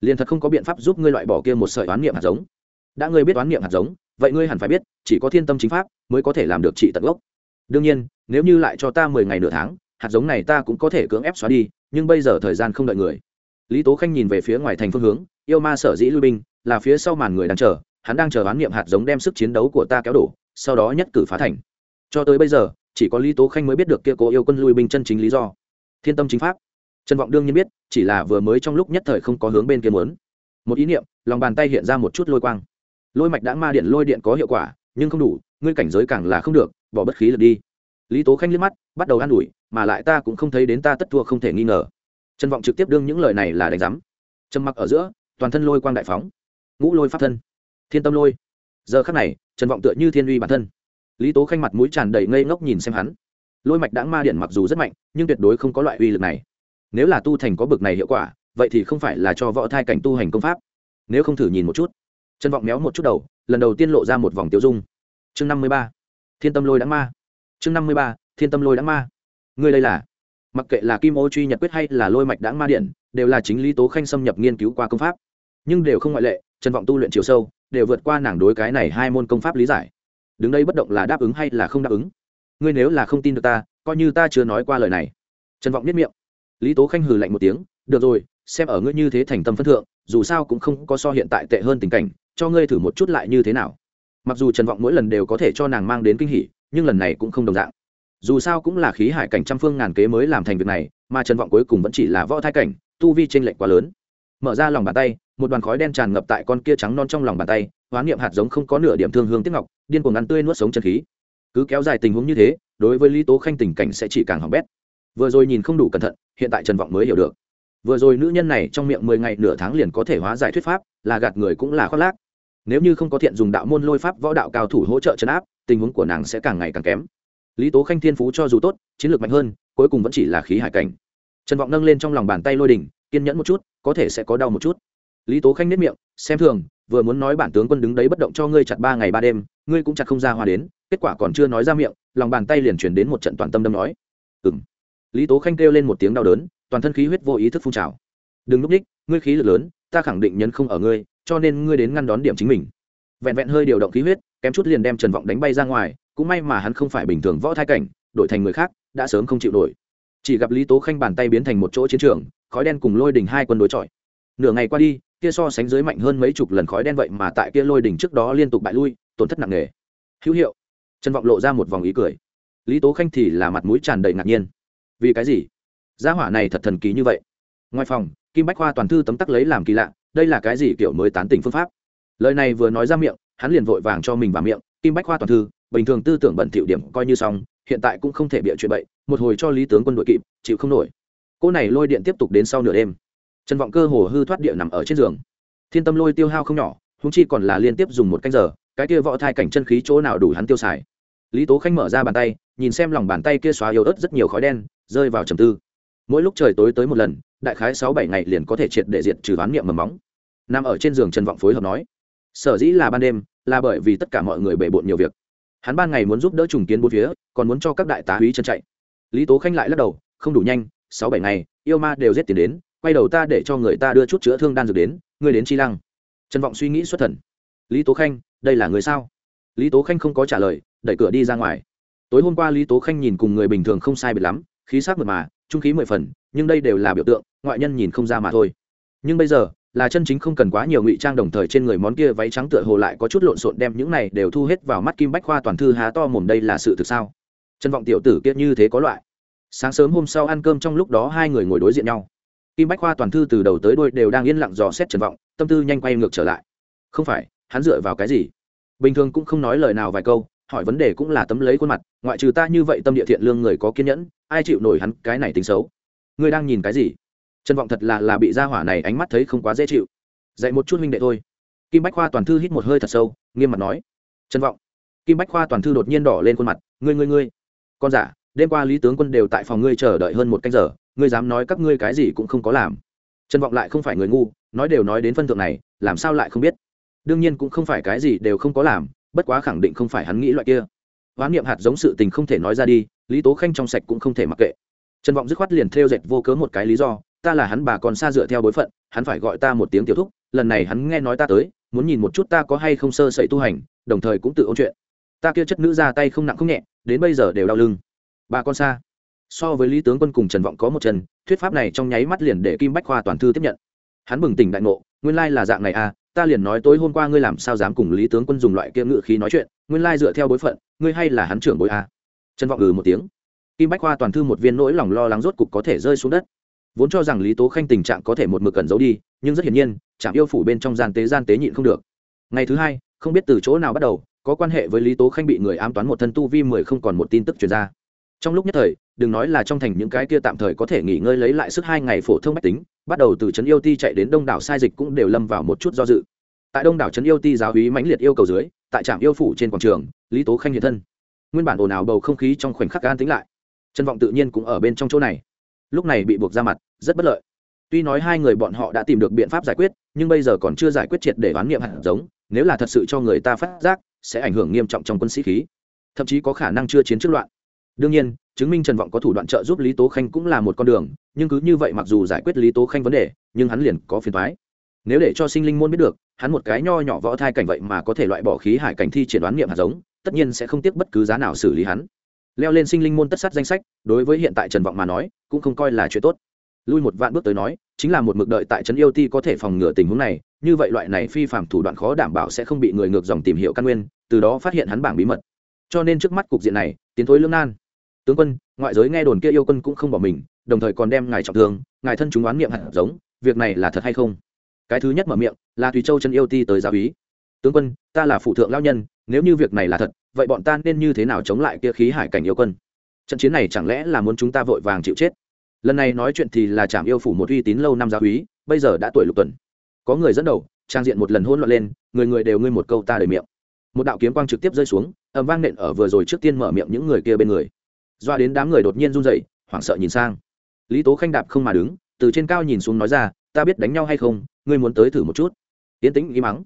liền thật không có biện pháp giúp ngươi loại bỏ kia một sợi oán niệm hạt giống. Đã ngươi biết oán niệm hạt giống, vậy ngươi hẳn phải biết, chỉ có thiên tâm chính pháp mới có thể làm được trị tận gốc. Đương nhiên, nếu như lại cho ta mười ngày nửa tháng, hạt giống này ta cũng có thể cưỡng ép xóa đi, nhưng bây giờ thời gian không đợi người. Lý tố khanh nhìn về phía ngoài thành phương hướng, yêu ma sở dĩ lui binh, là phía sau màn người đang chờ, hắn đang chờ oán niệm hạt giống đem sức chiến đấu của ta kéo đổ, sau đó nhất cử phá thành. Cho tới bây giờ, chỉ có lý tố khanh mới biết được kia cố yêu quân lui binh chân chính lý do. Thiên tâm chính pháp trần vọng đương nhiên biết, chỉ là vừa mới trong lúc nhất thời không có hướng bên kia muốn. Một ý niệm, lòng bàn tay hiện ra một chút lôi quang. Lôi mạch đã ma điện lôi điện có hiệu quả, nhưng không đủ, ngươi cảnh giới càng là không được, bỏ bất khí lực đi. Lý tố khanh liếc mắt, bắt đầu an ủi, mà lại ta cũng không thấy đến ta tất thua không thể nghi ngờ. Trần vọng trực tiếp đương những lời này là đánh giám. Trầm mặc ở giữa, toàn thân lôi quang đại phóng. Ngũ lôi pháp thân. Thiên tâm lôi. Giờ khắc này, trần vọng tựa như thiên uy bản thân. Lý tố khanh mặt mũi tràn đầy ngây ngốc nhìn xem hắn. Lôi mạch đã ma điện mặc dù rất mạnh, nhưng tuyệt đối không có loại uy lực này nếu là tu thành có bực này hiệu quả, vậy thì không phải là cho võ thai cảnh tu hành công pháp. Nếu không thử nhìn một chút. Trân vọng méo một chút đầu, lần đầu tiên lộ ra một vòng tiêu dung. Chương năm mươi ba. Thiên tâm lôi đã ma. Chương năm mươi ba. Thiên tâm lôi đã ma. Ngươi đây là? Mặc kệ là kim ô truy nhật quyết hay là lôi mạch đã ma điện, đều là chính lý tố khanh xâm nhập nghiên cứu qua công pháp. Nhưng đều không ngoại lệ trân vọng tu luyện chiều sâu, đều vượt qua nàng đối cái này hai môn công pháp lý giải. Đứng đây bất động là đáp ứng hay là không đáp ứng? Ngươi nếu là không tin được ta, coi như ta chưa nói qua lời này. Trần vọng biết miệng lý tố khanh hừ lạnh một tiếng, được rồi, xem ở ngươi như thế thành tâm phân thượng, dù sao cũng không có so hiện tại tệ hơn tình cảnh, cho ngươi thử một chút lại như thế nào. Mặc dù trần vọng mỗi lần đều có thể cho nàng mang đến kinh hỉ, nhưng lần này cũng không đồng dạng. Dù sao cũng là khí hải cảnh trăm phương ngàn kế mới làm thành việc này, mà trần vọng cuối cùng vẫn chỉ là võ thai cảnh, tu vi t r ê n lệch quá lớn. Mở ra lòng bàn tay, một đoàn khói đen tràn ngập tại con kia trắng non trong lòng bàn tay, hoán niệm hạt giống không có nửa điểm thương hương tiếc ngọc, điên cuồng ngắn tươi nuốt sống chân khí. Cứ kéo dài tình huống như thế, đối với lý tố khanh tình cảnh sẽ chỉ càng hỏng bét vừa rồi nhìn không đủ cẩn thận, hiện tại trần vọng mới hiểu được. Vừa rồi nữ nhân này trong miệng mười ngày nửa tháng liền có thể hóa giải thuyết pháp, là gạt người cũng là khoác lác. Nếu như không có thiện dùng đạo môn lôi pháp võ đạo cao thủ hỗ trợ chấn áp, tình huống của nàng sẽ càng ngày càng kém. Lý tố khanh thiên phú cho dù tốt, chiến lược mạnh hơn, cuối cùng vẫn chỉ là khí hải cảnh. Trần vọng nâng lên trong lòng bàn tay lôi đỉnh, kiên nhẫn một chút, có thể sẽ có đau một chút. Lý tố khanh nếp miệng, xem thường, vừa muốn nói bản tướng quân đứng đấy bất động cho ngươi chặt ba ngày ba đêm, ngươi cũng chặt không ra hoa đến, kết quả còn chưa nói ra miệng, lòng bàn tay liền chuyển đến một trận toàn tâm đâm nói. Ừ m lý tố khanh kêu lên một tiếng đau đớn, toàn thân khí huyết vô ý thức phun trào. Đừng núp ních, ngươi khí lực lớn, ta khẳng định nhân không ở ngươi, cho nên ngươi đến ngăn đón điểm chính mình. Vẹn vẹn hơi điều động khí huyết, kém chút liền đem trần vọng đánh bay ra ngoài, cũng may mà hắn không phải bình thường võ thai cảnh, đổi thành người khác, đã sớm không chịu nổi. Chỉ gặp lý tố khanh bàn tay biến thành một chỗ chiến trường, khói đen cùng lôi đình hai quân đối chọi. Nửa ngày qua đi, kia so sánh dưới mạnh hơn mấy chục lần khói đen vậy mà tại kia lôi đỉnh trước đó liên tục bại lui, tổn thất nặng nề. Hữu hiệu. Trần vọng lộ ra một vòng ý cười. Lý tố khanh thì là mặt mũi tràn đầy ngạc nhiên vì cái gì? Gia hỏa này thật thần kỳ như vậy. Ngoài phòng, kim bách khoa toàn thư tấm tắc lấy làm kỳ lạ, đây là cái gì kiểu mới tán tỉnh phương pháp? Lời này vừa nói ra miệng, hắn liền vội vàng cho mình vào miệng, kim bách khoa toàn thư, bình thường tư tưởng bẩn thiệu điểm coi như xong, hiện tại cũng không thể bịa chuyện bậy, một hồi cho lý tướng quân đội kịp, chịu không nổi. Cô này lôi điện tiếp tục đến sau nửa đêm. Trần vọng cơ hồ hư thoát địa nằm ở trên giường. Thiên tâm lôi tiêu hao không nhỏ húng chi còn là liên tiếp dùng một canh giờ, cái kia võ thai cảnh chân khí chỗ nào đủ hắn tiêu xài lý tố khanh mở ra bàn tay, nhìn xem lòng bàn tay kia xóa yếu ớt rất nhiều khói đen, rơi vào trầm tư. Mỗi lúc trời tối tới một lần, đại khái sáu bảy ngày liền có thể triệt để diệt trừ oán niệm mầm móng. Nằm ở trên giường trần vọng phối hợp nói, sở dĩ là ban đêm, là bởi vì tất cả mọi người bề bộn nhiều việc. Hắn ban ngày muốn giúp đỡ trùng kiến bốn phía, còn muốn cho các đại tá húy chân chạy. Lý tố khanh lại lắc đầu, không đủ nhanh, sáu bảy ngày, yêu ma đều giết tiền đến, quay đầu ta để cho người ta đưa chút chữa thương đan dược đến, ngươi đến chi lăng. Trần vọng suy nghĩ xuất thần. Lý tố khanh, đây là người sao? Lý tố khanh không có trả lời đẩy cửa đi ra ngoài. Tối hôm qua lý tố khanh nhìn cùng người bình thường không sai biệt lắm, khí sắc mượt mà, trung khí mười phần, nhưng đây đều là biểu tượng, ngoại nhân nhìn không ra mà thôi. Nhưng bây giờ, là chân chính không cần quá nhiều ngụy trang đồng thời trên người món kia váy trắng tựa hồ lại có chút lộn xộn đem những này đều thu hết vào mắt kim bách khoa toàn thư há to mồm đây là sự thực sao? Chân vọng tiểu tử kia như thế có loại. Sáng sớm hôm sau ăn cơm trong lúc đó hai người ngồi đối diện nhau. Kim bách khoa toàn thư từ đầu tới đôi đều đang yên lặng dò xét trần vọng, tâm tư nhanh quay ngược trở lại. Không phải, hắn dựa vào cái gì? Bình thường cũng không nói lời nào vài câu hỏi vấn đề cũng là tấm lấy khuôn mặt, ngoại trừ ta như vậy tâm địa thiện lương người có kiên nhẫn, ai chịu nổi hắn cái này tính xấu? Ngươi đang nhìn cái gì? Trần vọng thật là là bị gia hỏa này ánh mắt thấy không quá dễ chịu. Dạy một chút minh đệ thôi. Kim bách khoa toàn thư hít một hơi thật sâu, nghiêm mặt nói. Trần vọng, kim bách khoa toàn thư đột nhiên đỏ lên khuôn mặt. Ngươi ngươi ngươi. Con giả, đêm qua lý tướng quân đều tại phòng ngươi chờ đợi hơn một canh giờ, ngươi dám nói các ngươi cái gì cũng không có làm. Trần vọng lại không phải người ngu, nói đều nói đến phân thượng này, làm sao lại không biết? Đương nhiên cũng không phải cái gì đều không có làm bất quá khẳng định không phải hắn nghĩ loại kia. Hoán niệm hạt giống sự tình không thể nói ra đi, lý tố khanh trong sạch cũng không thể mặc kệ. Trần vọng dứt khoát liền theo dệt vô cớ một cái lý do, ta là hắn bà còn xa dựa theo bối phận, hắn phải gọi ta một tiếng tiểu thúc, lần này hắn nghe nói ta tới, muốn nhìn một chút ta có hay không sơ sẩy tu hành, đồng thời cũng tự ôn chuyện. Ta kia chất nữ ra tay không nặng không nhẹ, đến bây giờ đều đau lưng. Bà con xa. So với lý tướng quân cùng trần vọng có một chân, thuyết pháp này trong nháy mắt liền để kim bách khoa toàn thư tiếp nhận. Hắn bừng tỉnh đại ngộ, nguyên lai là dạng này à ta liền nói tối hôm qua ngươi làm sao dám cùng lý tướng quân dùng loại kia ngự khí nói chuyện, nguyên lai dựa theo bối phận, ngươi hay là hắn trưởng bối à. trần vọng ừ một tiếng. Kim bách khoa toàn thư một viên nỗi lòng lo lắng rốt cục có thể rơi xuống đất. Vốn cho rằng lý tố khanh tình trạng có thể một mực cần giấu đi, nhưng rất hiển nhiên, trạm yêu phủ bên trong gian tế gian tế nhịn không được. Ngày thứ hai, không biết từ chỗ nào bắt đầu, có quan hệ với lý tố khanh bị người ám toán một thân tu vi mười không còn một tin tức truyền ra. Trong lúc nhất thời đừng nói là trong thành những cái kia tạm thời có thể nghỉ ngơi lấy lại sức hai ngày phổ thông bách tính, bắt đầu từ trấn yêu ti chạy đến đông đảo sai dịch cũng đều lâm vào một chút do dự. Tại đông đảo trấn yêu ti giáo hí mãnh liệt yêu cầu dưới, tại trạm yêu phủ trên quảng trường, lý tố khanh hiện thân. Nguyên bản ồn ào bầu không khí trong khoảnh khắc an tính lại. Trân vọng tự nhiên cũng ở bên trong chỗ này. Lúc này bị buộc ra mặt, rất bất lợi. Tuy nói hai người bọn họ đã tìm được biện pháp giải quyết, nhưng bây giờ còn chưa giải quyết triệt để oán niệm hạt giống, nếu là thật sự cho người ta phát giác, sẽ ảnh hưởng nghiêm trọng trong quân sĩ khí. Thậm chí có khả năng chưa chiến trước loạn đương nhiên, chứng minh trần vọng có thủ đoạn trợ giúp lý tố khanh cũng là một con đường, nhưng cứ như vậy mặc dù giải quyết lý tố khanh vấn đề, nhưng hắn liền có phiền thoái nếu để cho sinh linh môn biết được, hắn một cái nho nhỏ võ thai cảnh vậy mà có thể loại bỏ khí hải cảnh thi triển đoán niệm hạt giống, tất nhiên sẽ không tiếc bất cứ giá nào xử lý hắn. Leo lên sinh linh môn tất sát danh sách, đối với hiện tại trần vọng mà nói, cũng không coi là chuyện tốt. Lui một vạn bước tới nói, chính là một mực đợi tại trấn yêu ti có thể phòng ngừa tình huống này, như vậy loại này phi phạm thủ đoạn khó đảm bảo sẽ không bị người ngược dòng tìm hiểu căn nguyên, từ đó phát hiện hắn bảng bí mật. Cho nên trước mắt cục diện này, tiến thối lương nan tướng quân, ngoại giới nghe đồn kia yêu quân cũng không bỏ mình, đồng thời còn đem ngài trọng thương, ngài thân chúng oán miệng hẳn giống, việc này là thật hay không? Cái thứ nhất mở miệng, là tùy châu chân yêu ti tới giáo ý tướng quân, ta là phụ thượng lao nhân, nếu như việc này là thật, vậy bọn ta nên như thế nào chống lại kia khí hải cảnh yêu quân? Trận chiến này chẳng lẽ là muốn chúng ta vội vàng chịu chết? Lần này nói chuyện thì là chạm yêu phủ một uy tín lâu năm giáo úy, bây giờ đã tuổi lục tuần. Có người dẫn đầu, trang diện một lần hôn loạn lên, người người đều ngươi một câu ta đời miệng. Một đạo kiếm quang trực tiếp rơi xuống ẩm vang nện ở vừa rồi trước tiên mở miệng những người kia bên người doa đến đám người đột nhiên run dậy hoảng sợ nhìn sang. Lý tố khanh đạp không mà đứng, từ trên cao nhìn xuống nói ra, ta biết đánh nhau hay không, ngươi muốn tới thử một chút. Yến tĩnh im mắng.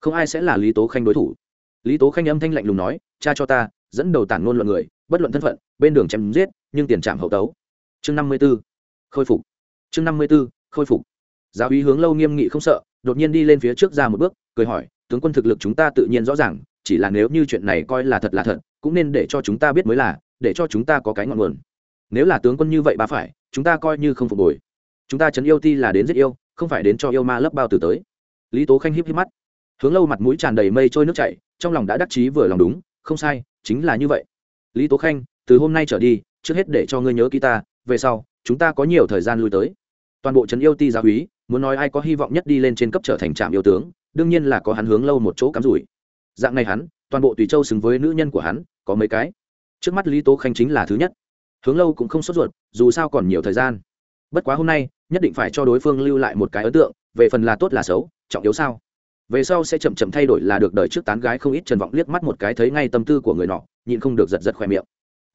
Không ai sẽ là lý tố khanh đối thủ. Lý tố khanh âm thanh lạnh lùng nói, cha cho ta, dẫn đầu tản ngôn luận người, bất luận thân phận, bên đường chém giết, nhưng tiền trạm hậu tấu. Chương năm mươi b ố khôi phục. Chương năm mươi b ố khôi phục. Giáo úy hướng lâu nghiêm nghị không sợ, đột nhiên đi lên phía trước ra một bước, cười hỏi, tướng quân thực lực chúng ta tự nhiên rõ ràng, chỉ là nếu như chuyện này coi là thật là thật, cũng nên để cho chúng ta biết mới là để cho chúng ta có cái ngọn nguồn. Nếu là tướng quân như vậy ba phải, chúng ta coi như không phục hồi. Chúng ta trấn yêu ti là đến giết yêu, không phải đến cho yêu ma lấp bao từ tới. Lý tố khanh híp híp mắt. Hướng lâu mặt mũi tràn đầy mây trôi nước chảy, trong lòng đã đắc chí vừa lòng đúng, không sai, chính là như vậy. Lý tố khanh, từ hôm nay trở đi, trước hết để cho ngươi nhớ ký ta, về sau, chúng ta có nhiều thời gian lui tới. Toàn bộ trấn yêu ti gia úy muốn nói ai có hy vọng nhất đi lên trên cấp trở thành trạm yêu tướng, đương nhiên là có hắn hướng lâu một chỗ cắm rủi. Dạng này hắn, toàn bộ tùy châu xứng với nữ nhân của hắn, có mấy cái? Trước mắt lý tố khanh chính là thứ nhất hướng lâu cũng không sốt ruột dù sao còn nhiều thời gian bất quá hôm nay nhất định phải cho đối phương lưu lại một cái ấn tượng về phần là tốt là xấu trọng yếu sao về sau sẽ chậm chậm thay đổi là được đời trước tán gái không ít trần vọng liếc mắt một cái thấy ngay tâm tư của người nọ nhịn không được giật giật khoe miệng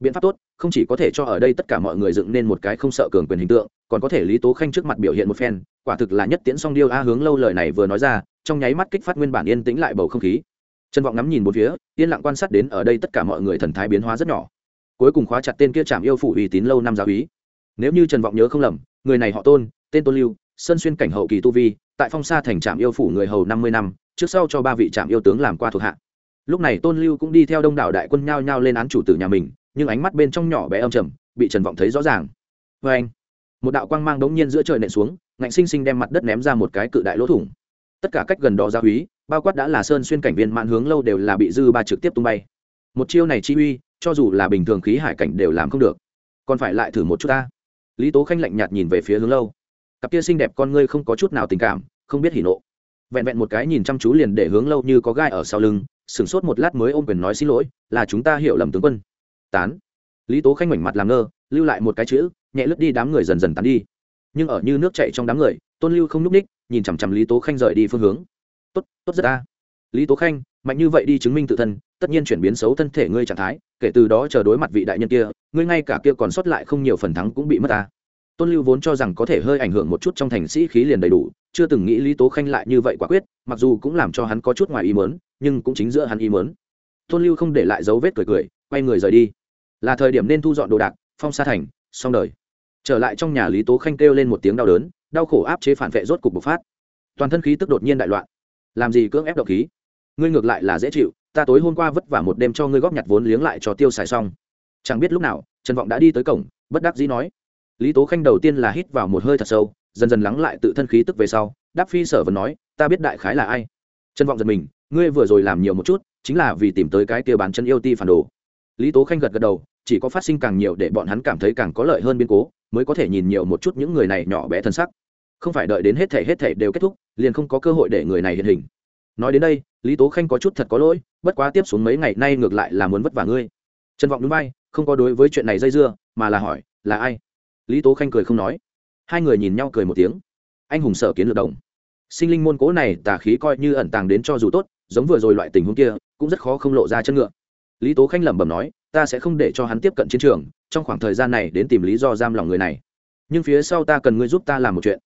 biện pháp tốt không chỉ có thể cho ở đây tất cả mọi người dựng nên một cái không sợ cường quyền hình tượng còn có thể lý tố khanh trước mặt biểu hiện một phen quả thực là nhất tiễn song điêu a hướng lâu lời này vừa nói ra trong nháy mắt kích phát nguyên bản yên tĩnh lại bầu không khí trần vọng ngắm nhìn một phía, yên lặng quan sát đến ở đây tất cả mọi người thần thái biến hóa rất nhỏ. Cuối cùng khóa chặt tên kia chạm yêu phủ uy tín lâu năm giáo úy. Nếu như trần vọng nhớ không lầm, người này họ tôn, tên tôn lưu, sân xuyên cảnh hậu kỳ tu vi, tại phong sa thành trạm yêu phủ người hầu năm mươi năm, trước sau cho ba vị trạm yêu tướng làm qua thuộc hạ. Lúc này tôn lưu cũng đi theo đông đảo đại quân nhao nhao lên án chủ tử nhà mình, nhưng ánh mắt bên trong nhỏ bé âm trầm, bị trần vọng thấy rõ ràng. Vê anh một đạo quang mang đống nhiên giữa trời nện xuống, ngạnh sinh sinh đem mặt đất ném ra một cái cự đại lỗ thủng tất cả cách gần đó gia húy, bao quát đã là sơn xuyên cảnh viên mạn hướng lâu đều là bị dư ba trực tiếp tung bay. Một chiêu này chi uy, cho dù là bình thường khí hải cảnh đều làm không được. Còn phải lại thử một chút ta. Lý tố khanh lạnh nhạt nhìn về phía hướng lâu. Cặp kia xinh đẹp con ngươi không có chút nào tình cảm, không biết hỉ nộ. Vẹn vẹn một cái nhìn chăm chú liền để hướng lâu như có gai ở sau lưng, sửng sốt một lát mới ôm quyền nói xin lỗi, là chúng ta hiểu lầm tướng quân. Tán. Lý tố khanh mảnh mặt làm ngơ, lưu lại một cái chữ, nhẹ lướt đi đám người dần dần tán đi. Nhưng ở như nước chạy trong đám người, tôn lưu không nhúc ních nhìn chằm chằm lý tố khanh rời đi phương hướng. Tốt tốt rất ta lý tố khanh, mạnh như vậy đi chứng minh tự thân, tất nhiên chuyển biến xấu thân thể ngươi trạng thái, kể từ đó chờ đối mặt vị đại nhân kia, ngươi ngay cả kia còn sót lại không nhiều phần thắng cũng bị mất ta tôn lưu vốn cho rằng có thể hơi ảnh hưởng một chút trong thành sĩ khí liền đầy đủ, chưa từng nghĩ lý tố khanh lại như vậy quả quyết, mặc dù cũng làm cho hắn có chút ngoài ý mớn nhưng cũng chính giữa hắn ý mớn tôn lưu không để lại dấu vết cười cười, quay người rời đi. Là thời điểm nên thu dọn đồ đạc, phong sa thành, xong đời. Trở lại trong nhà lý tố khanh kêu lên một tiếng đau đớn đau khổ áp chế phản vệ rốt cục bộc phát. Toàn thân khí tức đột nhiên đại loạn. Làm gì cưỡng ép độc khí? Ngươi ngược lại là dễ chịu, ta tối hôm qua vất vả một đêm cho ngươi góp nhặt vốn liếng lại cho tiêu xài xong. Chẳng biết lúc nào, trần vọng đã đi tới cổng, bất đắc dĩ nói. Lý tố khanh đầu tiên là hít vào một hơi thật sâu, dần dần lắng lại tự thân khí tức về sau, đáp phi sở vẫn nói, ta biết đại khái là ai. Trần vọng giật mình, ngươi vừa rồi làm nhiều một chút, chính là vì tìm tới cái kia bán chân yêu ti phản đồ. Lý tố khanh gật gật đầu chỉ có phát sinh càng nhiều để bọn hắn cảm thấy càng có lợi hơn biến cố, mới có thể nhìn nhiều một chút những người này nhỏ bé thân sắc. Không phải đợi đến hết thể hết thể đều kết thúc, liền không có cơ hội để người này hiện hình. Nói đến đây, lý tố khanh có chút thật có lỗi, bất quá tiếp xuống mấy ngày nay ngược lại là muốn vất vả ngươi. Trần vọng núi bay không có đối với chuyện này dây dưa, mà là hỏi, là ai? Lý tố khanh cười không nói. Hai người nhìn nhau cười một tiếng. Anh hùng sở kiến lược đồng. Sinh linh môn cố này tà khí coi như ẩn tàng đến cho dù tốt, giống vừa rồi loại tình huống kia, cũng rất khó không lộ ra chân ngựa. Lý tố khanh lẩm bẩm nói ta sẽ không để cho hắn tiếp cận chiến trường, trong khoảng thời gian này đến tìm lý do giam lòng người này. Nhưng phía sau ta cần ngươi giúp ta làm một chuyện.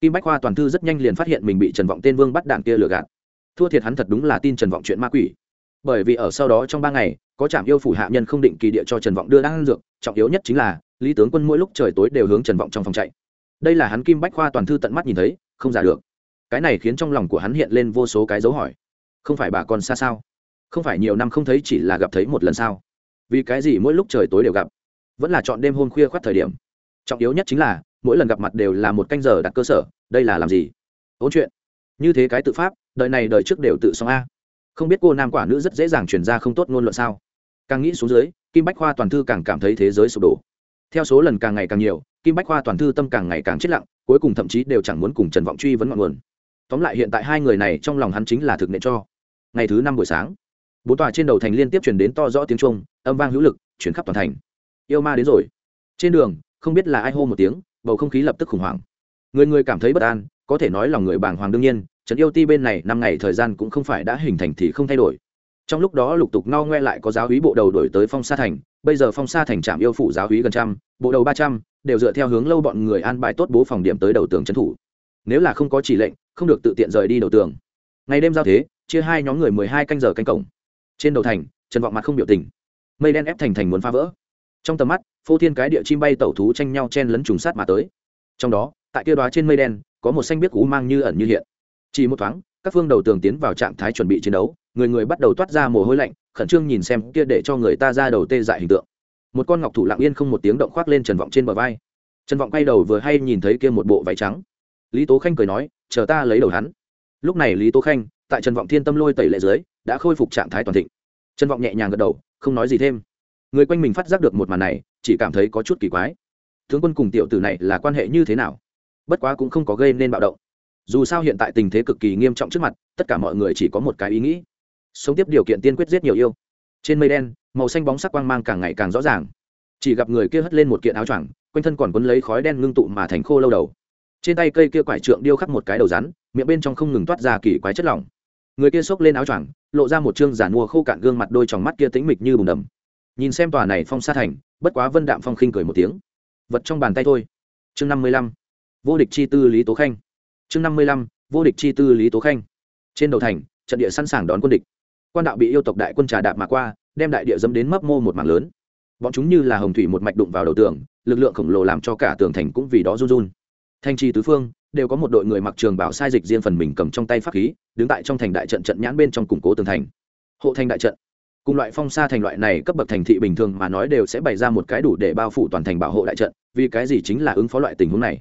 Kim bách khoa toàn thư rất nhanh liền phát hiện mình bị trần vọng tên vương bắt đạn kia lừa gạt. Thua thiệt hắn thật đúng là tin trần vọng chuyện ma quỷ. Bởi vì ở sau đó trong ba ngày, có trạm yêu phủ hạ nhân không định kỳ địa cho trần vọng đưa đan dược, trọng yếu nhất chính là, lý tướng quân mỗi lúc trời tối đều hướng trần vọng trong phòng chạy. Đây là hắn kim bách khoa toàn thư tận mắt nhìn thấy, không giả được. Cái này khiến trong lòng của hắn hiện lên vô số cái dấu hỏi. Không phải bà con xa sao? Không phải nhiều năm không thấy chỉ là gặp thấy một lần sao? Vì cái gì mỗi lúc trời tối đều gặp? Vẫn là chọn đêm hôm khuya khoát thời điểm. Trọng yếu nhất chính là, mỗi lần gặp mặt đều là một canh giờ đặt cơ sở, đây là làm gì? Ôn chuyện. Như thế cái tự pháp, đời này đời trước đều tự xong a. Không biết cô nam quả nữ rất dễ dàng chuyển ra không tốt ngôn luận sao? Càng nghĩ xuống dưới, kim bách khoa toàn thư càng cảm thấy thế giới sụp đổ. Theo số lần càng ngày càng nhiều, kim bách khoa toàn thư tâm càng ngày càng chết lặng, cuối cùng thậm chí đều chẳng muốn cùng trần vọng truy vấn ngọn nguồn. Tóm lại hiện tại hai người này trong lòng hắn chính là thực nệ cho. Ngày thứ năm buổi sáng, bốn tòa trên đầu thành liên tiếp chuyển đến to rõ tiếng trung âm vang hữu lực, chuyển khắp toàn thành. Yêu ma đến rồi. Trên đường, không biết là ai hô một tiếng, bầu không khí lập tức khủng hoảng. Người người cảm thấy bất an, có thể nói lòng người bàng hoàng đương nhiên, trấn yêu ti bên này năm ngày thời gian cũng không phải đã hình thành thì không thay đổi. Trong lúc đó lục tục no ngoe lại có giáo hí bộ đầu đổi tới phong sa thành, bây giờ phong sa thành trạm yêu phủ giáo hí gần trăm, bộ đầu ba trăm, đều dựa theo hướng lâu bọn người an bài tốt bố phòng điểm tới đầu tường trấn thủ. Nếu là không có chỉ lệnh, không được tự tiện rời đi đầu tường. Ngày đêm giao thế, chia hai nhóm người mười hai canh giờ canh cổng. Trên đầu thành, trần vọng mặt không biểu tình mây đen ép thành thành muốn phá vỡ. Trong tầm mắt, phô thiên cái địa chim bay tẩu thú tranh nhau chen lấn trùng sát mà tới. Trong đó, tại kia đoá trên mây đen, có một xanh biết cú mang như ẩn như hiện. Chỉ một thoáng, các phương đầu tường tiến vào trạng thái chuẩn bị chiến đấu, người người bắt đầu toát ra mồ hôi lạnh, khẩn trương nhìn xem kia để cho người ta ra đầu tê dại hình tượng. Một con ngọc thủ lặng yên không một tiếng động khoác lên trần vọng trên bờ vai. Trần vọng quay đầu vừa hay nhìn thấy kia một bộ váy trắng. Lý tố khanh cười nói, chờ ta lấy đầu hắn. Lúc này lý tố khanh, tại trần vọng thiên tâm lôi tẩy lệ dưới, đã khôi phục trạng thái toàn thịnh. Trần vọng nhẹ nhàng gật đầu không nói gì thêm. Người quanh mình phát giác được một màn này, chỉ cảm thấy có chút kỳ quái. Tướng quân cùng tiểu tử này là quan hệ như thế nào? Bất quá cũng không có gây nên bạo động. Dù sao hiện tại tình thế cực kỳ nghiêm trọng trước mặt, tất cả mọi người chỉ có một cái ý nghĩ. Sống tiếp điều kiện tiên quyết giết nhiều yêu. Trên mây đen, màu xanh bóng sắc quang mang càng ngày càng rõ ràng. Chỉ gặp người kia hất lên một kiện áo choàng, quanh thân còn quấn lấy khói đen ngưng tụ mà thành khô lâu đầu. Trên tay cây kia quải trượng điêu khắc một cái đầu rắn, miệng bên trong không ngừng toát ra kỳ quái chất lỏng người kia xốc lên áo choàng, lộ ra một chương giản mua khô cạn gương mặt đôi tròng mắt kia tĩnh mịch như bùn đầm. Nhìn xem tòa này phong sa thành, bất quá vân đạm phong khinh cười một tiếng. Vật trong bàn tay thôi. Chương năm mươi lăm. Vô địch chi tư lý tố khanh. Chương năm mươi lăm. Vô địch chi tư lý tố khanh. Trên đầu thành, trận địa sẵn sàng đón quân địch. Quan đạo bị yêu tộc đại quân trà đạp mà qua, đem đại địa dẫm đến mấp mô một mảng lớn. Bọn chúng như là hồng thủy một mạch đụng vào đầu tường, lực lượng khổng lồ làm cho cả tường thành cũng vì đó run run. Thanh trì tứ phương đều có một đội người mặc trường bảo sai dịch riêng phần mình cầm trong tay pháp khí, đứng tại trong thành đại trận trận nhãn bên trong củng cố tường thành. Hộ thành đại trận. Cùng loại phong sa thành loại này cấp bậc thành thị bình thường mà nói đều sẽ bày ra một cái đủ để bao phủ toàn thành bảo hộ đại trận, vì cái gì chính là ứng phó loại tình huống này?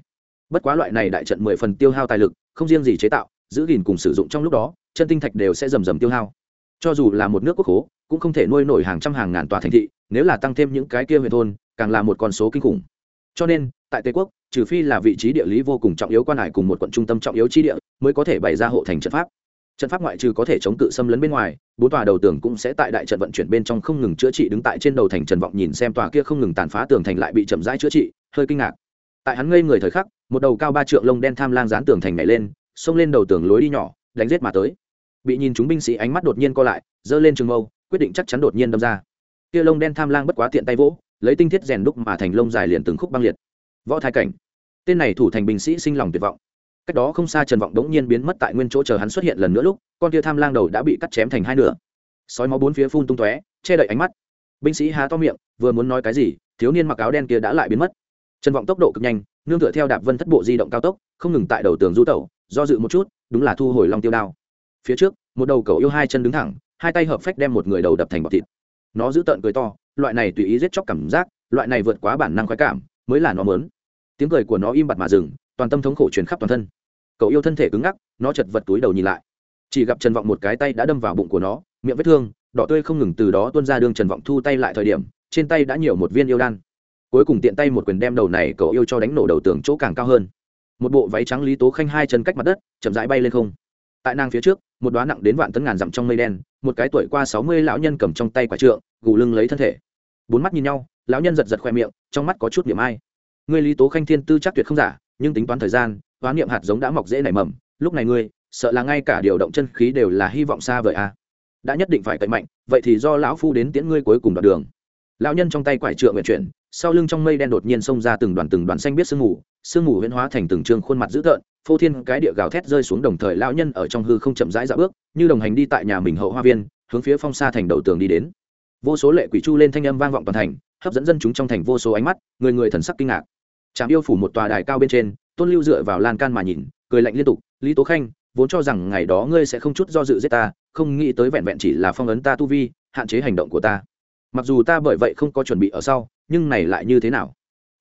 Bất quá loại này đại trận mười phần tiêu hao tài lực, không riêng gì chế tạo, giữ gìn cùng sử dụng trong lúc đó, chân tinh thạch đều sẽ rầm rầm tiêu hao. Cho dù là một nước quốc hố cũng không thể nuôi nổi hàng trăm hàng ngàn tòa thành thị, nếu là tăng thêm những cái kia huyện thôn, càng là một con số kinh khủng. Cho nên tại tây quốc, trừ phi là vị trí địa lý vô cùng trọng yếu quan hải cùng một quận trung tâm trọng yếu chi địa mới có thể bày ra hộ thành trận pháp. Trận pháp ngoại trừ có thể chống cự xâm lấn bên ngoài, bốn tòa đầu tường cũng sẽ tại đại trận vận chuyển bên trong không ngừng chữa trị đứng tại trên đầu thành trần vọng nhìn xem tòa kia không ngừng tàn phá tường thành lại bị chậm rãi chữa trị, hơi kinh ngạc. Tại hắn ngây người thời khắc, một đầu cao ba trượng lông đen tham lang dán tường thành nhảy lên, xông lên đầu tường lối đi nhỏ, đánh giết mà tới. Bị nhìn chúng binh sĩ ánh mắt đột nhiên co lại, giơ lên trường mâu, quyết định chắc chắn đột nhiên đâm ra. Kia lông đen tham lang bất quá tiện tay vỗ, lấy tinh thiết rèn đúc mà thành lông dài liền từng khúc băng liệt võ thái cảnh. Tên này thủ thành binh sĩ sinh lòng tuyệt vọng. Cách đó không xa trần vọng đống nhiên biến mất tại nguyên chỗ chờ hắn xuất hiện lần nữa lúc, con kia tham lang đầu đã bị cắt chém thành hai nửa. Sói máu bốn phía phun tung tóe, che đậy ánh mắt. Binh sĩ há to miệng, vừa muốn nói cái gì, thiếu niên mặc áo đen kia đã lại biến mất. Trần vọng tốc độ cực nhanh, nương tựa theo đạp vân thất bộ di động cao tốc, không ngừng tại đầu tường du tẩu, do dự một chút, đúng là thu hồi long tiêu đao. Phía trước, một đầu cầu yêu hai chân đứng thẳng, hai tay hợp phách đem một người đầu đập thành bọt thịt. Nó giữ tợn cười to, loại này tùy ý giết chóc cảm giác, loại này vượt quá bản năng khoái cảm mới là nó mớn. Tiếng cười của nó im bặt mà dừng, toàn tâm thống khổ truyền khắp toàn thân. Cậu yêu thân thể cứng ngắc, nó chật vật túi đầu nhìn lại. Chỉ gặp trần vọng một cái tay đã đâm vào bụng của nó, miệng vết thương, đỏ tươi không ngừng từ đó tuôn ra đường trần vọng thu tay lại thời điểm, trên tay đã nhiều một viên yêu đan. Cuối cùng tiện tay một quyền đem đầu này cậu yêu cho đánh nổ đầu tường chỗ càng cao hơn. Một bộ váy trắng lý tố khanh hai chân cách mặt đất, chậm rãi bay lên không. Tại nàng phía trước, một đoán nặng đến vạn tấn ngàn dặm trong mây đen, một cái tuổi qua sáu mươi lão nhân cầm trong tay quả trượng, gù lưng lấy thân thể. Bốn mắt nhìn nhau lão nhân giật giật khoe miệng, trong mắt có chút niệm ai. Ngươi lý tố khanh thiên tư chắc tuyệt không giả, nhưng tính toán thời gian hoán niệm hạt giống đã mọc dễ nảy mầm, lúc này ngươi, sợ là ngay cả điều động chân khí đều là hy vọng xa vời a đã nhất định phải cậy mạnh, vậy thì do lão phu đến tiễn ngươi cuối cùng đoạn đường. Lão nhân trong tay quải trượng nguyện chuyển, sau lưng trong mây đen đột nhiên xông ra từng đoàn từng đoàn xanh biết sương mù sương mù huyễn hóa thành từng trường khuôn mặt dữ tợn, phô thiên cái địa gào thét rơi xuống đồng thời lão nhân ở trong hư không chậm rãi dạo bước, như đồng hành đi tại nhà mình hậu hoa viên, hướng phía phong xa thành đầu tường đi đến. Vô số lệ quỷ chu lên thanh âm vang vọng toàn thành hấp dẫn dân chúng trong thành vô số ánh mắt, người người thần sắc kinh ngạc. Trạm yêu phủ một tòa đài cao bên trên, tôn lưu dựa vào lan can mà nhìn, cười lạnh liên tục, lý tố khanh, vốn cho rằng ngày đó ngươi sẽ không chút do dự giết ta, không nghĩ tới vẹn vẹn chỉ là phong ấn ta tu vi, hạn chế hành động của ta. Mặc dù ta bởi vậy không có chuẩn bị ở sau, nhưng này lại như thế nào?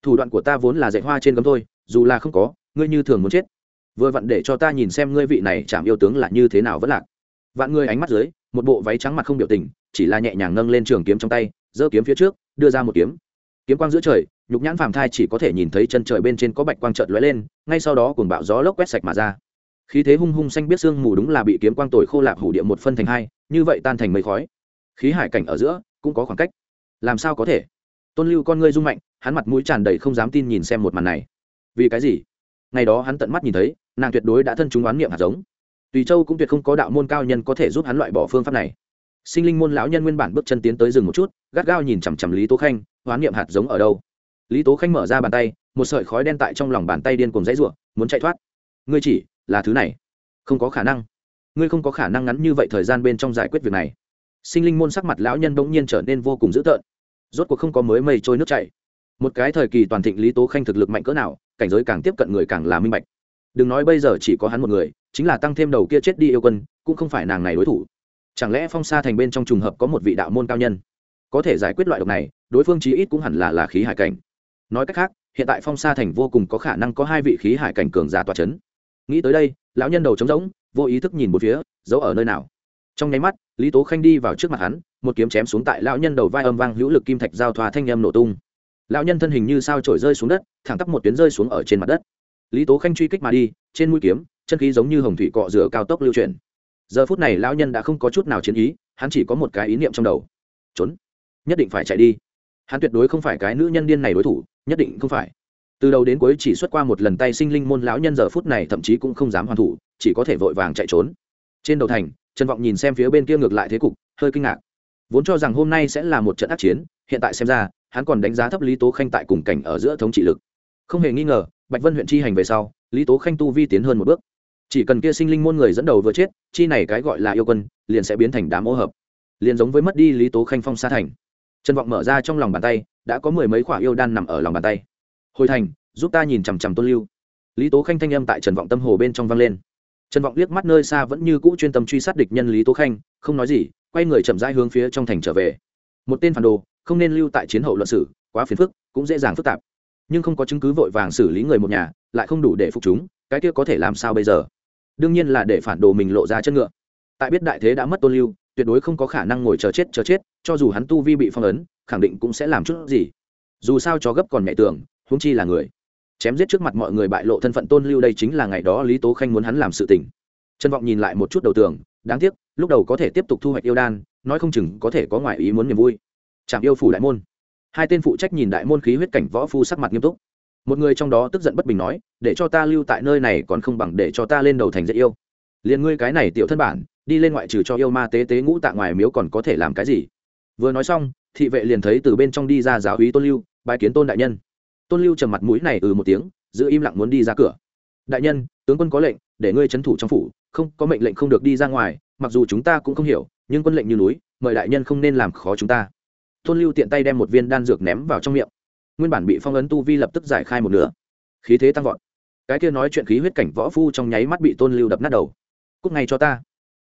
Thủ đoạn của ta vốn là dạy hoa trên gấm thôi, dù là không có, ngươi như thường muốn chết. Vừa vặn để cho ta nhìn xem ngươi vị này chạm yêu tướng là như thế nào vẫn lạc. Vạn ngươi ánh mắt dưới, một bộ váy trắng mặt không biểu tình, chỉ là nhẹ nhàng nâng lên trường kiếm trong tay, giơ kiếm phía trước đưa ra một kiếm. Kiếm quang giữa trời, nhục nhãn phàm thai chỉ có thể nhìn thấy chân trời bên trên có bạch quang trợt lóe lên, ngay sau đó cùng bạo gió lốc quét sạch mà ra. Khí thế hung hung xanh biết sương mù đúng là bị kiếm quang tồi khô lạc hủ địa một phân thành hai, như vậy tan thành mây khói. Khí hải cảnh ở giữa, cũng có khoảng cách. Làm sao có thể? Tôn lưu con ngươi rung mạnh, hắn mặt mũi tràn đầy không dám tin nhìn xem một màn này. Vì cái gì? Ngày đó hắn tận mắt nhìn thấy, nàng tuyệt đối đã thân chúng oán niệm hạt giống. Tùy châu cũng tuyệt không có đạo môn cao nhân có thể giúp hắn loại bỏ phương pháp này sinh linh môn lão nhân nguyên bản bước chân tiến tới rừng một chút, gắt gao nhìn chằm chằm lý tố khanh, hoán niệm hạt giống ở đâu. Lý tố khanh mở ra bàn tay, một sợi khói đen tại trong lòng bàn tay điên cùng dãy ruộng muốn chạy thoát. Ngươi chỉ là thứ này, không có khả năng. Ngươi không có khả năng ngắn như vậy thời gian bên trong giải quyết việc này. Sinh linh môn sắc mặt lão nhân bỗng nhiên trở nên vô cùng dữ tợn. Rốt cuộc không có mới mây trôi nước chảy. Một cái thời kỳ toàn thịnh lý tố khanh thực lực mạnh cỡ nào, cảnh giới càng tiếp cận người càng là minh bạch. Đừng nói bây giờ chỉ có hắn một người, chính là tăng thêm đầu kia chết đi yêu quân, cũng không phải nàng này đối thủ chẳng lẽ phong sa thành bên trong trùng hợp có một vị đạo môn cao nhân? Có thể giải quyết loại độc này, đối phương chí ít cũng hẳn là là khí hải cảnh. Nói cách khác, hiện tại phong sa thành vô cùng có khả năng có hai vị khí hải cảnh cường giả tòa c h ấ n nghĩ tới đây, lão nhân đầu trống rỗng, vô ý thức nhìn một phía, giấu ở nơi nào. Trong nháy mắt, lý tố khanh đi vào trước mặt hắn, một kiếm chém xuống tại lão nhân đầu vai âm vang hữu lực kim thạch giao thoa thanh âm nổ tung. Lão nhân thân hình như sao trổi rơi xuống đất, thẳng tắp một tuyến rơi xuống ở trên mặt đất. Lý tố khanh truy kích mà đi, trên mũi kiếm, chân khí giống như hồng thủy cọ rửa cao tốc lưu chuyển giờ phút này lão nhân đã không có chút nào chiến ý, hắn chỉ có một cái ý niệm trong đầu. Trốn. Nhất định phải chạy đi. Hắn tuyệt đối không phải cái nữ nhân điên này đối thủ, nhất định không phải. Từ đầu đến cuối chỉ xuất qua một lần tay sinh linh môn lão nhân giờ phút này thậm chí cũng không dám hoàn thủ, chỉ có thể vội vàng chạy trốn. Trên đầu thành, trần vọng nhìn xem phía bên kia ngược lại thế cục, hơi kinh ngạc. Vốn cho rằng hôm nay sẽ là một trận ác chiến, hiện tại xem ra, hắn còn đánh giá thấp lý tố khanh tại cùng cảnh ở giữa thống trị lực. Không hề nghi ngờ, bạch vân huyện chi hành về sau, lý tố khanh tu vi tiến hơn một bước chỉ cần kia sinh linh môn người dẫn đầu vừa chết, chi này cái gọi là yêu quân, liền sẽ biến thành đám ô hợp. Liền giống với mất đi lý tố khanh phong sa thành. Trần vọng mở ra trong lòng bàn tay, đã có mười mấy khoả yêu đan nằm ở lòng bàn tay. Hồi thành, giúp ta nhìn chằm chằm tôn lưu. Lý tố khanh thanh âm tại trần vọng tâm hồ bên trong vang lên. Trần vọng liếc mắt nơi xa vẫn như cũ chuyên tâm truy sát địch nhân lý tố khanh, không nói gì, quay người chậm rãi hướng phía trong thành trở về. Một tên phản đồ, không nên lưu tại chiến hậu luận sử, quá phiền phức, cũng dễ dàng phức tạp. Nhưng không có chứng cứ vội vàng xử lý người một nhà, lại không đủ để phục chúng, cái kia có thể làm sao bây giờ? Đương nhiên là để phản đồ mình lộ ra chân ngựa. Tại biết đại thế đã mất tôn lưu, tuyệt đối không có khả năng ngồi chờ chết chờ chết, cho dù hắn tu vi bị phong ấn, khẳng định cũng sẽ làm chút gì. Dù sao chó gấp còn nhạy tưởng, huống chi là người. Chém giết trước mặt mọi người bại lộ thân phận tôn lưu đây chính là ngày đó lý tố khanh muốn hắn làm sự tình. Trân vọng nhìn lại một chút đầu tường, đáng tiếc, lúc đầu có thể tiếp tục thu hoạch yêu đan, nói không chừng có thể có ngoại ý muốn niềm vui. Chạm yêu phủ đại môn. Hai tên phụ trách nhìn đại môn khí huyết cảnh võ phu sắc mặt nghiêm túc một người trong đó tức giận bất bình nói, để cho ta lưu tại nơi này còn không bằng để cho ta lên đầu thành dễ yêu. Liền ngươi cái này tiểu thân bản, đi lên ngoại trừ cho yêu ma tế tế ngũ tạ ngoài miếu còn có thể làm cái gì? Vừa nói xong, thị vệ liền thấy từ bên trong đi ra giáo úy tôn lưu bài kiến tôn đại nhân. Tôn lưu trầm mặt mũi này ừ một tiếng, giữ im lặng muốn đi ra cửa. Đại nhân, tướng quân có lệnh, để ngươi trấn thủ trong phủ, không, có mệnh lệnh không được đi ra ngoài, mặc dù chúng ta cũng không hiểu, nhưng quân lệnh như núi, mời đại nhân không nên làm khó chúng ta. Tôn lưu tiện tay đem một viên đan dược ném vào trong miệng nguyên bản bị phong ấn tu vi lập tức giải khai một nửa. Khí thế tăng vọt. Cái kia nói chuyện khí huyết cảnh võ phu trong nháy mắt bị tôn lưu đập nát đầu. Cúc ngay cho ta.